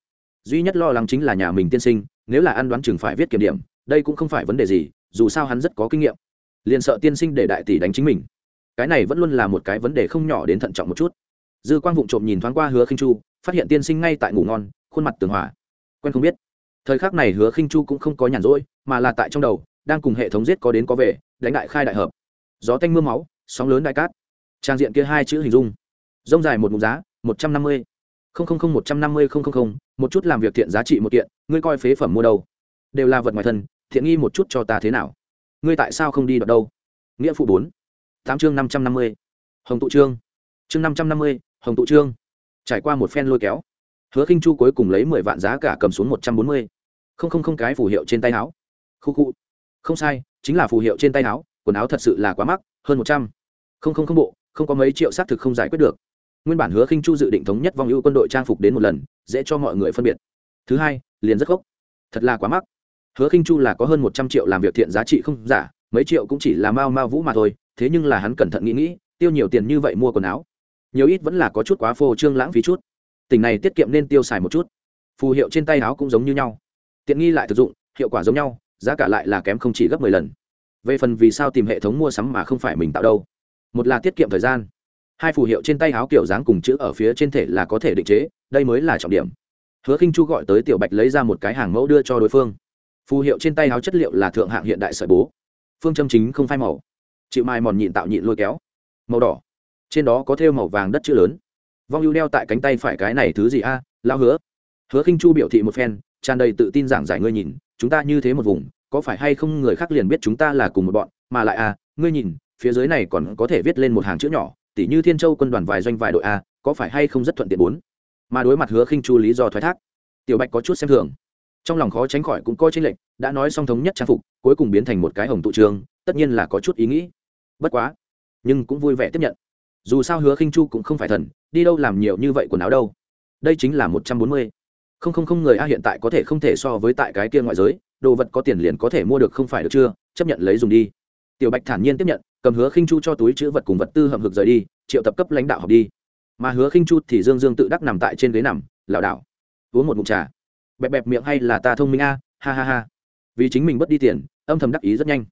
Duy nhất lo lắng chính là nhà mình tiên sinh, nếu là ăn đoán chừng phải viết kiểm điểm, đây cũng không phải vấn đề gì, dù sao hắn rất có kinh nghiệm. Liền sợ tiên sinh để đại tỷ đánh chính mình. Cái này vẫn luôn là một cái vấn đề không nhỏ đến thận trọng một chút. Dư quang vụng trộm nhìn thoáng qua hứa khinh chu phát hiện tiên sinh ngay tại ngủ ngon, khuôn mặt tường hòa. Quen không biết. Thời khắc này hứa khinh chu cũng không có nhàn rỗi, mà là tại trong đầu, đang cùng hệ thống giết có đến có về, đánh đại khai đại hợp. Gió tanh mưa máu, sóng lớn đại cát. Trang diện kia hai chữ hình dung. Rông dài một mục giá, một trăm năm mươi. Không không không, một trăm năm mươi không không không, một chút làm việc thiện giá trị một kiện, ngươi coi phế phẩm mua đâu? Đều là vật ngoài thân, thiện nghi một chút cho ta thế nào? Ngươi tại sao không đi đọc đâu? Nghĩa phụ bốn. Tám chương năm trăm năm mươi. Hồng tụ trương. Chương năm trăm năm mươi, hồng tụ trương trải qua một phen lôi kéo, hứa khinh chu cuối cùng lấy mười vạn giá cả cầm xuống một trăm bốn mươi. Không không không, cái phù hiệu trên tay áo. Khu khu. Không sai, chính là phù hiệu trên tay áo, quần áo thật sự là quá mắc, hơn một trăm. Không không không bộ, không có mấy triệu xác thực không giải quyết được. Nguyên bản hứa khinh chu dự định thống nhất vong ưu quân đội trang phục đến một lần, dễ cho mọi người phân biệt. Thứ hai, liền rất gốc. Thật là quá mắc. Hứa khinh chu là có hơn một trăm triệu làm việc thiện giá trị không giả, mấy triệu cũng chỉ là mao mao vũ mà thôi, thế nhưng là hắn cẩn thận nghĩ nghĩ, tiêu nhiều tiền như vậy mua quần áo nhiều ít vẫn là có chút quá phô trương lãng phí chút. Tỉnh này tiết kiệm nên tiêu xài một chút. Phù hiệu trên tay áo cũng giống như nhau. Tiện nghi lại thực dụng, hiệu quả giống nhau, giá cả lại là kém không chỉ gấp mười lần. Về phần vì sao tìm hệ thống mua sắm mà không phải mình tạo đâu? Một là tiết kiệm thời gian. Hai phù hiệu trên tay áo kiểu dáng cùng chữ ở phía trên thể là có thể định chế, đây mới là trọng điểm. Hứa khinh chu gọi tới tiểu bạch lấy ra một cái hàng mẫu đưa cho đối phương. Phù hiệu trên tay áo chất liệu là thượng hạng hiện đại sợi bố. Phương châm chính không phai màu. Chịu mai mòn nhịn tạo nhịn lôi kéo. Màu đỏ trên đó có thêu màu vàng đất chữ lớn. Vong ưu đeo tại cánh tay phải cái này thứ gì a? À? hứa. Hứa khinh chu biểu thị một phen, tràn đầy tự tin giảng giải ngươi nhìn, chúng ta như thế một vùng, có phải hay không người khác liền biết chúng ta là cùng một bọn, mà lại a à, ngươi nhìn, phía dưới này còn có thể viết lên một hàng chữ nhỏ, tỉ như thiên châu quân đoàn vài doanh vài đội a à, có phải hay không rất thuận tiện bốn? Mà đối mặt hứa khinh chu lý do thoái thác, tiểu bạch có chút xem thường. Trong lòng khó tránh khỏi cũng coi tranh lệch, đã nói song thống nhất trang phục, cuối cùng biến thành một cái hồng tụ trường, tất nhiên là có chút ý nghĩ. Bất quá, nhưng cũng vui vẻ tiếp nhận dù sao hứa khinh chu cũng không phải thần, đi đâu làm nhiều như vậy quần áo đâu. Đây chính là một trăm bốn mươi. Không không không người a hiện tại có thể không thể so với tại cái kia ngoại giới, đồ vật có tiền liền có thể mua được không phải được chưa? Chấp nhận lấy dùng đi. Tiểu bạch thản nhiên tiếp nhận, cầm hứa khinh chu cho túi chữ vật cùng vật tư hầm hực rời đi, triệu tập cấp lãnh đạo học đi. Mà hứa khinh chu thì dương dương tự đắc nằm tại trên ghế nằm, lảo đảo, uống một ngụm trà. Bẹp bẹp miệng hay là ta thông minh a, ha ha ha. Vì chính mình mất đi tiền, âm thầm đắc ý rất nhanh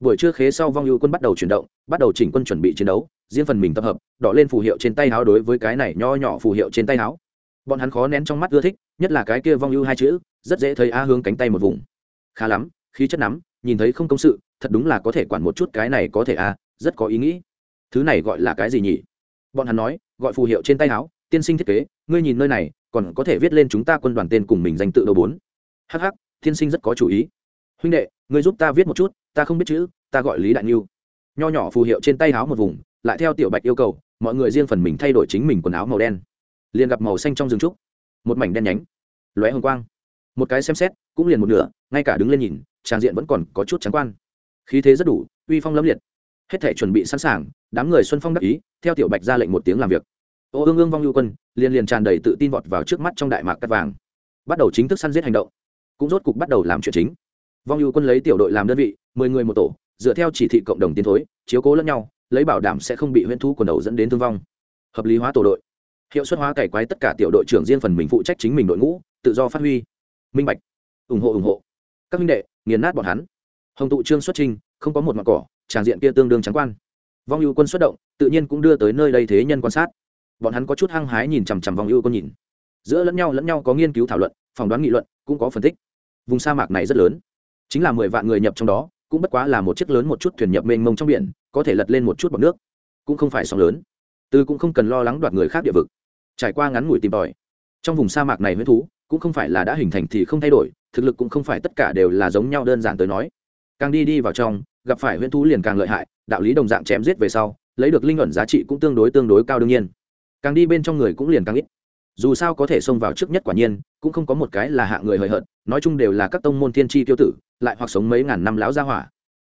buổi trưa khế sau vong ưu quân bắt đầu chuyển động, bắt đầu chỉnh quân chuẩn bị chiến đấu, riêng phần mình tập hợp, đỏ lên phù hiệu trên tay áo đối với cái này nho nhỏ phù hiệu trên tay áo bọn hắn khó nén trong mắt ưa thích, nhất là cái kia vong ưu hai chữ, rất dễ thấy a hướng cánh tay một vùng. Khá lắm, khí chất nắm, nhìn thấy không công sự, thật đúng là có thể quản một chút cái này có thể a rất có ý nghĩ. Thứ này gọi là cái gì nhỉ? Bọn hắn nói, gọi phù hiệu trên tay áo tiên sinh thiết kế, ngươi nhìn nơi này, còn có thể viết lên chúng ta quân đoàn tên cùng mình danh tự đầu bốn. Hh tiên sinh rất có chủ ý huynh đệ, ngươi giúp ta viết một chút, ta không biết chữ, ta gọi lý đại niu nho nhỏ phù hiệu trên tay áo một vùng, lại theo tiểu bạch yêu cầu, mọi người riêng phần mình thay đổi chính mình quần áo màu đen. Liền gặp màu xanh trong rừng trúc, một mảnh đen nhánh, lóe hồng quang. Một cái xem xét, cũng liền một nửa, ngay cả đứng lên nhìn tràng diện vẫn còn có chút trắng quan. Khí thế rất đủ, uy phong lâm liệt. Hết thể chuẩn bị sẵn sàng, đám người xuân phong đắc ý, theo tiểu bạch ra lệnh một tiếng làm việc. Ô ương ương vong lưu quân, liền liền tràn đầy tự tin vọt vào trước mắt trong đại mạc cắt vàng. Bắt đầu chính thức săn giết hành động. Cũng rốt cục bắt đầu làm chuyện chính vong ưu quân lấy tiểu đội làm đơn vị, mười người một tổ, dựa theo chỉ thị cộng đồng tiến thối, chiếu cố lẫn nhau, lấy bảo đảm sẽ không bị huyễn thú quần đầu dẫn đến thương vong. Hợp lý hóa tổ đội. Hiệu suất hóa cải quái tất cả tiểu đội trưởng riêng phần mình phụ trách chính mình đội ngũ, tự do phát huy. Minh bạch. Ủng hộ ủng hộ. Các minh đệ, nghiền nát bọn hắn. Hồng tụ trương xuất trình, không có một mặt cỏ, tràng diện kia tương đương trắng quan. Vong ưu quân xuất động, tự nhiên cũng đưa tới nơi đây thế nhân quan sát. Bọn hắn có chút hăng hái nhìn chằm chằm vong ưu quân nhìn. Giữa lẫn nhau lẫn nhau có nghiên cứu thảo luận, phỏng đoán nghị luận, cũng có phân tích. Vùng sa mạc này rất lớn chính là mười vạn người nhập trong đó, cũng bất quá là một chiếc lớn một chút thuyền nhập mênh mông trong biển, có thể lật lên một chút bọc nước. Cũng không phải sóng lớn. Tư cũng không cần lo lắng đoạt người khác địa vực. Trải qua ngắn ngủi tìm tòi. Trong vùng sa mạc này huyết thú, cũng không phải là đã hình thành thì không thay đổi, thực lực cũng không phải tất cả đều là giống nhau đơn giản tới nói. Càng đi đi vào trong, gặp phải huyễn thú liền càng lợi hại, đạo lý đồng dạng chém giết về sau, lấy được linh luận giá trị cũng tương đối tương đối cao đương nhiên. Càng đi bên trong người cũng liền càng ít dù sao có thể xông vào trước nhất quả nhiên, cũng không có một cái là hạ người hời hợt, nói chung đều là các tông môn thiên tri tiêu tử, lại hoặc sống mấy ngàn năm láo gia hỏa.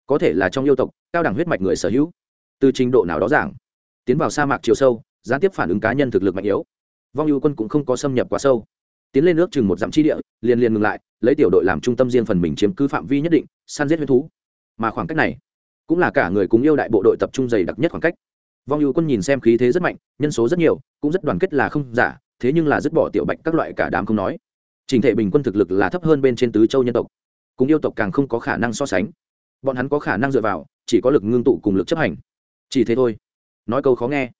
Có thể là trong yêu tộc, cao đẳng huyết mạch người sở hữu. Từ trình độ nào đó giảng, tiến vào sa mạc chiều sâu, gián tiếp phản ứng cá nhân thực lực mạnh yếu. Vong ưu quân cũng không có xâm nhập quá sâu. Tiến lên nước chừng một dặm chi địa, liền liền ngừng lại, lấy tiểu đội làm trung tâm riêng phần mình chiếm cứ phạm vi nhất định săn giết huyết thú. Mà khoảng cách này, cũng là cả người cùng yêu đại bộ đội tập trung dày đặc nhất khoảng cách. Vong ưu quân nhìn xem khí thế rất mạnh, nhân số rất nhiều, cũng rất đoàn kết là không giả thế nhưng là dứt bỏ tiểu bạch các loại cả đám không nói. Trình thể bình quân thực lực là thấp hơn bên trên tứ châu nhân tộc, cùng yêu tộc càng không có khả năng so sánh. Bọn hắn có khả năng dựa vào, chỉ có lực ngưng tụ cùng lực chấp hành. Chỉ thế thôi. Nói câu khó nghe.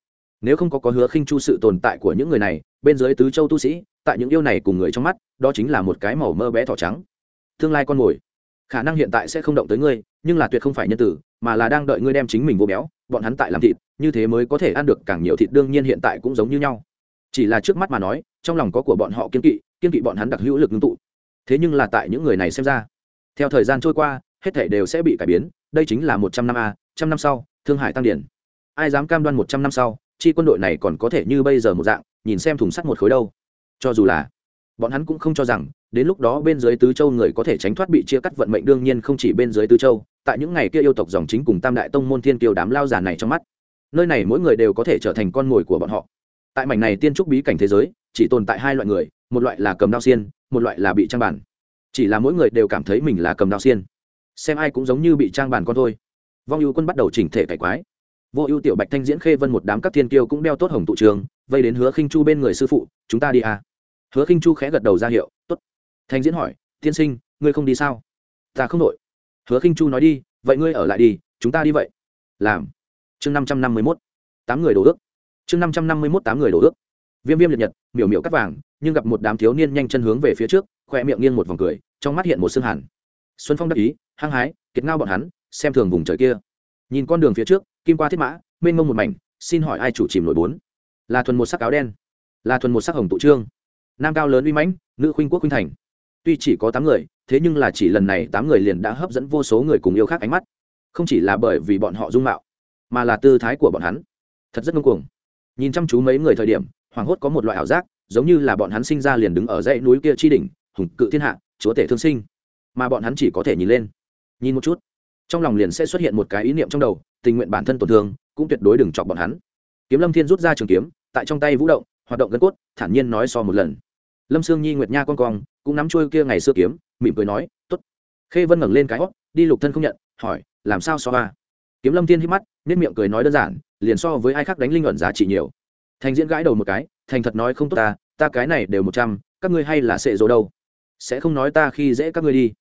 Nếu không có có hứa khinh chu sự tồn tại của những người này, bên dưới tứ châu tu sĩ, tại những yêu này cùng người trong mắt, đó chính là một cái màu mơ bé thỏ trắng. Tương lai con mồi, khả năng hiện tại sẽ không động tới ngươi, nhưng là tuyệt không phải nhân tử, mà là đang đợi ngươi đem chính mình vô béo, bọn hắn tại làm thịt, như thế mới có thể ăn được càng nhiều thịt, đương nhiên hiện tại cũng giống như nhau chỉ là trước mắt mà nói, trong lòng có của bọn họ kiên kỵ kiên kỵ bọn hắn đặc hữu lực ngưng tụ. Thế nhưng là tại những người này xem ra, theo thời gian trôi qua, hết thể đều sẽ bị cải biến. Đây chính là một trăm năm a, trăm năm sau, thương hải tăng điển. Ai dám cam đoan một trăm năm sau, chi quân đội này còn có thể như bây giờ một dạng, nhìn xem thùng sắt một khối đâu? Cho dù là, bọn hắn cũng không cho rằng, đến lúc đó bên dưới tứ châu người có thể tránh thoát bị chia cắt vận mệnh đương nhiên không chỉ bên dưới tứ châu, tại những ngày kia yêu tộc dòng chính cùng tam đại tông môn thiên kiều đám lao già này trong mắt. Nơi này mỗi người đều có thể trở thành con mồi của bọn họ tại mảnh này tiên trúc bí cảnh thế giới, chỉ tồn tại hai loại người, một loại là cầm đao xiên, một loại là bị trang bản. Chỉ là mỗi người đều cảm thấy mình là cầm đao xiên. Xem ai cũng giống như bị trang bản con thôi. Vong ưu quân bắt đầu chỉnh thể cải quái. Vô ưu tiểu bạch thanh diễn khê vân một đám các thiên kiêu cũng đeo tốt hồng tụ trường, vây đến hứa khinh chu bên người sư phụ, chúng ta đi à. hứa khinh chu khẽ gật đầu ra hiệu, tốt. Thanh diễn hỏi, tiên sinh, ngươi không đi sao? Ta không đội. Hứa khinh chu nói đi, vậy ngươi ở lại đi, chúng ta đi vậy. Làm. Chương năm trăm năm mươi mốt. Tám người đổ ước chương năm trăm năm mươi mốt tám người đổ ước. Viêm viêm liệt nhật, miểu miểu cắt vàng, nhưng gặp một đám thiếu niên nhanh chân hướng về phía trước khoe miệng nghiêng một vòng cười, trong mắt hiện một xương hẳn xuân phong đắc ý, hăng hái, kiệt ngao bọn hắn, xem thường vùng trời kia. Nhìn con đường phía trước, kim qua thiết mã, mênh mông một mảnh, xin hỏi ai chủ chìm nổi bốn? Là thuần một sắc áo đen, là thuần một sắc hồng tụ trương. Nam cao lớn uy mãnh, nữ khuynh quốc khuynh thành. Tuy chỉ có tám người, thế nhưng là chỉ lần này tám người liền đã hấp dẫn vô số người cùng yêu khác ánh mắt. Không chỉ là bởi vì bọn họ dung mạo, mà là tư thái của bọn hắn. Thật rất ngông cuồng nhìn chăm chú mấy người thời điểm, hoảng hốt có một loại ảo giác, giống như là bọn hắn sinh ra liền đứng ở dãy núi kia chi đỉnh, hùng cự thiên hạ, chúa tể thương sinh. Mà bọn hắn chỉ có thể nhìn lên, nhìn một chút. Trong lòng liền sẽ xuất hiện một cái ý niệm trong đầu, tình nguyện bản thân tổn thương, cũng tuyệt đối đừng chọc bọn hắn. Kiếm lâm thiên rút ra trường kiếm, tại trong tay vũ động, hoạt động gân cốt, thản nhiên nói so một lần. Lâm sương nhi nguyệt nha con cong, cũng nắm trôi kia ngày xưa kiếm, mỉm cười nói t ố t khê vân ngẩng lên cái hót đi lục thân không nhận, hỏi, làm sao so ba? Kiếm lâm thiên hít mắt nếp miệng cười nói đơn giản liền so với ai khác đánh linh luận giá trị nhiều. Thành diễn gãi đầu một cái, thành thật nói không tốt ta ta cái này đều một trăm, các ngươi hay là sệ dỗ đâu? Sẽ không nói ta khi dễ các ngươi đi.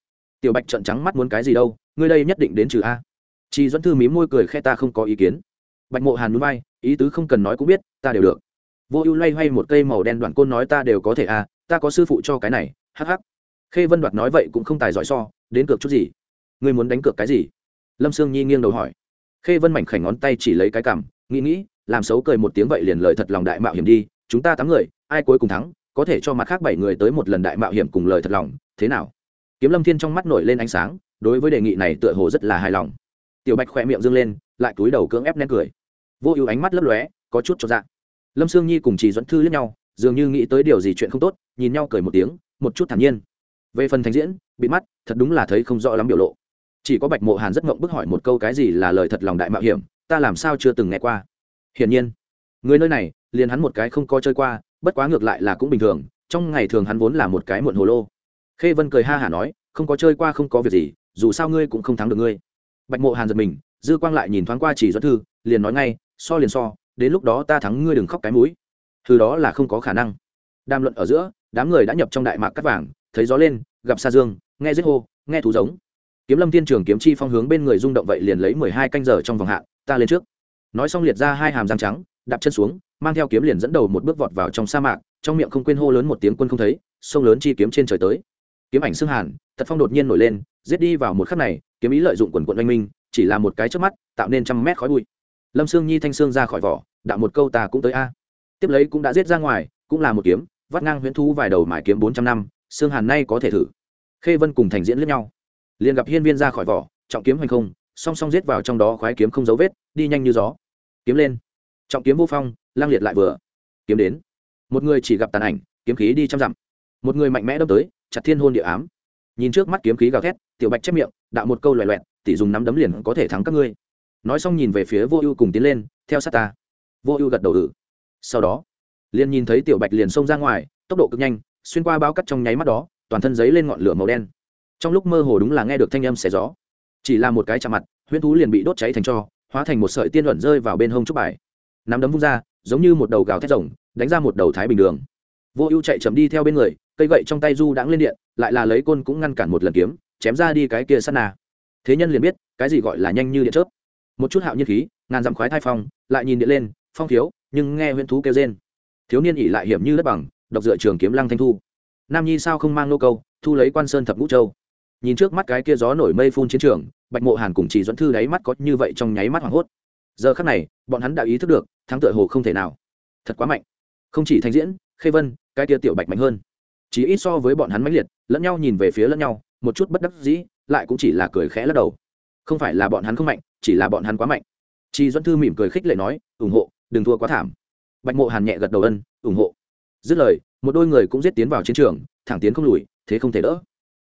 Tiểu bạch trợn trắng mắt muốn cái gì đâu, ngươi đây nhất định đến trừ a. Chị dẫn thư mí môi cười khe ta không có ý kiến. Bạch mộ hàn núi bay ý tứ không cần nói cũng biết, ta đều được. Vô ưu loay hoay một cây màu đen đoạn côn nói ta đều có thể a, ta có sư phụ cho cái này, hắc hắc. Khê vân đoạt nói vậy cũng không tài giỏi so, đến cược chút gì? Ngươi muốn đánh cược cái gì? Lâm sương nhi nghiêng đầu hỏi khê vân mảnh khảnh ngón tay chỉ lấy cái cằm, nghĩ nghĩ, làm xấu cười một tiếng vậy liền lời thật lòng đại mạo hiểm đi, chúng ta tám người, ai cuối cùng thắng, có thể cho mặt khác bảy người tới một lần đại mạo hiểm cùng lời thật lòng, thế nào? Kiếm lâm thiên trong mắt nổi lên ánh sáng, đối với đề nghị này tựa hồ rất là hài lòng. Tiểu bạch khỏe miệng dâng lên, lại cúi đầu cưỡng ép nén cười. Vô ưu ánh mắt lấp lóe, có chút cho dạng lâm sương nhi cùng Chỉ dẫn thư lẫn nhau, dường như nghĩ tới điều gì chuyện không tốt, nhìn nhau cười một tiếng, một chút thản nhiên. Về phần thành diễn, bị mắt, thật đúng là thấy không rõ lắm biểu lộ chỉ có bạch mộ hàn rất ngộng bức hỏi một câu cái gì là lời thật lòng đại mạo hiểm, ta làm sao chưa từng nghe qua. Hiển nhiên, người nơi này, liền hắn một cái không có chơi qua, bất quá ngược lại là cũng bình thường, trong ngày thường hắn vốn là một cái muộn hồ lô. Khê vân cười ha hả nói, không có chơi qua không có việc gì, dù sao ngươi cũng không thắng được ngươi. Bạch mộ hàn giật mình, dư quang lại nhìn thoáng qua chỉ doãn thư, liền nói ngay, so liền so, đến lúc đó ta thắng ngươi đừng khóc cái mũi. Thứ đó là không có khả năng. Đàm luận ở giữa, đám người đã nhập trong đại mạc cắt vàng, thấy gió lên, gặp xa dương, nghe giết hô, nghe thú giống kiếm lâm thiên trường kiếm chi phong hướng bên người rung động vậy liền lấy mười hai canh giờ trong vòng hạn, ta lên trước. Nói xong liệt ra hai hàm răng trắng, đạp chân xuống, mang theo kiếm liền dẫn đầu một bước vọt vào trong sa mạc, trong miệng không quên hô lớn một tiếng quân không thấy, sông lớn chi kiếm trên trời tới. Kiếm ảnh xương hàn, thật phong đột nhiên nổi lên, giết đi vào một khắc này, kiếm ý lợi dụng quần quận oanh minh, chỉ là một cái trước mắt, tạo nên trăm mét khói bụi. Lâm sương nhi thanh xương ra khỏi vỏ, đạo một câu ta cũng tới a. Tiếp lấy cũng đã giết ra ngoài, cũng là một kiếm, vắt ngang huyễn thu vài đầu mải kiếm bốn trăm năm, xương hàn nay có thể thử. Khê vân cùng thành diễn lẫn nhau liền gặp hiên viên ra khỏi vỏ, trọng kiếm hoành không, song song giết vào trong đó khoái kiếm không dấu vết, đi nhanh như gió. Kiếm lên. Trọng kiếm vô phong, lang liệt lại vừa. Kiếm đến. Một người chỉ gặp tàn ảnh, kiếm khí đi trăm dặm. Một người mạnh mẽ đâm tới, chặt thiên hôn địa ám. Nhìn trước mắt kiếm khí gào thét, tiểu bạch chép miệng, đạo một câu loẹ loẹt, tỷ dùng nắm đấm liền có thể thắng các ngươi. Nói xong nhìn về phía vô ưu cùng tiến lên, theo sát ta. Vô ưu gật đầu ử sau đó, liền nhìn thấy tiểu bạch liền xông ra ngoài, tốc độ cực nhanh, xuyên qua bao cắt trong nháy mắt đó, toàn thân giấy lên ngọn lửa màu đen trong lúc mơ hồ đúng là nghe được thanh âm xẻ gió. Chỉ là một cái chạm mặt, huyễn thú liền bị đốt cháy thành cho, hóa thành một sợi tiên luận rơi vào bên hông trúc bài. Nắm đấm vung ra, giống như một đầu gào thét rồng, đánh ra một đầu thái bình đường. Vô ưu chạy chậm đi theo bên người, cây gậy trong tay du đãng lên điện, lại là lấy côn cũng ngăn cản một lần kiếm, chém ra đi cái kia sát na. Thế nhân liền biết, cái gì gọi là nhanh như điện chớp. Một chút hạo nhiên khí, ngàn dặm khoái thai phong, lại nhìn điện lên, phong thiếu, nhưng nghe huyễn thú kêu rên. Thiếu niên ỉ lại hiểm như đất bằng, độc dựa trường kiếm lăng thanh thu. Nam nhi sao không mang nô câu, thu lấy quan sơn thập ngũ châu nhìn trước mắt cái kia gió nổi mây phun chiến trường, bạch mộ hàn cùng chỉ dẫn thư đáy mắt có như vậy trong nháy mắt hoảng hốt. Giờ khắc này, bọn hắn đã ý thức được, thắng tựa hồ không thể nào. Thật quá mạnh. Không chỉ thành diễn, khê vân, cái kia tiểu bạch mạnh hơn. Chỉ ít so với bọn hắn mãnh liệt, lẫn nhau nhìn về phía lẫn nhau, một chút bất đắc dĩ, lại cũng chỉ là cười khẽ lắc đầu. Không phải là bọn hắn không mạnh, chỉ là bọn hắn quá mạnh. Chị doãn thư mỉm cười khích lệ nói, ủng hộ, đừng thua quá thảm. Bạch mộ hàn nhẹ gật đầu ân, ủng hộ. Dứt lời, một đôi người cũng giết tiến vào chiến trường, thẳng tiến không lùi, thế không thể đỡ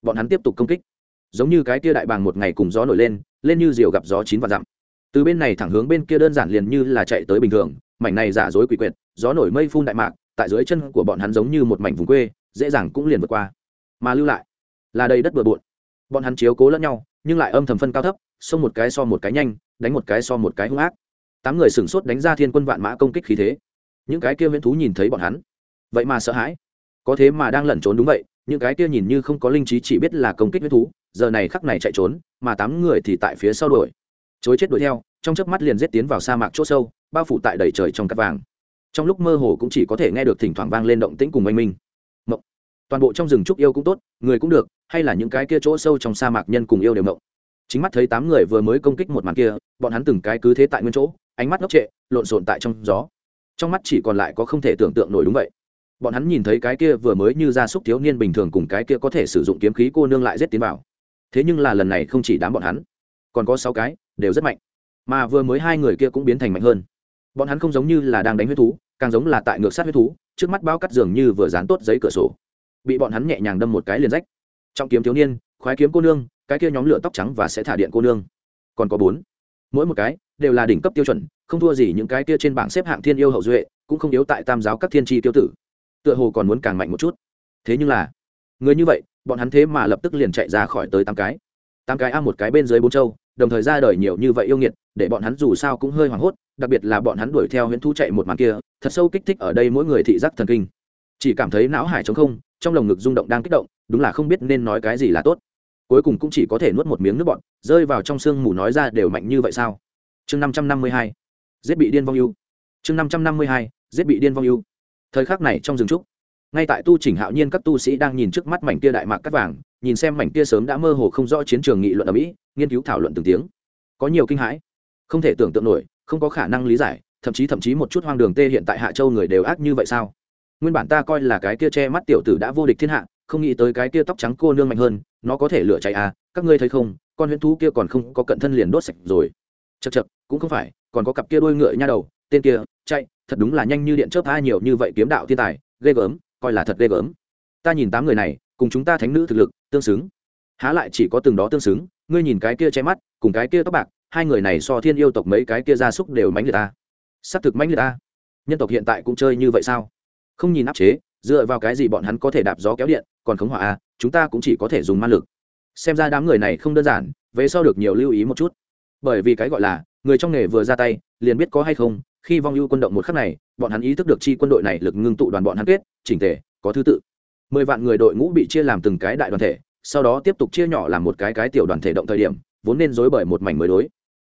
bọn hắn tiếp tục công kích. Giống như cái kia đại bàng một ngày cùng gió nổi lên lên như diều gặp gió chín và dặm. Từ bên này thẳng hướng bên kia đơn giản liền như là chạy tới bình thường, mảnh này giả dối quỷ quyệt, gió nổi mây phun đại mạc, tại dưới chân của bọn hắn giống như một mảnh vùng quê, dễ dàng cũng liền vượt qua. Mà lưu lại, là đầy đất bừa bộn. Bọn hắn chiếu cố lẫn nhau, nhưng lại âm thầm phân cao thấp, xông một cái so một cái nhanh, đánh một cái so một cái hung ác. Tám người sửng sốt đánh ra thiên quân vạn mã công kích khí thế. Những cái kia viễn thú nhìn thấy bọn hắn, vậy mà sợ hãi. Có thế mà đang lẩn trốn đúng vậy những cái kia nhìn như không có linh trí chỉ biết là công kích huyết thú, giờ này khắc này chạy trốn, mà tám người thì tại phía sau đuổi. Chối chết đuổi theo, trong chớp mắt liền rết tiến vào sa mạc chỗ sâu, bao phủ tại đầy trời trong cắt vàng. Trong lúc mơ hồ cũng chỉ có thể nghe được thỉnh thoảng vang lên động tĩnh cùng oanh minh. Mộng. Toàn bộ trong rừng trúc yêu cũng tốt, người cũng được, hay là những cái kia chỗ sâu trong sa mạc nhân cùng yêu đều mộng. Chính mắt thấy tám người vừa mới công kích một màn kia, bọn hắn từng cái cứ thế tại nguyên chỗ, ánh mắt ngốc trệ, lộn xộn tại trong gió. Trong mắt chỉ còn lại có không thể tưởng tượng nổi đúng vậy bọn hắn nhìn thấy cái kia vừa mới như gia súc thiếu niên bình thường cùng cái kia có thể sử dụng kiếm khí cô nương lại giết tiến vào. Thế nhưng là lần này không chỉ đám bọn hắn, còn có sáu cái, đều rất mạnh. Mà vừa mới hai người kia cũng biến thành mạnh hơn. Bọn hắn không giống như là đang đánh huyết thú, càng giống là tại ngược sát huyết thú, trước mắt bao cắt dường như vừa dán tốt giấy cửa sổ. Bị bọn hắn nhẹ nhàng đâm một cái liền rách. Trong kiếm thiếu niên, khoái kiếm cô nương, cái kia nhóm lửa tóc trắng và sẽ thả điện cô nương. Còn có bốn. Mỗi một cái đều là đỉnh cấp tiêu chuẩn, không thua gì những cái kia trên bảng xếp hạng thiên yêu hậu duệ, cũng không yếu tại tam giáo các thiên tri tiêu tử tựa hồ còn muốn càng mạnh một chút. Thế nhưng là, người như vậy, bọn hắn thế mà lập tức liền chạy ra khỏi tới tám cái. Tám cái a một cái bên dưới bốn châu, đồng thời ra đời nhiều như vậy yêu nghiệt, để bọn hắn dù sao cũng hơi hoảng hốt, đặc biệt là bọn hắn đuổi theo huyễn thu chạy một màn kia, thật sâu kích thích ở đây mỗi người thị giác thần kinh. Chỉ cảm thấy não hải trống không, trong lồng ngực rung động đang kích động, đúng là không biết nên nói cái gì là tốt. Cuối cùng cũng chỉ có thể nuốt một miếng nước bọn rơi vào trong sương mù nói ra đều mạnh như vậy sao? Chương năm trăm năm mươi hai, giết bị điên vong yêu. Chương năm trăm năm mươi hai, giết bị điên vong yêu thời khắc này trong rừng trúc. Ngay tại tu chỉnh hạo nhiên, các tu sĩ đang nhìn trước mắt mảnh kia đại mạc cắt vàng, nhìn xem mảnh kia sớm đã mơ hồ không rõ chiến trường nghị luận ở mỹ, nghiên cứu thảo luận từng tiếng. Có nhiều kinh hãi. Không thể tưởng tượng nổi, không có khả năng lý giải, thậm chí thậm chí một chút hoang đường tê hiện tại hạ châu người đều ác như vậy sao? Nguyên bản ta coi là cái kia che mắt tiểu tử đã vô địch thiên hạ, không nghĩ tới cái kia tóc trắng cô nương mạnh hơn, nó có thể lửa cháy à các ngươi thấy không, con huyễn thú kia còn không có cận thân liền đốt sạch rồi. Chật chật cũng không phải, còn có cặp kia đuôi ngựa nha đầu, tên kia, chạy thật đúng là nhanh như điện chớp tha nhiều như vậy kiếm đạo thiên tài, ghê gớm, coi là thật ghê gớm. Ta nhìn tám người này, cùng chúng ta thánh nữ thực lực, tương xứng. Há lại chỉ có từng đó tương xứng, ngươi nhìn cái kia che mắt, cùng cái kia tóc bạc, hai người này so thiên yêu tộc mấy cái kia gia súc đều mánh người ta. S á c thực mánh người ta. Nhân tộc hiện tại cũng chơi như vậy sao? Không nhìn áp chế, dựa vào cái gì bọn hắn có thể đạp gió kéo điện, còn khống hỏa a chúng ta cũng chỉ có thể dùng man lực. Xem ra đám người này không đơn giản, về sau được nhiều lưu ý một chút. Bởi vì cái gọi là, người trong nghề vừa ra tay, liền biết có hay không khi vong ưu quân động một khắc này, bọn hắn ý thức được chi quân đội này lực ngưng tụ đoàn bọn hắn kết, chỉnh thể có thứ tự. Mười vạn người đội ngũ bị chia làm từng cái đại đoàn thể, sau đó tiếp tục chia nhỏ làm một cái cái tiểu đoàn thể động thời điểm, vốn nên dối bởi một mảnh mới đối.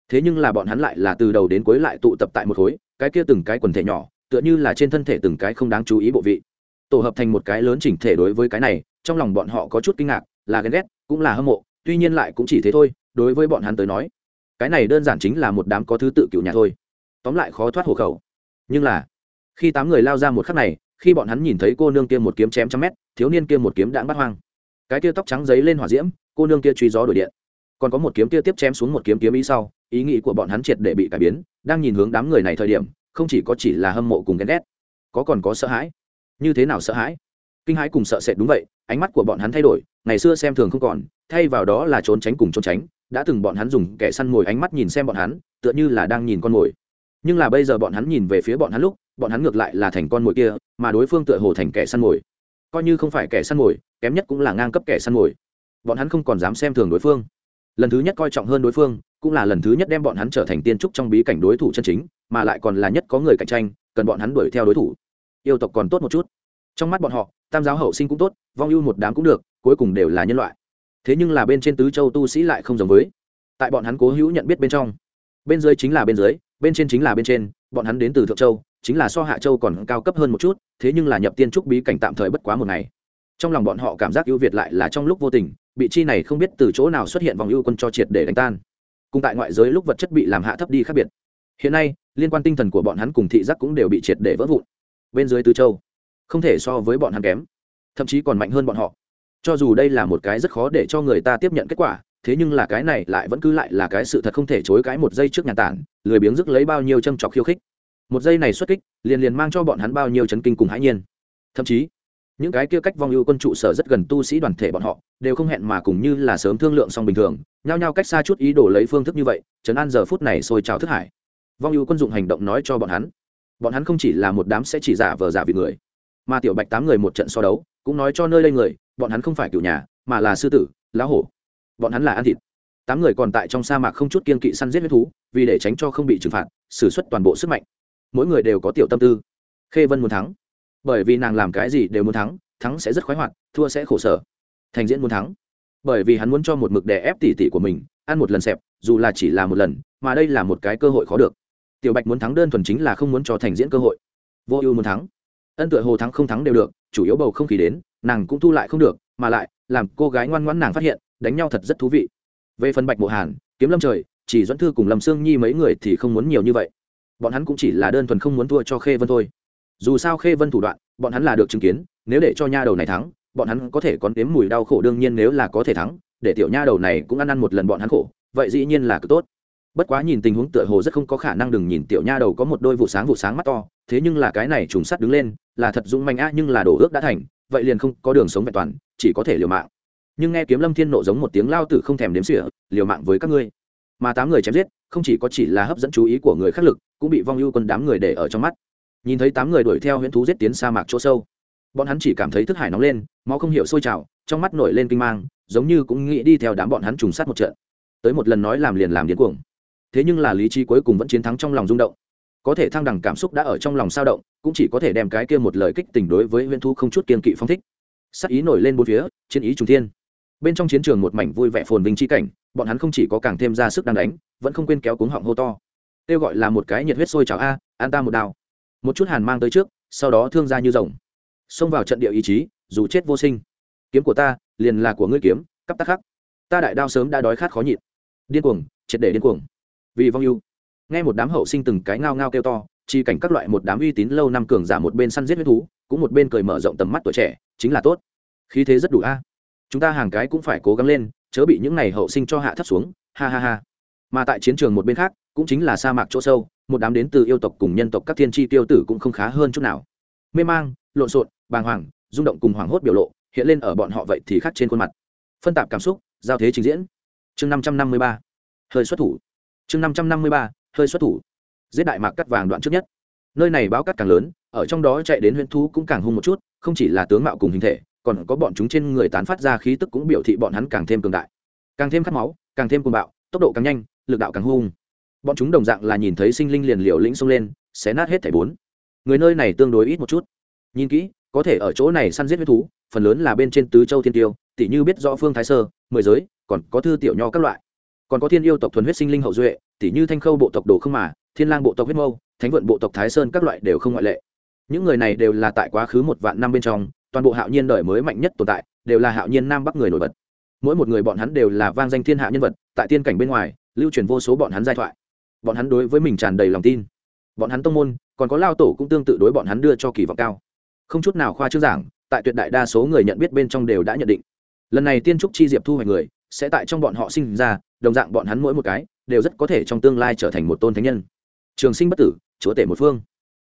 Thế nhưng là bọn hắn lại là từ đầu đến cuối lại tụ tập tại một khối, cái kia từng cái quần thể nhỏ, tựa như là trên thân thể từng cái không đáng chú ý bộ vị. Tổ hợp thành một cái lớn chỉnh thể đối với cái này, trong lòng bọn họ có chút kinh ngạc, là ghen ghét, cũng là hâm mộ, tuy nhiên lại cũng chỉ thế thôi, đối với bọn hắn tới nói, cái này đơn giản chính là một đám có thứ tự cựu nhà thôi tóm lại khó thoát hộ khẩu. Nhưng là, khi tám người lao ra một khắc này, khi bọn hắn nhìn thấy cô nương kia một kiếm chém trăm mét, thiếu niên kia một kiếm đãng bắt hoang. Cái kia tóc trắng giấy lên hỏa diễm, cô nương kia truy gió đổi điện. Còn có một kiếm kia tiếp chém xuống một kiếm kiếm ý sau, ý nghĩ của bọn hắn triệt để bị cải biến, đang nhìn hướng đám người này thời điểm, không chỉ có chỉ là hâm mộ cùng ghen ghét, có còn có sợ hãi. Như thế nào sợ hãi? Kinh hãi cùng sợ sệt đúng vậy, ánh mắt của bọn hắn thay đổi, ngày xưa xem thường không còn, thay vào đó là trốn tránh cùng trốn tránh, đã từng bọn hắn dùng kẻ săn mồi ánh mắt nhìn xem bọn hắn, tựa như là đang nhìn con mồi nhưng là bây giờ bọn hắn nhìn về phía bọn hắn lúc, bọn hắn ngược lại là thành con mồi kia, mà đối phương tựa hồ thành kẻ săn mồi. Coi như không phải kẻ săn mồi, kém nhất cũng là ngang cấp kẻ săn mồi. Bọn hắn không còn dám xem thường đối phương. Lần thứ nhất coi trọng hơn đối phương, cũng là lần thứ nhất đem bọn hắn trở thành tiên trúc trong bí cảnh đối thủ chân chính, mà lại còn là nhất có người cạnh tranh, cần bọn hắn đuổi theo đối thủ. Yêu tộc còn tốt một chút. Trong mắt bọn họ, tam giáo hậu sinh cũng tốt, vong ưu một đám cũng được, cuối cùng đều là nhân loại. Thế nhưng là bên trên tứ châu tu sĩ lại không giống với. Tại bọn hắn cố hữu nhận biết bên trong, bên dưới chính là bên dưới bên trên chính là bên trên, bọn hắn đến từ thượng châu, chính là so hạ châu còn cao cấp hơn một chút, thế nhưng là nhập tiên trúc bí cảnh tạm thời bất quá một ngày. Trong lòng bọn họ cảm giác ưu việt lại là trong lúc vô tình bị chi này không biết từ chỗ nào xuất hiện vòng ưu quân cho triệt để đánh tan. Cùng tại ngoại giới lúc vật chất bị làm hạ thấp đi khác biệt. Hiện nay, liên quan tinh thần của bọn hắn cùng thị giác cũng đều bị triệt để vỡ vụn. Bên dưới tứ châu, không thể so với bọn hắn kém, thậm chí còn mạnh hơn bọn họ. Cho dù đây là một cái rất khó để cho người ta tiếp nhận kết quả thế nhưng là cái này lại vẫn cứ lại là cái sự thật không thể chối cãi một giây trước nhà tản, lười biếng dứt lấy bao nhiêu châm trọc khiêu khích. Một giây này xuất kích, liền liền mang cho bọn hắn bao nhiêu chấn kinh cùng hãi nhiên. Thậm chí, những cái kia cách vong ưu quân trụ sở rất gần tu sĩ đoàn thể bọn họ, đều không hẹn mà cùng như là sớm thương lượng xong bình thường, nhao nhao cách xa chút ý đồ lấy phương thức như vậy, trấn an giờ phút này sôi trào thức hải. Vong ưu quân dụng hành động nói cho bọn hắn bọn hắn không chỉ là một đám sẽ chỉ giả vờ giả vì người, mà tiểu bạch tám người một trận so đấu, cũng nói cho nơi đây người, bọn hắn không phải cựu nhà, mà là sư tử lá hổ bọn hắn là ăn thịt. Tám người còn tại trong sa mạc không chút kiên kỵ săn giết huyết thú, vì để tránh cho không bị trừng phạt, xử suất toàn bộ sức mạnh. Mỗi người đều có tiểu tâm tư. Khê vân muốn thắng. Bởi vì nàng làm cái gì đều muốn thắng thắng sẽ rất khoái hoạt, thua sẽ khổ sở. Thành diễn muốn thắng. Bởi vì hắn muốn cho một mực đè ép tỉ tỉ của mình, ăn một lần xẹp, dù là chỉ là một lần, mà đây là một cái cơ hội khó được. Tiểu bạch muốn thắng đơn thuần chính là không muốn cho thành diễn cơ hội. Vô ưu muốn thắng. Ân tựa hồ thắng không thắng đều được, chủ yếu bầu không khí đến, nàng cũng thu lại không được, mà lại, làm cô gái ngoan ngoãn nàng phát hiện đánh nhau thật rất thú vị. Về phần bạch mộ hàn, kiếm lâm trời, chỉ dẫn thư cùng lâm sương nhi mấy người thì không muốn nhiều như vậy. Bọn hắn cũng chỉ là đơn thuần không muốn thua cho khê vân thôi. Dù sao khê vân thủ đoạn, bọn hắn là được chứng kiến, nếu để cho nha đầu này thắng, bọn hắn có thể còn đếm mùi đau khổ đương nhiên nếu là có thể thắng, để tiểu nha đầu này cũng ăn ăn một lần bọn hắn khổ, vậy dĩ nhiên là cực tốt. Bất quá nhìn tình huống tựa hồ rất không có khả năng đừng nhìn tiểu nha đầu có một đôi vụ sáng vụ sáng mắt to, thế nhưng là cái này trùng sắt đứng lên, là thật dũng manh a nhưng là đổ ước đã thành, vậy liền không có đường sống vẹn toàn, chỉ có thể liều mạng nhưng nghe kiếm lâm thiên nộ giống một tiếng lao tử không thèm đếm xỉa, liều mạng với các ngươi. Mà tám người chém giết, không chỉ có chỉ là hấp dẫn chú ý của người khắc lực, cũng bị vong ưu quân đám người để ở trong mắt. Nhìn thấy tám người đuổi theo huyễn thú giết tiến sa mạc chỗ sâu, bọn hắn chỉ cảm thấy thức hải nóng lên, máu không hiểu sôi trào, trong mắt nổi lên kinh mang, giống như cũng nghĩ đi theo đám bọn hắn trùng sát một trận. Tới một lần nói làm liền làm điên cuồng. Thế nhưng là lý trí cuối cùng vẫn chiến thắng trong lòng rung động. Có thể thăng đẳng cảm xúc đã ở trong lòng sao động, cũng chỉ có thể đem cái kia một lời kích tình đối với huyễn thú không chút kiên kỵ phong thích. Sắc ý nổi lên bốn phía, chiến ý trùng thiên bên trong chiến trường một mảnh vui vẻ phồn vinh chi cảnh, bọn hắn không chỉ có càng thêm ra sức đang đánh, vẫn không quên kéo cuống họng hô to. Kêu gọi là một cái nhiệt huyết sôi chảo a, an ta một đao. Một chút hàn mang tới trước, sau đó thương ra như rồng. Xông vào trận địa ý chí, dù chết vô sinh. Kiếm của ta, liền là của ngươi kiếm cắp tắc khắc. Ta đại đao sớm đã đói khát khó nhịn. Điên cuồng, triệt để điên cuồng. Vì vong yêu nghe một đám hậu sinh từng cái ngao ngao kêu to, chi cảnh các loại một đám uy tín lâu năm cường giả một bên săn giết huyết thú, cũng một bên cười mở rộng tầm mắt tuổi trẻ, chính là tốt. Khí thế rất đủ a chúng ta hàng cái cũng phải cố gắng lên, chớ bị những này hậu sinh cho hạ thấp xuống, ha ha ha. Mà tại chiến trường một bên khác, cũng chính là sa mạc chỗ sâu, một đám đến từ yêu tộc cùng nhân tộc các thiên tri tiêu tử cũng không khá hơn chút nào. Mê mang, lộn xộn, bàng hoàng, rung động cùng hoảng hốt biểu lộ, hiện lên ở bọn họ vậy thì khác trên khuôn mặt. Phân tạp cảm xúc, giao thế trình diễn. Chương năm trăm năm mươi ba, hơi xuất thủ. Chương năm trăm năm mươi ba, hơi xuất thủ. Giết đại mạc cắt vàng đoạn trước nhất. Nơi này báo cắt càng lớn, ở trong đó chạy đến huyễn thú cũng càng hung một chút, không chỉ là tướng mạo cùng hình thể còn có bọn chúng trên người tán phát ra khí tức cũng biểu thị bọn hắn càng thêm cường đại. Càng thêm khát máu, càng thêm cuồng bạo, tốc độ càng nhanh, lực đạo càng hung. Bọn chúng đồng dạng là nhìn thấy sinh linh liền liều lĩnh xông lên, xé nát hết thảy bốn. Người nơi này tương đối ít một chút. Nhìn kỹ, có thể ở chỗ này săn giết huyết thú, phần lớn là bên trên tứ châu thiên tiêu tỷ như biết rõ phương thái sơ, mười giới, còn có thư tiểu nho các loại. Còn có thiên yêu tộc thuần huyết sinh linh hậu duệ tỷ như thanh khâu bộ tộc đồ không mà, thiên lang bộ tộc huyết mâu, thánh vận bộ tộc thái sơn các loại đều không ngoại lệ. Những người này đều là tại quá khứ một vạn năm bên trong toàn bộ hạo nhiên đời mới mạnh nhất tồn tại, đều là hạo nhiên nam bắc người nổi bật. Mỗi một người bọn hắn đều là vang danh thiên hạ nhân vật, tại tiên cảnh bên ngoài, lưu truyền vô số bọn hắn giai thoại. Bọn hắn đối với mình tràn đầy lòng tin. Bọn hắn tông môn, còn có lao tổ cũng tương tự đối bọn hắn đưa cho kỳ vọng cao. Không chút nào khoa trương giảng, tại tuyệt đại đa số người nhận biết bên trong đều đã nhận định. Lần này tiên trúc chi diệp thu hoạch người, sẽ tại trong bọn họ sinh ra, đồng dạng bọn hắn mỗi một cái, đều rất có thể trong tương lai trở thành một tôn thánh nhân. Trường sinh bất tử, chúa tể một phương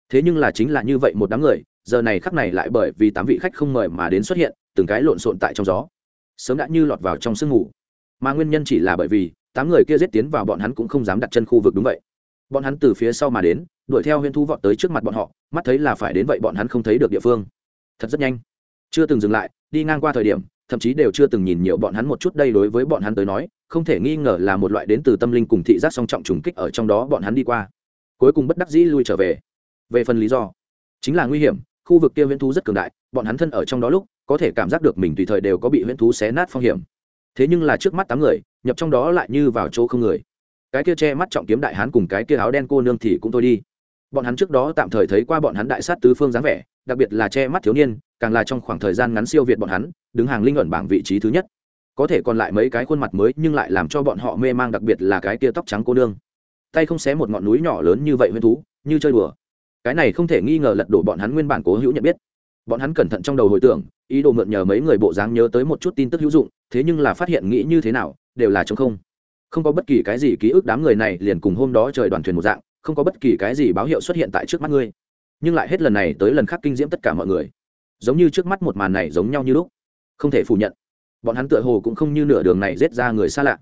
thế nhưng là chính là như vậy một đám người, giờ này khắc này lại bởi vì tám vị khách không mời mà đến xuất hiện, từng cái lộn xộn tại trong gió. Sớm đã như lọt vào trong sương ngủ mà nguyên nhân chỉ là bởi vì, tám người kia giết tiến vào bọn hắn cũng không dám đặt chân khu vực đúng vậy. Bọn hắn từ phía sau mà đến, đuổi theo huyên thu vọt tới trước mặt bọn họ, mắt thấy là phải đến vậy bọn hắn không thấy được địa phương. Thật rất nhanh. Chưa từng dừng lại, đi ngang qua thời điểm, thậm chí đều chưa từng nhìn nhiều bọn hắn một chút đây đối với bọn hắn tới nói, không thể nghi ngờ là một loại đến từ tâm linh cùng thị giác song trọng trùng kích ở trong đó bọn hắn đi qua. Cuối cùng bất đắc dĩ lui trở về về phần lý do, chính là nguy hiểm, khu vực kia huyễn thú rất cường đại, bọn hắn thân ở trong đó lúc, có thể cảm giác được mình tùy thời đều có bị huyễn thú xé nát phong hiểm. Thế nhưng là trước mắt tám người, nhập trong đó lại như vào chỗ không người. Cái kia che mắt trọng kiếm đại hán cùng cái kia áo đen cô nương thì cũng thôi đi. Bọn hắn trước đó tạm thời thấy qua bọn hắn đại sát tứ phương dáng vẻ, đặc biệt là che mắt thiếu niên, càng là trong khoảng thời gian ngắn siêu việt bọn hắn, đứng hàng linh ẩn bảng vị trí thứ nhất. Có thể còn lại mấy cái khuôn mặt mới, nhưng lại làm cho bọn họ mê mang, đặc biệt là cái kia tóc trắng cô nương. Tay không xé một ngọn núi nhỏ lớn như vậy huyên thú, như chơi đùa cái này không thể nghi ngờ lật đổ bọn hắn nguyên bản cố hữu nhận biết. Bọn hắn cẩn thận trong đầu hồi tưởng, ý đồ mượn nhờ mấy người bộ dáng nhớ tới một chút tin tức hữu dụng, thế nhưng là phát hiện nghĩ như thế nào, đều là chống không. Không có bất kỳ cái gì ký ức đám người này liền cùng hôm đó trời đoàn thuyền một dạng, không có bất kỳ cái gì báo hiệu xuất hiện tại trước mắt ngươi. Nhưng lại hết lần này tới lần khác kinh diễm tất cả mọi người. Giống như trước mắt một màn này giống nhau như lúc. Không thể phủ nhận. Bọn hắn tựa hồ cũng không như nửa đường này rết ra người xa lạ.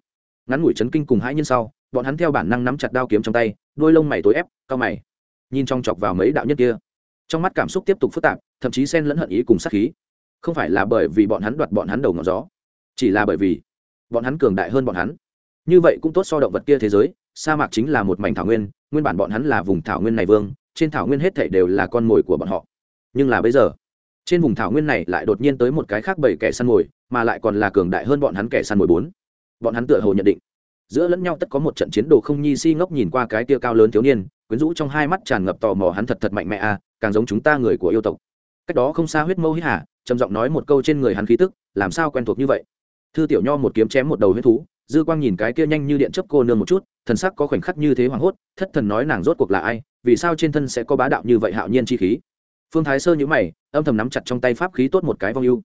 Ngắn ngủi chấn kinh cùng hãi nhiên sau, bọn hắn theo bản năng nắm chặt đao kiếm trong tay, đôi lông mày tối ép cao mày nhìn trong chọc vào mấy đạo nhân kia. Trong mắt cảm xúc tiếp tục phức tạp, thậm chí xen lẫn hận ý cùng sát khí. Không phải là bởi vì bọn hắn đoạt bọn hắn đầu ngọn gió, chỉ là bởi vì bọn hắn cường đại hơn bọn hắn. Như vậy cũng tốt so động vật kia thế giới, sa mạc chính là một mảnh thảo nguyên nguyên bản bọn hắn là vùng thảo nguyên này vương, trên thảo nguyên hết thảy đều là con mồi của bọn họ. Nhưng là bây giờ, trên vùng thảo nguyên này lại đột nhiên tới một cái khác bảy kẻ săn mồi, mà lại còn là cường đại hơn bọn hắn kẻ săn mồi bốn. Bọn hắn tựa hồ nhận định giữa lẫn nhau tất có một trận chiến đồ không nhi si ngốc nhìn qua cái tia cao lớn thiếu niên, quyến rũ trong hai mắt tràn ngập tò mò hắn thật thật mạnh mẽ a càng giống chúng ta người của yêu tộc. Cách đó không xa huyết mâu hít hà, trầm giọng nói một câu trên người hắn khí tức, làm sao quen thuộc như vậy? Thư tiểu nho một kiếm chém một đầu huyết thú, dư quang nhìn cái kia nhanh như điện chấp cô nương một chút, thần sắc có khoảnh khắc như thế hoảng hốt, thất thần nói nàng rốt cuộc là ai, vì sao trên thân sẽ có bá đạo như vậy hạo nhiên chi khí? Phương thái sơ nhữ mày, âm thầm nắm chặt trong tay pháp khí tốt một cái vong ưu.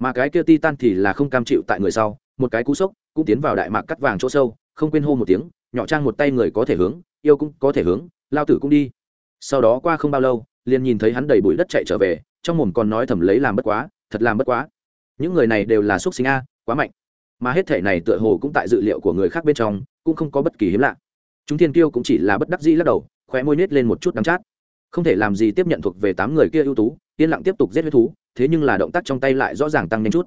Mà cái kia ti tan thì là không cam chịu tại người sau, một cái cú sốc, cũng tiến vào đại mạc cắt vàng chỗ sâu không quên hô một tiếng, nhỏ trang một tay người có thể hướng, yêu cũng có thể hướng, lao tử cũng đi. Sau đó qua không bao lâu, liền nhìn thấy hắn đầy bụi đất chạy trở về, trong mồm còn nói thầm lấy làm bất quá, thật làm bất quá. Những người này đều là x sinh a, quá mạnh. Mà hết thể này tựa hồ cũng tại dự liệu của người khác bên trong, cũng không có bất kỳ hiếm lạ. Chúng thiên kiêu cũng chỉ là bất đắc dĩ lắc đầu, khóe môi nết lên một chút đắng chát. Không thể làm gì tiếp nhận thuộc về tám người kia ưu tú, yên lặng tiếp tục giết huyết thú, thế nhưng là động tác trong tay lại rõ ràng tăng nhanh chút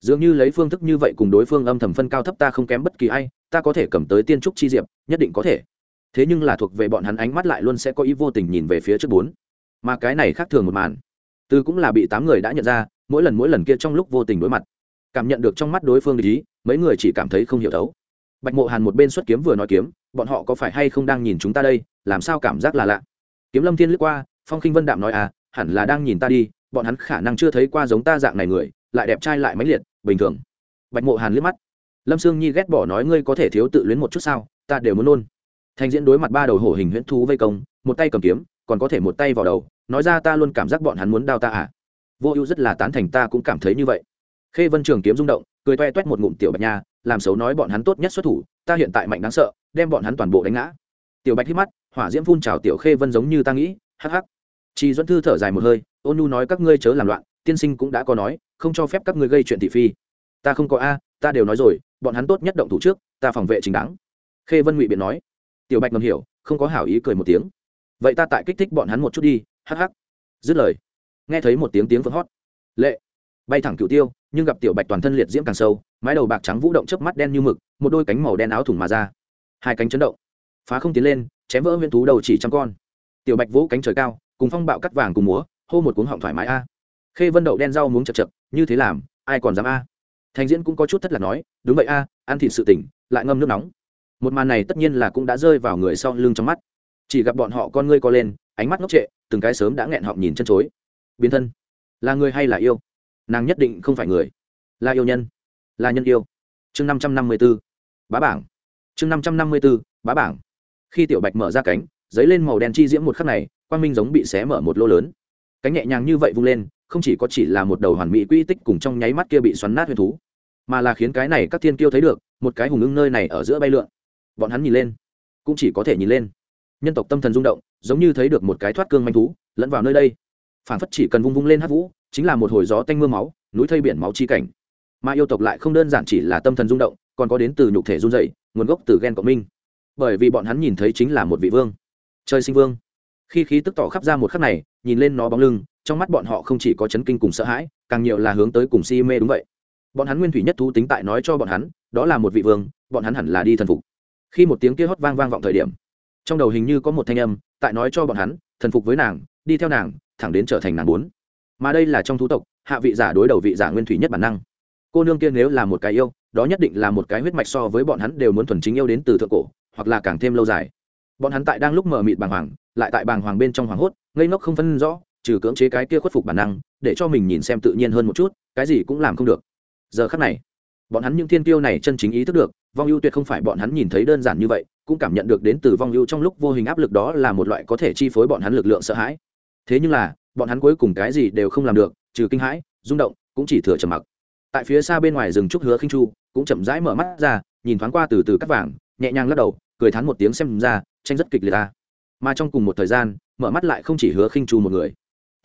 dường như lấy phương thức như vậy cùng đối phương âm thầm phân cao thấp ta không kém bất kỳ ai, ta có thể cầm tới tiên trúc chi diệp, nhất định có thể. Thế nhưng là thuộc về bọn hắn ánh mắt lại luôn sẽ có ý vô tình nhìn về phía trước bốn. Mà cái này khác thường một màn. Từ cũng là bị tám người đã nhận ra, mỗi lần mỗi lần kia trong lúc vô tình đối mặt, cảm nhận được trong mắt đối phương ý, mấy người chỉ cảm thấy không hiểu thấu. Bạch mộ hàn một bên xuất kiếm vừa nói kiếm, bọn họ có phải hay không đang nhìn chúng ta đây, làm sao cảm giác là lạ. Kiếm lâm thiên lướt qua, phong khinh vân đạm nói à hẳn là đang nhìn ta đi, bọn hắn khả năng chưa thấy qua giống ta dạng này người lại đẹp trai lại mãnh liệt, bình thường. Bạch mộ hàn liếc mắt. Lâm sương nhi ghét bỏ nói ngươi có thể thiếu tự luyến một chút sao, ta đều muốn nôn thành diễn đối mặt ba đầu hổ hình huyễn thú vây công, một tay cầm kiếm, còn có thể một tay vào đầu, nói ra ta luôn cảm giác bọn hắn muốn đao ta à. Vô ưu rất là tán thành ta cũng cảm thấy như vậy. Khê vân trường kiếm rung động, cười toe toét một ngụm tiểu bạch nha, làm xấu nói bọn hắn tốt nhất xuất thủ, ta hiện tại mạnh đáng sợ, đem bọn hắn toàn bộ đánh ngã. Tiểu bạch hít mắt, hỏa diễm phun trào tiểu khê vân giống như ta nghĩ, hắc hắc. Chị duẫn thư thở dài một hơi ôn nhu nói các ngươi chớ làm loạn, tiên sinh cũng đã có nói không cho phép các ngươi gây chuyện thị phi. Ta không có a, ta đều nói rồi, bọn hắn tốt nhất động thủ trước, ta phòng vệ chính đáng. Khê vân ngụy biện nói. Tiểu bạch ngầm hiểu, không có hảo ý cười một tiếng. Vậy ta tại kích thích bọn hắn một chút đi, hắc hắc. Dứt lời, nghe thấy một tiếng tiếng vỡ hót lệ, bay thẳng cựu tiêu, nhưng gặp tiểu bạch toàn thân liệt diễm càng sâu, mái đầu bạc trắng vũ động chớp mắt đen như mực, một đôi cánh màu đen áo thủng mà ra. Hai cánh chấn động, phá không tiến lên, chém vỡ huyễn thú đầu chỉ trăm con. Tiểu bạch vỗ cánh trời cao, cùng phong bạo cắt vàng cùng múa, hô một cuống họng thoải mái a. Khê vân đậu đen rau muống chật chật như thế làm, ai còn dám a? Thành diễn cũng có chút thất lạc nói, đúng vậy a, ăn thịt sự tỉnh, lại ngâm nước nóng. Một màn này tất nhiên là cũng đã rơi vào người sau lưng trong mắt. Chỉ gặp bọn họ con ngươi co lên, ánh mắt ngốc trệ, từng cái sớm đã nghẹn họng nhìn chân chối. Biến thân, là người hay là yêu? Nàng nhất định không phải người. Là yêu nhân, là nhân yêu. Chương năm trăm năm mươi b ố bá bảng. Chương năm trăm năm mươi b ố bá bảng. Khi tiểu bạch mở ra cánh, giấy lên màu đen chi diễm một khắc này, quang minh giống bị xé mở một lô lớn. Cánh nhẹ nhàng như vậy vung lên không chỉ có chỉ là một đầu hoàn mỹ quy tích cùng trong nháy mắt kia bị xoắn nát huyền thú, mà là khiến cái này các thiên kiêu thấy được, một cái hùng ưng nơi này ở giữa bay lượn. Bọn hắn nhìn lên, cũng chỉ có thể nhìn lên. Nhân tộc tâm thần rung động, giống như thấy được một cái thoát cương manh thú, lẫn vào nơi đây. Phản phất chỉ cần vung vung lên hát vũ, chính là một hồi gió tanh mưa máu, núi thây biển máu chi cảnh. Mà yêu tộc lại không đơn giản chỉ là tâm thần rung động, còn có đến từ nhục thể run dày nguồn gốc từ ghen cộng minh bởi vì bọn hắn nhìn thấy chính là một vị vương. Chơi sinh vương. Khi khí tức tỏ khắp ra một khắc này, nhìn lên nó bóng lưng trong mắt bọn họ không chỉ có chấn kinh cùng sợ hãi, càng nhiều là hướng tới cùng si mê đúng vậy. Bọn hắn nguyên thủy nhất thú tính tại nói cho bọn hắn, đó là một vị vương, bọn hắn hẳn là đi thần phục. Khi một tiếng kia hót vang vang vọng thời điểm, trong đầu hình như có một thanh âm, tại nói cho bọn hắn, thần phục với nàng, đi theo nàng, thẳng đến trở thành nàng bốn. Mà đây là trong thú tộc, hạ vị giả đối đầu vị giả nguyên thủy nhất bản năng. Cô nương kia nếu là một cái yêu, đó nhất định là một cái huyết mạch so với bọn hắn đều muốn thuần chính yêu đến từ thượng cổ, hoặc là càng thêm lâu dài. Bọn hắn tại đang lúc mở mịt bàng hoàng, lại tại bàng hoàng bên trong hoàng hốt, ngây ngốc không phân rõ trừ cưỡng chế cái kia khuất phục bản năng, để cho mình nhìn xem tự nhiên hơn một chút, cái gì cũng làm không được. Giờ khắc này, bọn hắn những thiên tiêu này chân chính ý thức được, vong ưu tuyệt không phải bọn hắn nhìn thấy đơn giản như vậy, cũng cảm nhận được đến từ vong ưu trong lúc vô hình áp lực đó là một loại có thể chi phối bọn hắn lực lượng sợ hãi. Thế nhưng là, bọn hắn cuối cùng cái gì đều không làm được, trừ kinh hãi, rung động, cũng chỉ thừa trầm mặc. Tại phía xa bên ngoài rừng trúc hứa khinh chu, cũng chậm rãi mở mắt ra, nhìn thoáng qua từ từ cắt vàng, nhẹ nhàng lắc đầu, cười thắn một tiếng xem ra, tranh rất kịch liệt ta. Mà trong cùng một thời gian, mở mắt lại không chỉ hứa khinh chu một người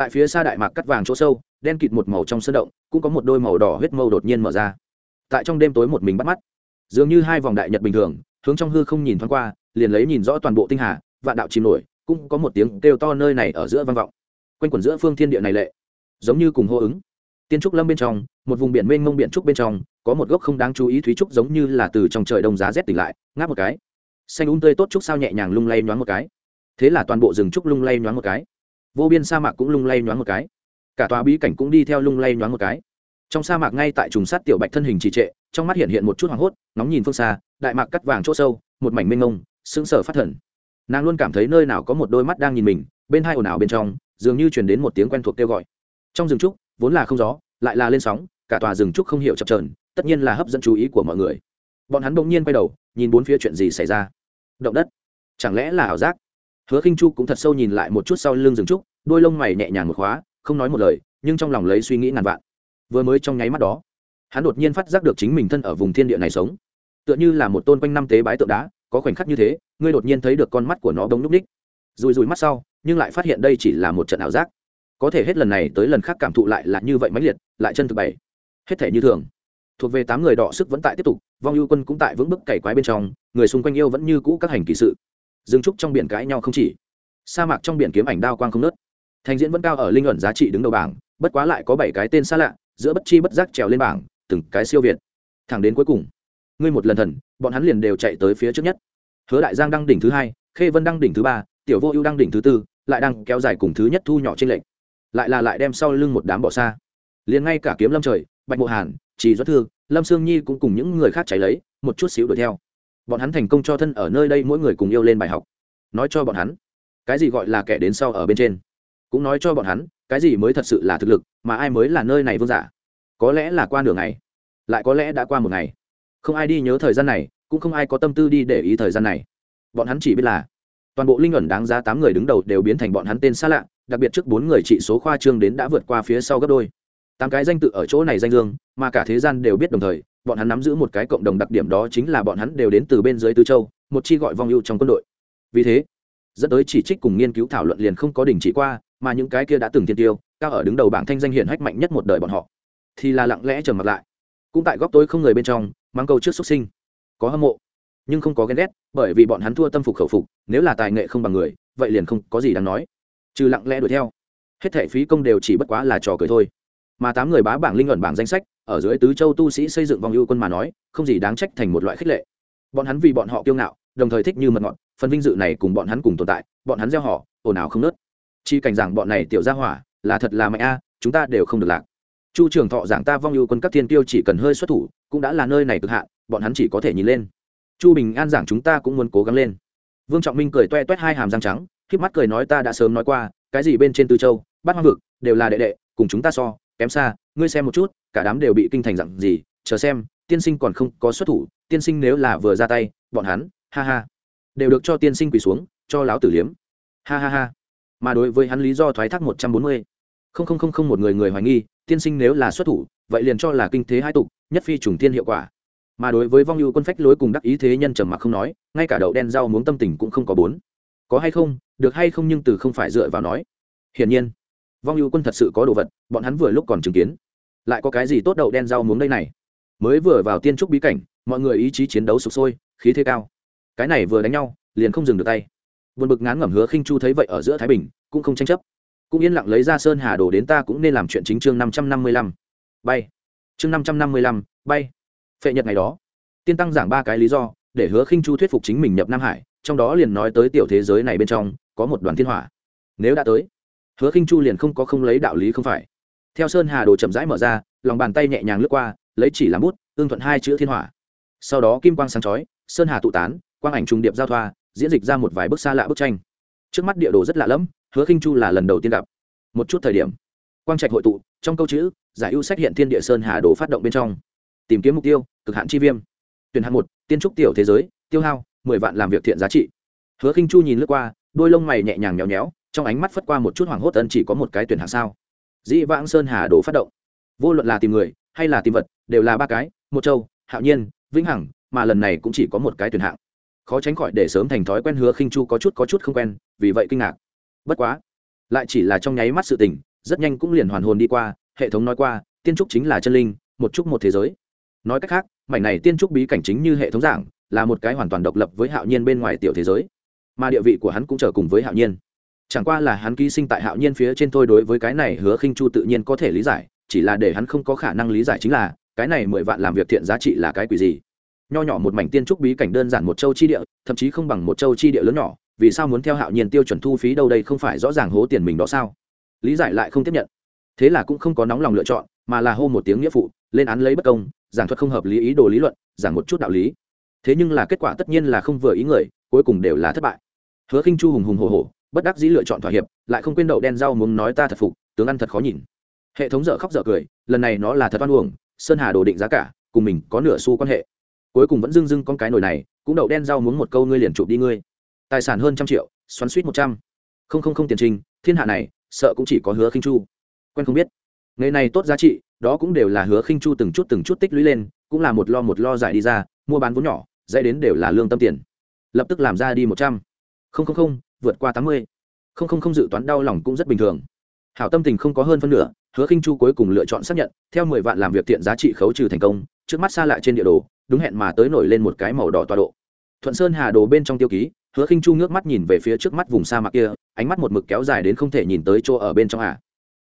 tại phía xa đại mạc cắt vàng chỗ sâu, đen kịt một màu trong sân động, cũng có một đôi màu đỏ huyết mâu đột nhiên mở ra. Tại trong đêm tối một mình bắt mắt, dường như hai vòng đại nhật bình thường, hướng trong hư không nhìn thoáng qua, liền lấy nhìn rõ toàn bộ tinh hà, vạn đạo chìm nổi, cũng có một tiếng kêu to nơi này ở giữa vang vọng. Quanh quẩn giữa phương thiên địa này lệ, giống như cùng hô ứng. Tiên trúc lâm bên trong, một vùng biển mênh mông biển trúc bên trong, có một gốc không đáng chú ý thúy trúc giống như là từ trong trời đông giá rét tỉnh lại, ngáp một cái. Xanh úng tươi tốt trúc sao nhẹ nhàng lung lay nhoáng một cái. Thế là toàn bộ rừng trúc lung lay nhoáng một cái vô biên sa mạc cũng lung lay nhoáng một cái. Cả tòa bí cảnh cũng đi theo lung lay nhoáng một cái. Trong sa mạc ngay tại trùng sát tiểu bạch thân hình trì trệ, trong mắt hiện hiện một chút hoảng hốt nóng nhìn phương xa, đại mạc cắt vàng chỗ sâu, một mảnh mênh ngông sững sờ phát thần. Nàng luôn cảm thấy nơi nào có một đôi mắt đang nhìn mình, bên hai ồn ào bên trong, dường như truyền đến một tiếng quen thuộc kêu gọi. Trong rừng trúc, vốn là không gió, lại là lên sóng, cả tòa rừng trúc không hiểu chập trờn tất nhiên là hấp dẫn chú ý của mọi người. Bọn hắn bỗng nhiên quay đầu, nhìn bốn phía chuyện gì xảy ra. Động đất. Chẳng lẽ là ảo giác? Hứa khinh chu cũng thật sâu nhìn lại một chút sau lưng rừng trúc, đôi lông mày nhẹ nhàng một khóa, không nói một lời, nhưng trong lòng lấy suy nghĩ ngàn vạn. Vừa mới trong nháy mắt đó, hắn đột nhiên phát giác được chính mình thân ở vùng thiên địa này sống. Tựa như là một tôn quanh năm tế bái tượng đá, có khoảnh khắc như thế, ngươi đột nhiên thấy được con mắt của nó bỗng núp ních. Rùi rùi mắt sau, nhưng lại phát hiện đây chỉ là một trận ảo giác. Có thể hết lần này tới lần khác cảm thụ lại là như vậy mãnh liệt, lại chân thực bảy. Hết thể như thường. Thuộc về tám người đọ sức vẫn tại tiếp tục, vong ưu quân cũng tại vững bức cày quái bên trong, người xung quanh yêu vẫn như cũ các hành kỳ sự dừng trúc trong biển cãi nhau không chỉ, sa mạc trong biển kiếm ảnh đao quang không nớt. Thành diễn vẫn cao ở linh ẩn giá trị đứng đầu bảng, bất quá lại có bảy cái tên xa lạ, giữa bất chi bất giác trèo lên bảng, từng cái siêu việt. Thẳng đến cuối cùng, ngươi một lần thần, bọn hắn liền đều chạy tới phía trước nhất. Hứa đại giang đăng đỉnh thứ hai, khê vân đăng đỉnh thứ ba, tiểu vô ưu đăng đỉnh thứ tư, lại đang kéo dài cùng thứ nhất thu nhỏ trên lệnh lại là lại đem sau lưng một đám bỏ xa. Liền ngay cả kiếm lâm trời, bạch bộ hàn, trì doãn thương lâm sương nhi cũng cùng những người khác cháy lấy, một chút xíu đuổi theo bọn hắn thành công cho thân ở nơi đây mỗi người cùng yêu lên bài học. Nói cho bọn hắn, cái gì gọi là kẻ đến sau ở bên trên? Cũng nói cho bọn hắn, cái gì mới thật sự là thực lực, mà ai mới là nơi này vương giả? Có lẽ là qua nửa ngày, lại có lẽ đã qua một ngày. Không ai đi nhớ thời gian này, cũng không ai có tâm tư đi để ý thời gian này. Bọn hắn chỉ biết là, toàn bộ linh ẩn đáng giá tám người đứng đầu đều biến thành bọn hắn tên xa lạ, đặc biệt trước bốn người trị số khoa trương đến đã vượt qua phía sau gấp đôi. Tám cái danh tự ở chỗ này danh dương, mà cả thế gian đều biết đồng thời bọn hắn nắm giữ một cái cộng đồng đặc điểm đó chính là bọn hắn đều đến từ bên dưới tứ châu, một chi gọi vong ưu trong quân đội. Vì thế, dẫn tới chỉ trích cùng nghiên cứu thảo luận liền không có đình chỉ qua, mà những cái kia đã từng thiên tiêu, cao ở đứng đầu bảng thanh danh hiển hách mạnh nhất một đời bọn họ. Thì là lặng lẽ trầm mặt lại. Cũng tại góc tối không người bên trong mang câu trước xuất sinh. Có hâm mộ, nhưng không có ghen ghét, bởi vì bọn hắn thua tâm phục khẩu phục, nếu là tài nghệ không bằng người, vậy liền không có gì đáng nói. Trừ lặng lẽ đuổi theo, hết thẻ phí công đều chỉ bất quá là trò cười thôi. Mà tám người bá bảng linh ẩn bảng danh sách ở dưới tứ châu tu sĩ xây dựng vòng ưu quân mà nói, không gì đáng trách thành một loại khích lệ. Bọn hắn vì bọn họ kiêu ngạo, đồng thời thích như mật ngọt, phần vinh dự này cùng bọn hắn cùng tồn tại, bọn hắn gieo họ, ồn ào không nớt. Chi cảnh rằng bọn này tiểu gia hỏa, là thật là mạnh a, chúng ta đều không được lạc. Chu trường thọ giảng ta vong ưu quân các thiên tiêu chỉ cần hơi xuất thủ, cũng đã là nơi này cực hạn, bọn hắn chỉ có thể nhìn lên. Chu bình an giảng chúng ta cũng muốn cố gắng lên. Vương trọng minh cười toe toét hai hàm răng trắng k mắt cười nói ta đã sớm nói qua, cái gì bên trên tư châu, bát hoang vực, đều là đệ đệ, cùng chúng ta so kém xa, ngươi xem một chút, cả đám đều bị kinh thành dặn gì, chờ xem, tiên sinh còn không có xuất thủ, tiên sinh nếu là vừa ra tay, bọn hắn, ha ha, đều được cho tiên sinh quỳ xuống, cho láo tử liếm. Ha ha ha. Mà đối với hắn lý do thoái thác một trăm bốn mươi. Không không không không, một người người hoài nghi, tiên sinh nếu là xuất thủ, vậy liền cho là kinh thế hai tục, nhất phi trùng tiên hiệu quả. Mà đối với vong ưu quân phách lối cùng đắc ý thế nhân trầm mặc không nói, ngay cả đậu đen rau muống tâm tình cũng không có bốn. Có hay không, được hay không nhưng từ không phải dựa vào nói. Hiển nhiên vong ưu quân thật sự có đồ vật, bọn hắn vừa lúc còn chứng kiến. Lại có cái gì tốt đậu đen rau muống đây này? Mới vừa vào tiên trúc bí cảnh, mọi người ý chí chiến đấu sụp sôi, khí thế cao. Cái này vừa đánh nhau, liền không dừng được tay. Vượt bực ngán ngẩm hứa khinh chu thấy vậy ở giữa thái bình, cũng không tranh chấp. Cũng yên lặng lấy ra sơn hà đồ đến ta cũng nên làm chuyện chính chương năm trăm năm mươi lăm. Bay. Chương năm trăm năm mươi lăm, bay. Phệ nhật ngày đó, tiên tăng giảng ba cái lý do, để hứa khinh chu thuyết phục chính mình nhập nam hải, trong đó liền nói tới tiểu thế giới này bên trong, có một đoàn thiên hỏa. Nếu đã tới hứa khinh chu liền không có không lấy đạo lý không phải. Theo sơn hà đồ chậm rãi mở ra, lòng bàn tay nhẹ nhàng lướt qua, lấy chỉ làm bút, tương thuận hai chữ thiên hỏa. Sau đó kim quang sáng chói, sơn hà tụ tán, quang ảnh trùng điệp giao thoa, diễn dịch ra một vài bức xa lạ bức tranh. Trước mắt địa đồ rất lạ lẫm, hứa khinh chu là lần đầu tiên gặp. Một chút thời điểm, quang trạch hội tụ, trong câu chữ, giải ưu sách hiện thiên địa sơn hà đồ phát động bên trong. Tìm kiếm mục tiêu, cực hạn chi viêm. Tuyển hạng một, tiên trúc tiểu thế giới, tiêu hao, mười vạn làm việc thiện giá trị. Hứa khinh chu nhìn lướt qua, đôi lông mày nhẹ nhàng nhéo nhéo trong ánh mắt phất qua một chút hoảng hốt ân chỉ có một cái tuyển hạng sao. Dĩ vãng sơn hà đồ phát động. Vô luận là tìm người, hay là tìm vật, đều là ba cái, một châu, hạo nhiên, vĩnh hằng, mà lần này cũng chỉ có một cái tuyển hạng. Khó tránh khỏi để sớm thành thói quen hứa khinh chu có chút có chút không quen, vì vậy kinh ngạc. Bất quá, lại chỉ là trong nháy mắt sự tình, rất nhanh cũng liền hoàn hồn đi qua, hệ thống nói qua, tiên trúc chính là chân linh, một trúc một thế giới. Nói cách khác, mảnh này tiên trúc bí cảnh chính như hệ thống giảng, là một cái hoàn toàn độc lập với hạo nhiên bên ngoài tiểu thế giới. Mà địa vị của hắn cũng trở cùng với hạo nhiên chẳng qua là hắn ký sinh tại hạo nhiên phía trên thôi đối với cái này hứa khinh chu tự nhiên có thể lý giải, chỉ là để hắn không có khả năng lý giải chính là, cái này mười vạn làm việc thiện giá trị là cái quỷ gì? Nho nhỏ một mảnh tiên trúc bí cảnh đơn giản một châu chi địa, thậm chí không bằng một châu chi địa lớn nhỏ, vì sao muốn theo hạo nhiên tiêu chuẩn thu phí đâu đây không phải rõ ràng hố tiền mình đó sao? Lý giải lại không tiếp nhận. Thế là cũng không có nóng lòng lựa chọn, mà là hô một tiếng nghĩa phụ, lên án lấy bất công, giảng thuật không hợp lý ý đồ lý luận, giảng một chút đạo lý. Thế nhưng là kết quả tất nhiên là không vừa ý người, cuối cùng đều là thất bại. Hứa khinh chu hùng hùng hồ hồ bất đắc dĩ lựa chọn thỏa hiệp, lại không quên đậu đen rau muốn nói ta thật phục, tướng ăn thật khó nhìn. Hệ thống dở khóc dở cười, lần này nó là thật oan uổng, sơn hà đồ định giá cả, cùng mình có nửa xu quan hệ. Cuối cùng vẫn dưng dưng con cái nồi này, cũng đậu đen rau muốn một câu ngươi liền chụp đi ngươi. Tài sản hơn trăm triệu, xoắn suýt một trăm. Không không không tiền trình, thiên hạ này, sợ cũng chỉ có hứa khinh chu. Quen không biết. Nghề này tốt giá trị, đó cũng đều là hứa khinh chu từng chút từng chút tích lũy lên, cũng là một lo một lo giải đi ra, mua bán vốn nhỏ dạy đến đều là lương tâm tiền. Lập tức làm ra đi một trăm. Không không không vượt qua tám mươi. Không không không, dự toán đau lòng cũng rất bình thường. Hảo tâm tình không có hơn phân nửa, hứa khinh chu cuối cùng lựa chọn xác nhận, theo mười vạn làm việc tiện giá trị khấu trừ thành công, trước mắt xa lại trên địa đồ, đúng hẹn mà tới nổi lên một cái màu đỏ tọa độ. Thuận sơn hà đồ bên trong tiêu ký, hứa khinh chu ngước mắt nhìn về phía trước mắt vùng sa mạc kia, ánh mắt một mực kéo dài đến không thể nhìn tới chỗ ở bên trong à.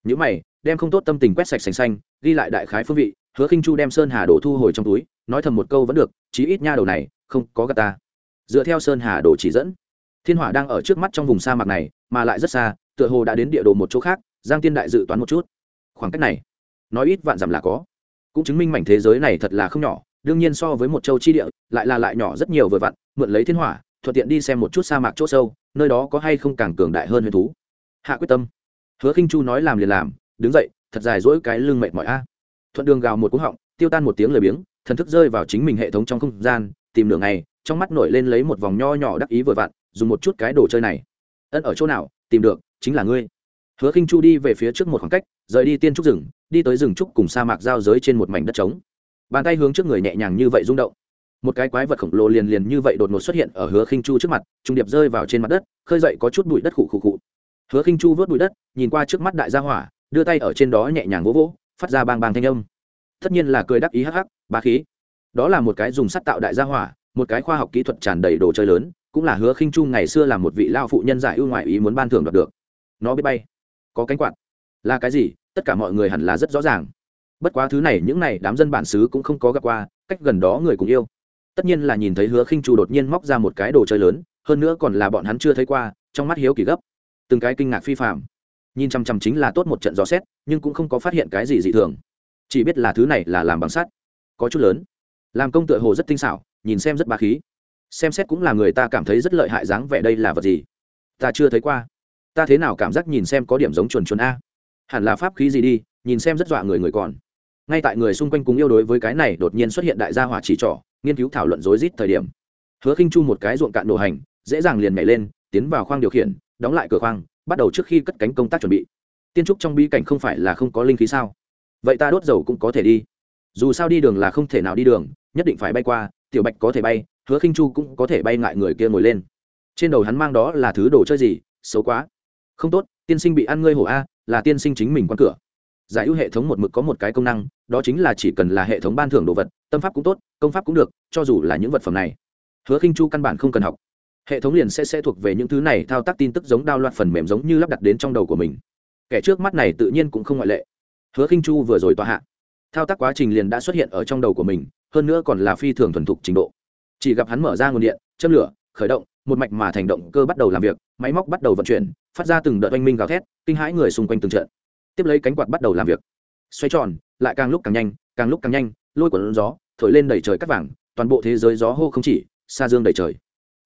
những mày, đem không tốt tâm tình quét sạch sành xanh, ghi lại đại khái phương vị, hứa khinh chu đem sơn hà đồ thu hồi trong túi, nói thầm một câu vẫn được, chí ít nha đầu này, không có gà ta. Dựa theo sơn hà đồ chỉ dẫn thiên hỏa đang ở trước mắt trong vùng sa mạc này, mà lại rất xa, tựa hồ đã đến địa đồ một chỗ khác, giang tiên đại dự toán một chút. Khoảng cách này, nói ít vạn dặm là có. Cũng chứng minh mảnh thế giới này thật là không nhỏ, đương nhiên so với một châu chi địa, lại là lại nhỏ rất nhiều vừa vặn, mượn lấy thiên hỏa, thuận tiện đi xem một chút sa mạc chỗ sâu, nơi đó có hay không càng cường đại hơn huyền thú. Hạ quyết tâm. Hứa khinh chu nói làm liền làm, đứng dậy, thật dài dỗi cái lưng mệt mỏi a. Thuận đường gào một cú họng, tiêu tan một tiếng lười biếng, thần thức rơi vào chính mình hệ thống trong không gian, tìm nửa ngày, trong mắt nổi lên lấy một vòng nho nhỏ đắc ý vừa vặn dùng một chút cái đồ chơi này. Ân, ở chỗ nào? Tìm được, chính là ngươi. Hứa khinh chu đi về phía trước một khoảng cách, rời đi tiên trúc rừng, đi tới rừng trúc cùng sa mạc giao giới trên một mảnh đất trống. Bàn tay hướng trước người nhẹ nhàng như vậy rung động. Một cái quái vật khổng lồ liền liền như vậy đột ngột xuất hiện ở hứa khinh chu trước mặt, trung điệp rơi vào trên mặt đất, khơi dậy có chút bụi đất khụ khụ khụ. Hứa khinh chu vớt bụi đất, nhìn qua trước mắt đại gia hỏa, đưa tay ở trên đó nhẹ nhàng vỗ vỗ, phát ra bang bang thanh âm. Tất nhiên là cười đắc ý hắc hắc, bá khí. Đó là một cái dùng sắt tạo đại gia hỏa, một cái khoa học kỹ thuật tràn đầy đồ chơi lớn cũng là hứa khinh chu ngày xưa là một vị lao phụ nhân giải ưu ngoại ý muốn ban thưởng đoạt được. Nó biết bay. Có cánh quạt. Là cái gì? Tất cả mọi người hẳn là rất rõ ràng. Bất quá thứ này, những này, đám dân bản xứ cũng không có gặp qua, cách gần đó người cũng yêu. Tất nhiên là nhìn thấy hứa khinh chu đột nhiên móc ra một cái đồ chơi lớn, hơn nữa còn là bọn hắn chưa thấy qua, trong mắt hiếu kỳ gấp. Từng cái kinh ngạc phi phạm nhìn chăm chăm chính là tốt một trận gió xét, nhưng cũng không có phát hiện cái gì dị thường. Chỉ biết là thứ này là làm bằng sắt. Có chút lớn. Làm công tựa hồ rất tinh xảo, nhìn xem rất bà khí xem xét cũng là người ta cảm thấy rất lợi hại dáng vẻ đây là vật gì. Ta chưa thấy qua. Ta thế nào cảm giác nhìn xem có điểm giống chuồn chuồn a. Hẳn là pháp khí gì đi, nhìn xem rất dọa người người còn. Ngay tại người xung quanh cùng yêu đối với cái này đột nhiên xuất hiện đại gia hỏa chỉ trỏ, nghiên cứu thảo luận rối rít thời điểm. Hứa khinh chu một cái ruộng cạn đồ hành, dễ dàng liền nhảy lên, tiến vào khoang điều khiển, đóng lại cửa khoang, bắt đầu trước khi cất cánh công tác chuẩn bị. Tiên trúc trong bi cảnh không phải là không có linh khí sao? Vậy ta đốt dầu cũng có thể đi. Dù sao đi đường là không thể nào đi đường, nhất định phải bay qua, tiểu bạch có thể bay hứa khinh chu cũng có thể bay ngại người kia ngồi lên. Trên đầu hắn mang đó là thứ đồ chơi gì? Xấu quá. Không tốt, tiên sinh bị ăn ngươi hổ a, là tiên sinh chính mình quan cửa. Giải ưu hệ thống một mực có một cái công năng, đó chính là chỉ cần là hệ thống ban thưởng đồ vật, tâm pháp cũng tốt, công pháp cũng được, cho dù là những vật phẩm này. Hứa khinh chu căn bản không cần học. Hệ thống liền sẽ sẽ thuộc về những thứ này thao tác tin tức giống đao loạt phần mềm giống như lắp đặt đến trong đầu của mình. Kẻ trước mắt này tự nhiên cũng không ngoại lệ. Hứa khinh chu vừa rồi tòa hạ. Thao tác quá trình liền đã xuất hiện ở trong đầu của mình, hơn nữa còn là phi thường thuần thục trình độ chỉ gặp hắn mở ra nguồn điện, châm lửa, khởi động, một mạch mà thành động cơ bắt đầu làm việc, máy móc bắt đầu vận chuyển, phát ra từng đợt oanh minh gào thét, kinh hãi người xung quanh từng trận. Tiếp lấy cánh quạt bắt đầu làm việc. Xoay tròn, lại càng lúc càng nhanh, càng lúc càng nhanh, lôi cuốn gió, thổi lên đầy trời cắt vàng, toàn bộ thế giới gió hô không chỉ, xa dương đầy trời.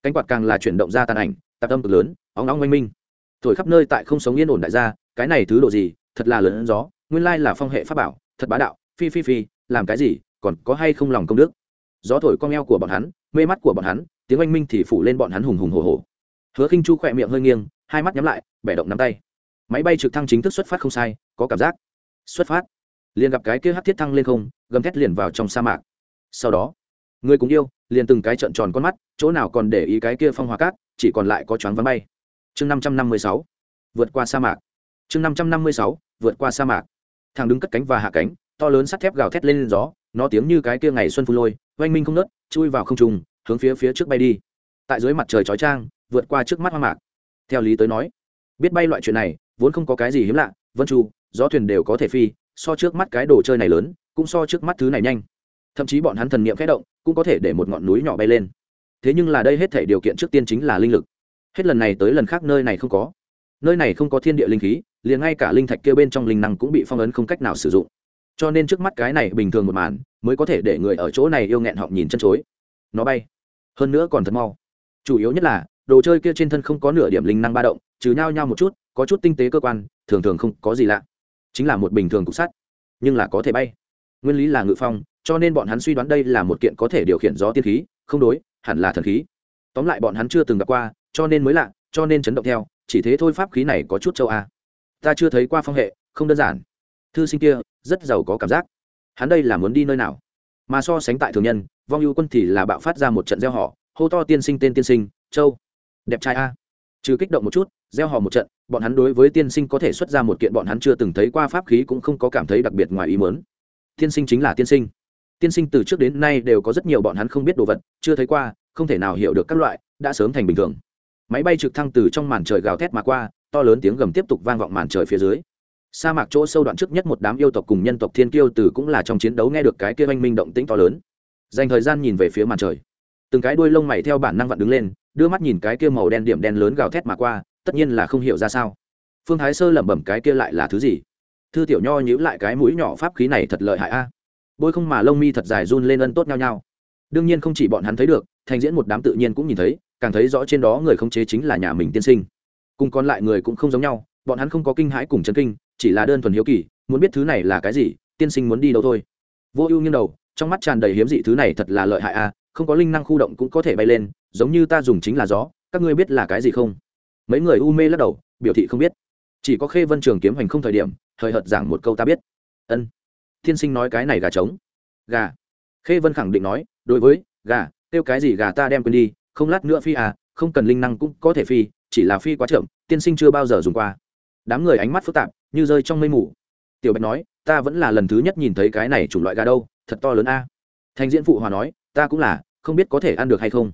Cánh quạt càng là chuyển động ra tàn ảnh, tạp âm cực lớn, óng óng oanh minh. Thổi khắp nơi tại không sống yên ổn đại gia, cái này thứ độ gì, thật là lớn gió, nguyên lai là phong hệ pháp bảo, thật bá đạo, phi phi phi, làm cái gì, còn có hay không lòng công đức? Gió thổi con eo của bọn hắn, mê mắt của bọn hắn, tiếng oanh minh thì phủ lên bọn hắn hùng hùng hồ hồ hứa khinh chu khỏe miệng hơi nghiêng, hai mắt nhắm lại, bẻ động nắm tay. Máy bay trực thăng chính thức xuất phát không sai, có cảm giác. Xuất phát. Liền gặp cái kia hát thiết thăng lên không, gầm thét liền vào trong sa mạc. Sau đó, người cùng yêu, liền từng cái trợn tròn con mắt, chỗ nào còn để ý cái kia phong hóa cát, chỉ còn lại có choáng vắng bay. Chương năm trăm năm mươi sáu, vượt qua sa mạc. Chương năm trăm năm mươi sáu, vượt qua sa mạc. Thằng đứng cất cánh và hạ cánh, to lớn sắt thép gào thét lên gió nó tiếng như cái kia ngày xuân phun lôi, oanh minh không nớt, chui vào không trùng hướng phía phía trước bay đi. Tại dưới mặt trời chói trang vượt qua trước mắt hoang mạc. Theo lý tới nói, biết bay loại chuyện này, vốn không có cái gì hiếm lạ, vân chu, gió thuyền đều có thể phi, so trước mắt cái đồ chơi này lớn, cũng so trước mắt thứ này nhanh. Thậm chí bọn hắn thần niệm khẽ động, cũng có thể để một ngọn núi nhỏ bay lên. Thế nhưng là đây hết thể điều kiện trước tiên chính là linh lực. Hết lần này tới lần khác nơi này không có. Nơi này không có thiên địa linh khí, liền ngay cả linh thạch kia bên trong linh năng cũng bị phong ấn không cách nào sử dụng cho nên trước mắt cái này bình thường một màn, mới có thể để người ở chỗ này yêu nghẹn họng nhìn chân chối. Nó bay. Hơn nữa còn thật mau. Chủ yếu nhất là, đồ chơi kia trên thân không có nửa điểm linh năng ba động, trừ nhao nhao một chút, có chút tinh tế cơ quan, thường thường không có gì lạ. Chính là một bình thường cục sắt, nhưng là có thể bay. Nguyên lý là ngự phong, cho nên bọn hắn suy đoán đây là một kiện có thể điều khiển gió tiên khí, không đối, hẳn là thần khí. Tóm lại bọn hắn chưa từng gặp qua, cho nên mới lạ, cho nên chấn động theo, chỉ thế thôi pháp khí này có chút châu a. Ta chưa thấy qua phong hệ, không đơn giản thư sinh kia rất giàu có cảm giác. Hắn đây là muốn đi nơi nào? Mà so sánh tại thường nhân, vong ưu quân thì là bạo phát ra một trận gieo họ, hô to tiên sinh tên tiên sinh, châu, đẹp trai a. Trừ kích động một chút, gieo họ một trận, bọn hắn đối với tiên sinh có thể xuất ra một kiện bọn hắn chưa từng thấy qua pháp khí cũng không có cảm thấy đặc biệt ngoài ý mớn tiên sinh chính là tiên sinh. Tiên sinh từ trước đến nay đều có rất nhiều bọn hắn không biết đồ vật, chưa thấy qua, không thể nào hiểu được các loại, đã sớm thành bình thường. Máy bay trực thăng từ trong màn trời gào thét mà qua, to lớn tiếng gầm tiếp tục vang vọng màn trời phía dưới sa mạc chỗ sâu đoạn trước nhất một đám yêu tộc cùng nhân tộc thiên kiêu từ cũng là trong chiến đấu nghe được cái kia oanh minh động tĩnh to lớn. Dành thời gian nhìn về phía màn trời. Từng cái đuôi lông mày theo bản năng vặn đứng lên, đưa mắt nhìn cái kia màu đen điểm đen lớn gào thét mà qua, tất nhiên là không hiểu ra sao. Phương thái sơ lẩm bẩm cái kia lại là thứ gì? Thư tiểu nho nhíu lại cái mũi nhỏ pháp khí này thật lợi hại a. Bôi không mà lông mi thật dài run lên ân tốt nhau nhau đương nhiên không chỉ bọn hắn thấy được, thành diễn một đám tự nhiên cũng nhìn thấy, càng thấy rõ trên đó người không chế chính là nhà mình tiên sinh. Cùng còn lại người cũng không giống nhau, bọn hắn không có kinh hãi cùng chân kinh chỉ là đơn thuần hiếu kỳ, muốn biết thứ này là cái gì, tiên sinh muốn đi đâu thôi. Vô ưu nghiêng đầu, trong mắt tràn đầy hiếm dị thứ này thật là lợi hại a không có linh năng khu động cũng có thể bay lên, giống như ta dùng chính là gió, các ngươi biết là cái gì không? Mấy người u mê lắc đầu, biểu thị không biết. Chỉ có khê vân trường kiếm hành không thời điểm thời hợt giảng một câu ta biết. Ân. Tiên sinh nói cái này gà trống. Gà. Khê vân khẳng định nói, đối với, gà, kêu cái gì gà ta đem quên đi, không lát nữa phi à không cần linh năng cũng có thể phi, chỉ là phi quá chậm, tiên sinh chưa bao giờ dùng qua đám người ánh mắt phức tạp, như rơi trong mây mù. Tiểu bạch nói, ta vẫn là lần thứ nhất nhìn thấy cái này chủng loại gà đâu, thật to lớn a. Thành diễn phụ hòa nói, ta cũng là, không biết có thể ăn được hay không.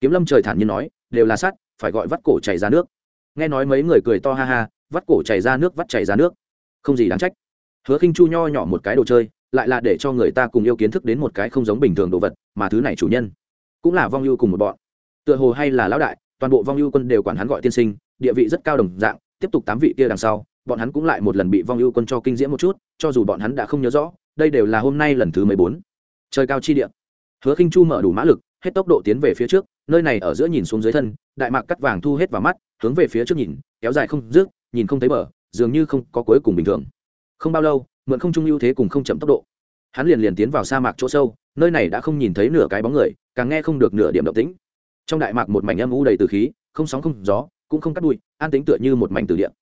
Kiếm lâm trời thản nhiên nói, đều là sắt, phải gọi vắt cổ chảy ra nước. Nghe nói mấy người cười to ha ha, vắt cổ chảy ra nước, vắt chảy ra nước. Không gì đáng trách. Hứa khinh chu nho nhỏ một cái đồ chơi, lại là để cho người ta cùng yêu kiến thức đến một cái không giống bình thường đồ vật, mà thứ này chủ nhân cũng là vong ưu cùng một bọn. Tựa hồ hay là lão đại, toàn bộ vong ưu quân đều quản hắn gọi tiên sinh, địa vị rất cao đồng dạng tiếp tục tám vị kia đằng sau, bọn hắn cũng lại một lần bị vong ưu quân cho kinh diễm một chút, cho dù bọn hắn đã không nhớ rõ, đây đều là hôm nay lần thứ mười bốn. Trời cao chi địa. Hứa khinh chu mở đủ mã lực, hết tốc độ tiến về phía trước, nơi này ở giữa nhìn xuống dưới thân, đại mạc cắt vàng thu hết vào mắt, hướng về phía trước nhìn, kéo dài không rước nhìn không thấy bờ, dường như không có cuối cùng bình thường. Không bao lâu, mượn không trung ưu thế cùng không chậm tốc độ, hắn liền liền tiến vào sa mạc chỗ sâu, nơi này đã không nhìn thấy nửa cái bóng người, càng nghe không được nửa điểm động tĩnh. Trong đại mạc một mảnh âm u đầy từ khí, không sóng không gió cũng không cắt bụi an tính tựa như một mảnh từ điện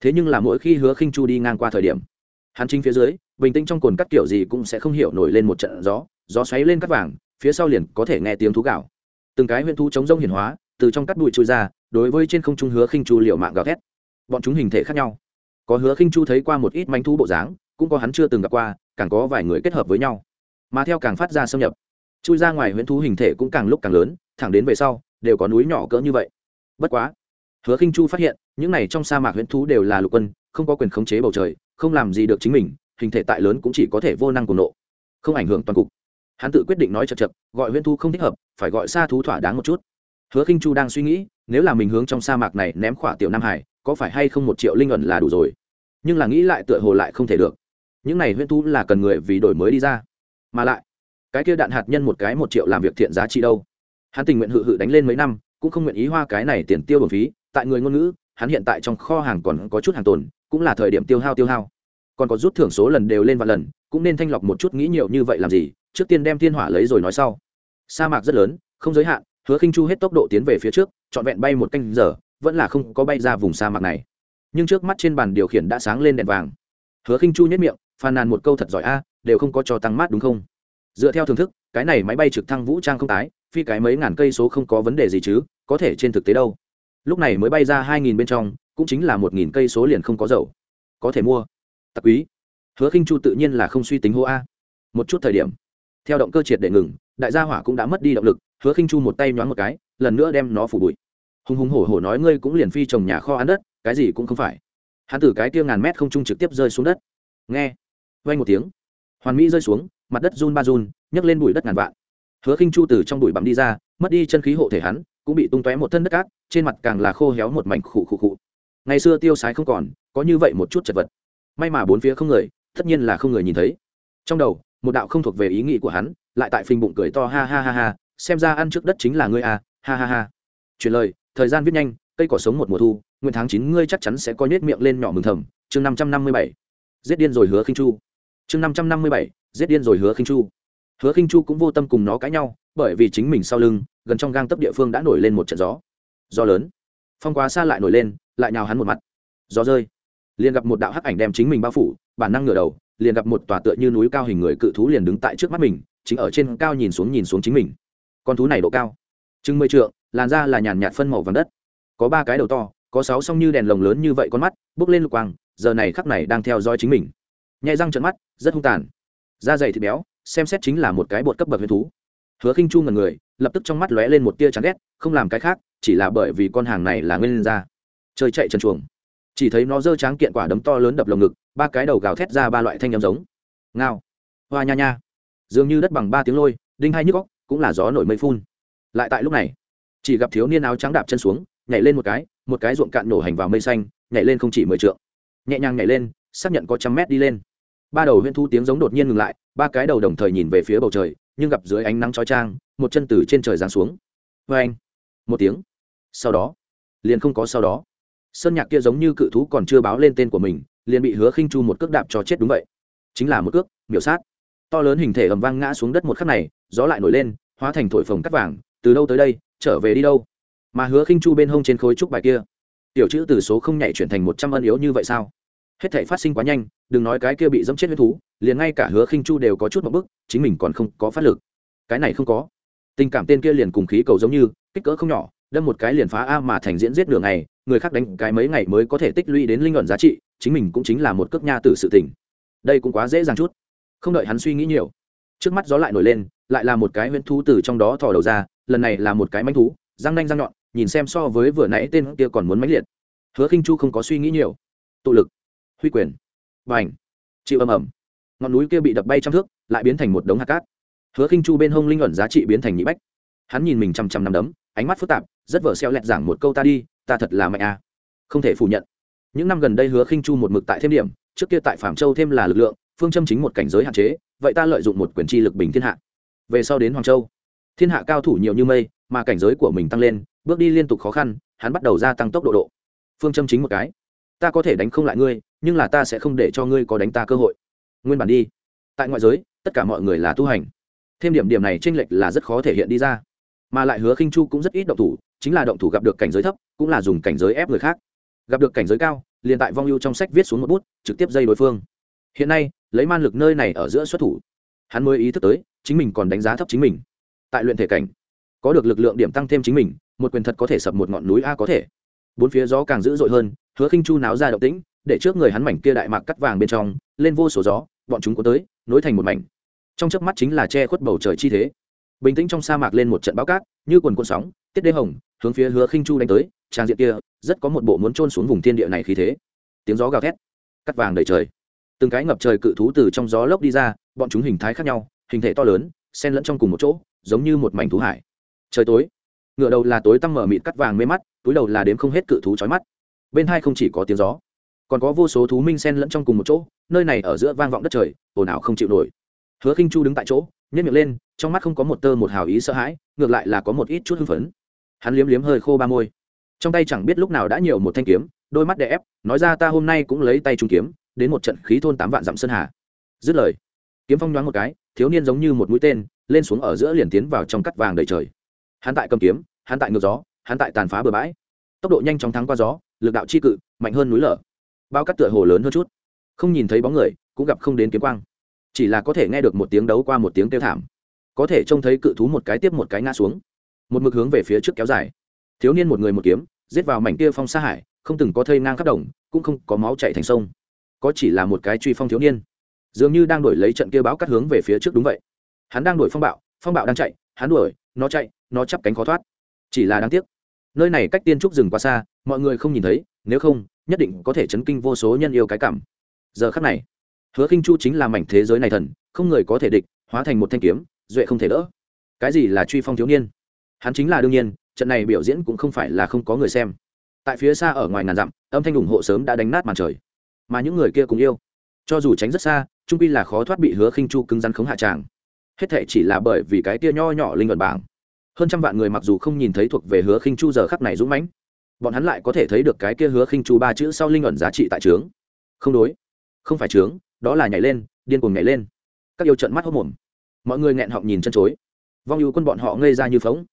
thế nhưng là mỗi khi hứa khinh chu đi ngang qua thời điểm, hắn chính phía dưới, bình tĩnh trong cồn cắt kiểu gì cũng sẽ không hiểu nổi lên một trận gió gió xoáy lên cắt vàng, phía sau liền có thể nghe tiếng thú gạo. Từng cái huyễn thú chống rông hiển hóa, từ trong cắt bụi trôi ra, đối với trên không trung hứa khinh chu liệu mạng gào thét. Bọn chúng hình thể khác nhau. Có hứa khinh chu thấy qua một ít manh thú bộ dáng, cũng có hắn chưa từng gặp qua, càng có vài người kết hợp với nhau. Mà theo càng phát ra xâm nhập, chui ra ngoài huyễn thú hình thể cũng càng lúc càng lớn, thẳng đến về sau, đều có núi nhỏ cỡ như vậy. Bất quá hứa khinh chu phát hiện, những này trong sa mạc huyễn thú đều là lục quân, không có quyền khống chế bầu trời, không làm gì được chính mình, hình thể tại lớn cũng chỉ có thể vô năng cùng nộ. Không ảnh hưởng toàn cục. Hắn tự quyết định nói chật chật gọi huyễn thú không thích hợp, phải gọi xa thú thỏa đáng một chút. Hứa khinh chu đang suy nghĩ, nếu là mình hướng trong sa mạc này ném khỏa tiểu nam hải, có phải hay không một triệu linh ẩn là đủ rồi? Nhưng là nghĩ lại tựa hồ lại không thể được. Những này huyễn thú là cần người vì đổi mới đi ra. Mà lại, cái kia đạn hạt nhân một cái một triệu làm việc thiện giá trị đâu? Hắn tình nguyện hự hự đánh lên mấy năm, cũng không nguyện ý hoa cái này tiền tiêu bổng phí tại người ngôn ngữ, hắn hiện tại trong kho hàng còn có chút hàng tồn, cũng là thời điểm tiêu hao tiêu hao. Còn có rút thưởng số lần đều lên vài lần, cũng nên thanh lọc một chút nghĩ nhiều như vậy làm gì, trước tiên đem thiên hỏa lấy rồi nói sau. Sa mạc rất lớn, không giới hạn, hứa khinh chu hết tốc độ tiến về phía trước, trọn vẹn bay một canh giờ, vẫn là không có bay ra vùng sa mạc này. Nhưng trước mắt trên bàn điều khiển đã sáng lên đèn vàng. Hứa khinh chu nhất miệng, phàn nàn một câu thật giỏi a, đều không có cho tăng mát đúng không? Dựa theo thưởng thức, cái này máy bay trực thăng vũ trang không tái, phi cái mấy ngàn cây số không có vấn đề gì chứ, có thể trên thực tế đâu lúc này mới bay ra hai nghìn bên trong, cũng chính là một nghìn cây số liền không có dầu. Có thể mua. Tặc quý. Hứa khinh chu tự nhiên là không suy tính hô a. Một chút thời điểm, theo động cơ triệt để ngừng, đại gia hỏa cũng đã mất đi động lực, hứa khinh chu một tay nhoáng một cái, lần nữa đem nó phủ bụi. Hùng hùng hổ hổ nói ngươi cũng liền phi trồng nhà kho ăn đất, cái gì cũng không phải. Hắn từ cái kia ngàn mét không trung trực tiếp rơi xuống đất. Nghe. Vay một tiếng. Hoàn mỹ rơi xuống, mặt đất run ba run, nhấc lên bụi đất ngàn vạn. Hứa khinh chu từ trong bụi bặm đi ra, mất đi chân khí hộ thể hắn cũng bị tung tóe một thân đất cát, trên mặt càng là khô héo một mảnh khụ khụ khụ. Ngày xưa tiêu sái không còn, có như vậy một chút chật vật. May mà bốn phía không người, tất nhiên là không người nhìn thấy. Trong đầu, một đạo không thuộc về ý nghĩ của hắn, lại tại phình bụng cười to ha ha ha ha, xem ra ăn trước đất chính là ngươi à ha ha ha. Chuyển lời, thời gian viết nhanh, cây cỏ sống một mùa thu, nguyên tháng chín ngươi chắc chắn sẽ có nhếch miệng lên nhỏ mừng thầm, chương năm trăm năm mươi bảy. Giết điên rồi hứa khinh chu. Chương năm trăm năm mươi bảy, giết điên rồi hứa khinh chu. Hứa khinh chu cũng vô tâm cùng nó cãi nhau, bởi vì chính mình sau lưng gần trong gang tấp địa phương đã nổi lên một trận gió. Gió lớn. Phong quá xa lại nổi lên, lại nhào hắn một mặt. Gió rơi. Liền gặp một đạo hắc ảnh đem chính mình bao phủ, bản năng ngửa đầu, liền gặp một tòa tựa như núi cao hình người cự thú liền đứng tại trước mắt mình, chính ở trên cao nhìn xuống nhìn xuống chính mình. Con thú này độ cao. Chừng mười trượng, làn da là nhàn nhạt phân màu vàng đất. Có ba cái đầu to, có sáu song như đèn lồng lớn như vậy con mắt, bước lên lục quang, giờ này khắc này đang theo dõi chính mình. Nhai răng trận mắt, rất hung tàn. Da dày thịt béo, xem xét chính là một cái bột cấp bậc huyền thú hứa khinh chu ngần người, lập tức trong mắt lóe lên một tia chán ghét, không làm cái khác, chỉ là bởi vì con hàng này là nguyên gia. chơi chạy trần chuồng. Chỉ thấy nó giơ tráng kiện quả đấm to lớn đập lồng ngực, ba cái đầu gào thét ra ba loại thanh âm giống. Ngao. Hoa nha nha. Dường như đất bằng ba tiếng lôi, đinh hai nhức góc cũng là gió nổi mây phun. Lại tại lúc này, chỉ gặp thiếu niên áo trắng đạp chân xuống, nhảy lên một cái một cái ruộng cạn nổ hành vào mây xanh, nhảy lên không chỉ mười trượng. Nhẹ nhàng nhảy lên, xác nhận có trăm mét đi lên. Ba đầu huyên thu tiếng giống đột nhiên ngừng lại, ba cái đầu đồng thời nhìn về phía bầu trời nhưng gặp dưới ánh nắng chói chang, một chân từ trên trời giáng xuống. Vê anh một tiếng. Sau đó liền không có sau đó. Sơn nhạc kia giống như cự thú còn chưa báo lên tên của mình liền bị hứa khinh chu một cước đạp cho chết đúng vậy. Chính là một cước miểu sát. To lớn hình thể ầm vang ngã xuống đất một khắc này gió lại nổi lên hóa thành thổi phồng cắt vàng từ đâu tới đây trở về đi đâu? Mà hứa khinh chu bên hông trên khối trúc bài kia tiểu chữ từ số không nhảy chuyển thành một trăm ân yếu như vậy sao? Hết thể phát sinh quá nhanh đừng nói cái kia bị dẫm chết huyết thú liền ngay cả hứa khinh chu đều có chút một bức chính mình còn không có phát lực. Cái này không có. Tình cảm tên kia liền cùng khí cầu giống như kích cỡ không nhỏ đâm một cái liền phá a mà thành diễn giết đường này, người khác đánh cái mấy ngày mới có thể tích lũy đến linh luận giá trị chính mình cũng chính là một cước nha tử sự tình. Đây cũng quá dễ dàng chút. Không đợi hắn suy nghĩ nhiều trước mắt gió lại nổi lên lại là một cái huyễn thú từ trong đó thò đầu ra lần này là một cái manh thú răng nanh răng nhọn nhìn xem so với vừa nãy tên kia còn muốn mãnh liệt. Hứa khinh chu không có suy nghĩ nhiều. Tụ lực huy quyền và ảnh chịu âm ẩm ngọn núi kia bị đập bay trăm thước, lại biến thành một đống hạt cát. Hứa khinh chu bên hông linh ẩn giá trị biến thành nhị bách. Hắn nhìn mình chằm chằm nằm đấm, ánh mắt phức tạp, rất vở xeo lẹt giảng một câu ta đi, ta thật là mạnh à. không thể phủ nhận. Những năm gần đây hứa khinh chu một mực tại thêm điểm, trước kia tại phạm châu thêm là lực lượng, phương châm chính một cảnh giới hạn chế, vậy ta lợi dụng một quyền chi lực bình thiên hạ. Về sau đến hoàng châu, thiên hạ cao thủ nhiều như mây, mà cảnh giới của mình tăng lên, bước đi liên tục khó khăn, hắn bắt đầu gia tăng tốc độ độ. Phương châm chính một cái. Ta có thể đánh không lại ngươi, nhưng là ta sẽ không để cho ngươi có đánh ta cơ hội nguyên bản đi. Tại ngoại giới, tất cả mọi người là tu hành. Thêm điểm điểm này tranh lệch là rất khó thể hiện đi ra. Mà lại hứa khinh chu cũng rất ít động thủ, chính là động thủ gặp được cảnh giới thấp, cũng là dùng cảnh giới ép người khác. Gặp được cảnh giới cao, liền tại vong ưu trong sách viết xuống một bút, trực tiếp dây đối phương. Hiện nay, lấy man lực nơi này ở giữa xuất thủ. Hắn mới ý thức tới, chính mình còn đánh giá thấp chính mình. Tại luyện thể cảnh, có được lực lượng điểm tăng thêm chính mình, một quyền thật có thể sập một ngọn núi a có thể. Bốn phía gió càng dữ dội hơn, hứa khinh chu náo ra động tĩnh, để trước người hắn mảnh kia đại mạc cắt vàng bên trong, lên vô số gió bọn chúng có tới, nối thành một mảnh. Trong chớp mắt chính là che khuất bầu trời chi thế. Bình tĩnh trong sa mạc lên một trận bão cát, như quần cuộn sóng, tiết đê hồng, hướng phía hứa khinh chu đánh tới trang diện kia, rất có một bộ muốn trôn xuống vùng thiên địa này khí thế. Tiếng gió gào thét, cắt vàng đầy trời. Từng cái ngập trời cự thú từ trong gió lốc đi ra, bọn chúng hình thái khác nhau, hình thể to lớn, xen lẫn trong cùng một chỗ, giống như một mảnh thú hải. Trời tối, ngựa đầu là tối tăm mở mịt cắt vàng mê mắt, túi đầu là đếm không hết cự thú chói mắt. Bên hai không chỉ có tiếng gió còn có vô số thú minh xen lẫn trong cùng một chỗ, nơi này ở giữa vang vọng đất trời, ồn ào không chịu nổi. Hứa khinh chu đứng tại chỗ nhét miệng lên, trong mắt không có một tơ một hào ý sợ hãi, ngược lại là có một ít chút hưng phấn. Hắn liếm liếm hơi khô ba môi. Trong tay chẳng biết lúc nào đã nhiều một thanh kiếm, đôi mắt đè ép, nói ra ta hôm nay cũng lấy tay trung kiếm, đến một trận khí thôn tám vạn dặm sơn hà. Dứt lời, kiếm phong nhoáng một cái, thiếu niên giống như một mũi tên, lên xuống ở giữa liền tiến vào trong cắt vàng đầy trời. Hắn tại cầm kiếm, hắn tại ngược gió, hắn tại tàn phá bờ bãi. Tốc độ nhanh chóng thắng qua gió, lực đạo chi cự, mạnh hơn núi lở bao cắt tựa hồ lớn hơn chút. Không nhìn thấy bóng người, cũng gặp không đến kiếm quang. Chỉ là có thể nghe được một tiếng đấu qua một tiếng kêu thảm. Có thể trông thấy cự thú một cái tiếp một cái ngã xuống. Một mực hướng về phía trước kéo dài. Thiếu niên một người một kiếm, giết vào mảnh kia phong xa hải, không từng có thây ngang khắp đồng, cũng không có máu chạy thành sông. Có chỉ là một cái truy phong thiếu niên. Dường như đang đổi lấy trận kia báo cắt hướng về phía trước đúng vậy. Hắn đang đuổi phong bạo phong bạo đang chạy, hắn đuổi, nó chạy, nó chắp cánh khó thoát. Chỉ là đáng tiếc. Nơi này cách tiên trúc rừng quá xa, mọi người không nhìn thấy, nếu không nhất định có thể chấn kinh vô số nhân yêu cái cảm. Giờ khắc này, hứa khinh chu chính là mảnh thế giới này thần, không người có thể địch, hóa thành một thanh kiếm, duệ không thể đỡ. Cái gì là truy phong thiếu niên? Hắn chính là đương nhiên, trận này biểu diễn cũng không phải là không có người xem. Tại phía xa ở ngoài ngàn dặm, âm thanh ủng hộ sớm đã đánh nát màn trời. Mà những người kia cũng yêu, cho dù tránh rất xa, trung pi là khó thoát bị hứa khinh chu cứng rắn khống hạ tràng. Hết thệ chỉ là bởi vì cái tia nho nhỏ linh luận bảng. Hơn trăm vạn người mặc dù không nhìn thấy thuộc về hứa khinh chu giờ khắc này dũng mãnh bọn hắn lại có thể thấy được cái kia hứa khinh chu ba chữ sau linh ẩn giá trị tại trướng. Không đối. Không phải trướng, đó là nhảy lên, điên cuồng nhảy lên. Các yêu trận mắt hốc mồm. Mọi người nghẹn họng nhìn chân chối. Vong ưu quân bọn họ ngây ra như phóng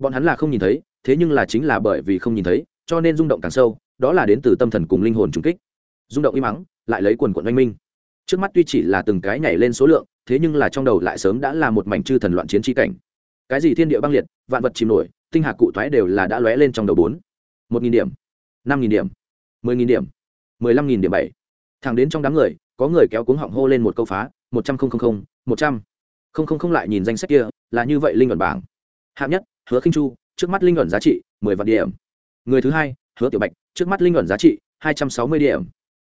bọn hắn là không nhìn thấy, thế nhưng là chính là bởi vì không nhìn thấy, cho nên rung động càng sâu, đó là đến từ tâm thần cùng linh hồn trùng kích. Rung động im mắng, lại lấy quần quận oanh minh. Trước mắt tuy chỉ là từng cái nhảy lên số lượng, thế nhưng là trong đầu lại sớm đã là một mảnh chư thần loạn chiến tri cảnh. Cái gì thiên địa băng liệt, vạn vật chìm nổi, tinh hạc cụ thoái đều là đã lóe lên trong đầu bốn một nghìn điểm, năm nghìn điểm, mười nghìn điểm, mười lăm nghìn điểm bảy. Thẳng đến trong đám người, có người kéo cuống họng hô lên một câu phá, một trăm linh một trăm. Linh lại nhìn danh sách kia, là như vậy linh luận bảng. Hạng nhất, hứa khinh chu, trước mắt linh luận giá trị mười vạn điểm. Người thứ hai, hứa tiểu bạch, trước mắt linh luận giá trị hai trăm sáu mươi điểm.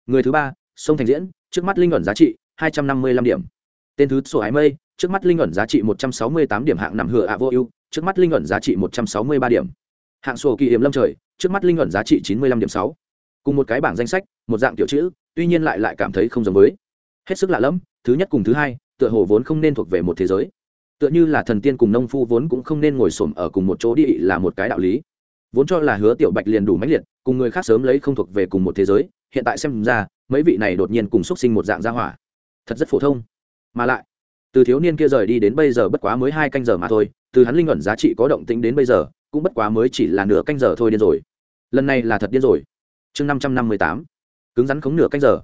Người thứ ba, sông thành diễn, trước mắt linh luận giá trị hai trăm năm mươi lăm điểm. Tên thứ sổ ái mây, trước mắt linh luận giá trị một trăm sáu mươi tám điểm hạng nằm hựa ạ vô ưu, trước mắt linh luận giá trị một trăm sáu mươi ba điểm. Hạng sổ kỳ hiểm lâm trời trước mắt linh ẩn giá trị chín mươi lăm điểm sáu. Cùng một cái bảng danh sách, một dạng tiểu chữ, tuy nhiên lại lại cảm thấy không giống với. Hết sức lạ lẫm, thứ nhất cùng thứ hai, tựa hồ vốn không nên thuộc về một thế giới. Tựa như là thần tiên cùng nông phu vốn cũng không nên ngồi xổm ở cùng một chỗ đi là một cái đạo lý. Vốn cho là hứa tiểu bạch liền đủ mãnh liệt, cùng người khác sớm lấy không thuộc về cùng một thế giới, hiện tại xem ra, mấy vị này đột nhiên cùng xuất sinh một dạng gia hỏa. Thật rất phổ thông. Mà lại, từ thiếu niên kia rời đi đến bây giờ bất quá mới hai canh giờ mà thôi, từ hắn linh ẩn giá trị có động tĩnh đến bây giờ cũng bất quá mới chỉ là nửa canh giờ thôi điên rồi. Lần này là thật điên rồi. Chương năm trăm năm mươi tám. Cứng rắn khống nửa canh giờ.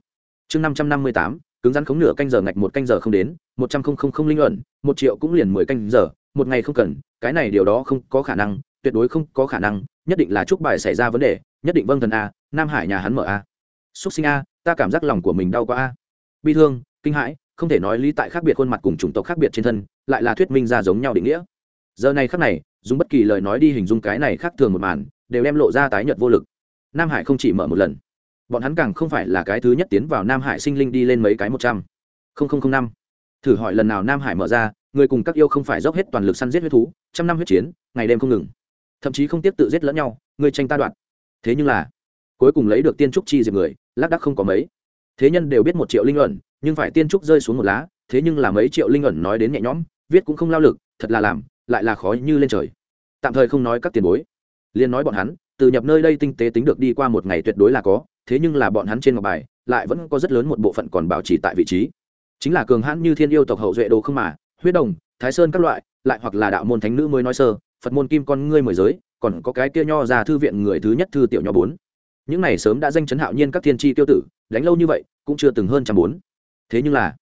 Chương năm trăm năm mươi tám. Cứng rắn khống nửa canh giờ ngạch một canh giờ không đến, một trăm không không không linh luận, một triệu cũng liền mười canh giờ, một ngày không cần, cái này điều đó không có khả năng, tuyệt đối không có khả năng, nhất định là chúc bài xảy ra vấn đề, nhất định vâng thần a, nam hải nhà hắn mở a. Xúc sinh a, ta cảm giác lòng của mình đau quá a. Bi thương, kinh hãi, không thể nói lý tại khác biệt khuôn mặt cùng chủng tộc khác biệt trên thân, lại là thuyết minh ra giống nhau định nghĩa giờ này khắc này, dùng bất kỳ lời nói đi hình dung cái này khác thường một màn, đều đem lộ ra tái nhợt vô lực. Nam hải không chỉ mở một lần, bọn hắn càng không phải là cái thứ nhất tiến vào nam hải sinh linh đi lên mấy cái một trăm. Linh năm. Thử hỏi lần nào nam hải mở ra, người cùng các yêu không phải dốc hết toàn lực săn giết huyết thú, trăm năm huyết chiến, ngày đêm không ngừng. Thậm chí không tiếp tự giết lẫn nhau, người tranh ta đoạt. thế nhưng là, cuối cùng lấy được tiên trúc chi diệp người, lác đắc không có mấy. Thế nhân đều biết một triệu linh ẩn, nhưng phải tiên trúc rơi xuống một lá, thế nhưng là mấy triệu linh ẩn nói đến nhẹ nhõm, viết cũng không lao lực, thật là làm lại là khó như lên trời. Tạm thời không nói các tiền bối. Liên nói bọn hắn, từ nhập nơi đây tinh tế tính được đi qua một ngày tuyệt đối là có, thế nhưng là bọn hắn trên ngọc bài, lại vẫn có rất lớn một bộ phận còn bảo trì tại vị trí. Chính là cường hãn như thiên yêu tộc hậu duệ đồ không mà, huyết đồng, thái sơn các loại, lại hoặc là đạo môn thánh nữ mới nói sơ, phật môn kim con ngươi mười giới, còn có cái kia nho ra thư viện người thứ nhất thư tiểu nho bốn. Những này sớm đã danh chấn hạo nhiên các thiên tri tiêu tử, đánh lâu như vậy, cũng chưa từng hơn trăm bốn. Thế nhưng là,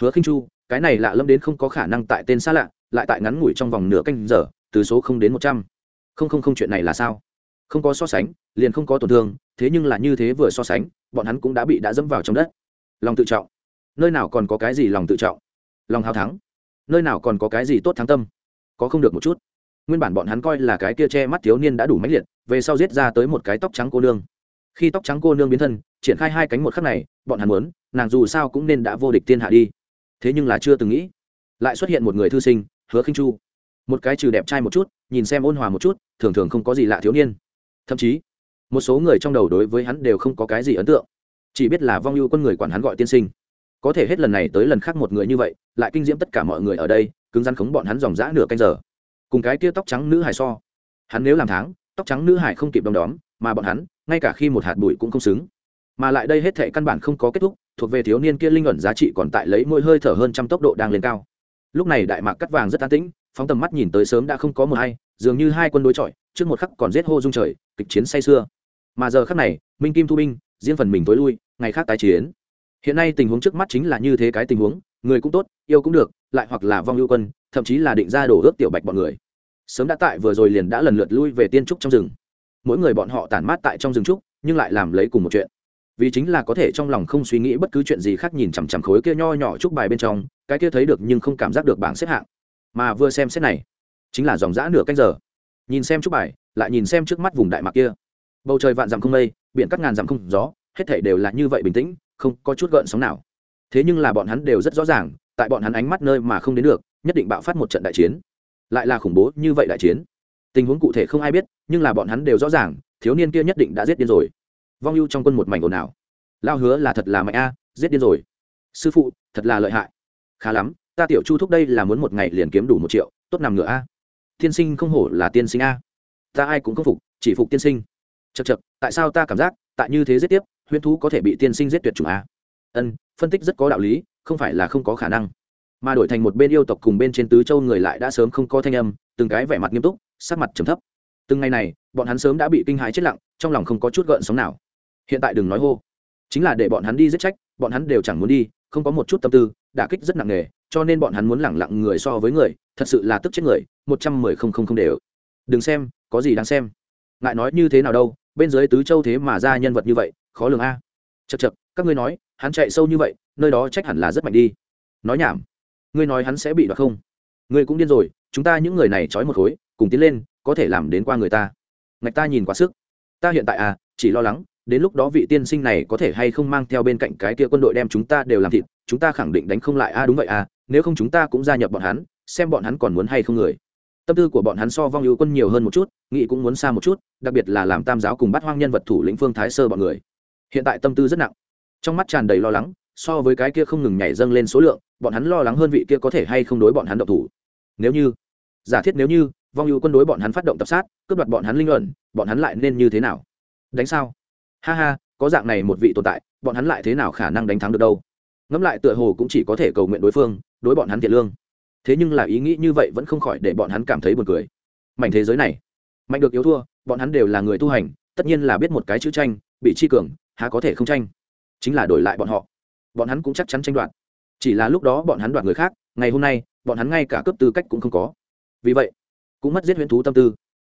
hứa khinh chu, cái này lạ lâm đến không có khả năng tại tên xa lạ lại tại ngắn ngủi trong vòng nửa canh giờ, từ số không đến một trăm. Không không không, chuyện này là sao? Không có so sánh, liền không có tổn thương, thế nhưng là như thế vừa so sánh, bọn hắn cũng đã bị đã dẫm vào trong đất. Lòng tự trọng. Nơi nào còn có cái gì lòng tự trọng? Lòng hào thắng. Nơi nào còn có cái gì tốt thắng tâm? Có không được một chút. Nguyên bản bọn hắn coi là cái kia che mắt thiếu niên đã đủ mãnh liệt, về sau giết ra tới một cái tóc trắng cô nương. Khi tóc trắng cô nương biến thân, triển khai hai cánh một khắc này, bọn hắn muốn, nàng dù sao cũng nên đã vô địch thiên hạ đi. Thế nhưng là chưa từng nghĩ, lại xuất hiện một người thư sinh hứa khinh chu. Một cái trừ đẹp trai một chút, nhìn xem ôn hòa một chút, thường thường không có gì lạ thiếu niên. Thậm chí, một số người trong đầu đối với hắn đều không có cái gì ấn tượng. Chỉ biết là vong ưu con người quản hắn gọi tiên sinh. Có thể hết lần này tới lần khác một người như vậy, lại kinh diễm tất cả mọi người ở đây, cứng rắn khống bọn hắn dòng dã nửa canh giờ. Cùng cái tia tóc trắng nữ hải so. Hắn nếu làm tháng, tóc trắng nữ hải không kịp đom đóm, mà bọn hắn, ngay cả khi một hạt bụi cũng không xứng. Mà lại đây hết thệ căn bản không có kết thúc, thuộc về thiếu niên kia linh ẩn giá trị còn tại lấy mỗi hơi thở hơn trăm tốc độ đang lên cao lúc này đại mạc cắt vàng rất an tĩnh, phóng tầm mắt nhìn tới sớm đã không có mờ hay dường như hai quân đối chọi, trước một khắc còn giết hô dung trời, kịch chiến say xưa mà giờ khắc này, minh kim thu binh, riêng phần mình tối lui, ngày khác tái chiến. Hiện nay tình huống trước mắt chính là như thế cái tình huống, người cũng tốt, yêu cũng được, lại hoặc là vong yêu quân, thậm chí là định ra đổ ước tiểu bạch bọn người. Sớm đã tại vừa rồi liền đã lần lượt lui về tiên trúc trong rừng. Mỗi người bọn họ tản mát tại trong rừng trúc, nhưng lại làm lấy cùng một chuyện vì chính là có thể trong lòng không suy nghĩ bất cứ chuyện gì khác nhìn chằm chằm khối kia nho nhỏ trúc bài bên trong, cái kia thấy được nhưng không cảm giác được bảng xếp hạng. Mà vừa xem xét này, chính là dòng dã nửa canh giờ. Nhìn xem trúc bài, lại nhìn xem trước mắt vùng đại mạc kia. Bầu trời vạn dặm không mây, biển cắt ngàn dặm không gió, hết thể đều là như vậy bình tĩnh, không có chút gợn sóng nào. Thế nhưng là bọn hắn đều rất rõ ràng, tại bọn hắn ánh mắt nơi mà không đến được, nhất định bạo phát một trận đại chiến. Lại là khủng bố như vậy đại chiến. Tình huống cụ thể không ai biết, nhưng là bọn hắn đều rõ ràng, thiếu niên kia nhất định đã giết điên rồi vong ưu trong quân một mảnh ồn ào. Lao hứa là thật là mạnh a, giết điên rồi. Sư phụ, thật là lợi hại. Khá lắm, ta tiểu chu thúc đây là muốn một ngày liền kiếm đủ một triệu, tốt nằm ngựa a. Tiên sinh không hổ là tiên sinh a. Ta ai cũng không phục, chỉ phục tiên sinh. Chật chật tại sao ta cảm giác, tại như thế giết tiếp, huyễn thú có thể bị tiên sinh giết tuyệt chủng a? Ân, phân tích rất có đạo lý, không phải là không có khả năng. Mà đổi thành một bên yêu tộc cùng bên trên tứ châu người lại đã sớm không có thanh âm, từng cái vẻ mặt nghiêm túc, sắc mặt trầm thấp. Từng ngày này, bọn hắn sớm đã bị kinh hãi chết lặng, trong lòng không có chút gợn sóng nào hiện tại đừng nói hô. Chính là để bọn hắn đi giết trách, bọn hắn đều chẳng muốn đi, không có một chút tâm tư, đả kích rất nặng nề, cho nên bọn hắn muốn lẳng lặng người so với người, thật sự là tức chết người, một trăm mười không không không đều. Đừng xem, có gì đáng xem. Ngại nói như thế nào đâu, bên dưới tứ châu thế mà ra nhân vật như vậy, khó lường a. Chật chật các ngươi nói, hắn chạy sâu như vậy, nơi đó trách hẳn là rất mạnh đi. Nói nhảm. Ngươi nói hắn sẽ bị đoạt không? Ngươi cũng điên rồi, chúng ta những người này trói một khối, cùng tiến lên, có thể làm đến qua người ta. Ngạch ta nhìn quá sức. Ta hiện tại à chỉ lo lắng đến lúc đó vị tiên sinh này có thể hay không mang theo bên cạnh cái kia quân đội đem chúng ta đều làm thịt chúng ta khẳng định đánh không lại. A à, đúng vậy à nếu không chúng ta cũng gia nhập bọn hắn xem bọn hắn còn muốn hay không người. Tâm tư của bọn hắn so vong ưu quân nhiều hơn một chút nghị cũng muốn xa một chút đặc biệt là làm tam giáo cùng bắt hoang nhân vật thủ lĩnh phương thái sơ bọn người. Hiện tại tâm tư rất nặng. Trong mắt tràn đầy lo lắng so với cái kia không ngừng nhảy dâng lên số lượng bọn hắn lo lắng hơn vị kia có thể hay không đối bọn hắn độc thủ. Nếu như giả thiết nếu như vong ưu quân đối bọn hắn phát động tập sát cướp đoạt bọn hắn linh luận bọn hắn lại nên như thế nào? Đánh sao? Ha ha, có dạng này một vị tồn tại, bọn hắn lại thế nào khả năng đánh thắng được đâu? Ngẫm lại tựa hồ cũng chỉ có thể cầu nguyện đối phương, đối bọn hắn thiệt lương. Thế nhưng là ý nghĩ như vậy vẫn không khỏi để bọn hắn cảm thấy buồn cười. Mảnh thế giới này, mạnh được yếu thua, bọn hắn đều là người tu hành, tất nhiên là biết một cái chữ tranh, bị chi cường, há có thể không tranh. Chính là đổi lại bọn họ. Bọn hắn cũng chắc chắn tranh đoạt. Chỉ là lúc đó bọn hắn đoạt người khác, ngày hôm nay, bọn hắn ngay cả cấp tư cách cũng không có. Vì vậy, cũng mất giết huyễn thú tâm tư.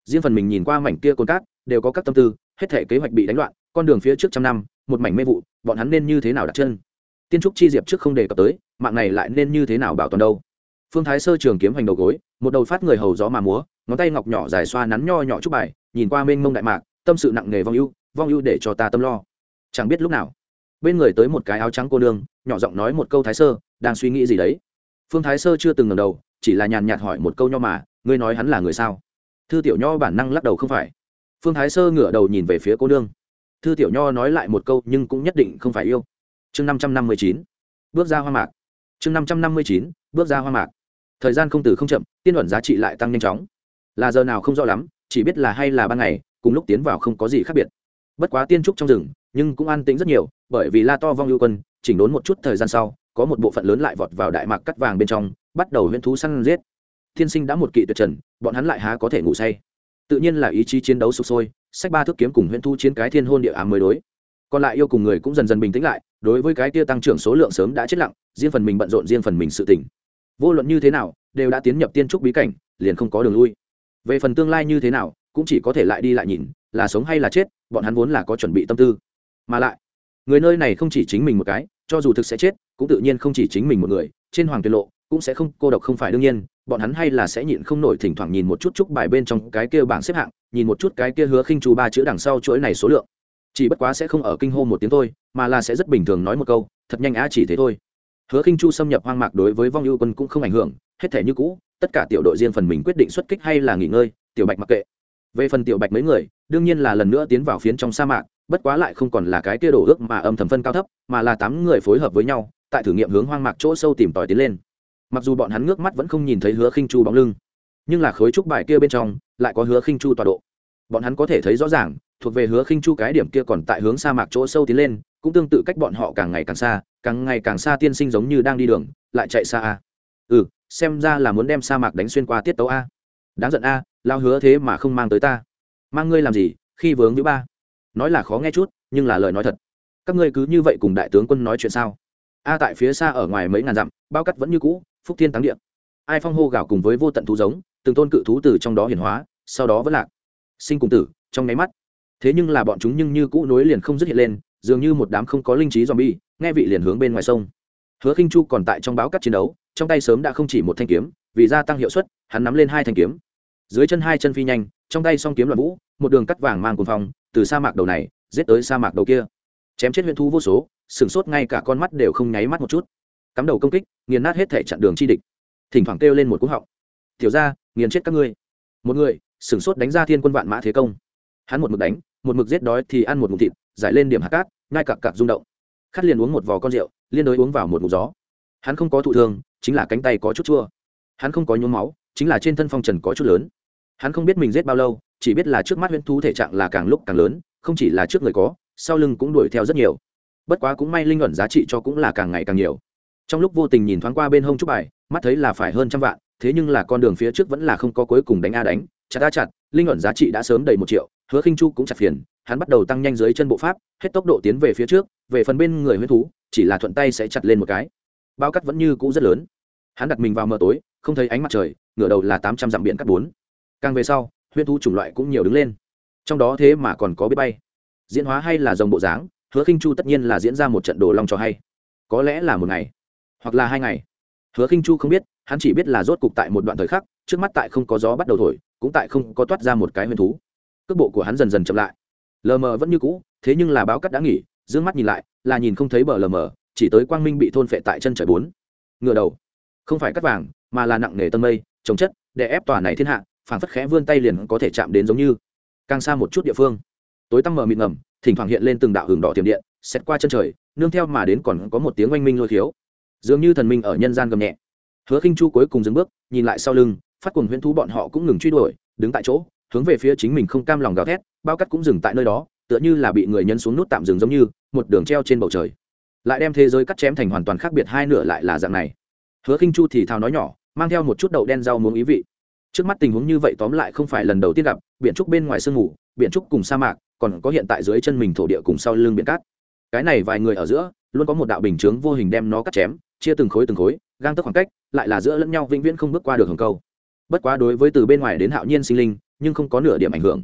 Riêng phần mình nhìn qua mảnh kia cồn cát, đều có các tâm tư, hết thể kế hoạch bị đánh loạn con đường phía trước trăm năm, một mảnh mê vụ, bọn hắn nên như thế nào đặt chân? Tiên trúc chi diệp trước không đề cập tới, mạng này lại nên như thế nào bảo toàn đâu? Phương thái sơ trường kiếm hành đầu gối, một đầu phát người hầu gió mà múa, ngón tay ngọc nhỏ dài xoa nắn nho nhỏ chút bài, nhìn qua mênh mông đại mạc, tâm sự nặng nề vong ưu vong ưu để cho ta tâm lo. Chẳng biết lúc nào, bên người tới một cái áo trắng cô nương, nhỏ giọng nói một câu thái sơ, đang suy nghĩ gì đấy? Phương thái sơ chưa từng ngầm đầu, chỉ là nhàn nhạt hỏi một câu nho mà, ngươi nói hắn là người sao? Thư tiểu nho bản năng lắc đầu không phải. Phương thái sơ ngửa đầu nhìn về phía cô nương thư tiểu nho nói lại một câu nhưng cũng nhất định không phải yêu. Chương năm trăm năm mươi chín, bước ra hoa mạc. Chương năm trăm năm mươi chín, bước ra hoa mạc. Thời gian không từ không chậm, tiên luận giá trị lại tăng nhanh chóng. Là giờ nào không rõ lắm, chỉ biết là hay là ban ngày, cùng lúc tiến vào không có gì khác biệt. Bất quá tiên trúc trong rừng, nhưng cũng an tĩnh rất nhiều, bởi vì la to vong ưu quân chỉnh đốn một chút thời gian sau, có một bộ phận lớn lại vọt vào đại mạc cắt vàng bên trong, bắt đầu huyễn thú săn giết. Thiên sinh đã một kỵ tuyệt trần, bọn hắn lại há có thể ngủ say. Tự nhiên là ý chí chiến đấu sụp sôi sách ba thước kiếm cùng huyễn thu chiến cái thiên hôn địa ám mới đối. Còn lại yêu cùng người cũng dần dần bình tĩnh lại, đối với cái kia tăng trưởng số lượng sớm đã chết lặng, riêng phần mình bận rộn riêng phần mình sự tỉnh vô luận như thế nào, đều đã tiến nhập tiên trúc bí cảnh, liền không có đường lui. Về phần tương lai như thế nào, cũng chỉ có thể lại đi lại nhìn, là sống hay là chết, bọn hắn vốn là có chuẩn bị tâm tư. Mà lại, người nơi này không chỉ chính mình một cái, cho dù thực sẽ chết, cũng tự nhiên không chỉ chính mình một người, trên hoàng tuyệt lộ cũng sẽ không, cô độc không phải đương nhiên, bọn hắn hay là sẽ nhịn không nổi thỉnh thoảng nhìn một chút chúc bài bên trong cái kia bảng xếp hạng, nhìn một chút cái kia hứa khinh chu ba chữ đằng sau chuỗi này số lượng. Chỉ bất quá sẽ không ở kinh hô một tiếng thôi, mà là sẽ rất bình thường nói một câu, thật nhanh á chỉ thế thôi. Hứa khinh chu xâm nhập hoang mạc đối với vong ưu quân cũng không ảnh hưởng, hết thể như cũ, tất cả tiểu đội riêng phần mình quyết định xuất kích hay là nghỉ ngơi, tiểu bạch mặc kệ. Về phần tiểu bạch mấy người, đương nhiên là lần nữa tiến vào phiến trong sa mạc, bất quá lại không còn là cái kia đổ ước mà âm thầm phân cao thấp, mà là tám người phối hợp với nhau, tại thử nghiệm hướng hoang mạc chỗ sâu tìm tòi tiến lên mặc dù bọn hắn ngước mắt vẫn không nhìn thấy hứa khinh chu bóng lưng, nhưng là khối trúc bài kia bên trong lại có hứa khinh chu tọa độ. Bọn hắn có thể thấy rõ ràng, thuộc về hứa khinh chu cái điểm kia còn tại hướng sa mạc chỗ sâu tiến lên, cũng tương tự cách bọn họ càng ngày càng xa, càng ngày càng xa tiên sinh giống như đang đi đường, lại chạy xa a. Ừ xem ra là muốn đem sa mạc đánh xuyên qua tiết tấu a. Đáng giận a, lao hứa thế mà không mang tới ta. Mang ngươi làm gì, khi vướng như ba. Nói là khó nghe chút, nhưng là lời nói thật. Các ngươi cứ như vậy cùng đại tướng quân nói chuyện sao? A, tại phía xa ở ngoài mấy ngàn dặm, bao cắt vẫn như cũ phúc thiên táng địa. Ai phong hô gào cùng với vô tận thú giống, từng tôn cự thú từ trong đó hiển hóa, sau đó vẫn lạc. Sinh cùng tử, trong nháy mắt. Thế nhưng là bọn chúng nhưng như cũ nối liền không dứt hiện lên, dường như một đám không có linh trí zombie, nghe vị liền hướng bên ngoài sông. Hứa khinh chu còn tại trong báo cắt chiến đấu, trong tay sớm đã không chỉ một thanh kiếm, vì gia tăng hiệu suất, hắn nắm lên hai thanh kiếm. Dưới chân hai chân phi nhanh, trong tay song kiếm loạn vũ, một đường cắt vàng mang cùng phòng từ sa mạc đầu này, giết tới sa mạc đầu kia. Chém chết huyện thú vô số, sửng sốt ngay cả con mắt đều không nháy mắt một chút cắm đầu công kích, nghiền nát hết thể chặn đường chi địch. Thỉnh thoảng kêu lên một cú họng. Tiểu ra nghiền chết các ngươi. Một người, sửng sốt đánh ra thiên quân vạn mã thế công. Hắn một mực đánh, một mực giết đói thì ăn một mục thịt, giải lên điểm hạt cát ngai cặc cặc rung động. Khát liền uống một vò con rượu, liên đối uống vào một mục gió. Hắn không có thụ thương, chính là cánh tay có chút chua. Hắn không có nhuốm máu, chính là trên thân phong trần có chút lớn. Hắn không biết mình giết bao lâu, chỉ biết là trước mắt huyễn thú thể trạng là càng lúc càng lớn, không chỉ là trước người có, sau lưng cũng đuổi theo rất nhiều. Bất quá cũng may linh ẩn giá trị cho cũng là càng ngày càng nhiều trong lúc vô tình nhìn thoáng qua bên hông trúc bài, mắt thấy là phải hơn trăm vạn, thế nhưng là con đường phía trước vẫn là không có cuối cùng đánh a đánh, chặt a chặt, linh ẩn giá trị đã sớm đầy một triệu, hứa khinh chu cũng chặt phiền, hắn bắt đầu tăng nhanh dưới chân bộ pháp, hết tốc độ tiến về phía trước, về phần bên người huyết thú, chỉ là thuận tay sẽ chặt lên một cái. Bao cắt vẫn như cũ rất lớn. Hắn đặt mình vào mờ tối, không thấy ánh mặt trời, ngửa đầu là tám trăm dặm biển cắt bốn. Càng về sau huyết thú chủng loại cũng nhiều đứng lên. Trong đó thế mà còn có biết bay. Diễn hóa hay là dòng bộ dáng, hứa khinh chu tất nhiên là diễn ra một trận đồ long trò hay. Có lẽ là một ngày hoặc là hai ngày. Hứa khinh chu không biết, hắn chỉ biết là rốt cục tại một đoạn thời khắc, trước mắt tại không có gió bắt đầu thổi, cũng tại không có toát ra một cái huyền thú. Cước bộ của hắn dần dần chậm lại. Lờ mờ vẫn như cũ, thế nhưng là báo cắt đã nghỉ d mắt nhìn lại, là nhìn không thấy bờ lờ mờ, chỉ tới quang minh bị thôn phệ tại chân trời bốn. Ngựa đầu. Không phải cắt vàng, mà là nặng nề tân mây trồng chất, để ép tòa này thiên hạ phản phất khẽ vươn tay liền có thể chạm đến giống như. Càng xa một chút địa phương, tối tăm mờ mịt ngầm, thỉnh thoảng hiện lên từng đạo hưởng đỏ tiềm điện xét qua chân trời, nương theo mà đến còn có một tiếng oanh minh lôi khiếu dường như thần minh ở nhân gian gầm nhẹ. Hứa khinh chu cuối cùng dừng bước, nhìn lại sau lưng, phát cuồng huyễn thú bọn họ cũng ngừng truy đuổi, đứng tại chỗ, hướng về phía chính mình không cam lòng gào thét, bao cắt cũng dừng tại nơi đó, tựa như là bị người nhân xuống nút tạm dừng giống như, một đường treo trên bầu trời. Lại đem thế giới cắt chém thành hoàn toàn khác biệt hai nửa lại là dạng này. Hứa khinh chu thì thào nói nhỏ, mang theo một chút đậu đen rau muống ý vị. Trước mắt tình huống như vậy tóm lại không phải lần đầu tiên gặp, biển trúc bên ngoài sương ngủ biển trúc cùng sa mạc, còn có hiện tại dưới chân mình thổ địa cùng sau lưng biển cát. Cái này vài người ở giữa, luôn có một đạo bình chướng vô hình đem nó cắt chém chia từng khối từng khối, gang tấc khoảng cách, lại là giữa lẫn nhau vĩnh viễn không bước qua được hầm câu. Bất quá đối với từ bên ngoài đến hạo nhiên sinh linh, nhưng không có nửa điểm ảnh hưởng.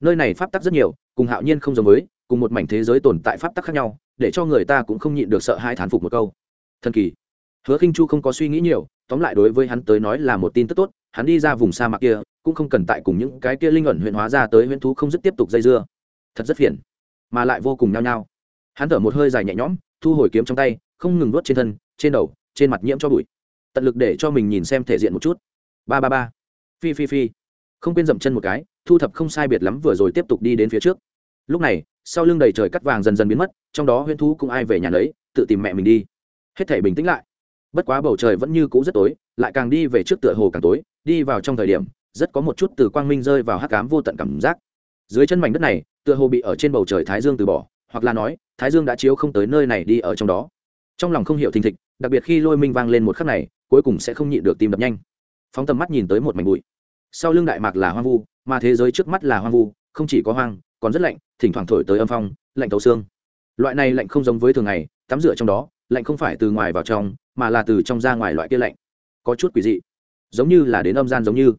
Nơi này pháp tắc rất nhiều, cùng hạo nhiên không giống với, cùng một mảnh thế giới tồn tại pháp tắc khác nhau, để cho người ta cũng không nhịn được sợ hai thán phục một câu. Thần kỳ. Hứa khinh chu không có suy nghĩ nhiều, tóm lại đối với hắn tới nói là một tin tức tốt, hắn đi ra vùng sa mạc kia, cũng không cần tại cùng những cái kia linh ẩn huyện hóa ra tới huyễn thú không dứt tiếp tục dây dưa. Thật rất phiền, mà lại vô cùng nhao nhao. Hắn thở một hơi dài nhẹ nhõm, thu hồi kiếm trong tay, không ngừng nuốt trên thân trên đầu, trên mặt nhiễm cho bụi. Tận lực để cho mình nhìn xem thể diện một chút. Ba ba ba. Phi phi phi. Không quên dậm chân một cái, thu thập không sai biệt lắm vừa rồi tiếp tục đi đến phía trước. Lúc này, sau lưng đầy trời cắt vàng dần dần biến mất, trong đó huyễn thú cũng ai về nhà lấy, tự tìm mẹ mình đi. Hết thể bình tĩnh lại. Bất quá bầu trời vẫn như cũ rất tối, lại càng đi về trước tựa hồ càng tối, đi vào trong thời điểm, rất có một chút từ quang minh rơi vào hắc cám vô tận cảm giác. Dưới chân mảnh đất này, tựa hồ bị ở trên bầu trời thái dương từ bỏ, hoặc là nói, thái dương đã chiếu không tới nơi này đi ở trong đó. Trong lòng không hiểu thình thịch đặc biệt khi lôi minh vang lên một khắc này, cuối cùng sẽ không nhịn được tim đập nhanh. Phóng tầm mắt nhìn tới một mảnh bụi. Sau lưng đại mạc là hoang vu, mà thế giới trước mắt là hoang vu, không chỉ có hoang, còn rất lạnh, thỉnh thoảng thổi tới âm phong, lạnh thấu xương. Loại này lạnh không giống với thường ngày, tắm rửa trong đó, lạnh không phải từ ngoài vào trong, mà là từ trong ra ngoài loại kia lạnh. Có chút quỷ dị, giống như là đến âm gian giống như.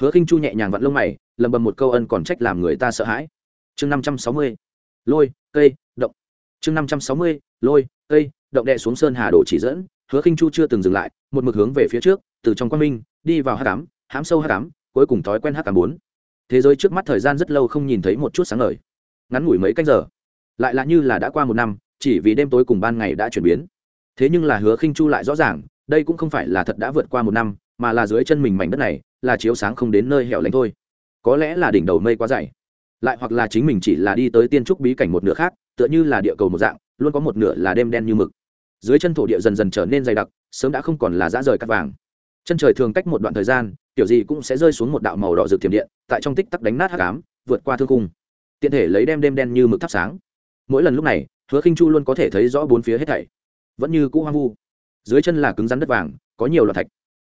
Hứa khinh chu nhẹ nhàng vặn lông mày lầm bầm một câu ân còn trách làm người ta sợ hãi. Chương năm trăm sáu mươi, lôi, cây, động. Chương năm trăm sáu mươi, lôi, cây động đệ xuống sơn hà đổ chỉ dẫn, hứa khinh chu chưa từng dừng lại, một mực hướng về phía trước, từ trong quan minh, đi vào hát cám, hám sâu hát cám, cuối cùng thói quen hát cám bốn. Thế giới trước mắt thời gian rất lâu không nhìn thấy một chút sáng ngời. Ngắn ngủi mấy canh giờ. Lại là như là đã qua một năm, chỉ vì đêm tối cùng ban ngày đã chuyển biến. Thế nhưng là hứa khinh chu lại rõ ràng, đây cũng không phải là thật đã vượt qua một năm, mà là dưới chân mình mảnh đất này, là chiếu sáng không đến nơi hẻo lánh thôi. Có lẽ là đỉnh đầu mây quá dày. Lại hoặc là chính mình chỉ là đi tới tiên trúc bí cảnh một nửa khác, tựa như là địa cầu một dạng, luôn có một nửa là đêm đen như mực dưới chân thổ địa dần dần trở nên dày đặc, sớm đã không còn là dã rời cắt vàng. Chân trời thường cách một đoạn thời gian, kiểu gì cũng sẽ rơi xuống một đạo màu đỏ rực thiểm điện, tại trong tích tắc đánh nát hắc ám, vượt qua thương cung tiện thể lấy đem đêm đen như mực thắp sáng. Mỗi lần lúc này, hứa khinh chu luôn có thể thấy rõ bốn phía hết thảy. Vẫn như cũ hoang vu. Dưới chân là cứng rắn đất vàng, có nhiều loại thạch.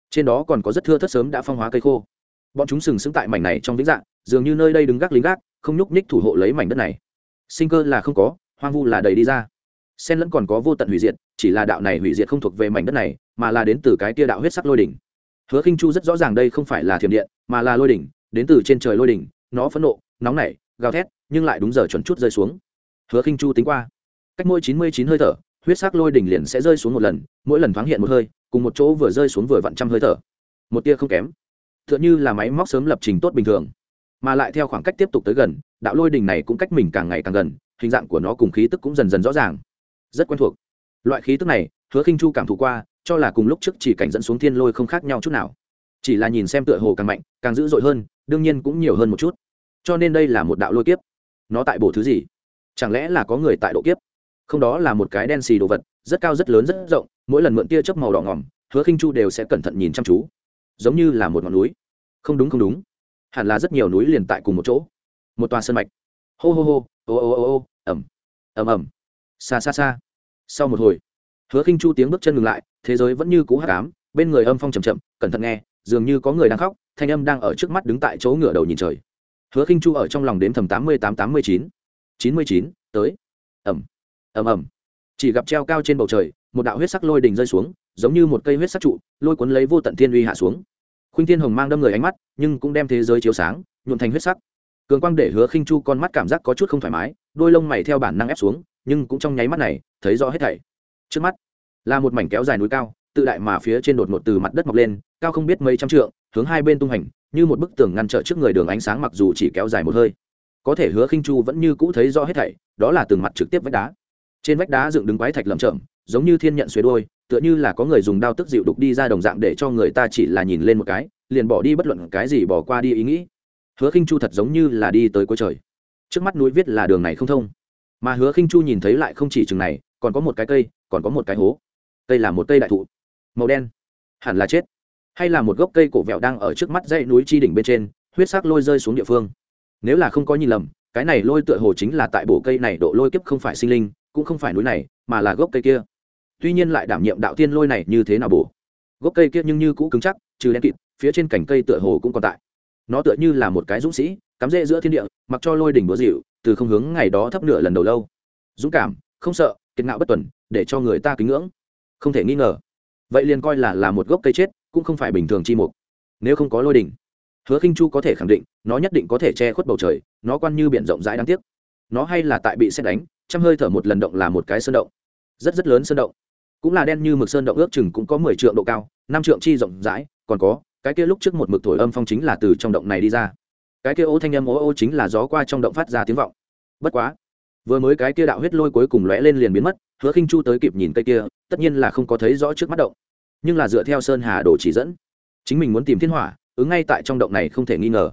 Trên đó còn có rất thưa thất sớm đã phong hóa cây khô. Bọn chúng sừng sững tại mảnh này trong vĩnh dạng, dường như nơi đây đứng gác lính gác, không nhúc nhích thủ hộ lấy mảnh đất này. Sinh cơ là không có, hoang vu là đầy đi ra. Sen lẫn còn có vô tận hủy diệt chỉ là đạo này hủy diệt không thuộc về mảnh đất này, mà là đến từ cái tia đạo huyết sắc lôi đỉnh. Hứa khinh chu rất rõ ràng đây không phải là thiểm điện, mà là lôi đỉnh, đến từ trên trời lôi đỉnh, nó phẫn nộ, nóng nảy, gào thét, nhưng lại đúng giờ chuẩn chút rơi xuống. Hứa khinh chu tính qua. Cách môi chín mươi chín hơi thở, huyết sắc lôi đỉnh liền sẽ rơi xuống một lần, mỗi lần thoáng hiện một hơi, cùng một chỗ vừa rơi xuống vừa vặn trăm hơi thở. Một tia không kém. Tựa như là máy móc sớm lập trình tốt bình thường, mà lại theo khoảng cách tiếp tục tới gần, đạo lôi đỉnh này cũng cách mình càng ngày càng gần, hình dạng của nó cùng khí tức cũng dần dần rõ ràng. Rất quen thuộc loại khí tức này, hứa khinh chu cảm thụ qua, cho là cùng lúc trước chỉ cảnh dẫn xuống thiên lôi không khác nhau chút nào. Chỉ là nhìn xem tựa hồ càng mạnh, càng dữ dội hơn, đương nhiên cũng nhiều hơn một chút. Cho nên đây là một đạo lôi kiếp. Nó tại bổ thứ gì? Chẳng lẽ là có người tại độ kiếp? Không đó là một cái đen xì đồ vật, rất cao rất lớn rất rộng, mỗi lần mượn tia chớp màu đỏ ngỏm, hứa khinh chu đều sẽ cẩn thận nhìn chăm chú. Giống như là một ngọn núi. Không đúng không đúng. Hẳn là rất nhiều núi liền tại cùng một chỗ. Một tòa sơn mạch. Hô hô hô. Ô ô ô ô. Ẩm. Ẩm ẩm. Xa xa xa sau một hồi, hứa khinh chu tiếng bước chân ngừng lại, thế giới vẫn như cũ hát cám bên người âm phong chầm chậm, cẩn thận nghe, dường như có người đang khóc, thanh âm đang ở trước mắt đứng tại chỗ ngửa đầu nhìn trời. Hứa khinh chu ở trong lòng đếm thầm tám mươi tám tám mươi chín chín mươi chín, tới. Ẩm ẩm ẩm chỉ gặp treo cao trên bầu trời, một đạo huyết sắc lôi đình rơi xuống, giống như một cây huyết sắc trụ, lôi cuốn lấy vô tận thiên uy hạ xuống. Khuynh thiên hồng mang đâm người ánh mắt, nhưng cũng đem thế giới chiếu sáng nhuộn thành huyết sắc. Cường quang để hứa khinh chu con mắt cảm giác có chút không thoải mái, đôi lông mày theo bản năng ép xuống nhưng cũng trong nháy mắt này, thấy rõ hết thảy. Trước mắt, là một mảnh kéo dài núi cao, tự đại mà phía trên đột ngột từ mặt đất mọc lên, cao không biết mấy trăm trượng, hướng hai bên tung hành, như một bức tường ngăn trở trước người đường ánh sáng mặc dù chỉ kéo dài một hơi. Có thể hứa khinh chu vẫn như cũ thấy rõ hết thảy, đó là từng mặt trực tiếp vách đá. Trên vách đá dựng đứng quái thạch lởm chởm, giống như thiên nhận xuế đôi, tựa như là có người dùng đao tức dịu đục đi ra đồng dạng để cho người ta chỉ là nhìn lên một cái, liền bỏ đi bất luận cái gì bỏ qua đi ý nghĩ. Hứa khinh chu thật giống như là đi tới cuối trời. Trước mắt núi viết là đường này không thông mà hứa khinh chu nhìn thấy lại không chỉ chừng này, còn có một cái cây, còn có một cái hố. Cây là một cây đại thụ. Màu đen. Hẳn là chết. Hay là một gốc cây cổ vẹo đang ở trước mắt dãy núi chi đỉnh bên trên, huyết sắc lôi rơi xuống địa phương. Nếu là không có nhìn lầm, cái này lôi tựa hồ chính là tại bộ cây này độ lôi kiếp không phải sinh linh, cũng không phải núi này, mà là gốc cây kia. Tuy nhiên lại đảm nhiệm đạo tiên lôi này như thế nào bổ. Gốc cây kia nhưng như cũ cứng chắc, trừ đen kịt, phía trên cành cây tựa hồ cũng còn tại. Nó tựa như là một cái dũng sĩ cắm rễ giữa thiên địa, mặc cho lôi đỉnh búa dịu, từ không hướng ngày đó thấp nửa lần đầu lâu. Dũng cảm, không sợ, kiệt ngạo bất tuần, để cho người ta kính ngưỡng. Không thể nghi ngờ. Vậy liền coi là là một gốc cây chết, cũng không phải bình thường chi mục. Nếu không có lôi đỉnh, hứa khinh chu có thể khẳng định, nó nhất định có thể che khuất bầu trời, nó quan như biển rộng rãi đáng tiếc. Nó hay là tại bị xét đánh trăm hơi thở một lần động là một cái sơn động. Rất rất lớn sơn động. Cũng là đen như mực sơn động, ước chừng cũng có mười trượng độ cao, năm trượng chi rộng rãi, còn có, cái kia lúc trước một mực thổi âm phong chính là từ trong động này đi ra cái kia ô thanh âm ô ô chính là gió qua trong động phát ra tiếng vọng. Bất quá, vừa mới cái kia đạo huyết lôi cuối cùng lóe lên liền biến mất, hứa khinh chu tới kịp nhìn cây kia, tất nhiên là không có thấy rõ trước mắt động. Nhưng là dựa theo sơn hà đồ chỉ dẫn, chính mình muốn tìm thiên hỏa, ứng ngay tại trong động này không thể nghi ngờ.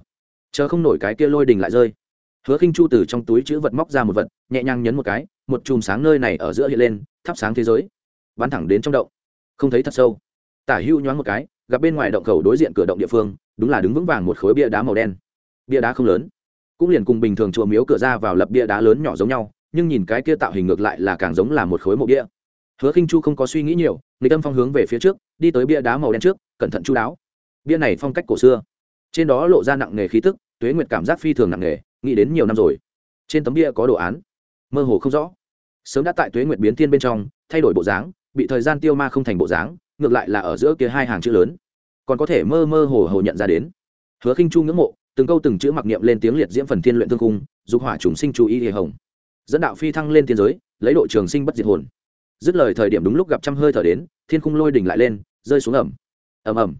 Chờ không nổi cái kia lôi đình lại rơi. Hứa khinh chu từ trong túi chữ vật móc ra một vật, nhẹ nhàng nhấn một cái, một chùm sáng nơi này ở giữa hiện lên, thắp sáng thế giới. Bắn thẳng đến trong động. Không thấy thật sâu. Tả hưu nhoáng một cái, gặp bên ngoài động khẩu đối diện cửa động địa phương, đúng là đứng vững vàng một khối bia đá màu đen bia đá không lớn. Cũng liền cùng bình thường chùa miếu cửa ra vào lập bia đá lớn nhỏ giống nhau, nhưng nhìn cái kia tạo hình ngược lại là càng giống là một khối mộ bia. Hứa khinh chu không có suy nghĩ nhiều người tâm phong hướng về phía trước, đi tới bia đá màu đen trước, cẩn thận chu đáo. Bia này phong cách cổ xưa. Trên đó lộ ra nặng nghề khí tức, tuế nguyệt cảm giác phi thường nặng nghề nghĩ đến nhiều năm rồi. Trên tấm bia có đồ án. Mơ hồ không rõ. Sớm đã tại tuế nguyệt biến thiên bên trong, thay đổi bộ dáng, bị thời gian tiêu ma không thành bộ dáng, ngược lại là ở giữa kia hai hàng chữ lớn. Còn có thể mơ mơ hồ hồ nhận ra đến. Hứa khinh chu ngưỡng mộ từng câu từng chữ mặc niệm lên tiếng liệt diễm phần thiên luyện thương cung dục hỏa trùng sinh chú ý hề hồng. Dẫn đạo phi thăng lên thiên giới, lấy độ trường sinh bất diệt hồn. Dứt lời thời điểm đúng lúc gặp trăm hơi thở đến, thiên cung lôi đỉnh lại lên, rơi xuống ẩm. Ẩm ẩm.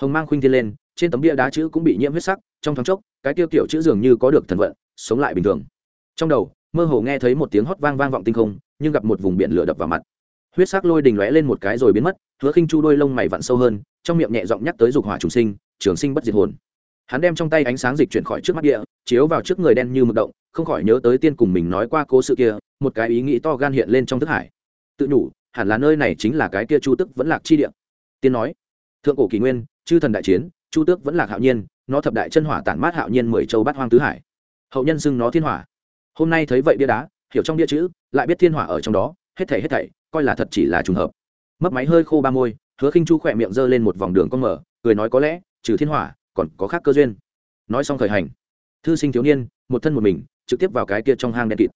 Hồng mang khuynh thiên lên, trên tấm bia đá chữ cũng bị nhiễm huyết sắc, trong thoáng chốc, cái tiêu kiểu chữ dường như có được thần vận, sống lại bình thường. Trong đầu, mơ hồ nghe thấy một tiếng hót vang vang vọng tinh không, nhưng gặp một vùng biển lửa đập vào mặt. Huyết sắc lôi đình lóe lên một cái rồi biến mất, hứa khinh chu đôi lông mày vặn sâu hơn, trong miệng nhẹ giọng nhắc tới dục hỏa trùng sinh, trường sinh bất diệt hồn hắn đem trong tay ánh sáng dịch chuyển khỏi trước mắt địa, chiếu vào trước người đen như mực động, không khỏi nhớ tới tiên cùng mình nói qua cố sự kia, một cái ý nghĩ to gan hiện lên trong thức hải. Tự nhủ, hẳn là nơi này chính là cái kia chu tức vẫn lạc chi địa. Tiên nói, thượng cổ kỷ nguyên, chư thần đại chiến, chu tước vẫn lạc hạo nhiên, nó thập đại chân hỏa tản mát hạo nhiên mười châu bát hoang tứ hải. Hậu nhân xưng nó thiên hỏa. Hôm nay thấy vậy bia đá, hiểu trong bia chữ, lại biết thiên hỏa ở trong đó, hết thảy hết thảy, coi là thật chỉ là trùng hợp. Mấp máy hơi khô ba môi, hứa khinh chu khỏe miệng giơ lên một vòng đường con mở, cười nói có lẽ, trừ thiên hỏa còn có khác cơ duyên. Nói xong khởi hành, thư sinh thiếu niên, một thân một mình, trực tiếp vào cái kia trong hang đen kịt.